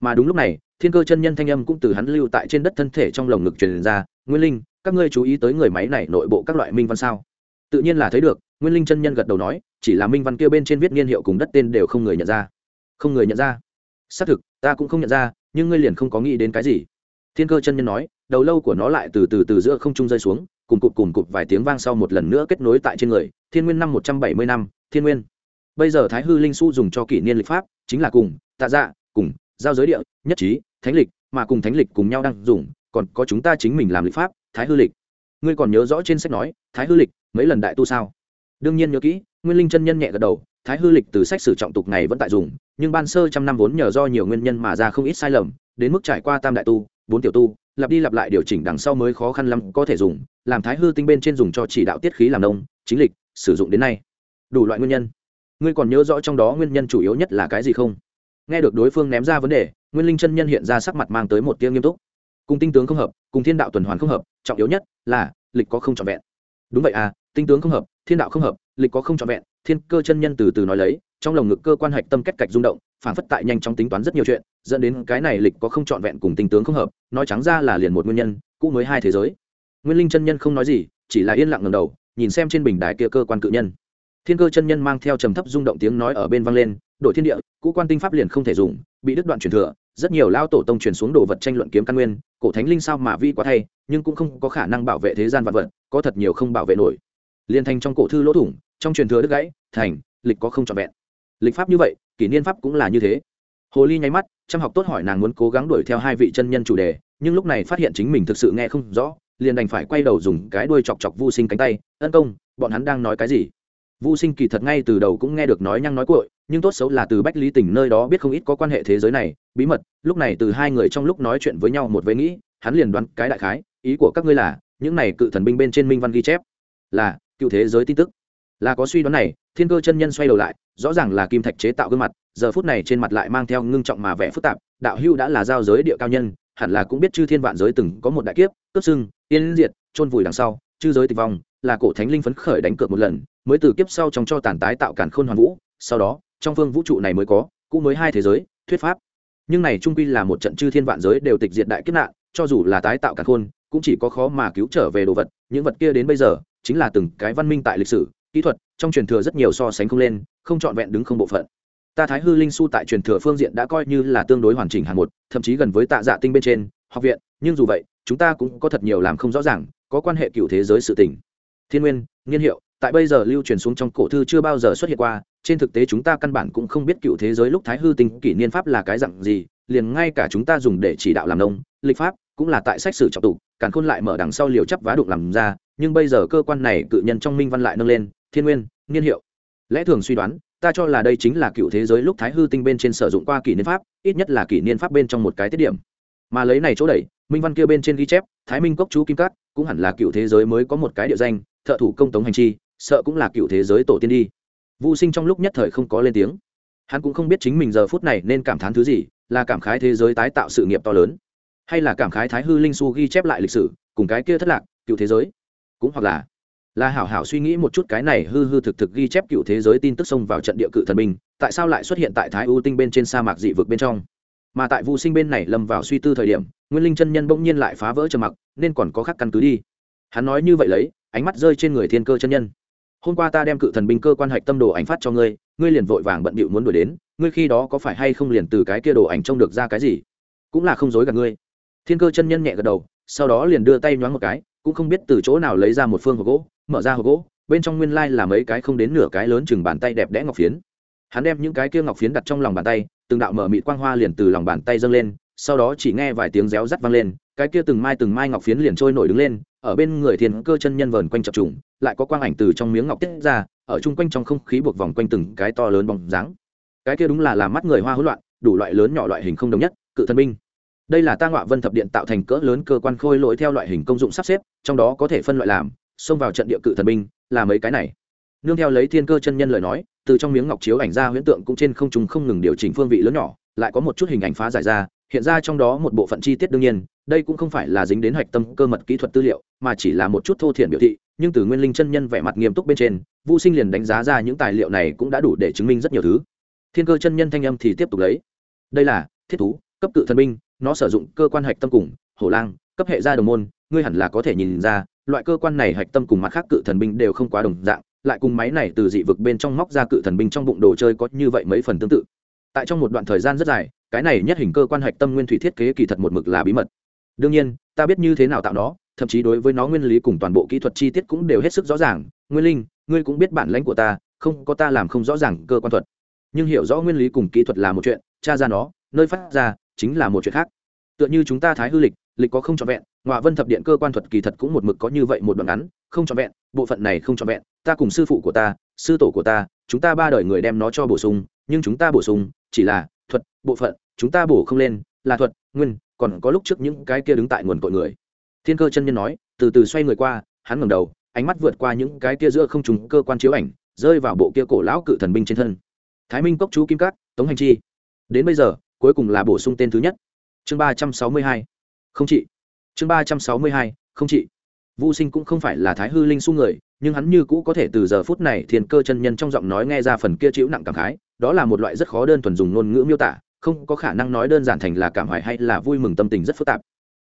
Mà đúng lúc này, thiên cơ chân nhân thanh âm cũng từ hắn lưu tại trên đất thân thể trong lồng ngực truyền ra, nguyên linh, các ngươi chú ý tới người máy này nội bộ các loại minh văn sao? Tự nhiên là thấy được, nguyên linh chân nhân gật đầu nói, chỉ là minh văn kia bên trên viết niên hiệu cùng đất tên đều không người nhận ra. Không người nhận ra? Xác thực, ta cũng không nhận ra, nhưng ngươi liền không có nghĩ đến cái gì. Thiên cơ chân nhân nói, đầu lâu của nó lại từ từ từ giữa không trung rơi xuống, cùng cụt cùng cụt vài tiếng vang sau một lần nữa kết nối tại trên người, thiên nguyên năm một trăm bảy mươi năm, thiên nguyên. Bây giờ thái hư linh su dùng cho kỷ niên lịch pháp, chính là cùng, tạ dạ cùng giao giới địa, nhất trí, thánh lịch, mà cùng thánh lịch cùng nhau đang dùng, còn có chúng ta chính mình làm lịch pháp, thái hư lịch. Ngươi còn nhớ rõ trên sách nói, thái hư lịch, mấy lần đại tu sao? Đương nhiên nhớ kỹ, nguyên linh chân nhân nhẹ gật đầu, thái hư lịch từ sách sử trọng tục này vẫn tại dùng, nhưng ban sơ trăm năm vốn nhờ do nhiều nguyên nhân mà ra không ít sai lầm, đến mức trải qua tam đại tu, bốn tiểu tu, lặp đi lặp lại điều chỉnh đằng sau mới khó khăn lắm có thể dùng, làm thái hư tinh bên trên dùng cho chỉ đạo tiết khí làm nông, chính lịch, sử dụng đến nay. Đủ loại nguyên nhân. Ngươi còn nhớ rõ trong đó nguyên nhân chủ yếu nhất là cái gì không? Nghe được đối phương ném ra vấn đề, nguyên linh chân nhân hiện ra sắc mặt mang tới một tiếng nghiêm túc. Cùng tinh tướng không hợp, cùng thiên đạo tuần hoàn không hợp, trọng yếu nhất là, lịch có không trọn vẹn. Đúng vậy à tinh tướng không hợp, thiên đạo không hợp, lịch có không trọn vẹn, thiên cơ chân nhân từ từ nói lấy, trong lồng ngực cơ quan hạch tâm cách cạch rung động, phản phất tại nhanh chóng tính toán rất nhiều chuyện, dẫn đến cái này lịch có không trọn vẹn cùng tinh tướng không hợp, nói trắng ra là liền một nguyên nhân, cũ mới hai thế giới. Nguyên linh chân nhân không nói gì, chỉ là yên lặng ngầm đầu, nhìn xem trên bình đài kia cơ quan cự nhân. Thiên cơ chân nhân mang theo trầm thấp rung động tiếng nói ở bên vang lên đội thiên địa, cũ quan tinh pháp liền không thể dùng, bị đứt đoạn truyền thừa, rất nhiều lao tổ tông truyền xuống đồ vật tranh luận kiếm căn nguyên, cổ thánh linh sao mà vi quá thay, nhưng cũng không có khả năng bảo vệ thế gian vạn vật, có thật nhiều không bảo vệ nổi. Liên thành trong cổ thư lỗ thủng, trong truyền thừa đứt gãy, thành, lịch có không trọn vẹn. Lịch pháp như vậy, kỷ niên pháp cũng là như thế. Hồ ly nháy mắt, chăm học tốt hỏi nàng muốn cố gắng đuổi theo hai vị chân nhân chủ đề, nhưng lúc này phát hiện chính mình thực sự nghe không rõ, liền đành phải quay đầu dùng cái đuôi chọc chọc vô sinh cánh tay tấn công, bọn hắn đang nói cái gì? Vô sinh kỳ thật ngay từ đầu cũng nghe được nói nhăng nói cội nhưng tốt xấu là từ bách lý tỉnh nơi đó biết không ít có quan hệ thế giới này, bí mật, lúc này từ hai người trong lúc nói chuyện với nhau một vế nghĩ, hắn liền đoán cái đại khái, ý của các ngươi là, những này cự thần binh bên trên minh văn ghi chép, là, cựu thế giới tin tức. Là có suy đoán này, thiên cơ chân nhân xoay đầu lại, rõ ràng là kim thạch chế tạo gương mặt, giờ phút này trên mặt lại mang theo ngưng trọng mà vẻ phức tạp, đạo hưu đã là giao giới địa cao nhân, hẳn là cũng biết chư thiên vạn giới từng có một đại kiếp, cướp sưng, yên diệt, chôn vùi đằng sau, chư giới tịch vong, là cổ thánh linh phấn khởi đánh cược một lần, mới từ kiếp sau trong cho tàn tái tạo cản khôn hoàn vũ, sau đó trong phương vũ trụ này mới có cũng mới hai thế giới, thuyết pháp. Nhưng này trung quy là một trận chư thiên vạn giới đều tịch diệt đại kiếp nạn, cho dù là tái tạo cả khôn, cũng chỉ có khó mà cứu trở về đồ vật. Những vật kia đến bây giờ, chính là từng cái văn minh tại lịch sử, kỹ thuật, trong truyền thừa rất nhiều so sánh không lên, không trọn vẹn đứng không bộ phận. Ta thái hư linh su tại truyền thừa phương diện đã coi như là tương đối hoàn chỉnh hàng một, thậm chí gần với tạ dạ tinh bên trên, học viện. Nhưng dù vậy, chúng ta cũng có thật nhiều làm không rõ ràng, có quan hệ cựu thế giới sự tình. Thiên nguyên, nghiên hiệu tại bây giờ lưu truyền xuống trong cổ thư chưa bao giờ xuất hiện qua, trên thực tế chúng ta căn bản cũng không biết cựu thế giới lúc thái hư tinh kỷ niên pháp là cái dặn gì, liền ngay cả chúng ta dùng để chỉ đạo làm nông, lịch pháp, cũng là tại sách sử trọng tục càn khôn lại mở đằng sau liều chấp vá đụng làm ra, nhưng bây giờ cơ quan này cự nhân trong minh văn lại nâng lên, thiên nguyên, niên hiệu. Lẽ thường suy đoán, ta cho là đây chính là cựu thế giới lúc thái hư tinh bên trên sử dụng qua kỷ niên pháp, ít nhất là kỷ niên pháp bên trong một cái tiết điểm. Mà lấy này chỗ đẩy, minh văn kia bên trên ghi chép, thái minh cốc chú kim cát, cũng hẳn là cựu thế giới mới có một cái địa danh, thợ thủ công tống hành chi sợ cũng là cựu thế giới tổ tiên đi. Vô sinh trong lúc nhất thời không có lên tiếng. Hắn cũng không biết chính mình giờ phút này nên cảm thán thứ gì, là cảm khái thế giới tái tạo sự nghiệp to lớn, hay là cảm khái thái hư linh su ghi chép lại lịch sử, cùng cái kia thất lạc, cựu thế giới. Cũng hoặc là là hảo hảo suy nghĩ một chút cái này hư hư thực thực ghi chép cựu thế giới tin tức xông vào trận địa cự thần binh, tại sao lại xuất hiện tại thái ưu tinh bên trên sa mạc dị vực bên trong? Mà tại vụ sinh bên này lâm vào suy tư thời điểm, nguyên linh chân nhân bỗng nhiên lại phá vỡ trầm mặc, nên còn có khắc căn cứ đi. Hắn nói như vậy lấy, ánh mắt rơi trên người thiên cơ chân nhân hôm qua ta đem cự thần binh cơ quan hạch tâm đồ ảnh phát cho ngươi ngươi liền vội vàng bận bịu muốn đuổi đến, ngươi khi đó có phải hay không liền từ cái kia đồ ảnh trông được ra cái gì? Cũng là không dối cả ngươi. Thiên cơ chân nhân nhẹ gật đầu, sau đó liền đưa tay nhoáng một cái, cũng không biết từ chỗ nào lấy ra một phương hộp gỗ, mở ra hộp gỗ, bên trong nguyên lai là mấy cái không đến nửa cái lớn chừng bàn tay đẹp đẽ ngọc phiến. Hắn đem những cái kia ngọc phiến đặt trong lòng bàn tay, từng đạo mở mịt quang hoa liền từ lòng bàn tay dâng lên, sau đó chỉ nghe vài tiếng réo rắt vang lên cái kia từng mai từng mai ngọc phiến liền trôi nổi đứng lên, ở bên người thiên cơ chân nhân vờn quanh chập trùng, lại có quang ảnh từ trong miếng ngọc tiết ra, ở chung quanh trong không khí buộc vòng quanh từng cái to lớn bóng dáng. Cái kia đúng là làm mắt người hoa hỗn loạn, đủ loại lớn nhỏ loại hình không đồng nhất, cự thần binh. Đây là ta ngọa vân thập điện tạo thành cỡ lớn cơ quan khôi lỗi theo loại hình công dụng sắp xếp, trong đó có thể phân loại làm, xông vào trận địa cự thần binh, là mấy cái này. Nương theo lấy thiên cơ chân nhân lời nói, từ trong miếng ngọc chiếu ảnh ra huyễn tượng cũng trên không trung không ngừng điều chỉnh phương vị lớn nhỏ, lại có một chút hình ảnh phá giải ra hiện ra trong đó một bộ phận chi tiết đương nhiên, đây cũng không phải là dính đến hạch tâm cơ mật kỹ thuật tư liệu, mà chỉ là một chút thô thiện biểu thị, nhưng từ nguyên linh chân nhân vẻ mặt nghiêm túc bên trên vũ sinh liền đánh giá ra những tài liệu này cũng đã đủ để chứng minh rất nhiều thứ. Thiên cơ chân nhân thanh âm thì tiếp tục lấy. Đây là thiết thú, cấp cự thần binh, nó sử dụng cơ quan hạch tâm cùng, hổ lang, cấp hệ gia đồng môn, ngươi hẳn là có thể nhìn ra, loại cơ quan này hạch tâm cùng mặt khác cự thần binh đều không quá đồng dạng, lại cùng máy này từ dị vực bên trong móc ra cự thần binh trong bụng đồ chơi có như vậy mấy phần tương tự tại trong một đoạn thời gian rất dài, cái này nhất hình cơ quan hạch tâm nguyên thủy thiết kế kỳ thật một mực là bí mật. Đương nhiên, ta biết như thế nào tạo nó, thậm chí đối với nó nguyên lý cùng toàn bộ kỹ thuật chi tiết cũng đều hết sức rõ ràng. Nguyên linh, ngươi cũng biết bản lãnh của ta, không có ta làm không rõ ràng cơ quan thuật. Nhưng hiểu rõ nguyên lý cùng kỹ thuật là một chuyện, tra ra nó, nơi phát ra, chính là một chuyện khác. Tựa như chúng ta thái hư lịch lịch có không trọn vẹn ngoại vân thập điện cơ quan thuật kỳ thật cũng một mực có như vậy một đoạn ngắn, không trọn vẹn, bộ phận này không trọn vẹn, ta cùng sư phụ của ta, sư tổ của ta, chúng ta ba đời người đem nó cho bổ sung nhưng chúng ta bổ sung chỉ là thuật, bộ phận, chúng ta bổ không lên là thuật, nguyên, còn có lúc trước những cái kia đứng tại nguồn cội người. Thiên cơ chân nhân nói, từ từ xoay người qua, hắn ngẩng đầu, ánh mắt vượt qua những cái kia giữa không trùng cơ quan chiếu ảnh, rơi vào bộ kia cổ lão cự thần binh trên thân. Thái minh cốc chú kim cát, tống hành chi. Đến bây giờ, cuối cùng là bổ sung tên thứ nhất. Chương ba trăm sáu mươi hai, không trị. Chương ba trăm sáu mươi hai, không trị. Vu Sinh cũng không phải là Thái Hư Linh su người, nhưng hắn như cũ có thể từ giờ phút này Thiên Cơ chân nhân trong giọng nói nghe ra phần kia chịu nặng cảm khái, đó là một loại rất khó đơn thuần dùng ngôn ngữ miêu tả không có khả năng nói đơn giản thành là cảm hoài hay là vui mừng tâm tình rất phức tạp.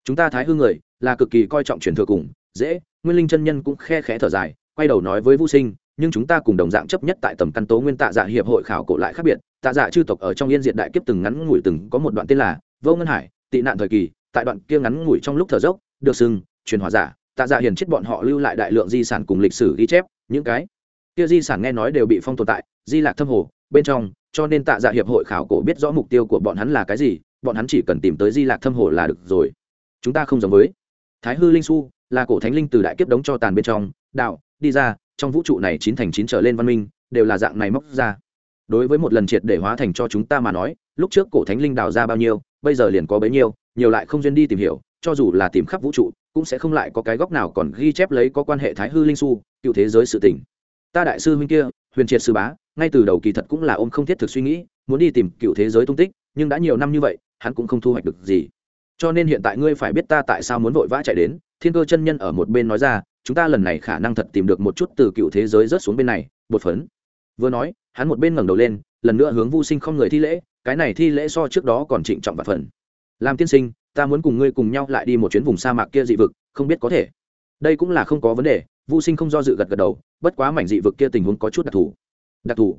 Chúng ta thái hư người là cực kỳ coi trọng truyền thừa cùng dễ nguyên linh chân nhân cũng khe khẽ thở dài quay đầu nói với vũ sinh nhưng chúng ta cùng đồng dạng chấp nhất tại tầm căn tố nguyên tạ dạ hiệp hội khảo cổ lại khác biệt tạ dạ chư tộc ở trong yên diện đại kiếp từng ngắn ngủi từng có một đoạn tên là vô ngân hải tị nạn thời kỳ tại đoạn kia ngắn ngủi trong lúc thở dốc được sừng truyền hòa giả tạ dạ hiền chết bọn họ lưu lại đại lượng di sản cùng lịch sử ghi chép, những cái kia di sản nghe nói đều bị phong tồn tại, di lạc thâm hồ, bên trong, cho nên tạ dạ hiệp hội khảo cổ biết rõ mục tiêu của bọn hắn là cái gì, bọn hắn chỉ cần tìm tới di lạc thâm hồ là được rồi. Chúng ta không giống với. Thái hư linh su là cổ thánh linh từ đại kiếp đống cho tàn bên trong, đạo, đi ra, trong vũ trụ này chín thành chín trở lên văn minh, đều là dạng này móc ra. Đối với một lần triệt để hóa thành cho chúng ta mà nói, lúc trước cổ thánh linh đào ra bao nhiêu, bây giờ liền có bấy nhiêu, nhiều lại không duyên đi tìm hiểu, cho dù là tìm khắp vũ trụ cũng sẽ không lại có cái góc nào còn ghi chép lấy có quan hệ thái hư linh su cựu thế giới sự tình. Ta đại sư huynh kia, huyền triệt sư bá, ngay từ đầu kỳ thật cũng là ôm không thiết thực suy nghĩ, muốn đi tìm cựu thế giới tung tích, nhưng đã nhiều năm như vậy, hắn cũng không thu hoạch được gì. Cho nên hiện tại ngươi phải biết ta tại sao muốn vội vã chạy đến, thiên cơ chân nhân ở một bên nói ra, chúng ta lần này khả năng thật tìm được một chút từ cựu thế giới rớt xuống bên này, bột phấn. Vừa nói, hắn một bên ngẩng đầu lên, lần nữa hướng vô sinh không người thi lễ, cái này thi lễ so trước đó còn trịnh trọng và phần. Làm tiên sinh ta muốn cùng ngươi cùng nhau lại đi một chuyến vùng sa mạc kia dị vực, không biết có thể. Đây cũng là không có vấn đề vô sinh không do dự gật gật đầu, bất quá mảnh dị vực kia tình huống có chút đặc thù. Đặc thù?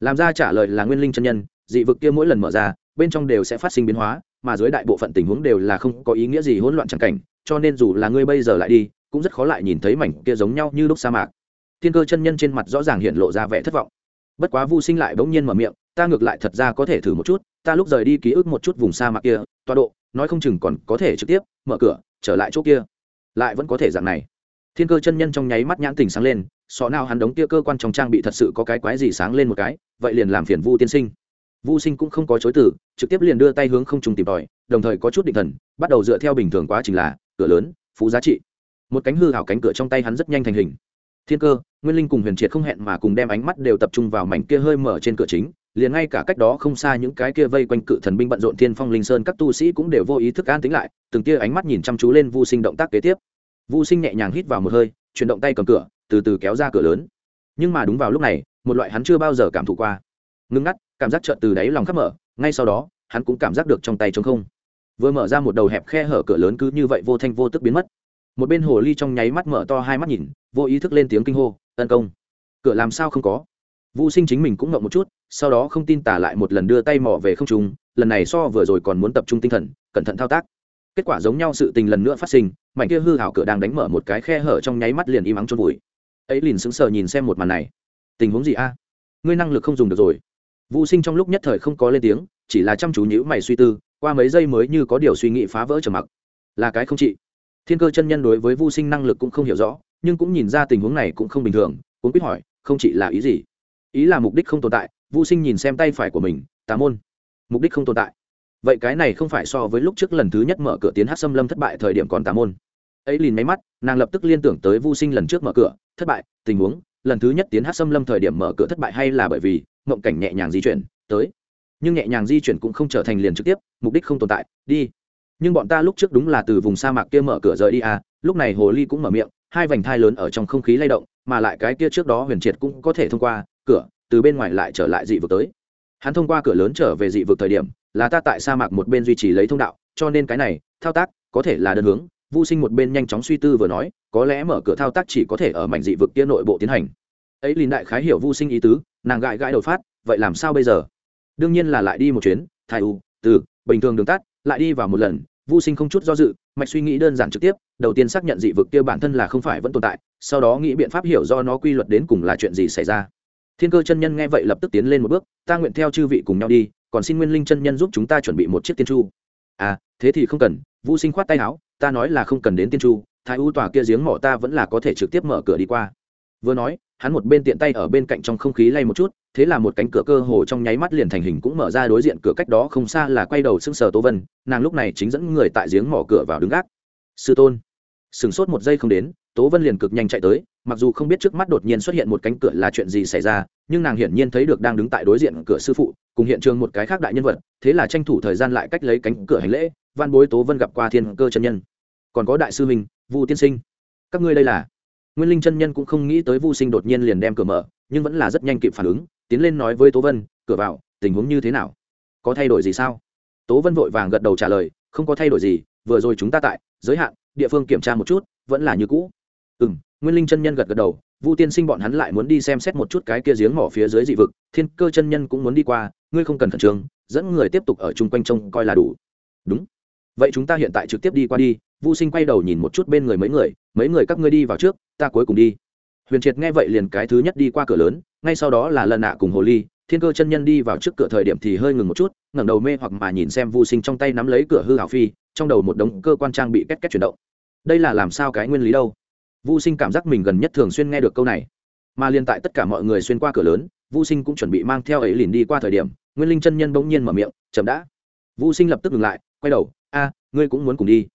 Làm ra trả lời là nguyên linh chân nhân, dị vực kia mỗi lần mở ra, bên trong đều sẽ phát sinh biến hóa, mà dưới đại bộ phận tình huống đều là không có ý nghĩa gì hỗn loạn chẳng cảnh, cho nên dù là ngươi bây giờ lại đi, cũng rất khó lại nhìn thấy mảnh kia giống nhau như lúc sa mạc. Thiên cơ chân nhân trên mặt rõ ràng hiện lộ ra vẻ thất vọng. Bất quá vu sinh lại bỗng nhiên mở miệng ta ngược lại thật ra có thể thử một chút, ta lúc rời đi ký ức một chút vùng sa mạc kia, tọa độ, nói không chừng còn có thể trực tiếp, mở cửa, trở lại chỗ kia. Lại vẫn có thể dạng này. Thiên cơ chân nhân trong nháy mắt nhãn tình sáng lên, sọ nào hắn đống kia cơ quan trong trang bị thật sự có cái quái gì sáng lên một cái, vậy liền làm phiền vu tiên sinh. Vu sinh cũng không có chối từ, trực tiếp liền đưa tay hướng không trùng tìm tòi, đồng thời có chút định thần, bắt đầu dựa theo bình thường quá trình là, cửa lớn, phú giá trị. Một cánh hư hảo cánh cửa trong tay hắn rất nhanh thành hình. Thiên cơ, nguyên linh cùng huyền triệt không hẹn mà cùng đem ánh mắt đều tập trung vào mảnh kia hơi mở trên cửa chính liền ngay cả cách đó không xa những cái kia vây quanh cự thần binh bận rộn thiên phong linh sơn các tu sĩ cũng đều vô ý thức an tính lại, từng kia ánh mắt nhìn chăm chú lên vu sinh động tác kế tiếp. Vu sinh nhẹ nhàng hít vào một hơi, chuyển động tay cầm cửa, từ từ kéo ra cửa lớn. Nhưng mà đúng vào lúc này, một loại hắn chưa bao giờ cảm thụ qua. Ngưng ngắt, cảm giác trợn từ đáy lòng khắp mở, ngay sau đó, hắn cũng cảm giác được trong tay trống không. Vừa mở ra một đầu hẹp khe hở cửa lớn cứ như vậy vô thanh vô tức biến mất. Một bên hồ ly trong nháy mắt mở to hai mắt nhìn, vô ý thức lên tiếng kinh hô, tấn công! Cửa làm sao không có? Vô sinh chính mình cũng ngậm một chút sau đó không tin tả lại một lần đưa tay mò về không trung, lần này so vừa rồi còn muốn tập trung tinh thần, cẩn thận thao tác. Kết quả giống nhau sự tình lần nữa phát sinh, mảnh kia hư hảo cửa đang đánh mở một cái khe hở trong nháy mắt liền im ắng trôn vùi. Ấy liền sững sờ nhìn xem một màn này. Tình huống gì a? Ngươi năng lực không dùng được rồi. Vũ sinh trong lúc nhất thời không có lên tiếng, chỉ là chăm chú nhữ mày suy tư, qua mấy giây mới như có điều suy nghĩ phá vỡ trầm mặc. Là cái không trị. Thiên cơ chân nhân đối với vô sinh năng lực cũng không hiểu rõ, nhưng cũng nhìn ra tình huống này cũng không bình thường, cũng biết hỏi, không chỉ là ý gì? Ý là mục đích không tồn tại vô sinh nhìn xem tay phải của mình, tà môn, mục đích không tồn tại. Vậy cái này không phải so với lúc trước lần thứ nhất mở cửa tiến hát xâm lâm thất bại thời điểm còn tà môn. Ấy liền máy mắt, nàng lập tức liên tưởng tới vô sinh lần trước mở cửa, thất bại, tình huống, lần thứ nhất tiến hát xâm lâm thời điểm mở cửa thất bại hay là bởi vì mộng cảnh nhẹ nhàng di chuyển, tới. Nhưng nhẹ nhàng di chuyển cũng không trở thành liền trực tiếp, mục đích không tồn tại, đi. Nhưng bọn ta lúc trước đúng là từ vùng sa mạc kia mở cửa rời đi à lúc này hồ ly cũng mở miệng, hai vành thai lớn ở trong không khí lay động, mà lại cái kia trước đó huyền triệt cũng có thể thông qua, cửa từ bên ngoài lại trở lại dị vực tới. Hắn thông qua cửa lớn trở về dị vực thời điểm, là ta tại sa mạc một bên duy trì lấy thông đạo, cho nên cái này, thao tác, có thể là đơn hướng. Vô sinh một bên nhanh chóng suy tư vừa nói, có lẽ mở cửa thao tác chỉ có thể ở mảnh dị vực kia nội bộ tiến hành. Ấy lìn đại khái hiểu vô sinh ý tứ, nàng gãi gãi đầu phát, vậy làm sao bây giờ? Đương nhiên là lại đi một chuyến thai u, từ, bình thường đường tắt, lại đi vào một lần. Vô sinh không chút do dự, mạch suy nghĩ đơn giản trực tiếp, đầu tiên xác nhận dị vực kia bản thân là không phải vẫn tồn tại, sau đó nghĩ biện pháp hiểu do nó quy luật đến cùng là chuyện gì xảy ra thiên cơ chân nhân nghe vậy lập tức tiến lên một bước, ta nguyện theo chư vị cùng nhau đi, còn xin nguyên linh chân nhân giúp chúng ta chuẩn bị một chiếc tiên chu. À thế thì không cần. Vũ sinh khoát tay áo, ta nói là không cần đến tiên chu, thái u tòa kia giếng mỏ ta vẫn là có thể trực tiếp mở cửa đi qua. Vừa nói, hắn một bên tiện tay ở bên cạnh trong không khí lay một chút, thế là một cánh cửa cơ hồ trong nháy mắt liền thành hình cũng mở ra đối diện cửa cách đó không xa là quay đầu sưng sờ tô vân, nàng lúc này chính dẫn người tại giếng mỏ cửa vào đứng gác. Sư tôn. Sửng sốt một giây không đến tố vân liền cực nhanh chạy tới, mặc dù không biết trước mắt đột nhiên xuất hiện một cánh cửa là chuyện gì xảy ra, nhưng nàng hiển nhiên thấy được đang đứng tại đối diện cửa sư phụ, cùng hiện trường một cái khác đại nhân vật, thế là tranh thủ thời gian lại cách lấy cánh cửa hành lễ, văn bối tố vân gặp qua thiên cơ chân nhân. Còn có đại sư minh vu tiên sinh. Các ngươi đây là? Nguyên linh chân nhân cũng không nghĩ tới vu sinh đột nhiên liền đem cửa mở, nhưng vẫn là rất nhanh kịp phản ứng, tiến lên nói với tố vân, cửa vào, tình huống như thế nào? Có thay đổi gì sao? Tố vân vội vàng gật đầu trả lời, không có thay đổi gì, vừa rồi chúng ta tại, giới hạn, địa phương kiểm tra một chút, vẫn là như cũ ừ m nguyên linh chân nhân gật gật đầu, vu tiên sinh bọn hắn lại muốn đi xem xét một chút cái kia giếng mỏ phía dưới dị vực, thiên cơ chân nhân cũng muốn đi qua, ngươi không cần khẩn trương, dẫn người tiếp tục ở chung quanh trông coi là đủ. Đúng. Vậy chúng ta hiện tại trực tiếp đi qua đi, vu sinh quay đầu nhìn một chút bên người mấy người mấy người các ngươi đi vào trước, ta cuối cùng đi. Huyền triệt nghe vậy liền cái thứ nhất đi qua cửa lớn, ngay sau đó là lần nạ cùng hồ ly, thiên cơ chân nhân đi vào trước cửa thời điểm thì hơi ngừng một chút, ngẩng đầu mê hoặc mà nhìn xem vu sinh trong tay nắm lấy cửa hư hảo phi, trong đầu một đống cơ quan trang bị két két chuyển động. Đây là làm sao cái nguyên lý đâu? Vu sinh cảm giác mình gần nhất thường xuyên nghe được câu này. Mà liên tại tất cả mọi người xuyên qua cửa lớn, vu sinh cũng chuẩn bị mang theo ấy liền đi qua thời điểm, nguyên linh chân nhân bỗng nhiên mở miệng, chậm đã. Vu sinh lập tức ngừng lại, quay đầu, a, ngươi cũng muốn cùng đi.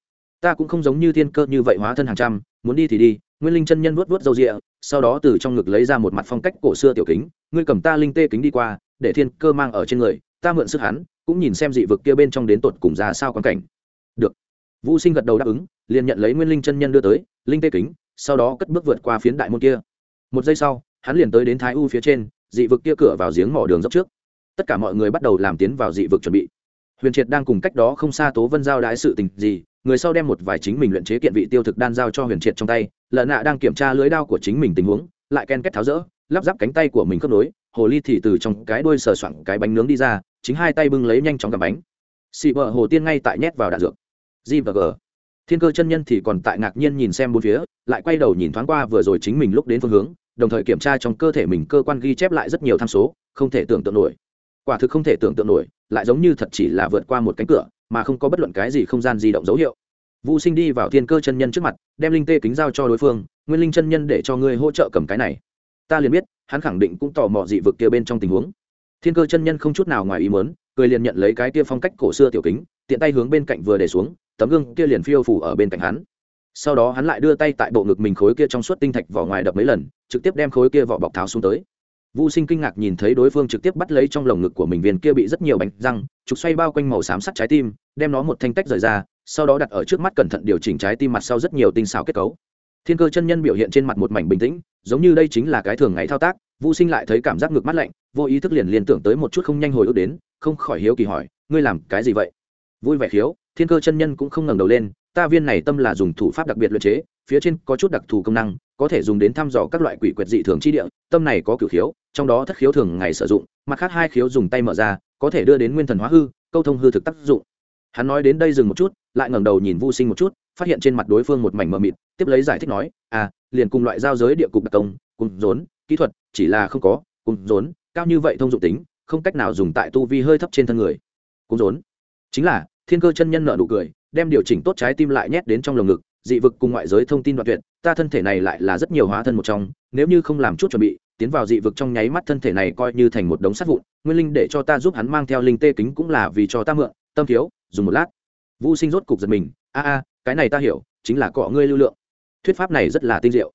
Ta cũng không giống như thiên cơ như vậy hóa thân hàng trăm, muốn đi thì đi. Nguyên linh chân nhân vuốt vuốt râu rịa, sau đó từ trong ngực lấy ra một mặt phong cách cổ xưa tiểu kính, ngươi cầm ta linh tê kính đi qua, để thiên cơ mang ở trên người, ta mượn sức hắn, cũng nhìn xem dị vực kia bên trong đến tột cùng ra sao quan cảnh. Được. Vũ sinh gật đầu đáp ứng, liền nhận lấy nguyên linh chân nhân đưa tới, linh tê kính sau đó cất bước vượt qua phiến đại môn kia. Một giây sau, hắn liền tới đến thái u phía trên, dị vực kia cửa vào giếng mỏ đường dốc trước. Tất cả mọi người bắt đầu làm tiến vào dị vực chuẩn bị. Huyền triệt đang cùng cách đó không xa tố vân giao đái sự tình gì, người sau đem một vài chính mình luyện chế kiện vị tiêu thực đan giao cho huyền triệt trong tay lợn nạ đang kiểm tra lưới đao của chính mình tình huống, lại ken kết tháo rỡ, lắp ráp cánh tay của mình khớp nối, hồ ly thì từ trong cái đuôi sờ soạng cái bánh nướng đi ra, chính hai tay bưng lấy nhanh chóng cầm bánh. Xị vợ hồ tiên ngay tại nhét vào đạn dược. G và g thiên cơ chân nhân thì còn tại ngạc nhiên nhìn xem bốn phía, lại quay đầu nhìn thoáng qua vừa rồi chính mình lúc đến phương hướng, đồng thời kiểm tra trong cơ thể mình cơ quan ghi chép lại rất nhiều tham số, không thể tưởng tượng nổi. Quả thực không thể tưởng tượng nổi, lại giống như thật chỉ là vượt qua một cánh cửa, mà không có bất luận cái gì không gian di động dấu hiệu. Vũ sinh đi vào thiên cơ chân nhân trước mặt, đem linh tê kính giao cho đối phương, nguyên linh chân nhân để cho ngươi hỗ trợ cầm cái này. Ta liền biết, hắn khẳng định cũng tò mò dị vực kia bên trong tình huống. Thiên cơ chân nhân không chút nào ngoài ý mớn cười liền nhận lấy cái kia phong cách cổ xưa tiểu kính, tiện tay hướng bên cạnh vừa để xuống tấm gương kia liền phiêu phủ ở bên cạnh hắn sau đó hắn lại đưa tay tại bộ ngực mình khối kia trong suốt tinh thạch vỏ ngoài đập mấy lần trực tiếp đem khối kia vỏ bọc tháo xuống tới Vu Sinh kinh ngạc nhìn thấy đối phương trực tiếp bắt lấy trong lồng ngực của mình viên kia bị rất nhiều bánh răng, trục xoay bao quanh màu xám sắt trái tim, đem nó một thanh tách rời ra, sau đó đặt ở trước mắt cẩn thận điều chỉnh trái tim mặt sau rất nhiều tinh xảo kết cấu. Thiên Cơ chân nhân biểu hiện trên mặt một mảnh bình tĩnh, giống như đây chính là cái thường ngày thao tác, Vu Sinh lại thấy cảm giác ngực mắt lạnh, vô ý thức liền liên tưởng tới một chút không nhanh hồi ức đến, không khỏi hiếu kỳ hỏi, ngươi làm cái gì vậy? Vui vẻ khiếu, Thiên Cơ chân nhân cũng không ngẩng đầu lên, ta viên này tâm là dùng thủ pháp đặc biệt luyện chế, phía trên có chút đặc thù công năng, có thể dùng đến thăm dò các loại quỷ quyệt dị thường chi địa, tâm này có cửu khiếu, trong đó thất khiếu thường ngày sử dụng mặt khác hai khiếu dùng tay mở ra có thể đưa đến nguyên thần hóa hư câu thông hư thực tác dụng. Hắn nói đến đây dừng một chút lại ngẩng đầu nhìn vu sinh một chút phát hiện trên mặt đối phương một mảnh mờ mịt tiếp lấy giải thích nói à liền cùng loại giao giới địa cục đặc công cùng rốn kỹ thuật chỉ là không có cùng rốn cao như vậy thông dụng tính không cách nào dùng tại tu vi hơi thấp trên thân người. Cùng rốn. Chính là thiên cơ chân nhân nợ nụ cười, đem điều chỉnh tốt trái tim lại nhét đến trong lồng ngực, dị vực cùng ngoại giới thông tin đoạn tuyệt, ta thân thể này lại là rất nhiều hóa thân một trong, nếu như không làm chút chuẩn bị, tiến vào dị vực trong nháy mắt thân thể này coi như thành một đống sắt vụn, nguyên linh để cho ta giúp hắn mang theo linh tê kính cũng là vì cho ta mượn, tâm thiếu, dùng một lát. Vũ sinh rốt cục giật mình, a a, cái này ta hiểu, chính là cọ ngươi lưu lượng. Thuyết pháp này rất là tinh diệu.